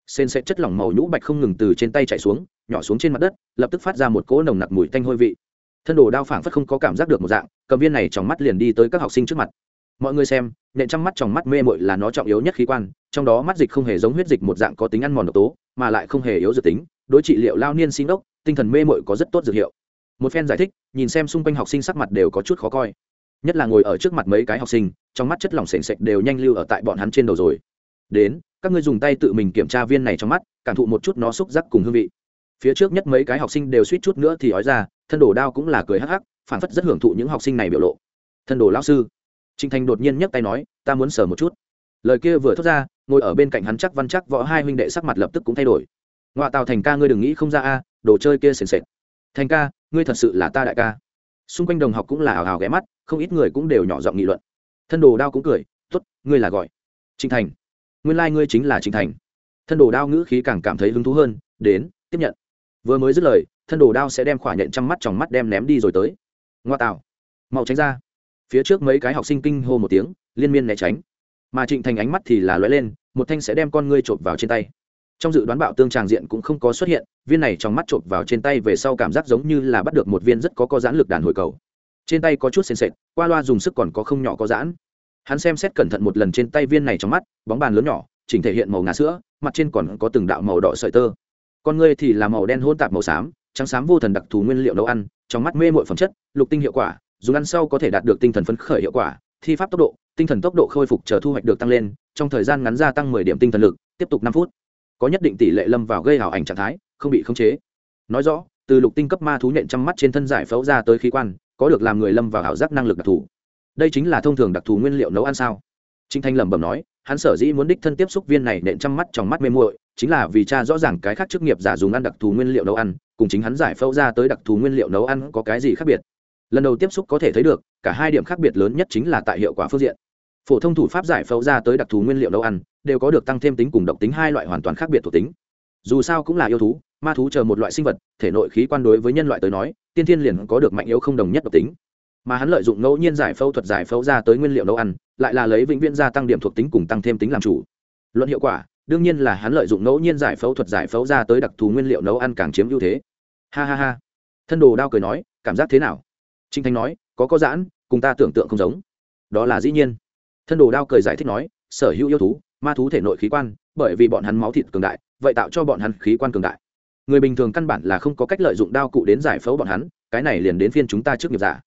Sên sẽ chất lỏng màu nhũ bạch không ngừng từ trên tay chạy xuống nhỏ xuống trên mặt đất lập tức phát ra một cỗ nồng nặc mùi tanh hôi vị. Thân đồ đao phảng phất không có cảm giác được một dạng cầm viên này trong mắt liền đi tới các học sinh trước mặt. Mọi người xem nện trăm mắt trong mắt mê mội là nó trọng yếu nhất khí quan trong đó mắt dịch không hề giống huyết dịch một dạng có tính ăn mòn độc tố, mà lại không hề yếu dược tính, đối trị liệu lao niên sinh đốc, tinh thần mê mội có rất tốt dược hiệu. Một phen giải thích, nhìn xem xung quanh học sinh sắc mặt đều có chút khó coi. Nhất là ngồi ở trước mặt mấy cái học sinh, trong mắt chất lỏng s ề n đều nhanh lưu ở tại bọn hắn trên đầu rồi. Đến, các ngươi dùng tay tự mình kiểm tra viên này trong mắt, cảm thụ một chút nó xúc giác cùng hương vị. Phía trước nhất mấy cái học sinh đều suýt chút nữa thì ói ra, thân đồ đao cũng là cười hắc hắc phản phất rất hưởng thụ những học sinh này biểu lộ. Thân đồ lao sư. Trinh thành đột nhiên nhấc tay nói, ta muốn sờ một chút. Lời kia vừa thốt ra ngồi ở bên cạnh hắn chắc văn chắc võ hai huynh đệ sắc mặt lập tức cũng thay đổi. Ngoại tào thành ca, ngươi đừng nghĩ không ra a, đồ chơi kia sền sệt. Thành ca, ngươi thật sự là ta đại ca. Xung quanh đồng học cũng là hào hào ghé mắt, không ít người cũng đều nhỏ giọng nghị luận. Thân đồ đao cũng cười t ố t ngươi là gọi trinh thành. Nguyên lai、like、ngươi chính là trinh thành. Thân đồ đao ngữ khí càng cảm thấy hứng thú hơn, đến, tiếp nhận. Vừa mới dứt lời, thân đồ đao sẽ đem khỏa nhện trăm mắt trong mắt đem ném đi rồi tới. Ngoa tạo mau tránh ra. Phía trước mấy cái học sinh kinh hô một tiếng, liên miên né tránh mà trịnh thành ánh mắt thì là lóe lên, một thanh sẽ đem con ngươi chộp vào trên tay. Trong dự đoán bạo tương tràng diện cũng không có xuất hiện, viên này trong mắt chộp vào trên tay về sau cảm giác giống như là bắt được một viên rất có có giãn lực đàn hồi cầu. Trên tay có chút sền sệt, qua loa dùng sức còn có không nhỏ có giãn. Hắn xem xét cẩn thận một lần trên tay viên này trong mắt, bóng bàn lớn nhỏ, chỉnh thể hiện màu ngà sữa, mặt trên còn có từng đạo màu đỏ sợi tơ. Con ngươi thì là màu đen hôn tạp màu xám, trắng xám vô thần đặc thù nguyên liệu nấu ăn, trong mắt mê mội phẩm chất, lục tinh hiệu quả, dùng ăn sau có thể đạt được tinh thần phấn khởi hiệu quả, thi pháp tốc độ tinh thần tốc độ khôi phục chờ thu hoạch được tăng lên, trong thời gian ngắn gia tăng mười điểm tinh thần lực, tiếp tục năm phút. Có nhất định tỷ lệ lâm vào gây hảo ảnh trạng thái, không bị khống chế. Nói rõ, từ lục tinh cấp ma thú nhện trăm mắt trên thân giải phẫu ra tới khí quan, có được làm người lâm vào ảo giác năng lực đặc thù. Đây chính là thông thường đặc thù nguyên liệu nấu ăn sao? Trinh thanh lẩm bẩm nói, hắn sở dĩ muốn đích thân tiếp xúc viên này nện trăm mắt trong mắt mê muội, chính là vì cha rõ ràng cái khác chức nghiệp giả dùng ăn đặc thù nguyên liệu nấu ăn, cùng chính hắn giải phẫu ra tới đặc thù nguyên liệu nấu ăn có cái gì khác biệt. Lần đầu tiếp xúc có thể thấy được, cả hai điểm khác biệt lớn nhất chính là tại hiệu quả phương diện phổ thông thủ pháp giải phẫu ra tới đặc thù nguyên liệu nấu ăn, đều có được tăng thêm tính cùng độc tính hai loại hoàn toàn khác biệt thuộc tính. Dù sao cũng là yêu thú, ma thú chờ một loại sinh vật, thể nội khí quan đối với nhân loại tới nói, tiên thiên liền có được mạnh yếu không đồng nhất độc tính. Mà hắn lợi dụng ngẫu nhiên giải phẫu thuật giải phẫu ra tới nguyên liệu nấu ăn, lại là lấy vĩnh viễn gia tăng điểm thuộc tính cùng tăng thêm tính làm chủ. Luận hiệu quả, đương nhiên là hắn lợi dụng ngẫu nhiên giải phẫu thuật giải phẫu ra tới đặc thù nguyên liệu nấu ăn càng chiếm ưu thế. Ha ha ha. Thân đồ đao cười nói, cảm giác thế nào? Trinh thanh nói, có có giãn, cùng ta tưởng tượng không giống. Đó là dĩ nhiên thân đồ đao cười giải thích nói, sở hữu yêu thú, ma thú thể nội khí quan, bởi vì bọn hắn máu thịt cường đại, vậy tạo cho bọn hắn khí quan cường đại. Người bình thường căn bản là không có cách lợi dụng đao cụ đến giải phẫu bọn hắn, cái này liền đến phiên chúng ta trước nghiệp giả.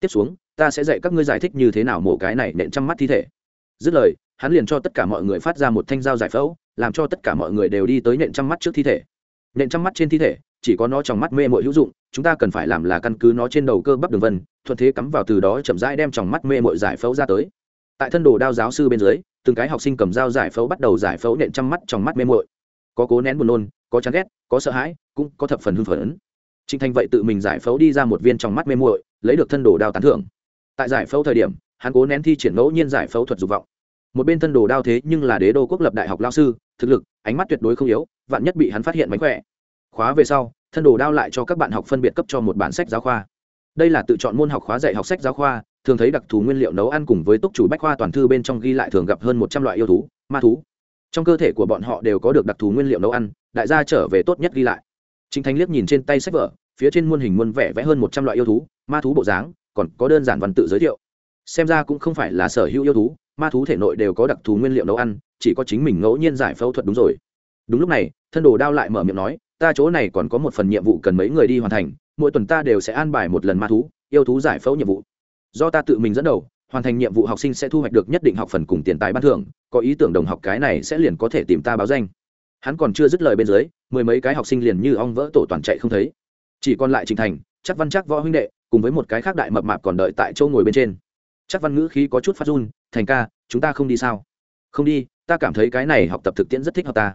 Tiếp xuống, ta sẽ dạy các ngươi giải thích như thế nào mổ cái này nện trong mắt thi thể. Dứt lời, hắn liền cho tất cả mọi người phát ra một thanh dao giải phẫu, làm cho tất cả mọi người đều đi tới nện trong mắt trước thi thể. Nện trong mắt trên thi thể, chỉ có nó trong mắt mê mội hữu dụng, chúng ta cần phải làm là căn cứ nó trên đầu cơ bắp đường vân, thuận thế cắm vào từ đó chậm rãi đem trong mắt mê mội giải phẫu ra tới tại thân đồ đao giáo sư bên dưới, từng cái học sinh cầm dao giải phẫu bắt đầu giải phẫu nện chăm mắt trong mắt mê mội có cố nén buồn nôn, có chán ghét, có sợ hãi, cũng có thập phần hưng phấn. Trịnh thành vậy tự mình giải phẫu đi ra một viên trong mắt mê muội, lấy được thân đồ đao tán thưởng. Tại giải phẫu thời điểm, hắn cố nén thi triển ngẫu nhiên giải phẫu thuật dục vọng. Một bên thân đồ đao thế nhưng là đế đô quốc lập đại học lao sư, thực lực, ánh mắt tuyệt đối không yếu, vạn nhất bị hắn phát hiện mánh khỏe. Khóa về sau, thân đồ đao lại cho các bạn học phân biệt cấp cho một bản sách giáo khoa. Đây là tự chọn môn học khóa dạy học sách giáo khoa thường thấy đặc thù nguyên liệu nấu ăn cùng với túc chủ bách khoa toàn thư bên trong ghi lại thường gặp hơn một trăm loại yêu thú, ma thú. Trong cơ thể của bọn họ đều có được đặc thù nguyên liệu nấu ăn, đại gia trở về tốt nhất ghi lại. Chính thanh liếc nhìn trên tay sách vở, phía trên muôn hình muôn vẻ vẽ hơn một trăm loại yêu thú, ma thú bộ dáng, còn có đơn giản văn tự giới thiệu. Xem ra cũng không phải là sở hữu yêu thú, ma thú thể nội đều có đặc thù nguyên liệu nấu ăn, chỉ có chính mình ngẫu nhiên giải phẫu thuật đúng rồi. Đúng lúc này, thân đồ đao lại mở miệng nói, ta chỗ này còn có một phần nhiệm vụ cần mấy người đi hoàn thành, mỗi tuần ta đều sẽ an bài một lần ma thú, yêu thú giải phẫu nhiệm vụ do ta tự mình dẫn đầu, hoàn thành nhiệm vụ học sinh sẽ thu hoạch được nhất định học phần cùng tiền tài ban thưởng, có ý tưởng đồng học cái này sẽ liền có thể tìm ta báo danh. Hắn còn chưa dứt lời bên dưới, mười mấy cái học sinh liền như ong vỡ tổ toàn chạy không thấy. Chỉ còn lại trình thành chắc văn chắc võ huynh đệ, cùng với một cái khác đại mập mạp còn đợi tại châu ngồi bên trên. Chắc văn ngữ khí có chút phát run, thành ca, chúng ta không đi sao? Không đi, ta cảm thấy cái này học tập thực tiễn rất thích hợp ta.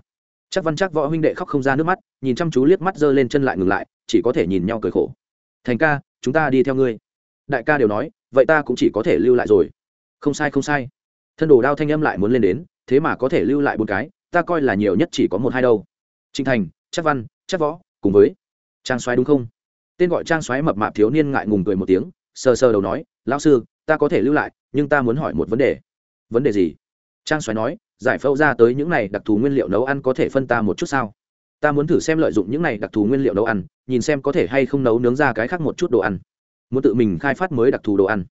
Chắc văn chắc võ huynh đệ khóc không ra nước mắt, nhìn chăm chú liếc mắt giơ lên chân lại ngừng lại, chỉ có thể nhìn nhau cười khổ. Thành ca, chúng ta đi theo ngươi. Đại ca đều nói vậy ta cũng chỉ có thể lưu lại rồi. Không sai không sai. Thân đồ đao thanh âm lại muốn lên đến, thế mà có thể lưu lại bốn cái, ta coi là nhiều nhất chỉ có một hai đâu. Trinh thành, chắc văn, chắc võ, cùng với trang xoáy đúng không? Tên gọi trang xoáy mập mạp thiếu niên ngại ngùng cười một tiếng, sờ sờ đầu nói, lão sư, ta có thể lưu lại, nhưng ta muốn hỏi một vấn đề. Vấn đề gì? Trang xoáy nói, giải phẫu ra tới những này đặc thù nguyên liệu nấu ăn có thể phân ta một chút sao? Ta muốn thử xem lợi dụng những này đặc thù nguyên liệu nấu ăn, nhìn xem có thể hay không nấu nướng ra cái khác một chút đồ ăn muốn tự mình khai phát mới đặc thù đồ ăn.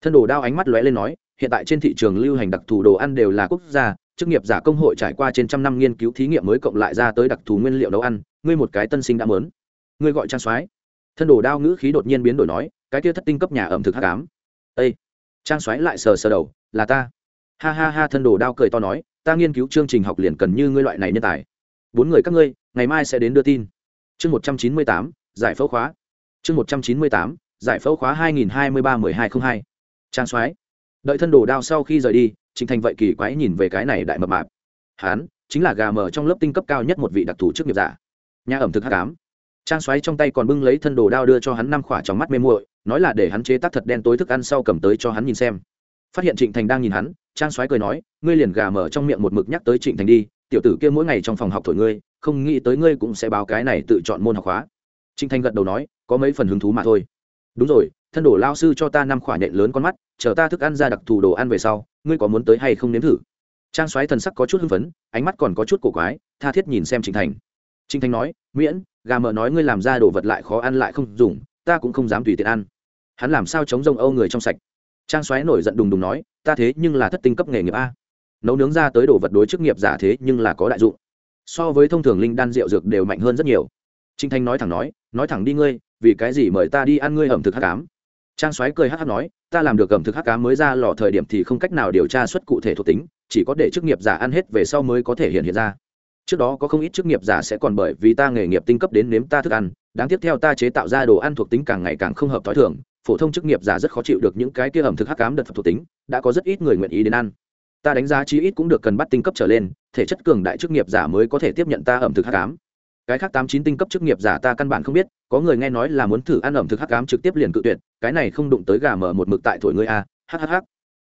Thân đồ đao ánh mắt lóe lên nói, hiện tại trên thị trường lưu hành đặc thù đồ ăn đều là quốc gia, chức nghiệp giả công hội trải qua trên trăm năm nghiên cứu thí nghiệm mới cộng lại ra tới đặc thù nguyên liệu nấu ăn, ngươi một cái tân sinh đã mớn. Ngươi gọi trang soái. Thân đồ đao ngữ khí đột nhiên biến đổi nói, cái kia thất tinh cấp nhà ẩm thực hát cám ây trang soái lại sờ sờ đầu, là ta. Ha ha ha, thân đồ đao cười to nói, ta nghiên cứu chương trình học liền cần như ngươi loại này nhân tài. Bốn người các ngươi, ngày mai sẽ đến đưa tin. Chương một trăm chín mươi tám, giải phẫu khóa. Chương một trăm chín mươi tám giải phẫu khóa hai nghìn hai mươi ba mười hai t r ă n h hai. Trang soái, đợi thân đồ đao sau khi rời đi, trình thành vậy kỳ quái nhìn về cái này đại mập mạp. Hán, chính là gà mờ trong lớp tinh cấp cao nhất một vị đặc thù chức nghiệp giả. Nhà ẩm thực hắc ám. trang xoáy trong tay còn bưng lấy thân đồ đao đưa cho hắn năm khỏa trong mắt mê muội, nói là để hắn chế tác thật đen tối thức ăn sau cầm tới cho hắn nhìn xem. Phát hiện trịnh thành đang nhìn hắn, trang xoáy cười nói, ngươi liền gà mở trong miệng một mực nhắc tới trịnh thành đi, tiểu tử kia mỗi ngày trong phòng học thổi ngươi, không nghĩ tới ngươi cũng sẽ báo cái này tự chọn môn học khóa. trịnh thành gật đầu nói, có mấy phần hứng thú mà thôi đúng rồi, thân đồ lao sư cho ta năm khoản nhện lớn con mắt, chờ ta thức ăn ra đặc thù đồ ăn về sau, ngươi có muốn tới hay không nếm thử? Trang xoáy thần sắc có chút hưng phấn, ánh mắt còn có chút cổ quái, tha thiết nhìn xem trịnh thành. Trịnh thành nói, miễn, gà mờ nói ngươi làm ra đồ vật lại khó ăn lại không dùng, ta cũng không dám tùy tiện ăn. Hắn làm sao chống rông âu người trong sạch? Trang xoáy nổi giận đùng đùng nói, ta thế nhưng là thất tinh cấp nghề nghiệp a. Nấu nướng ra tới đồ vật đối chức nghiệp giả thế nhưng là có đại dụng. So với thông thường linh đan rượu dược đều mạnh hơn rất nhiều. Trịnh thanh nói thẳng nói nói thẳng đi ngươi vì cái gì mời ta đi ăn ngươi ẩm thực hắc cám trang xoáy cười hắc hắc nói, ta làm được ẩm thực hắc cám mới ra lò thời điểm thì không cách nào điều tra xuất cụ thể thuộc tính, chỉ có để chức nghiệp giả ăn hết về sau mới có thể hiện hiện ra. Trước đó có không ít chức nghiệp giả sẽ còn bởi vì ta nghề nghiệp tinh cấp đến nếm ta thức ăn, đáng tiếp theo ta chế tạo ra đồ ăn thuộc tính càng ngày càng không hợp t h ó i thường, phổ thông chức nghiệp giả rất khó chịu được những cái kia ẩm thực hắc cám đợt thuộc tính, đã có rất ít người nguyện ý đến ăn. Ta đánh giá chí ít cũng được cần bắt tinh cấp trở lên, thể chất cường đại chức nghiệp giả mới có thể tiếp nhận ta ẩm thực hắc cám cái khác tám chín tinh cấp chức nghiệp giả ta căn bản không biết, có người nghe nói là muốn thử ăn ẩm thực hắc cám trực tiếp liền cự tuyệt, cái này không đụng tới gà mở một mực tại thổi ngươi a hhh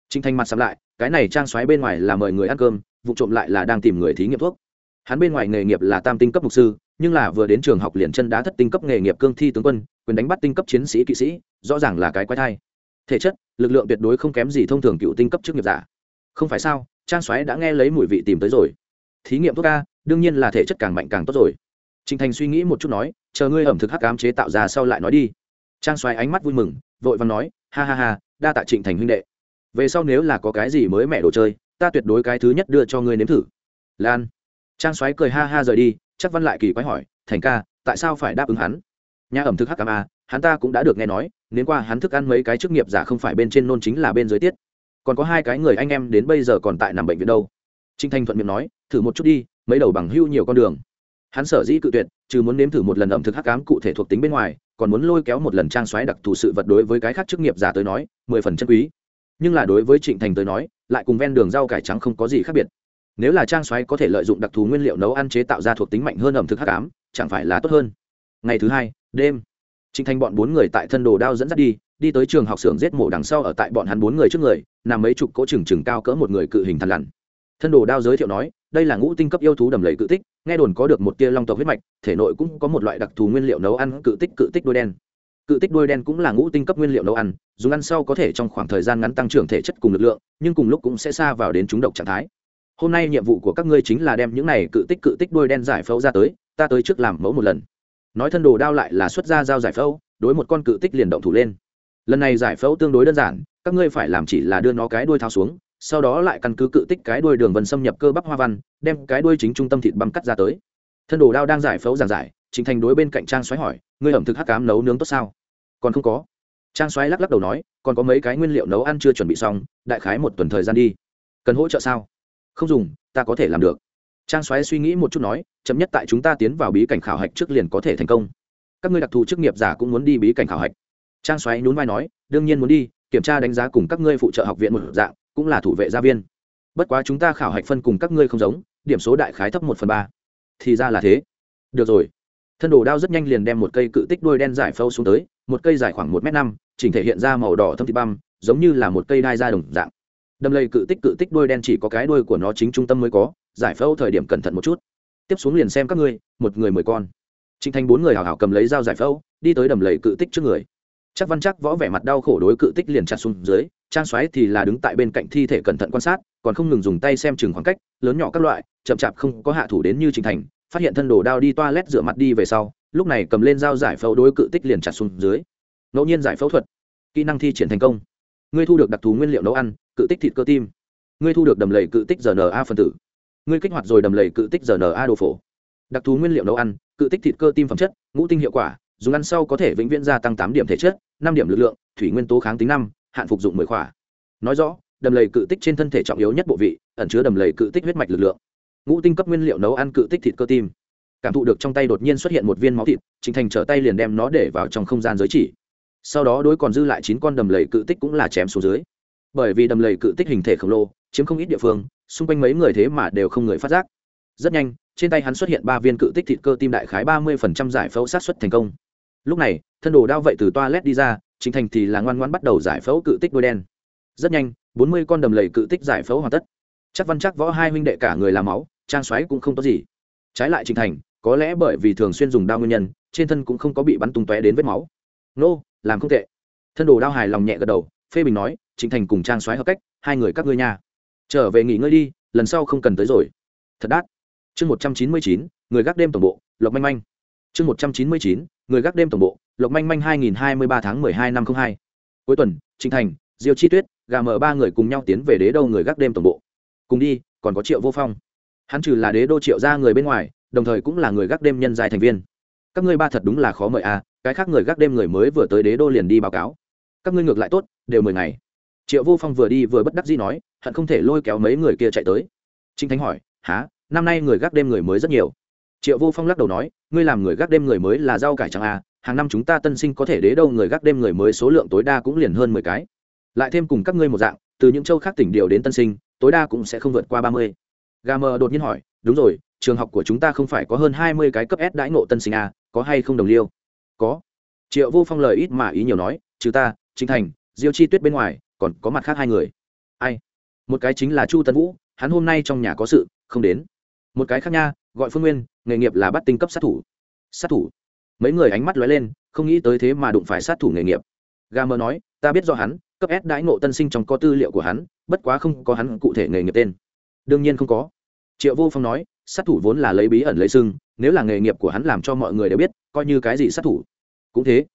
trinh thanh mặt sắm lại, cái này trang xoáy bên ngoài là mời người ăn cơm, vụ trộm lại là đang tìm người thí nghiệm thuốc. Hắn bên ngoài nghề nghiệp là tam tinh cấp mục sư, nhưng là vừa đến trường học liền chân đá thất tinh cấp nghề nghiệp cương thi tướng quân, quyền đánh bắt tinh cấp chiến sĩ kỵ sĩ, rõ ràng là cái quái thai. Thể chất, lực lượng tuyệt đối không kém gì thông thường cựu tinh cấp chức nghiệp giả. Không phải sao, trang xoáy đã nghe lấy mùi vị tìm tới rồi. Thí nghiệm thuốc ca đương nhiên là thể chất càng mạnh càng tốt rồi. Trình thành suy nghĩ một chút nói, chờ ngươi ẩm thực hắc ám chế tạo ra sau lại nói đi. Trang Soái ánh mắt vui mừng, vội vàng nói, ha ha ha, đa tạ trịnh thành huynh đệ. Về sau nếu là có cái gì mới mẹ đồ chơi, ta tuyệt đối cái thứ nhất đưa cho ngươi nếm thử. Lan. Trang Soái cười ha ha rời đi, chắc văn lại kỳ quái hỏi, thành ca, tại sao phải đáp ứng hắn? Nhà ẩm thực hắc ám a hắn ta cũng đã được nghe nói nếu qua hắn thức ăn mấy cái chức nghiệp giả không phải bên trên nôn chính là bên dưới tiết. Còn có hai cái người anh em đến bây giờ còn tại nằm bệnh viện đâu. Trình thanh thuận miệng nói, thử một chút đi, mấy đầu bằng hưu nhiều con đường hắn sở dĩ cự tuyệt, trừ muốn nếm thử một lần ẩm thực hắc ám cụ thể thuộc tính bên ngoài, còn muốn lôi kéo một lần trang xoáy đặc thù sự vật đối với cái khác chức nghiệp giả tới nói, mười phần chân quý. Nhưng là đối với trịnh thành tới nói, lại cùng ven đường rau cải trắng không có gì khác biệt. Nếu là trang xoáy có thể lợi dụng đặc thù nguyên liệu nấu ăn chế tạo ra thuộc tính mạnh hơn ẩm thực hắc ám, chẳng phải là tốt hơn. Ngày thứ hai, đêm, trịnh thành bọn bốn người tại thân đồ đao dẫn dắt đi đi tới trường học xưởng giết mổ đằng sau ở tại bọn hắn bốn người trước người, nằm mấy chục cỗ trừng trừng cao cỡ một người cự hình thằn lằn. Thân đồ đao giới thiệu nói đây là ngũ tinh cấp yêu thú đầm lầy cự tích, nghe đồn có được một tia long tộc huyết mạch, thể nội cũng có một loại đặc thù nguyên liệu nấu ăn, cự tích cự tích đôi đen. Cự tích đôi đen cũng là ngũ tinh cấp nguyên liệu nấu ăn, dùng ăn sau có thể trong khoảng thời gian ngắn tăng trưởng thể chất cùng lực lượng, nhưng cùng lúc cũng sẽ xa vào đến chúng độc trạng thái. Hôm nay nhiệm vụ của các ngươi chính là đem những này cự tích cự tích đôi đen giải phẫu ra tới, ta tới trước làm mẫu một lần. Nói thân đồ đao lại là xuất ra dao giải phẫu, đối một con cự tích liền động thủ lên. Lần này giải phẫu tương đối đơn giản, các ngươi phải làm chỉ là đưa nó cái đuôi tháo xuống sau đó lại căn cứ cự tích cái đuôi đường vân xâm nhập cơ bắp hoa văn, đem cái đuôi chính trung tâm thịt băm cắt ra tới. Thân đồ đao đang giải phẫu giảng giải, trình thành đối bên cạnh trang xoáy hỏi, ngươi ẩm thực hắc cám nấu nướng tốt sao? Còn không có. Trang xoáy lắc lắc đầu nói, còn có mấy cái nguyên liệu nấu ăn chưa chuẩn bị xong, đại khái một tuần thời gian đi. Cần hỗ trợ sao? Không dùng, ta có thể làm được. Trang xoáy suy nghĩ một chút nói, chậm nhất tại chúng ta tiến vào bí cảnh khảo hạch trước liền có thể thành công. Các ngươi đặc thù chức nghiệp giả cũng muốn đi bí cảnh khảo hạch. Trang xoáy nhún vai nói, đương nhiên muốn đi, kiểm tra đánh giá cùng các ngươi phụ trợ học viện một dạng cũng là thủ vệ gia viên. Bất quá chúng ta khảo hạch phân cùng các ngươi không giống, điểm số đại khái thấp một phần ba. Thì ra là thế. Được rồi. Thân đồ đao rất nhanh liền đem một cây cự tích đuôi đen giải phâu xuống tới, một cây dài khoảng một m năm, chỉnh thể hiện ra màu đỏ thâm thịt băm, giống như là một cây đai da đồng dạng. Đâm lây cự tích cự tích đuôi đen chỉ có cái đuôi của nó chính trung tâm mới có, giải phẫu thời điểm cẩn thận một chút. Tiếp xuống liền xem các ngươi, một người mười con. Trình thành bốn người hào hào cầm lấy dao giải phẫu đi tới đầm lầy cự tích trước người. Chắc văn chắc võ vẻ mặt đau khổ đối cự tích liền chặt xuống dưới trang xoáy thì là đứng tại bên cạnh thi thể cẩn thận quan sát, còn không ngừng dùng tay xem chừng khoảng cách, lớn nhỏ các loại, chậm chạp không có hạ thủ đến như trình thành, phát hiện thân đồ đao đi toa lét rửa mặt đi về sau, lúc này cầm lên dao giải phẫu đối cự tích liền chặt xuống dưới. Ngẫu nhiên giải phẫu thuật. Kỹ năng thi triển thành công. Ngươi thu được đặc thù nguyên liệu nấu ăn, cự tích thịt cơ tim. Ngươi thu được đầm lầy cự tích rna phân tử. Ngươi kích hoạt rồi đầm lầy cự tích rna đồ phổ. Đặc thù nguyên liệu nấu ăn, cự tích thịt cơ tim phẩm chất, ngũ tinh hiệu quả, dùng ăn sau có thể vĩnh viễn gia tăng tám điểm thể chất, năm điểm lực lượng, thủy nguyên tố kháng tính năm hạn phục dụng mười khỏa. Nói rõ, đầm lầy cự tích trên thân thể trọng yếu nhất bộ vị, ẩn chứa đầm lầy cự tích huyết mạch lực lượng. Ngũ tinh cấp nguyên liệu nấu ăn cự tích thịt cơ tim. Cảm thụ được trong tay đột nhiên xuất hiện một viên máu thịt, trình thành trở tay liền đem nó để vào trong không gian giới chỉ. Sau đó đối còn dư lại chín con đầm lầy cự tích cũng là chém xuống dưới. Bởi vì đầm lầy cự tích hình thể khổng lồ, chiếm không ít địa phương, xung quanh mấy người thế mà đều không người phát giác. Rất nhanh, trên tay hắn xuất hiện ba viên cự tích thịt cơ tim đại khái ba mươi giải phẫu sát xuất thành công. Lúc này, thân đồ đao vậy từ toilet đi ra chính thành thì là ngoan ngoan bắt đầu giải phẫu cự tích đôi đen. Rất nhanh, bốn mươi con đầm lầy cự tích giải phẫu hoàn tất. Chắc văn chắc võ hai huynh đệ cả người làm máu, trang xoáy cũng không có gì. Trái lại trình thành, có lẽ bởi vì thường xuyên dùng đao nguyên nhân, trên thân cũng không có bị bắn tung tóe đến vết máu. Nô, làm không tệ. Thân đồ đao hài lòng nhẹ gật đầu, phê bình nói, trình thành cùng trang xoáy hợp cách, hai người các ngươi nhà trở về nghỉ ngơi đi, lần sau không cần tới rồi. Thật đắt. Chương một trăm chín mươi chín, người gác đêm tổng bộ, lộc manh manh. Chương một trăm chín mươi chín, người gác đêm tổng bộ lộc manh manh hai nghìn hai mươi ba tháng mười hai năm không hai. Cuối tuần trịnh thành, diêu chi tuyết, gà mở ba người cùng nhau tiến về đế đô người gác đêm tổng bộ. Cùng đi, còn có triệu vô phong. Hắn trừ là đế đô triệu ra người bên ngoài, đồng thời cũng là người gác đêm nhân dài thành viên. Các ngươi ba thật đúng là khó mời à cái khác người gác đêm người mới vừa tới đế đô liền đi báo cáo. Các ngươi ngược lại tốt, đều mười ngày. Triệu vô phong vừa đi vừa bất đắc dĩ nói, hận không thể lôi kéo mấy người kia chạy tới. Trinh thánh hỏi há năm nay người gác đêm người mới rất nhiều. Triệu vô phong lắc đầu nói, ngươi làm người gác đêm người mới là rau cải chẳng à hàng năm chúng ta tân sinh có thể đế đâu người gác đêm người mới số lượng tối đa cũng liền hơn mười cái. Lại thêm cùng các ngươi một dạng từ những châu khác tỉnh điều đến tân sinh tối đa cũng sẽ không vượt qua ba mươi. Gà mờ đột nhiên hỏi đúng rồi trường học của chúng ta không phải có hơn hai mươi cái cấp s đãi ngộ tân sinh à, có hay không đồng liêu? Có. Triệu vô phong lời ít mà ý nhiều nói trừ ta chính thành diêu chi tuyết bên ngoài còn có mặt khác hai người. Ai? Một cái chính là chu tân vũ hắn hôm nay trong nhà có sự không đến. Một cái khác nha gọi phương nguyên nghề nghiệp là bắt tinh cấp sát thủ. Sát thủ? Mấy người ánh mắt lóe lên, không nghĩ tới thế mà đụng phải sát thủ nghề nghiệp. Ga mơ nói, ta biết do hắn, cấp s đãi ngộ tân sinh trong có tư liệu của hắn, bất quá không có hắn cụ thể nghề nghiệp tên. Đương nhiên không có. Triệu vô phong nói, sát thủ vốn là lấy bí ẩn lấy sưng nếu là nghề nghiệp của hắn làm cho mọi người đều biết, coi như cái gì sát thủ? Cũng thế.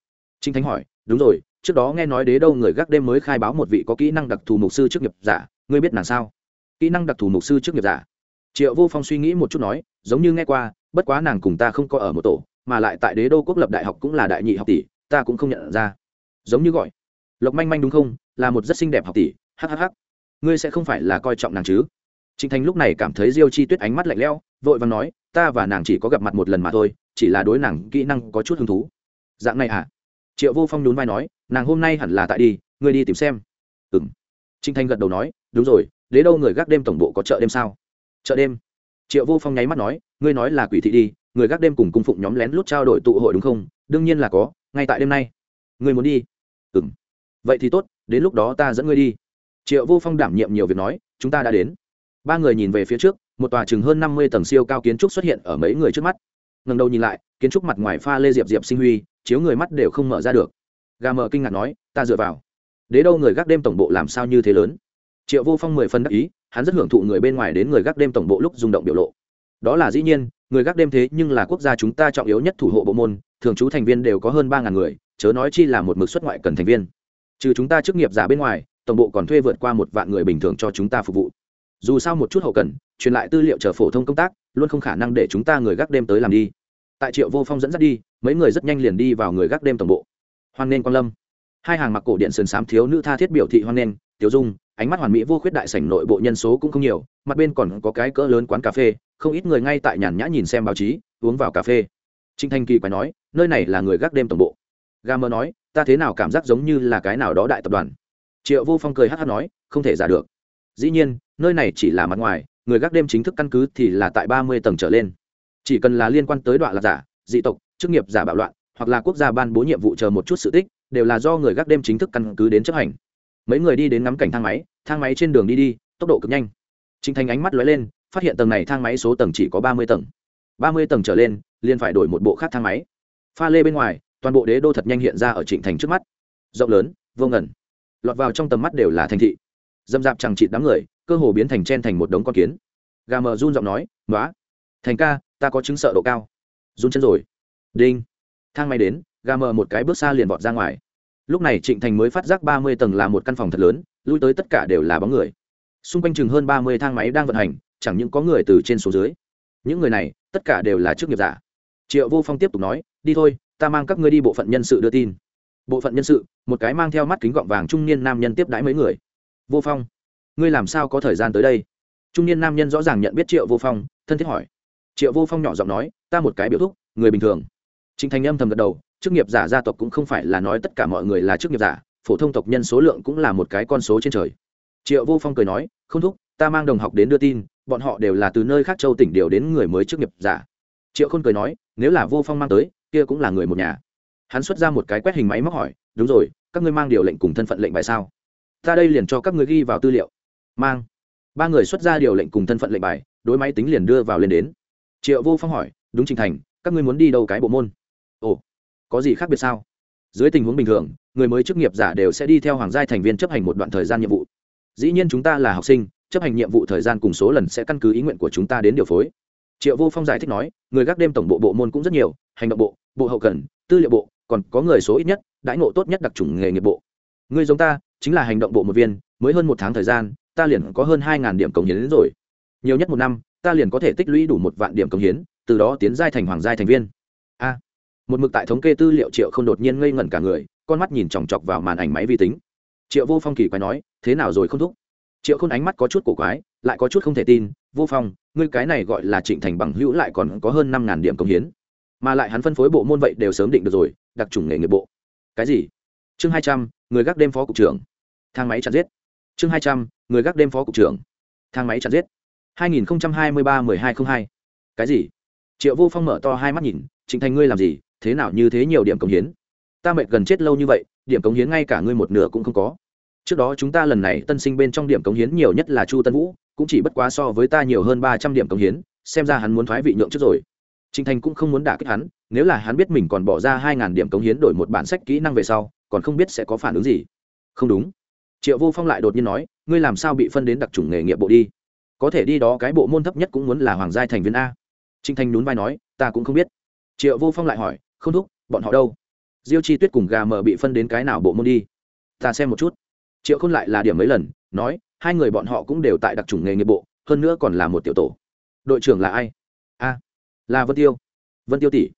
Trinh thánh hỏi, đúng rồi, trước đó nghe nói đế đâu người gác đêm mới khai báo một vị có kỹ năng đặc thù mục sư trước nghiệp giả, ngươi biết nàng sao? Kỹ năng đặc thù mục sư trước nghiệp giả? Triệu vô phong suy nghĩ một chút nói, giống như nghe qua, bất quá nàng cùng ta không có ở một tổ mà lại tại đế đô quốc lập đại học cũng là đại nhị học tỷ, ta cũng không nhận ra. Giống như gọi, lộc manh manh đúng không? Là một rất xinh đẹp học tỷ hhh ngươi sẽ không phải là coi trọng nàng chứ? Trịnh thành lúc này cảm thấy diêu chi tuyết ánh mắt lạnh lẽo, vội vàng nói, ta và nàng chỉ có gặp mặt một lần mà thôi, chỉ là đối nàng kỹ năng có chút hứng thú. Dạng này à? Triệu vô phong nhún vai nói, nàng hôm nay hẳn là tại đi, ngươi đi tìm xem. Ừ m trịnh thành gật đầu nói, đúng rồi, đế đâu người gác đêm tổng bộ có chợ đêm sao? Chợ đêm. Triệu vô phong nháy mắt nói, ngươi nói là quỷ thị đi người gác đêm cùng cung phụng nhóm lén lút trao đổi tụ hội đúng không? Đương nhiên là có, ngay tại đêm nay. Ngươi muốn đi? Ừ m vậy thì tốt, đến lúc đó ta dẫn ngươi đi. Triệu vô phong đảm nhiệm nhiều việc nói, chúng ta đã đến. Ba người nhìn về phía trước, một tòa chừng hơn năm mươi tầng siêu cao kiến trúc xuất hiện ở mấy người trước mắt. Ngần đầu nhìn lại, kiến trúc mặt ngoài pha lê diệp diệp sinh huy, chiếu người mắt đều không mở ra được. Gà mờ kinh ngạc nói, ta dựa vào. Đế đâu người gác đêm tổng bộ làm sao như thế lớn? Triệu vô phong mười phân đắc ý, hắn rất hưởng thụ người bên ngoài đến người gác đêm tổng bộ lúc rung động biểu lộ. Đó là dĩ nhiên người gác đêm thế nhưng là quốc gia chúng ta trọng yếu nhất thủ hộ bộ môn, thường trú thành viên đều có hơn ba ngàn người, chớ nói chi là một mực xuất ngoại cần thành viên. Trừ chúng ta chức nghiệp giả bên ngoài, tổng bộ còn thuê vượt qua một vạn người bình thường cho chúng ta phục vụ. Dù sao một chút hậu cần, truyền lại tư liệu chờ phổ thông công tác, luôn không khả năng để chúng ta người gác đêm tới làm đi. Tại triệu vô phong dẫn dắt đi, mấy người rất nhanh liền đi vào người gác đêm tổng bộ. Hoan nên quan lâm. Hai hàng mặc cổ điện sườn xám thiếu nữ tha thiết biểu thị hoan nên tiểu dung, ánh mắt hoàn mỹ vô khuyết đại sảnh nội bộ nhân số cũng không nhiều, mặt bên còn có cái cỡ lớn quán cà phê không ít người ngay tại nhàn nhã nhìn xem báo chí uống vào cà phê. Trịnh thanh kỳ quái nói nơi này là người gác đêm tổng bộ. Ga mơ nói ta thế nào cảm giác giống như là cái nào đó đại tập đoàn? Triệu vô phong cười hát hát nói không thể giả được. Dĩ nhiên nơi này chỉ là mặt ngoài người gác đêm chính thức căn cứ thì là tại ba mươi tầng trở lên. Chỉ cần là liên quan tới đoạn là giả dị tộc chức nghiệp giả bạo loạn hoặc là quốc gia ban bố nhiệm vụ chờ một chút sự tích đều là do người gác đêm chính thức căn cứ đến chấp hành. Mấy người đi đến ngắm cảnh thang máy thang máy trên đường đi đi tốc độ cực nhanh. Trình Thành ánh mắt lóe lên, phát hiện tầng này thang máy số tầng chỉ có ba mươi tầng. ba mươi tầng trở lên, liền phải đổi một bộ khác thang máy. Pha lê bên ngoài, toàn bộ đế đô thật nhanh hiện ra ở Trịnh Thành trước mắt. Rộng lớn, vô ngần. Lọt vào trong tầm mắt đều là thành thị. Dâm dạp chẳng chịt đám người, cơ hồ biến thành chen thành một đống con kiến. Gà mờ run giọng nói, "Nóa, Thành ca, ta có chứng sợ độ cao." Run chân rồi. Đinh. Thang máy đến, gà mờ một cái bước xa liền vọt ra ngoài. Lúc này Trịnh Thành mới phát giác ba mươi tầng là một căn phòng thật lớn, lui tới tất cả đều là bóng người xung quanh chừng hơn ba mươi thang máy đang vận hành chẳng những có người từ trên xuống dưới. Những người này, tất cả đều là chức nghiệp giả. Triệu vô phong tiếp tục nói, đi thôi, ta mang các ngươi đi bộ phận nhân sự đưa tin. Bộ phận nhân sự, một cái mang theo mắt kính gọng vàng trung niên nam nhân tiếp đãi mấy người. Vô phong, ngươi làm sao có thời gian tới đây? Trung niên nam nhân rõ ràng nhận biết triệu vô phong, thân thiết hỏi. Triệu vô phong nhỏ giọng nói, ta một cái biểu thúc, người bình thường. Chính thành âm thầm gật đầu, chức nghiệp giả gia tộc cũng không phải là nói tất cả mọi người là chức nghiệp giả, phổ thông tộc nhân số lượng cũng là một cái con số trên trời. Triệu vô phong cười nói, không thúc, ta mang đồng học đến đưa tin bọn họ đều là từ nơi khác châu tỉnh điều đến người mới chức nghiệp giả. Triệu khôn cười nói, nếu là vô phong mang tới, kia cũng là người một nhà. Hắn xuất ra một cái quét hình máy móc hỏi, đúng rồi, các ngươi mang điều lệnh cùng thân phận lệnh bài sao? Ta đây liền cho các ngươi ghi vào tư liệu. Mang. Ba người xuất ra điều lệnh cùng thân phận lệnh bài, đối máy tính liền đưa vào lên đến. Triệu vô phong hỏi, đúng trình thành, các ngươi muốn đi đâu cái bộ môn? Ồ, có gì khác biệt sao? Dưới tình huống bình thường, người mới chức nghiệp giả đều sẽ đi theo hoàng gia thành viên chấp hành một đoạn thời gian nhiệm vụ. Dĩ nhiên chúng ta là học sinh chấp hành nhiệm vụ thời gian cùng số lần sẽ căn cứ ý nguyện của chúng ta đến điều phối. Triệu vô phong giải thích nói, người gác đêm tổng bộ bộ môn cũng rất nhiều, hành động bộ bộ hậu cần, tư liệu bộ, còn có người số ít nhất, đãi ngộ tốt nhất đặc trùng nghề nghiệp bộ. Người giống ta, chính là hành động bộ một viên, mới hơn một tháng thời gian, ta liền có hơn hai điểm cống hiến đến rồi. Nhiều nhất một năm, ta liền có thể tích lũy đủ một vạn điểm cống hiến, từ đó tiến giai thành hoàng giai thành viên. A. Một mực tại thống kê tư liệu triệu không đột nhiên ngây ngẩn cả người, con mắt nhìn chòng chọc vào màn ảnh máy vi tính. Triệu vô phong kỳ quái nói, thế nào rồi không thúc? Triệu khôn ánh mắt có chút cổ quái, lại có chút không thể tin, vô phong, ngươi cái này gọi là trịnh thành bằng hữu lại còn có hơn năm ngàn điểm công hiến. Mà lại hắn phân phối bộ môn vậy đều sớm định được rồi, đặc trùng nghề nghiệp bộ. Cái gì? Chương hai trăm, người gác đêm phó cục trưởng. Thang máy chặt giết. Chương hai trăm, người gác đêm phó cục trưởng. Thang máy chặt giết. Hai nghìn hai mươi ba mười hai t r ă n h hai. Cái gì? Triệu vô phong mở to hai mắt nhìn, trịnh thành ngươi làm gì? Thế nào như thế nhiều điểm công hiến? Ta mệt gần chết lâu như vậy, điểm cống hiến ngay cả ngươi một nửa cũng không có trước đó chúng ta lần này tân sinh bên trong điểm cống hiến nhiều nhất là chu tân vũ, cũng chỉ bất quá so với ta nhiều hơn ba trăm điểm cống hiến, xem ra hắn muốn thoái vị nhượng trước rồi. Trinh thành cũng không muốn đả kích hắn, nếu là hắn biết mình còn bỏ ra hai ngàn điểm cống hiến đổi một bản sách kỹ năng về sau, còn không biết sẽ có phản ứng gì. Không đúng. Triệu vô phong lại đột nhiên nói, ngươi làm sao bị phân đến đặc trùng nghề nghiệp bộ đi? Có thể đi đó cái bộ môn thấp nhất cũng muốn là hoàng giai thành viên a. Trinh thành nhún vai nói, ta cũng không biết. Triệu vô phong lại hỏi, không thúc, bọn họ đâu? Diêu chi tuyết cùng gà mờ bị phân đến cái nào bộ môn đi? Ta xem một chút triệu khôn lại là điểm mấy lần nói hai người bọn họ cũng đều tại đặc trùng nghề nghiệp bộ hơn nữa còn là một tiểu tổ. Đội trưởng là ai? A là vân tiêu. Vân tiêu tỷ.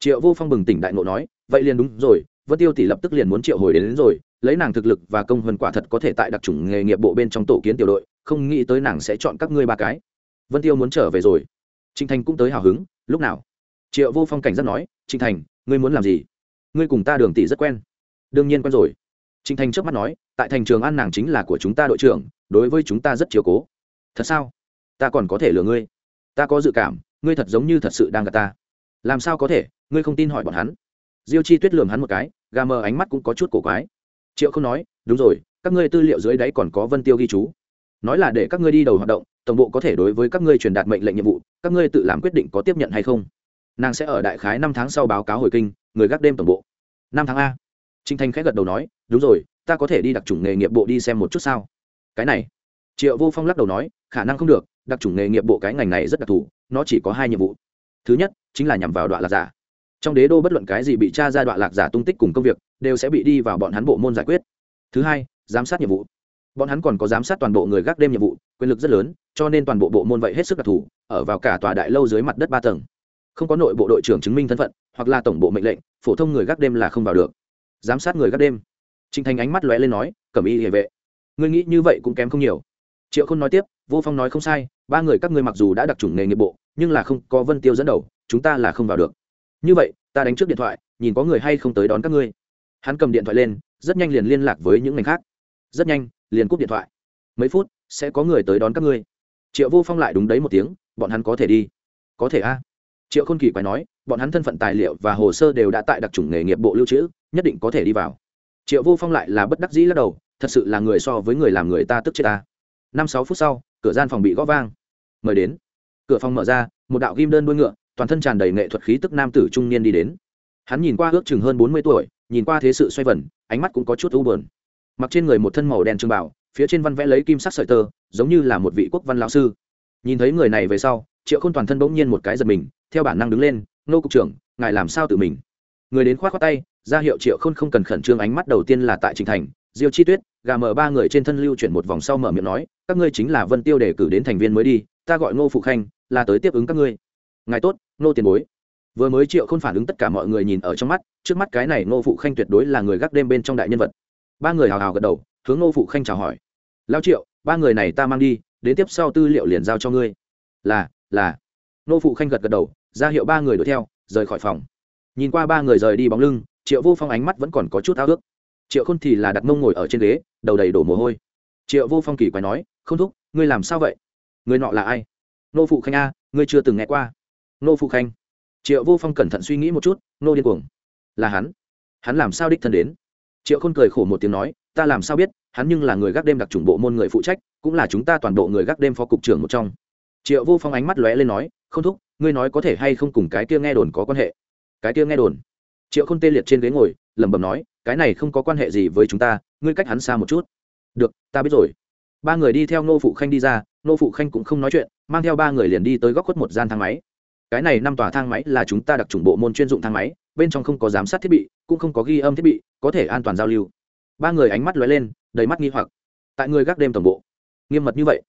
Triệu vô phong bừng tỉnh đại ngộ nói vậy liền đúng rồi vân tiêu tỷ lập tức liền muốn triệu hồi đến, đến rồi lấy nàng thực lực và công huân quả thật có thể tại đặc trùng nghề nghiệp bộ bên trong tổ kiến tiểu đội không nghĩ tới nàng sẽ chọn các ngươi ba cái. Vân tiêu muốn trở về rồi. Trinh thành cũng tới hào hứng lúc nào? Triệu vô phong cảnh giác nói trinh thành ngươi muốn làm gì? Ngươi cùng ta đường tỷ rất quen. Đương nhiên quen rồi. Trình thành trước mắt nói, tại thành trường an nàng chính là của chúng ta đội trưởng, đối với chúng ta rất chiều cố. Thật sao? Ta còn có thể lừa ngươi. Ta có dự cảm, ngươi thật giống như thật sự đang gặp ta. Làm sao có thể? Ngươi không tin hỏi bọn hắn. Diêu chi tuyết lườm hắn một cái, gà mờ ánh mắt cũng có chút cổ quái. Triệu không nói, đúng rồi, các ngươi tư liệu dưới đáy còn có vân tiêu ghi chú. Nói là để các ngươi đi đầu hoạt động, tổng bộ có thể đối với các ngươi truyền đạt mệnh lệnh nhiệm vụ, các ngươi tự làm quyết định có tiếp nhận hay không? Nàng sẽ ở đại khái năm tháng sau báo cáo hồi kinh, người gác đêm tổng bộ. Năm tháng a. Trình thanh khẽ gật đầu nói đúng rồi, ta có thể đi đặc trùng nghề nghiệp bộ đi xem một chút sao? Cái này. Triệu vô phong lắc đầu nói, khả năng không được, đặc trùng nghề nghiệp bộ cái ngành này rất đặc thù, nó chỉ có hai nhiệm vụ. Thứ nhất, chính là nhằm vào đoạn lạc giả. Trong đế đô bất luận cái gì bị tra ra đoạn lạc giả tung tích cùng công việc, đều sẽ bị đi vào bọn hắn bộ môn giải quyết. Thứ hai, giám sát nhiệm vụ. Bọn hắn còn có giám sát toàn bộ người gác đêm nhiệm vụ, quyền lực rất lớn, cho nên toàn bộ bộ môn vậy hết sức đặc thù, ở vào cả tòa đại lâu dưới mặt đất ba tầng. Không có nội bộ đội trưởng chứng minh thân phận, hoặc là tổng bộ mệnh lệnh, phổ thông người gác đêm là không vào được. Giám sát người gác đêm. Trình thành ánh mắt lóe lên nói, cẩm y Liễu vệ, ngươi nghĩ như vậy cũng kém không nhiều. Triệu Khôn nói tiếp, vô phong nói không sai, ba người các ngươi mặc dù đã đặc trùng nghề nghiệp bộ, nhưng là không có vân tiêu dẫn đầu, chúng ta là không vào được. Như vậy, ta đánh trước điện thoại, nhìn có người hay không tới đón các ngươi. Hắn cầm điện thoại lên, rất nhanh liền liên lạc với những ngành khác. Rất nhanh, liền cúp điện thoại. Mấy phút, sẽ có người tới đón các ngươi. Triệu vô phong lại đúng đấy một tiếng, bọn hắn có thể đi. Có thể a? Triệu khôn kỳ quái nói, bọn hắn thân phận tài liệu và hồ sơ đều đã tại đặc trùng nghề nghiệp bộ lưu trữ, nhất định có thể đi vào triệu vô phong lại là bất đắc dĩ lắc đầu, thật sự là người so với người làm người ta tức chết ta. Năm sáu phút sau, cửa gian phòng bị gõ vang. Mời đến. Cửa phòng mở ra, một đạo ghim đơn đuôi ngựa, toàn thân tràn đầy nghệ thuật khí tức nam tử trung niên đi đến. Hắn nhìn qua ước chừng hơn bốn mươi tuổi, nhìn qua thế sự xoay vần, ánh mắt cũng có chút u bờn mặc trên người một thân màu đen trưng bảo, phía trên văn vẽ lấy kim sắc sợi tơ, giống như là một vị quốc văn lão sư. Nhìn thấy người này về sau, triệu k h ô n toàn thân bỗng nhiên một cái giật mình, theo bản năng đứng lên, nô cục trưởng, ngài làm sao tự mình? Người đến k h o á t k tay ra hiệu triệu khôn không cần khẩn trương, ánh mắt đầu tiên là tại trình thành, diêu chi tuyết, gà mở ba người trên thân lưu chuyển một vòng sau mở miệng nói, các ngươi chính là vân tiêu để cử đến thành viên mới đi, ta gọi ngô phụ khanh, là tới tiếp ứng các ngươi. Ngài tốt, ngô tiền bối. Vừa mới triệu khôn phản ứng tất cả mọi người nhìn ở trong mắt, trước mắt cái này ngô phụ khanh tuyệt đối là người gác đêm bên trong đại nhân vật. Ba người hào hào gật đầu, hướng ngô phụ khanh chào hỏi. Lao triệu, ba người này ta mang đi, đến tiếp sau tư liệu liền giao cho ngươi. Là là. Ngô phụ khanh gật gật đầu, ra hiệu ba người đuổi theo, rời khỏi phòng. Nhìn qua ba người rời đi bóng lưng triệu vô phong ánh mắt vẫn còn có chút ao ước. Triệu khôn thì là đặt mông ngồi ở trên ghế, đầu đầy đổ mồ hôi. Triệu vô phong kỳ quái nói không thúc, ngươi làm sao vậy? Người nọ là ai? Nô phụ khanh a, ngươi chưa từng nghe qua. Nô phụ khanh? Triệu vô phong cẩn thận suy nghĩ một chút, nô điên cuồng. Là hắn? Hắn làm sao đích thân đến? Triệu khôn cười khổ một tiếng nói, ta làm sao biết, hắn nhưng là người gác đêm đặc trùng bộ môn người phụ trách, cũng là chúng ta toàn bộ người gác đêm phó cục trưởng một trong. Triệu vô phong ánh mắt lóe lên nói không thúc, ngươi nói có thể hay không cùng cái kia nghe đồn có quan hệ? Cái kia nghe đồn? Triệu khôn tê liệt trên ghế ngồi, lẩm bẩm nói, cái này không có quan hệ gì với chúng ta, ngươi cách hắn xa một chút. Được, ta biết rồi. Ba người đi theo ngô phụ khanh đi ra, ngô phụ khanh cũng không nói chuyện, mang theo ba người liền đi tới góc khuất một gian thang máy. Cái này năm tòa thang máy là chúng ta đặc trùng bộ môn chuyên dụng thang máy, bên trong không có giám sát thiết bị, cũng không có ghi âm thiết bị, có thể an toàn giao lưu. Ba người ánh mắt lóe lên, đầy mắt nghi hoặc. Tại người gác đêm tổng bộ. Nghiêm mật như vậy.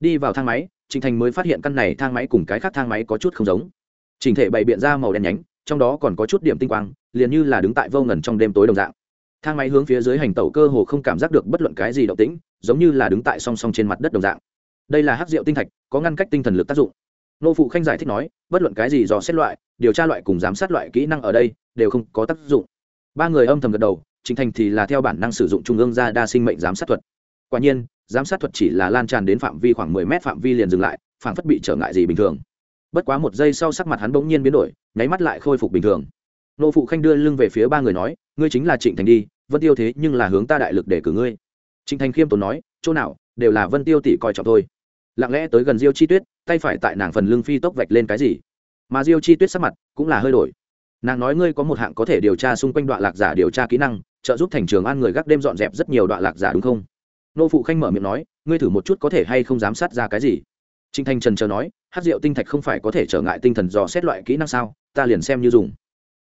Đi vào thang máy trịnh thành mới phát hiện căn này thang máy cùng cái khác thang máy có chút không giống. Trình thể bày biện ra màu đen nhánh trong đó còn có chút điểm tinh quang liền như là đứng tại vô ngần trong đêm tối đồng dạng thang máy hướng phía dưới hành tẩu cơ hồ không cảm giác được bất luận cái gì động tĩnh giống như là đứng tại song song trên mặt đất đồng dạng đây là hát rượu tinh thạch có ngăn cách tinh thần lực tác dụng nô phụ khanh giải thích nói bất luận cái gì do xét loại điều tra loại cùng giám sát loại kỹ năng ở đây đều không có tác dụng ba người âm thầm gật đầu Trình Thành thì là theo bản năng sử dụng trung ương gia đa sinh mệnh giám sát thuật. Quả nhiên, giám sát thuật chỉ là lan tràn đến phạm vi khoảng 10 mét phạm vi liền dừng lại, phản phất bị trở ngại gì bình thường. Bất quá một giây sau sắc mặt hắn bỗng nhiên biến đổi, nháy mắt lại khôi phục bình thường. Nô phụ khanh đưa lưng về phía ba người nói, ngươi chính là Trịnh Thành đi, Vân Tiêu thế nhưng là hướng ta đại lực để cử ngươi. Trịnh Thành khiêm tốn nói, chỗ nào, đều là Vân Tiêu tỷ coi trọng thôi. Lặng lẽ tới gần Diêu Chi Tuyết, tay phải tại nàng phần lưng phi tốc vạch lên cái gì. Mà Diêu Chi Tuyết sắc mặt cũng là hơi đổi. Nàng nói ngươi có một hạng có thể điều tra xung quanh đoạn lạc giả điều tra kỹ năng, trợ giúp thành trường an người gác đêm dọn dẹp rất nhiều đoạn lạc giả đúng không nô phụ khanh mở miệng nói ngươi thử một chút có thể hay không giám sát ra cái gì Trịnh thanh trần chờ nói hát rượu tinh thạch không phải có thể trở ngại tinh thần dò xét loại kỹ năng sao? Ta liền xem như dùng.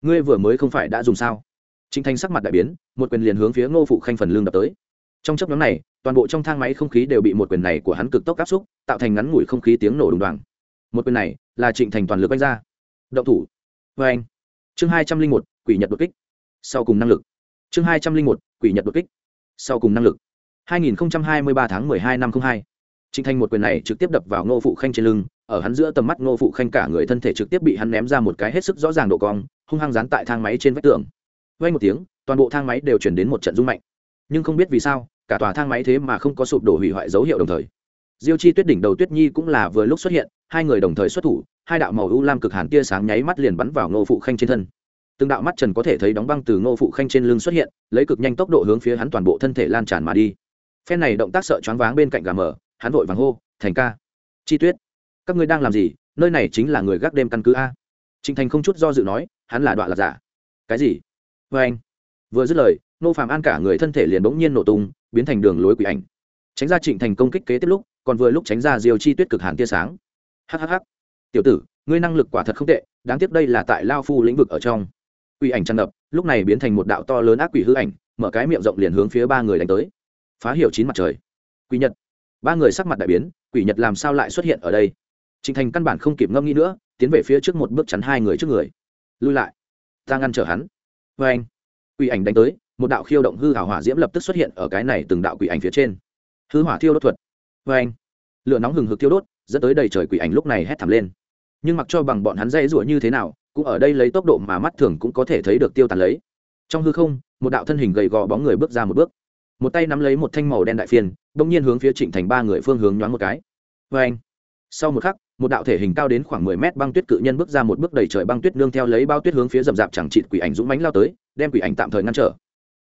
Ngươi vừa mới không phải đã dùng sao? Trịnh thanh sắc mặt đại biến một quyền liền hướng phía ngô phụ khanh phần lưng đập tới. Trong chấp nhóm này toàn bộ trong thang máy không khí đều bị một quyền này của hắn cực tốc áp xúc tạo thành ngắn ngủi không khí tiếng nổ đùng đoàng. Một quyền này là trịnh thành toàn lực đánh ra. Động thủ. Vê anh chương hai trăm linh một quỷ nhật đột kích. Sau cùng năng lực. Chương hai trăm linh một quỷ nhật đột kích. Sau cùng năng lực. 2023 tháng 12 năm 02. Trịnh Thành một quyền này trực tiếp đập vào Ngô Phụ Khanh trên lưng, ở hắn giữa tầm mắt Ngô Phụ Khanh cả người thân thể trực tiếp bị hắn ném ra một cái hết sức rõ ràng độ cong, hung hăng dán tại thang máy trên vách tường. Vang một tiếng, toàn bộ thang máy đều chuyển đến một trận rung mạnh. Nhưng không biết vì sao, cả tòa thang máy thế mà không có sụp đổ hủy hoại dấu hiệu đồng thời. Diêu Chi Tuyết đỉnh đầu Tuyết Nhi cũng là vừa lúc xuất hiện, hai người đồng thời xuất thủ, hai đạo màu u lam cực hàn tia sáng nháy mắt liền bắn vào Ngô Phụ Khanh trên thân. từng đạo mắt trần có thể thấy đóng băng từ ngô phụ khanh trên lưng xuất hiện lấy cực nhanh tốc độ hướng phía hắn toàn bộ thân thể lan tràn mà đi phen này động tác sợ choáng váng bên cạnh gà mở hắn vội vàng hô thành ca chi tuyết các ngươi đang làm gì, nơi này chính là người gác đêm căn cứ a. Trịnh thành không chút do dự nói, hắn là đoạn là giả. Cái gì? Vê anh. Vừa dứt lời nô phạm an cả người thân thể liền bỗng nhiên nổ tung, biến thành đường lối quỷ ảnh. Tránh ra trịnh thành công kích kế tiếp lúc, còn vừa lúc tránh ra diều chi tuyết cực hàn tia sáng. Hhh tiểu tử, ngươi năng lực quả thật không tệ, đáng tiếc đây là tại lao phu lĩnh vực ở trong. Quỷ ảnh tràn ngập, lúc này biến thành một đạo to lớn ác quỷ hư ảnh, mở cái miệng rộng liền hướng phía ba người đánh tới. Phá hiểu chín mặt trời. Quỷ nhật. Ba người sắc mặt đại biến, quỷ nhật làm sao lại xuất hiện ở đây? Trịnh thành căn bản không kịp ngâm nghĩ nữa tiến về phía trước một bước chắn hai người trước người. Lui lại. Ta ngăn trở hắn. Vê anh. Quỷ ảnh đánh tới một đạo khiêu động hư hảo hỏa diễm lập tức xuất hiện ở cái này từng đạo quỷ ảnh phía trên. Hư hỏa thiêu đốt thuật. Vê anh. Lửa nóng hừng hực thiêu đốt dẫn tới đầy trời quỷ ảnh lúc này hét thảm lên. Nhưng mặc cho bằng bọn hắn dây rủa như thế nào cũng ở đây lấy tốc độ mà mắt thường cũng có thể thấy được tiêu tàn lấy. Trong hư không một đạo thân hình gầy gò bóng người bước ra một bước. Một tay nắm lấy một thanh màu đen đại phiền, đông nhiên hướng phía trịnh thành ba người phương hướng nhoáng một cái. Vê anh. Sau một khắc một đạo thể hình cao đến khoảng mười mét băng tuyết cự nhân bước ra một bước đầy trời băng tuyết nương theo lấy bao tuyết hướng phía rậm rạp chẳng chịt quỷ ảnh dũng mãnh lao tới, đem quỷ ảnh tạm thời ngăn trở.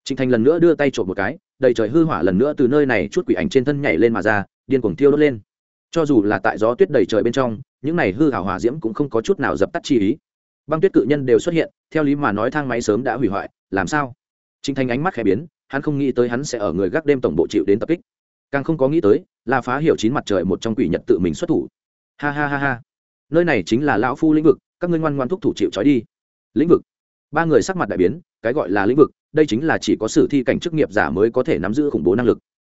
Trịnh thành lần nữa đưa tay chộp một cái, đầy trời hư hỏa lần nữa từ nơi này chút quỷ ảnh trên thân nhảy lên mà ra, điên cuồng thiêu đốt lên. Cho dù là tại gió tuyết đầy trời bên trong, những này hư hảo hỏa diễm cũng không có chút nào dập tắt chi ý. Băng tuyết cự nhân đều xuất hiện, theo lý mà nói thang máy sớm đã hủy hoại, làm sao? Trịnh thành ánh mắt khẽ biến, hắn không nghĩ tới hắn sẽ ở người gác đêm tổng bộ chịu đến tập kích. Càng không có nghĩ tới, là phá hiểu chín mặt trời một trong quỷ nhật tự mình xuất thủ ha ha ha ha. Nơi này chính là lão phu lĩnh vực, các ngươi ngoan ngoan thúc thủ chịu trói đi. Lĩnh vực. Ba người sắc mặt đại biến, cái gọi là lĩnh vực, đây chính là chỉ có sử thi cảnh chức nghiệp giả mới có thể nắm giữ khủng bố năng lực.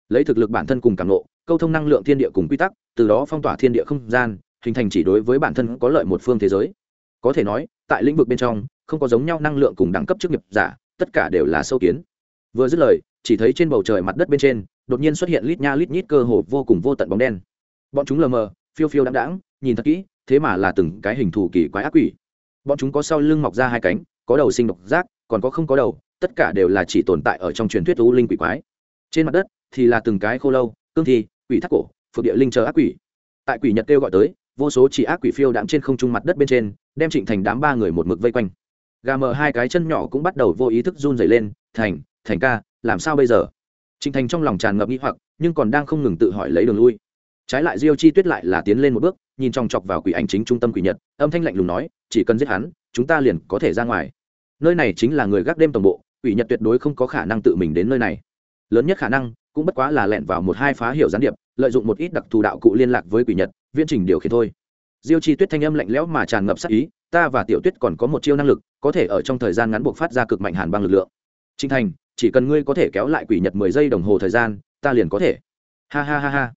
Lấy thực lực bản thân cùng cảm nộ câu thông năng lượng thiên địa cùng quy tắc, từ đó phong tỏa thiên địa không gian, hình thành chỉ đối với bản thân có lợi một phương thế giới. Có thể nói, tại lĩnh vực bên trong, không có giống nhau năng lượng cùng đẳng cấp chức nghiệp giả, tất cả đều là sâu kiến. Vừa dứt lời, chỉ thấy trên bầu trời mặt đất bên trên, đột nhiên xuất hiện lít nha lít nhít cơ hồ vô cùng vô tận bóng đen. Bọn chúng lờ mờ phiêu phiêu đáng đáng nhìn thật kỹ, thế mà là từng cái hình thù kỳ quái ác quỷ. Bọn chúng có sau lưng mọc ra hai cánh, có đầu sinh độc giác, còn có không có đầu, tất cả đều là chỉ tồn tại ở trong truyền thuyết u linh quỷ quái. Trên mặt đất thì là từng cái khô lâu, cương thi, quỷ thác cổ, phượng địa linh chờ ác quỷ. Tại quỷ nhật kêu gọi tới, vô số chỉ ác quỷ phiêu đạm trên không trung mặt đất bên trên, đem trịnh thành đám ba người một mực vây quanh. Gà mờ hai cái chân nhỏ cũng bắt đầu vô ý thức run dày lên, thành thành ca, làm sao bây giờ? Trịnh thành trong lòng tràn ngập nghĩ hoặc, nhưng còn đang không ngừng tự hỏi lấy đường lui trái lại diêu chi tuyết lại là tiến lên một bước, nhìn chòng chọc vào quỷ ảnh chính trung tâm quỷ nhật, âm thanh lạnh lùng nói, chỉ cần giết hắn, chúng ta liền có thể ra ngoài. Nơi này chính là người gác đêm tổng bộ, quỷ nhật tuyệt đối không có khả năng tự mình đến nơi này. Lớn nhất khả năng, cũng bất quá là lẹn vào một hai phá hiệu gián điệp, lợi dụng một ít đặc thù đạo cụ liên lạc với quỷ nhật, viễn trình điều khiển thôi. Diêu chi tuyết thanh âm lạnh lẽo mà tràn ngập sắc ý, ta và tiểu tuyết còn có một chiêu năng lực, có thể ở trong thời gian ngắn buộc phát ra cực mạnh hàn băng lực lượng. Trinh thành, chỉ cần ngươi có thể kéo lại quỷ nhật mười giây đồng hồ thời gian, ta liền có thể. Ha ha ha ha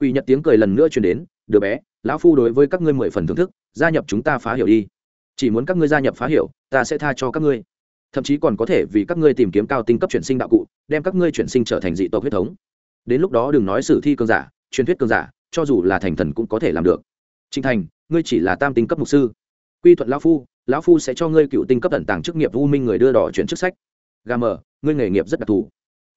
quỷ nhật tiếng cười lần nữa truyền đến, đứa bé, lão phu đối với các ngươi mười phần thưởng thức, gia nhập chúng ta phá hiểu đi. Chỉ muốn các ngươi gia nhập phá hiểu, ta sẽ tha cho các ngươi. Thậm chí còn có thể vì các ngươi tìm kiếm cao tinh cấp chuyển sinh đạo cụ, đem các ngươi chuyển sinh trở thành dị tộc huyết thống. Đến lúc đó đừng nói sử thi cơn giả, truyền thuyết cơn giả, cho dù là thành thần cũng có thể làm được. Trinh thành, ngươi chỉ là tam tinh cấp mục sư. Quy thuận lão phu lão phu sẽ cho ngươi cựu tinh cấp tận tàng chức nghiệp u minh người đưa đỏ chuyển chức sách. Gà mờ, ngươi nghề nghiệp rất đặc thù.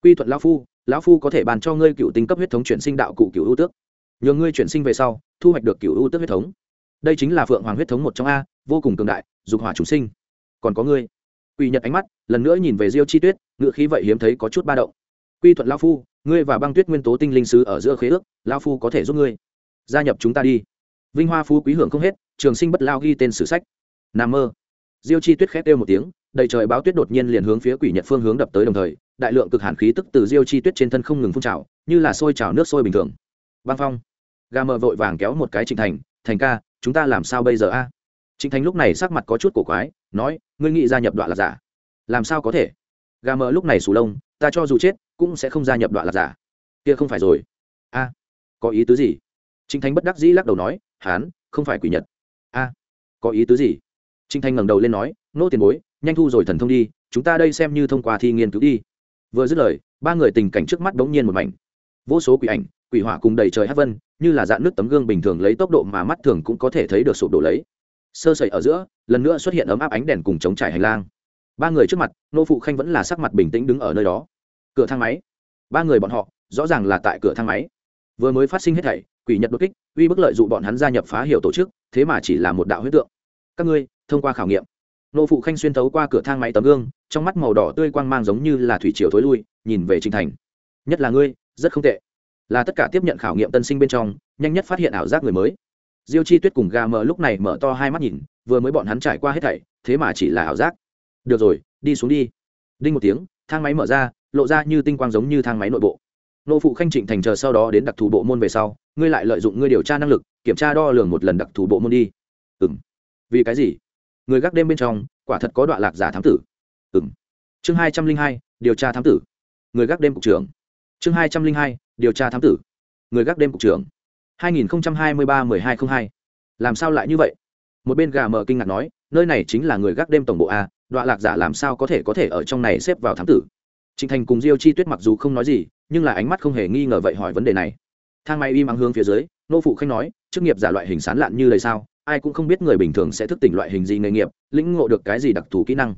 Quy thuận lão phu lão phu có thể bàn cho ngươi cựu tinh cấp huyết thống chuyển sinh đạo cụ cựu ưu tước. Nhờ ngươi chuyển sinh về sau, thu hoạch được cựu ưu tước huyết thống. Đây chính là phượng hoàng huyết thống một trong a, vô cùng cường đại, dục hỏa chúng sinh. Còn có ngươi. Quỷ nhật ánh mắt, lần nữa nhìn về diêu chi tuyết, ngựa khí vậy hiếm thấy có chút ba động. Quy thuận lão phu, ngươi và băng tuyết nguyên tố tinh linh sứ ở giữa khế ước, lão phu có thể giúp ngươi. Gia nhập chúng ta đi. Vinh hoa phú quý hưởng không hết, trường sinh bất lao ghi tên sử sách. Nam mơ. Diêu chi tuyết khét kêu một tiếng đầy trời báo tuyết đột nhiên liền hướng phía quỷ nhật phương hướng đập tới đồng thời, đại lượng cực hàn khí tức từ diêu chi tuyết trên thân không ngừng phun trào, như là sôi trào nước sôi bình thường. Băng phong. Gà mờ vội vàng kéo một cái trịnh thành thành ca, chúng ta làm sao bây giờ a? Trịnh thành lúc này sắc mặt có chút cổ quái, nói, ngươi nghĩ gia nhập đoạn là giả? Làm sao có thể? Gà mờ lúc này sù lông, ta cho dù chết, cũng sẽ không gia nhập đoạn là giả. Kia không phải rồi. A, có ý tứ gì? Trịnh thành bất đắc dĩ lắc đầu nói, hán, không phải quỷ nhật. A, có ý tứ gì? Trịnh thành ngẩng đầu lên nói, nô tiền bối nhanh thu rồi thần thông đi, chúng ta đây xem như thông qua thi nghiên cứu đi. Vừa dứt lời, ba người tình cảnh trước mắt bỗng nhiên một mảnh. Vô số quỷ ảnh, quỷ hỏa cùng đầy trời hát vân, như là dạng nước tấm gương bình thường lấy tốc độ mà mắt thường cũng có thể thấy được sụp đổ lấy. Sơ sẩy ở giữa, lần nữa xuất hiện ấm áp ánh đèn cùng chống trải hành lang. Ba người trước mặt, nô phụ khanh vẫn là sắc mặt bình tĩnh đứng ở nơi đó. Cửa thang máy. Ba người bọn họ, rõ ràng là tại cửa thang máy. Vừa mới phát sinh hết thảy, quỷ nhật đột kích, uy bức lợi dụ bọn hắn gia nhập phá hiểu tổ chức, thế mà chỉ là một đạo huyết tượng. Các ngươi, thông qua khảo nghiệm nô phụ khanh xuyên thấu qua cửa thang máy tấm gương, trong mắt màu đỏ tươi quang mang giống như là thủy triều thối lui, nhìn về trinh thành. Nhất là ngươi, rất không tệ. Là tất cả tiếp nhận khảo nghiệm tân sinh bên trong, nhanh nhất phát hiện ảo giác người mới. Diêu chi tuyết cùng gà mờ lúc này mở to hai mắt nhìn, vừa mới bọn hắn trải qua hết thảy, thế mà chỉ là ảo giác. Được rồi, đi xuống đi. Đinh một tiếng, thang máy mở ra, lộ ra như tinh quang giống như thang máy nội bộ. Nô phụ khanh trịnh thành chờ sau đó đến đặc thù bộ môn về sau, ngươi lại lợi dụng ngươi điều tra năng lực, kiểm tra đo lường một lần đặc thù bộ môn đi. Ừ m vì cái gì? Người gác đêm bên trong, quả thật có đoạn lạc giả thám tử. Ừ m chương hai trăm linh hai, điều tra thám tử. Người gác đêm cục trưởng. Chương hai trăm linh hai, điều tra thám tử. Người gác đêm cục trưởng. Hai nghìn hai mươi ba mười hai t r ă n h hai. Làm sao lại như vậy? Một bên gà mờ kinh ngạc nói, nơi này chính là người gác đêm tổng bộ a đoạn lạc giả làm sao có thể có thể ở trong này xếp vào thám tử? Trịnh thành cùng diêu chi tuyết mặc dù không nói gì, nhưng là ánh mắt không hề nghi ngờ vậy hỏi vấn đề này. Thang máy im ắng hướng phía dưới, nô phụ khanh nói, chức nghiệp giả loại hình sán lạn như lời sao? Ai cũng không biết người bình thường sẽ thức tỉnh loại hình gì nghề nghiệp, lĩnh ngộ được cái gì đặc thù kỹ năng.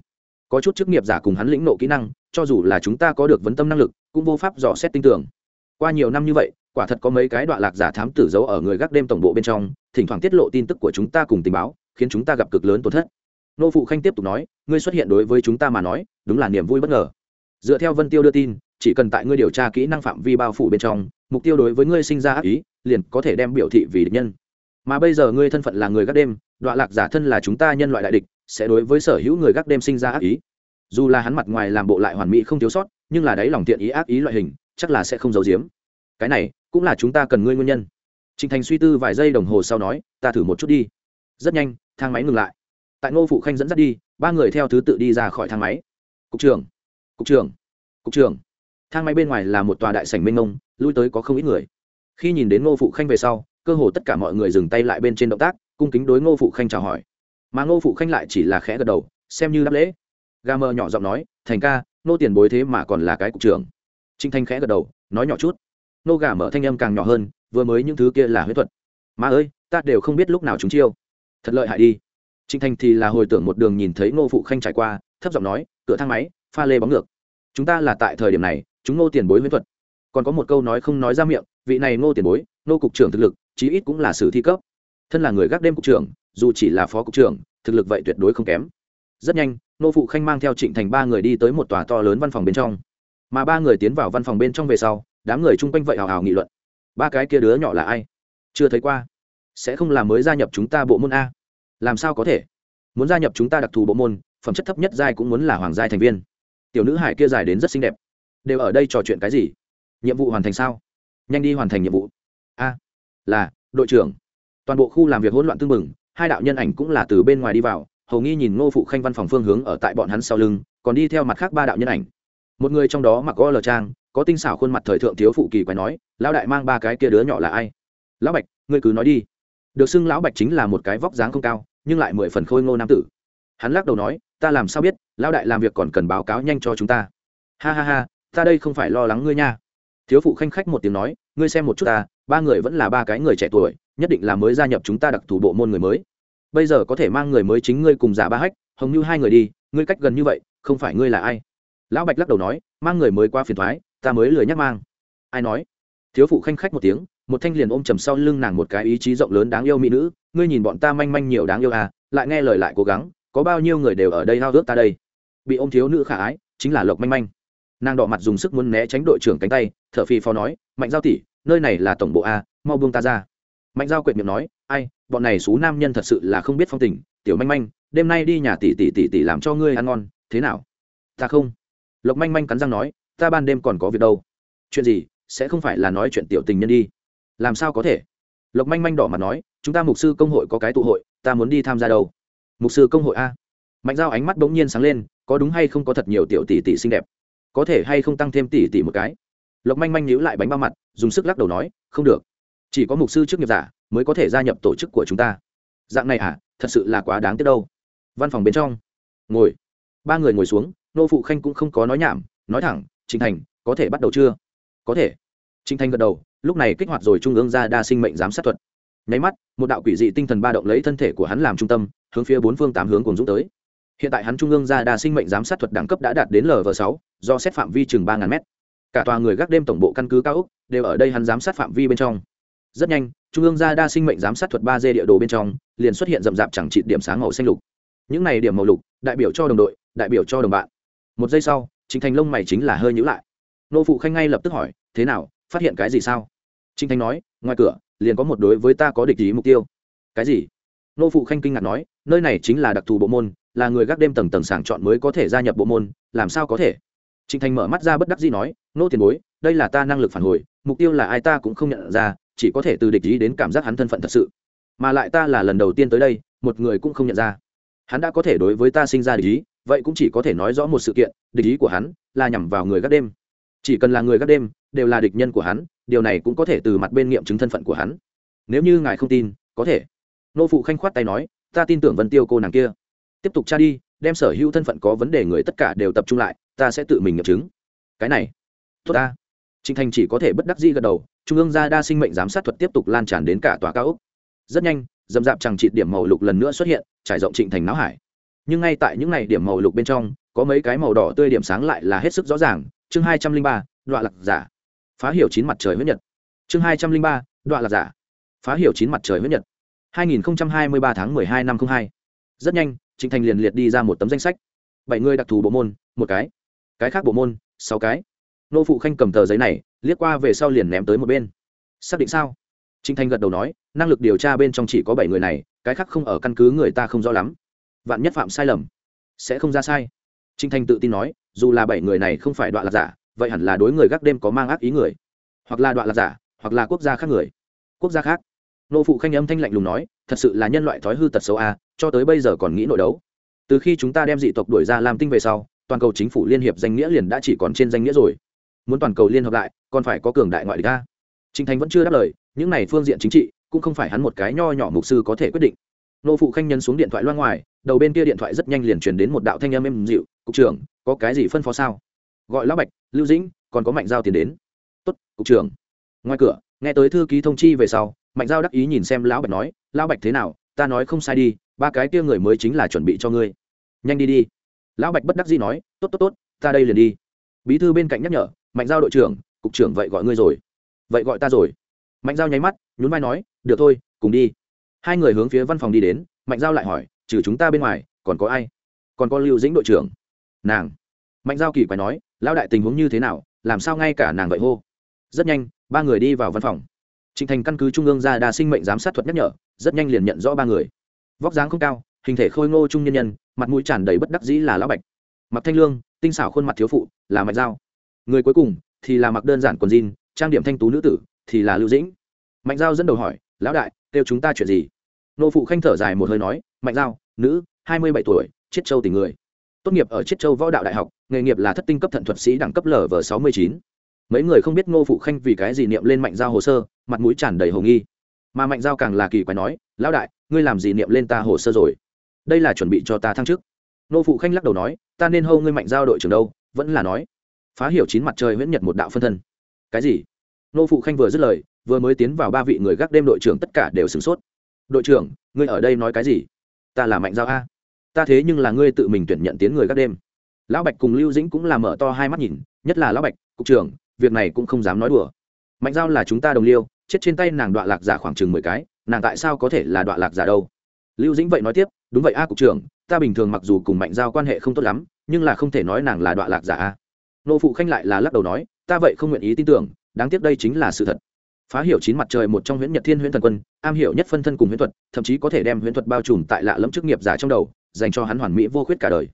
Có chút chức nghiệp giả cùng hắn lĩnh ngộ kỹ năng, cho dù là chúng ta có được vấn tâm năng lực, cũng vô pháp dò xét tinh tưởng. Qua nhiều năm như vậy, quả thật có mấy cái đoạn lạc giả thám tử giấu ở người gác đêm tổng bộ bên trong, thỉnh thoảng tiết lộ tin tức của chúng ta cùng tình báo, khiến chúng ta gặp cực lớn tổn thất. Nô phụ khanh tiếp tục nói, ngươi xuất hiện đối với chúng ta mà nói, đúng là niềm vui bất ngờ. Dựa theo vân tiêu đưa tin, chỉ cần tại ngươi điều tra kỹ năng phạm vi bao phủ bên trong, mục tiêu đối với ngươi sinh ra ác ý, liền có thể đem biểu thị vì địch nhân mà bây giờ ngươi thân phận là người gác đêm đoạn lạc giả thân là chúng ta nhân loại đại địch, sẽ đối với sở hữu người gác đêm sinh ra ác ý. Dù là hắn mặt ngoài làm bộ lại hoàn mỹ không thiếu sót, nhưng là đáy lòng thiện ý ác ý loại hình, chắc là sẽ không giấu giếm. Cái này, cũng là chúng ta cần ngươi nguyên nhân. Trịnh thành suy tư vài giây đồng hồ sau nói, ta thử một chút đi. Rất nhanh, thang máy ngừng lại. Tại ngô phụ khanh dẫn dắt đi, ba người theo thứ tự đi ra khỏi thang máy. Cục trưởng cục trưởng cục trưởng. Thang máy bên ngoài là một tòa đại sảnh mênh mông, lui tới có không ít người. Khi nhìn đến ngô phụ khanh về sau cơ hồ tất cả mọi người dừng tay lại bên trên động tác, cung kính đối ngô phụ khanh chào hỏi. Mà ngô phụ khanh lại chỉ là khẽ gật đầu, xem như đáp lễ. Ga mờ nhỏ giọng nói, thành ca, nô tiền bối thế mà còn là cái cục trưởng. Trinh thanh khẽ gật đầu, nói nhỏ chút. Nô gà mở thanh âm càng nhỏ hơn, vừa mới những thứ kia là huyết thuật. Mà ơi, ta đều không biết lúc nào chúng chiêu. Thật lợi hại đi. Trinh thanh thì là hồi tưởng một đường nhìn thấy ngô phụ khanh trải qua, thấp giọng nói, cửa thang máy, pha lê bóng ngược. Chúng ta là tại thời điểm này, chúng ngô tiền bối huyết thuật. Còn có một câu nói không nói ra miệng, vị này ngô tiền bối ngô cục trưởng thực lực chí ít cũng là sử thi cấp. Thân là người gác đêm cục trưởng, dù chỉ là phó cục trưởng, thực lực vậy tuyệt đối không kém. Rất nhanh, nô phụ khanh mang theo trịnh thành ba người đi tới một tòa to lớn văn phòng bên trong. Mà ba người tiến vào văn phòng bên trong về sau, đám người chung quanh vậy hào hào nghị luận. Ba cái kia đứa nhỏ là ai? Chưa thấy qua. Sẽ không làm mới gia nhập chúng ta bộ môn a. Làm sao có thể? Muốn gia nhập chúng ta đặc thù bộ môn, phẩm chất thấp nhất giai cũng muốn là hoàng giai thành viên. Tiểu nữ hải kia dài đến rất xinh đẹp. Đều ở đây trò chuyện cái gì? Nhiệm vụ hoàn thành sao? Nhanh đi hoàn thành nhiệm vụ là, đội trưởng. Toàn bộ khu làm việc hỗn loạn tương mừng hai đạo nhân ảnh cũng là từ bên ngoài đi vào, hầu nghi nhìn ngô phụ khanh văn phòng phương hướng ở tại bọn hắn sau lưng, còn đi theo mặt khác ba đạo nhân ảnh. Một người trong đó mặc gõ lờ trang, có tinh xảo khuôn mặt thời thượng thiếu phụ kỳ quái nói, lão đại mang ba cái kia đứa nhỏ là ai? Lão bạch, ngươi cứ nói đi. Được xưng lão bạch chính là một cái vóc dáng không cao, nhưng lại mười phần khôi ngô nam tử. Hắn lắc đầu nói, ta làm sao biết, lão đại làm việc còn cần báo cáo nhanh cho chúng ta. Ha ha ha, ta đây không phải lo lắng ngươi nha. Thiếu phụ khanh khách một tiếng nói, ngươi xem một chút ta ba người vẫn là ba cái người trẻ tuổi, nhất định là mới gia nhập chúng ta đặc thù bộ môn người mới. Bây giờ có thể mang người mới chính ngươi cùng giả ba hách, hồng như hai người đi, ngươi cách gần như vậy, không phải ngươi là ai? Lão bạch lắc đầu nói, mang người mới qua phiền thoái, ta mới lười nhắc mang. Ai nói? Thiếu phụ khanh khách một tiếng, một thanh liền ôm chầm sau lưng nàng một cái ý chí rộng lớn đáng yêu mỹ nữ, ngươi nhìn bọn ta manh manh nhiều đáng yêu à lại nghe lời lại cố gắng, có bao nhiêu người đều ở đây hao ước ta đây? Bị ôm thiếu nữ khả ái, chính là lộc manh manh. Nàng đỏ mặt dùng sức muốn né tránh đội trưởng cánh tay t h ở phi phó nói, mạnh giao tỷ nơi này là tổng bộ a, mau buông ta ra. Mạnh giao quệt miệng nói, ai, bọn này xú nam nhân thật sự là không biết phong tình, tiểu manh manh, đêm nay đi nhà tỷ tỷ tỷ tỷ làm cho ngươi ăn ngon, thế nào? Ta không. Lộc manh manh cắn răng nói, ta ban đêm còn có việc đâu. Chuyện gì? Sẽ không phải là nói chuyện tiểu tình nhân đi. Làm sao có thể? Lộc manh manh đỏ mặt nói, chúng ta mục sư công hội có cái tụ hội, ta muốn đi tham gia đâu? Mục sư công hội a? Mạnh giao ánh mắt bỗng nhiên sáng lên, có đúng hay không có thật nhiều tiểu tỷ tỷ xinh đẹp? Có thể hay không tăng thêm tỷ tỷ một cái? Lộc manh manh nhíu lại bánh bao mặt, dùng sức lắc đầu nói, không được. Chỉ có mục sư trước nghiệp giả mới có thể gia nhập tổ chức của chúng ta. Dạng này à? Thật sự là quá đáng tiếc đâu. Văn phòng bên trong. Ngồi. Ba người ngồi xuống, nô phụ khanh cũng không có nói nhảm, nói thẳng trịnh thành, có thể bắt đầu chưa? Có thể. Trịnh thành gật đầu, lúc này kích hoạt rồi trung ương ra đa sinh mệnh giám sát thuật. Nháy mắt, một đạo quỷ dị tinh thần ba động lấy thân thể của hắn làm trung tâm, hướng phía bốn phương tám hướng cùng dũng tới. Hiện tại hắn trung ương ra đa sinh mệnh giám sát thuật đẳng cấp đã đạt đến lv sáu, do xét phạm vi chừng ba ngàn mét cả tòa người gác đêm tổng bộ căn cứ cao úc đều ở đây hắn giám sát phạm vi bên trong. Rất nhanh, trung ương gia đa sinh mệnh giám sát thuật ba d địa đồ bên trong liền xuất hiện rậm rạp chẳng trị điểm sáng màu xanh lục. Những này điểm màu lục, đại biểu cho đồng đội, đại biểu cho đồng bạn. Một giây sau trịnh thành lông mày chính là hơi nhữ lại. Nô phụ khanh ngay lập tức hỏi, thế nào, phát hiện cái gì sao? Trịnh thành nói, ngoài cửa, liền có một đối với ta có địch ý mục tiêu. Cái gì? Nô phụ khanh kinh ngạc nói, nơi này chính là đặc thù bộ môn, là người gác đêm tầng tầng sàng chọn mới có thể gia nhập bộ môn, làm sao có thể? Trịnh thành mở mắt ra bất đắc dĩ nói, nô tiền bối, đây là ta năng lực phản hồi, mục tiêu là ai ta cũng không nhận ra, chỉ có thể từ địch ý đến cảm giác hắn thân phận thật sự. Mà lại ta là lần đầu tiên tới đây, một người cũng không nhận ra. Hắn đã có thể đối với ta sinh ra địch ý, vậy cũng chỉ có thể nói rõ một sự kiện, địch ý của hắn là nhằm vào người gác đêm. Chỉ cần là người gác đêm, đều là địch nhân của hắn, điều này cũng có thể từ mặt bên nghiệm chứng thân phận của hắn. Nếu như ngài không tin, có thể. Nô phụ khanh khoát tay nói, ta tin tưởng vân tiêu cô nàng kia. Tiếp tục tra đi, đem sở hữu thân phận có vấn đề người tất cả đều tập trung lại ta sẽ tự mình nghiệm chứng. Cái này, tốt ta. Trịnh thành chỉ có thể bất đắc dĩ gật đầu, trung ương gia đa sinh mệnh giám sát thuật tiếp tục lan tràn đến cả tòa cao ốc. Rất nhanh, dầm dạp chẳng trị điểm màu lục lần nữa xuất hiện, trải rộng trịnh thành não hải. Nhưng ngay tại những n à y điểm màu lục bên trong, có mấy cái màu đỏ tươi điểm sáng lại là hết sức rõ ràng. Chương hai trăm linh ba đoạn lạc giả. Phá hiểu chín mặt trời huyết nhật. Chương hai trăm linh ba đoạn lạc giả. Phá hiểu chín mặt trời huyết nhật. Hai nghìn hai mươi ba tháng mười hai năm không hai. Rất nhanh, trịnh thành liền liệt đi ra một tấm danh sách. Bảy người đặc thù bộ môn, một cái cái khác bộ môn, sáu cái. Nô phụ khanh cầm tờ giấy này, liếc qua về sau liền ném tới một bên. Xác định sao? Trinh thanh gật đầu nói, năng lực điều tra bên trong chỉ có bảy người này, cái khác không ở căn cứ người ta không rõ lắm. Vạn nhất phạm sai lầm, sẽ không ra sai. Trinh thanh tự tin nói, dù là bảy người này không phải đoạn lạc giả, vậy hẳn là đối người gác đêm có mang ác ý người. Hoặc là đoạn lạc giả, hoặc là quốc gia khác người. Quốc gia khác. Nô phụ khanh âm thanh lạnh lùng nói, thật sự là nhân loại thói hư tật xấu a, cho tới bây giờ còn nghĩ nội đấu. Từ khi chúng ta đem dị tộc đuổi ra làm tinh về sau toàn cầu chính phủ liên hiệp danh nghĩa liền đã chỉ còn trên danh nghĩa rồi. Muốn toàn cầu liên hợp lại, còn phải có cường đại ngoại địch a. Trinh thành vẫn chưa đáp lời, những này phương diện chính trị, cũng không phải hắn một cái nho nhỏ mục sư có thể quyết định. Nô phụ khanh nhân xuống điện thoại loan ngoài, đầu bên kia điện thoại rất nhanh liền truyền đến một đạo thanh âm êm dịu, cục trưởng, có cái gì phân phó sao? Gọi lão bạch, lưu dĩnh, còn có mạnh giao tiền đến. Tốt, cục trưởng. Ngoài cửa, nghe tới thư ký thông chi về sau, mạnh giao đắc ý nhìn xem lão bạch nói, lão bạch thế nào? Ta nói không sai đi, ba cái kia người mới chính là chuẩn bị cho ngươi. Nhanh đi đi lão bạch bất đắc dĩ nói, tốt tốt tốt, ta đây liền đi. Bí thư bên cạnh nhắc nhở, mạnh giao đội trưởng, cục trưởng vậy gọi ngươi rồi. Vậy gọi ta rồi. Mạnh giao nháy mắt, nhún vai nói, được thôi, cùng đi. Hai người hướng phía văn phòng đi đến, mạnh giao lại hỏi, trừ chúng ta bên ngoài, còn có ai? Còn có lưu dĩnh đội trưởng? Nàng. Mạnh giao kỳ quái nói, lão đại tình huống như thế nào, làm sao ngay cả nàng vậy hô? Rất nhanh, ba người đi vào văn phòng. Trịnh thành căn cứ trung ương ra đa sinh mệnh giám sát thuật nhắc nhở, rất nhanh liền nhận rõ ba người. Vóc dáng không cao, hình thể khôi ngô trung nhân nhân mặt mũi tràn đầy bất đắc dĩ là lão bạch. Mặc thanh lương, tinh xảo khuôn mặt thiếu phụ, là mạnh giao người cuối cùng thì là mặc đơn giản quần jean, trang điểm thanh tú nữ tử thì là lưu dĩnh. Mạnh giao dẫn đầu hỏi, lão đại, kêu chúng ta chuyện gì? Nô phụ khanh thở dài một hơi nói mạnh giao nữ, hai mươi bảy tuổi, chiết châu tình người. Tốt nghiệp ở chiết châu võ đạo đại học, nghề nghiệp là thất tinh cấp thận thuật sĩ đẳng cấp lv sáu mươi chín. Mấy người không biết ngô phụ khanh vì cái gì niệm lên mạnh giao hồ sơ, mặt mũi tràn đầy hồ nghi. Mà mạnh giao càng là kỳ quái nói, lão đại, ngươi làm gì niệm lên ta hồ sơ rồi? Đây là chuẩn bị cho ta thăng chức. Nô phụ khanh lắc đầu nói, ta nên hâu ngươi mạnh giao đội trưởng đâu, vẫn là nói, phá hiểu chín mặt trời huyễn nhật một đạo phân thân. Cái gì? Nô phụ khanh vừa dứt lời, vừa mới tiến vào ba vị người gác đêm đội trưởng tất cả đều sửng sốt. Đội trưởng, ngươi ở đây nói cái gì? Ta là mạnh giao a. Ta thế nhưng là ngươi tự mình tuyển nhận tiến người gác đêm. Lão bạch cùng lưu dĩnh cũng là mở to hai mắt nhìn, nhất là lão bạch, cục trưởng, việc này cũng không dám nói đùa. Mạnh giao là chúng ta đồng liêu, chết trên tay nàng đoạn lạc giả khoảng chừng mười cái, nàng tại sao có thể là đoạn lạc giả đâu? Lưu dĩnh vậy nói tiếp đúng vậy a, cục trưởng, ta bình thường mặc dù cùng mạnh giao quan hệ không tốt lắm, nhưng là không thể nói nàng là đọa lạc giả a. Nô phụ khanh lại là lắc đầu nói, ta vậy không nguyện ý tin tưởng, đáng tiếc đây chính là sự thật. Phá hiểu chín mặt trời một trong huyễn nhật thiên huyễn thần quân, am hiểu nhất phân thân cùng huyễn thuật, thậm chí có thể đem huyễn thuật bao trùm tại lạ lẫm chức nghiệp giả trong đầu, dành cho hắn hoàn mỹ vô khuyết cả đời.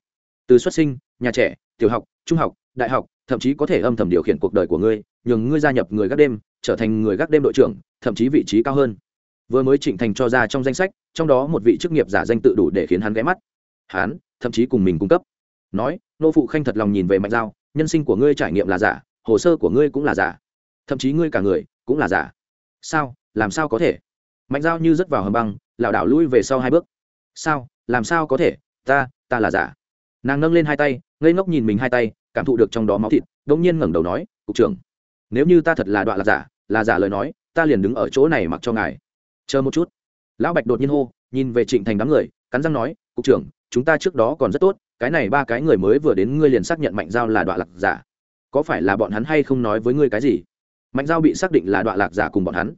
Từ xuất sinh, nhà trẻ, tiểu học, trung học, đại học, thậm chí có thể âm thầm điều khiển cuộc đời của ngươi, nhường ngươi gia nhập người gác đêm, trở thành người gác đêm đội trưởng, thậm chí vị trí cao hơn vừa mới trịnh thành cho ra trong danh sách, trong đó một vị chức nghiệp giả danh tự đủ để khiến hắn ghé mắt. Hắn, thậm chí cùng mình cung cấp. Nói, nô phụ khanh thật lòng nhìn về mạnh giao, nhân sinh của ngươi trải nghiệm là giả, hồ sơ của ngươi cũng là giả. Thậm chí ngươi cả người cũng là giả. Sao? Làm sao có thể? Mạnh giao như rớt vào hầm băng, lảo đảo lui về sau hai bước. Sao? Làm sao có thể? Ta ta là giả. Nàng nâng lên hai tay, ngây ngốc nhìn mình hai tay, cảm thụ được trong đó máu thịt đ ỗ n g nhiên ngẩng đầu nói, cục trưởng, nếu như ta thật là đoạn là giả là giả lời nói, ta liền đứng ở chỗ này mặc cho ngài chờ một chút. Lão bạch đột nhiên hô, nhìn về trịnh thành đám người, cắn răng nói, cục trưởng, chúng ta trước đó còn rất tốt, cái này ba cái người mới vừa đến ngươi liền xác nhận mạnh giao là đoạn lạc giả. Có phải là bọn hắn hay không nói với ngươi cái gì? Mạnh giao bị xác định là đoạn lạc giả cùng bọn hắn.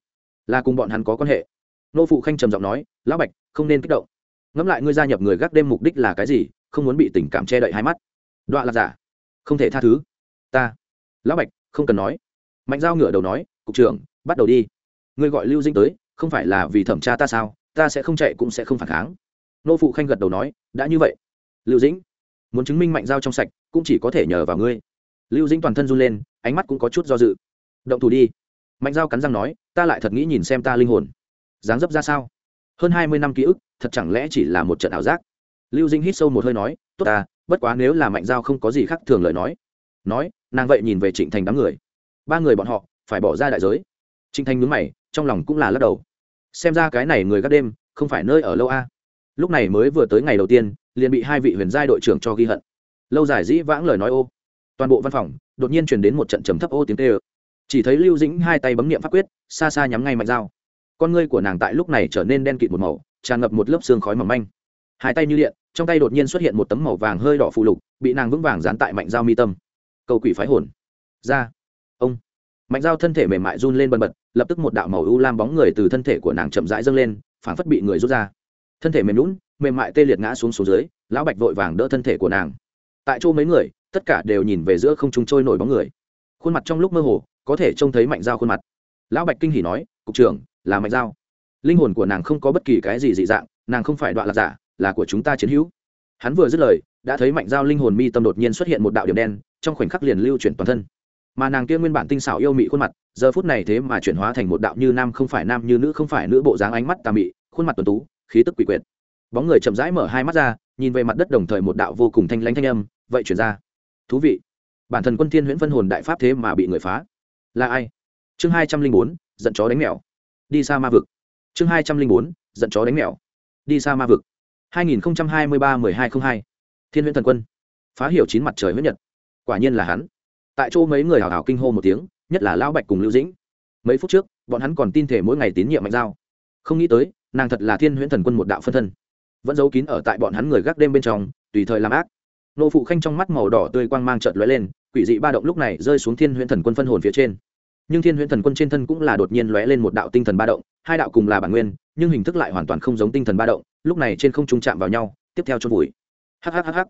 Là cùng bọn hắn có quan hệ. Nô phụ khanh trầm giọng nói, lão bạch, không nên kích động. Ngẫm lại ngươi gia nhập người gác đêm mục đích là cái gì, không muốn bị tình cảm che đậy hai mắt. Đoạn lạc giả? Không thể tha thứ. Ta. Lão bạch, không cần nói. Mạnh giao ngửa đầu nói, cục trưởng, bắt đầu đi. Ngươi gọi lưu dinh tới không phải là vì thẩm tra ta sao? Ta sẽ không chạy cũng sẽ không phản kháng. Nô phụ khanh gật đầu nói, đã như vậy. Lưu dĩnh, muốn chứng minh mạnh giao trong sạch, cũng chỉ có thể nhờ vào ngươi. Lưu dĩnh toàn thân run lên, ánh mắt cũng có chút do dự. Động thủ đi. Mạnh giao cắn răng nói, ta lại thật nghĩ nhìn xem ta linh hồn. Dáng dấp ra sao? Hơn hai mươi năm ký ức, thật chẳng lẽ chỉ là một trận ảo giác? Lưu Dĩnh hít sâu một hơi nói, tốt ta, bất quá nếu là mạnh giao không có gì khác thường lời nói. Nói, nàng vậy nhìn về trịnh thành đám người. Ba người bọn họ phải bỏ ra đại giới. Trịnh thành nhướng mày trong lòng cũng là lắc đầu. Xem ra cái này người gác đêm, không phải nơi ở lâu a. Lúc này mới vừa tới ngày đầu tiên, liền bị hai vị huyền giai đội trưởng cho ghi hận. Lâu dài dĩ vãng lời nói ô. Toàn bộ văn phòng, đột nhiên truyền đến một trận trầm thấp ô tiếng tê ơ. Chỉ thấy lưu dĩnh hai tay bấm nghiệm pháp quyết, xa xa nhắm ngay mạnh dao. Con ngươi của nàng tại lúc này trở nên đen kịt một màu, tràn ngập một lớp xương khói mỏng manh. Hai tay như điện, trong tay đột nhiên xuất hiện một tấm màu vàng hơi đỏ phụ lục, bị nàng vững vàng dán tại mạnh dao mi tâm. Cầu quỷ phái hồn. Ra mạnh dao thân thể mềm mại run lên bần bật, lập tức một đạo màu u lam bóng người từ thân thể của nàng chậm rãi dâng lên phản phất bị người rút ra. Thân thể mềm lún mềm mại tê liệt ngã xuống xuống dưới, lão bạch vội vàng đỡ thân thể của nàng. Tại chỗ mấy người, tất cả đều nhìn về giữa không trung trôi nổi bóng người. Khuôn mặt trong lúc mơ hồ, có thể trông thấy mạnh dao khuôn mặt. Lão bạch kinh hỉ nói, cục trưởng, là mạnh dao linh hồn của nàng không có bất kỳ cái gì dị dạng, nàng không phải đoạn lạc giả, là của chúng ta chiến hữu. Hắn vừa dứt lời, đã thấy mạnh dao linh hồn mi tâm đột nhiên xuất hiện một đạo điểm đen, trong khoảnh khắc liền lưu chuyển toàn thân mà nàng kia nguyên bản tinh xảo yêu mị khuôn mặt, giờ phút này thế mà chuyển hóa thành một đạo như nam không phải nam như nữ không phải nữ bộ dáng ánh mắt tà mị, khuôn mặt tuần tú, khí tức quỷ quyệt. Bóng người chậm rãi mở hai mắt ra, nhìn về mặt đất đồng thời một đạo vô cùng thanh lãnh thanh âm, vậy chuyển ra. Thú vị. Bản thân quân thiên huyễn phân hồn đại pháp thế mà bị người phá. Là ai? Chương hai trăm linh bốn, giận chó đánh mèo. Đi xa ma vực. Chương hai trăm linh bốn, giận chó đánh mèo. Đi xa ma vực. Hai nghìn hai mươi ba mười hai t r ă n h hai. Thiên huyễn thần quân. Phá hiểu chín mặt trời huyết nhật. Quả nhiên là hắn tại chỗ mấy người hào hào kinh hô một tiếng, nhất là lão bạch cùng lưu dĩnh. Mấy phút trước, bọn hắn còn tin thể mỗi ngày tín nhiệm mạnh giao. Không nghĩ tới, nàng thật là thiên huyễn thần quân một đạo phân thân. Vẫn giấu kín ở tại bọn hắn người gác đêm bên trong, tùy thời làm ác. Nô phụ khanh trong mắt màu đỏ tươi quang mang trợt lóe lên, quỷ dị ba động lúc này rơi xuống thiên huyễn thần quân phân hồn phía trên. Nhưng thiên huyễn thần quân trên thân cũng là đột nhiên lóe lên một đạo tinh thần ba động, hai đạo cùng là bản nguyên, nhưng hình thức lại hoàn toàn không giống tinh thần ba động, lúc này trên không trung chạm vào nhau, tiếp theo cho vùi. Hhhh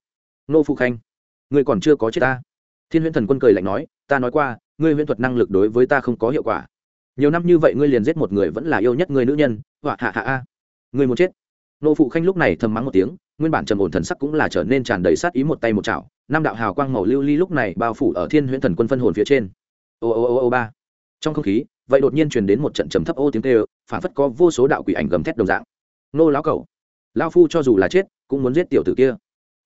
nô phụ khanh ngươi còn chưa có chết ta thiên huyễn thần quân cười lạnh nói, ta nói qua, ngươi huyễn thuật năng lực đối với ta không có hiệu quả. Nhiều năm như vậy ngươi liền giết một người vẫn là yêu nhất người nữ nhân, họa hạ hạ a. Ngươi muốn chết. Nô phụ khanh lúc này thầm mắng một tiếng, nguyên bản trầm ổn thần sắc cũng là trở nên tràn đầy sát ý một tay một chảo, năm đạo hào quang màu lưu ly lúc này bao phủ ở thiên huyễn thần quân phân hồn phía trên. Ô ô ô ô ba. Trong không khí, vậy đột nhiên truyền đến một trận trầm thấp ô tiếng tê phản phất có vô số đạo quỷ ảnh gầm thét đồng dạng. Nô lão cầu lao phu cho dù là chết, cũng muốn giết tiểu tử kia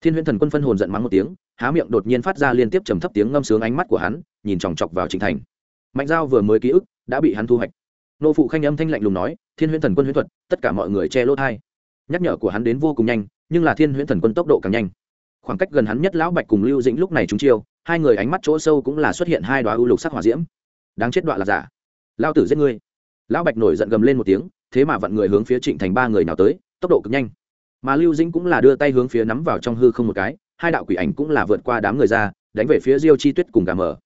thiên huyễn thần quân phân hồn giận mắng một tiếng, há miệng đột nhiên phát ra liên tiếp trầm thấp tiếng ngâm sướng ánh mắt của hắn, nhìn chòng chọc vào trịnh thành. Mạnh giao vừa mới ký ức, đã bị hắn thu hoạch. Nô phụ khanh âm thanh lạnh lùng nói, thiên huyễn thần quân huyễn thuật, tất cả mọi người che lỗ thai nhắc nhở của hắn đến vô cùng nhanh, nhưng là thiên huyễn thần quân tốc độ càng nhanh. Khoảng cách gần hắn nhất lão bạch cùng lưu dĩnh lúc này chúng chiêu, hai người ánh mắt chỗ sâu cũng là xuất hiện hai đoá ưu lục sắc hỏa diễm. Đáng chết đoạn là giả. Lao tử giết ngươi. Lão bạch nổi giận gầm lên một tiếng, thế mà vặn người hướng phía trịnh thành ba người nào tới, tốc độ cực nhanh mà lưu dĩnh cũng là đưa tay hướng phía nắm vào trong hư không một cái, hai đạo quỷ ảnh cũng là vượt qua đám người ra, đánh về phía diêu chi tuyết cùng gà mờ.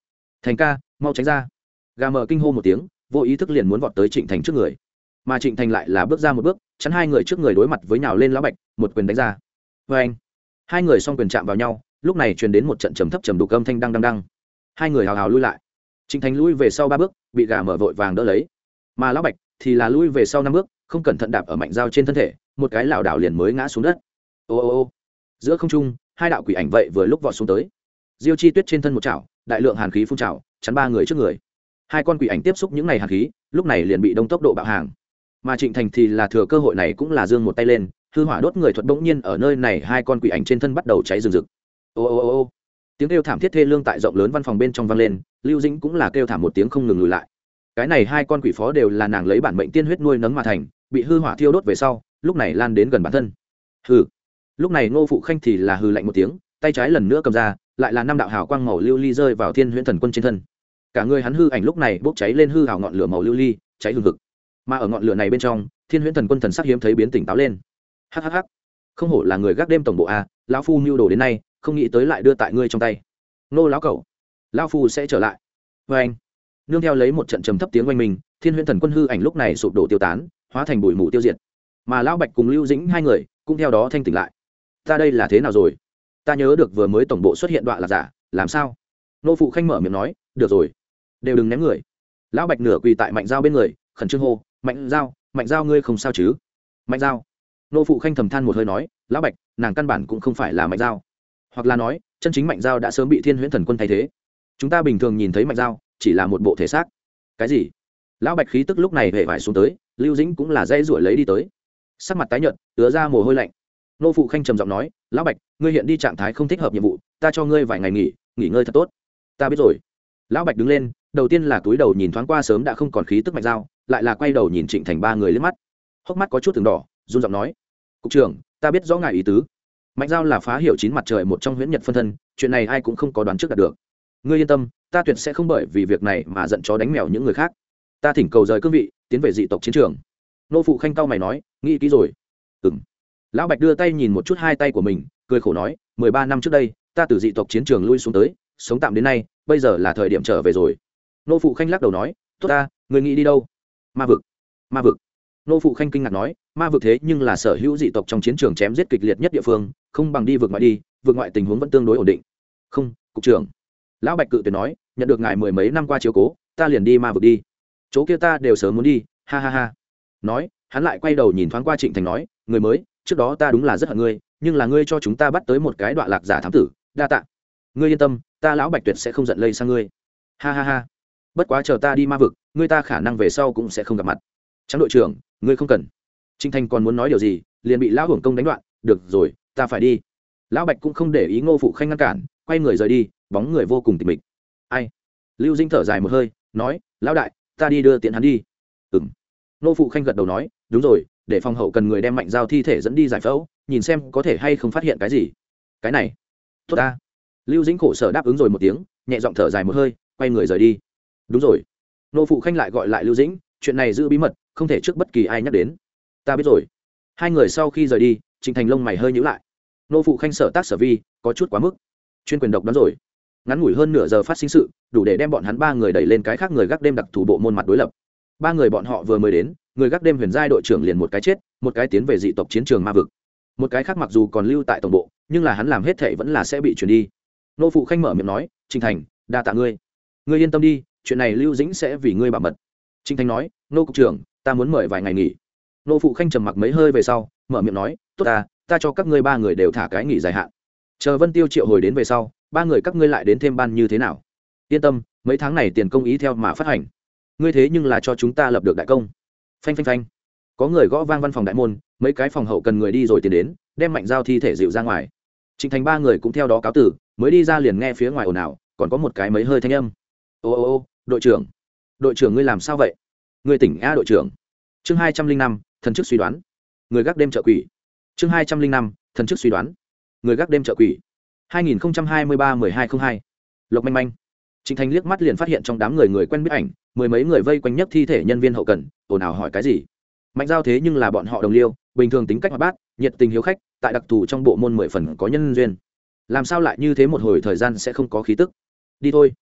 Thành ca, mau tránh ra. Gà mờ kinh hô một tiếng, vô ý thức liền muốn vọt tới trịnh thành trước người. Mà trịnh thành lại là bước ra một bước, chắn hai người trước người đối mặt với nhào lên lão bạch, một quyền đánh ra. Vê anh hai người s o n g quyền chạm vào nhau, lúc này truyền đến một trận trầm thấp trầm đục âm thanh đăng đăng đăng. Hai người hào hào lui lại. Trịnh thành lui về sau ba bước, bị gà mở vội vàng đỡ lấy. Mà lão bạch thì là lui về sau năm bước không cẩn thận đạp ở mạnh dao trên thân thể, một cái lảo đảo liền mới ngã xuống đất. Ô ô ô. Giữa không trung, hai đạo quỷ ảnh vậy vừa lúc vọt xuống tới. Diêu chi tuyết trên thân một chảo, đại lượng hàn khí phun trào, chắn ba người trước người. Hai con quỷ ảnh tiếp xúc những ngày hàn khí, lúc này liền bị đông tốc độ bạo hàng. Mà trịnh thành thì là thừa cơ hội này cũng là dương một tay lên, hư hỏa đốt người thuật bỗng nhiên ở nơi này hai con quỷ ảnh trên thân bắt đầu cháy rừng rực. Ô ô ô ô. Tiếng kêu thảm thiết thê lương tại rộng lớn văn phòng bên trong vang lên, lưu dĩnh cũng là kêu thảm một tiếng không ngừng lùi lại. Cái này hai con quỷ phó đều là nàng lấy bản mệnh tiên huyết nuôi nấng mà thành bị hư hỏa thiêu đốt về sau, lúc này lan đến gần bản thân. Hừ. Lúc này ngô phụ khanh thì là hư lạnh một tiếng, tay trái lần nữa cầm ra, lại là năm đạo hào quang màu lưu ly rơi vào thiên huyễn thần quân trên thân. Cả người hắn hư ảnh lúc này bốc cháy lên hư hào ngọn lửa màu lưu ly, cháy hừng hực. Mà ở ngọn lửa này bên trong, thiên huyễn thần quân thần sắc hiếm thấy biến tỉnh táo lên. Hhh không hổ là người gác đêm tổng bộ a, lão phu mưu đồ đến nay, không nghĩ tới lại đưa tại ngươi trong tay. Nô lão cẩu, lão phu sẽ trở lại. Vê anh nương theo lấy một trận trầm thấp tiếng oanh mình, thiên huyễn thần quân hư ảnh lúc này sụp đổ tiêu tán hóa thành bụi mù tiêu diệt. Mà lão bạch cùng lưu dĩnh hai người cũng theo đó thanh tỉnh lại. Ta đây là thế nào rồi? Ta nhớ được vừa mới tổng bộ xuất hiện đoạn là giả, làm sao? Nô phụ khanh mở miệng nói, được rồi. Đều đừng ném người. Lão bạch nửa quỳ tại mạnh dao bên người, khẩn trương hô, mạnh dao mạnh dao ngươi không sao chứ? Mạnh dao nô phụ khanh thầm than một hơi nói, lão bạch, nàng căn bản cũng không phải là mạnh dao hoặc là nói, chân chính mạnh dao đã sớm bị thiên huyễn thần quân thay thế. Chúng ta bình thường nhìn thấy mạnh dao chỉ là một bộ thể xác. Cái gì? Lão bạch khí tức lúc này hệ vải xuống tới lưu dĩnh cũng là dây ruổi lấy đi tới. Sắc mặt tái nhợt, ứa ra mồ hôi lạnh. Nô phụ khanh trầm giọng nói, lão bạch, ngươi hiện đi trạng thái không thích hợp nhiệm vụ, ta cho ngươi vài ngày nghỉ nghỉ ngơi thật tốt. Ta biết rồi. Lão bạch đứng lên, đầu tiên là túi đầu nhìn thoáng qua sớm đã không còn khí tức mạnh dao, lại là quay đầu nhìn trịnh thành ba người lên mắt. Hốc mắt có chút từng đỏ, run giọng nói, cục trưởng, ta biết rõ ngài ý tứ. Mạnh giao là phá hiểu chín mặt trời một trong huyễn nhật phân thân, chuyện này ai cũng không có đoán trước đạt được. Ngươi yên tâm, ta tuyệt sẽ không bởi vì việc này mà giận chó đánh mèo những người khác. Ta thỉnh cầu rời cương vị tiến về dị tộc chiến trường. Nô phụ khanh cao mày nói, nghĩ kỹ rồi. Ừng lão bạch đưa tay nhìn một chút hai tay của mình, cười khổ nói, mười ba năm trước đây, ta từ dị tộc chiến trường lui xuống tới, sống tạm đến nay, bây giờ là thời điểm trở về rồi. Nô phụ khanh lắc đầu nói, tốt ta, người nghĩ đi đâu? Ma vực ma vực. Nô phụ khanh kinh ngạc nói, ma vực thế nhưng là sở hữu dị tộc trong chiến trường chém giết kịch liệt nhất địa phương, không bằng đi vượt ngoại đi vượt ngoại tình huống vẫn tương đối ổn định. Không, cục trưởng. Lão bạch cự tuyệt nói, nhận được ngài mười mấy năm qua chiếu cố, ta liền đi ma vực đi chỗ kia ta đều sớm muốn đi, ha ha ha. Nói, hắn lại quay đầu nhìn thoáng qua trịnh thành nói, người mới, trước đó ta đúng là rất hận ngươi, nhưng là ngươi cho chúng ta bắt tới một cái đoạn lạc giả thám tử, đa tạ. Ngươi yên tâm, ta lão bạch tuyệt sẽ không giận lây sang ngươi. Ha ha ha. Bất quá chờ ta đi ma vực, ngươi ta khả năng về sau cũng sẽ không gặp mặt. Trắng đội trưởng, ngươi không cần. Trịnh thành còn muốn nói điều gì, liền bị lão hưởng công đánh đoạn, được rồi, ta phải đi. Lão bạch cũng không để ý ngô phụ khanh ngăn cản, quay người rời đi, bóng người vô cùng tịch mịch. Ai? Lưu dinh thở dài một hơi, nói, lão đại ta đi đưa tiện hắn đi. Ừ m nô phụ khanh gật đầu nói, đúng rồi, để phòng hậu cần người đem mạnh giao thi thể dẫn đi giải phẫu, nhìn xem có thể hay không phát hiện cái gì. Cái này. Tốt ta. Lưu dĩnh khổ sở đáp ứng rồi một tiếng, nhẹ giọng thở dài một hơi, quay người rời đi. Đúng rồi. Nô phụ khanh lại gọi lại lưu dĩnh, chuyện này giữ bí mật, không thể trước bất kỳ ai nhắc đến. Ta biết rồi. Hai người sau khi rời đi trịnh thành lông mày hơi nhữ lại. Nô phụ khanh sở tác sở vi, có chút quá mức. Chuyên quyền độc đoán rồi ngắn ngủi hơn nửa giờ phát sinh sự, đủ để đem bọn hắn ba người đẩy lên cái khác người gác đêm đặc thủ bộ môn mặt đối lập. Ba người bọn họ vừa mới đến, người gác đêm huyền giai đội trưởng liền một cái chết, một cái tiến về dị tộc chiến trường ma vực. Một cái khác mặc dù còn lưu tại tổng bộ, nhưng là hắn làm hết thệ vẫn là sẽ bị chuyển đi. Nô phụ khanh mở miệng nói trinh thành, đa tạ ngươi. Ngươi yên tâm đi, chuyện này lưu dĩnh sẽ vì ngươi bảo mật. Trinh thành nói, nô cục trưởng, ta muốn mời vài ngày nghỉ. Nô phụ khanh trầm mặc mấy hơi về sau, mở miệng nói, tốt ta ta cho các ngươi ba người đều thả cái nghỉ dài hạn. Chờ vân tiêu triệu hồi đến về sau ba người các ngươi lại đến thêm ban như thế nào? Yên tâm, mấy tháng này tiền công ý theo mà phát hành. Ngươi thế nhưng là cho chúng ta lập được đại công. Phanh phanh phanh. Có người gõ vang văn phòng đại môn, mấy cái phòng hậu cần người đi rồi tiền đến, đem mạnh giao thi thể dịu ra ngoài. Trình thành ba người cũng theo đó cáo tử, mới đi ra liền nghe phía ngoài ồn ào, còn có một cái mấy hơi thanh âm. Ô ô ô, đội trưởng. Đội trưởng ngươi làm sao vậy? Ngươi tỉnh a đội trưởng. Chương hai trăm linh năm, thần chức suy đoán. Người gác đêm trợ quỷ. Chương hai trăm linh năm, thần chức suy đoán. Người gác đêm trợ quỷ hai nghìn hai mươi ba mười hai t r ă n h hai. Lộc manh manh trịnh thành liếc mắt liền phát hiện trong đám người người quen biết ảnh, mười mấy người vây quanh nhất thi thể nhân viên hậu cần, ồn ào hỏi cái gì? Mạnh giao thế nhưng là bọn họ đồng liêu, bình thường tính cách hoạt bát, nhiệt tình hiếu khách, tại đặc thù trong bộ môn mười phần có nhân duyên. Làm sao lại như thế một hồi thời gian sẽ không có khí tức? Đi thôi.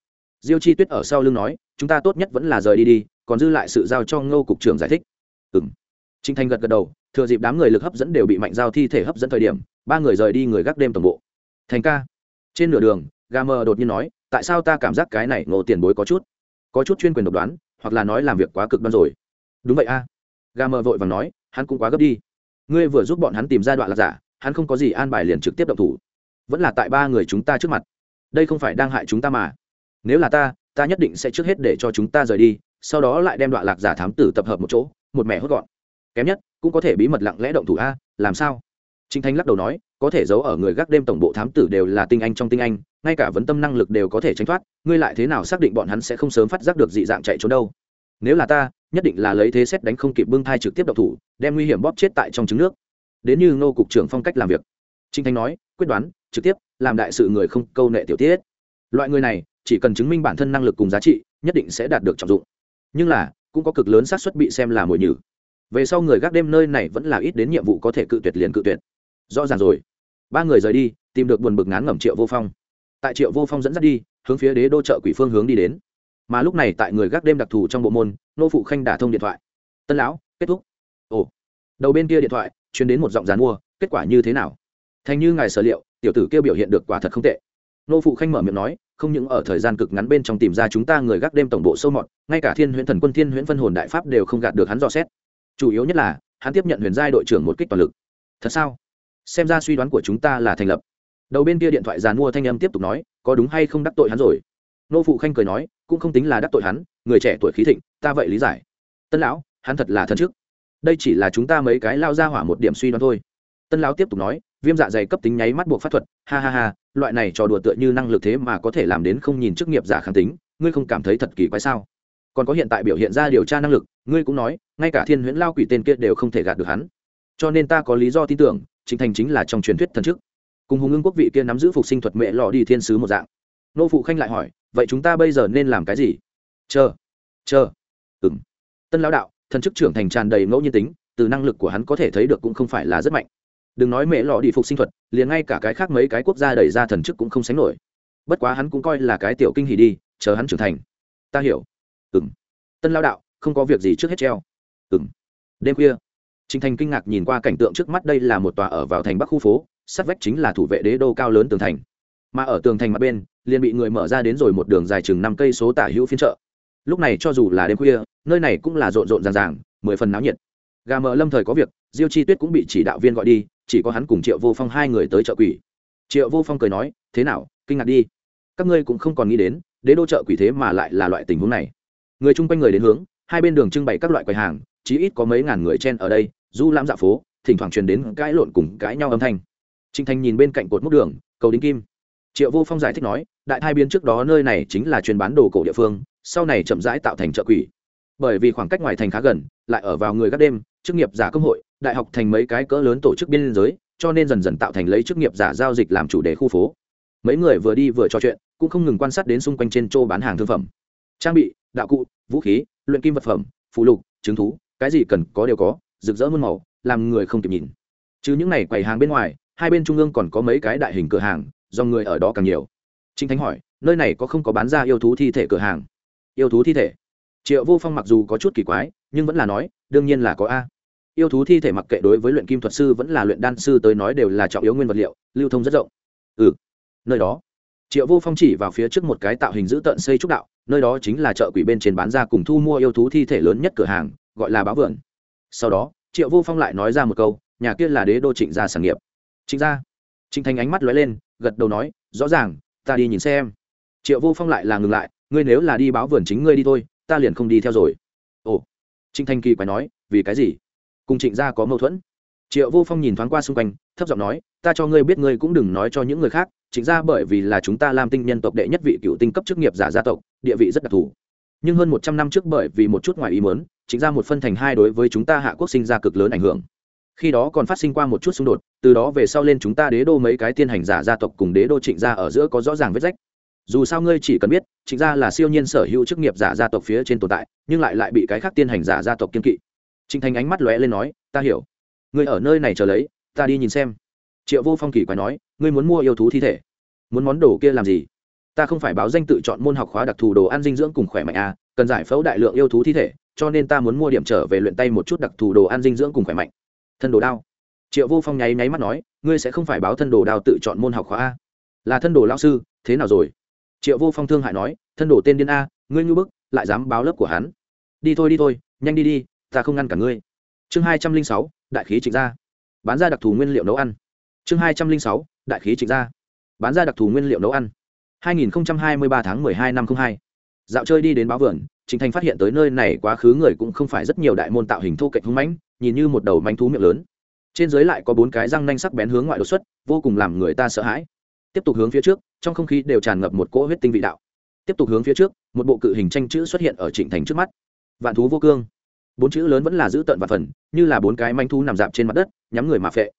Diêu chi tuyết ở sau lưng nói, chúng ta tốt nhất vẫn là rời đi đi, còn dư lại sự giao cho ngô cục trưởng giải thích. Ừm. Trịnh Thành thanh gật gật đầu, thừa dịp đám người lực hấp dẫn đều bị mạnh giao thi thể hấp dẫn thời điểm, ba người rời đi người gác đêm tổng bộ thành ca. Trên nửa đường gà mờ đột nhiên nói, tại sao ta cảm giác cái này ngộ tiền bối có chút có chút chuyên quyền độc đoán, hoặc là nói làm việc quá cực đoan rồi. Đúng vậy a. À. gà mờ vội vàng nói, hắn cũng quá gấp đi. Ngươi vừa giúp bọn hắn tìm ra đoạn là giả, hắn không có gì an bài liền trực tiếp động thủ. Vẫn là tại ba người chúng ta trước mặt. Đây không phải đang hại chúng ta mà. Nếu là ta ta nhất định sẽ trước hết để cho chúng ta rời đi, sau đó lại đem đoạn lạc giả thám tử tập hợp một chỗ, một mẻ hốt gọn. Kém nhất, cũng có thể bí mật lặng lẽ động thủ a, làm sao? Trình thanh lắc đầu nói, có thể giấu ở người gác đêm tổng bộ thám tử đều là tinh anh trong tinh anh, ngay cả vấn tâm năng lực đều có thể tránh thoát, ngươi lại thế nào xác định bọn hắn sẽ không sớm phát giác được dị dạng chạy trốn đâu? Nếu là ta, nhất định là lấy thế xét đánh không kịp bưng thai trực tiếp độc thủ, đem nguy hiểm bóp chết tại trong trứng nước. Đến như ngô cục trưởng phong cách làm việc. Trình thanh nói, quyết đoán, trực tiếp, làm đại sự người không câu nệ tiểu tiết. Loại người này, chỉ cần chứng minh bản thân năng lực cùng giá trị, nhất định sẽ đạt được trọng dụng. Nhưng là, cũng có cực lớn xác suất bị xem là mồi nhử. Về sau người gác đêm nơi này vẫn là ít đến nhiệm vụ có thể cự tuyệt liền cự tuyệt rõ ràng rồi. Ba người rời đi, tìm được buồn bực ngán ngẩm triệu vô phong. Tại triệu vô phong dẫn dắt đi, hướng phía đế đô chợ quỷ phương hướng đi đến. Mà lúc này tại người gác đêm đặc thù trong bộ môn, nô phụ khanh đả thông điện thoại. Tân lão, kết thúc. Ồ. Đầu bên kia điện thoại chuyển đến một giọng dàn mua, kết quả như thế nào? Thành như ngài sở liệu, tiểu tử kêu biểu hiện được quả thật không tệ. Nô phụ khanh mở miệng nói, không những ở thời gian cực ngắn bên trong tìm ra chúng ta người gác đêm tổng bộ sâu mọt, ngay cả thiên huyễn thần quân, thiên huyễn phân hồn đại pháp đều không gạt được hắn dò xét. Chủ yếu nhất là, hắn tiếp nhận huyền giai đội trưởng một kích toàn lực. Thật sao? Xem ra suy đoán của chúng ta là thành lập. Đầu bên kia điện thoại giàn mua thanh âm tiếp tục nói, có đúng hay không đắc tội hắn rồi? Nô phụ khanh cười nói, cũng không tính là đắc tội hắn, người trẻ tuổi khí thịnh, ta vậy lý giải. Tân lão, hắn thật là thân chức. Đây chỉ là chúng ta mấy cái lao ra hỏa một điểm suy đoán thôi. Tân lão tiếp tục nói, viêm dạ dày cấp tính nháy mắt buộc pháp thuật, ha ha ha, loại này trò đùa tựa như năng lực thế mà có thể làm đến không nhìn chức nghiệp giả kháng tính, ngươi không cảm thấy thật kỳ quái sao? Còn có hiện tại biểu hiện ra điều tra năng lực, ngươi cũng nói, ngay cả thiên huyễn lao quỷ tên kia đều không thể gạt được hắn. Cho nên ta có lý do tin tưởng chính thành chính là trong truyền thuyết thần chức. Cùng hùng ưng quốc vị kia nắm giữ phục sinh thuật mẹ lọ đi thiên sứ một dạng. Nô phụ khanh lại hỏi, vậy chúng ta bây giờ nên làm cái gì? Chờ chờ. Ừng tân lão đạo, thần chức trưởng thành tràn đầy ngẫu nhiên tính, từ năng lực của hắn có thể thấy được cũng không phải là rất mạnh. Đừng nói mẹ lọ đi phục sinh thuật, liền ngay cả cái khác mấy cái quốc gia đẩy ra thần chức cũng không sánh nổi. Bất quá hắn cũng coi là cái tiểu kinh hỉ đi, chờ hắn trưởng thành. Ta hiểu. Ừng tân lao đạo, không có việc gì trước hết treo. Ừng đêm khuya Trình Thành kinh ngạc nhìn qua cảnh tượng trước mắt đây là một tòa ở vào thành Bắc khu phố, sát vách chính là thủ vệ đế đô cao lớn tường thành. Mà ở tường thành mặt bên, liền bị người mở ra đến rồi một đường dài chừng năm cây số tả hữu phiên chợ. Lúc này cho dù là đêm khuya, nơi này cũng là rộn rộn ràng ràng, mười phần náo nhiệt. Gà mờ Lâm thời có việc, Diêu Chi Tuyết cũng bị chỉ đạo viên gọi đi, chỉ có hắn cùng Triệu Vô Phong hai người tới chợ quỷ. Triệu Vô Phong cười nói, "Thế nào, kinh ngạc đi. Các ngươi cũng không còn nghĩ đến, đế đô chợ quỷ thế mà lại là loại tình huống này." Người chung quanh người đến hướng, hai bên đường trưng bày các loại quầy hàng, chí ít có mấy ngàn người chen ở đây, du lãm dạ phố, thỉnh thoảng truyền đến cãi lộn cùng cãi nhau âm thanh. Trinh thanh nhìn bên cạnh cột mốc đường, cầu đính kim. Triệu vô phong giải thích nói, đại thai biến trước đó nơi này chính là chuyên bán đồ cổ địa phương, sau này chậm rãi tạo thành chợ quỷ. Bởi vì khoảng cách ngoài thành khá gần, lại ở vào người gác đêm, chức nghiệp giả công hội, đại học thành mấy cái cỡ lớn tổ chức biên giới, cho nên dần dần tạo thành lấy chức nghiệp giả giao dịch làm chủ đề khu phố. Mấy người vừa đi vừa trò chuyện, cũng không ngừng quan sát đến xung quanh trên chỗ bán hàng thương phẩm. Trang bị, đạo cụ, vũ khí, luyện kim vật phẩm, phụ lục chứng thú, cái gì cần có đều có rực rỡ muôn màu, làm người không kịp nhìn. Chứ những này quầy hàng bên ngoài, hai bên trung ương còn có mấy cái đại hình cửa hàng, do người ở đó càng nhiều. Trinh thánh hỏi, nơi này có không có bán ra yêu thú thi thể cửa hàng? Yêu thú thi thể? Triệu vô phong mặc dù có chút kỳ quái, nhưng vẫn là nói, đương nhiên là có a. Yêu thú thi thể mặc kệ đối với luyện kim thuật sư vẫn là luyện đan sư tới nói đều là trọng yếu nguyên vật liệu, lưu thông rất rộng. Ừ. Nơi đó, triệu vô phong chỉ vào phía trước một cái tạo hình dữ tợn xây trúc đạo, nơi đó chính là chợ quỷ bên trên bán ra cùng thu mua yêu thú thi thể lớn nhất cửa hàng, gọi là báo vườn sau đó, triệu vô phong lại nói ra một câu, nhà kia là đế đô trịnh gia sản nghiệp. Trịnh gia? Trịnh thành ánh mắt lóe lên, gật đầu nói, rõ ràng, ta đi nhìn xem. Triệu vô phong lại là ngừng lại, ngươi nếu là đi báo vườn chính ngươi đi thôi, ta liền không đi theo rồi. Ồ. Trịnh thành kỳ quái nói, vì cái gì? Cùng trịnh gia có mâu thuẫn. Triệu vô phong nhìn thoáng qua xung quanh, thấp giọng nói, ta cho ngươi biết ngươi cũng đừng nói cho những người khác, trịnh gia bởi vì là chúng ta làm tinh nhân tộc đệ nhất vị cựu tinh cấp chức nghiệp giả gia tộc, địa vị rất đặc thù. Nhưng hơn một trăm năm trước bởi vì một chút ngoài ý muốn chính ra một phân thành hai đối với chúng ta hạ quốc sinh ra cực lớn ảnh hưởng. Khi đó còn phát sinh qua một chút xung đột, từ đó về sau lên chúng ta đế đô mấy cái tiên hành giả gia tộc cùng đế đô trịnh gia ở giữa có rõ ràng vết rách. Dù sao ngươi chỉ cần biết, trịnh gia là siêu nhiên sở hữu chức nghiệp giả gia tộc phía trên tồn tại, nhưng lại lại bị cái khác tiên hành giả gia tộc kiên kỵ. Trịnh thành ánh mắt lóe lên nói, ta hiểu. Ngươi ở nơi này chờ lấy, ta đi nhìn xem. Triệu vô phong kỳ quái nói, ngươi muốn mua yêu thú thi thể? Muốn món đồ kia làm gì? Ta không phải báo danh tự chọn môn học khóa đặc thù đồ ăn dinh dưỡng cùng khỏe mạnh à cần giải phẫu đại lượng yêu thú thi thể cho nên ta muốn mua điểm trở về luyện tay một chút đặc thù đồ ăn dinh dưỡng cùng khỏe mạnh. Thân đồ đao. Triệu vô phong nháy nháy mắt nói ngươi sẽ không phải báo thân đồ đao tự chọn môn học khóa a. Là thân đồ lao sư thế nào rồi? Triệu vô phong thương hại nói thân đồ tên điên a ngươi ngư bức lại dám báo lớp của hắn. Đi thôi đi thôi nhanh đi đi ta không ngăn cả ngươi. Chương hai trăm linh sáu đại khí trịnh gia. Bán ra đặc thù nguyên liệu nấu ăn. Chương hai trăm linh sáu đại khí trịnh gia. Bán ra đặc thù nguyên liệu nấu ăn. 2023 tháng 12 năm 02. Dạo chơi đi đến báo vườn, Trịnh Thành phát hiện tới nơi này quá khứ người cũng không phải rất nhiều đại môn tạo hình thô kệch hung mãnh, nhìn như một đầu manh thú miệng lớn. Trên dưới lại có bốn cái răng nanh sắc bén hướng ngoại đột xuất, vô cùng làm người ta sợ hãi. Tiếp tục hướng phía trước, trong không khí đều tràn ngập một cỗ huyết tinh vị đạo. Tiếp tục hướng phía trước, một bộ cự hình tranh chữ xuất hiện ở Trịnh Thành trước mắt. Vạn thú vô cương. Bốn chữ lớn vẫn là giữ tận và phần, như là bốn cái manh thú nằm dạp trên mặt đất, nhắm người mà phệ.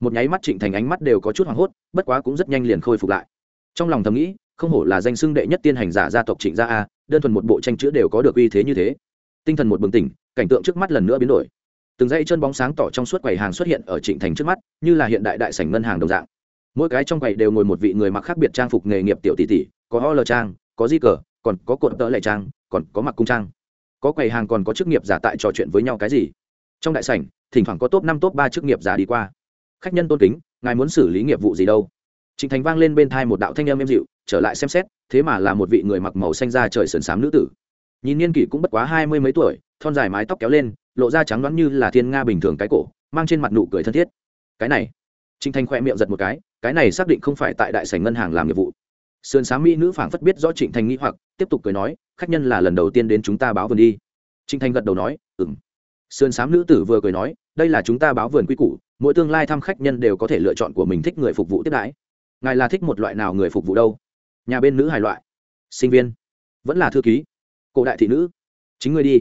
Một nháy mắt Trịnh Thành ánh mắt đều có chút hoảng hốt, bất quá cũng rất nhanh liền khôi phục lại. Trong lòng thầm nghĩ, không hổ là danh xưng đệ nhất tiên hành giả gia tộc trịnh gia a, đơn thuần một bộ tranh chữ đều có được uy thế như thế. Tinh thần một bừng tỉnh, cảnh tượng trước mắt lần nữa biến đổi. Từng dãy chân bóng sáng tỏ trong suốt quầy hàng xuất hiện ở trịnh thành trước mắt, như là hiện đại đại sảnh ngân hàng đồng dạng. Mỗi cái trong quầy đều ngồi một vị người mặc khác biệt trang phục nghề nghiệp tiểu tỷ tỷ, có ho lờ trang, có di cờ, còn có cột tợ lệ trang, còn có mặc cung trang. Có quầy hàng còn có chức nghiệp giả tại trò chuyện với nhau cái gì? Trong đại sảnh, thỉnh thoảng có top năm, top ba chức nghiệp giả đi qua. Khách nhân tôn kính, ngài muốn xử lý nghiệp vụ gì đâu? Trịnh thành vang lên bên thai một đạo thanh âm êm dịu trở lại xem xét, thế mà là một vị người mặc màu xanh da trời sườn xám nữ tử. Nhìn niên kỷ cũng bất quá hai mươi mấy tuổi, thon dài mái tóc kéo lên, lộ ra trắng đoán như là thiên nga bình thường cái cổ, mang trên mặt nụ cười thân thiết. Cái này trịnh Thanh khoe miệng giật một cái cái này xác định không phải tại đại sảnh ngân hàng làm nghiệp vụ. Sườn xám mỹ nữ phảng phất biết rõ trịnh thành nghĩ hoặc, tiếp tục cười nói, khách nhân là lần đầu tiên đến chúng ta báo vườn đi. Trịnh thành gật đầu nói, ừm. Sườn xám nữ tử vừa cười nói, đây là chúng ta báo vườn quy củ, mỗi tương lai thăm khách nhân đều có thể lựa chọn của mình thích người phục vụ tiếp đãi. Ngài là thích một loại nào người phục vụ đâu? Nhà bên nữ hài loại. Sinh viên. Vẫn là thư ký. Cổ đại thị nữ. Chính ngươi đi.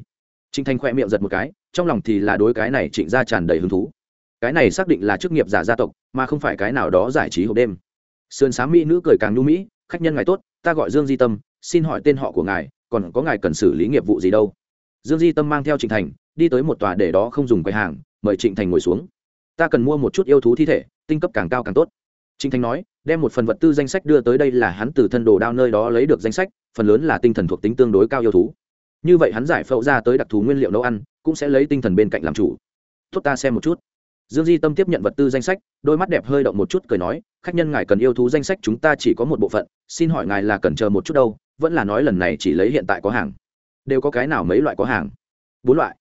Trịnh thành khoe miệng giật một cái, trong lòng thì là đối cái này trịnh ra tràn đầy hứng thú. Cái này xác định là chức nghiệp giả gia tộc, mà không phải cái nào đó giải trí hộp đêm. Sườn s á m mỹ nữ cười càng nhu mỹ, khách nhân ngài tốt, ta gọi dương di tâm, xin hỏi tên họ của ngài, còn có ngài cần xử lý nghiệp vụ gì đâu? Dương di tâm mang theo trịnh thành, đi tới một tòa để đó không dùng quầy hàng, mời trịnh thành ngồi xuống. Ta cần mua một chút yêu thú thi thể, tinh cấp càng cao càng tốt trịnh thành nói, đem một phần vật tư danh sách đưa tới đây là hắn từ thân đồ đao nơi đó lấy được danh sách, phần lớn là tinh thần thuộc tính tương đối cao yêu thú. Như vậy hắn giải phẫu ra tới đặc thù nguyên liệu nấu ăn, cũng sẽ lấy tinh thần bên cạnh làm chủ. Tốt, ta xem một chút. Dương di tâm tiếp nhận vật tư danh sách, đôi mắt đẹp hơi động một chút cười nói, khách nhân ngài cần yêu thú danh sách chúng ta chỉ có một bộ phận, xin hỏi ngài là cần chờ một chút đâu, vẫn là nói lần này chỉ lấy hiện tại có hàng. Đều có cái nào mấy loại có hàng? Bốn loại.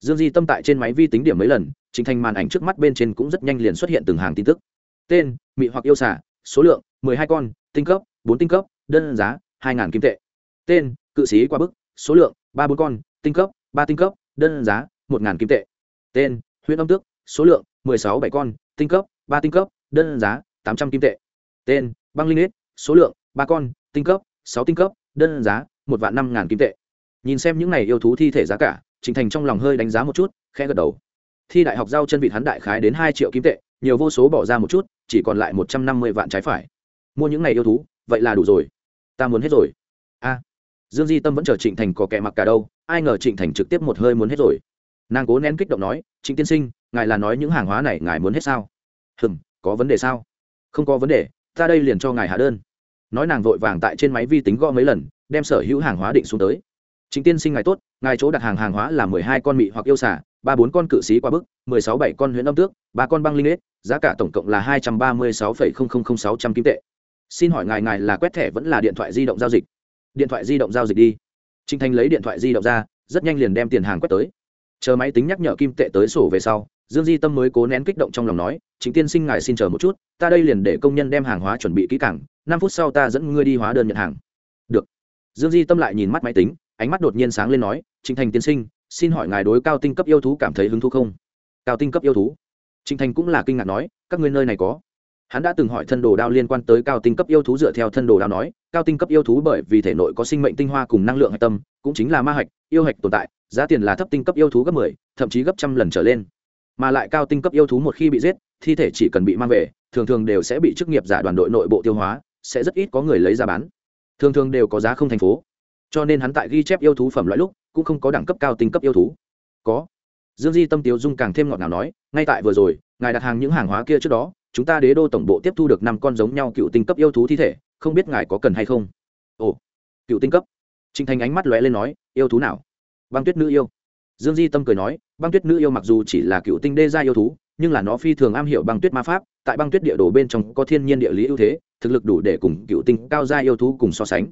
Dương di tâm tại trên máy vi tính điểm mấy lần, trình thành màn ảnh trước mắt bên trên cũng rất nhanh liền xuất hiện từng hàng tin tức tên, mị hoặc yêu xả số lượng, mười hai con, tinh cấp, bốn tinh cấp, đơn giá, hai ngàn kim tệ. Tên, cự sĩ qua bức, số lượng, ba bốn con, tinh cấp, ba tinh cấp, đơn giá, một ngàn kim tệ. Tên huyện âm tước, số lượng, mười sáu bảy con, tinh cấp, ba tinh cấp, đơn giá, tám trăm kim tệ. Tên, băng linh ết số lượng, ba con, tinh cấp, sáu tinh cấp, đơn giá, một vạn năm ngàn kim tệ. Nhìn xem những này yêu thú thi thể giá cả, trình thành trong lòng hơi đánh giá một chút khe gật đầu. Thi đại học giao chân vịt hắn đại khái đến hai triệu kim tệ, nhiều vô số bỏ ra một chút chỉ còn lại một trăm năm mươi vạn trái phải. Mua những ngày yêu thú vậy là đủ rồi. Ta muốn hết rồi. A. Dương di tâm vẫn chờ trịnh thành có kẻ mặc cả đâu ai ngờ trịnh thành trực tiếp một hơi muốn hết rồi. Nàng cố nén kích động nói trịnh tiên sinh ngài là nói những hàng hóa này ngài muốn hết sao? Hừm có vấn đề sao? Không có vấn đề ta đây liền cho ngài hạ đơn. Nói nàng vội vàng tại trên máy vi tính gõ mấy lần đem sở hữu hàng hóa định xuống tới. Trịnh tiên sinh ngài tốt, ngài chỗ đặt hàng hàng hóa là mười hai con mị hoặc yêu xả, ba bốn con cự sĩ qua bức, mười sáu bảy con huyễn âm tước, ba con băng linh ếch, giá cả tổng cộng là hai trăm ba mươi sáu phẩy không không không sáu trăm kim tệ. Xin hỏi ngài ngài là quét thẻ vẫn là điện thoại di động giao dịch? Điện thoại di động giao dịch đi. Trịnh Thành lấy điện thoại di động ra, rất nhanh liền đem tiền hàng quét tới. Chờ máy tính nhắc nhở kim tệ tới sổ về sau, Dương Di Tâm mới cố nén kích động trong lòng nói, chính tiên sinh ngài xin chờ một chút, ta đây liền để công nhân đem hàng hóa chuẩn bị kỹ càng, năm phút sau ta dẫn ngươi đi hóa đơn nhận hàng." Được. Dương Di Tâm lại nhìn mắt máy tính, ánh mắt đột nhiên sáng lên nói trịnh thành tiên sinh xin hỏi ngài đối cao tinh cấp yêu thú cảm thấy hứng thú không cao tinh cấp yêu thú Trình thành cũng là kinh ngạc nói, các ngươi nơi này có? Hắn đã từng hỏi thân đồ đao liên quan tới cao tinh cấp yêu thú dựa theo thân đồ đao nói, cao tinh cấp yêu thú bởi vì thể nội có sinh mệnh tinh hoa cùng năng lượng hạch tâm, cũng chính là ma hạch, yêu hạch tồn tại, giá tiền là thấp tinh cấp yêu thú gấp mười, thậm chí gấp trăm lần trở lên. Mà lại cao tinh cấp yêu thú một khi bị giết, thi thể chỉ cần bị mang về, thường thường đều sẽ bị chức nghiệp giả đoàn đội nội bộ tiêu hóa, sẽ rất ít có người lấy ra bán. Thường thường đều có giá không thành phố. Cho nên hắn tại ghi chép yêu thú phẩm loại lúc, cũng không có đẳng cấp cao tinh cấp yêu thú. Có dương di tâm tiếu dung càng thêm ngọt ngào nói, ngay tại vừa rồi, ngài đặt hàng những hàng hóa kia trước đó, chúng ta đế đô tổng bộ tiếp thu được năm con giống nhau cựu tinh cấp yêu thú thi thể, không biết ngài có cần hay không? Ồ, cựu tinh cấp? Trinh thành ánh mắt lóe lên nói, yêu thú nào? Băng tuyết nữ yêu. Dương di tâm cười nói, băng tuyết nữ yêu mặc dù chỉ là cựu tinh đê gia yêu thú, nhưng là nó phi thường am hiểu băng tuyết ma pháp, tại băng tuyết địa đồ bên trong có thiên nhiên địa lý ưu thế, thực lực đủ để cùng cựu tinh cao gia yêu thú cùng so sánh.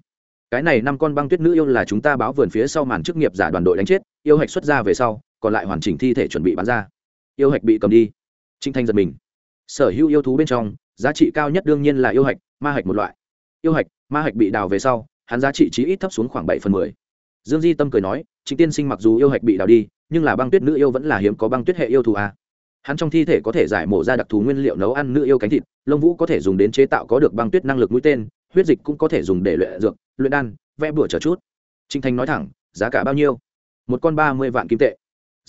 Cái này năm con băng tuyết nữ yêu là chúng ta báo vườn phía sau màn chức nghiệp giả đoàn đội đánh chết, yêu hạch xuất ra về sau còn lại hoàn chỉnh thi thể chuẩn bị bán ra. Yêu hạch bị cầm đi. Trinh thanh giật mình. Sở hữu yêu thú bên trong, giá trị cao nhất đương nhiên là yêu hạch, ma hạch một loại. Yêu hạch, ma hạch bị đào về sau, hắn giá trị chí ít thấp xuống khoảng bảy phần mười. Dương di tâm cười nói, trịnh tiên sinh mặc dù yêu hạch bị đào đi, nhưng là băng tuyết nữ yêu vẫn là hiếm có băng tuyết hệ yêu thù à. hắn trong thi thể có thể giải mổ ra đặc thù nguyên liệu nấu ăn nữ yêu cánh thịt, lông vũ có thể dùng đến chế tạo có được băng tuyết năng lực mũi tên, huyết dịch cũng có thể dùng để luyện dược, luyện đan, vẽ bửa chờ chút. Trinh thanh nói thẳng, giá cả bao nhiêu? Một con ba mươi vạn kim tệ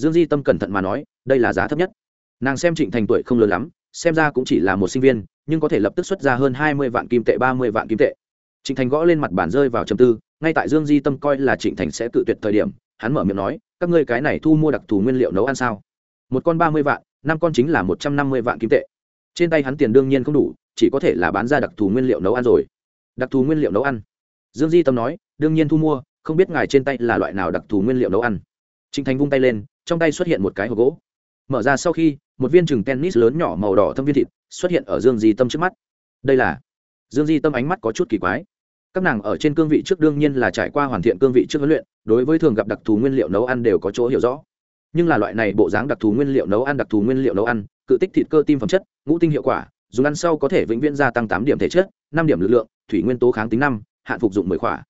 dương di tâm cẩn thận mà nói, đây là giá thấp nhất. Nàng xem trịnh thành tuổi không lớn lắm, xem ra cũng chỉ là một sinh viên, nhưng có thể lập tức xuất ra hơn hai mươi vạn kim tệ, ba mươi vạn kim tệ. Trịnh thành gõ lên mặt bàn rơi vào chầm tư, ngay tại dương di tâm coi là trịnh thành sẽ tự tuyệt thời điểm, hắn mở miệng nói, các ngươi cái này thu mua đặc thù nguyên liệu nấu ăn sao? Một con ba mươi vạn, năm con chính là một trăm năm mươi vạn kim tệ. Trên tay hắn tiền đương nhiên không đủ, chỉ có thể là bán ra đặc thù nguyên liệu nấu ăn rồi. Đặc thù nguyên liệu nấu ăn. Dương di tâm nói, đương nhiên thu mua, không biết ngài trên tay là loại nào đặc thù nguyên liệu nấu ăn. Trịnh thành vung tay lên trong tay xuất hiện một cái hộp gỗ. Mở ra sau khi, một viên chừng tennis lớn nhỏ màu đỏ thâm viên thịt xuất hiện ở dương di tâm trước mắt. Đây là dương di tâm ánh mắt có chút kỳ quái. Các nàng ở trên cương vị trước đương nhiên là trải qua hoàn thiện cương vị trước huấn luyện, đối với thường gặp đặc thù nguyên liệu nấu ăn đều có chỗ hiểu rõ. Nhưng là loại này bộ dáng đặc thù nguyên liệu nấu ăn đặc thù nguyên liệu nấu ăn, cự tích thịt cơ tim phẩm chất, ngũ tinh hiệu quả, dùng ăn sau có thể vĩnh viễn gia tăng tám điểm thể chất, năm điểm lực lượng, thủy nguyên tố kháng tính năm, hạn phục dụng mười khỏa.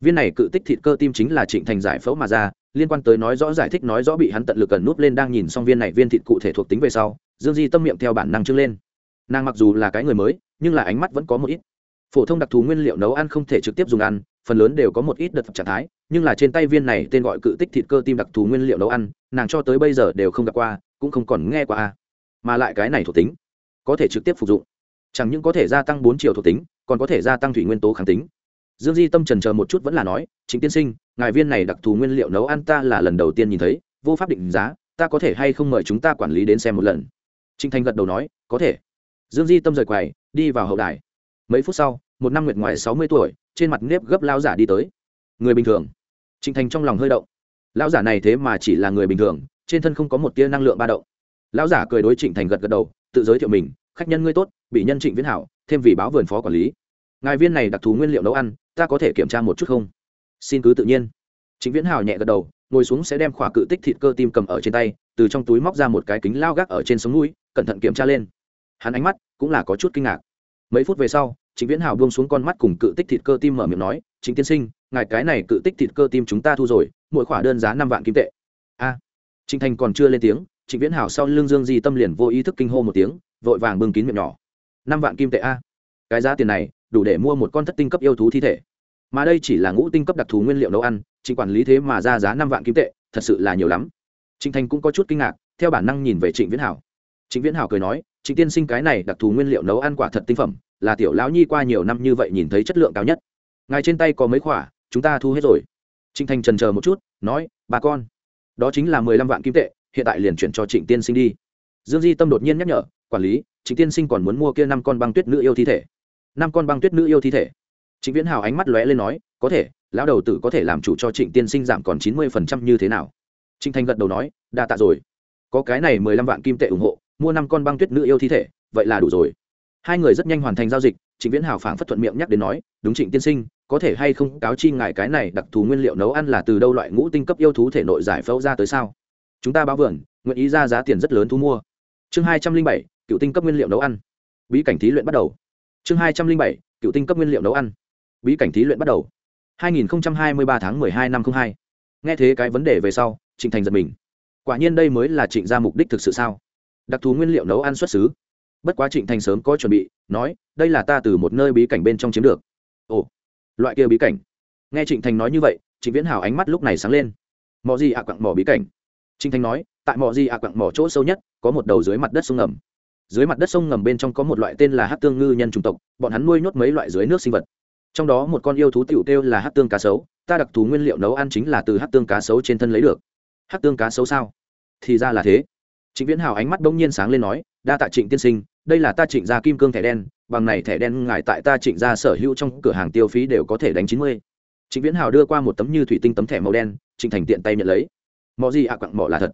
Viên này cự tích thịt cơ tim chính là trịnh thành giải phẫu mà ra liên quan tới nói rõ giải thích nói rõ bị hắn tận lực cần núp lên đang nhìn xong viên này viên thịt cụ thể thuộc tính về sau, dương di tâm miệng theo bản năng trưng lên. Nàng mặc dù là cái người mới, nhưng là ánh mắt vẫn có một ít. Phổ thông đặc thù nguyên liệu nấu ăn không thể trực tiếp dùng ăn, phần lớn đều có một ít đợt trạng thái, nhưng là trên tay viên này tên gọi cự tích thịt cơ tim đặc thù nguyên liệu nấu ăn, nàng cho tới bây giờ đều không gặp qua, cũng không còn nghe qua mà lại cái này thuộc tính, có thể trực tiếp phục dụng. Chẳng những có thể gia tăng bốn chiều thuộc tính, còn có thể gia tăng thủy nguyên tố kháng tính. Dương di tâm trần chờ một chút vẫn là nói chính tiên sinh ngài viên này đặc thù nguyên liệu nấu ăn ta là lần đầu tiên nhìn thấy, vô pháp định giá, ta có thể hay không mời chúng ta quản lý đến xem một lần? Trinh thanh gật đầu nói, có thể. Dương di tâm rời quầy, đi vào hậu đài. Mấy phút sau, một năm nguyệt ngoài sáu mươi tuổi, trên mặt nếp gấp lao giả đi tới. Người bình thường. Trinh thanh trong lòng hơi động. Lão giả này thế mà chỉ là người bình thường, trên thân không có một tia năng lượng ba động. Lão giả cười đối trịnh thành gật gật đầu, tự giới thiệu mình, khách nhân ngươi tốt, bị nhân trịnh viễn hảo, thêm vì báo vườn phó quản lý. Ngài viên này đặc thù nguyên liệu nấu ăn, ta có thể kiểm tra một chút không? Xin cứ tự nhiên. Chính viễn hào nhẹ gật đầu ngồi xuống sẽ đem khỏa cự tích thịt cơ tim cầm ở trên tay từ trong túi móc ra một cái kính lao gác ở trên sống núi cẩn thận kiểm tra lên. Hắn ánh mắt cũng là có chút kinh ngạc. Mấy phút về sau chính viễn hào buông xuống con mắt cùng cự tích thịt cơ tim mở miệng nói chính tiên sinh ngài cái này cự tích thịt cơ tim chúng ta thu rồi mỗi khỏa đơn giá năm vạn kim tệ. A. À, trịnh thành còn chưa lên tiếng trịnh viễn hào sau lưng dương di tâm liền vô ý thức kinh hô một tiếng vội vàng bưng kín miệng nhỏ. Năm vạn kim tệ a. Cái giá tiền này đủ để mua một con thất tinh cấp yêu thú thi thể mà đây chỉ là ngũ tinh cấp đặc thù nguyên liệu nấu ăn trịnh quản lý thế mà ra giá năm vạn kim tệ, thật sự là nhiều lắm. Trịnh thành cũng có chút kinh ngạc, theo bản năng nhìn về trịnh viễn hảo. Trịnh viễn hảo cười nói, trịnh tiên sinh cái này đặc thù nguyên liệu nấu ăn quả thật tinh phẩm, là tiểu lão nhi qua nhiều năm như vậy nhìn thấy chất lượng cao nhất. Ngài trên tay có mấy khoả chúng ta thu hết rồi. Trịnh thành trần chờ một chút, nói, bà con, đó chính là mười lăm vạn kim tệ, hiện tại liền chuyển cho trịnh tiên sinh đi. Dương di tâm đột nhiên nhắc nhở, quản lý, trịnh tiên sinh còn muốn mua kia năm con băng tuyết nữ yêu thi thể. Năm con băng tuyết nữ yêu thi thể trịnh viễn hào ánh mắt lóe lên nói, có thể, lão đầu tử có thể làm chủ cho trịnh tiên sinh giảm còn chín mươi phần trăm như thế nào? Trịnh thành gật đầu nói, đa tạ rồi. Có cái này mười lăm vạn kim tệ ủng hộ, mua năm con băng tuyết nữ yêu thi thể, vậy là đủ rồi. Hai người rất nhanh hoàn thành giao dịch, trịnh viễn hào phảng phất thuận miệng nhắc đến nói, đúng trịnh tiên sinh, có thể hay không cáo chi ngài cái này đặc thù nguyên liệu nấu ăn là từ đâu loại ngũ tinh cấp yêu thú thể nội giải phẫu ra tới sao? Chúng ta báo vườn, nguyện ý ra giá tiền rất lớn thu mua. Chương hai trăm linh bảy, cựu tinh cấp nguyên liệu nấu ăn. Bí cảnh thí luyện bắt đầu. Chương hai trăm linh bảy, cựu tinh cấp nguyên liệu nấu ăn bí cảnh thí luyện bắt đầu. 2023 tháng 12 năm 02. nghe thế cái vấn đề về sau, trịnh thành giật mình. Quả nhiên đây mới là trịnh ra mục đích thực sự sao? Đặc thù nguyên liệu nấu ăn xuất xứ. Bất quá trịnh thành sớm có chuẩn bị, nói, đây là ta từ một nơi bí cảnh bên trong chiếm được. Ồ, loại kia bí cảnh. Nghe trịnh thành nói như vậy, trịnh viễn hào ánh mắt lúc này sáng lên. Mò gì ạ, quặng mỏ bí cảnh? Trịnh thành nói, tại mò gì ạ, quặng mỏ chỗ sâu nhất, có một đầu dưới mặt đất sông ngầm. Dưới mặt đất sông ngầm bên trong có một loại tên là hát tương ngư nhân chủng tộc, bọn hắn nuôi nhốt mấy loại dưới nước sinh vật trong đó một con yêu thú tiểu kêu là hát tương cá sấu, ta đặc thù nguyên liệu nấu ăn chính là từ hát tương cá sấu trên thân lấy được. Hát tương cá sấu sao? Thì ra là thế. Trịnh viễn hào ánh mắt đông nhiên sáng lên nói, đa tạ trịnh tiên sinh, đây là ta trịnh ra kim cương thẻ đen, bằng này thẻ đen ngài tại ta trịnh ra sở hữu trong cửa hàng tiêu phí đều có thể đánh chín mươi. Trịnh viễn hào đưa qua một tấm như thủy tinh tấm thẻ màu đen, trịnh thành tiện tay nhận lấy. Mọi gì ạ à quặng mỏ là thật.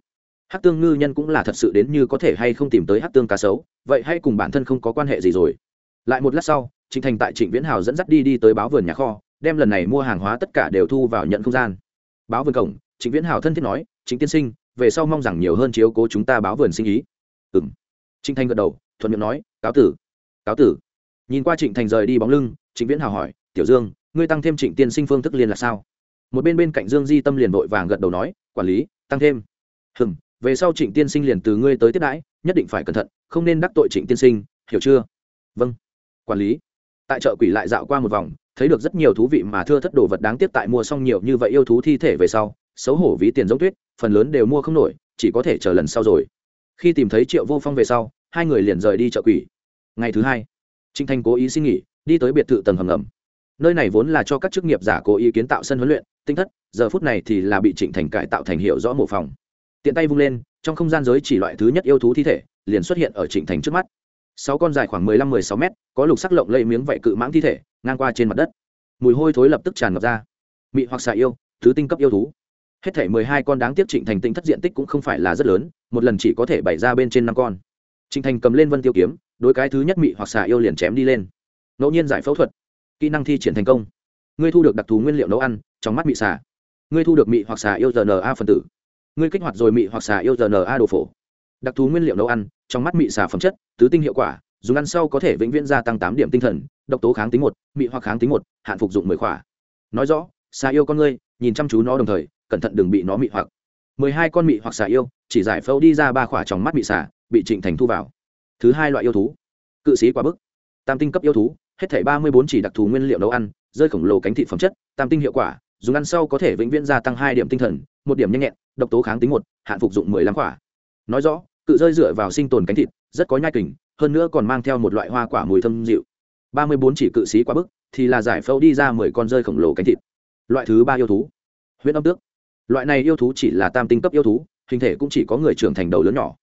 Hát tương ngư nhân cũng là thật sự đến như có thể hay không tìm tới hát tương cá sấu, vậy hay cùng bản thân không có quan hệ gì rồi lại một lát sau, trịnh thành tại trịnh viễn hào dẫn dắt đi đi tới báo vườn nhà kho, đem lần này mua hàng hóa tất cả đều thu vào nhận không gian. Báo vườn cổng, trịnh viễn hào thân thiết nói, trịnh tiên sinh, về sau mong rằng nhiều hơn chiếu cố chúng ta báo vườn sinh ý. Ừ m trịnh thành gật đầu, thuận miệng nói, cáo tử cáo tử. Nhìn qua trịnh thành rời đi bóng lưng, trịnh viễn hào hỏi, tiểu dương, ngươi tăng thêm trịnh tiên sinh phương thức liên là sao? Một bên bên cạnh dương di tâm liền vội vàng gật đầu nói, quản lý, tăng thêm. Hừng về sau trịnh tiên sinh liền từ ngươi tới tiếp đãi, nhất định phải cẩn thận, không nên đắc tội trịnh tiên sinh, hiểu chưa? Vâng quản lý. Tại chợ quỷ lại dạo qua một vòng, thấy được rất nhiều thú vị mà thưa thất đồ vật đáng tiếc tại mua xong nhiều như vậy yêu thú thi thể về sau, xấu hổ ví tiền giống tuyết, phần lớn đều mua không nổi, chỉ có thể chờ lần sau rồi. Khi tìm thấy triệu vô phong về sau, hai người liền rời đi chợ quỷ. Ngày thứ hai trinh thanh cố ý xin nghỉ, đi tới biệt thự tầng hầm ngầm. Nơi này vốn là cho các chức nghiệp giả cố ý kiến tạo sân huấn luyện, tinh thất, giờ phút này thì là bị trịnh thành cải tạo thành hiệu rõ mộ phòng. Tiện tay vung lên, trong không gian giới chỉ loại thứ nhất yêu thú thi thể, liền xuất hiện ở trịnh thành trước mắt sáu con dài khoảng mười lăm, mười sáu mét, có lục sắc lộng lây miếng vảy cự mãng thi thể, ngang qua trên mặt đất. Mùi hôi thối lập tức tràn ngập ra. Mị hoặc xạ yêu, thứ tinh cấp yêu thú. Hết thể mười hai con đáng tiếc trịnh thành tinh thất diện tích cũng không phải là rất lớn, một lần chỉ có thể bày ra bên trên năm con. Trịnh thành cầm lên vân tiêu kiếm, đối cái thứ nhất mị hoặc xà yêu liền chém đi lên. Ngẫu nhiên giải phẫu thuật, kỹ năng thi triển thành công. Ngươi thu được đặc thù nguyên liệu nấu ăn, trong mắt mị xà. Ngươi thu được mị hoặc xà yêu rna phân tử. Ngươi kích hoạt rồi mị hoặc xà yêu rna đồ phổ đặc thù nguyên liệu nấu ăn, trong mắt mị xà phẩm chất, tứ tinh hiệu quả, dùng ăn sau có thể vĩnh viễn gia tăng tám điểm tinh thần, độc tố kháng tính một, mị hoặc kháng tính một, hạn phục dụng mười khỏa. Nói rõ, xà yêu con ngươi, nhìn chăm chú nó đồng thời, cẩn thận đừng bị nó mị hoặc. Mười hai con mị hoặc xà yêu, chỉ giải phẫu đi ra ba khỏa trong mắt mị xà, bị trịnh thành thu vào. Thứ hai loại yêu thú, cự sĩ quá bức. Tam tinh cấp yêu thú, hết thảy ba mươi bốn chỉ đặc thù nguyên liệu nấu ăn, rơi khổng lồ cánh thị phẩm chất, tam tinh hiệu quả, dùng ăn sau có thể vĩnh viễn gia tăng hai điểm tinh thần, một điểm nhanh nhẹn, độc tố kháng tính một, hạn phục dụng mười lăm quả nói rõ cự rơi dựa vào sinh tồn cánh thịt, rất có nhai kình, hơn nữa còn mang theo một loại hoa quả mùi thơm dịu. Ba mươi bốn chỉ cự sĩ quá bức, thì là giải phẫu đi ra mười con rơi khổng lồ cánh thịt. Loại thứ ba yêu thú, huyết âm tước. Loại này yêu thú chỉ là tam tinh cấp yêu thú, hình thể cũng chỉ có người trưởng thành đầu lớn nhỏ.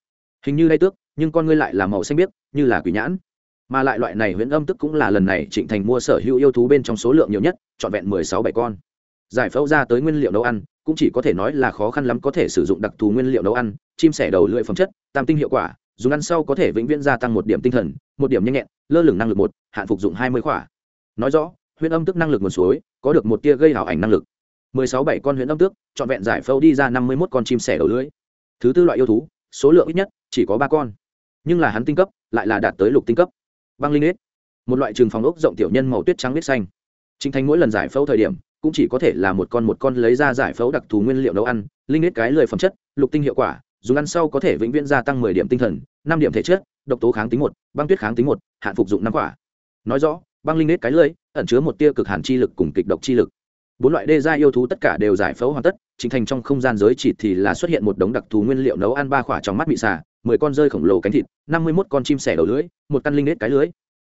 Hình như đây tước, nhưng con ngươi lại là màu xanh biếc, như là quỷ nhãn. Mà lại loại này huyễn âm tức cũng là lần này trịnh thành mua sở hữu yêu thú bên trong số lượng nhiều nhất, trọn vẹn mười sáu bảy con giải phẫu ra tới nguyên liệu nấu ăn, cũng chỉ có thể nói là khó khăn lắm có thể sử dụng đặc thù nguyên liệu nấu ăn, chim sẻ đầu lưỡi phẩm chất, tam tinh hiệu quả, dùng ăn sau có thể vĩnh viễn gia tăng một điểm tinh thần, một điểm nhanh nhẹn, lơ lửng năng lực một, hạn phục dụng hai mươi khỏa. Nói rõ huyện âm tức năng lực nguồn suối, có được một tia gây hảo ảnh năng lực. Mười sáu bảy con huyện âm tước trọn vẹn giải phẫu đi ra năm mươi một con chim sẻ đầu lưỡi. Thứ tư loại yêu thú, số lượng ít nhất chỉ có ba con. Nhưng là hắn tinh cấp, lại là đạt tới lục tinh cấp. Băng linh ếch một loại trường phòng ốc rộng tiểu nhân màu tuyết trắng biết xanh. Chính thành mỗi lần giải phẫu thời điểm cũng chỉ có thể là một con một con lấy ra giải phẫu đặc thù nguyên liệu nấu ăn, linh nết cái lười phẩm chất, lục tinh hiệu quả, dùng ăn sau có thể vĩnh viễn gia tăng mười điểm tinh thần, năm điểm thể chất, độc tố kháng tính một, băng tuyết kháng tính một, hạn phục dụng năm quả. Nói rõ, băng linh nết cái lưỡi ẩn chứa một tia cực hàn chi lực cùng kịch độc chi lực. Bốn loại đê gia yêu thú tất cả đều giải phẫu hoàn tất, chính thành trong không gian giới chỉ thì là xuất hiện một đống đặc thù nguyên liệu nấu ăn ba khỏa trong mắt bị xả, mười con rơi khổng lồ cánh thịt, năm mươi mốt con chim sẻ đầu lưỡi, một căn linh nết cái lưới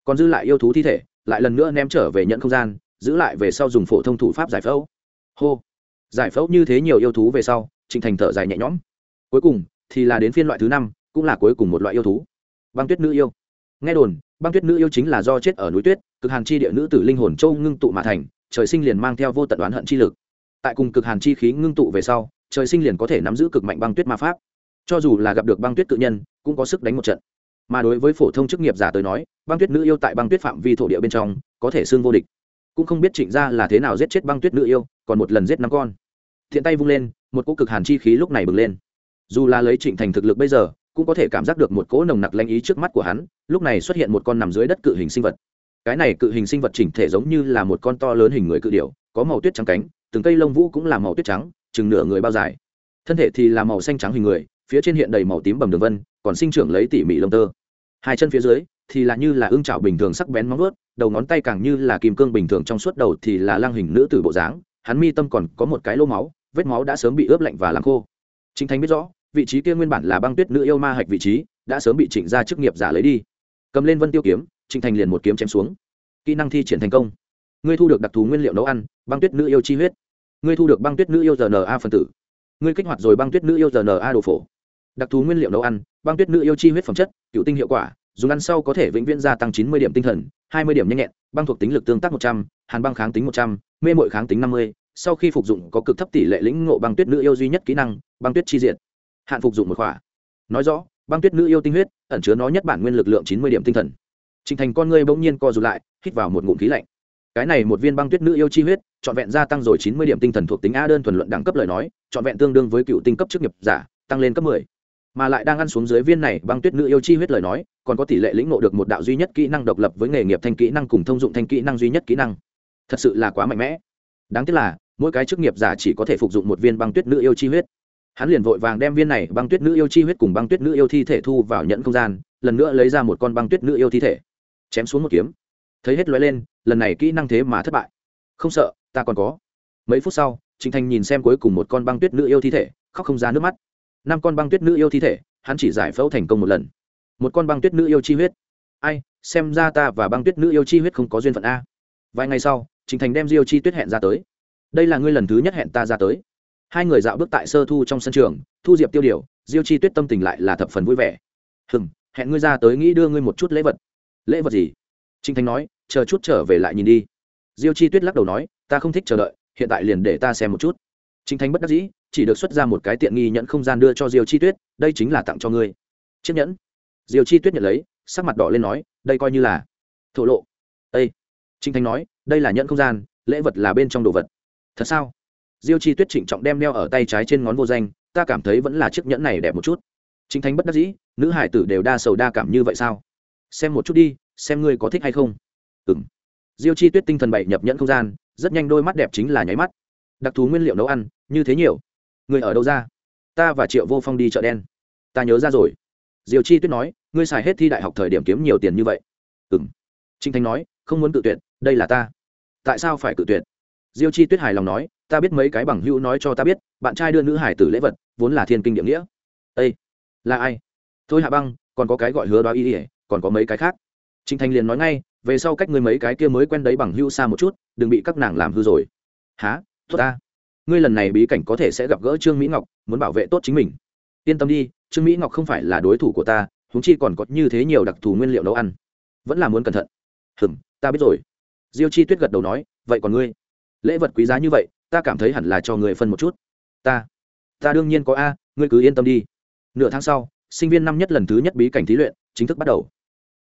còn dư lại yêu thú thi thể, lại lần nữa ném trở về nhận không gian giữ lại về sau dùng phổ thông thủ pháp giải phẫu. Hô. Giải phẫu như thế nhiều yêu thú về sau, trịnh thành thở dài nhẹ nhõm. Cuối cùng thì là đến phiên loại thứ năm, cũng là cuối cùng một loại yêu thú. Băng tuyết nữ yêu. Nghe đồn, băng tuyết nữ yêu chính là do chết ở núi tuyết, cực hàn chi địa nữ tử linh hồn châu ngưng tụ mà thành, trời sinh liền mang theo vô tận đoán hận chi lực. Tại cùng cực hàn chi khí ngưng tụ về sau, trời sinh liền có thể nắm giữ cực mạnh băng tuyết ma pháp. Cho dù là gặp được băng tuyết tự nhân, cũng có sức đánh một trận. Mà đối với phổ thông chức nghiệp giả tới nói, băng tuyết nữ yêu tại băng tuyết phạm vi thổ địa bên trong, có thể xương vô địch cũng không biết trịnh gia là thế nào giết chết băng tuyết nữ yêu, còn một lần giết năm con. Thiện tay vung lên, một cỗ cực hàn chi khí lúc này bừng lên. Dù là lấy trịnh thành thực lực bây giờ, cũng có thể cảm giác được một cỗ nồng nặc lanh ý trước mắt của hắn, lúc này xuất hiện một con nằm dưới đất cự hình sinh vật. Cái này cự hình sinh vật chỉnh thể giống như là một con to lớn hình người cự điểu, có màu tuyết trắng cánh, từng cây lông vũ cũng là màu tuyết trắng, chừng nửa người bao dài. Thân thể thì là màu xanh trắng hình người, phía trên hiện đầy màu tím bầm đường vân, còn sinh trưởng lấy tỉ mỉ lông tơ. Hai chân phía dưới thì là như là ương trào bình thường sắc bén móng vuốt, đầu ngón tay càng như là kim cương bình thường trong suốt đầu thì là lang hình nữ tử bộ dáng, hắn mi tâm còn có một cái lỗ máu, vết máu đã sớm bị ướp lạnh và làm khô. Chính thánh biết rõ, vị trí kia nguyên bản là băng tuyết nữ yêu ma hạch vị trí, đã sớm bị trịnh gia chức nghiệp giả lấy đi. Cầm lên vân tiêu kiếm, trịnh thành liền một kiếm chém xuống. Kỹ năng thi triển thành công. Ngươi thu được đặc thù nguyên liệu nấu ăn, băng tuyết nữ yêu chi huyết. Ngươi thu được băng tuyết nữ yêu rna phân tử. Ngươi kích hoạt rồi băng tuyết nữ yêu rna đồ phổ. Đặc thù nguyên liệu nấu ăn, băng tuyết nữ yêu chi huyết phẩm chất, cựu tinh hiệu quả dùng ăn sau có thể vĩnh viễn gia tăng chín mươi điểm tinh thần hai mươi điểm nhanh nhẹn băng thuộc tính lực tương tác một trăm h băng kháng tính một trăm mê mội kháng tính năm mươi. Sau khi phục dụng có cực thấp tỷ lệ lĩnh ngộ băng tuyết nữ yêu duy nhất kỹ năng băng tuyết chi diện hạn phục dụng một khỏa. Nói rõ băng tuyết nữ yêu tinh huyết ẩn chứa nó nhất bản nguyên lực lượng chín mươi điểm tinh thần. Trình Thành con ngươi bỗng nhiên co rụt lại, hít vào một ngụm khí lạnh. Cái này một viên băng tuyết nữ yêu chi huyết, trọn vẹn gia tăng rồi chín mươi điểm tinh thần thuộc tính A đơn thuần luận đẳng cấp lời nói, trọn vẹn tương đương với cựu tinh cấp chức nghiệp giả, tăng lên cấp mười mà lại đang ăn xuống dưới viên này băng tuyết nữ yêu chi huyết lời nói, còn có tỷ lệ lĩnh ngộ được một đạo duy nhất kỹ năng độc lập với nghề nghiệp thanh kỹ năng cùng thông dụng thanh kỹ năng duy nhất kỹ năng. Thật sự là quá mạnh mẽ. Đáng tiếc là, mỗi cái chức nghiệp giả chỉ có thể phục dụng một viên băng tuyết nữ yêu chi huyết. Hắn liền vội vàng đem viên này băng tuyết nữ yêu chi huyết cùng băng tuyết nữ yêu thi thể thu vào nhẫn không gian, lần nữa lấy ra một con băng tuyết nữ yêu thi thể, chém xuống một kiếm. Thấy hết lóe lên, lần này kỹ năng thế mà thất bại. Không sợ, ta còn có. Mấy phút sau trịnh thành nhìn xem cuối cùng một con băng tuyết nữ yêu thi thể, khóc không ra nước mắt năm con băng tuyết nữ yêu thi thể, hắn chỉ giải phẫu thành công một lần. Một con băng tuyết nữ yêu chi huyết. Ai, xem ra ta và băng tuyết nữ yêu chi huyết không có duyên phận a. Vài ngày sau, trình thành đem diêu chi tuyết hẹn ra tới. Đây là ngươi lần thứ nhất hẹn ta ra tới. Hai người dạo bước tại sơ thu trong sân trường, thu diệp tiêu điều, diêu chi tuyết tâm tình lại là thập phần vui vẻ. Hừng hẹn ngươi ra tới nghĩ đưa ngươi một chút lễ vật. Lễ vật gì? Trình thành nói, chờ chút trở về lại nhìn đi. Diêu chi tuyết lắc đầu nói, ta không thích chờ đợi, hiện tại liền để ta xem một chút. Trình thành bất đắc dĩ chỉ được xuất ra một cái tiện nghi nhẫn không gian đưa cho diêu chi tuyết, đây chính là tặng cho ngươi. Chiếc nhẫn. Diêu chi tuyết nhận lấy, sắc mặt đỏ lên nói, đây coi như là thổ lộ. Ây trinh thanh nói, đây là nhẫn không gian, lễ vật là bên trong đồ vật. Thật sao? Diêu chi tuyết trịnh trọng đem đeo ở tay trái trên ngón vô danh, ta cảm thấy vẫn là chiếc nhẫn này đẹp một chút. Chính thánh bất đắc dĩ, nữ hải tử đều đa sầu đa cảm như vậy sao? Xem một chút đi, xem ngươi có thích hay không. Ừ m diêu chi tuyết tinh thần bậy nhập nhẫn không gian, rất nhanh đôi mắt đẹp chính là nháy mắt. Đặc thù nguyên liệu nấu ăn, như thế nhiều người ở đâu ra? Ta và triệu vô phong đi chợ đen. Ta nhớ ra rồi. Diều chi tuyết nói, ngươi xài hết thi đại học thời điểm kiếm nhiều tiền như vậy. Ừ m trinh thanh nói, không muốn cự tuyệt, đây là ta. Tại sao phải cự tuyệt? Diêu chi tuyết hài lòng nói, ta biết mấy cái bằng hữu nói cho ta biết, bạn trai đưa nữ hải tử lễ vật, vốn là thiên kinh địa nghĩa. Ây là ai? Thôi hạ băng, còn có cái gọi hứa đoá y ỉa còn có mấy cái khác. Trinh thanh liền nói ngay, về sau cách người mấy cái kia mới quen đấy bằng hữu xa một chút, đừng bị các nàng làm hư rồi. Há tốt ta ngươi lần này bí cảnh có thể sẽ gặp gỡ trương mỹ ngọc, muốn bảo vệ tốt chính mình. Yên tâm đi, trương mỹ ngọc không phải là đối thủ của ta húng chi còn có như thế nhiều đặc thù nguyên liệu nấu ăn. Vẫn là muốn cẩn thận. Hừm, ta biết rồi. Diêu chi tuyết gật đầu nói, vậy còn ngươi? Lễ vật quý giá như vậy, ta cảm thấy hẳn là cho người phân một chút. Ta ta đương nhiên có a, ngươi cứ yên tâm đi. Nửa tháng sau, sinh viên năm nhất lần thứ nhất bí cảnh thí luyện chính thức bắt đầu.